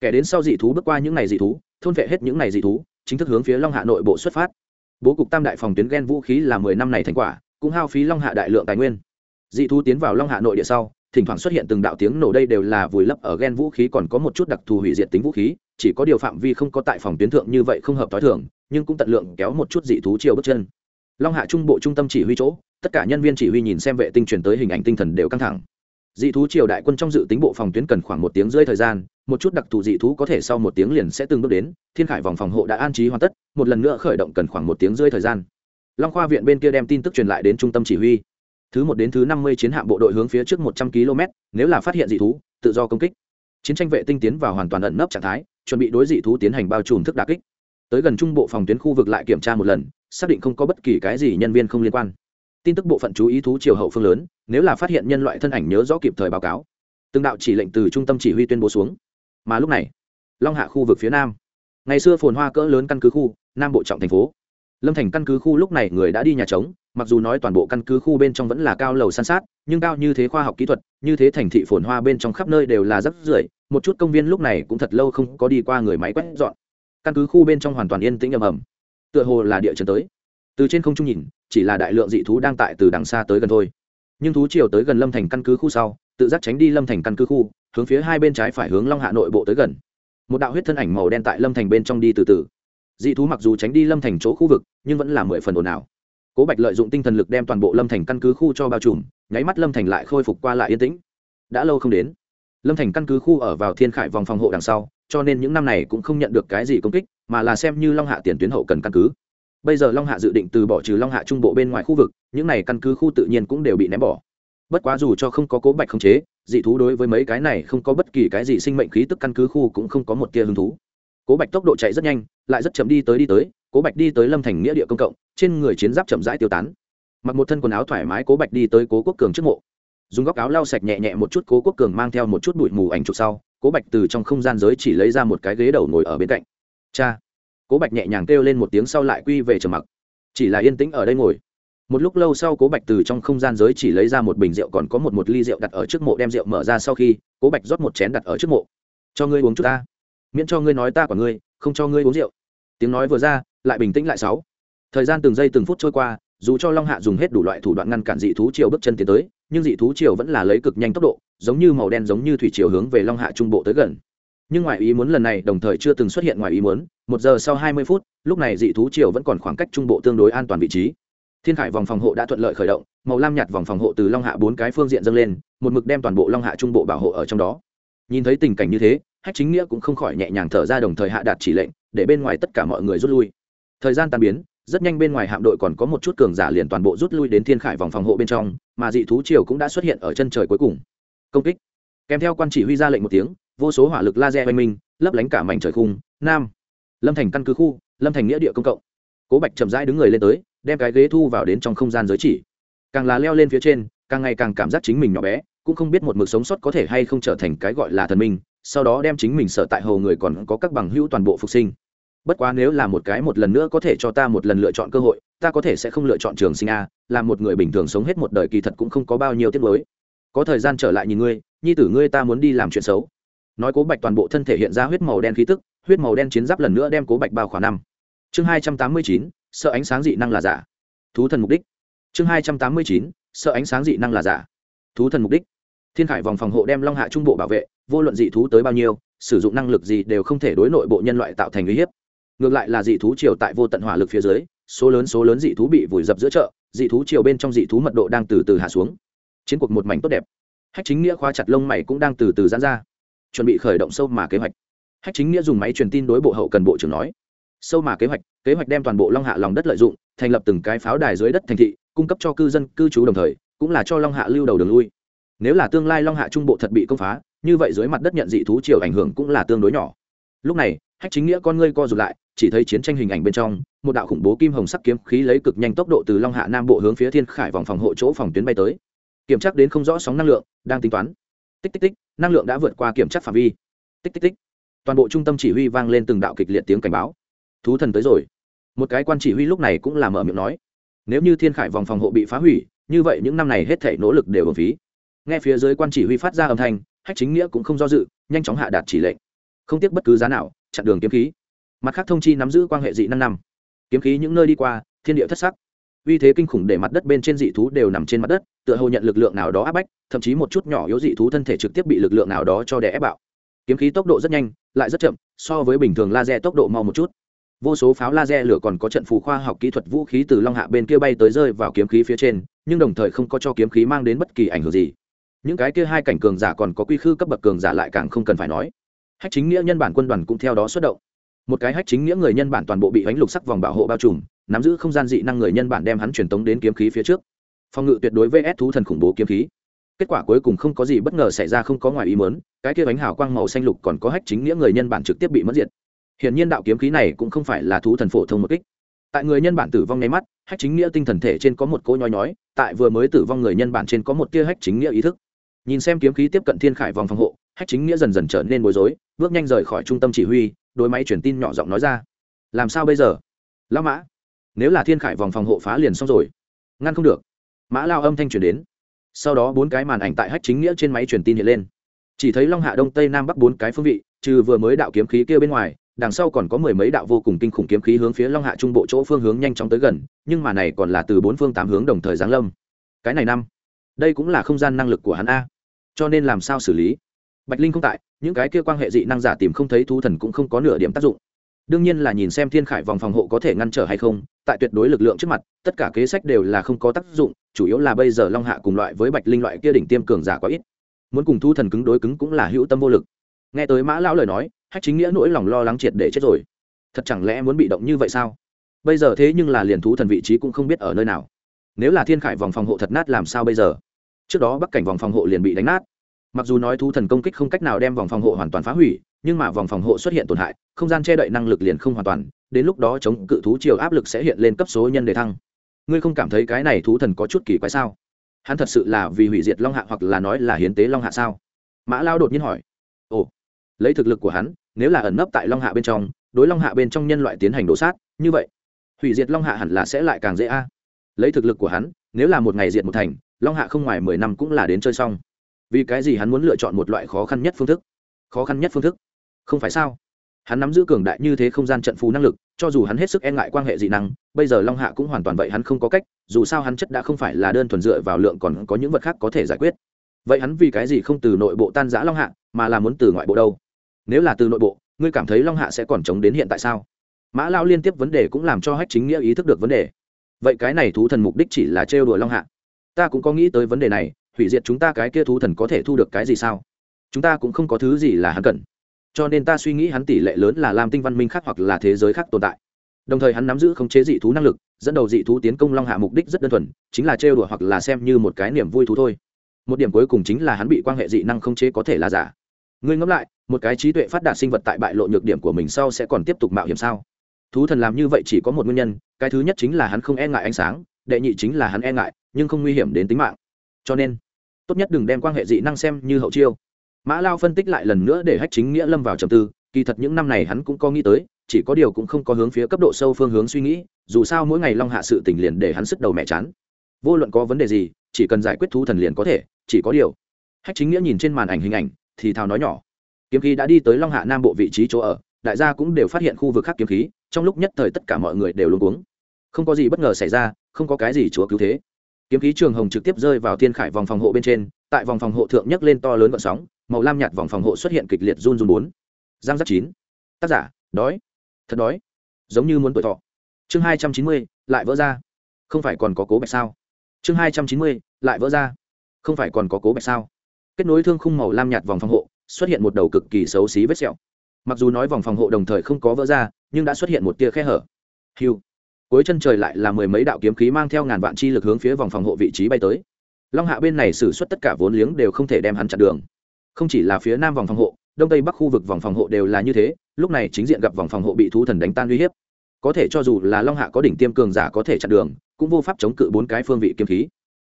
Kẻ đến sau dị thú bước qua những ngày dị thú, thôn vệ hết những ngày dị thú, chính thức hướng phía long hạ nội bộ xuất phát. Bố cục tam đại phòng tuyến ghen vũ khí là mười năm này thành quả, cũng hao phí long hạ đại lượng tài nguyên dị thú tiến vào long hạ nội địa sau, thỉnh thoảng xuất hiện từng đạo tiếng nổ đây đều là vùi lấp ở ghen vũ khí còn có một chút đặc thù hủy diệt tính vũ khí, chỉ có điều phạm vi không có tại phòng tuyến thượng như vậy không hợp t h o i thường, nhưng cũng tận lượng kéo một chút dị thú chiều bước chân. Long hạ trung bộ trung tâm chỉ huy chỗ, tất cả nhân viên chỉ huy nhìn xem vệ tinh truyền tới hình ảnh tinh thần đều căng thẳng. Dị thú triều đại quân trong dự tính bộ phòng tuyến cần khoảng một tiếng rưỡi thời gian, một chút đặc thù dị thú có thể sau một tiếng liền sẽ từng bước đến, thiên khải vòng phòng hộ đã an trí hoàn tất, một lần nữa khởi động cần khoảng một tiếng rưỡi thời gian. Long khoa viện bên kia đem tin tức truyền lại đến trung tâm chỉ huy thứ một đến thứ năm mươi chiến hạm bộ đội hướng phía trước một trăm km, nếu là phát hiện dị thú, tự do công kích. Chiến tranh vệ tinh tiến vào hoàn toàn ẩn nấp trạng thái, chuẩn bị đối dị thú tiến hành bao trùm thức đà kích. Tới gần trung bộ phòng tuyến khu vực lại kiểm tra một lần, xác định không có bất kỳ cái gì nhân viên không liên quan. Tin tức bộ phận chú ý thú chiều hậu phương lớn, nếu là phát hiện nhân loại thân ảnh nhớ rõ kịp thời báo cáo. Từng đạo chỉ lệnh từ trung tâm chỉ huy tuyên bố xuống. Mà lúc này, long hạ khu vực phía nam. Ngày xưa phồn hoa cỡ lớn căn cứ khu, nam bộ trọng thành phố. Lâm thành căn cứ khu lúc này người đã đi nhà trống mặc dù nói toàn bộ căn cứ khu bên trong vẫn là cao lầu san sát, nhưng cao như thế khoa học kỹ thuật, như thế thành thị phồn hoa bên trong khắp nơi đều là rất rưởi, một chút công viên lúc này cũng thật lâu không có đi qua người máy quét dọn. Căn cứ khu bên trong hoàn toàn yên tĩnh ầm ầm, tựa hồ là địa chấn tới. Từ trên không trung nhìn, chỉ là đại lượng dị thú đang tại từ đằng xa tới gần thôi. Nhưng thú chiều tới gần lâm thành căn cứ khu sau, tự giác tránh đi lâm thành căn cứ khu, hướng phía hai bên trái phải hướng long hạ nội bộ tới gần. Một đạo huyết thân ảnh màu đen tại lâm thành bên trong đi từ từ. Dị thú mặc dù tránh đi lâm thành chỗ khu vực, nhưng vẫn là mười phần ồn ào cố bạch lợi dụng tinh thần lực đem toàn bộ lâm thành căn cứ khu cho bao trùm, nháy mắt lâm thành lại khôi phục qua lại yên tĩnh. Đã lâu không đến, lâm thành căn cứ khu ở vào thiên khải vòng phòng hộ đằng sau, cho nên những năm này cũng không nhận được cái gì công kích, mà là xem như long hạ tiền tuyến hậu cần căn cứ. Bây giờ long hạ dự định từ bỏ trừ long hạ trung bộ bên ngoài khu vực, những này căn cứ khu tự nhiên cũng đều bị ném bỏ. Bất quá dù cho không có cố bạch khống chế, dị thú đối với mấy cái này không có bất kỳ cái gì sinh mệnh khí tức căn cứ khu cũng không có một tia hứng thú. Cố bạch tốc độ chạy rất nhanh, lại rất chậm đi tới đi tới cố bạch đi tới lâm thành nghĩa địa công cộng, trên người chiến giáp chậm rãi tiêu tán. Mặc một thân quần áo thoải mái, cố bạch đi tới cố quốc cường trước mộ. Dùng góc áo lau sạch nhẹ nhẹ một chút, cố quốc cường mang theo một chút bụi mù ảnh chụp sau, cố bạch từ trong không gian giới chỉ lấy ra một cái ghế đầu ngồi ở bên cạnh. Cha. Cố bạch nhẹ nhàng kêu lên một tiếng sau lại quy về trầm mặc. Chỉ là yên tĩnh ở đây ngồi. Một lúc lâu sau, cố bạch từ trong không gian giới chỉ lấy ra một bình rượu, còn có một một ly rượu đặt ở trước mộ, đem rượu mở ra sau khi, cố bạch rót một chén đặt ở trước mộ. Cho ngươi uống chút ta. Miễn cho ngươi nói ta của ngươi, không cho ngươi uống rượu. Tiếng nói vừa ra lại bình tĩnh lại sáu. Thời gian từng giây từng phút trôi qua, dù cho long hạ dùng hết đủ loại thủ đoạn ngăn cản dị thú triều bước chân tiến tới, nhưng dị thú triều vẫn là lấy cực nhanh tốc độ, giống như màu đen giống như thủy triều hướng về long hạ trung bộ tới gần. Nhưng ngoài ý muốn lần này, đồng thời chưa từng xuất hiện ngoài ý muốn, một giờ sau hai mươi phút, lúc này dị thú triều vẫn còn khoảng cách trung bộ tương đối an toàn vị trí. Thiên khải vòng phòng hộ đã thuận lợi khởi động, màu lam nhạt vòng phòng hộ từ long hạ bốn cái phương diện dâng lên, một mực đem toàn bộ long hạ trung bộ bảo hộ ở trong đó. Nhìn thấy tình cảnh như thế, hách chính nghĩa cũng không khỏi nhẹ nhàng thở ra đồng thời hạ đạt chỉ lệnh, để bên ngoài tất cả mọi người rút lui thời gian tan biến, rất nhanh bên ngoài hạm đội còn có một chút cường giả liền toàn bộ rút lui đến thiên khải vòng phòng hộ bên trong, mà dị thú triều cũng đã xuất hiện ở chân trời cuối cùng. Công kích. Kèm theo quan chỉ huy ra lệnh một tiếng, vô số hỏa lực laser oanh minh, lấp lánh cả mảnh trời khung, nam. Lâm thành căn cứ khu, lâm thành nghĩa địa công cộng. Cố bạch chậm rãi đứng người lên tới, đem cái ghế thu vào đến trong không gian giới chỉ. Càng là leo lên phía trên, càng ngày càng cảm giác chính mình nhỏ bé, cũng không biết một mực sống sót có thể hay không trở thành cái gọi là thần minh, sau đó đem chính mình sợ tại hầu người còn có các bằng hữu toàn bộ phục sinh bất quá nếu là một cái một lần nữa có thể cho ta một lần lựa chọn cơ hội, ta có thể sẽ không lựa chọn trường sinh a, là một người bình thường sống hết một đời kỳ thật cũng không có bao nhiêu tiết mới có thời gian trở lại nhìn ngươi, nhi tử ngươi ta muốn đi làm chuyện xấu. Nói cố bạch toàn bộ thân thể hiện ra huyết màu đen khí tức, huyết màu đen chiến giáp lần nữa đem cố bạch bao khỏa năm. Chương hai trăm tám mươi chín, sợ ánh sáng dị năng là giả. Thú thần mục đích. Chương hai trăm tám mươi chín, sợ ánh sáng dị năng là giả. Thú thần mục đích. Thiên khải vòng phòng hộ đem long hạ trung bộ bảo vệ, vô luận dị thú tới bao nhiêu, sử dụng năng lực gì đều không thể đối nội bộ nhân loại tạo thành uy hiếp ngược lại là dị thú triều tại vô tận hỏa lực phía dưới, số lớn số lớn dị thú bị vùi dập giữa chợ, dị thú triều bên trong dị thú mật độ đang từ từ hạ xuống. Chiến cuộc một mảnh tốt đẹp. Hách chính nghĩa khoa chặt lông mày cũng đang từ từ giãn ra. Chuẩn bị khởi động sâu mà kế hoạch. Hách chính nghĩa dùng máy truyền tin đối bộ hậu cần bộ trưởng nói. Sâu mà kế hoạch kế hoạch đem toàn bộ long hạ lòng đất lợi dụng, thành lập từng cái pháo đài dưới đất thành thị, cung cấp cho cư dân, cư trú đồng thời, cũng là cho long hạ lưu đầu đường lui. Nếu là tương lai long hạ trung bộ thật bị công phá, như vậy dưới mặt đất nhận dị thú chiều ảnh hưởng cũng là tương đối nhỏ lúc này, hách chính nghĩa con ngươi co rụt lại, chỉ thấy chiến tranh hình ảnh bên trong, một đạo khủng bố kim hồng sắc kiếm khí lấy cực nhanh tốc độ từ long hạ nam bộ hướng phía thiên khải vòng phòng hộ chỗ phòng tuyến bay tới. Kiểm tra đến không rõ sóng năng lượng, đang tính toán. Tích tích tích, năng lượng đã vượt qua kiểm tra phạm vi. Tích tích tích. Toàn bộ trung tâm chỉ huy vang lên từng đạo kịch liệt tiếng cảnh báo. Thú thần tới rồi. Một cái quan chỉ huy lúc này cũng làm mở miệng nói, nếu như thiên khải vòng phòng hộ bị phá hủy, như vậy những năm này hết thể nỗ lực đều ở phí. Nghe phía dưới quan chỉ huy phát ra âm thanh, hách chính nghĩa cũng không do dự, nhanh chóng hạ đạt chỉ lệnh không tiếc bất cứ giá nào, chặn đường kiếm khí. Mặt khác thông chi nắm giữ quan hệ dị năm năm. Kiếm khí những nơi đi qua, thiên địa thất sắc. Uy thế kinh khủng để mặt đất bên trên dị thú đều nằm trên mặt đất, tựa hồ nhận lực lượng nào đó áp bách, thậm chí một chút nhỏ yếu dị thú thân thể trực tiếp bị lực lượng nào đó cho đè ép bạo. Kiếm khí tốc độ rất nhanh, lại rất chậm, so với bình thường laser tốc độ mau một chút. Vô số pháo laser lửa còn có trận phù khoa học kỹ thuật vũ khí từ long hạ bên kia bay tới rơi vào kiếm khí phía trên, nhưng đồng thời không có cho kiếm khí mang đến bất kỳ ảnh hưởng gì. Những cái kia hai cảnh cường giả còn có quy khư cấp bậc cường giả lại càng không cần phải nói hách chính nghĩa nhân bản quân đoàn cũng theo đó xuất động. Một cái hách chính nghĩa người nhân bản toàn bộ bị bánh lục sắc vòng bảo hộ bao trùm, nắm giữ không gian dị năng người nhân bản đem hắn truyền tống đến kiếm khí phía trước. Phòng ngự tuyệt đối VS thú thần khủng bố kiếm khí. Kết quả cuối cùng không có gì bất ngờ xảy ra không có ngoài ý mớn cái kia bánh hào quang màu xanh lục còn có hách chính nghĩa người nhân bản trực tiếp bị mất diệt. Hiện nhiên đạo kiếm khí này cũng không phải là thú thần phổ thông một kích. Tại người nhân bản tử vong nháy mắt, hách chính nghĩa tinh thần thể trên có một cỗ nhói nhói, tại vừa mới tử vong người nhân bản trên có một tia hách chính nghĩa ý thức nhìn xem kiếm khí tiếp cận thiên khải vòng phòng hộ, hách chính nghĩa dần dần trở nên bối rối, bước nhanh rời khỏi trung tâm chỉ huy đôi máy truyền tin nhỏ giọng nói ra. Làm sao bây giờ? Lao mã, nếu là thiên khải vòng phòng hộ phá liền xong rồi, ngăn không được. Mã lao âm thanh truyền đến. Sau đó bốn cái màn ảnh tại hách chính nghĩa trên máy truyền tin hiện lên. Chỉ thấy long hạ đông tây nam bắc bốn cái phương vị, trừ vừa mới đạo kiếm khí kia bên ngoài, đằng sau còn có mười mấy đạo vô cùng kinh khủng kiếm khí hướng phía long hạ trung bộ chỗ phương hướng nhanh chóng tới gần, nhưng mà này còn là từ bốn phương tám hướng đồng thời giáng lâm. Cái này năm đây cũng là không gian năng lực của hắn a. Cho nên làm sao xử lý? Bạch linh không tại, những cái kia quan hệ dị năng giả tìm không thấy thú thần cũng không có nửa điểm tác dụng. Đương nhiên là nhìn xem thiên khải vòng phòng hộ có thể ngăn trở hay không, tại tuyệt đối lực lượng trước mặt, tất cả kế sách đều là không có tác dụng, chủ yếu là bây giờ long hạ cùng loại với bạch linh loại kia đỉnh tiêm cường giả quá ít. Muốn cùng thu thần cứng đối cứng cũng là hữu tâm vô lực. Nghe tới mã lão lời nói, hách chính nghĩa nỗi lòng lo lắng triệt để chết rồi. Thật chẳng lẽ muốn bị động như vậy sao? Bây giờ thế nhưng là liền thú thần vị trí cũng không biết ở nơi nào. Nếu là thiên khải vòng phòng hộ thật nát làm sao bây giờ? Trước đó bắc cảnh vòng phòng hộ liền bị đánh nát. Mặc dù nói thú thần công kích không cách nào đem vòng phòng hộ hoàn toàn phá hủy, nhưng mà vòng phòng hộ xuất hiện tổn hại, không gian che đậy năng lực liền không hoàn toàn, đến lúc đó chống cự thú chiều áp lực sẽ hiện lên cấp số nhân đề thăng. Ngươi không cảm thấy cái này thú thần có chút kỳ quái sao? Hắn thật sự là vì hủy diệt long hạ hoặc là nói là hiến tế long hạ sao? Mã lao đột nhiên hỏi. Ồ, lấy thực lực của hắn, nếu là ẩn nấp tại long hạ bên trong, đối long hạ bên trong nhân loại tiến hành đổ sát, như vậy, hủy diệt long hạ hẳn là sẽ lại càng dễ a. Lấy thực lực của hắn, nếu là một ngày diệt một thành long hạ không ngoài mười năm cũng là đến chơi xong. Vì cái gì hắn muốn lựa chọn một loại khó khăn nhất phương thức? Khó khăn nhất phương thức? Không phải sao? Hắn nắm giữ cường đại như thế không gian trận phù năng lực, cho dù hắn hết sức e ngại quan hệ dị năng, bây giờ long hạ cũng hoàn toàn vậy hắn không có cách, dù sao hắn chất đã không phải là đơn thuần dựa vào lượng còn có những vật khác có thể giải quyết. Vậy hắn vì cái gì không từ nội bộ tan giã long hạ, mà là muốn từ ngoại bộ đâu? Nếu là từ nội bộ, ngươi cảm thấy long hạ sẽ còn chống đến hiện tại sao? Mã lao liên tiếp vấn đề cũng làm cho hách chính nghĩa ý thức được vấn đề. Vậy cái này thú thần mục đích chỉ là trêu đùa long hạ ta cũng có nghĩ tới vấn đề này, hủy diệt chúng ta cái kia thú thần có thể thu được cái gì sao? Chúng ta cũng không có thứ gì là hắn cần. Cho nên ta suy nghĩ hắn tỷ lệ lớn là làm tinh văn minh khác hoặc là thế giới khác tồn tại. Đồng thời hắn nắm giữ khống chế dị thú năng lực, dẫn đầu dị thú tiến công long hạ mục đích rất đơn thuần, chính là trêu đùa hoặc là xem như một cái niềm vui thú thôi. Một điểm cuối cùng chính là hắn bị quan hệ dị năng khống chế có thể là giả. Ngươi ngẫm lại, một cái trí tuệ phát đạt sinh vật tại bại lộ nhược điểm của mình sau sẽ còn tiếp tục mạo hiểm sao? Thú thần làm như vậy chỉ có một nguyên nhân, cái thứ nhất chính là hắn không e ngại ánh sáng, đệ nhị chính là hắn e ngại nhưng không nguy hiểm đến tính mạng. Cho nên, tốt nhất đừng đem quan hệ dị năng xem như hậu chiêu. Mã lao phân tích lại lần nữa để hách chính nghĩa lâm vào trầm tư, kỳ thật những năm này hắn cũng có nghĩ tới, chỉ có điều cũng không có hướng phía cấp độ sâu phương hướng suy nghĩ, dù sao mỗi ngày long hạ sự tỉnh liền để hắn sức đầu mẹ chán. Vô luận có vấn đề gì, chỉ cần giải quyết thú thần liền có thể, chỉ có điều. Hách chính nghĩa nhìn trên màn ảnh hình ảnh, thì thào nói nhỏ. Kiếm khí đã đi tới long hạ nam bộ vị trí chỗ ở, đại gia cũng đều phát hiện khu vực khác kiếm khí, trong lúc nhất thời tất cả mọi người đều luôn uống không có gì bất ngờ xảy ra, không có cái gì chúa cứu thế kiếm khí trường hồng trực tiếp rơi vào thiên khải vòng phòng hộ bên trên, tại vòng phòng hộ thượng nhấc lên to lớn vận sóng, màu lam nhạt vòng phòng hộ xuất hiện kịch liệt run run bốn. Giang giáp chín. Tác giả, đói. Thật đói. Giống như muốn tuổi thọ. Chương hai trăm chín mươi, lại vỡ ra. Không phải còn có cố bạch sao? Chương hai trăm chín mươi, lại vỡ ra. Không phải còn có cố bạch sao? Kết nối thương khung màu lam nhạt vòng phòng hộ, xuất hiện một đầu cực kỳ xấu xí vết sẹo. Mặc dù nói vòng phòng hộ đồng thời không có vỡ ra, nhưng đã xuất hiện một tia khe hở. Hiu cuối chân trời lại là mười mấy đạo kiếm khí mang theo ngàn vạn chi lực hướng phía vòng phòng hộ vị trí bay tới. Long hạ bên này xử suất tất cả vốn liếng đều không thể đem hắn chặn đường. Không chỉ là phía nam vòng phòng hộ, đông tây bắc khu vực vòng phòng hộ đều là như thế, lúc này chính diện gặp vòng phòng hộ bị thú thần đánh tan uy hiếp. Có thể cho dù là long hạ có đỉnh tiêm cường giả có thể chặn đường, cũng vô pháp chống cự bốn cái phương vị kiếm khí.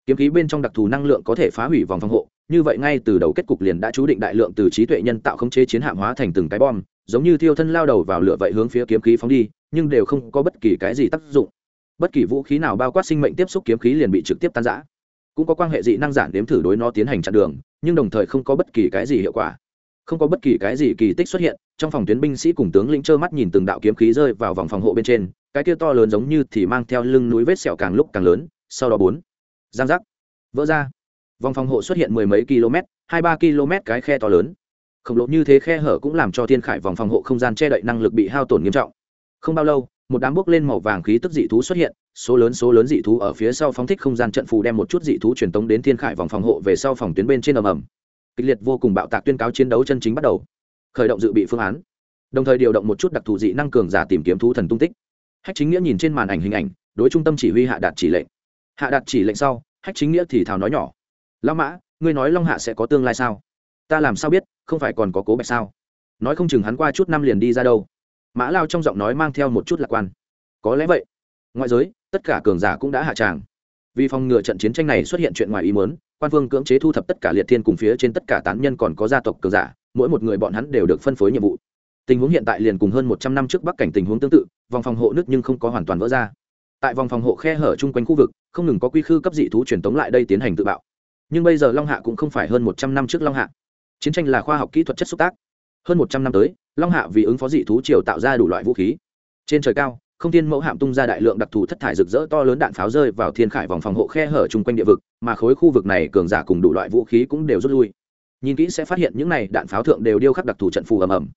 Kiếm khí bên trong đặc thù năng lượng có thể phá hủy vòng phòng hộ, như vậy ngay từ đầu kết cục liền đã chú định đại lượng từ trí tuệ nhân tạo khống chế chiến hạm hóa thành từng cái bom, giống như thiêu thân lao đầu vào lửa vậy hướng phía kiếm khí phóng đi nhưng đều không có bất kỳ cái gì tác dụng. Bất kỳ vũ khí nào bao quát sinh mệnh tiếp xúc kiếm khí liền bị trực tiếp tan giã cũng có quan hệ dị năng giản đếm thử đối nó tiến hành chặn đường, nhưng đồng thời không có bất kỳ cái gì hiệu quả. Không có bất kỳ cái gì kỳ tích xuất hiện, trong phòng tuyến binh sĩ cùng tướng lĩnh trơ mắt nhìn từng đạo kiếm khí rơi vào vòng phòng hộ bên trên, cái kia to lớn giống như thì mang theo lưng núi vết sẹo càng lúc càng lớn, sau đó bốn. Giang giác. Vỡ ra. Vòng phòng hộ xuất hiện mười mấy km, hai ba km cái khe to lớn. Khổng lồ như thế khe hở cũng làm cho thiên khải vòng phòng hộ không gian che đậy năng lực bị hao tổn nghiêm trọng không bao lâu, một đám bốc lên màu vàng khí tức dị thú xuất hiện, số lớn số lớn dị thú ở phía sau phóng thích không gian trận phù đem một chút dị thú truyền tống đến thiên khải vòng phòng hộ về sau phòng tuyến bên trên ầm ầm. Kịch liệt vô cùng bạo tạc tuyên cáo chiến đấu chân chính bắt đầu. Khởi động dự bị phương án. Đồng thời điều động một chút đặc thù dị năng cường giả tìm kiếm thú thần tung tích. Hách chính nghĩa nhìn trên màn ảnh hình ảnh, đối trung tâm chỉ huy hạ đạt chỉ lệnh. Hạ đạt chỉ lệnh sau, hách chính nghĩa thì thào nói nhỏ. Lão mã, ngươi nói long hạ sẽ có tương lai sao? Ta làm sao biết, không phải còn có cố bạch sao? Nói không chừng hắn qua chút năm liền đi ra đâu mã lao trong giọng nói mang theo một chút lạc quan. Có lẽ vậy. Ngoại giới, tất cả cường giả cũng đã hạ tràng. Vì phòng ngừa trận chiến tranh này xuất hiện chuyện ngoài ý mớn quan Vương cưỡng chế thu thập tất cả liệt thiên cùng phía trên tất cả tán nhân còn có gia tộc cường giả, mỗi một người bọn hắn đều được phân phối nhiệm vụ. Tình huống hiện tại liền cùng hơn một trăm năm trước bắc cảnh tình huống tương tự, vòng phòng hộ nước nhưng không có hoàn toàn vỡ ra. Tại vòng phòng hộ khe hở chung quanh khu vực, không ngừng có quy khư cấp dị thú truyền tống lại đây tiến hành tự bạo. Nhưng bây giờ long hạ cũng không phải hơn một trăm năm trước long hạ. Chiến tranh là khoa học kỹ thuật chất xúc tác. Hơn một trăm năm tới long hạ vì ứng phó dị thú triều tạo ra đủ loại vũ khí. Trên trời cao, không thiên mẫu hạm tung ra đại lượng đặc thù thất thải rực rỡ to lớn đạn pháo rơi vào thiên khải vòng phòng hộ khe hở chung quanh địa vực, mà khối khu vực này cường giả cùng đủ loại vũ khí cũng đều rút lui. Nhìn kỹ sẽ phát hiện những này đạn pháo thượng đều điêu khắc đặc thù trận phù ầm ầm.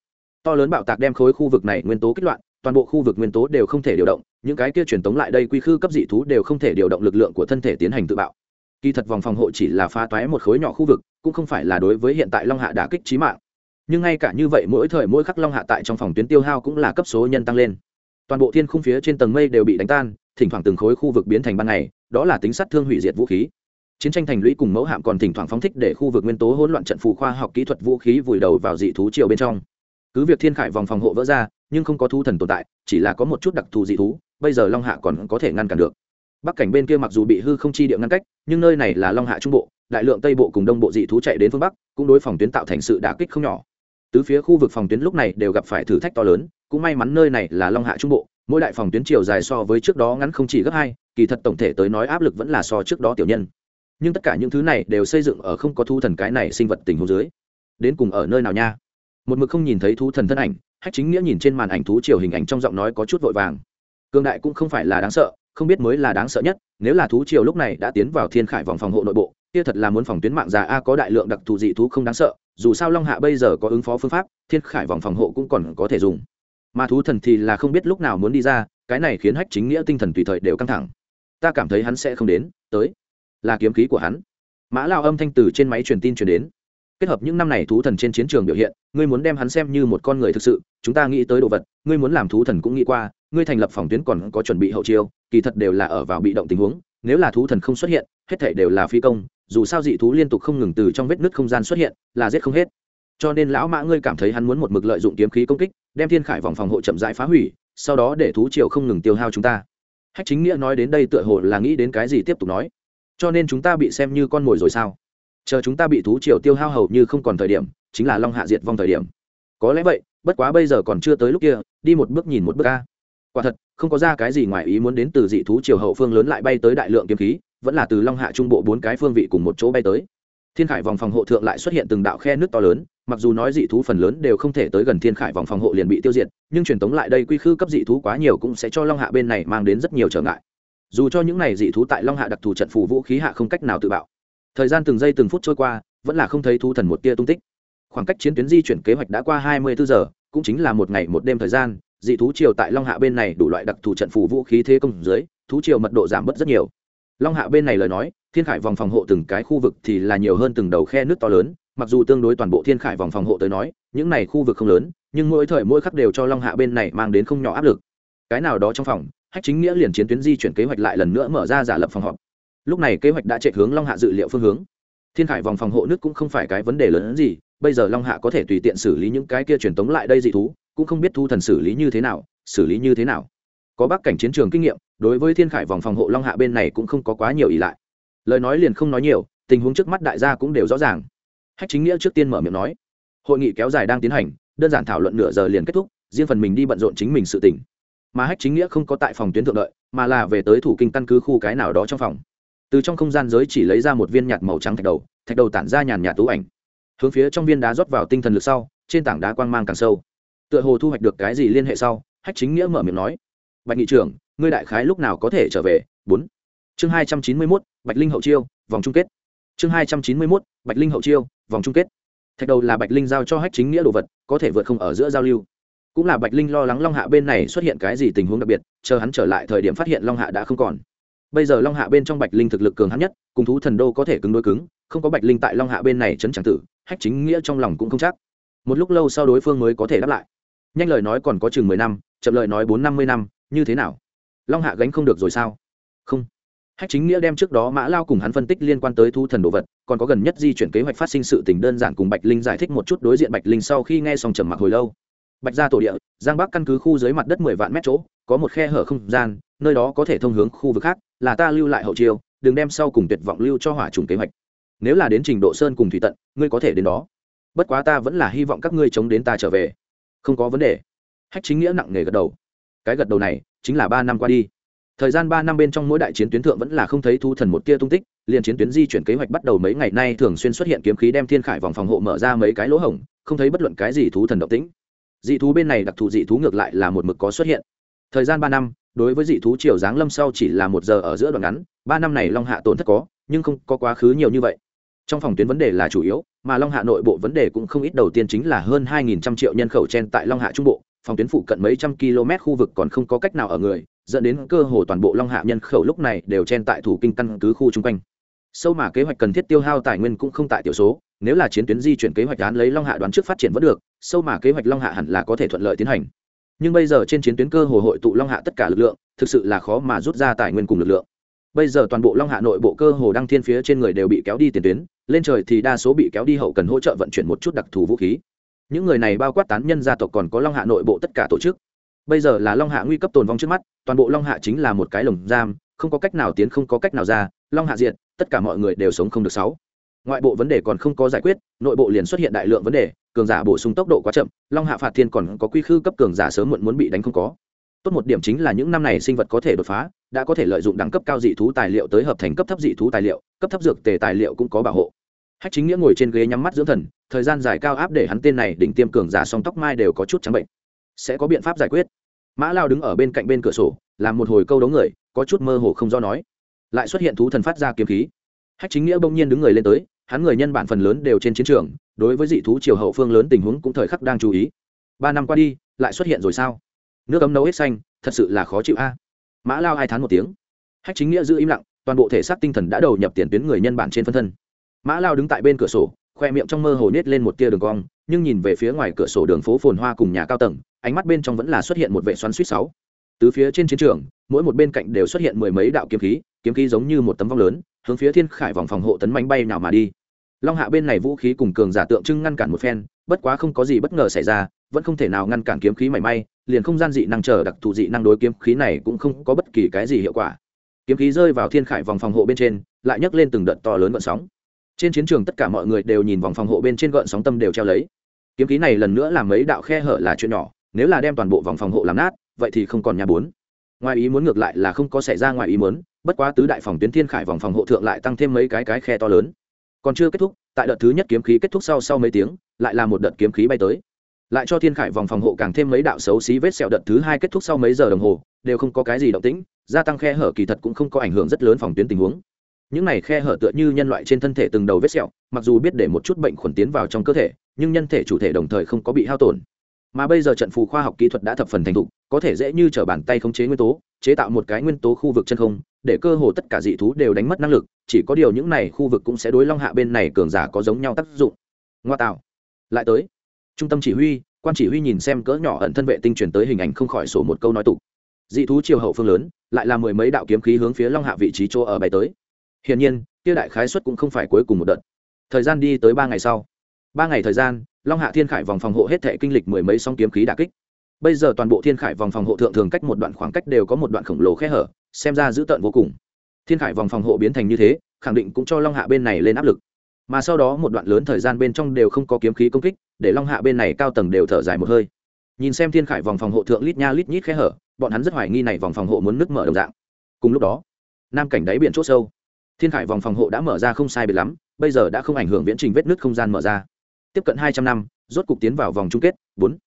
To lớn bạo tạc đem khối khu vực này nguyên tố kích loạn, toàn bộ khu vực nguyên tố đều không thể điều động, những cái kia truyền tống lại đây quy khư cấp dị thú đều không thể điều động lực lượng của thân thể tiến hành tự bạo. Kỳ thật vòng phòng hộ chỉ là phá toái một khối nhỏ khu vực, cũng không phải là đối với hiện tại long hạ đả kích trí mạng nhưng ngay cả như vậy mỗi thời mỗi khắc long hạ tại trong phòng tuyến tiêu hao cũng là cấp số nhân tăng lên. Toàn bộ thiên khung phía trên tầng mây đều bị đánh tan, thỉnh thoảng từng khối khu vực biến thành ban ngày, đó là tính sát thương hủy diệt vũ khí. Chiến tranh thành lũy cùng mẫu hạm còn thỉnh thoảng phóng thích để khu vực nguyên tố hỗn loạn trận phù khoa học kỹ thuật vũ khí vùi đầu vào dị thú triều bên trong. Cứ việc thiên khải vòng phòng hộ vỡ ra, nhưng không có thú thần tồn tại, chỉ là có một chút đặc thù dị thú, bây giờ long hạ còn có thể ngăn cản được. Bắc cảnh bên kia mặc dù bị hư không chi địa ngăn cách, nhưng nơi này là long hạ trung bộ, đại lượng tây bộ cùng đông bộ dị thú chạy đến phương bắc, cũng đối phòng tuyến tạo thành sự đả kích không nhỏ tứ phía khu vực phòng tuyến lúc này đều gặp phải thử thách to lớn, cũng may mắn nơi này là long hạ trung bộ, mỗi đại phòng tuyến chiều dài so với trước đó ngắn không chỉ gấp hai, kỳ thật tổng thể tới nói áp lực vẫn là so trước đó tiểu nhân. Nhưng tất cả những thứ này đều xây dựng ở không có thu thần cái này sinh vật tình huống dưới. Đến cùng ở nơi nào nha? Một mực không nhìn thấy thú thần thân ảnh, hách chính nghĩa nhìn trên màn ảnh thú chiều hình ảnh trong giọng nói có chút vội vàng. Cương đại cũng không phải là đáng sợ, không biết mới là đáng sợ nhất, nếu là thú triều lúc này đã tiến vào thiên khải vòng phòng hộ nội bộ kia thật là muốn phòng tuyến mạng già a có đại lượng đặc thù dị thú không đáng sợ, dù sao long hạ bây giờ có ứng phó phương pháp, thiên khải vòng phòng hộ cũng còn có thể dùng. Mà thú thần thì là không biết lúc nào muốn đi ra, cái này khiến hách chính nghĩa tinh thần tùy thời đều căng thẳng. Ta cảm thấy hắn sẽ không đến, tới. Là kiếm khí của hắn. Mã lao âm thanh từ trên máy truyền tin truyền đến. Kết hợp những năm này thú thần trên chiến trường biểu hiện, ngươi muốn đem hắn xem như một con người thực sự, chúng ta nghĩ tới đồ vật, ngươi muốn làm thú thần cũng nghĩ qua, ngươi thành lập phòng tuyến còn có chuẩn bị hậu chiêu, kỳ thật đều là ở vào bị động tình huống, nếu là thú thần không xuất hiện, hết thể đều là phi công dù sao dị thú liên tục không ngừng từ trong vết nứt không gian xuất hiện, là giết không hết. Cho nên lão mã ngươi cảm thấy hắn muốn một mực lợi dụng kiếm khí công kích, đem thiên khải vòng phòng hộ chậm rãi phá hủy, sau đó để thú triều không ngừng tiêu hao chúng ta. Hách chính nghĩa nói đến đây tựa hồ là nghĩ đến cái gì tiếp tục nói. Cho nên chúng ta bị xem như con mồi rồi sao? Chờ chúng ta bị thú triều tiêu hao hầu như không còn thời điểm, chính là long hạ diệt vong thời điểm. Có lẽ vậy, bất quá bây giờ còn chưa tới lúc kia, đi một bước nhìn một bước ca quả thật, không có ra cái gì ngoài ý muốn đến từ dị thú triều hậu phương lớn lại bay tới đại lượng kiếm khí vẫn là từ long hạ trung bộ bốn cái phương vị cùng một chỗ bay tới. Thiên khải vòng phòng hộ thượng lại xuất hiện từng đạo khe nước to lớn, mặc dù nói dị thú phần lớn đều không thể tới gần thiên khải vòng phòng hộ liền bị tiêu diệt, nhưng truyền thống lại đây quy khư cấp dị thú quá nhiều cũng sẽ cho long hạ bên này mang đến rất nhiều trở ngại. Dù cho những này dị thú tại long hạ đặc thù trận phủ vũ khí hạ không cách nào tự bạo, thời gian từng giây từng phút trôi qua, vẫn là không thấy thú thần một tia tung tích. Khoảng cách chiến tuyến di chuyển kế hoạch đã qua hai mươi bốn giờ, cũng chính là một ngày một đêm thời gian, dị thú triều tại long hạ bên này đủ loại đặc thù trận phủ vũ khí thế công dưới, thú triều mật độ giảm bớt rất nhiều long hạ bên này lời nói, thiên khải vòng phòng hộ từng cái khu vực thì là nhiều hơn từng đầu khe nước to lớn, mặc dù tương đối toàn bộ thiên khải vòng phòng hộ tới nói, những này khu vực không lớn, nhưng mỗi thời mỗi khắc đều cho long hạ bên này mang đến không nhỏ áp lực. Cái nào đó trong phòng, hách chính nghĩa liền chiến tuyến di chuyển kế hoạch lại lần nữa mở ra giả lập phòng họp. Lúc này kế hoạch đã chạy hướng long hạ dự liệu phương hướng. Thiên khải vòng phòng hộ nước cũng không phải cái vấn đề lớn hơn gì, bây giờ long hạ có thể tùy tiện xử lý những cái kia truyền tống lại đây dị thú, cũng không biết thu thần xử lý như thế nào, xử lý như thế nào. Có bác cảnh chiến trường kinh nghiệm đối với thiên khải vòng phòng hộ long hạ bên này cũng không có quá nhiều ỷ lại lời nói liền không nói nhiều tình huống trước mắt đại gia cũng đều rõ ràng hách chính nghĩa trước tiên mở miệng nói hội nghị kéo dài đang tiến hành đơn giản thảo luận nửa giờ liền kết thúc riêng phần mình đi bận rộn chính mình sự tỉnh mà hách chính nghĩa không có tại phòng tuyến thượng đợi mà là về tới thủ kinh căn cứ khu cái nào đó trong phòng từ trong không gian giới chỉ lấy ra một viên nhạt màu trắng thạch đầu thạch đầu tản ra nhàn nhạt tú ảnh hướng phía trong viên đá rót vào tinh thần lực sau trên tảng đá quang mang càng sâu tựa hồ thu hoạch được cái gì liên hệ sau hách chính nghĩa mở miệng nói bạch nghị trưởng ngươi đại khái lúc nào có thể trở về? Bốn. Chương hai trăm chín mươi mốt, bạch linh hậu chiêu, vòng chung kết. Chương hai trăm chín mươi mốt, bạch linh hậu chiêu, vòng chung kết. Thạch đầu là bạch linh giao cho hách chính nghĩa đồ vật, có thể vượt không ở giữa giao lưu. Cũng là bạch linh lo lắng long hạ bên này xuất hiện cái gì tình huống đặc biệt, chờ hắn trở lại thời điểm phát hiện long hạ đã không còn. Bây giờ long hạ bên trong bạch linh thực lực cường hắn nhất, cùng thú thần đô có thể cứng đối cứng, không có bạch linh tại long hạ bên này chấn chẳng tử, hách chính nghĩa trong lòng cũng không chắc. Một lúc lâu sau đối phương mới có thể đáp lại. Nhanh lời nói còn có chừng mười năm, chậm lời nói bốn năm mươi năm, như thế nào? Long hạ gánh không được rồi sao? Không. Hách chính nghĩa đem trước đó mã lao cùng hắn phân tích liên quan tới thu thần đồ vật, còn có gần nhất di chuyển kế hoạch phát sinh sự tình đơn giản cùng bạch linh giải thích một chút đối diện bạch linh sau khi nghe xong trầm mặc hồi lâu. Bạch ra tổ địa, giang bắc căn cứ khu dưới mặt đất mười vạn mét chỗ, có một khe hở không gian, nơi đó có thể thông hướng khu vực khác, là ta lưu lại hậu chiêu, đừng đem sau cùng tuyệt vọng lưu cho hỏa trùng kế hoạch. Nếu là đến trình độ sơn cùng thủy tận, ngươi có thể đến đó. Bất quá ta vẫn là hy vọng các ngươi chống đến ta trở về. Không có vấn đề. Hách chính nghĩa nặng nề gật đầu. Cái gật đầu này chính là ba năm qua đi. Thời gian ba năm bên trong mỗi đại chiến tuyến thượng vẫn là không thấy thu thần một tia tung tích, liền chiến tuyến di chuyển kế hoạch bắt đầu mấy ngày nay thường xuyên xuất hiện kiếm khí đem thiên khải vòng phòng hộ mở ra mấy cái lỗ hổng, không thấy bất luận cái gì thú thần động tĩnh. Dị thú bên này đặc thù dị thú ngược lại là một mực có xuất hiện. Thời gian ba năm, đối với dị thú triều giáng lâm sau chỉ là một giờ ở giữa đoạn ngắn, ba năm này long hạ tổn thất có, nhưng không có quá khứ nhiều như vậy. Trong phòng tuyến vấn đề là chủ yếu, mà long hạ nội bộ vấn đề cũng không ít, đầu tiên chính là hơn hai nghìn trăm triệu nhân khẩu chen tại long hạ trung bộ phòng tuyến phụ cận mấy trăm km khu vực còn không có cách nào ở người, dẫn đến cơ hồ toàn bộ long hạ nhân khẩu lúc này đều chen tại thủ kinh căn cứ khu chung quanh. Sâu mà kế hoạch cần thiết tiêu hao tài nguyên cũng không tại tiểu số, nếu là chiến tuyến di chuyển kế hoạch án lấy long hạ đoán trước phát triển vẫn được, sâu mà kế hoạch long hạ hẳn là có thể thuận lợi tiến hành. Nhưng bây giờ trên chiến tuyến cơ hồ hội tụ long hạ tất cả lực lượng, thực sự là khó mà rút ra tài nguyên cùng lực lượng. Bây giờ toàn bộ long hạ nội bộ cơ hồ đăng thiên phía trên người đều bị kéo đi tiền tuyến, lên trời thì đa số bị kéo đi hậu cần hỗ trợ vận chuyển một chút đặc thù vũ khí những người này bao quát tán nhân gia tộc còn có long hạ nội bộ tất cả tổ chức. Bây giờ là long hạ nguy cấp tồn vong trước mắt, toàn bộ long hạ chính là một cái lồng giam, không có cách nào tiến, không có cách nào ra, long hạ diện tất cả mọi người đều sống không được sáu. Ngoại bộ vấn đề còn không có giải quyết, nội bộ liền xuất hiện đại lượng vấn đề, cường giả bổ sung tốc độ quá chậm, long hạ phạt thiên còn có quy khư cấp cường giả sớm muộn muốn bị đánh không có. Tốt một điểm chính là những năm này sinh vật có thể đột phá, đã có thể lợi dụng đẳng cấp cao dị thú tài liệu tới hợp thành cấp thấp dị thú tài liệu, cấp thấp dược tề tài liệu cũng có bảo hộ hách chính nghĩa ngồi trên ghế nhắm mắt dưỡng thần, thời gian dài cao áp để hắn tên này đỉnh tiêm cường giả song tóc mai đều có chút trắng bệnh. Sẽ có biện pháp giải quyết. Mã lao đứng ở bên cạnh bên cửa sổ, làm một hồi câu đấu người, có chút mơ hồ không do nói. Lại xuất hiện thú thần phát ra kiếm khí. Hách chính nghĩa bỗng nhiên đứng người lên tới, hắn người nhân bản phần lớn đều trên chiến trường, đối với dị thú triều hậu phương lớn tình huống cũng thời khắc đang chú ý. Ba năm qua đi, lại xuất hiện rồi sao? Nước ấm nấu hết xanh, thật sự là khó chịu a. Mã lao hai tháng một tiếng. Hách chính nghĩa giữ im lặng, toàn bộ thể xác tinh thần đã đầu nhập tiền tuyến người nhân bản trên phân thân mã lao đứng tại bên cửa sổ, khoe miệng trong mơ hồ nết lên một tia đường cong, nhưng nhìn về phía ngoài cửa sổ đường phố phồn hoa cùng nhà cao tầng, ánh mắt bên trong vẫn là xuất hiện một vệ xoắn suýt sáu. Từ phía trên chiến trường, mỗi một bên cạnh đều xuất hiện mười mấy đạo kiếm khí kiếm khí giống như một tấm vong lớn, hướng phía thiên khải vòng phòng hộ tấn manh bay nào mà đi. Long hạ bên này vũ khí cùng cường giả tượng trưng ngăn cản một phen, bất quá không có gì bất ngờ xảy ra, vẫn không thể nào ngăn cản kiếm khí mảy may, liền không gian dị năng chờ đặc thù dị năng đối kiếm khí này cũng không có bất kỳ cái gì hiệu quả. Kiếm khí rơi vào thiên khải vòng phòng hộ bên trên, lại nhấc lên từng đợt to lớn vận sóng trên chiến trường tất cả mọi người đều nhìn vòng phòng hộ bên trên gợn sóng tâm đều treo lấy. Kiếm khí này lần nữa làm mấy đạo khe hở là chuyện nhỏ, nếu là đem toàn bộ vòng phòng hộ làm nát, vậy thì không còn nhà bốn. Ngoài ý muốn ngược lại là không có xảy ra ngoài ý muốn, bất quá tứ đại phòng tuyến thiên khải vòng phòng hộ thượng lại tăng thêm mấy cái cái khe to lớn. Còn chưa kết thúc, tại đợt thứ nhất kiếm khí kết thúc sau sau mấy tiếng, lại là một đợt kiếm khí bay tới. Lại cho thiên khải vòng phòng hộ càng thêm mấy đạo xấu xí vết sẹo đợt thứ hai kết thúc sau mấy giờ đồng hồ, đều không có cái gì động tĩnh, gia tăng khe hở kỳ thật cũng không có ảnh hưởng rất lớn phòng tuyến tình huống những này khe hở tựa như nhân loại trên thân thể từng đầu vết sẹo, mặc dù biết để một chút bệnh khuẩn tiến vào trong cơ thể, nhưng nhân thể chủ thể đồng thời không có bị hao tổn. Mà bây giờ trận phù khoa học kỹ thuật đã thập phần thành thục, có thể dễ như t r ở bàn tay khống chế nguyên tố, chế tạo một cái nguyên tố khu vực chân không, để cơ hồ tất cả dị thú đều đánh mất năng lực, chỉ có điều những này khu vực cũng sẽ đối long hạ bên này cường giả có giống nhau tác dụng. Ngoa tạo. Lại tới. Trung tâm chỉ huy, quan chỉ huy nhìn xem cỡ nhỏ ẩn thân vệ tinh truyền tới hình ảnh không khỏi sổ một câu nói tục. Dị thú chiều hậu phương lớn, lại là mười mấy đạo kiếm khí hướng phía long hạ vị trí chỗ ở bay tới hiển nhiên tiêu đại khái xuất cũng không phải cuối cùng một đợt. Thời gian đi tới ba ngày sau. Ba ngày thời gian, long hạ thiên khải vòng phòng hộ hết thể kinh lịch mười mấy song kiếm khí đà kích. Bây giờ toàn bộ thiên khải vòng phòng hộ thượng thường cách một đoạn khoảng cách đều có một đoạn khổng lồ khe hở, xem ra dữ tợn vô cùng. Thiên khải vòng phòng hộ biến thành như thế, khẳng định cũng cho long hạ bên này lên áp lực. Mà sau đó một đoạn lớn thời gian bên trong đều không có kiếm khí công kích, để long hạ bên này cao tầng đều thở dài một hơi. Nhìn xem thiên khải vòng phòng hộ thượng lít nha lít nhít khe hở, bọn hắn rất hoài nghi này vòng phòng hộ muốn nứt mở đồng dạng. Cùng lúc đó, nam cảnh đáy biển c h ỗ sâu thiên khải vòng phòng hộ đã mở ra không sai biệt lắm, bây giờ đã không ảnh hưởng viễn trình vết nứt không gian mở ra. Tiếp cận hai trăm năm, rốt cục tiến vào vòng chung kết, bốn.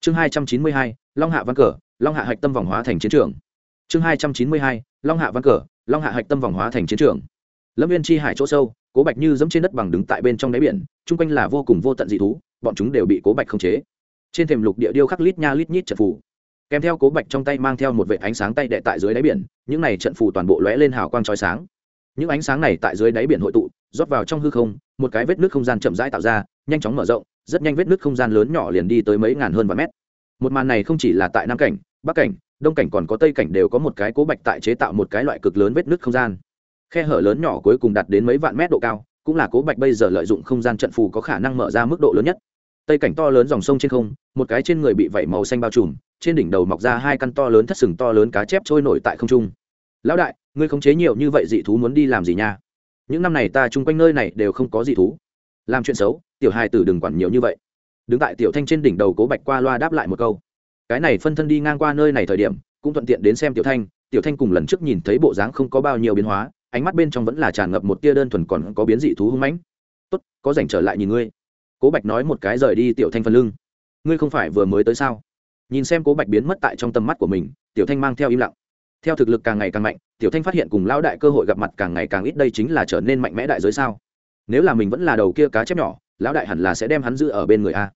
Chương hai trăm chín mươi hai, long hạ văn cờ, long hạ hạch tâm vòng hóa thành chiến trường. Chương hai trăm chín mươi hai, long hạ văn cờ, long hạ hạch tâm vòng hóa thành chiến trường. Lâm viên chi hải chỗ sâu, cố bạch như dẫm trên đất bằng đứng tại bên trong đáy biển, chung quanh là vô cùng vô tận dị thú, bọn chúng đều bị cố bạch khống chế. Trên thềm lục địa điêu khắc lít nha lít nhít trận phù. Kèm theo cố bạch trong tay mang theo một vệ ánh sáng tay đệ tại dưới đáy biển, những này trận phù toàn bộ lóe lên hào quang trói sáng những ánh sáng này tại dưới đáy biển hội tụ, rót vào trong hư không, một cái vết nước không gian chậm rãi tạo ra, nhanh chóng mở rộng, rất nhanh vết nước không gian lớn nhỏ liền đi tới mấy ngàn hơn vạn mét. Một màn này không chỉ là tại nam cảnh, bắc cảnh, đông cảnh còn có tây cảnh đều có một cái cố bạch tại chế tạo một cái loại cực lớn vết nước không gian. Khe hở lớn nhỏ cuối cùng đạt đến mấy vạn mét độ cao, cũng là cố bạch bây giờ lợi dụng không gian trận phù có khả năng mở ra mức độ lớn nhất. Tây cảnh to lớn dòng sông trên không, một cái trên người bị vẩy màu xanh bao trùm, trên đỉnh đầu mọc ra hai căn to lớn thất sừng to lớn cá chép trôi nổi tại không trung. Lão đại ngươi khống chế nhiều như vậy dị thú muốn đi làm gì nha? Những năm này ta chung quanh nơi này đều không có dị thú. Làm chuyện xấu, tiểu hai tử đừng quản nhiều như vậy. Đứng tại tiểu thanh trên đỉnh đầu cố bạch qua loa đáp lại một câu. Cái này phân thân đi ngang qua nơi này thời điểm, cũng thuận tiện đến xem tiểu thanh. Tiểu thanh cùng lần trước nhìn thấy bộ dáng không có bao nhiêu biến hóa, ánh mắt bên trong vẫn là tràn ngập một tia đơn thuần còn có biến dị thú hung mãnh. Tốt, có dành trở lại nhìn ngươi. Cố bạch nói một cái rời đi tiểu thanh phần lưng. Ngươi không phải vừa mới tới sao? Nhìn xem cố bạch biến mất tại trong tầm mắt của mình, tiểu thanh mang theo im lặng theo thực lực càng ngày càng mạnh, tiểu thanh phát hiện cùng lão đại cơ hội gặp mặt càng ngày càng ít đây chính là trở nên mạnh mẽ đại giới sao? Nếu là mình vẫn là đầu kia cá chép nhỏ, lão đại hẳn là sẽ đem hắn giữ ở bên người a.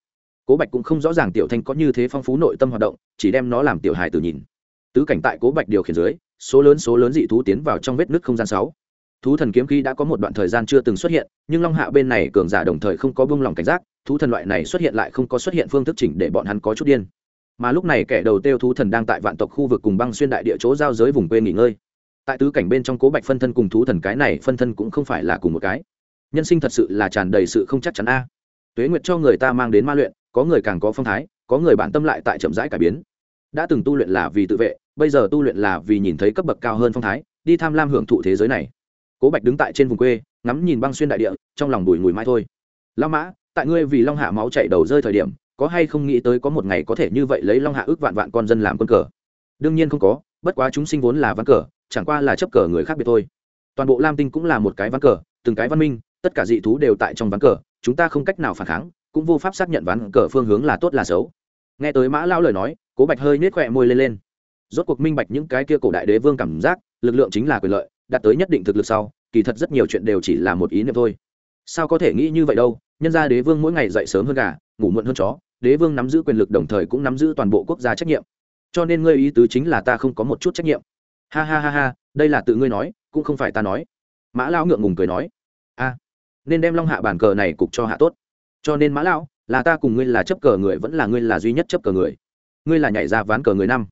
Cố bạch cũng không rõ ràng tiểu thanh có như thế phong phú nội tâm hoạt động, chỉ đem nó làm tiểu hài từ nhìn. Tứ cảnh tại cố bạch điều khiển dưới, số lớn số lớn dị thú tiến vào trong vết nứt không gian sáu. Thú thần kiếm khí đã có một đoạn thời gian chưa từng xuất hiện, nhưng long hạ bên này cường giả đồng thời không có buông lòng cảnh giác, thú thần loại này xuất hiện lại không có xuất hiện phương thức chỉnh để bọn hắn có chút điên mà lúc này kẻ đầu tiêu thú thần đang tại vạn tộc khu vực cùng băng xuyên đại địa chỗ giao giới vùng quê nghỉ ngơi. Tại tứ cảnh bên trong cố bạch phân thân cùng thú thần cái này phân thân cũng không phải là cùng một cái. Nhân sinh thật sự là tràn đầy sự không chắc chắn a. Tuế nguyệt cho người ta mang đến ma luyện, có người càng có phong thái, có người bản tâm lại tại chậm rãi cải biến. Đã từng tu luyện là vì tự vệ, bây giờ tu luyện là vì nhìn thấy cấp bậc cao hơn phong thái, đi tham lam hưởng thụ thế giới này. Cố bạch đứng tại trên vùng quê, ngắm nhìn băng xuyên đại địa, trong lòng đùi ngùi mai thôi. Lao mã, tại ngươi vì long hạ máu chạy đầu rơi thời điểm có hay không nghĩ tới có một ngày có thể như vậy lấy long hạ ước vạn vạn con dân làm quân cờ? Đương nhiên không có, bất quá chúng sinh vốn là ván cờ, chẳng qua là chấp cờ người khác biệt thôi. Toàn bộ lam tinh cũng là một cái ván cờ, từng cái văn minh, tất cả dị thú đều tại trong ván cờ, chúng ta không cách nào phản kháng, cũng vô pháp xác nhận ván cờ phương hướng là tốt là xấu. Nghe tới mã lao lời nói, cố bạch hơi nết khỏe môi lên lên. Rốt cuộc minh bạch những cái kia cổ đại đế vương cảm giác, lực lượng chính là quyền lợi, đạt tới nhất định thực lực sau, kỳ thật rất nhiều chuyện đều chỉ là một ý niệm thôi. Sao có thể nghĩ như vậy đâu? Nhân ra đế vương mỗi ngày dậy sớm hơn gà, ngủ muộn hơn chó đế vương nắm giữ quyền lực đồng thời cũng nắm giữ toàn bộ quốc gia trách nhiệm. Cho nên ngươi ý tứ chính là ta không có một chút trách nhiệm. Ha ha ha ha, đây là tự ngươi nói, cũng không phải ta nói. Mã lão ngượng ngùng cười nói. A, nên đem long hạ bản cờ này cục cho hạ tốt. Cho nên mã lão, là ta cùng ngươi là chấp cờ người vẫn là ngươi là duy nhất chấp cờ người. Ngươi là nhảy ra ván cờ người năm.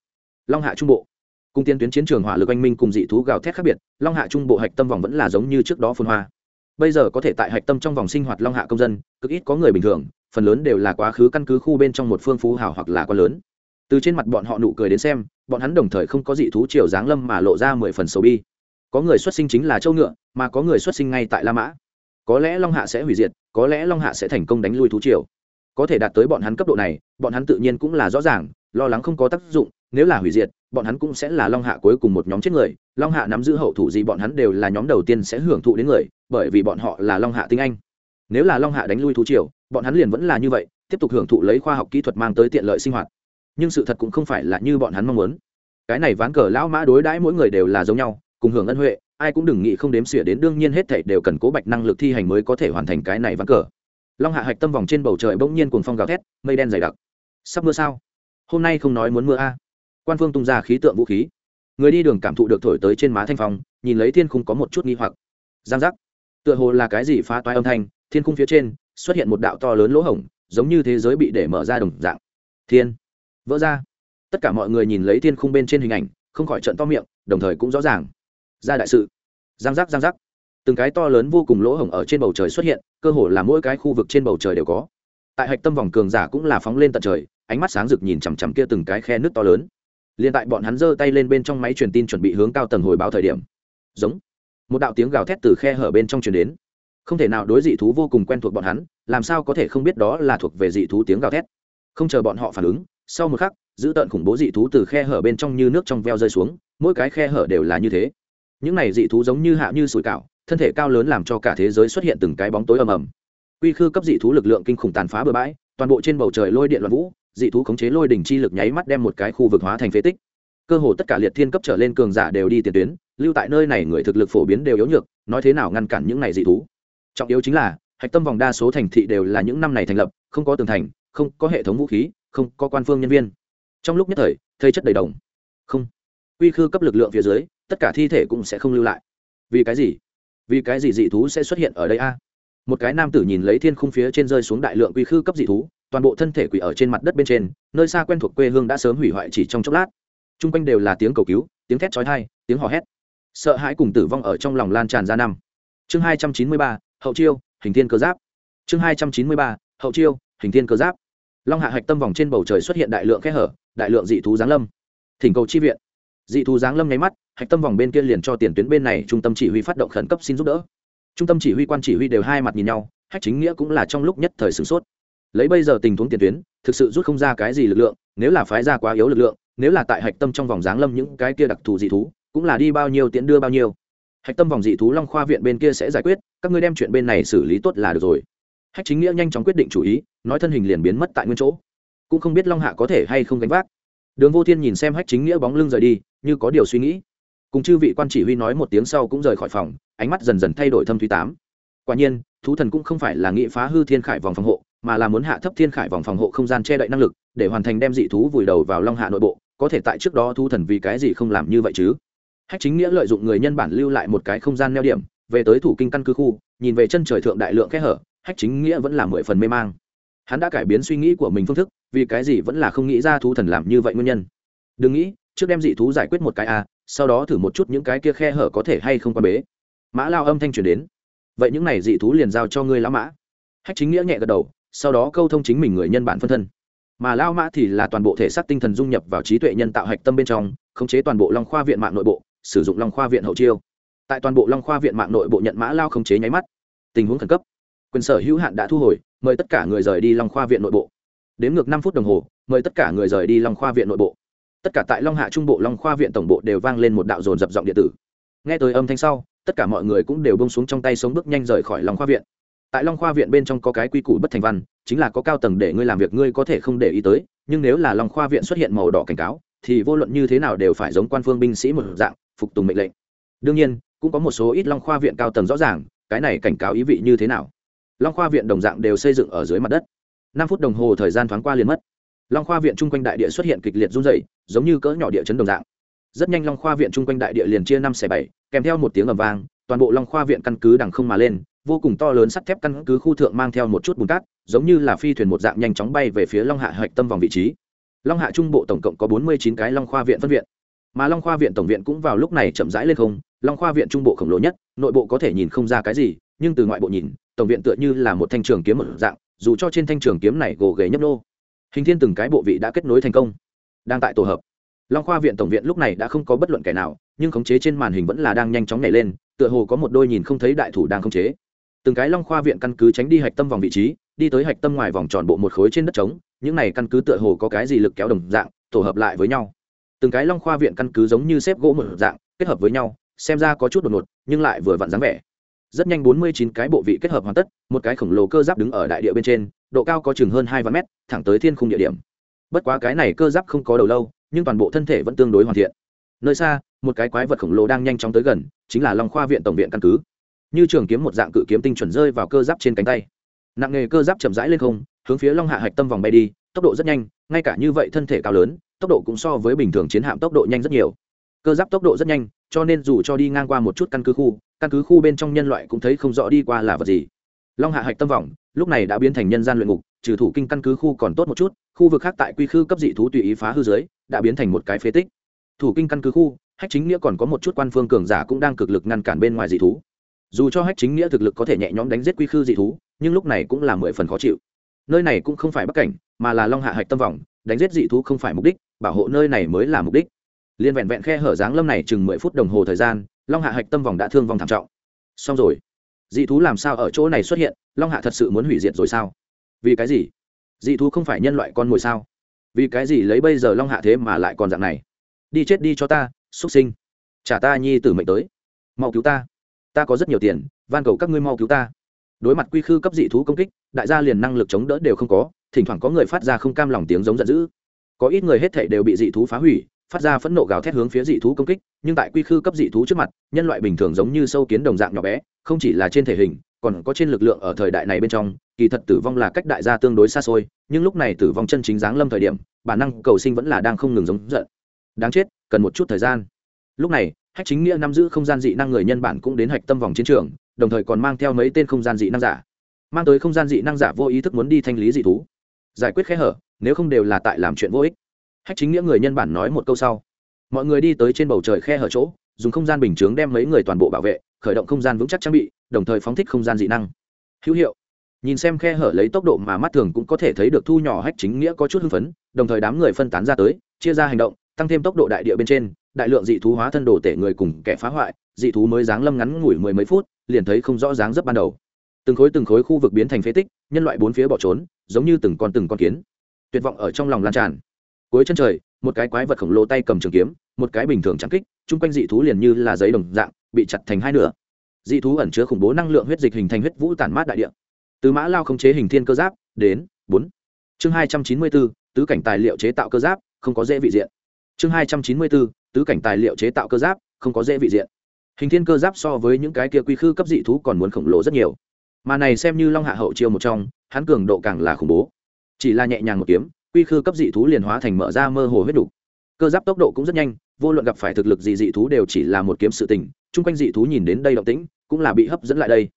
Long hạ trung bộ. Cung tiên tuyến chiến trường hỏa lực anh minh cùng dị thú gào thét khác biệt, long hạ trung bộ hạch tâm vòng vẫn là giống như trước đó phun hoa. Bây giờ có thể tại hạch tâm trong vòng sinh hoạt long hạ công dân, cực ít có người bình thường phần lớn đều là quá khứ căn cứ khu bên trong một phương phú hảo hoặc là quá lớn. Từ trên mặt bọn họ nụ cười đến xem, bọn hắn đồng thời không có dị thú triều giáng lâm mà lộ ra mười phần sầu bi. Có người xuất sinh chính là châu ngựa, mà có người xuất sinh ngay tại la mã. Có lẽ long hạ sẽ hủy diệt, có lẽ long hạ sẽ thành công đánh lui thú triều. Có thể đạt tới bọn hắn cấp độ này, bọn hắn tự nhiên cũng là rõ ràng, lo lắng không có tác dụng, nếu là hủy diệt, bọn hắn cũng sẽ là long hạ cuối cùng một nhóm chết người. Long hạ nắm giữ hậu thủ gì bọn hắn đều là nhóm đầu tiên sẽ hưởng thụ đến người, bởi vì bọn họ là long hạ tinh anh. Nếu là long hạ đánh lui thú triều bọn hắn liền vẫn là như vậy, tiếp tục hưởng thụ lấy khoa học kỹ thuật mang tới tiện lợi sinh hoạt. Nhưng sự thật cũng không phải là như bọn hắn mong muốn. Cái này ván cờ lão mã đối đãi mỗi người đều là giống nhau, cùng hưởng ân huệ, ai cũng đừng nghĩ không đếm xỉa đến, đương nhiên hết thảy đều cần cố bạch năng lực thi hành mới có thể hoàn thành cái này ván cờ. Long hạ hạch tâm vòng trên bầu trời bỗng nhiên cuồng phong gào thét, mây đen dày đặc. Sắp mưa sao? Hôm nay không nói muốn mưa a. À? Quan phương tung ra khí tượng vũ khí. Người đi đường cảm thụ được thổi tới trên má thanh phong, nhìn lấy thiên khung có một chút nghi hoặc. Giang giác. Tựa hồ là cái gì phá toái âm thanh, thiên khung phía trên xuất hiện một đạo to lớn lỗ hổng, giống như thế giới bị để mở ra đồng dạng. Thiên! Vỡ ra. Tất cả mọi người nhìn lấy thiên khung bên trên hình ảnh, không khỏi trận to miệng, đồng thời cũng rõ ràng. Ra đại sự. Giang giác giang giác. Từng cái to lớn vô cùng lỗ hổng ở trên bầu trời xuất hiện, cơ hồ là mỗi cái khu vực trên bầu trời đều có. Tại hạch tâm vòng cường giả cũng là phóng lên tận trời, ánh mắt sáng rực nhìn chằm chằm kia từng cái khe nước to lớn. Liền tại bọn hắn giơ tay lên bên trong máy truyền tin chuẩn bị hướng cao tầng hồi báo thời điểm. Giống. Một đạo tiếng gào thét từ khe hở bên trong truyền đến không thể nào đối dị thú vô cùng quen thuộc bọn hắn, làm sao có thể không biết đó là thuộc về dị thú tiếng gào thét. Không chờ bọn họ phản ứng, sau một khắc, giữ tợn khủng bố dị thú từ khe hở bên trong như nước trong veo rơi xuống, mỗi cái khe hở đều là như thế. Những này dị thú giống như hạ như sủi cảo, thân thể cao lớn làm cho cả thế giới xuất hiện từng cái bóng tối ầm ầm. Quy khư cấp dị thú lực lượng kinh khủng tàn phá bừa bãi, toàn bộ trên bầu trời lôi điện loạn vũ, dị thú khống chế lôi đỉnh chi lực nháy mắt đem một cái khu vực hóa thành phế tích. Cơ hồ tất cả liệt thiên cấp trở lên cường giả đều đi tiền tuyến, lưu tại nơi này người thực lực phổ biến đều yếu nhược, nói thế nào ngăn cản những này dị thú? Trọng yếu chính là, hạch tâm vòng đa số thành thị đều là những năm này thành lập, không có tường thành, không có hệ thống vũ khí, không có quan phương nhân viên. Trong lúc nhất thời, thây chất đầy đồng. Không. Quy khư cấp lực lượng phía dưới, tất cả thi thể cũng sẽ không lưu lại. Vì cái gì? Vì cái gì dị thú sẽ xuất hiện ở đây a? Một cái nam tử nhìn lấy thiên khung phía trên rơi xuống đại lượng quy khư cấp dị thú, toàn bộ thân thể quỷ ở trên mặt đất bên trên, nơi xa quen thuộc quê hương đã sớm hủy hoại chỉ trong chốc lát. T r u n g quanh đều là tiếng cầu cứu, tiếng thét trói thai tiếng hò hét. Sợ hãi cùng tử vong ở trong lòng lan tràn ra năm. Chương hai trăm chín mươi ba hậu chiêu, hình thiên cơ giáp. Chương hai trăm chín mươi ba, hậu chiêu, hình thiên cơ giáp. Long hạ hạch tâm vòng trên bầu trời xuất hiện đại lượng kẽ hở, đại lượng dị thú giáng lâm. Thỉnh cầu chi viện. Dị thú giáng lâm nháy mắt, hạch tâm vòng bên kia liền cho tiền tuyến bên này trung tâm chỉ huy phát động khẩn cấp xin giúp đỡ. Trung tâm chỉ huy quan chỉ huy đều hai mặt nhìn nhau, hách chính nghĩa cũng là trong lúc nhất thời sửng sốt. Lấy bây giờ tình huống tiền tuyến, thực sự rút không ra cái gì lực lượng, nếu là phái ra quá yếu lực lượng, nếu là tại hạch tâm trong vòng giáng lâm những cái kia đặc thù dị thú, cũng là đi bao nhiêu tiễn đưa bao nhiêu hạch tâm vòng dị thú long khoa viện bên kia sẽ giải quyết, các ngươi đem chuyện bên này xử lý tốt là được rồi. Hách chính nghĩa nhanh chóng quyết định chủ ý, nói thân hình liền biến mất tại nguyên chỗ. Cũng không biết long hạ có thể hay không gánh vác. Đường vô thiên nhìn xem hách chính nghĩa bóng lưng rời đi, như có điều suy nghĩ. Cùng chư vị quan chỉ huy nói một tiếng sau cũng rời khỏi phòng, ánh mắt dần dần thay đổi thâm thúy tám. Quả nhiên, thú thần cũng không phải là nghị phá hư thiên khải vòng phòng hộ, mà là muốn hạ thấp thiên khải vòng phòng hộ không gian che đậy năng lực, để hoàn thành đem dị thú vùi đầu vào long hạ nội bộ, có thể tại trước đó thú thần vì cái gì không làm như vậy chứ? Hách chính nghĩa lợi dụng người nhân bản lưu lại một cái không gian neo điểm, về tới thủ kinh căn cứ khu, nhìn về chân trời thượng đại lượng kẽ hở, hách chính nghĩa vẫn là mười phần mê mang. Hắn đã cải biến suy nghĩ của mình phương thức, vì cái gì vẫn là không nghĩ ra thú thần làm như vậy nguyên nhân. Đừng nghĩ, trước đem dị thú giải quyết một cái a sau đó thử một chút những cái kia khe hở có thể hay không qua bế. Mã lao âm thanh truyền đến. Vậy những này dị thú liền giao cho ngươi lão mã. Hách chính nghĩa nhẹ gật đầu, sau đó câu thông chính mình người nhân bản phân thân. Mà lao mã thì là toàn bộ thể xác tinh thần dung nhập vào trí tuệ nhân tạo hạch tâm bên trong, khống chế toàn bộ long khoa viện mạng nội bộ sử dụng long khoa viện hậu chiêu. Tại toàn bộ long khoa viện mạng nội bộ nhận mã lao không chế nháy mắt. Tình huống khẩn cấp. Quyền sở hữu hạn đã thu hồi, mời tất cả người rời đi long khoa viện nội bộ. Đến ngược năm phút đồng hồ, mời tất cả người rời đi long khoa viện nội bộ. Tất cả tại long hạ trung bộ, long khoa viện tổng bộ đều vang lên một đạo dồn dập giọng điện tử. Nghe tới âm thanh sau, tất cả mọi người cũng đều bông xuống trong tay sống bước nhanh rời khỏi long khoa viện. Tại long khoa viện bên trong có cái quy củ bất thành văn, chính là có cao tầng để ngươi làm việc ngươi có thể không để ý tới, nhưng nếu là long khoa viện xuất hiện màu đỏ cảnh cáo thì vô luận như thế nào đều phải giống quan phương binh sĩ một dạng, phục tùng mệnh lệnh. Đương nhiên, cũng có một số ít long khoa viện cao tầng rõ ràng, cái này cảnh cáo ý vị như thế nào. Long khoa viện đồng dạng đều xây dựng ở dưới mặt đất. Năm phút đồng hồ thời gian thoáng qua liền mất. Long khoa viện chung quanh đại địa xuất hiện kịch liệt run dày giống như cỡ nhỏ địa chấn đồng dạng. Rất nhanh long khoa viện chung quanh đại địa liền chia năm xẻ bảy, kèm theo một tiếng ầm vang, toàn bộ long khoa viện căn cứ đằng không mà lên, vô cùng to lớn sắt thép căn cứ khu thượng mang theo một chút bùn cát, giống như là phi thuyền một dạng nhanh chóng bay về phía long hạ hạch tâm vòng vị trí long hạ trung bộ tổng cộng có bốn mươi chín cái long khoa viện phân viện. Mà long khoa viện tổng viện cũng vào lúc này chậm rãi lên không, long khoa viện trung bộ khổng lồ nhất, nội bộ có thể nhìn không ra cái gì, nhưng từ ngoại bộ nhìn, tổng viện tựa như là một thanh trường kiếm một dạng, dù cho trên thanh trường kiếm này gồ ghề nhấp nô. Hình thiên từng cái bộ vị đã kết nối thành công. Đang tại tổ hợp, long khoa viện tổng viện lúc này đã không có bất luận kẻ nào, nhưng khống chế trên màn hình vẫn là đang nhanh chóng nảy lên, tựa hồ có một đôi nhìn không thấy đại thủ đang khống chế. Từng cái long khoa viện căn cứ tránh đi hạch tâm vòng vị trí, đi tới hạch tâm ngoài vòng tròn bộ một khối trên đất trống những này căn cứ tựa hồ có cái gì lực kéo đồng dạng, tổ hợp lại với nhau. Từng cái long khoa viện căn cứ giống như xếp gỗ một dạng, kết hợp với nhau, xem ra có chút đột ngột, nhưng lại vừa vặn dáng vẻ. Rất nhanh bốn mươi chín cái bộ vị kết hợp hoàn tất, một cái khổng lồ cơ giáp đứng ở đại địa bên trên, độ cao có chừng hơn hai vạn mét, thẳng tới thiên khung địa điểm. Bất quá cái này cơ giáp không có đầu lâu, nhưng toàn bộ thân thể vẫn tương đối hoàn thiện. Nơi xa, một cái quái vật khổng lồ đang nhanh chóng tới gần, chính là long khoa viện tổng viện căn cứ. Như trường kiếm một dạng cự kiếm tinh chuẩn rơi vào cơ giáp trên cánh tay. Nặng nghề cơ giáp chậm rãi lên không hướng phía long hạ hạch tâm vòng bay đi, tốc độ rất nhanh, ngay cả như vậy thân thể cao lớn, tốc độ cũng so với bình thường chiến hạm tốc độ nhanh rất nhiều. Cơ giáp tốc độ rất nhanh, cho nên dù cho đi ngang qua một chút căn cứ khu, căn cứ khu bên trong nhân loại cũng thấy không rõ đi qua là vật gì. Long hạ hạch tâm vòng, lúc này đã biến thành nhân gian luyện ngục, trừ thủ kinh căn cứ khu còn tốt một chút, khu vực khác tại quy khư cấp dị thú tùy ý phá hư dưới, đã biến thành một cái phế tích. Thủ kinh căn cứ khu, hách chính nghĩa còn có một chút quan phương cường giả cũng đang cực lực ngăn cản bên ngoài dị thú. Dù cho hách chính nghĩa thực lực có thể nhẹ nhõm đánh giết quy khư dị thú, nhưng lúc này cũng là mười phần khó chịu nơi này cũng không phải bắc cảnh, mà là long hạ hạch tâm vòng đánh giết dị thú không phải mục đích, bảo hộ nơi này mới là mục đích. Liên vẹn vẹn khe hở dáng lâm này chừng mười phút đồng hồ thời gian, long hạ hạch tâm vòng đã thương vong thảm trọng. Xong rồi. Dị thú làm sao ở chỗ này xuất hiện, long hạ thật sự muốn hủy diệt rồi sao? Vì cái gì? Dị thú không phải nhân loại con mồi sao? Vì cái gì lấy bây giờ long hạ thế mà lại còn dạng này? Đi chết đi cho ta xuất sinh. Trả ta nhi tử mệnh tới. Mau cứu ta. Ta có rất nhiều tiền, van cầu các ngươi mau cứu ta đối mặt quy khư cấp dị thú công kích, đại gia liền năng lực chống đỡ đều không có, thỉnh thoảng có người phát ra không cam lòng tiếng giống giận dữ. Có ít người hết thể đều bị dị thú phá hủy, phát ra phẫn nộ gào thét hướng phía dị thú công kích, nhưng tại quy khư cấp dị thú trước mặt, nhân loại bình thường giống như sâu kiến đồng dạng nhỏ bé, không chỉ là trên thể hình, còn có trên lực lượng ở thời đại này bên trong, kỳ thật tử vong là cách đại gia tương đối xa xôi, nhưng lúc này tử vong chân chính giáng lâm thời điểm, bản năng cầu sinh vẫn là đang không ngừng giống giận. Đáng chết, cần một chút thời gian. Lúc này, hách chính nghĩa nắm giữ không gian dị năng người nhân bản cũng đến hạch tâm vòng chiến trường đồng thời còn mang theo mấy tên không gian dị năng giả. Mang tới không gian dị năng giả vô ý thức muốn đi thanh lý dị thú. Giải quyết khe hở, nếu không đều là tại làm chuyện vô ích. Hách chính nghĩa người nhân bản nói một câu sau. Mọi người đi tới trên bầu trời khe hở chỗ, dùng không gian bình chướng đem mấy người toàn bộ bảo vệ, khởi động không gian vững chắc trang bị, đồng thời phóng thích không gian dị năng. Hữu hiệu. Nhìn xem khe hở lấy tốc độ mà mắt thường cũng có thể thấy được thu nhỏ hách chính nghĩa có chút hưng phấn, đồng thời đám người phân tán ra tới, chia ra hành động, tăng thêm tốc độ đại địa bên trên, đại lượng dị thú hóa thân đồ tể người cùng kẻ phá hoại, dị thú mới dáng lâm ngắn ngủi mười mấy phút liền thấy không rõ dáng dấp ban đầu. Từng khối từng khối khu vực biến thành phế tích, nhân loại bốn phía bỏ trốn, giống như từng con từng con kiến. Tuyệt vọng ở trong lòng lan tràn. Cuối chân trời, một cái quái vật khổng lồ tay cầm trường kiếm, một cái bình thường trắng kích, chung quanh dị thú liền như là giấy đồng dạng, bị chặt thành hai nửa. Dị thú ẩn chứa khủng bố năng lượng huyết dịch hình thành huyết vũ tản mát đại địa. Từ mã lao không chế hình thiên cơ giáp, đến bốn. Chương hai trăm chín mươi bốn, tứ cảnh tài liệu chế tạo cơ giáp, không có dễ vị diện. Chương hai trăm chín mươi bốn, tứ cảnh tài liệu chế tạo cơ giáp, không có dễ vị diện hình thiên cơ giáp so với những cái kia quy khư cấp dị thú còn muốn khổng lồ rất nhiều. Mà này xem như long hạ hậu chiêu một trong, hắn cường độ càng là khủng bố. Chỉ là nhẹ nhàng một kiếm, quy khư cấp dị thú liền hóa thành mở ra mơ hồ huyết đủ. cơ giáp tốc độ cũng rất nhanh, vô luận gặp phải thực lực gì dị thú đều chỉ là một kiếm sự tình, chung quanh dị thú nhìn đến đây động tĩnh, cũng là bị hấp dẫn lại đây.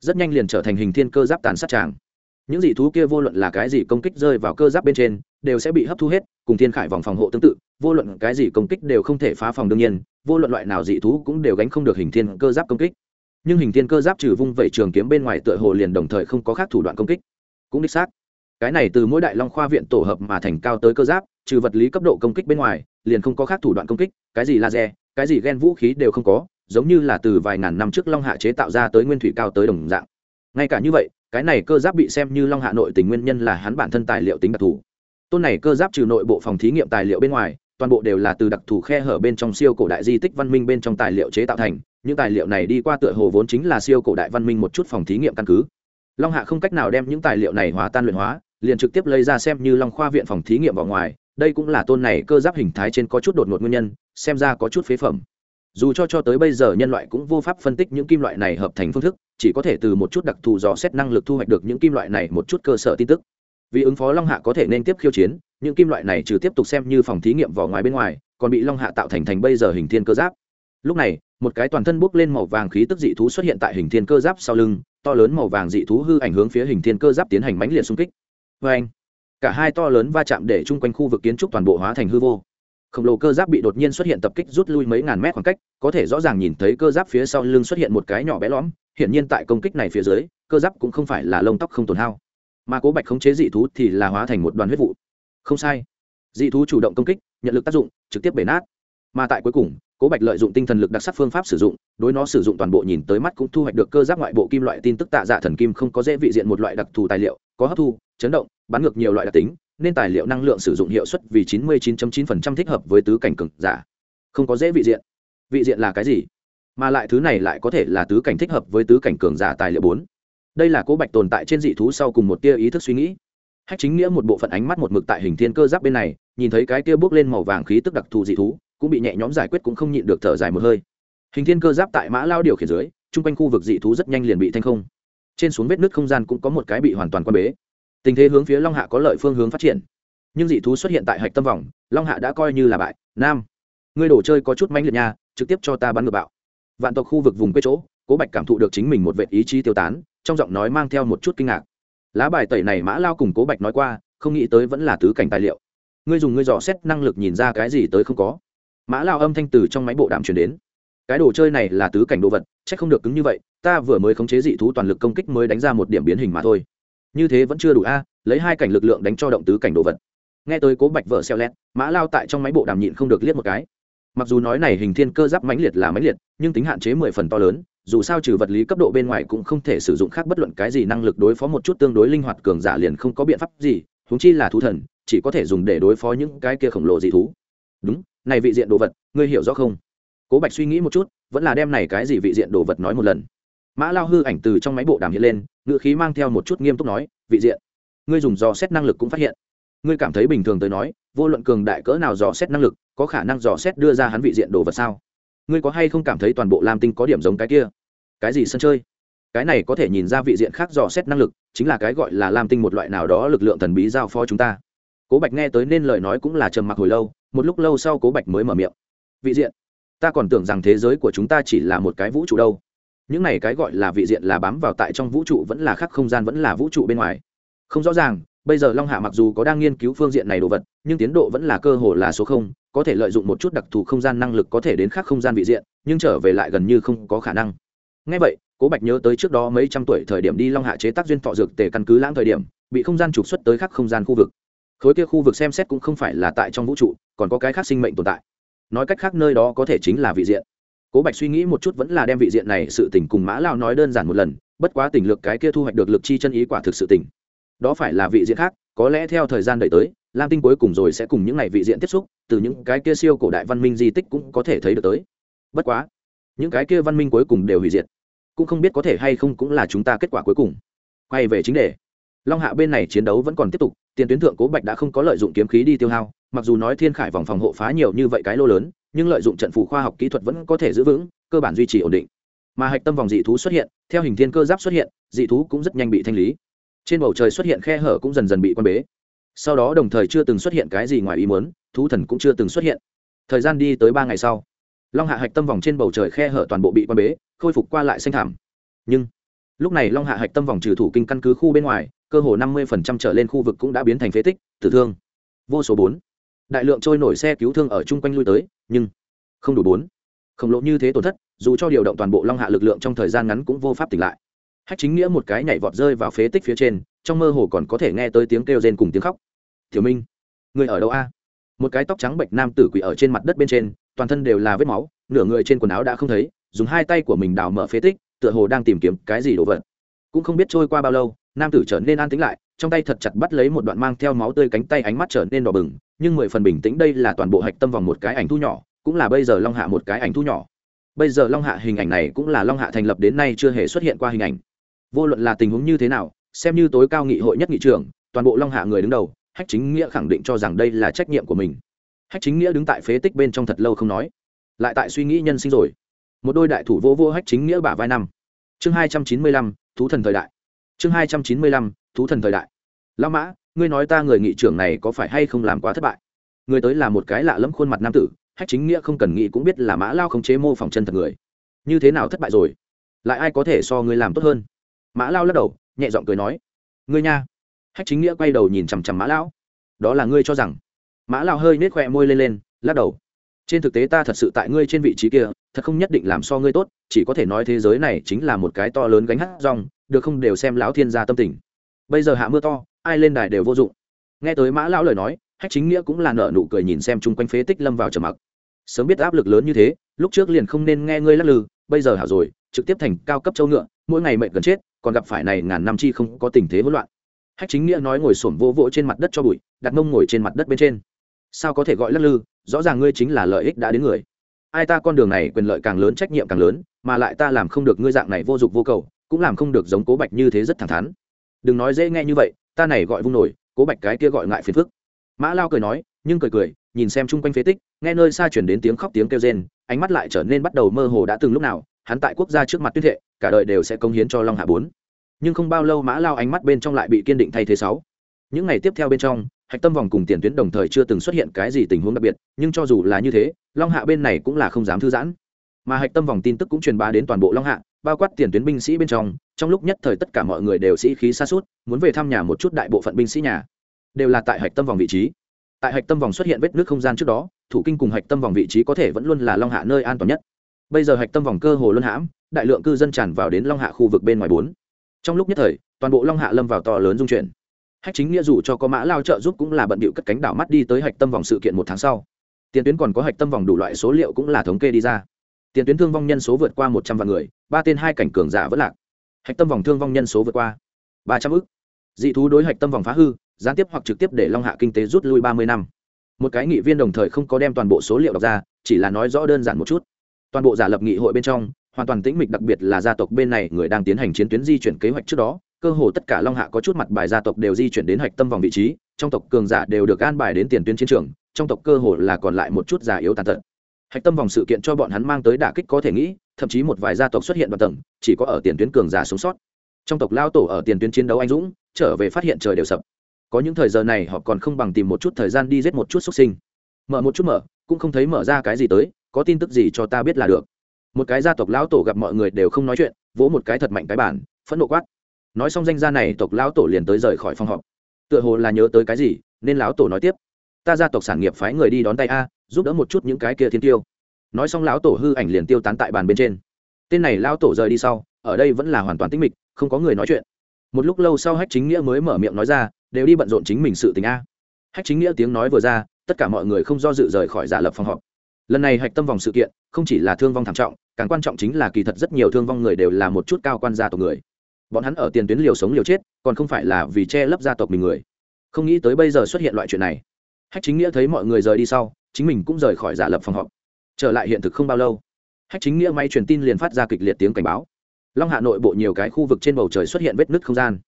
Rất nhanh liền trở thành hình thiên cơ giáp tàn sát tràng những dị thú kia vô luận là cái gì công kích rơi vào cơ giáp bên trên, đều sẽ bị hấp thu hết, cùng thiên khải vòng phòng hộ tương tự, vô luận cái gì công kích đều không thể phá phòng đương nhiên, vô luận loại nào dị thú cũng đều gánh không được hình thiên cơ giáp công kích. Nhưng hình thiên cơ giáp trừ vung vẩy trường kiếm bên ngoài tựa hồ liền đồng thời không có khác thủ đoạn công kích. Cũng đích xác, cái này từ mỗi đại long khoa viện tổ hợp mà thành cao tới cơ giáp, trừ vật lý cấp độ công kích bên ngoài, liền không có khác thủ đoạn công kích, cái gì laser, cái gì ghen vũ khí đều không có, giống như là từ vài ngàn năm trước long hạ chế tạo ra tới nguyên thủy cao tới đồng dạng. Ngay cả như vậy cái này cơ giáp bị xem như long hạ nội tình nguyên nhân là hắn bản thân tài liệu tính đặc thù. Tôn này cơ giáp trừ nội bộ phòng thí nghiệm tài liệu bên ngoài, toàn bộ đều là từ đặc thù khe hở bên trong siêu cổ đại di tích văn minh bên trong tài liệu chế tạo thành. Những tài liệu này đi qua tựa hồ vốn chính là siêu cổ đại văn minh một chút phòng thí nghiệm căn cứ. Long hạ không cách nào đem những tài liệu này hóa tan luyện hóa, liền trực tiếp lấy ra xem như long khoa viện phòng thí nghiệm vào ngoài. Đây cũng là tôn này cơ giáp hình thái trên có chút đột ngột nguyên nhân, xem ra có chút phế phẩm. Dù cho cho tới bây giờ nhân loại cũng vô pháp phân tích những kim loại này hợp thành phương thức chỉ có thể từ một chút đặc thù dò xét năng lực thu hoạch được những kim loại này một chút cơ sở tin tức. Vì ứng phó long hạ có thể nên tiếp khiêu chiến, những kim loại này trừ tiếp tục xem như phòng thí nghiệm vỏ ngoài bên ngoài, còn bị long hạ tạo thành thành bây giờ hình thiên cơ giáp. Lúc này, một cái toàn thân bốc lên màu vàng khí tức dị thú xuất hiện tại hình thiên cơ giáp sau lưng, to lớn màu vàng dị thú hư ảnh hướng phía hình thiên cơ giáp tiến hành mãnh liệt xung kích. Vê anh cả hai to lớn va chạm để chung quanh khu vực kiến trúc toàn bộ hóa thành hư vô khổng lồ cơ giáp bị đột nhiên xuất hiện tập kích rút lui mấy ngàn mét khoảng cách, có thể rõ ràng nhìn thấy cơ giáp phía sau lưng xuất hiện một cái nhỏ bé lõm, hiển nhiên tại công kích này phía dưới, cơ giáp cũng không phải là lông tóc không tổn hao. Mà cố bạch khống chế dị thú thì là hóa thành một đoàn huyết vụ. Không sai. Dị thú chủ động công kích, nhận lực tác dụng, trực tiếp bể nát. Mà tại cuối cùng, cố bạch lợi dụng tinh thần lực đặc sắc phương pháp sử dụng, đối nó sử dụng toàn bộ nhìn tới mắt cũng thu hoạch được cơ giáp ngoại bộ kim loại tin tức tạ dạ thần kim không có dễ vị diện một loại đặc thù tài liệu, có hấp thu, chấn động, bắn ngược nhiều loại đặc tính nên tài liệu năng lượng sử dụng hiệu suất vì 99.9% thích hợp với tứ cảnh cực giả. Không có dễ vị diện. Vị diện là cái gì? Mà lại thứ này lại có thể là tứ cảnh thích hợp với tứ cảnh cường giả tài liệu 4. đây là cố bạch tồn tại trên dị thú sau cùng một tia ý thức suy nghĩ. Hách chính nghĩa một bộ phận ánh mắt một mực tại hình thiên cơ giáp bên này, nhìn thấy cái kia bước lên màu vàng khí tức đặc thù dị thú, cũng bị nhẹ nhõm giải quyết cũng không nhịn được thở dài một hơi. Hình thiên cơ giáp tại mã lao điều khiển dưới trung quanh khu vực dị thú rất nhanh liền bị thanh không. Trên xuống vết nứt không gian cũng có một cái bị hoàn toàn quan bế tình thế hướng phía long hạ có lợi phương hướng phát triển. Nhưng dị thú xuất hiện tại hạch tâm vòng, long hạ đã coi như là bại. Nam, ngươi đồ chơi có chút manh liệt nha, trực tiếp cho ta bắn ngược bạo. Vạn tộc khu vực vùng quê chỗ, cố bạch cảm thụ được chính mình một vệ ý chí tiêu tán, trong giọng nói mang theo một chút kinh ngạc. Lá bài tẩy này mã lao cùng cố bạch nói qua, không nghĩ tới vẫn là tứ cảnh tài liệu. Ngươi dùng ngươi dò xét năng lực nhìn ra cái gì tới không có. Mã lao âm thanh từ trong máy bộ đàm truyền đến. Cái đồ chơi này là tứ cảnh đồ vật c h ắ c không được cứng như vậy, ta vừa mới khống chế dị thú toàn lực công kích mới đánh ra một điểm biến hình mà thôi như thế vẫn chưa đủ a, lấy hai cảnh lực lượng đánh cho động tứ cảnh đồ vật. Nghe tới cố bạch vợ xeo lét, mã lao tại trong máy bộ đàm nhịn không được liếc một cái. Mặc dù nói này hình thiên cơ giáp mãnh liệt là mãnh liệt, nhưng tính hạn chế mười phần to lớn, dù sao trừ vật lý cấp độ bên ngoài cũng không thể sử dụng khác bất luận cái gì năng lực đối phó một chút tương đối linh hoạt cường giả liền không có biện pháp gì húng chi là thú thần, chỉ có thể dùng để đối phó những cái kia khổng lồ dị thú. Đúng, này vị diện đồ vật, ngươi hiểu rõ không? Cố bạch suy nghĩ một chút, vẫn là đem này cái gì vị diện đồ vật nói một lần mã lao hư ảnh từ trong máy bộ đàm hiện lên ngự khí mang theo một chút nghiêm túc nói, vị diện, ngươi dùng dò xét năng lực cũng phát hiện. Ngươi cảm thấy bình thường tới nói, vô luận cường đại cỡ nào dò xét năng lực, có khả năng dò xét đưa ra hắn vị diện đồ vật sao? Ngươi có hay không cảm thấy toàn bộ lam tinh có điểm giống cái kia? Cái gì sân chơi? Cái này có thể nhìn ra vị diện khác dò xét năng lực, chính là cái gọi là lam tinh một loại nào đó lực lượng thần bí giao phó chúng ta. Cố bạch nghe tới nên lời nói cũng là trầm mặc hồi lâu, một lúc lâu sau cố bạch mới mở miệng. Vị diện, ta còn tưởng rằng thế giới của chúng ta chỉ là một cái vũ trụ đâu những này cái gọi là vị diện là bám vào tại trong vũ trụ vẫn là khác không gian vẫn là vũ trụ bên ngoài. Không rõ ràng, bây giờ long hạ mặc dù có đang nghiên cứu phương diện này đồ vật, nhưng tiến độ vẫn là cơ hồ là số không, có thể lợi dụng một chút đặc thù không gian năng lực có thể đến khác không gian vị diện, nhưng trở về lại gần như không có khả năng. Ngay vậy, cố bạch nhớ tới trước đó mấy trăm tuổi thời điểm đi long hạ chế tác duyên thọ dược tề căn cứ lãng thời điểm, bị không gian trục xuất tới khác không gian khu vực. Khối kia khu vực xem xét cũng không phải là tại trong vũ trụ, còn có cái khác sinh mệnh tồn tại. Nói cách khác nơi đó có thể chính là vị diện cố bạch suy nghĩ một chút vẫn là đem vị diện này sự tình cùng mã lao nói đơn giản một lần, bất quá tỉnh lược cái kia thu hoạch được lực chi chân ý quả thực sự tỉnh đó phải là vị diện khác, có lẽ theo thời gian đợi tới, lam tinh cuối cùng rồi sẽ cùng những ngày vị diện tiếp xúc, từ những cái kia siêu cổ đại văn minh di tích cũng có thể thấy được tới. Bất quá, những cái kia văn minh cuối cùng đều hủy diệt, cũng không biết có thể hay không cũng là chúng ta kết quả cuối cùng. Quay về chính đề, long hạ bên này chiến đấu vẫn còn tiếp tục, tiền tuyến thượng cố bạch đã không có lợi dụng kiếm khí đi tiêu hao, mặc dù nói thiên khải vòng phòng hộ phá nhiều như vậy cái lô lớn nhưng lợi dụng trận phù khoa học kỹ thuật vẫn có thể giữ vững, cơ bản duy trì ổn định. Mà hạch tâm vòng dị thú xuất hiện, theo hình thiên cơ giáp xuất hiện, dị thú cũng rất nhanh bị thanh lý. Trên bầu trời xuất hiện khe hở cũng dần dần bị quan bế. Sau đó đồng thời chưa từng xuất hiện cái gì ngoài ý muốn, thú thần cũng chưa từng xuất hiện. Thời gian đi tới ba ngày sau, long hạ hạch tâm vòng trên bầu trời khe hở toàn bộ bị quan bế, khôi phục qua lại xanh thảm nhưng, lúc này long hạ hạch tâm vòng trừ thủ kinh căn cứ khu bên ngoài, cơ hồ năm mươi trở lên khu vực cũng đã biến thành phế tích, tử thương. Vô số bốn đại lượng trôi nổi xe cứu thương ở chung quanh lui tới, nhưng không đủ bốn. Khổng lồ như thế tổn thất, dù cho điều động toàn bộ long hạ lực lượng trong thời gian ngắn cũng vô pháp tỉnh lại. Hách chính nghĩa một cái nhảy vọt rơi vào phế tích phía trên, trong mơ hồ còn có thể nghe tới tiếng kêu rên cùng tiếng khóc. Thiếu minh, người ở đâu a? Một cái tóc trắng bệnh nam tử quỷ ở trên mặt đất bên trên, toàn thân đều là vết máu, nửa người trên quần áo đã không thấy, dùng hai tay của mình đào mở phế tích, tựa hồ đang tìm kiếm cái gì đồ vật. Cũng không biết trôi qua bao lâu, nam tử trở nên an tĩnh lại, trong tay thật chặt bắt lấy một đoạn mang theo máu tươi cánh tay ánh mắt trở nên đỏ bừng nhưng mười phần bình tĩnh đây là toàn bộ hạch tâm vòng một cái ảnh thu nhỏ, cũng là bây giờ long hạ một cái ảnh thu nhỏ. Bây giờ long hạ hình ảnh này cũng là long hạ thành lập đến nay chưa hề xuất hiện qua hình ảnh. Vô luận là tình huống như thế nào, xem như tối cao nghị hội nhất nghị trường, toàn bộ long hạ người đứng đầu, hách chính nghĩa khẳng định cho rằng đây là trách nhiệm của mình. Hách chính nghĩa đứng tại phế tích bên trong thật lâu không nói, lại tại suy nghĩ nhân sinh rồi. Một đôi đại thủ vô vô hách chính nghĩa bả vai năm. Chương hai trăm chín mươi lăm, thú thần thời đại. Chương hai trăm chín mươi lăm, thú thần thời đại. Lao mã ngươi nói ta người nghị trưởng này có phải hay không làm quá thất bại? Người tới là một cái lạ lẫm khuôn mặt nam tử, hách chính nghĩa không cần nghĩ cũng biết là mã lao không chế mô phỏng chân thật người. Như thế nào thất bại rồi? Lại ai có thể so ngươi làm tốt hơn? Mã lao lắc đầu, nhẹ giọng cười nói, ngươi nha. Hách chính nghĩa quay đầu nhìn chằm chằm mã lão đó là ngươi cho rằng? Mã lao hơi nết khoe môi lên lên, lắc đầu. Trên thực tế ta thật sự tại ngươi trên vị trí kia, thật không nhất định làm so ngươi tốt, chỉ có thể nói thế giới này chính là một cái to lớn gánh hát rong, được không đều xem lão thiên gia tâm tình. Bây giờ hạ mưa to ai lên đài đều vô dụng. Nghe tới mã lão lời nói, hách chính nghĩa cũng là nợ nụ cười nhìn xem chung quanh phế tích lâm vào trầm mặc. Sớm biết áp lực lớn như thế, lúc trước liền không nên nghe ngươi lắc lư, bây giờ hảo rồi, trực tiếp thành cao cấp châu ngựa, mỗi ngày mệnh gần chết, còn gặp phải này ngàn năm chi không có tình thế hỗn loạn. Hách chính nghĩa nói ngồi sổm vô vỗ trên mặt đất cho bụi, đặt mông ngồi trên mặt đất bên trên. Sao có thể gọi lắc lư, rõ ràng ngươi chính là lợi ích đã đến người. Ai ta con đường này quyền lợi càng lớn trách nhiệm càng lớn, mà lại ta làm không được ngươi dạng này vô dụng vô cầu, cũng làm không được giống cố bạch như thế rất thẳng thắn. Đừng nói dễ nghe như vậy ta này gọi vung nổi, cố bạch cái kia gọi ngại phiền phức. Mã lao cười nói, nhưng cười cười, nhìn xem chung quanh phế tích, nghe nơi xa chuyển đến tiếng khóc tiếng kêu rên, ánh mắt lại trở nên bắt đầu mơ hồ đã từng lúc nào, hắn tại quốc gia trước mặt tuyên thệ, cả đời đều sẽ công hiến cho long hạ bốn. Nhưng không bao lâu mã lao ánh mắt bên trong lại bị kiên định thay thế sáu. Những ngày tiếp theo bên trong, hạch tâm vòng cùng tiền tuyến đồng thời chưa từng xuất hiện cái gì tình huống đặc biệt, nhưng cho dù là như thế, long hạ bên này cũng là không dám thư giãn. Mà hạch tâm vòng tin tức cũng truyền bá đến toàn bộ long hạ bao quát tiền tuyến binh sĩ bên trong trong lúc nhất thời tất cả mọi người đều sĩ khí xa suốt muốn về thăm nhà một chút đại bộ phận binh sĩ nhà. Đều là tại hạch tâm vòng vị trí. Tại hạch tâm vòng xuất hiện vết nước không gian trước đó, thủ kinh cùng hạch tâm vòng vị trí có thể vẫn luôn là long hạ nơi an toàn nhất. Bây giờ hạch tâm vòng cơ hồ luân hãm, đại lượng cư dân tràn vào đến long hạ khu vực bên ngoài bốn. Trong lúc nhất thời, toàn bộ long hạ lâm vào to lớn dung chuyển. Hách chính nghĩa dù cho có mã lao trợ giúp cũng là bận bịu cất cánh đảo mắt đi tới hạch tâm vòng sự kiện một tháng sau. Tiền tuyến còn có hạch tâm vòng đủ loại số liệu cũng là thống kê đi ra. Tiền tuyến thương vong nhân số vượt qua một trăm vạn người ba tên hai cảnh cường giả vẫn lạc. Hạch tâm vòng thương vong nhân số vượt qua ba trăm ước. Dị thú đối hạch tâm vòng phá hư, gián tiếp hoặc trực tiếp để long hạ kinh tế rút lui ba mươi năm. Một cái nghị viên đồng thời không có đem toàn bộ số liệu đọc ra, chỉ là nói rõ đơn giản một chút. Toàn bộ giả lập nghị hội bên trong, hoàn toàn tĩnh mịch đặc biệt là gia tộc bên này người đang tiến hành chiến tuyến di chuyển kế hoạch trước đó, cơ hồ tất cả long hạ có chút mặt bài gia tộc đều di chuyển đến hạch tâm vòng vị trí, trong tộc cường giả đều được an bài đến tiền tuyến chiến trường, trong tộc cơ hồ là còn lại một chút giả yếu tàn tật. Hạch tâm vòng sự kiện cho bọn hắn mang tới đả kích có thể nghĩ thậm chí một vài gia tộc xuất hiện đoạn tầng, chỉ có ở tiền tuyến cường giả sống sót. Trong tộc lao tổ ở tiền tuyến chiến đấu anh dũng, trở về phát hiện trời đều sập. Có những thời giờ này họ còn không bằng tìm một chút thời gian đi giết một chút xuất sinh. Mở một chút mở, cũng không thấy mở ra cái gì tới, có tin tức gì cho ta biết là được. Một cái gia tộc lão tổ gặp mọi người đều không nói chuyện, vỗ một cái thật mạnh cái bản phẫn nộ quát. Nói xong danh gia này, tộc lão tổ liền tới rời khỏi phòng họp. Tựa hồ là nhớ tới cái gì, nên lão tổ nói tiếp. Ta gia tộc sản nghiệp phái người đi đón tay a, giúp đỡ một chút những cái kia thiên tiêu nói xong lão tổ hư ảnh liền tiêu tán tại bàn bên trên. Tên này lão tổ rời đi sau, ở đây vẫn là hoàn toàn tĩnh mịch, không có người nói chuyện. Một lúc lâu sau hách chính nghĩa mới mở miệng nói ra, đều đi bận rộn chính mình sự tình a. Hách chính nghĩa tiếng nói vừa ra, tất cả mọi người không do dự rời khỏi giả lập phòng họp. Lần này hạch tâm vòng sự kiện, không chỉ là thương vong thảm trọng, càng quan trọng chính là kỳ thật rất nhiều thương vong người đều là một chút cao quan gia tộc người. Bọn hắn ở tiền tuyến liều sống liều chết, còn không phải là vì che lấp gia tộc mình người. Không nghĩ tới bây giờ xuất hiện loại chuyện này. Hách chính nghĩa thấy mọi người rời đi sau, chính mình cũng rời khỏi giả lập phòng họp trở lại hiện thực không bao lâu, hách chính nghĩa máy truyền tin liền phát ra kịch liệt tiếng cảnh báo. Long hạ nội bộ nhiều cái khu vực trên bầu trời xuất hiện vết nứt không gian.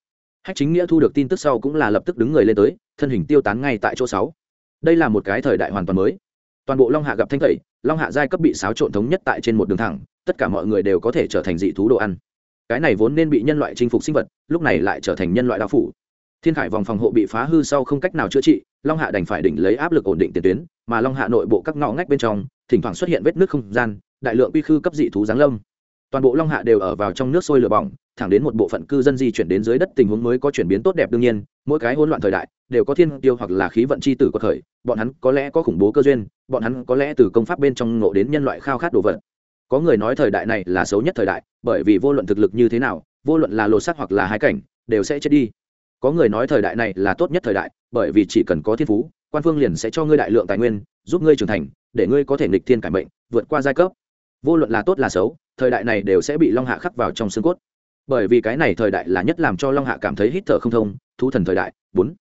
Hách chính nghĩa thu được tin tức sau cũng là lập tức đứng người lên tới, thân hình tiêu tán ngay tại chỗ sáu. Đây là một cái thời đại hoàn toàn mới. Toàn bộ long hạ gặp thanh tẩy, long hạ giai cấp bị xáo trộn thống nhất tại trên một đường thẳng, tất cả mọi người đều có thể trở thành dị thú đồ ăn. Cái này vốn nên bị nhân loại chinh phục sinh vật, lúc này lại trở thành nhân loại đạo phủ. Thiên khải vòng phòng hộ bị phá hư sau không cách nào chữa trị, long hạ đành phải đỉnh lấy áp lực ổn định tiền tuyến, mà long hạ nội bộ các ngõ ngách bên trong thỉnh thoảng xuất hiện vết nước không gian, đại lượng quy khư cấp dị thú giáng lâm. Toàn bộ long hạ đều ở vào trong nước sôi lửa bỏng, thẳng đến một bộ phận cư dân di chuyển đến dưới đất tình huống mới có chuyển biến tốt đẹp đương nhiên, mỗi cái hỗn loạn thời đại đều có thiên tiêu hoặc là khí vận c h i tử có thời, bọn hắn có lẽ có khủng bố cơ duyên, bọn hắn có lẽ từ công pháp bên trong ngộ đến nhân loại khao khát đồ vật. Có người nói thời đại này là xấu nhất thời đại, bởi vì vô luận thực lực như thế nào, vô luận là lột sắc hoặc là hai cảnh, đều sẽ chết đi. Có người nói thời đại này là tốt nhất thời đại, bởi vì chỉ cần có thiên phú, quan phương liền sẽ cho ngươi đại lượng tài nguyên, giúp ngươi trưởng thành để ngươi có thể nghịch thiên cải mệnh, vượt qua giai cấp. Vô luận là tốt là xấu, thời đại này đều sẽ bị long hạ khắc vào trong xương cốt. Bởi vì cái này thời đại là nhất làm cho long hạ cảm thấy hít thở không thông, thú thần thời đại. Bốn.